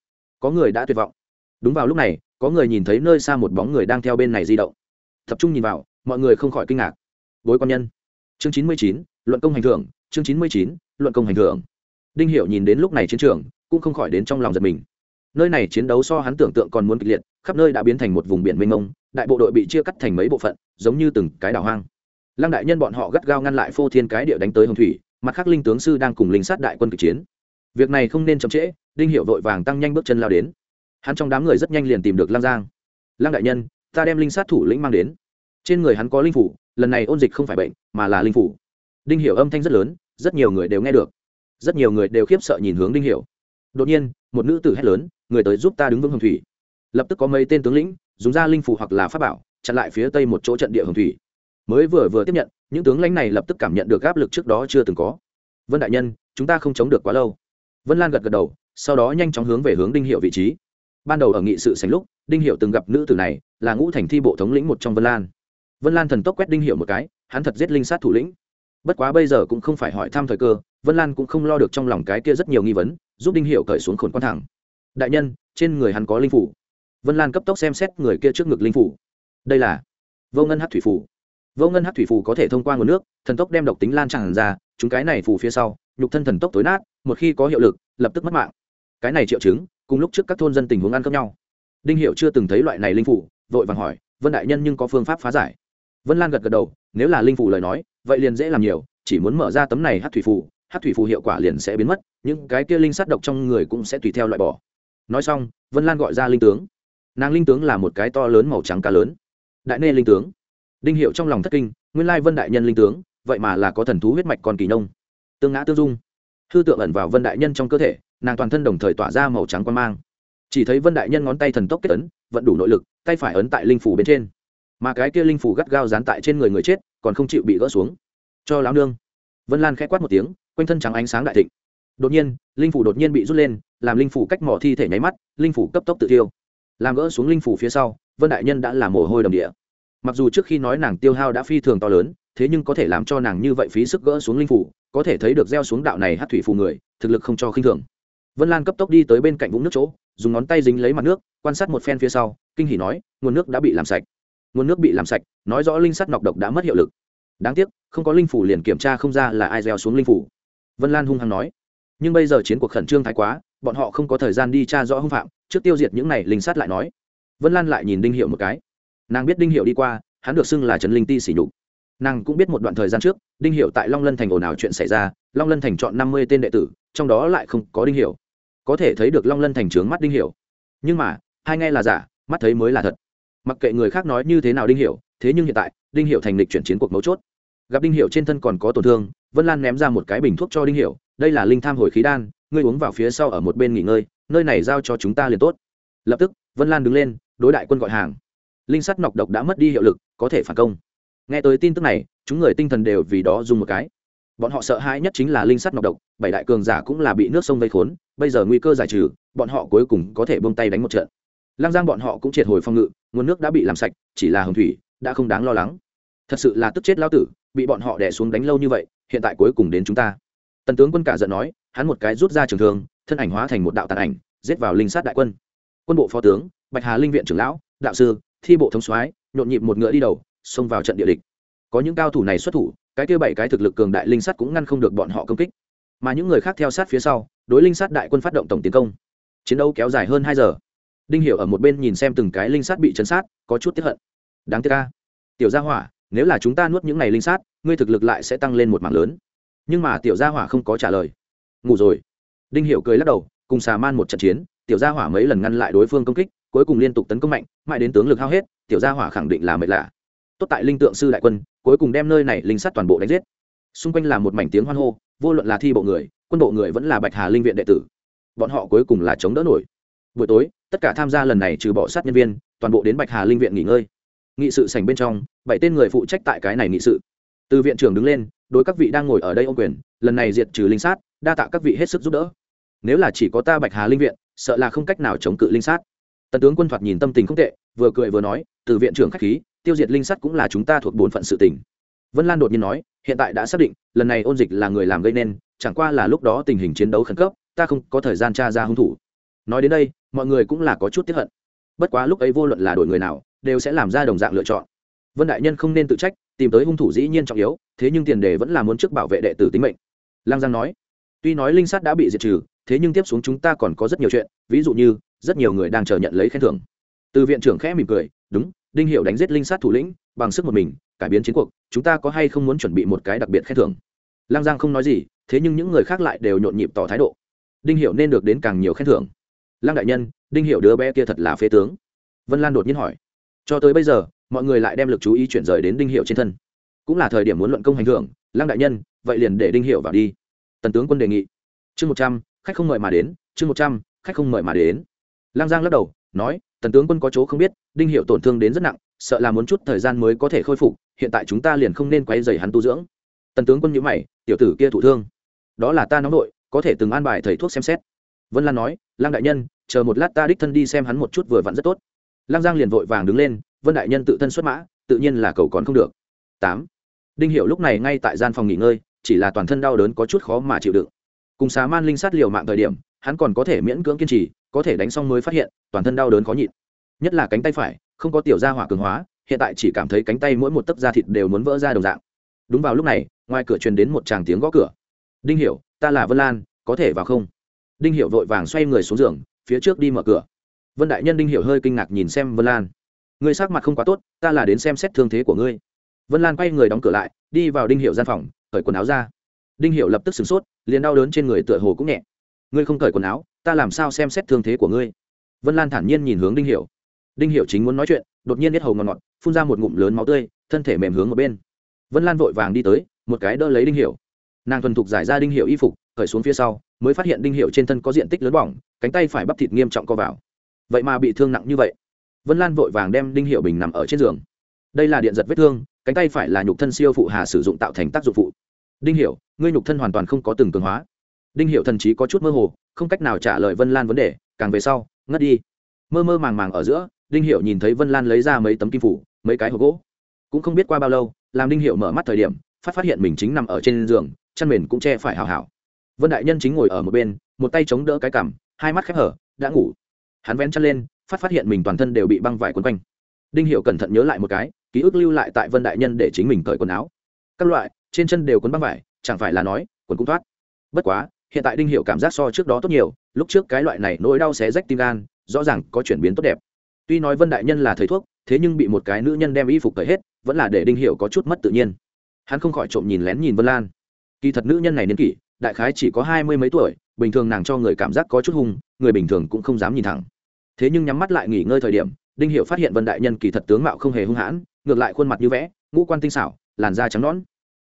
Có người đã tuyệt vọng. Đúng vào lúc này, có người nhìn thấy nơi xa một bóng người đang theo bên này di động. Tập trung nhìn vào, mọi người không khỏi kinh ngạc. Bối quan nhân. Chương chín mươi chín, luận công hành thưởng. Chương chín mươi chín, luận công hành thưởng. Đinh hiểu nhìn đến lúc này chiến trường, cũng không khỏi đến trong lòng giật mình nơi này chiến đấu so hắn tưởng tượng còn muốn kịch liệt, khắp nơi đã biến thành một vùng biển mênh mông, đại bộ đội bị chia cắt thành mấy bộ phận, giống như từng cái đảo hoang. Lăng đại nhân bọn họ gắt gao ngăn lại phô thiên cái địa đánh tới hồng thủy, mặt khác linh tướng sư đang cùng linh sát đại quân kịch chiến. Việc này không nên chậm trễ, đinh hiệu vội vàng tăng nhanh bước chân lao đến. Hắn trong đám người rất nhanh liền tìm được lăng giang. Lăng đại nhân, ta đem linh sát thủ lĩnh mang đến. Trên người hắn có linh phủ, lần này ôn dịch không phải bệnh, mà là linh phủ. Đinh hiểu âm thanh rất lớn, rất nhiều người đều nghe được. Rất nhiều người đều khiếp sợ nhìn hướng đinh hiểu đột nhiên, một nữ tử hét lớn người tới giúp ta đứng vững hồng thủy. Lập tức có mấy tên tướng lĩnh, dùng ra linh phủ hoặc là pháp bảo, chặn lại phía tây một chỗ trận địa hồng thủy. Mới vừa vừa tiếp nhận, những tướng lãnh này lập tức cảm nhận được áp lực trước đó chưa từng có. Vân đại nhân, chúng ta không chống được quá lâu. Vân lan gật gật đầu, sau đó nhanh chóng hướng về hướng đinh hiệu vị trí. Ban đầu ở nghị sự sánh lúc, đinh hiệu từng gặp nữ tử này, là ngũ thành thi bộ thống lĩnh một trong vân lan. Vân lan thần tốc quét đinh hiệu một cái, hắn thật giết linh sát thủ lĩnh. Bất quá bây giờ cũng không phải hỏi thăm thời cơ, vân lan cũng không lo được trong lòng cái kia rất nhiều nghi vấn, giúp đinh hiệu cởi xuống khổn quan thẳng đại nhân, trên người hắn có linh phủ. Vân lan cấp tốc xem xét người kia trước ngực linh phủ. Đây là vô ngân hát thủy phủ. Vô ngân hát thủy phủ có thể thông qua nguồn nước, thần tốc đem độc tính lan tràn ra, chúng cái này phủ phía sau, nhục thân thần tốc tối nát, một khi có hiệu lực, lập tức mất mạng. Cái này triệu chứng, cùng lúc trước các thôn dân tình huống ăn cắp nhau. Đinh hiệu chưa từng thấy loại này linh phủ, vội vàng hỏi, vân đại nhân nhưng có phương pháp phá giải? Vân lan gật gật đầu, nếu là linh phủ lời nói, vậy liền dễ làm nhiều, chỉ muốn mở ra tấm này hát thủy phủ hát thủy phủ hiệu quả liền sẽ biến mất, những cái kia linh sát độc trong người cũng sẽ tùy theo loại bỏ nói xong, vân lan gọi ra linh tướng. Nàng linh tướng là một cái to lớn màu trắng cá lớn. Đại nê linh tướng. Đinh hiệu trong lòng thất kinh, nguyên lai vân đại nhân linh tướng, vậy mà là có thần thú huyết mạch còn kỳ nông. Tương ngã tương dung. Hư tượng ẩn vào vân đại nhân trong cơ thể, nàng toàn thân đồng thời tỏa ra màu trắng quan mang. Chỉ thấy vân đại nhân ngón tay thần tốc kết ấn, vận đủ nội lực, tay phải ấn tại linh phủ bên trên. Mà cái kia linh phủ gắt gao dán tại trên người người chết, còn không chịu bị gỡ xuống. Cho lão nương. Vân lan khẽ quát một tiếng, quanh thân trắng ánh sáng đại thịnh. Đột nhiên, linh phủ đột nhiên bị rút lên làm linh phủ cách mỏ thi thể nháy mắt, linh phủ cấp tốc tự tiêu làm gỡ xuống linh phủ phía sau, vân đại nhân đã làm mồ hôi đầm địa. Mặc dù trước khi nói nàng tiêu hao đã phi thường to lớn, thế nhưng có thể làm cho nàng như vậy phí sức gỡ xuống linh phủ, có thể thấy được gieo xuống đạo này hát thủy phù người, thực lực không cho khinh thường. Vân lan cấp tốc đi tới bên cạnh vũng nước chỗ, dùng ngón tay dính lấy mặt nước, quan sát một phen phía sau, kinh hỉ nói, nguồn nước đã bị làm sạch. Nguồn nước bị làm sạch, nói rõ linh sắt nọc độc đã mất hiệu lực. Đáng tiếc, không có linh phủ liền kiểm tra không ra là ai gieo xuống linh phủ. Vân lan hung hăng nói. Nhưng bây giờ chiến cuộc khẩn trương thái quá bọn họ không có thời gian đi tra rõ hung phạm, trước tiêu diệt những này linh sát lại nói. Vân lan lại nhìn đinh hiệu một cái. Nàng biết đinh hiệu đi qua, hắn được xưng là trấn linh ti sỉ nhục. Nàng cũng biết một đoạn thời gian trước, đinh hiệu tại long lân thành ồn ào chuyện xảy ra, long lân thành chọn năm mươi tên đệ tử, trong đó lại không có đinh hiệu. Có thể thấy được long lân thành trướng mắt đinh hiệu. Nhưng mà, hai nghe là giả, mắt thấy mới là thật. Mặc kệ người khác nói như thế nào đinh hiệu, thế nhưng hiện tại, đinh hiệu thành lịch chuyển chiến cuộc mấu chốt. Gặp đinh hiệu trên thân còn có tổn thương, vân lan ném ra một cái bình thuốc cho đinh hiệu, đây là linh tham hồi khí đan ngươi uống vào phía sau ở một bên nghỉ ngơi, nơi này giao cho chúng ta liền tốt. Lập tức, vân lan đứng lên, đối đại quân gọi hàng. Linh sắt nọc độc đã mất đi hiệu lực, có thể phản công. Nghe tới tin tức này, chúng người tinh thần đều vì đó dùng một cái. Bọn họ sợ hãi nhất chính là linh sắt nọc độc, bảy đại cường giả cũng là bị nước sông vây khốn, bây giờ nguy cơ giải trừ, bọn họ cuối cùng có thể bông tay đánh một trận. Lang giang bọn họ cũng triệt hồi phong ngự, nguồn nước đã bị làm sạch, chỉ là hồng thủy, đã không đáng lo lắng. Thật sự là tức chết lao tử, bị bọn họ đẻ xuống đánh lâu như vậy, hiện tại cuối cùng đến chúng ta tần tướng quân cả giận nói, hắn một cái rút ra trường thương, thân ảnh hóa thành một đạo tàn ảnh, giết vào linh sát đại quân. Quân bộ phó tướng, bạch hà linh viện trưởng lão, đạo sư, thi bộ thống soái, nhộn nhịp một ngựa đi đầu, xông vào trận địa địch. Có những cao thủ này xuất thủ, cái kia bảy cái thực lực cường đại linh sát cũng ngăn không được bọn họ công kích. Mà những người khác theo sát phía sau, đối linh sát đại quân phát động tổng tiến công. Chiến đấu kéo dài hơn hai giờ. Đinh hiểu ở một bên nhìn xem từng cái linh sát bị chấn sát, có chút tiếc hận. Đáng tiếc ca tiểu gia hỏa, nếu là chúng ta nuốt những này linh sát, ngươi thực lực lại sẽ tăng lên một mảng lớn nhưng mà tiểu gia hỏa không có trả lời. Ngủ rồi. Đinh hiểu cười lắc đầu, cùng xà man một trận chiến, tiểu gia hỏa mấy lần ngăn lại đối phương công kích, cuối cùng liên tục tấn công mạnh, mãi đến tướng lực hao hết, tiểu gia hỏa khẳng định là mệt lạ. Tốt tại linh tượng sư đại quân, cuối cùng đem nơi này linh sắt toàn bộ đánh giết. Xung quanh là một mảnh tiếng hoan hô, vô luận là thi bộ người, quân bộ người vẫn là bạch hà linh viện đệ tử. Bọn họ cuối cùng là chống đỡ nổi. Buổi tối, tất cả tham gia lần này trừ bỏ sát nhân viên, toàn bộ đến bạch hà linh viện nghỉ ngơi. Nghị sự sảnh bên trong, bảy tên người phụ trách tại cái này nghị sự từ viện trưởng đứng lên, đối các vị đang ngồi ở đây ô quyền, lần này diệt trừ linh sát, đa tạ các vị hết sức giúp đỡ. Nếu là chỉ có ta bạch hà linh viện, sợ là không cách nào chống cự linh sát. Tần tướng quân thoạt nhìn tâm tình không tệ, vừa cười vừa nói, từ viện trưởng k h á c h khí, tiêu diệt linh sát cũng là chúng ta thuộc bổn phận sự tỉnh vân lan đột nhiên nói, hiện tại đã xác định, lần này ôn dịch là người làm gây nên, chẳng qua là lúc đó tình hình chiến đấu khẩn cấp, ta không có thời gian tra ra hung thủ. Nói đến đây, mọi người cũng là có chút tiếp hận. Bất quá lúc ấy vô luận là đổi người nào, đều sẽ làm ra đồng dạng lựa chọn. Vân đại nhân không nên tự trách tìm tới hung thủ dĩ nhiên trọng yếu, thế nhưng tiền đề vẫn là muốn trước bảo vệ đệ tử tính mệnh. Lăng giang nói, tuy nói linh sát đã bị diệt trừ, thế nhưng tiếp xuống chúng ta còn có rất nhiều chuyện, ví dụ như, rất nhiều người đang chờ nhận lấy khen thưởng. Từ viện trưởng khẽ mỉm cười, đúng, đinh hiệu đánh giết linh sát thủ lĩnh, bằng sức một mình, cải biến chiến cuộc, chúng ta có hay không muốn chuẩn bị một cái đặc biệt khen thưởng? Lăng giang không nói gì, thế nhưng những người khác lại đều nhộn nhịp tỏ thái độ. Đinh hiệu nên được đến càng nhiều khen thưởng. Lăng đại nhân, đinh hiệu đứa bé kia thật là phế tướng. Vân lan đột nhiên hỏi, cho tới bây giờ mọi người lại đem lực chú ý chuyển rời đến đinh hiệu trên thân. Cũng là thời điểm muốn luận công hành thưởng, lăng đại nhân, vậy liền để đinh hiệu vào đi. Tần tướng quân đề nghị. Chương một trăm, khách không mời mà đến, chương một trăm, khách không mời mà đến. Lăng giang lắc đầu, nói, tần tướng quân có chỗ không biết, đinh hiệu tổn thương đến rất nặng, sợ là muốn chút thời gian mới có thể khôi phục, hiện tại chúng ta liền không nên quay dày hắn tu dưỡng. Tần tướng quân nhữ mày, tiểu tử kia thụ thương. Đó là ta nóng đội có thể từng an bài thầy thuốc xem xét. Vân lan nói, lăng đại nhân, chờ một lát ta đích thân đi xem hắn một chút vừa vặn rất tốt lăng giang liền vội vàng đứng lên, vân đại nhân tự thân xuất mã, tự nhiên là cầu còn không được. Tám. Đinh hiệu lúc này ngay tại gian phòng nghỉ ngơi, chỉ là toàn thân đau đớn có chút khó mà chịu đựng. Cùng xá man linh sát liều mạng thời điểm, hắn còn có thể miễn cưỡng kiên trì, có thể đánh xong mới phát hiện, toàn thân đau đớn khó nhịn. Nhất là cánh tay phải, không có tiểu gia hỏa cường hóa, hiện tại chỉ cảm thấy cánh tay mỗi một tấc da thịt đều muốn vỡ ra đồng dạng. Đúng vào lúc này, ngoài cửa truyền đến một tràng tiếng gõ cửa. Đinh hiểu, ta là vân lan, có thể vào không? Đinh hiểu vội vàng xoay người xuống giường, phía trước đi mở cửa vân đại nhân đinh hiểu hơi kinh ngạc nhìn xem vân lan. Ngươi sắc mặt không quá tốt, ta là đến xem xét thương thế của ngươi. Vân lan quay người đóng cửa lại, đi vào đinh hiểu gian phòng, cởi quần áo ra. Đinh hiểu lập tức sửng sốt, liền đau đớn trên người tựa hồ cũng nhẹ. Ngươi không cởi quần áo, ta làm sao xem xét thương thế của ngươi? Vân lan thản nhiên nhìn hướng đinh hiểu. Đinh hiểu chính muốn nói chuyện, đột nhiên biết hầu ngọt ngọt, phun ra một ngụm lớn máu tươi, thân thể mềm hướng một bên. Vân lan vội vàng đi tới, một cái đỡ lấy đinh hiểu. Nàng thuần thục giải ra đinh hiểu y phục, cởi xuống phía sau, mới phát hiện đinh hiểu trên thân có diện tích lớn bỏng, cánh tay phải bắp thịt nghiêm trọng co vào vậy mà bị thương nặng như vậy. Vân lan vội vàng đem đinh hiểu bình nằm ở trên giường. Đây là điện giật vết thương, cánh tay phải là nhục thân siêu phụ hà sử dụng tạo thành tác dụng phụ. Đinh hiểu, ngươi nhục thân hoàn toàn không có từng cường hóa. Đinh hiểu thần trí có chút mơ hồ, không cách nào trả lời vân lan vấn đề, càng về sau, ngất đi. Mơ mơ màng màng ở giữa, đinh hiểu nhìn thấy vân lan lấy ra mấy tấm kim phủ, mấy cái hộp gỗ. Cũng không biết qua bao lâu, làm đinh hiểu mở mắt thời điểm, phát phát hiện mình chính nằm ở trên giường chăn mền cũng che phải hào hảo. Vân đại nhân chính ngồi ở một bên, một tay chống đỡ cái cằm, hai mắt khép hở, đã ngủ hắn vén chân lên, phát phát hiện mình toàn thân đều bị băng vải quấn quanh. Đinh hiểu cẩn thận nhớ lại một cái, ký ức lưu lại tại vân đại nhân để chính mình cởi quần áo. Các loại, trên chân đều quấn băng vải, chẳng phải là nói, quần cũng thoát. Bất quá, hiện tại đinh hiệu cảm giác so trước đó tốt nhiều, lúc trước cái loại này nỗi đau xé rách tim gan, rõ ràng có chuyển biến tốt đẹp. Tuy nói vân đại nhân là thầy thuốc, thế nhưng bị một cái nữ nhân đem y phục cởi hết, vẫn là để đinh hiệu có chút mất tự nhiên. Hắn không khỏi trộm nhìn lén nhìn vân lan. Kỳ thật nữ nhân này niên kỷ, đại khái chỉ có hai mươi mấy tuổi, bình thường nàng cho người cảm giác có chút hung, người bình thường cũng không dám nhìn thẳng thế nhưng nhắm mắt lại nghỉ ngơi thời điểm, đinh hiệu phát hiện vân đại nhân kỳ thật tướng mạo không hề hung hãn, ngược lại khuôn mặt như vẽ, ngũ quan tinh xảo, làn da trắng nõn.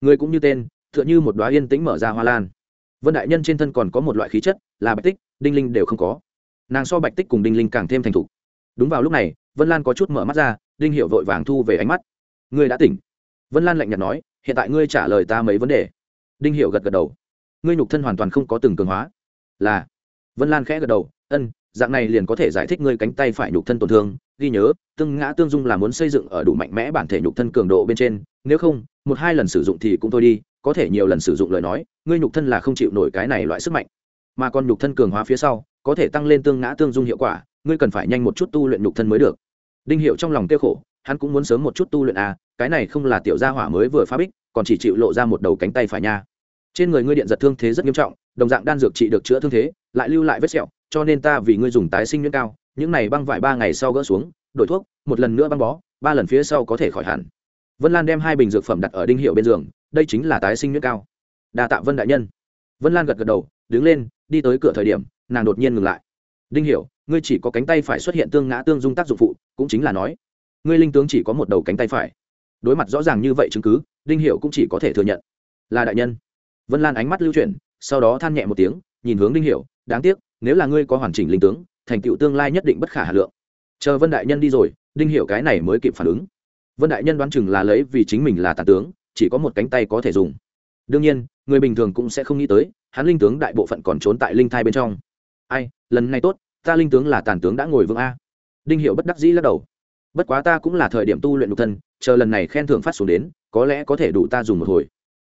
Người cũng như tên t h ư ợ n h ư một đoá yên tĩnh mở ra hoa lan. Vân đại nhân trên thân còn có một loại khí chất, là bạch tích, đinh linh đều không có. Nàng so bạch tích cùng đinh linh càng thêm thành thục. Đúng vào lúc này, vân lan có chút mở mắt ra, đinh hiệu vội vàng thu về ánh mắt. Ngươi đã tỉnh. Vân lan lạnh nhạt nói, hiện tại ngươi trả lời ta mấy vấn đề. Đinh hiệu gật gật đầu. Ngươi nhục thân hoàn toàn không có từng cường hóa. Là. Vân lan khẽ gật đầu, ân dạng này liền có thể giải thích ngươi cánh tay phải nhục thân tổn thương, ghi nhớ, tương ngã tương dung là muốn xây dựng ở đủ mạnh mẽ bản thể nhục thân cường độ bên trên, nếu không, một hai lần sử dụng thì cũng thôi đi, có thể nhiều lần sử dụng lời nói, ngươi nhục thân là không chịu nổi cái này loại sức mạnh. Mà còn nhục thân cường hóa phía sau, có thể tăng lên tương ngã tương dung hiệu quả, ngươi cần phải nhanh một chút tu luyện nhục thân mới được. Đinh hiệu trong lòng tiêu khổ, hắn cũng muốn sớm một chút tu luyện à cái này không là tiểu gia hỏa mới vừa phá bích, còn chỉ chịu lộ ra một đầu cánh tay phải nha. Trên người ngươi điện giật thương thế rất nghiêm trọng, đồng dạng đan dược trị được chữa thương thế, lại lưu lại vết sẹo cho nên ta vì ngươi dùng tái sinh nhuyễn cao, những này băng vải ba ngày sau gỡ xuống, đổi thuốc, một lần nữa băng bó, ba lần phía sau có thể khỏi hẳn. Vân lan đem hai bình dược phẩm đặt ở đinh hiệu bên giường, đây chính là tái sinh nhuyễn cao. Đa tạ vân đại nhân. Vân lan gật gật đầu, đứng lên, đi tới cửa thời điểm, nàng đột nhiên ngừng lại. Đinh hiểu ngươi chỉ có cánh tay phải xuất hiện tương ngã tương dung tác dụng phụ, cũng chính là nói, ngươi linh tướng chỉ có một đầu cánh tay phải. Đối mặt rõ ràng như vậy chứng cứ, đinh hiệu cũng chỉ có thể thừa nhận. Là đại nhân. Vân lan ánh mắt lưu chuyển, sau đó than nhẹ một tiếng, nhìn hướng đinh hiệu, đáng tiếc nếu là ngươi có hoàn chỉnh linh tướng, thành tựu tương lai nhất định bất khả hà lượng. Chờ vân đại nhân đi rồi, đinh hiểu cái này mới kịp phản ứng. Vân đại nhân đoán chừng là lấy vì chính mình là tàn tướng, chỉ có một cánh tay có thể dùng. Đương nhiên, người bình thường cũng sẽ không nghĩ tới, hắn linh tướng đại bộ phận còn trốn tại linh thai bên trong. Ai, lần này tốt, ta linh tướng là tàn tướng đã ngồi vương a. Đinh hiệu bất đắc dĩ lắc đầu. Bất quá ta cũng là thời điểm tu luyện nhục thân, chờ lần này khen thưởng phát xuống đến, có lẽ có thể đủ ta dùng một hồi.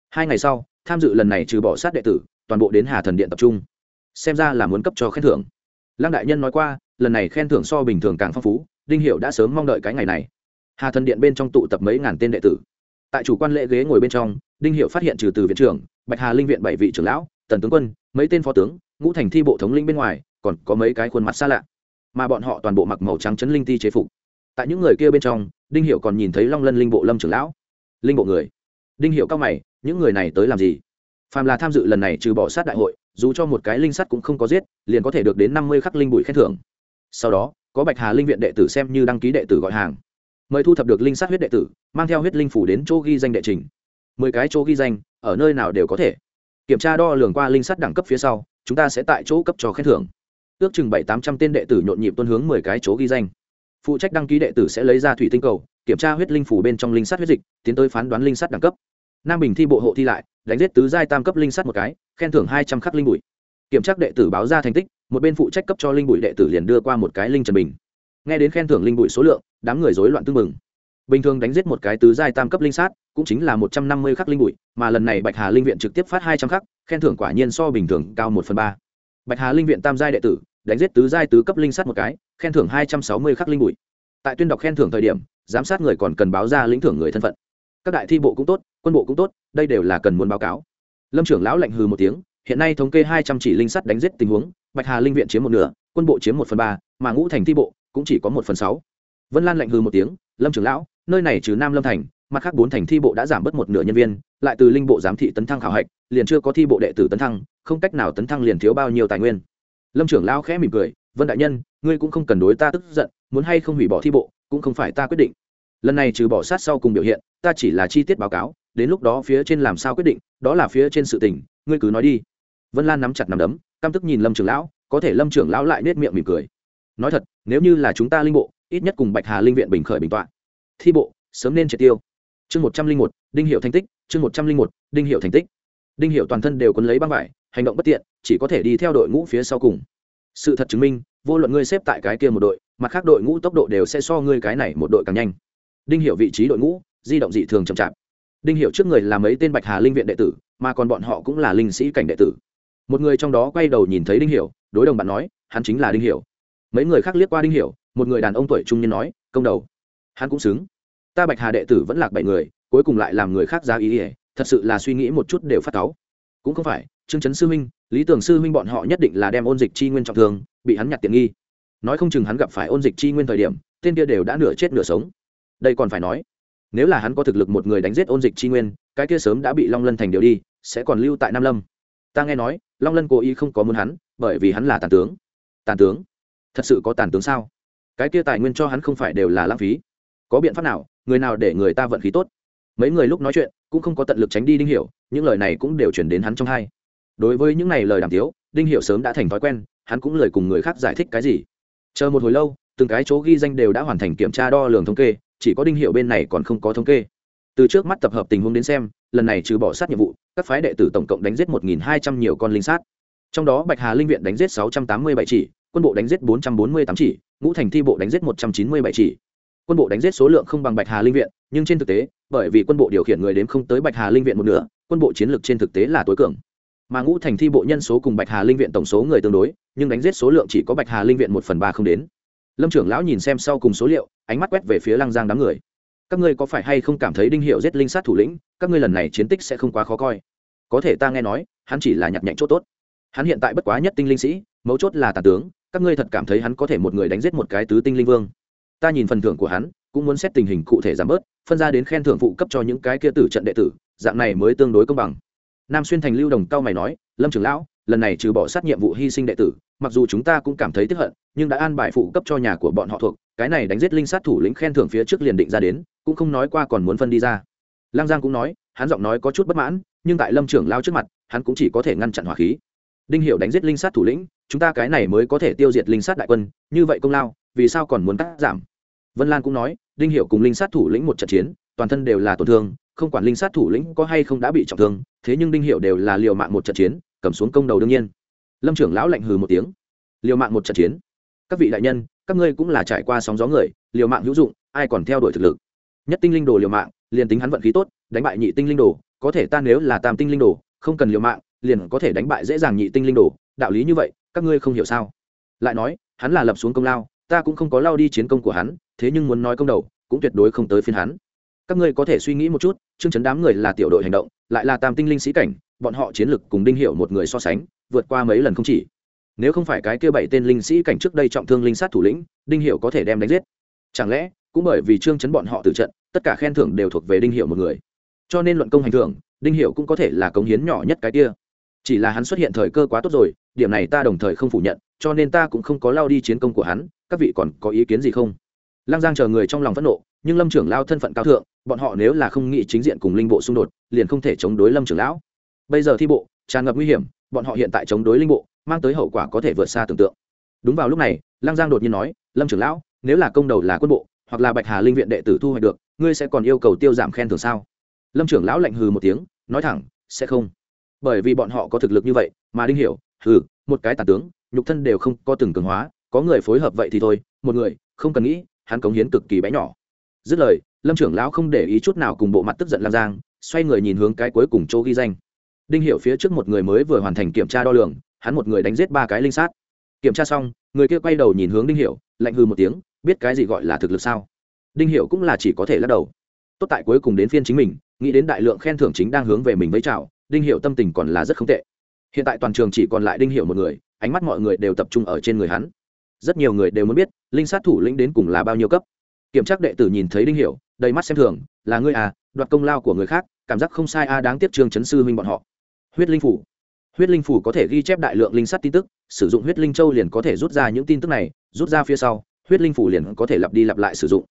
Hai ngày sau, tham dự lần này trừ bỏ sát đệ tử, toàn bộ đến hà thần điện tập trung xem ra là muốn cấp cho khen thưởng. Lăng đại nhân nói qua, lần này khen thưởng so bình thường càng phong phú, đinh hiệu đã sớm mong đợi cái ngày này. Hà thần điện bên trong tụ tập mấy ngàn tên đệ tử. Tại chủ quan lễ ghế ngồi bên trong, đinh hiệu phát hiện trừ từ viện trưởng, bạch hà linh viện bảy vị trưởng lão, tần tướng quân, mấy tên phó tướng, ngũ thành thi bộ thống linh bên ngoài, còn có mấy cái khuôn mặt xa lạ. Mà bọn họ toàn bộ mặc màu trắng chấn linh ti chế phục. Tại những người kia bên trong, đinh hiệu còn nhìn thấy long lân linh bộ lâm trưởng lão. Linh bộ người. Đinh hiệu cao mày, những người này tới làm gì? Phàm là tham dự lần này trừ bỏ sát đại hội dù cho một cái linh sắt cũng không có giết, liền có thể được đến năm mươi khắc linh bụi khen thưởng. Sau đó, có bạch hà linh viện đệ tử xem như đăng ký đệ tử gọi hàng. Mời thu thập được linh sắt huyết đệ tử, mang theo huyết linh phủ đến chỗ ghi danh đệ trình. Mười cái chỗ ghi danh, ở nơi nào đều có thể. Kiểm tra đo lường qua linh sắt đẳng cấp phía sau, chúng ta sẽ tại chỗ cấp cho khen thưởng. Ước chừng bảy tám trăm tên đệ tử nhộn nhịp tuân hướng mười cái chỗ ghi danh. Phụ trách đăng ký đệ tử sẽ lấy ra thủy tinh cầu, kiểm tra huyết linh phủ bên trong linh sắt huyết dịch, tiến tới phán đoán linh sắt đẳng cấp. Nam bình thi bộ hộ thi lại, đánh giết tứ giai tam cấp linh sắt một cái khen thưởng hai trăm khắc linh bụi. Kiểm tra đệ tử báo ra thành tích, một bên phụ trách cấp cho linh bụi đệ tử liền đưa qua một cái linh trần bình. Nghe đến khen thưởng linh bụi số lượng, đám người rối loạn tương mừng bình thường đánh giết một cái tứ giai tam cấp linh sát, cũng chính là một trăm năm mươi khắc linh bụi, mà lần này bạch hà linh viện trực tiếp phát hai trăm khắc, khen thưởng quả nhiên so bình thường cao một phần ba. Bạch hà linh viện tam giai đệ tử, đánh giết tứ giai tứ cấp linh sát một cái, khen thưởng hai trăm sáu mươi khắc linh bụi. Tại tuyên đọc khen thưởng thời điểm, giám sát người còn cần báo ra lĩnh thưởng người thân phận. Các đại thi bộ cũng tốt, quân bộ cũng tốt, đây đều là cần muốn báo cáo lâm trưởng lão lạnh hừ một tiếng, hiện nay thống kê hai trăm chỉ linh sắt đánh giết tình huống, bạch hà linh viện chiếm một nửa, quân bộ chiếm một phần ba, mà ngũ thành thi bộ cũng chỉ có một phần sáu. Vân lan lạnh hừ một tiếng, lâm trưởng lão, nơi này trừ nam lâm thành, mặt khác bốn thành thi bộ đã giảm bớt một nửa nhân viên, lại từ linh bộ giám thị tấn thăng khảo hạch, liền chưa có thi bộ đệ tử tấn thăng, không cách nào tấn thăng liền thiếu bao nhiêu tài nguyên. Lâm trưởng lão khẽ mỉm cười, vân đại nhân, ngươi cũng không cần đối ta tức giận, muốn hay không hủy bỏ thi bộ, cũng không phải ta quyết định. Lần này trừ bỏ sát sau cùng biểu hiện, ta chỉ là chi tiết báo cáo đến lúc đó phía trên làm sao quyết định, đó là phía trên sự tình, ngươi cứ nói đi. Vân lan nắm chặt nắm đấm, căm tức nhìn lâm trưởng lão, có thể lâm trưởng lão lại nết miệng mỉm cười. Nói thật, nếu như là chúng ta linh bộ, ít nhất cùng bạch hà linh viện bình khởi bình tọa. Thi bộ, sớm nên triệt tiêu. Chương một trăm linh một, đinh hiệu thành tích, chương một trăm linh một, đinh hiệu thành tích. Đinh hiệu toàn thân đều quấn lấy băng vải, hành động bất tiện, chỉ có thể đi theo đội ngũ phía sau cùng. Sự thật chứng minh, vô luận ngươi xếp tại cái kia một đội, mặt khác đội ngũ tốc độ đều sẽ so ngươi cái này một đội càng nhanh. Đinh hiệu vị trí đội ngũ, di động dị thường chậm chạp đinh hiệu trước người là mấy tên bạch hà linh viện đệ tử, mà còn bọn họ cũng là linh sĩ cảnh đệ tử. Một người trong đó quay đầu nhìn thấy đinh hiệu đối đồng bạn nói, hắn chính là đinh hiệu mấy người khác liếc qua đinh hiệu một người đàn ông tuổi trung niên nói, công đầu. Hắn cũng xứng. Ta bạch hà đệ tử vẫn lạc bảy người, cuối cùng lại làm người khác ra ý ỉa thật sự là suy nghĩ một chút đều phát cáu. Cũng không phải, trương trấn sư huynh, lý tưởng sư huynh bọn họ nhất định là đem ôn dịch chi nguyên trọng thương, bị hắn nhặt tiện nghi. Nói không chừng hắn gặp phải ôn dịch chi nguyên thời điểm, tên kia đều đã nửa chết nửa sống. Đây còn phải nói nếu là hắn có thực lực một người đánh giết ôn dịch chi nguyên, cái kia sớm đã bị long lân thành điều đi, sẽ còn lưu tại nam lâm. Ta nghe nói, long lân cố ý không có muốn hắn, bởi vì hắn là tàn tướng. Tàn tướng? Thật sự có tàn tướng sao? Cái kia tài nguyên cho hắn không phải đều là lãng phí. Có biện pháp nào, người nào để người ta vận khí tốt? Mấy người lúc nói chuyện, cũng không có tận lực tránh đi đinh hiểu, những lời này cũng đều chuyển đến hắn trong hai. Đối với những này lời đàm tiếu, đinh hiểu sớm đã thành thói quen, hắn cũng lời cùng người khác giải thích cái gì. Chờ một hồi lâu, từng cái chỗ ghi danh đều đã hoàn thành kiểm tra đo lường thống kê chỉ có đinh hiệu bên này còn không có thống kê. Từ trước mắt tập hợp tình huống đến xem, lần này trừ bỏ sát nhiệm vụ, các phái đệ tử tổng cộng đánh giết một nghìn hai trăm nhiều con linh sát. Trong đó bạch hà linh viện đánh giết sáu trăm tám mươi bảy chỉ, quân bộ đánh giết bốn trăm bốn mươi tám chỉ, ngũ thành thi bộ đánh giết một trăm chín mươi bảy chỉ. Quân bộ đánh giết số lượng không bằng bạch hà linh viện, nhưng trên thực tế, bởi vì quân bộ điều khiển người đến không tới bạch hà linh viện một nửa, quân bộ chiến lược trên thực tế là tối cường. Mà ngũ thành thi bộ nhân số cùng bạch hà linh viện tổng số người tương đối, nhưng đánh giết số lượng chỉ có bạch hà linh viện một phần ba không đến lâm trưởng lão nhìn xem sau cùng số liệu, ánh mắt quét về phía lăng giang đám người. Các ngươi có phải hay không cảm thấy đinh hiệu giết linh sát thủ lĩnh, các ngươi lần này chiến tích sẽ không quá khó coi. Có thể ta nghe nói, hắn chỉ là nhặt nhạnh chỗ tốt. Hắn hiện tại bất quá nhất tinh linh sĩ, mấu chốt là tàn tướng, các ngươi thật cảm thấy hắn có thể một người đánh giết một cái tứ tinh linh vương. Ta nhìn phần thưởng của hắn, cũng muốn xét tình hình cụ thể giảm bớt, phân ra đến khen thưởng phụ cấp cho những cái kia tử trận đệ tử, dạng này mới tương đối công bằng. Nam xuyên thành lưu đồng cao mày nói, lâm trưởng lão, lần này trừ bỏ sát nhiệm vụ hy sinh đệ tử mặc dù chúng ta cũng cảm thấy tiếc hận, nhưng đã an bài phụ cấp cho nhà của bọn họ thuộc, cái này đánh giết linh sát thủ lĩnh khen thưởng phía trước liền định ra đến, cũng không nói qua còn muốn phân đi ra. Lăng giang cũng nói, hắn giọng nói có chút bất mãn, nhưng tại lâm trưởng lao trước mặt, hắn cũng chỉ có thể ngăn chặn hỏa khí. Đinh Hiểu đánh giết linh sát thủ lĩnh, chúng ta cái này mới có thể tiêu diệt linh sát đại quân, như vậy công lao, vì sao còn muốn cắt giảm? Vân lan cũng nói, đinh Hiểu cùng linh sát thủ lĩnh một trận chiến, toàn thân đều là tổn thương, không quản linh sát thủ lĩnh có hay không đã bị trọng thương, thế nhưng đinh Hiểu đều là liều mạng một trận chiến, cầm xuống công đầu đương nhiên lâm trưởng lão lạnh hừ một tiếng. Liều mạng một trận chiến. Các vị đại nhân, các ngươi cũng là trải qua sóng gió người, liều mạng hữu dụng, ai còn theo đuổi thực lực? Nhất tinh linh đồ liều mạng, liền tính hắn vận khí tốt, đánh bại nhị tinh linh đồ, có thể ta nếu là tam tinh linh đồ, không cần liều mạng, liền có thể đánh bại dễ dàng nhị tinh linh đồ. Đạo lý như vậy, các ngươi không hiểu sao? Lại nói, hắn là lập xuống công lao, ta cũng không có lao đi chiến công của hắn, thế nhưng muốn nói công đầu, cũng tuyệt đối không tới phiên hắn. Các ngươi có thể suy nghĩ một chút chương chấn đám người là tiểu đội hành động, lại là tam tinh linh sĩ cảnh bọn họ chiến lực cùng đinh hiệu một người so sánh, vượt qua mấy lần không chỉ. Nếu không phải cái kia bảy tên linh sĩ cảnh trước đây trọng thương linh sát thủ lĩnh, đinh hiệu có thể đem đánh giết. Chẳng lẽ, cũng bởi vì trương chấn bọn họ từ trận, tất cả khen thưởng đều thuộc về đinh hiệu một người. Cho nên luận công hành thưởng, đinh hiệu cũng có thể là cống hiến nhỏ nhất cái kia. Chỉ là hắn xuất hiện thời cơ quá tốt rồi, điểm này ta đồng thời không phủ nhận, cho nên ta cũng không có lao đi chiến công của hắn, các vị còn có ý kiến gì không? Lăng giang chờ người trong lòng phẫn nộ, nhưng lâm trưởng lao thân phận cao thượng, bọn họ nếu là không nghĩ chính diện cùng linh bộ xung đột, liền không thể chống đối lâm trưởng lão bây giờ thi bộ, tràn ngập nguy hiểm, bọn họ hiện tại chống đối linh bộ, mang tới hậu quả có thể vượt xa tưởng tượng. Đúng vào lúc này, lăng giang đột nhiên nói, lâm trưởng lão, nếu là công đầu là quân bộ, hoặc là bạch hà linh viện đệ tử thu hoạch được, ngươi sẽ còn yêu cầu tiêu giảm khen thưởng sao? Lâm trưởng lão lạnh hừ một tiếng, nói thẳng, sẽ không. Bởi vì bọn họ có thực lực như vậy, mà đinh hiểu, hừ, một cái tàn tướng, nhục thân đều không có từng cường hóa, có người phối hợp vậy thì thôi, một người, không cần nghĩ, hắn cống hiến cực kỳ bé nhỏ. Dứt lời, lâm trưởng lão không để ý chút nào cùng bộ mặt tức giận lam giang, xoay người nhìn hướng cái cuối cùng chỗ ghi danh đinh hiểu phía trước một người mới vừa hoàn thành kiểm tra đo lường hắn một người đánh giết ba cái linh sát. Kiểm tra xong người kia quay đầu nhìn hướng đinh hiểu lạnh hư một tiếng biết cái gì gọi là thực lực sao? Đinh hiểu cũng là chỉ có thể lắc đầu. Tốt tại cuối cùng đến phiên chính mình nghĩ đến đại lượng khen thưởng chính đang hướng về mình với chào đinh Hiểu tâm tình còn là rất không tệ. Hiện tại toàn trường chỉ còn lại đinh Hiểu một người ánh mắt mọi người đều tập trung ở trên người hắn. Rất nhiều người đều muốn biết linh sát thủ lĩnh đến cùng là bao nhiêu cấp. Kiểm tra đệ tử nhìn thấy đinh Hiểu, đầy mắt xem thường là ngươi à đoạt công lao của người khác cảm giác không sai a đáng tiếc trương chấn sư huynh bọn họ huyết linh phủ. Huyết linh phủ có thể ghi chép đại lượng linh sắt tin tức, sử dụng huyết linh châu liền có thể rút ra những tin tức này, rút ra phía sau, huyết linh phủ liền có thể lặp đi lặp lại sử dụng.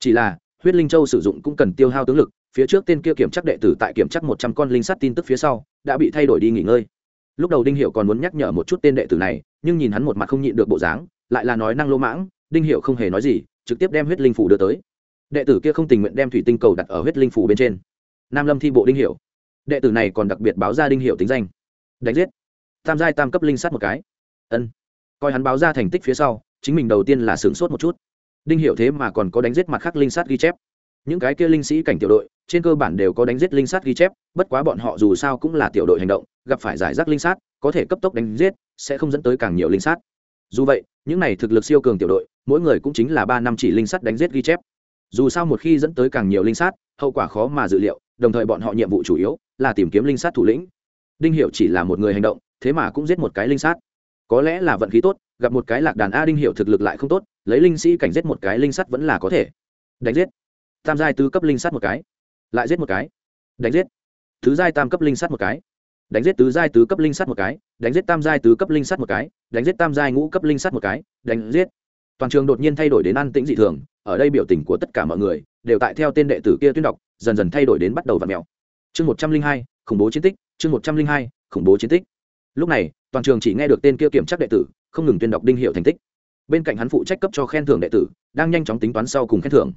Chỉ là, huyết linh châu sử dụng cũng cần tiêu hao tướng lực, phía trước tên kia kiểm chắc đệ tử tại kiểm chắc một trăm con linh sắt tin tức phía sau, đã bị thay đổi đi nghỉ ngơi. Lúc đầu đinh hiệu còn muốn nhắc nhở một chút tên đệ tử này, nhưng nhìn hắn một mặt không nhịn được bộ dáng, lại là nói năng lô mãng, đinh hiệu không hề nói gì, trực tiếp đem huyết linh phủ đưa tới. Đệ tử kia không tình nguyện đem thủy tinh cầu đặt ở huyết linh phủ bên trên. Nam lâm thi bộ đinh hiệu đệ tử này còn đặc biệt báo ra đinh hiệu tính danh. Đánh giết. Tam giai tam cấp linh sát một cái. Ân. Coi hắn báo ra thành tích phía sau, chính mình đầu tiên là sửng sốt một chút. Đinh hiệu thế mà còn có đánh giết mặt khác linh sát ghi chép. Những cái kia linh sĩ cảnh tiểu đội, trên cơ bản đều có đánh giết linh sát ghi chép, bất quá bọn họ dù sao cũng là tiểu đội hành động, gặp phải giải rác linh sát, có thể cấp tốc đánh giết, sẽ không dẫn tới càng nhiều linh sát. Dù vậy, những này thực lực siêu cường tiểu đội, mỗi người cũng chính là ba năm chỉ linh sát đánh giết ghi chép. Dù sao một khi dẫn tới càng nhiều linh sát, hậu quả khó mà dự liệu, đồng thời bọn họ nhiệm vụ chủ yếu là tìm kiếm linh sát thủ lĩnh. Đinh hiệu chỉ là một người hành động, thế mà cũng giết một cái linh sát. Có lẽ là vận khí tốt, gặp một cái lạc đàn a đinh hiệu thực lực lại không tốt, lấy linh sĩ cảnh giết một cái linh sắt vẫn là có thể. Đánh giết. Tam giai tứ cấp linh sắt một cái. Lại giết một cái. Đánh giết. Thứ giai tam cấp linh sắt một cái. Đánh giết tứ giai tứ cấp linh sắt một cái. Đánh giết tam giai tứ cấp linh sắt một cái. Đánh giết tam giai ngũ cấp linh sắt một cái. Đánh giết. Toàn trường đột nhiên thay đổi đến an tĩnh dị thường, ở đây biểu tình của tất cả mọi người đều tại theo tên đệ tử kia tuyên đọc, dần dần thay đổi đến bắt đầu và mèo chương một trăm linh hai, khủng bố chiến tích, chương một trăm linh hai, khủng bố chiến tích. Lúc này, toàn trường chỉ nghe được tên kia kiểm tra đệ tử, không ngừng tuyên đọc đinh hiệu thành tích. Bên cạnh hắn phụ trách cấp cho khen thưởng đệ tử, đang nhanh chóng tính toán sau cùng khen thưởng.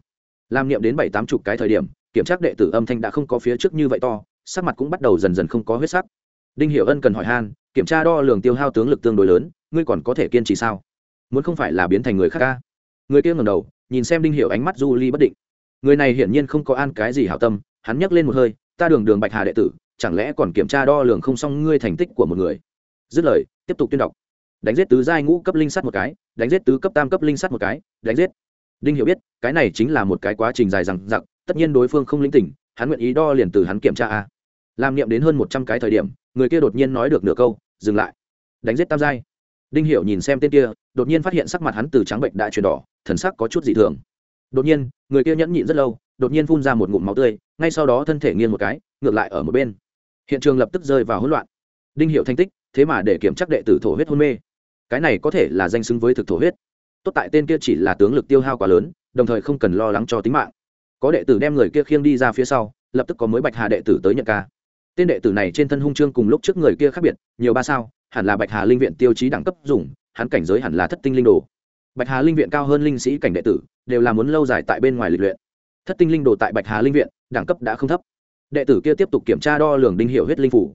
Làm niệm đến bảy tám chục cái thời điểm, kiểm tra đệ tử âm thanh đã không có phía trước như vậy to, sắc mặt cũng bắt đầu dần dần không có huyết sắc. Đinh hiệu ân cần hỏi han, kiểm tra đo lường tiêu hao tướng lực tương đối lớn, ngươi còn có thể kiên trì sao? Muốn không phải là biến thành người khác ca? Người kia ngầm đầu, nhìn xem đinh hiệu ánh mắt du ly bất định. Người này hiển nhiên không có an cái gì hảo tâm, hắn nhấc lên một hơi ta đường đường bạch hà đệ tử, chẳng lẽ còn kiểm tra đo lường không xong ngươi thành tích của một người? Dứt lời, tiếp tục tuyên đọc. Đánh giết tứ giai ngũ cấp linh sắt một cái, đánh giết tứ cấp tam cấp linh sắt một cái, đánh giết. Đinh hiểu biết, cái này chính là một cái quá trình dài dằng dặc, tất nhiên đối phương không linh tỉnh, hắn nguyện ý đo liền từ hắn kiểm tra a. Làm niệm đến hơn một trăm cái thời điểm, người kia đột nhiên nói được nửa câu, dừng lại. Đánh giết tam giai. Đinh hiểu nhìn xem tên kia, đột nhiên phát hiện sắc mặt hắn từ trắng bệnh đã chuyển đỏ, thần sắc có chút dị thường. Đột nhiên, người kia nhẫn nhịn rất lâu đột nhiên phun ra một ngụm máu tươi, ngay sau đó thân thể nghiêng một cái, ngược lại ở một bên. Hiện trường lập tức rơi vào hỗn loạn. Đinh hiểu thành tích, thế mà để kiểm chắc đệ tử thổ huyết hôn mê. Cái này có thể là danh xứng với thực thổ huyết. Tốt tại tên kia chỉ là tướng lực tiêu hao quá lớn, đồng thời không cần lo lắng cho tính mạng. Có đệ tử đem người kia khiêng đi ra phía sau, lập tức có mới bạch hà đệ tử tới nhận ca. Tên đệ tử này trên thân hung chương cùng lúc trước người kia khác biệt, nhiều ba sao, hẳn là bạch hà linh viện tiêu chí đẳng cấp dùng, hắn cảnh giới hẳn là thất tinh linh đồ. Bạch hà linh viện cao hơn linh sĩ cảnh đệ tử, đều là muốn lâu dài tại bên ngoài lịch luyện thất tinh linh đồ tại bạch hà linh viện, đẳng cấp đã không thấp. Đệ tử kia tiếp tục kiểm tra đo lường đinh hiệu huyết linh phủ.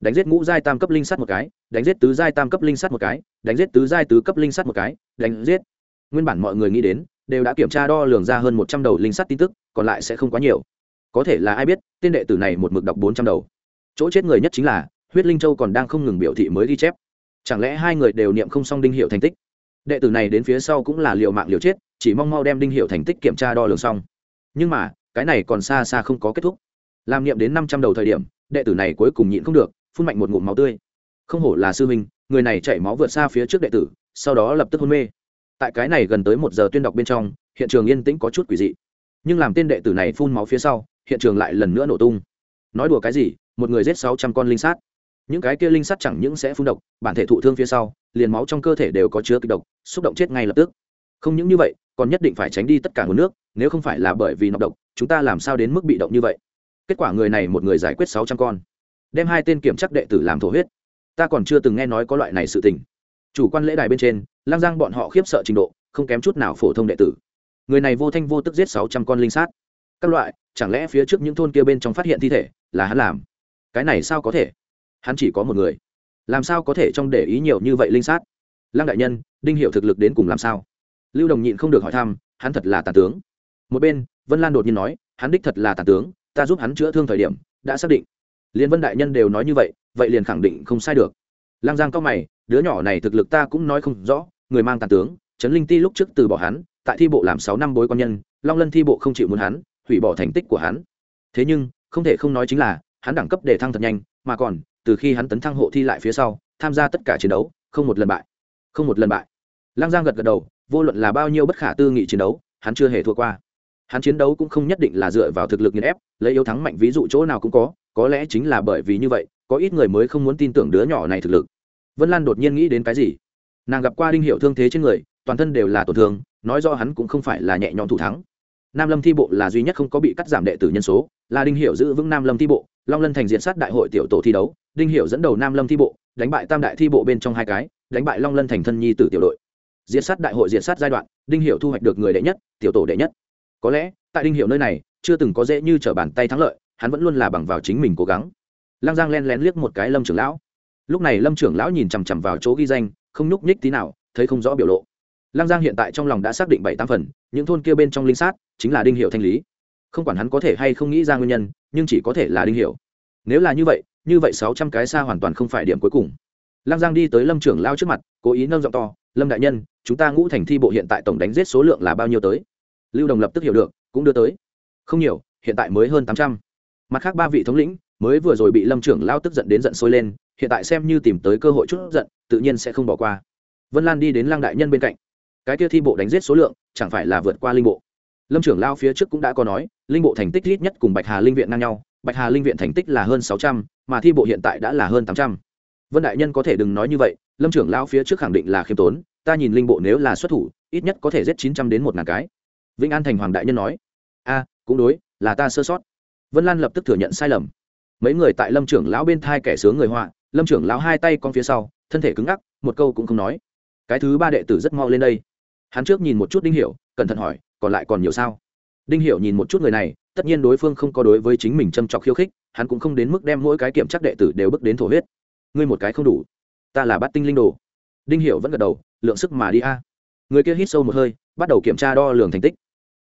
Đánh giết ngũ giai tam cấp linh sắt một cái, đánh giết tứ giai tam cấp linh sắt một cái, đánh giết tứ giai tứ cấp linh sắt một cái, đánh giết. Nguyên bản mọi người nghĩ đến, đều đã kiểm tra đo lường ra hơn một trăm đầu linh sắt tin tức, còn lại sẽ không quá nhiều. Có thể là ai biết, tên đệ tử này một mực đọc bốn trăm đầu. Chỗ chết người nhất chính là, huyết linh châu còn đang không ngừng biểu thị mới ghi chép. Chẳng lẽ hai người đều niệm không xong đinh hiệu thành tích? Đệ tử này đến phía sau cũng là liệu mạng liều chết, chỉ mong mau đem đinh hiệu thành tích kiểm tra đo lường xong nhưng mà, cái này còn xa xa không có kết thúc. Làm niệm đến năm trăm đầu thời điểm, đệ tử này cuối cùng nhịn không được, phun mạnh một ngụm máu tươi. Không hổ là sư huynh, người này chảy máu vượt xa phía trước đệ tử, sau đó lập tức hôn mê. Tại cái này gần tới một giờ tuyên đọc bên trong, hiện trường yên tĩnh có chút quỷ dị. Nhưng làm tên đệ tử này phun máu phía sau, hiện trường lại lần nữa nổ tung. Nói đùa cái gì, một người giết sáu trăm con linh sát. Những cái kia linh sát chẳng những sẽ phun độc, bản thể thụ thương phía sau, liền máu trong cơ thể đều có chứa kịch độc, xúc động chết ngay lập tức. Không những như vậy còn nhất định phải tránh đi tất cả nguồn nước, nếu không phải là bởi vì nọc độc, chúng ta làm sao đến mức bị động như vậy? Kết quả người này một người giải quyết sáu trăm con, đem hai tên kiểm chắc đệ tử làm thổ huyết. Ta còn chưa từng nghe nói có loại này sự tình. Chủ quan lễ đài bên trên, lang giang bọn họ khiếp sợ trình độ, không kém chút nào phổ thông đệ tử. Người này vô thanh vô tức giết sáu trăm con linh sát. Các loại, chẳng lẽ phía trước những thôn kia bên trong phát hiện thi thể là hắn làm? Cái này sao có thể? Hắn chỉ có một người. Làm sao có thể trong để ý nhiều như vậy linh sát? Lăng đại nhân, đinh hiệu thực lực đến cùng làm sao? Lưu đồng nhịn không được hỏi thăm, hắn thật là tàn tướng. Một bên, vân lan đột nhiên nói, hắn đích thật là tàn tướng, ta giúp hắn chữa thương thời điểm, đã xác định. Liên vân đại nhân đều nói như vậy vậy liền khẳng định không sai được. Lang giang cao mày, đứa nhỏ này thực lực ta cũng nói không rõ, người mang tàn tướng, trấn linh ti lúc trước từ bỏ hắn, tại thi bộ làm sáu năm bối quan nhân, long lân thi bộ không chịu muốn hắn, hủy bỏ thành tích của hắn. Thế nhưng, không thể không nói chính là, hắn đẳng cấp để thăng thật nhanh, mà còn, từ khi hắn tấn thăng hộ thi lại phía sau, tham gia tất cả chiến đấu, không một lần bại. Không một lần bại. Lang giang gật gật đầu vô luận là bao nhiêu bất khả tư nghị chiến đấu, hắn chưa hề thua qua. Hắn chiến đấu cũng không nhất định là dựa vào thực lực nghiền ép, lấy yếu thắng mạnh ví dụ chỗ nào cũng có có lẽ chính là bởi vì như vậy, có ít người mới không muốn tin tưởng đứa nhỏ này thực lực. Vân lan đột nhiên nghĩ đến cái gì? Nàng gặp qua đinh hiệu thương thế trên người, toàn thân đều là tổn thương, nói do hắn cũng không phải là nhẹ nhõm thủ thắng. Nam lâm thi bộ là duy nhất không có bị cắt giảm đệ tử nhân số, là đinh hiệu giữ vững nam lâm thi bộ, long lân thành diện sát đại hội tiểu tổ thi đấu, đinh hiệu dẫn đầu nam lâm thi bộ, đánh bại tam đại thi bộ bên trong hai cái, đánh bại long lân thành thân nhi tử tiểu đội diệt sát đại hội diệt sát giai đoạn, đinh hiệu thu hoạch được người đệ nhất, tiểu tổ đệ nhất. Có lẽ, tại đinh hiệu nơi này, chưa từng có dễ như t r ở bàn tay thắng lợi, hắn vẫn luôn là bằng vào chính mình cố gắng. Lăng giang len lén liếc một cái lâm trưởng lão. Lúc này lâm trưởng lão nhìn chằm chằm vào chỗ ghi danh, không nhúc nhích tí nào, thấy không rõ biểu lộ. Lăng giang hiện tại trong lòng đã xác định bảy tám phần, những thôn kia bên trong linh sát chính là đinh hiệu thanh lý. Không quản hắn có thể hay không nghĩ ra nguyên nhân, nhưng chỉ có thể là đinh hiệu nếu là như vậy như vậy sáu trăm cái xa hoàn toàn không phải điểm cuối cùng. Lăng giang đi tới lâm trưởng lao trước mặt, cố ý nâng giọng to lâm đại nhân, chúng ta ngũ thành thi bộ hiện tại tổng đánh giết số lượng là bao nhiêu tới? Lưu đồng lập tức hiểu được, cũng đưa tới. Không nhiều, hiện tại mới hơn tám trăm. Mặt khác ba vị thống lĩnh, mới vừa rồi bị lâm trưởng lao tức giận đến giận sôi lên, hiện tại xem như tìm tới cơ hội chút giận, tự nhiên sẽ không bỏ qua. Vân lan đi đến lăng đại nhân bên cạnh. Cái kia thi bộ đánh giết số lượng, chẳng phải là vượt qua linh bộ? Lâm trưởng lao phía trước cũng đã có nói, linh bộ thành tích ít nhất cùng bạch hà linh viện ngang nhau, bạch hà linh viện thành tích là hơn sáu trăm, mà thi bộ hiện tại đã là hơn tám trăm. Vân đại nhân có thể đừng nói như vậy, lâm trưởng lao phía trước khẳng định là khiêm tốn ta nhìn linh bộ nếu là xuất thủ, ít nhất có thể giết chín trăm đến một ngàn cái. Vĩnh an thành hoàng đại nhân nói. A, cũng đối, là ta sơ sót. Vân lan lập tức thừa nhận sai lầm. Mấy người tại lâm trưởng lão bên thai kẻ sướng người họa, lâm trưởng lão hai tay con phía sau, thân thể cứng ngắc, một câu cũng không nói. Cái thứ ba đệ tử rất mau lên đây. Hắn trước nhìn một chút đinh hiểu, cẩn thận hỏi, còn lại còn nhiều sao? Đinh hiểu nhìn một chút người này, tất nhiên đối phương không có đối với chính mình châm chọc khiêu khích, hắn cũng không đến mức đem mỗi cái kiểm tra đệ tử đều bước đến thổ huyết. Ngươi một cái không đủ. Ta là bát tinh linh đồ. Đinh hiểu vẫn gật đầu lượng sức mà đi a. Người kia hít sâu một hơi, bắt đầu kiểm tra đo lường thành tích.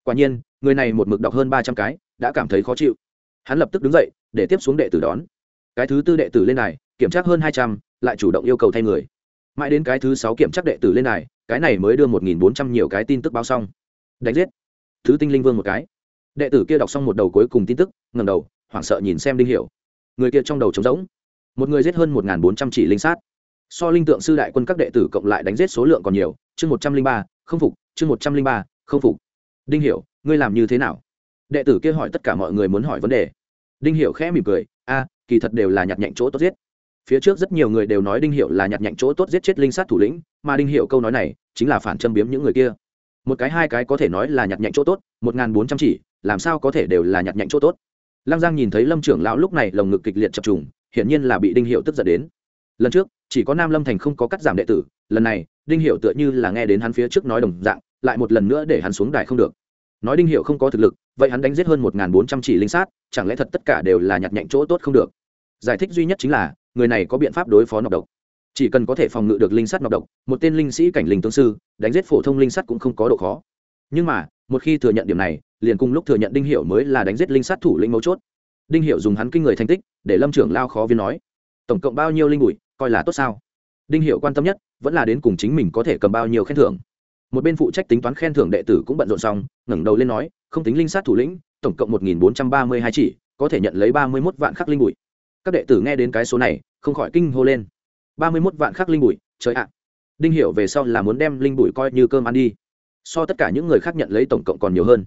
Quả nhiên, người này một mực đọc hơn ba trăm cái, đã cảm thấy khó chịu. Hắn lập tức đứng dậy, để tiếp xuống đệ tử đón. Cái thứ tư đệ tử lên này kiểm tra hơn hai trăm, lại chủ động yêu cầu thay người. Mãi đến cái thứ sáu kiểm tra đệ tử lên này cái này mới đưa một nghìn bốn trăm nhiều cái tin tức báo xong. Đánh giết. Thứ tinh linh vương một cái. Đệ tử kia đọc xong một đầu cuối cùng tin tức ngầm đầu, hoảng sợ nhìn xem đinh hiểu. Người kia trong đầu trống rỗng. Một người giết hơn một bốn trăm chỉ linh sát so linh tượng sư đại quân các đệ tử cộng lại đánh giết số lượng còn nhiều, chương một trăm linh ba, không phục, chương một trăm linh ba, không phục. Đinh hiểu, ngươi làm như thế nào? Đệ tử kia hỏi tất cả mọi người muốn hỏi vấn đề. Đinh hiểu khẽ mỉm cười, a, kỳ thật đều là nhặt nhạnh chỗ tốt giết. Phía trước rất nhiều người đều nói đinh hiểu là nhặt nhạnh chỗ tốt giết chết linh sát thủ lĩnh, mà đinh hiểu câu nói này chính là phản châm biếm những người kia. Một cái hai cái có thể nói là nhặt nhạnh chỗ tốt, một n g h n bốn trăm chỉ, làm sao có thể đều là nhặt nhạnh chỗ tốt? Lăng giang nhìn thấy lâm trưởng lão lúc này lồng ngực kịch liệt chập trùng, hiển nhiên là bị đinh hiệu tức giận đến. Lần trước chỉ có nam lâm thành không có cắt giảm đệ tử, lần này, đinh hiệu tựa như là nghe đến hắn phía trước nói đồng dạng, lại một lần nữa để hắn xuống đài không được. Nói đinh hiệu không có thực lực, vậy hắn đánh giết hơn một bốn trăm chỉ linh sát, chẳng lẽ thật tất cả đều là nhặt nhạnh chỗ tốt không được? Giải thích duy nhất chính là, người này có biện pháp đối phó nọc độc. Chỉ cần có thể phòng ngự được linh sắt nọc độc, một tên linh sĩ cảnh linh tướng sư, đánh giết phổ thông linh sắt cũng không có độ khó. Nhưng mà, một khi thừa nhận điểm này, liền cùng lúc thừa nhận đinh hiệu mới là đánh giết linh sát thủ lĩnh mấu chốt. Đinh hiệu dùng hắn kinh người thành tích, để lâm trưởng lao khó viên nói. Tổng cộng bao nhiêu linh bụi? Coi là tốt sao? Đinh hiệu quan tâm nhất, vẫn là đến cùng chính mình có thể cầm bao nhiêu khen thưởng. Một bên phụ trách tính toán khen thưởng đệ tử cũng bận rộn xong, ngẩng đầu lên nói, không tính linh sát thủ lĩnh, tổng cộng một nghìn bốn trăm ba mươi hai chỉ, có thể nhận lấy ba mươi mốt vạn khắc linh bụi. Các đệ tử nghe đến cái số này, không khỏi kinh hô lên. ba mươi mốt vạn khắc linh bụi, trời ạ. Đinh hiểu về sau là muốn đem linh bụi coi như cơm ăn đi. So tất cả những người khác nhận lấy tổng cộng còn nhiều hơn.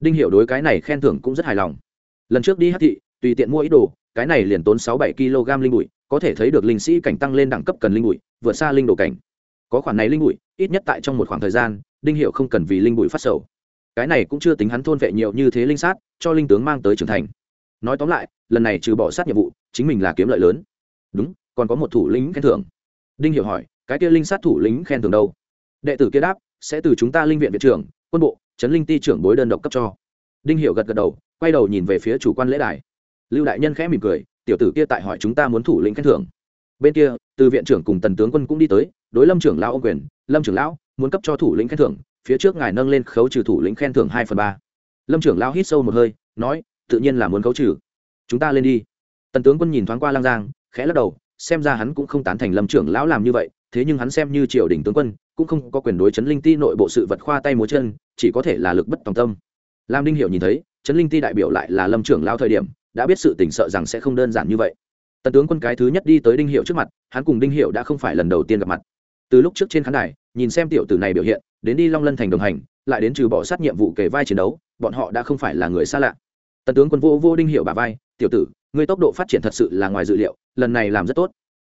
Đinh hiểu đối cái này khen thưởng cũng rất hài lòng. Lần trước đi hát thị, tùy tiện mua ít đồ, cái này liền tốn sáu bảy kg linh bụi có thể thấy được linh sĩ cảnh tăng lên đẳng cấp cần linh bụi, vượt xa linh đồ cảnh. Có khoản này linh bụi, ít nhất tại trong một khoảng thời gian, đinh hiệu không cần vì linh bụi phát sầu. Cái này cũng chưa tính hắn thôn vệ nhiều như thế linh sát, cho linh tướng mang tới trưởng thành. Nói tóm lại, lần này trừ bỏ sát nhiệm vụ, chính mình là kiếm lợi lớn. Đúng, còn có một thủ lĩnh khen thưởng. Đinh hiệu hỏi, cái kia linh sát thủ lĩnh khen thưởng đâu? Đệ tử kia đáp, sẽ từ chúng ta linh viện viện trưởng, quân bộ trấn linh ti trưởng bối đơn độc cấp cho. Đinh hiệu gật gật đầu, quay đầu nhìn về phía chủ quan lễ đài. Lưu đại nhân khẽ mỉm cười tiểu tử kia tại hỏi chúng ta muốn thủ lĩnh khen thưởng. Bên kia, từ viện trưởng cùng tần tướng quân cũng đi tới, đối lâm trưởng lão ông quyền, lâm trưởng lão, muốn cấp cho thủ lĩnh khen thưởng, phía trước ngài nâng lên khấu trừ thủ lĩnh khen thưởng hai phần ba. Lâm trưởng lão hít sâu một hơi, nói, tự nhiên là muốn khấu trừ. Chúng ta lên đi. Tần tướng quân nhìn thoáng qua lang giang, khẽ lắc đầu, xem ra hắn cũng không tán thành lâm trưởng lão làm như vậy, thế nhưng hắn xem như triều đình tướng quân, cũng không có quyền đối chấn linh ti nội bộ sự vật khoa tay múa chân, chỉ có thể là lực bất tòng tâm. Lam đinh hiểu nhìn thấy chấn linh ti đại biểu lại là lâm trưởng lão thời điểm đã biết sự tỉnh sợ rằng sẽ không đơn giản như vậy. Tần tướng quân cái thứ nhất đi tới đinh hiệu trước mặt, hắn cùng đinh hiệu đã không phải lần đầu tiên gặp mặt. Từ lúc trước trên khán đài, nhìn xem tiểu tử này biểu hiện, đến đi long lân thành đồng hành, lại đến trừ bỏ sát nhiệm vụ kề vai chiến đấu, bọn họ đã không phải là người xa lạ. Tần tướng quân vô vô đinh hiệu bà vai, tiểu tử, ngươi tốc độ phát triển thật sự là ngoài dự liệu, lần này làm rất tốt.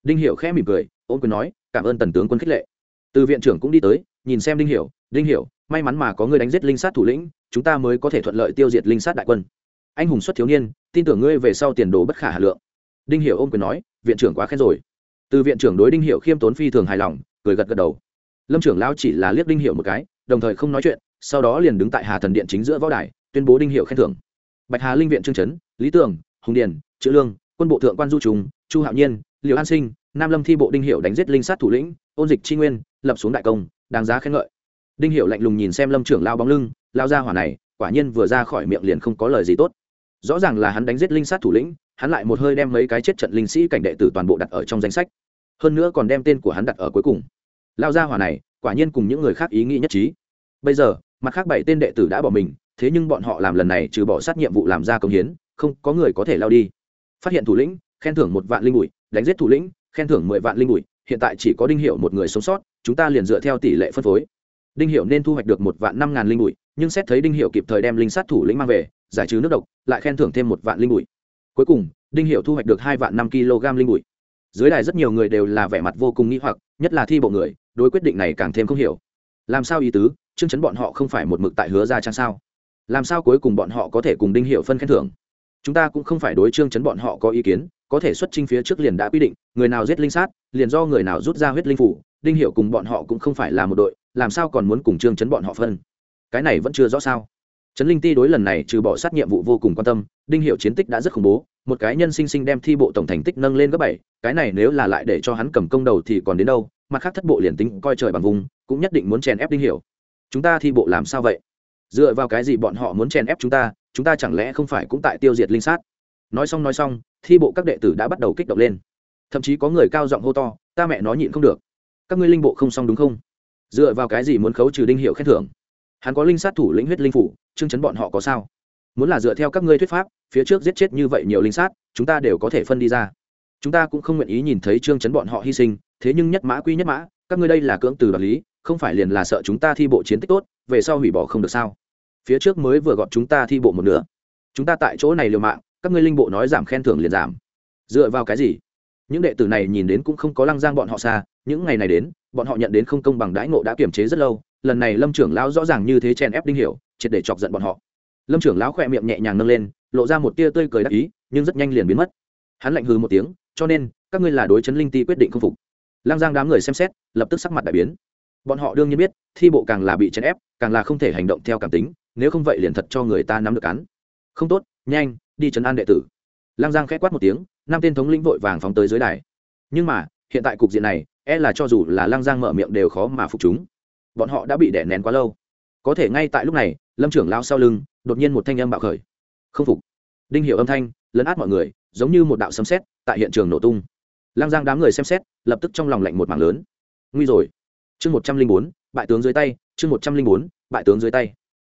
Đinh hiệu khẽ mỉm cười, ôn quyền nói, cảm ơn tần tướng quân khích lệ. Từ viện trưởng cũng đi tới, nhìn xem đinh hiệu đinh hiệu, may mắn mà có người đánh giết linh sát thủ lĩnh, chúng ta mới có thể thuận lợi tiêu diệt linh sát đại quân anh hùng xuất thiếu niên, tin tưởng ngươi về sau tiền đồ bất khả hà lượng. Đinh hiểu ôm quyền nói, viện trưởng quá khen rồi. Từ viện trưởng đối đinh hiểu khiêm tốn phi thường hài lòng, cười gật gật đầu. Lâm trưởng lão chỉ là liếc đinh hiểu một cái, đồng thời không nói chuyện, sau đó liền đứng tại hà thần điện chính giữa võ đài, tuyên bố đinh hiểu khen thưởng. Bạch hà linh viện trương trấn lý tường, hùng điền, chữ lương, quân bộ thượng quan du trùng, chu hạo nhiên liệu an sinh, nam lâm thi bộ đinh hiểu đánh giết linh sát thủ lĩnh, ôn dịch chi nguyên, lập xuống đại công, đáng giá khen ngợi. Đinh hiểu lạnh lùng nhìn xem lâm trưởng lao bóng lưng, lao ra hỏa này, quả nhiên vừa ra khỏi miệng liền không có lời gì tốt rõ ràng là hắn đánh giết linh sát thủ lĩnh, hắn lại một hơi đem mấy cái chết trận linh sĩ cảnh đệ tử toàn bộ đặt ở trong danh sách. Hơn nữa còn đem tên của hắn đặt ở cuối cùng. Lao ra hỏa này, quả nhiên cùng những người khác ý nghĩ nhất trí. Bây giờ, mặt khác bảy tên đệ tử đã bỏ mình, thế nhưng bọn họ làm lần này trừ bỏ sát nhiệm vụ làm ra công hiến, không có người có thể lao đi. Phát hiện thủ lĩnh, khen thưởng một vạn linh bụi, đánh giết thủ lĩnh, khen thưởng mười vạn linh bụi, hiện tại chỉ có đinh hiệu một người sống sót, chúng ta liền dựa theo tỷ lệ phân phối. Đinh hiệu nên thu hoạch được một vạn năm ngàn linh bụi nhưng xét thấy đinh hiệu kịp thời đem linh sát thủ lĩnh mang về, giải trừ nước độc, lại khen thưởng thêm một vạn linh bụi. Cuối cùng, đinh hiệu thu hoạch được hai vạn năm kg linh bụi. Dưới đài rất nhiều người đều là vẻ mặt vô cùng nghĩ hoặc, nhất là thi bộ người, đối quyết định này càng thêm không hiểu. Làm sao ý tứ, chương chấn bọn họ không phải một mực tại hứa ra chăng sao? Làm sao cuối cùng bọn họ có thể cùng đinh hiệu phân khen thưởng? Chúng ta cũng không phải đối chương chấn bọn họ có ý kiến, có thể xuất trình phía trước liền đã quy định, người nào giết linh sát, liền do người nào rút ra huyết linh phủ, đinh hiệu cùng bọn họ cũng không phải là một đội, làm sao còn muốn cùng chương chấn bọn họ phân? Cái này vẫn chưa rõ sao. Trấn linh ti đối lần này trừ bỏ sát nhiệm vụ vô cùng quan tâm, đinh hiệu chiến tích đã rất khủng bố, một cái nhân sinh sinh đem thi bộ tổng thành tích nâng lên gấp bảy, cái này nếu là lại để cho hắn cầm công đầu thì còn đến đâu, mặt khác thất bộ liền tính coi trời bằng vùng, cũng nhất định muốn chèn ép đinh hiểu chúng ta thi bộ làm sao vậy? Dựa vào cái gì bọn họ muốn chèn ép chúng ta chúng ta chẳng lẽ không phải cũng tại tiêu diệt linh sát? Nói xong nói xong, thi bộ các đệ tử đã bắt đầu kích động lên. Thậm chí có người cao giọng hô to, ta mẹ nó nhịn không được. Các ngươi linh bộ không xong đúng không? Dựa vào cái gì muốn khấu trừ đinh hiệu khen thưởng? Hắn có linh sát thủ lĩnh huyết linh phủ, chương chấn bọn họ có sao? Muốn là dựa theo các ngươi thuyết pháp, phía trước giết chết như vậy nhiều linh sát, chúng ta đều có thể phân đi ra. Chúng ta cũng không nguyện ý nhìn thấy trương chấn bọn họ hy sinh, thế nhưng nhất mã quy nhất mã, các ngươi đây là cưỡng từ đoạt lý, không phải liền là sợ chúng ta thi bộ chiến tích tốt, về sau hủy bỏ không được sao? Phía trước mới vừa gọn chúng ta thi bộ một nửa. Chúng ta tại chỗ này liều mạng, các ngươi linh bộ nói giảm khen thưởng liền giảm. Dựa vào cái gì? Những đệ tử này nhìn đến cũng không có lăng giang bọn họ xa, những ngày này đến, bọn họ nhận đến không công bằng đãi ngộ đã kiềm chế rất lâu lần này lâm trưởng lão rõ ràng như thế chèn ép đinh hiểu, triệt để chọc giận bọn họ. Lâm trưởng lão khỏe miệng nhẹ nhàng nâng lên, lộ ra một tia tươi cười đắc ý, nhưng rất nhanh liền biến mất. Hắn lạnh hừ một tiếng, cho nên, các ngươi là đối chấn linh ti quyết định không phục. Lang giang đám người xem xét, lập tức sắc mặt đại biến. Bọn họ đương nhiên biết, thi bộ càng là bị chèn ép, càng là không thể hành động theo cảm tính, nếu không vậy liền thật cho người ta nắm được án không tốt, nhanh, đi chấn an đệ tử. Lang giang khẽ quát một tiếng, năm tên thống lĩnh vội vàng phóng tới dưới đài. Nhưng mà, hiện tại cục diện này e là cho dù là lang giang mở miệng đều khó mà phục chúng bọn họ đã bị đè nén quá lâu. Có thể ngay tại lúc này, lâm trưởng lao sau lưng, đột nhiên một thanh âm bạo khởi. Không phục. Đinh hiệu âm thanh, lấn át mọi người, giống như một đạo sấm sét tại hiện trường nổ tung. Lang giang đám người xem xét, lập tức trong lòng lạnh một mảng lớn. Nguy rồi. Chương một trăm linh bốn, bại tướng dưới tay, chương một trăm linh bốn, bại tướng dưới tay.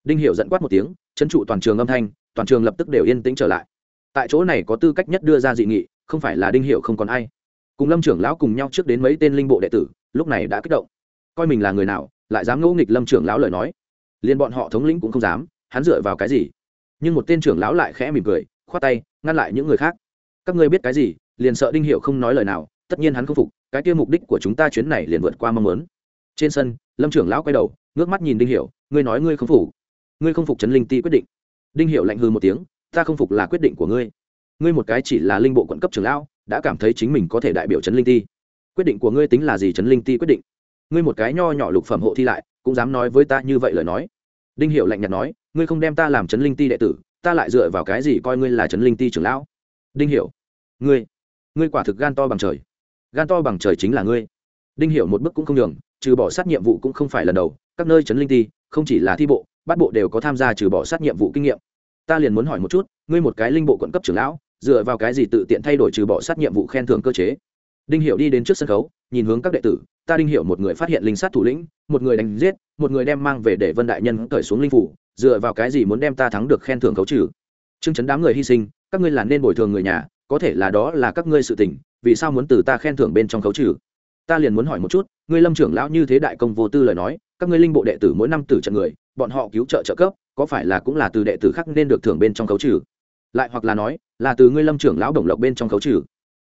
Đinh hiệu dẫn quát một tiếng trấn trụ toàn trường âm thanh, toàn trường lập tức đều yên tĩnh trở lại. Tại chỗ này có tư cách nhất đưa ra dị nghị, không phải là đinh hiệu không còn ai. Cùng lâm trưởng lão cùng nhau trước đến mấy tên linh bộ đệ tử, lúc này đã kích động. Coi mình là người nào lại dám ngẫu nghịch lâm trưởng lão lời nói. Liền bọn họ thống lĩnh cũng không dám, hắn dựa vào cái gì? Nhưng một tên trưởng lão lại khẽ mỉm cười, khoát tay, ngăn lại những người khác. Các ngươi biết cái gì? Liền sợ đinh hiệu không nói lời nào, tất nhiên hắn không phục, cái kia mục đích của chúng ta chuyến này liền vượt qua mong muốn. Trên sân, lâm trưởng lão quay đầu, ngước mắt nhìn đinh hiệu ngươi nói ngươi không phục. Ngươi không phục trấn linh ti quyết định. Đinh hiệu lạnh hư một tiếng, ta không phục là quyết định của ngươi. Ngươi một cái chỉ là linh bộ quận cấp trưởng lão, đã cảm thấy chính mình có thể đại biểu trấn linh ti. Quyết định của ngươi tính là gì trấn linh ti quyết định ngươi một cái nho nhỏ lục phẩm hộ thi lại, cũng dám nói với ta như vậy lời nói. Đinh hiệu lạnh nhạt nói, ngươi không đem ta làm trấn linh ti đệ tử, ta lại dựa vào cái gì coi ngươi là trấn linh ti trưởng lão? Đinh hiểu, ngươi ngươi quả thực gan to bằng trời. Gan to bằng trời chính là ngươi. Đinh hiểu một bước cũng không nhường, trừ bỏ sát nhiệm vụ cũng không phải lần đầu. Các nơi trấn linh ti, không chỉ là thi bộ, bắt bộ đều có tham gia trừ bỏ sát nhiệm vụ kinh nghiệm. Ta liền muốn hỏi một chút, ngươi một cái linh bộ quận cấp trưởng lão, dựa vào cái gì tự tiện thay đổi trừ bỏ sát nhiệm vụ khen thưởng cơ chế? Đinh hiểu đi đến trước sân khấu, nhìn hướng các đệ tử, ta đinh hiểu một người phát hiện linh sát thủ lĩnh, một người đánh giết, một người đem mang về để vân đại nhân cởi xuống linh phủ, dựa vào cái gì muốn đem ta thắng được khen thưởng khấu trừ? Chương chấn đám người hy sinh, các ngươi là nên bồi thường người nhà, có thể là đó là các ngươi sự tình, vì sao muốn từ ta khen thưởng bên trong khấu trừ? Ta liền muốn hỏi một chút, ngươi lâm trưởng lão như thế đại công vô tư lời nói, các ngươi linh bộ đệ tử mỗi năm tử trận người, bọn họ cứu trợ trợ cấp, có phải là cũng là từ đệ tử khác nên được thưởng bên trong khấu trừ? Lại hoặc là nói, là từ ngươi lâm trưởng lão đồng lộc bên trong khấu trừ?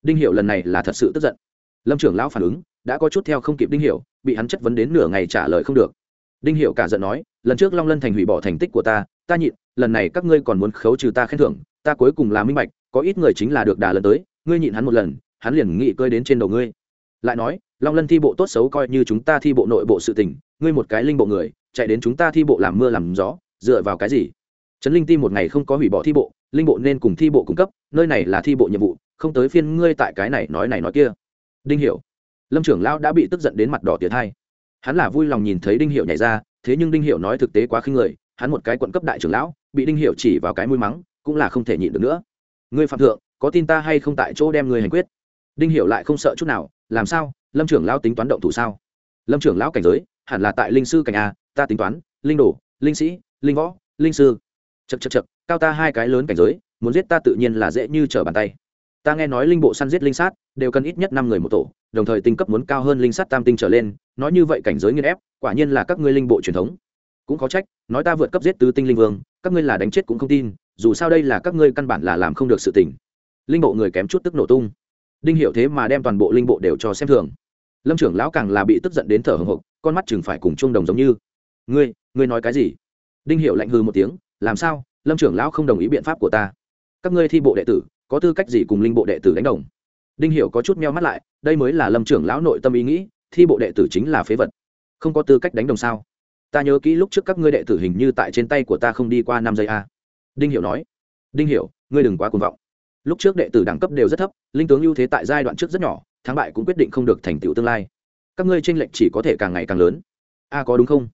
Đinh hiệu lần này là thật sự tức giận. Lâm trưởng lão phản ứng, đã có chút theo không kịp đinh hiệu bị hắn chất vấn đến nửa ngày trả lời không được. Đinh hiệu cả giận nói, lần trước long lân thành hủy bỏ thành tích của ta ta nhịn, lần này các ngươi còn muốn khấu trừ ta khen thưởng, ta cuối cùng là minh bạch, có ít người chính là được đà lần tới, ngươi nhịn hắn một lần, hắn liền nghị cơi đến trên đầu ngươi. Lại nói, long lân thi bộ tốt xấu coi như chúng ta thi bộ nội bộ sự tình, ngươi một cái linh bộ người, chạy đến chúng ta thi bộ làm mưa làm gió, dựa vào cái gì? Trấn linh ti một ngày không có hủy bỏ thi bộ, linh bộ nên cùng thi bộ cung cấp, nơi này là thi bộ nhiệm vụ không tới phiên ngươi tại cái này nói này nói kia. Đinh hiểu. Lâm trưởng lão đã bị tức giận đến mặt đỏ tiệt hai. Hắn là vui lòng nhìn thấy đinh Hiểu nhảy ra, thế nhưng đinh Hiểu nói thực tế quá khinh người, hắn một cái quận cấp đại trưởng lão, bị đinh Hiểu chỉ vào cái mũi mắng, cũng là không thể nhịn được nữa. Ngươi phạm thượng, có tin ta hay không tại chỗ đem ngươi hành quyết? Đinh Hiểu lại không sợ chút nào, làm sao? Lâm trưởng lão tính toán động thủ sao? Lâm trưởng lão cảnh giới, hẳn là tại linh sư cảnh a, ta tính toán, linh đồ, linh sĩ, linh võ, linh sư. Chật chật chật cao ta hai cái lớn cảnh giới, muốn giết ta tự nhiên là dễ như trở bàn tay ta nghe nói linh bộ săn giết linh sát, đều cần ít nhất năm người một tổ, đồng thời tinh cấp muốn cao hơn linh sát tam tinh trở lên, nói như vậy cảnh giới nghiên ép, quả nhiên là các ngươi linh bộ truyền thống. Cũng có trách, nói ta vượt cấp giết tứ tinh linh vương, các ngươi là đánh chết cũng không tin, dù sao đây là các ngươi căn bản là làm không được sự tỉnh linh bộ người kém chút tức nổ tung. Đinh hiểu thế mà đem toàn bộ linh bộ đều cho xem thường. Lâm trưởng lão càng là bị tức giận đến thở hổn hộc, con mắt chừng phải cùng chung đồng giống như. Ngươi ngươi nói cái gì? Đinh hiểu lạnh hư một tiếng, làm sao? Lâm trưởng lão không đồng ý biện pháp của ta. Các ngươi thi bộ đệ tử có tư cách gì cùng linh bộ đệ tử đánh đồng? Đinh hiểu có chút meo mắt lại, đây mới là lâm trưởng lão nội tâm ý nghĩ, thi bộ đệ tử chính là phế vật. Không có tư cách đánh đồng sao? Ta nhớ kỹ lúc trước các ngươi đệ tử hình như tại trên tay của ta không đi qua năm giây a. Đinh hiểu nói. Đinh hiểu, ngươi đừng quá cuồng vọng. Lúc trước đệ tử đẳng cấp đều rất thấp, linh tướng ưu thế tại giai đoạn trước rất nhỏ, thắng bại cũng quyết định không được thành tựu tương lai. Các ngươi tranh lệch chỉ có thể càng ngày càng lớn. A, có đúng không?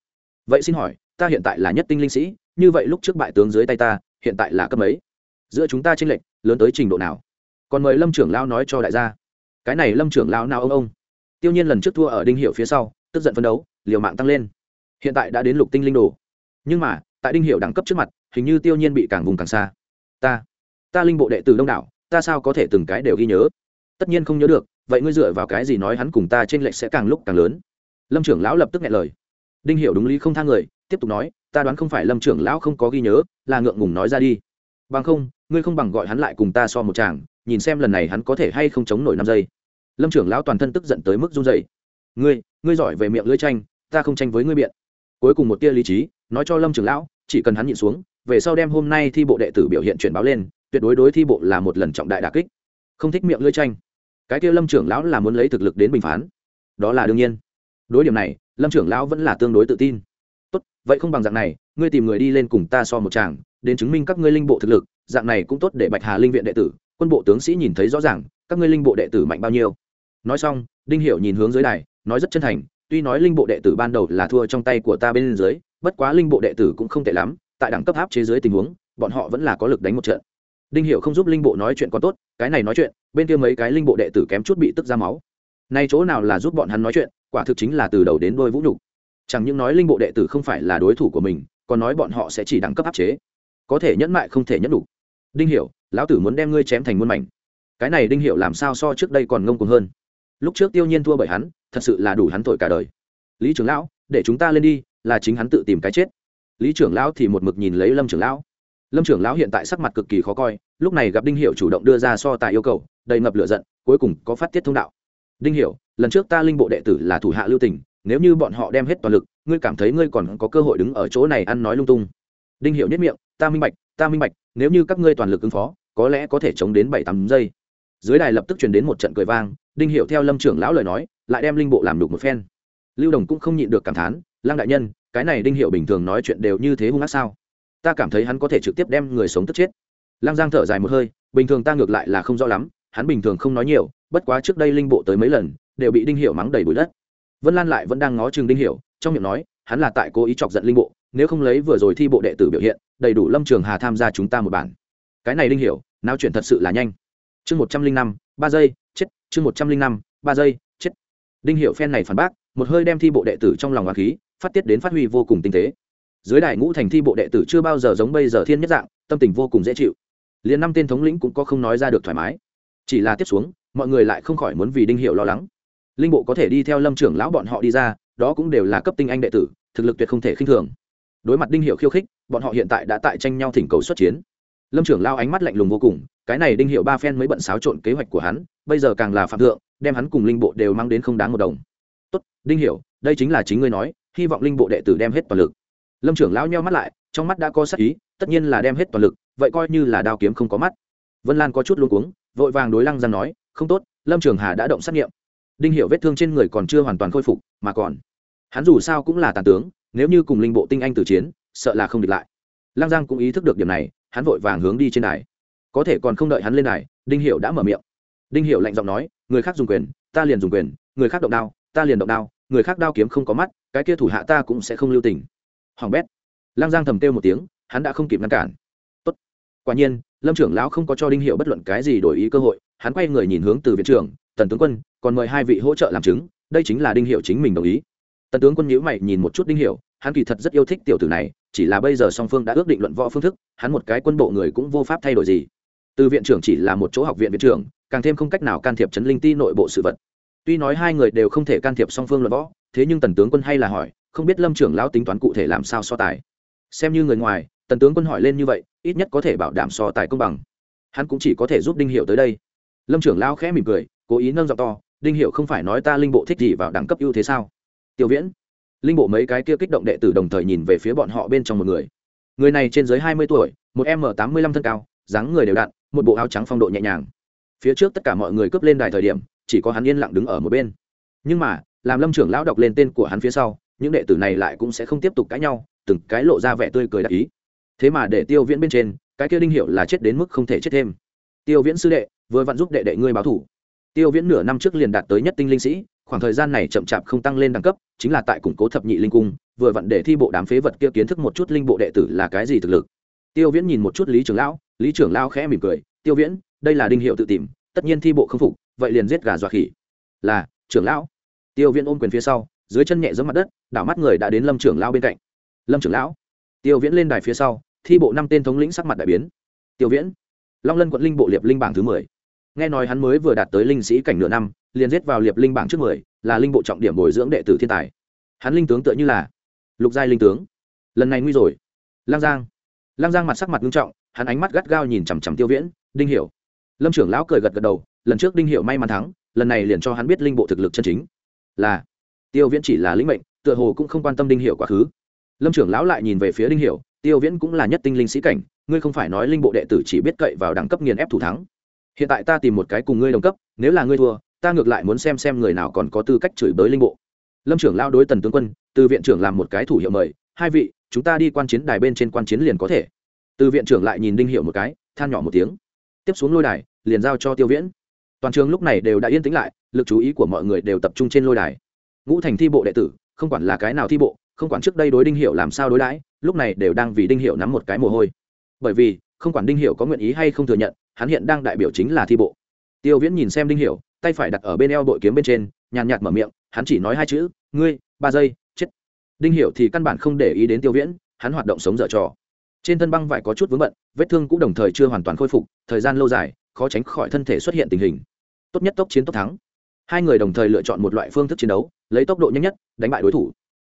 Vậy xin hỏi, ta hiện tại là nhất tinh linh sĩ, như vậy lúc trước bại tướng dưới tay ta, hiện tại là cấp mấy? Giữa chúng ta tranh lệch lớn tới trình độ nào? Còn mời lâm trưởng lão nói cho đại gia. Cái này lâm trưởng lão nào ông ông? Tiêu nhiên lần trước thua ở đinh hiệu phía sau, tức giận phấn đấu, liều mạng tăng lên. Hiện tại đã đến lục tinh linh đồ. Nhưng mà, tại đinh hiệu đẳng cấp trước mặt, hình như tiêu nhiên bị càng vùng càng xa. Ta ta linh bộ đệ tử đông đảo, ta sao có thể từng cái đều ghi nhớ? Tất nhiên không nhớ được, vậy ngươi dựa vào cái gì nói hắn cùng ta trên lệch sẽ càng lúc càng lớn? Lâm trưởng lão lập tức nghe lời. Đinh hiểu đúng lý không thang người, tiếp tục nói, ta đoán không phải lâm trưởng lão không có ghi nhớ, là ngượng ngùng nói ra đi bằng không, ngươi không bằng gọi hắn lại cùng ta so một chàng, nhìn xem lần này hắn có thể hay không chống nổi năm giây. Lâm trưởng lão toàn thân tức giận tới mức run dậy ngươi ngươi giỏi về miệng lưỡi tranh, ta không tranh với ngươi biện. Cuối cùng một tia lý trí, nói cho lâm trưởng lão, chỉ cần hắn nhịn xuống, về sau đem hôm nay thi bộ đệ tử biểu hiện chuyển báo lên, tuyệt đối đối thi bộ là một lần trọng đại đà kích. Không thích miệng lưỡi tranh. Cái kia lâm trưởng lão là muốn lấy thực lực đến bình phán. Đó là đương nhiên. Đối điểm này, lâm trưởng lão vẫn là tương đối tự tin vậy không bằng dạng này, ngươi tìm người đi lên cùng ta so một chàng, đến chứng minh các ngươi linh bộ thực lực, dạng này cũng tốt để bạch hà linh viện đệ tử, quân bộ tướng sĩ nhìn thấy rõ ràng, các ngươi linh bộ đệ tử mạnh bao nhiêu. Nói xong, đinh hiểu nhìn hướng dưới đài, nói rất chân thành, tuy nói linh bộ đệ tử ban đầu là thua trong tay của ta bên dưới, bất quá linh bộ đệ tử cũng không tệ lắm, tại đẳng cấp áp chế dưới tình huống, bọn họ vẫn là có lực đánh một trận. Đinh hiểu không giúp linh bộ nói chuyện còn tốt, cái này nói chuyện, bên kia mấy cái linh bộ đệ tử kém chút bị tức ra máu. Nay chỗ nào là giúp bọn hắn nói chuyện, quả thực chính là từ đầu đến đuôi vũ nhục chẳng những nói linh bộ đệ tử không phải là đối thủ của mình còn nói bọn họ sẽ chỉ đẳng cấp áp chế. Có thể nhẫn mại không thể nhẫn đủ. Đinh hiểu lão tử muốn đem ngươi chém thành muôn mảnh. Cái này đinh hiểu làm sao so trước đây còn ngông cuồng hơn? Lúc trước tiêu nhiên thua bởi hắn thật sự là đủ hắn tội cả đời. Lý trưởng lão để chúng ta lên đi là chính hắn tự tìm cái chết. Lý trưởng lão thì một mực nhìn lấy lâm trưởng lão. Lâm trưởng lão hiện tại sắc mặt cực kỳ khó coi lúc này gặp đinh Hiểu chủ động đưa ra so tài yêu cầu đầy ngập lửa giận cuối cùng có phát tiết thông đạo. Đinh Hiểu, lần trước ta linh bộ đệ tử là thủ hạ lưu tình nếu như bọn họ đem hết toàn lực, ngươi cảm thấy ngươi còn có cơ hội đứng ở chỗ này ăn nói lung tung. Đinh hiệu nhất miệng, ta minh bạch, ta minh bạch, nếu như các ngươi toàn lực ứng phó, có lẽ có thể chống đến bảy tám giây. Dưới đài lập tức truyền đến một trận cười vang, đinh hiệu theo lâm trưởng lão lời nói, lại đem linh bộ làm đục một phen. Lưu đồng cũng không nhịn được cảm thán, lăng đại nhân, cái này đinh hiệu bình thường nói chuyện đều như thế hung ác sao? Ta cảm thấy hắn có thể trực tiếp đem người sống tức chết. Lăng giang thở dài một hơi, bình thường ta ngược lại là không rõ lắm, hắn bình thường không nói nhiều, bất quá trước đây linh bộ tới mấy lần, đều bị đinh hiệu mắng đầy bụi đất vân lan lại vẫn đang ngó chừng đinh Hiểu, trong miệng nói hắn là tại cố ý chọc giận linh bộ nếu không lấy vừa rồi thi bộ đệ tử biểu hiện đầy đủ lâm trường hà tham gia chúng ta một bản. Cái này đinh hiểu náo chuyện thật sự là nhanh. Chương một trăm linh năm ba giây chết. Chương một trăm linh năm ba giây chết. Đinh hiểu phen này phản bác một hơi đem thi bộ đệ tử trong lòng hòa khí phát tiết đến phát huy vô cùng tinh tế. Dưới đại ngũ thành thi bộ đệ tử chưa bao giờ giống bây giờ thiên nhất dạng tâm tình vô cùng dễ chịu. Liền năm tên thống lĩnh cũng có không nói ra được thoải mái. Chỉ là tiếp xuống mọi người lại không khỏi muốn vì đinh hiệu lo lắng linh bộ có thể đi theo lâm trưởng lão bọn họ đi ra đó cũng đều là cấp tinh anh đệ tử thực lực tuyệt không thể khinh thường. Đối mặt đinh hiệu khiêu khích bọn họ hiện tại đã tại tranh nhau thỉnh cầu xuất chiến. Lâm trưởng lao ánh mắt lạnh lùng vô cùng cái này đinh hiệu ba phen mới bận xáo trộn kế hoạch của hắn bây giờ càng là phạm thượng đem hắn cùng linh bộ đều mang đến không đáng một đồng. Tốt đinh Hiệu, đây chính là chính ngươi nói hy vọng linh bộ đệ tử đem hết toàn lực. Lâm trưởng lão nheo mắt lại trong mắt đã có sắc ý tất nhiên là đem hết toàn lực vậy coi như là đao kiếm không có mắt. Vân lan có chút luôn cuống vội vàng đối lăng giang nói không tốt lâm trường hà đã động xét nghiệm đinh hiểu vết thương trên người còn chưa hoàn toàn khôi phục, mà còn. Hắn dù sao cũng là tàn tướng, nếu như cùng linh bộ tinh anh tử chiến, sợ là không địch lại. Lang giang cũng ý thức được điểm này, hắn vội vàng hướng đi trên đài. Có thể còn không đợi hắn lên đài, đinh hiểu đã mở miệng. Đinh hiểu lạnh giọng nói, người khác dùng quyền, ta liền dùng quyền, người khác động đao, ta liền động đao, người khác đao kiếm không có mắt, cái kia thủ hạ ta cũng sẽ không lưu tình. Hoàng bét. Lang giang thầm kêu một tiếng, hắn đã không kịp ngăn cản. Tốt. quả nhiên, lâm trưởng lão không có cho đinh hiệu bất luận cái gì đổi ý cơ hội, hắn quay người nhìn hướng từ viện trưởng, tần tướng quân còn mời hai vị hỗ trợ làm chứng, đây chính là đinh hiệu chính mình đồng ý. Tần tướng quân nhữ mày nhìn một chút đinh hiệu hắn kỳ thật rất yêu thích tiểu tử này, chỉ là bây giờ song phương đã ước định luận võ phương thức, hắn một cái quân bộ người cũng vô pháp thay đổi gì. Từ viện trưởng chỉ là một chỗ học viện viện trưởng, càng thêm không cách nào can thiệp chấn linh ti nội bộ sự vật. Tuy nói hai người đều không thể can thiệp song phương luận võ, thế nhưng tần tướng quân hay là hỏi, không biết lâm trưởng lão tính toán cụ thể làm sao so tài. Xem như người ngoài, tần tướng quân hỏi lên như vậy, ít nhất có thể bảo đảm so tài công bằng. Hắn cũng chỉ có thể giúp đinh hiệu tới đây. Lâm trưởng lão khẽ mỉm cười, cố ý nâng giọng to đinh hiệu không phải nói ta linh bộ thích gì vào đẳng cấp ưu thế sao? Tiểu viễn. Linh bộ mấy cái kia kích động đệ tử đồng thời nhìn về phía bọn họ bên trong một người. Người này trên dưới hai mươi tuổi, một m tám mươi lăm thân cao, dáng người đều đặn, một bộ áo trắng phong độ nhẹ nhàng. Phía trước tất cả mọi người cướp lên đài thời điểm, chỉ có hắn yên lặng đứng ở một bên. Nhưng mà, làm lâm trưởng lão đọc lên tên của hắn phía sau, những đệ tử này lại cũng sẽ không tiếp tục cãi nhau, từng cái lộ ra vẻ tươi cười đặc ý. Thế mà để tiêu viễn bên trên, cái kia đinh hiệu là chết đến mức không thể chết thêm. Tiêu viễn sư đệ, vừa vặn giúp đệ đệ ngươi báo thủ tiêu viễn nửa năm trước liền đạt tới nhất tinh linh sĩ, khoảng thời gian này chậm chạp không tăng lên đẳng cấp, chính là tại củng cố thập nhị linh cung, vừa vặn để thi bộ đám phế vật kia kiến thức một chút linh bộ đệ tử là cái gì thực lực. Tiêu viễn nhìn một chút lý trưởng lão, lý trưởng lão khẽ mỉm cười, tiêu viễn, đây là đinh hiệu tự tìm, tất nhiên thi bộ không phục, vậy liền giết gà dọa khỉ. Là, trưởng lão. Tiêu viễn ôm quyền phía sau, dưới chân nhẹ giẫm mặt đất, đảo mắt người đã đến lâm trưởng lão bên cạnh. Lâm trưởng lão. Tiêu viễn lên đài phía sau, thi bộ năm tên thống lĩnh sắc mặt đại biến. Tiêu viễn, long lân quận linh bộ liệp linh bảng thứ mười nghe nói hắn mới vừa đạt tới linh sĩ cảnh nửa năm, liền giết vào liệp linh bảng trước mười, là linh bộ trọng điểm bồi dưỡng đệ tử thiên tài. Hắn linh tướng tựa như là lục giai linh tướng. Lần này nguy rồi. Lang giang. Lang giang mặt sắc mặt nghiêm trọng, hắn ánh mắt gắt gao nhìn chằm chằm tiêu viễn, đinh hiểu. Lâm trưởng lão cười gật gật đầu, lần trước đinh hiểu may mắn thắng, lần này liền cho hắn biết linh bộ thực lực chân chính. Là, tiêu viễn chỉ là lĩnh mệnh, tựa hồ cũng không quan tâm đinh hiểu quá khứ. Lâm trưởng lão lại nhìn về phía đinh hiểu, tiêu viễn cũng là nhất tinh linh sĩ cảnh, ngươi không phải nói linh bộ đệ tử chỉ biết cậy vào đẳng cấp nghiền ép thủ thắng hiện tại ta tìm một cái cùng ngươi đồng cấp, nếu là ngươi thua, ta ngược lại muốn xem xem người nào còn có tư cách chửi bới linh bộ. Lâm trưởng lao đối tần tướng quân, từ viện trưởng làm một cái thủ hiệu mời, hai vị, chúng ta đi quan chiến đài bên trên quan chiến liền có thể. Từ viện trưởng lại nhìn đinh hiệu một cái, than nhỏ một tiếng. Tiếp xuống lôi đài, liền giao cho tiêu viễn. Toàn trường lúc này đều đã yên tĩnh lại, lực chú ý của mọi người đều tập trung trên lôi đài. Ngũ thành thi bộ đệ tử, không quản là cái nào thi bộ, không quản trước đây đối đinh hiệu làm sao đối đãi, lúc này đều đang vì đinh hiệu nắm một cái mồ hôi. Bởi vì không quản đinh Hiểu có nguyện ý hay không thừa nhận hắn hiện đang đại biểu chính là thi bộ. Tiêu viễn nhìn xem đinh Hiểu, tay phải đặt ở bên eo bội kiếm bên trên nhàn nhạt mở miệng hắn chỉ nói hai chữ ngươi ba giây chết. Đinh Hiểu thì căn bản không để ý đến tiêu viễn hắn hoạt động sống dở trò. Trên thân băng vải có chút vướng bận vết thương cũng đồng thời chưa hoàn toàn khôi phục thời gian lâu dài khó tránh khỏi thân thể xuất hiện tình hình. Tốt nhất tốc chiến tốc thắng. Hai người đồng thời lựa chọn một loại phương thức chiến đấu lấy tốc độ nhanh nhất đánh bại đối thủ.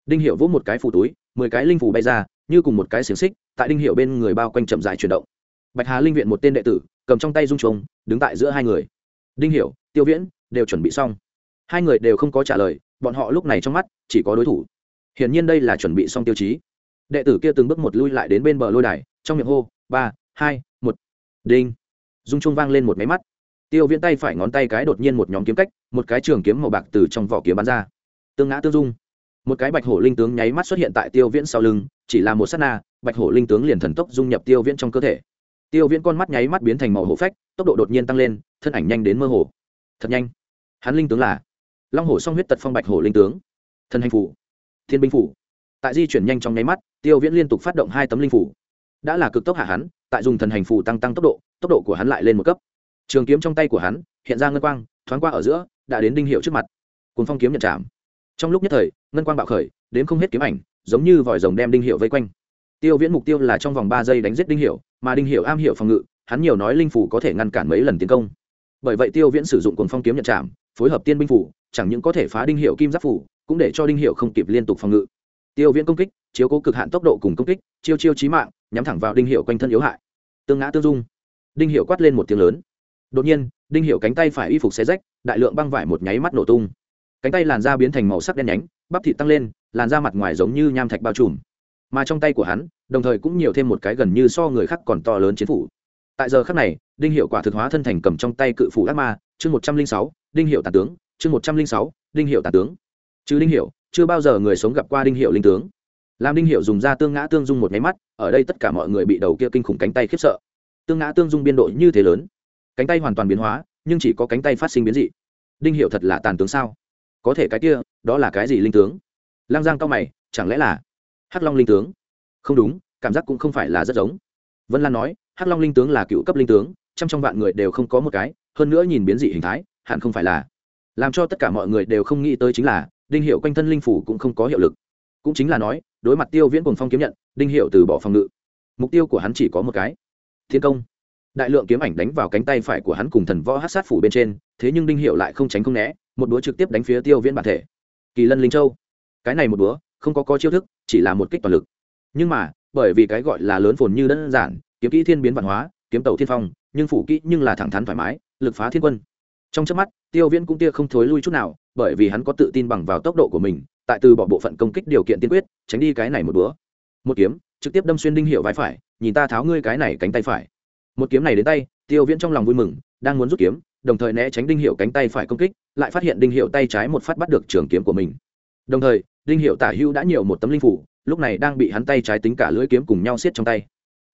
Đinh hiệu vỗ một cái phủ túi mười cái linh phủ bay ra như cùng một cái xiềng xích tại đinh hiệu bên người bao quanh chậm dài chuyển động bạch hà linh viện một tên đệ tử cầm trong tay dung trống đứng tại giữa hai người. Đinh Hiểu, tiêu viễn đều chuẩn bị xong. Hai người đều không có trả lời bọn họ lúc này trong mắt chỉ có đối thủ. Hiển nhiên đây là chuẩn bị xong tiêu chí. Đệ tử kia từng bước một lui lại đến bên bờ lôi đài trong miệng hô ba hai một. Đinh. Dung trung vang lên một máy mắt. Tiêu viễn tay phải ngón tay cái đột nhiên một nhóm kiếm cách một cái trường kiếm màu bạc từ trong vỏ kiếm bắn ra. Tương ngã tương dung. Một cái bạch hổ linh tướng nháy mắt xuất hiện tại tiêu viễn sau lưng chỉ là một s á t na bạch hổ linh tướng liền thần tốc dung nhập tiêu viễn trong cơ thể tiêu viễn con mắt nháy mắt biến thành màu hổ phách, tốc độ đột nhiên tăng lên, thân ảnh nhanh đến mơ hồ. Thật nhanh. Hắn linh tướng là long hổ song huyết tật phong bạch hổ linh tướng. Thần hành phủ. Thiên binh phủ. Tại di chuyển nhanh trong nháy mắt, tiêu viễn liên tục phát động hai tấm linh phủ. Đã là cực tốc hạ hắn, tại dùng thần hành phủ tăng tăng tốc độ tốc độ của hắn lại lên một cấp. Trường kiếm trong tay của hắn, hiện ra ngân quang, thoáng qua ở giữa, đã đến đinh hiệu trước mặt. Cùng phong kiếm nhận chạm. Trong lúc nhất thời, ngân quang bạo khởi, đến không hết kiếm ảnh, giống như vòi rồng đem đinh hiệu vây quanh tiêu viễn mục tiêu là trong vòng ba giây đánh giết đinh hiệu mà đinh hiệu am hiểu phòng ngự, hắn nhiều nói linh phủ có thể ngăn cản mấy lần tiến công. Bởi vậy tiêu viễn sử dụng cùng phong kiếm nhận chạm phối hợp tiên binh phủ, chẳng những có thể phá đinh hiệu kim giáp phủ, cũng để cho đinh hiệu không kịp liên tục phòng ngự. Tiêu viễn công kích, chiếu cố cực hạn tốc độ cùng công kích, chiêu chiêu trí mạng, nhắm thẳng vào đinh hiệu quanh thân yếu hại. Tương ngã tương dung. Đinh hiệu quát lên một tiếng lớn. Đột nhiên, đinh hiệu cánh tay phải y phục xe rách, đại lượng băng vải một nháy mắt nổ tung. Cánh tay làn da biến thành màu sắc đen nhánh, bắp thịt tăng lên, làn da mặt ngoài giống như nham thạch bao trùm mà trong tay của hắn, đồng thời cũng nhiều thêm một cái gần như so người khác còn to lớn chiến phủ. Tại giờ khác này, đinh hiệu quả thực hóa thân thành cầm trong tay cự phủ ác ma, chương một trăm linh sáu, đinh hiệu tàn tướng, chương một trăm linh sáu, đinh hiệu tàn tướng. Chứ đinh hiệu, chưa bao giờ người sống gặp qua đinh hiệu linh tướng. Làm đinh hiệu dùng ra tương ngã tương dung một nháy mắt, ở đây tất cả mọi người bị đầu kia kinh khủng cánh tay khiếp sợ. Tương ngã tương dung biên độ như thế lớn. Cánh tay hoàn toàn biến hóa, nhưng chỉ có cánh tay phát sinh biến dị. Đinh hiệu thật là tàn tướng sao? Có thể cái kia, đó là cái gì linh tướng? Lang giang cao mày, chẳng lẽ là hắc long linh tướng. Không đúng, cảm giác cũng không phải là rất giống. Vân lan nói, hắc long linh tướng là cựu cấp linh tướng, trăm trong vạn người đều không có một cái, hơn nữa nhìn biến dị hình thái, hẳn không phải là. Làm cho tất cả mọi người đều không nghĩ tới chính là, đinh hiệu quanh thân linh phủ cũng không có hiệu lực. Cũng chính là nói, đối mặt tiêu viễn cùng phong kiếm nhận, đinh hiệu từ bỏ phòng ngự. Mục tiêu của hắn chỉ có một cái. Thiên công. Đại lượng kiếm ảnh đánh vào cánh tay phải của hắn cùng thần võ hát sát phủ bên trên, thế nhưng đinh hiệu lại không tránh không né, một búa trực tiếp đánh phía tiêu viễn bản thể. Kỳ lân linh châu. Cái này một búa không có có chiêu thức, chỉ là một kích toàn lực. Nhưng mà, bởi vì cái gọi là lớn phồn như đơn giản, kiếm kỹ thiên biến văn hóa, kiếm tàu thiên phong, nhưng phủ kỹ nhưng là thẳng thắn thoải mái, lực phá thiên quân. Trong trước mắt, tiêu viễn cũng tia không thối lui chút nào, bởi vì hắn có tự tin bằng vào tốc độ của mình, tại từ bỏ bộ phận công kích điều kiện tiên quyết, tránh đi cái này một bữa. Một kiếm, trực tiếp đâm xuyên đinh hiệu vai phải, nhìn ta tháo ngươi cái này cánh tay phải. Một kiếm này đến tay, tiêu viễn trong lòng vui mừng, đang muốn rút kiếm, đồng thời né tránh đinh hiệu cánh tay phải công kích, lại phát hiện đinh hiệu tay trái một phát bắt được trường kiếm của mình đồng thời, đinh hiệu tả hưu đã nhiều một tấm linh phủ, lúc này đang bị hắn tay trái tính cả lưỡi kiếm cùng nhau xiết trong tay.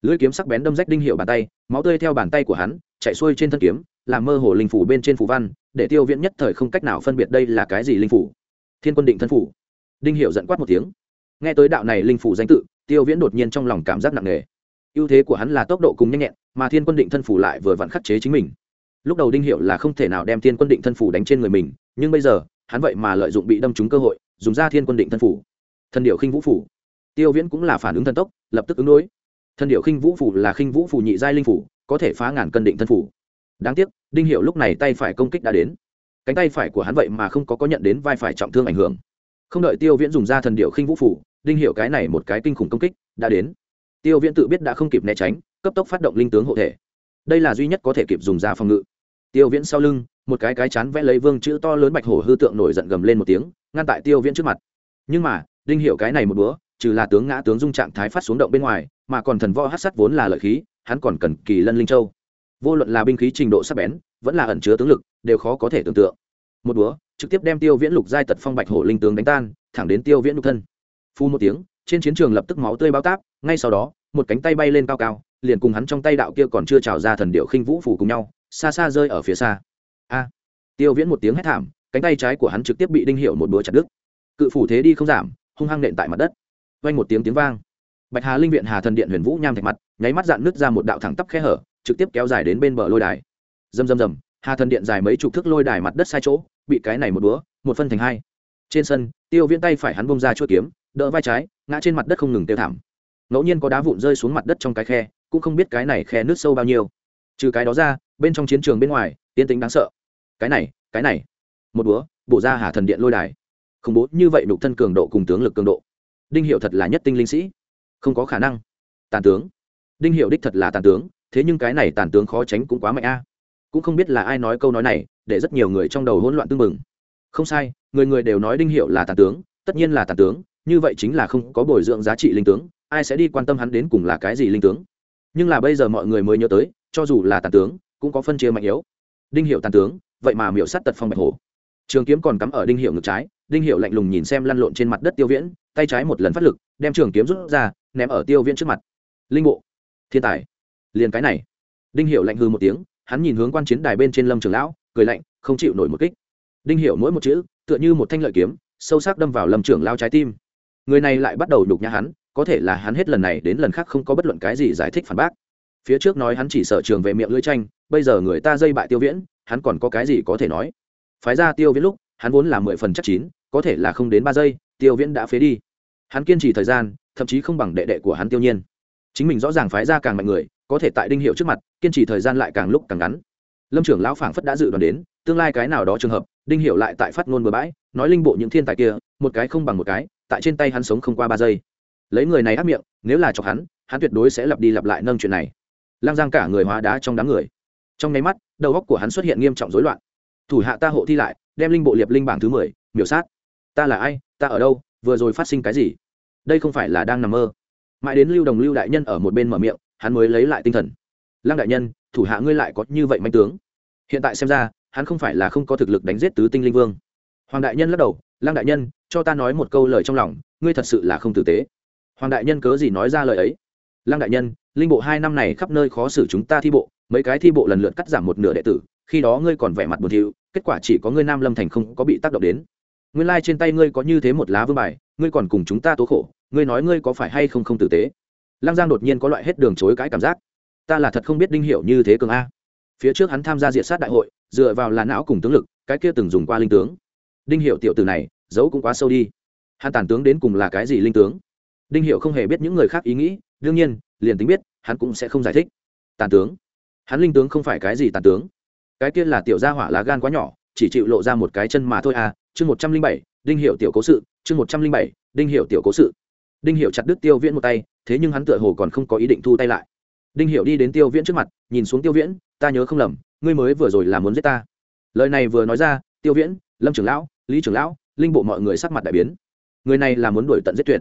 Lưỡi kiếm sắc bén đâm rách đinh hiệu bàn tay, máu tươi theo bàn tay của hắn, chạy xuôi trên thân kiếm, làm mơ hồ linh phủ bên trên phủ văn, để tiêu viễn nhất thời không cách nào phân biệt đây là cái gì linh phủ. Thiên quân định thân phủ. Đinh hiệu giận quát một tiếng. Nghe tới đạo này linh phủ danh tự, tiêu viễn đột nhiên trong lòng cảm giác nặng nề. Ưu thế của hắn là tốc độ cùng nhanh nhẹn, mà thiên quân định thân phủ lại vừa vặn khắc chế chính mình. Lúc đầu đinh hiệu là không thể nào đem thiên quân định thân phủ đánh trên người mình, nhưng bây giờ, hắn vậy mà lợi dụng bị đâm trúng cơ hội dùng ra thiên quân định thân phủ. Thần điệu khinh vũ phủ. Tiêu viễn cũng là phản ứng thần tốc, lập tức ứng đối. Thần điệu khinh vũ phủ là khinh vũ phủ nhị giai linh phủ, có thể phá ngàn cân định thân phủ. Đáng tiếc, đinh hiệu lúc này tay phải công kích đã đến. Cánh tay phải của hắn vậy mà không có có nhận đến vai phải trọng thương ảnh hưởng. Không đợi tiêu viễn dùng ra thần điệu khinh vũ phủ, đinh hiệu cái này một cái kinh khủng công kích đã đến. Tiêu viễn tự biết đã không kịp né tránh, cấp tốc phát động linh tướng hộ thể. Đây là duy nhất có thể kịp dùng ra phòng ngự. Tiêu viễn sau lưng, một cái cái chán vẽ lấy vương chữ to lớn bạch hổ hư tượng nổi giận gầm lên một tiếng ngăn tại tiêu viễn trước mặt. Nhưng mà, đinh hiệu cái này một bữa, trừ là tướng ngã tướng dung trạng thái phát xuống động bên ngoài, mà còn thần võ hát sắt vốn là lợi khí, hắn còn cần kỳ lân linh châu. Vô luận là binh khí trình độ sắc bén, vẫn là ẩn chứa tướng lực, đều khó có thể tưởng tượng. Một búa trực tiếp đem tiêu viễn lục giai tật phong bạch hổ linh tướng đánh tan, thẳng đến tiêu viễn lục thân. Phu một tiếng, trên chiến trường lập tức máu tươi bao táp, ngay sau đó, một cánh tay bay lên cao cao, liền cùng hắn trong tay đạo kia còn chưa trào ra thần điệu khinh vũ phủ cùng nhau, xa xa rơi ở phía xa. A! Tiêu viễn một tiếng hét thảm cánh tay trái của hắn trực tiếp bị đinh hiệu một búa chặt đứt. Cự phủ thế đi không giảm, hung hăng nện tại mặt đất. Vang một tiếng tiếng vang. Bạch hà linh viện hà thần điện huyền vũ nham thạch mặt, nháy mắt dạn nứt ra một đạo thẳng tắp khe hở, trực tiếp kéo dài đến bên bờ lôi đài. Rầm rầm rầm, hà thần điện dài mấy chục thước lôi đài mặt đất sai chỗ, bị cái này một búa, một phân thành hai. Trên sân, tiêu viễn tay phải hắn bông ra chuỗi kiếm, đỡ vai trái, ngã trên mặt đất không ngừng tiêu thảm. Ngẫu nhiên có đá vụn rơi xuống mặt đất trong cái khe, cũng không biết cái này khe nước sâu bao nhiêu. Trừ cái đó ra, bên trong chiến trường bên ngoài yên tĩnh đáng sợ. Cái này cái này một búa, bổ ra hà thần điện lôi đài. Khủng bố như vậy đục thân cường độ cùng tướng lực cường độ. Đinh hiệu thật là nhất tinh linh sĩ. Không có khả năng. Tàn tướng. Đinh hiệu đích thật là tàn tướng, thế nhưng cái này tàn tướng khó tránh cũng quá mạnh a. Cũng không biết là ai nói câu nói này, để rất nhiều người trong đầu hỗn loạn tưng bừng. Không sai, người người đều nói đinh hiệu là tàn tướng, tất nhiên là tàn tướng, như vậy chính là không có bồi dưỡng giá trị linh tướng, ai sẽ đi quan tâm hắn đến cùng là cái gì linh tướng. Nhưng là bây giờ mọi người mới nhớ tới, cho dù là tàn tướng, cũng có phân chia mạnh yếu. Đinh hiệu tàn tướng, vậy mà miểu sát tật phong bạch hổ trường kiếm còn cắm ở đinh hiệu ngực trái, đinh hiệu lạnh lùng nhìn xem lăn lộn trên mặt đất tiêu viễn, tay trái một lần phát lực, đem trường kiếm rút ra, ném ở tiêu viễn trước mặt. Linh bộ, thiên tài, liền cái này. Đinh hiệu lạnh hư một tiếng, hắn nhìn hướng quan chiến đài bên trên lâm trường lão, cười lạnh, không chịu nổi một kích. Đinh hiệu mỗi một chữ, tựa như một thanh lợi kiếm, sâu sắc đâm vào lâm trưởng lao trái tim. Người này lại bắt đầu nhục nhã hắn, có thể là hắn hết lần này đến lần khác không có bất luận cái gì giải thích phản bác. Phía trước nói hắn chỉ sợ trường về miệng lưỡi tranh, bây giờ người ta dây bại tiêu viễn, hắn còn có cái gì có thể nói? Phái ra tiêu viễn lúc, hắn vốn là mười phần chắc chín, có thể là không đến ba giây, tiêu viễn đã phế đi. Hắn kiên trì thời gian, thậm chí không bằng đệ đệ của hắn tiêu nhiên. Chính mình rõ ràng phái ra càng mạnh người, có thể tại đinh hiệu trước mặt, kiên trì thời gian lại càng lúc càng ngắn. Lâm trưởng lão phảng phất đã dự đoán đến, tương lai cái nào đó trường hợp, đinh hiệu lại tại phát ngôn bừa bãi, nói linh bộ những thiên tài kia, một cái không bằng một cái, tại trên tay hắn sống không qua ba giây. Lấy người này áp miệng, nếu là chọc hắn hắn tuyệt đối sẽ lặp đi lặp lại nâng chuyện này. Lang giang cả người hóa đá trong đám người. Trong nháy mắt, đầu óc của hắn xuất hiện nghiêm trọng rối loạn thủ hạ ta hộ thi lại, đem linh bộ liệp linh bảng thứ mười, miểu sát. Ta là ai, ta ở đâu, vừa rồi phát sinh cái gì? Đây không phải là đang nằm mơ. Mãi đến lưu đồng lưu đại nhân ở một bên mở miệng, hắn mới lấy lại tinh thần. Lăng đại nhân, thủ hạ ngươi lại có như vậy manh tướng. Hiện tại xem ra, hắn không phải là không có thực lực đánh giết tứ tinh linh vương. Hoàng đại nhân lắc đầu, lăng đại nhân, cho ta nói một câu lời trong lòng, ngươi thật sự là không tử tế. Hoàng đại nhân cớ gì nói ra lời ấy? Lăng đại nhân, linh bộ hai năm này khắp nơi khó xử chúng ta thi bộ mấy cái thi bộ lần lượt cắt giảm một nửa đệ tử, khi đó ngươi còn vẻ mặt buồn thiu, kết quả chỉ có ngươi nam lâm thành không có bị tác động đến. Nguyên lai、like、trên tay ngươi có như thế một lá vương bài, ngươi còn cùng chúng ta tố khổ, ngươi nói ngươi có phải hay không không tử tế? Lăng giang đột nhiên có loại hết đường chối cãi cảm giác. Ta là thật không biết đinh hiệu như thế cường a. Phía trước hắn tham gia diện sát đại hội, dựa vào là não cùng tướng lực, cái kia từng dùng qua linh tướng. Đinh hiệu tiểu từ này, giấu cũng quá sâu đi. Hắn tàn tướng đến cùng là cái gì linh tướng? Đinh hiệu không hề biết những người khác ý nghĩ, đương nhiên, liền tính biết, hắn cũng sẽ không giải thích. Tàn tướng hắn linh tướng không phải cái gì tàn tướng. Cái kia là tiểu gia hỏa lá gan quá nhỏ, chỉ chịu lộ ra một cái chân mà thôi à chương một trăm linh bảy, đinh hiệu tiểu cố sự, chương một trăm linh bảy, đinh hiệu tiểu cố sự. Đinh hiệu chặt đứt tiêu viễn một tay, thế nhưng hắn tựa hồ còn không có ý định thu tay lại. Đinh hiệu đi đến tiêu viễn trước mặt, nhìn xuống tiêu viễn, ta nhớ không lầm, ngươi mới vừa rồi là muốn giết ta. Lời này vừa nói ra, tiêu viễn, lâm trưởng lão, lý trưởng lão, linh bộ mọi người sắc mặt đại biến. Người này là muốn đuổi tận giết tuyệt.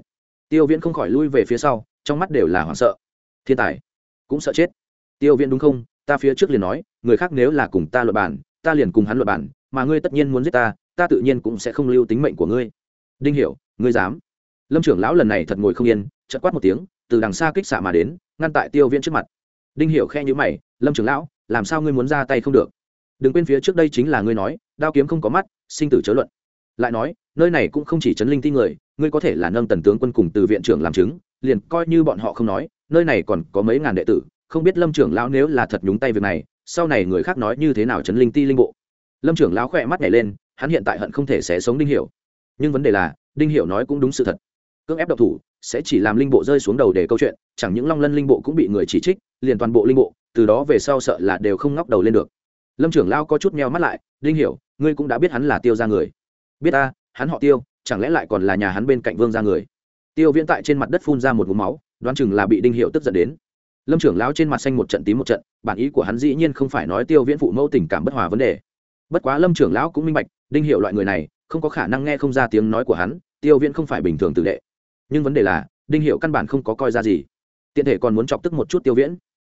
Tiêu viễn không khỏi lui về phía sau, trong mắt đều là hoảng sợ. Thiên tài, cũng sợ chết. Tiêu viễn đúng không? Ta phía trước liền nói, người khác nếu là cùng ta luật bản ta liền cùng hắn luật bản mà ngươi tất nhiên muốn giết ta ta tự nhiên cũng sẽ không lưu tính mệnh của ngươi. Đinh hiểu, ngươi dám? Lâm trưởng lão lần này thật ngồi không yên, chợt quát một tiếng, từ đằng xa kích xạ mà đến, ngăn tại tiêu viễn trước mặt. Đinh hiểu khe nhíu mày, lâm trưởng lão, làm sao ngươi muốn ra tay không được? Đừng quên phía trước đây chính là ngươi nói, đao kiếm không có mắt, sinh tử chớ luận. Lại nói, nơi này cũng không chỉ chấn linh ti người, ngươi có thể là nâng tần tướng quân cùng từ viện trưởng làm chứng, liền coi như bọn họ không nói, nơi này còn có mấy ngàn đệ tử không biết lâm trưởng lão nếu là thật nhúng tay việc này, sau này người khác nói như thế nào chấn linh ti linh bộ? Lâm trưởng lão khỏe mắt nhảy lên, hắn hiện tại hận không thể sẽ sống đinh hiểu. Nhưng vấn đề là, đinh hiểu nói cũng đúng sự thật. Cưỡng ép độc thủ, sẽ chỉ làm linh bộ rơi xuống đầu để câu chuyện, chẳng những long lân linh bộ cũng bị người chỉ trích, liền toàn bộ linh bộ, từ đó về sau sợ là đều không ngóc đầu lên được. Lâm trưởng lão có chút meo mắt lại, đinh hiểu, ngươi cũng đã biết hắn là tiêu gia người. Biết ta, hắn họ tiêu, chẳng lẽ lại còn là nhà hắn bên cạnh vương gia người? Tiêu viễn tại trên mặt đất phun ra một ngụm máu, đoán chừng là bị đinh hiệu tức giận đến lâm trưởng lão trên mặt xanh một trận tím một trận, bản ý của hắn dĩ nhiên không phải nói tiêu viễn phụ mẫu tình cảm bất hòa vấn đề. Bất quá lâm trưởng lão cũng minh bạch, đinh hiệu loại người này, không có khả năng nghe không ra tiếng nói của hắn, tiêu viễn không phải bình thường tự đệ. Nhưng vấn đề là, đinh hiệu căn bản không có coi ra gì. Tiện thể còn muốn chọc tức một chút tiêu viễn.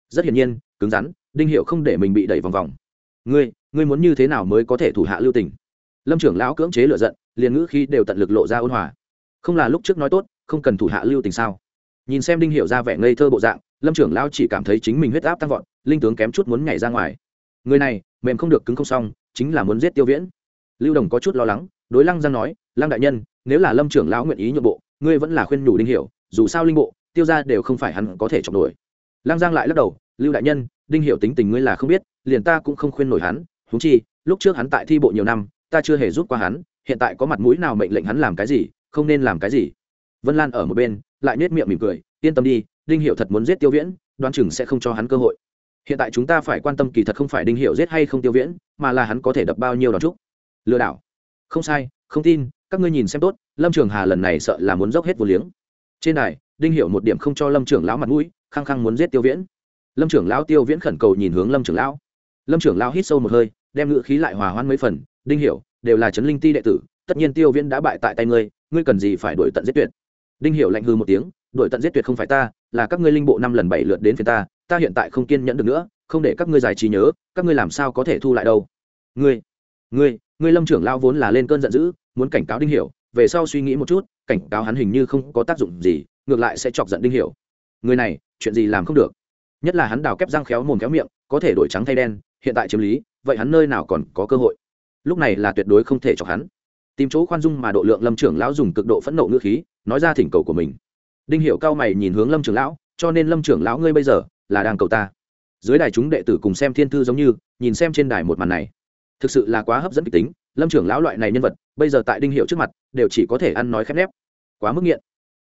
Rất hiển nhiên, cứng rắn, đinh hiệu không để mình bị đẩy vòng vòng. Ngươi ngươi muốn như thế nào mới có thể thủ hạ lưu tình? Lâm trưởng lão cưỡng chế lựa giận, liền ngữ khi đều tận lực lộ ra ôn hòa. Không là lúc trước nói tốt, không cần thủ hạ lưu tình sao? Nhìn xem đinh hiểu ra vẻ ngây thơ bộ dạng, lâm trưởng lão chỉ cảm thấy chính mình huyết áp tăng vọt, linh tướng kém chút muốn nhảy ra ngoài. Người này, mềm không được cứng không xong, chính là muốn giết tiêu viễn. Lưu đồng có chút lo lắng, đối lăng giang nói, lăng đại nhân, nếu là lâm trưởng lão nguyện ý nhượng bộ, ngươi vẫn là khuyên nhủ đinh hiểu, dù sao linh bộ, tiêu ra đều không phải hắn có thể chọc nổi. Lăng giang lại lắc đầu, lưu đại nhân, đinh hiểu tính tình ngươi là không biết, liền ta cũng không khuyên nổi hắn, huống chi, lúc trước hắn tại thi bộ nhiều năm, ta chưa hề giúp qua hắn, hiện tại có mặt mũi nào mệnh lệnh hắn làm cái gì, không nên làm cái gì. Vân lan ở một bên lại nhếch miệng mỉm cười, yên tâm đi, đinh hiểu thật muốn giết tiêu viễn, đoán chừng sẽ không cho hắn cơ hội. Hiện tại chúng ta phải quan tâm kỳ thật không phải đinh hiểu giết hay không tiêu viễn, mà là hắn có thể đập bao nhiêu đòn trúc lừa đảo. Không sai, không tin, các ngươi nhìn xem tốt, lâm trường hà lần này sợ là muốn dốc hết vô liếng. Trên đài, đinh hiểu một điểm không cho lâm trưởng lão mặt mũi, khăng khăng muốn giết tiêu viễn. Lâm trưởng lão tiêu viễn khẩn cầu nhìn hướng lâm trưởng lão. Lâm trưởng lão hít sâu một hơi, đem ngựa khí lại hòa hoãn mấy phần, đinh hiểu, đều là chấn linh ti đệ tử, tất nhiên tiêu viễn đã bại tại tay ngươi ngươi cần gì phải đuổi tận giết tuyệt? Đinh hiểu lạnh hư một tiếng, đuổi tận giết tuyệt không phải ta, là các ngươi linh bộ năm lần bảy lượt đến phía ta ta hiện tại không kiên nhẫn được nữa, không để các ngươi giải trí nhớ, các ngươi làm sao có thể thu lại đâu? Ngươi ngươi ngươi lâm trưởng lao vốn là lên cơn giận dữ, muốn cảnh cáo đinh hiểu, về sau suy nghĩ một chút, cảnh cáo hắn hình như không có tác dụng gì, ngược lại sẽ chọc giận đinh hiểu. Người này, chuyện gì làm không được? Nhất là hắn đào kép răng khéo mồm khéo miệng, có thể đổi trắng thay đen, hiện tại chiếm lý, vậy hắn nơi nào còn có cơ hội? Lúc này là tuyệt đối không thể chọc hắn. Tìm chỗ khoan dung mà độ lượng lâm trưởng lão dùng cực độ phẫn nộ ngữ khí nói ra thỉnh cầu của mình. Đinh Hiệu cao mày nhìn hướng lâm trưởng lão, cho nên lâm trưởng lão ngươi bây giờ là đang cầu ta. Dưới đài chúng đệ tử cùng xem thiên thư giống như, nhìn xem trên đài một màn này. Thực sự là quá hấp dẫn kịch tính, lâm trưởng lão loại này nhân vật, bây giờ tại đinh hiệu trước mặt, đều chỉ có thể ăn nói khép nép. Quá mức nghiện.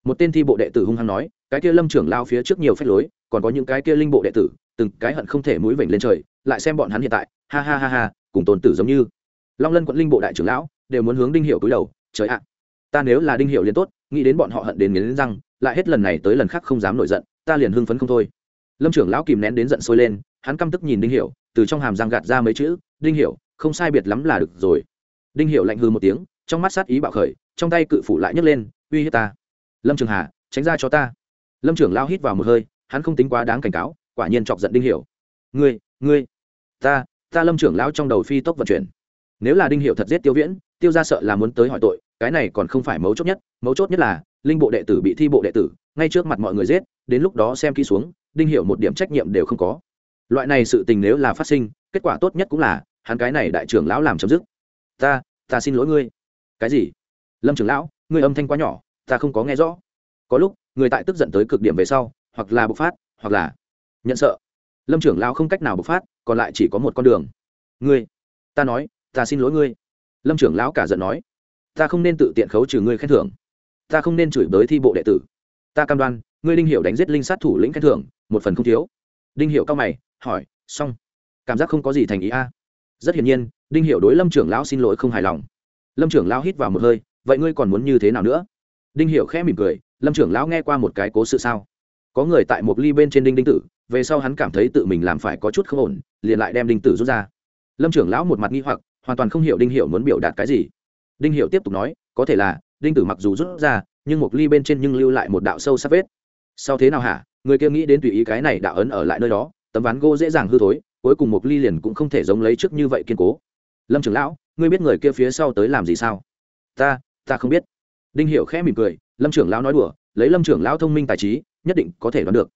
Một tên thi bộ đệ tử hung hăng nói, cái kia lâm trưởng lao phía trước nhiều phép lối, còn có những cái kia linh bộ đệ tử, từng cái hận không thể mũi vểnh lên trời, lại xem bọn hắn hiện tại, ha ha ha ha, cùng tồn tử giống như. Long lân quận linh bộ đại trưởng lão, đều muốn hướng đinh hiệu cúi đầu, trời ạ ta nếu là đinh hiệu liền tốt, nghĩ đến bọn họ hận đến nghiến răng, lại hết lần này tới lần khác không dám nổi giận, ta liền hưng phấn không thôi. Lâm trưởng lão kìm nén đến giận sôi lên, hắn căm tức nhìn đinh hiệu, từ trong hàm răng gạt ra mấy chữ, đinh hiệu, không sai biệt lắm là được rồi. Đinh hiệu lạnh hư một tiếng, trong mắt sát ý bạo khởi, trong tay cự phủ lại nhấc lên, uy hiếp ta. Lâm trường hà, tránh ra cho ta. Lâm trưởng lao hít vào một hơi, hắn không tính quá đáng cảnh cáo, quả nhiên chọc giận đinh hiểu ngươi ngươi, ta ta lâm trưởng lao trong đầu phi tốc vận chuyển. Nếu là đinh hiệu thật giết tiêu viễn, tiêu ra sợ là muốn tới hỏi tội cái này còn không phải mấu chốt nhất, mấu chốt nhất là, linh bộ đệ tử bị thi bộ đệ tử, ngay trước mặt mọi người giết, đến lúc đó xem kỹ xuống, đinh hiểu một điểm trách nhiệm đều không có. Loại này sự tình nếu là phát sinh, kết quả tốt nhất cũng là, hắn cái này đại trưởng lão làm chấm dứt. Ta ta xin lỗi ngươi. Cái gì? Lâm trưởng lão, ngươi âm thanh quá nhỏ, ta không có nghe rõ. Có lúc, người tại tức giận tới cực điểm về sau, hoặc là bộc phát, hoặc là nhận sợ. Lâm trưởng lão không cách nào bộc phát, còn lại chỉ có một con đường. Ngươi, ta nói, ta xin lỗi ngươi. Lâm trưởng lão cả giận nói ta không nên tự tiện khấu trừ ngươi khen thưởng. Ta không nên chửi bới thi bộ đệ tử. Ta cam đoan, ngươi đinh hiểu đánh giết linh sát thủ lĩnh khen thưởng, một phần không thiếu. Đinh Hiểu cao mày, hỏi, xong. Cảm giác không có gì thành ý a. Rất hiển nhiên, đinh Hiểu đối lâm trưởng lão xin lỗi không hài lòng. Lâm trưởng lão hít vào một hơi, vậy ngươi còn muốn như thế nào nữa? Đinh Hiểu khẽ mỉm cười, lâm trưởng lão nghe qua một cái cố sự sao? Có người tại một ly bên trên đinh đinh tử, về sau hắn cảm thấy tự mình làm phải có chút không ổn, liền lại đem đinh tử rút ra. Lâm trưởng lão một mặt nghi hoặc, hoàn toàn không hiểu đinh Hiểu muốn biểu đạt cái gì đinh hiệu tiếp tục nói, có thể là, đinh tử mặc dù rút ra, nhưng một ly bên trên nhưng lưu lại một đạo sâu sắc vết. Sau thế nào hả? Người kia nghĩ đến tùy ý cái này đạo ấn ở lại nơi đó, tấm ván gỗ dễ dàng hư thối, cuối cùng một ly liền cũng không thể giống lấy trước như vậy kiên cố. Lâm trưởng lão, ngươi biết người kia phía sau tới làm gì sao? Ta ta không biết. Đinh hiểu khẽ mỉm cười, lâm trưởng lão nói đùa, lấy lâm trưởng lão thông minh tài trí, nhất định có thể đoán được.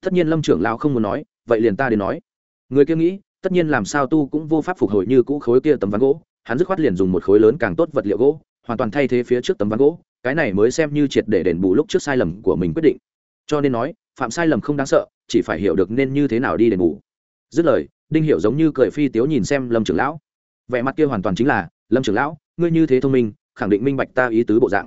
Tất nhiên lâm trưởng lão không muốn nói, vậy liền ta đến nói. Người kia nghĩ, tất nhiên làm sao tu cũng vô pháp phục hồi như cũ khối kia tấm ván gỗ hắn dứt khoát liền dùng một khối lớn càng tốt vật liệu gỗ, hoàn toàn thay thế phía trước tấm ván gỗ, cái này mới xem như triệt để đền bù lúc trước sai lầm của mình quyết định. Cho nên nói, phạm sai lầm không đáng sợ, chỉ phải hiểu được nên như thế nào đi đền bù. Dứt lời, đinh hiểu giống như cười phi tiếu nhìn xem lâm trưởng lão. Vẻ mặt kia hoàn toàn chính là, lâm trưởng lão, ngươi như thế thông minh, khẳng định minh bạch ta ý tứ bộ dạng.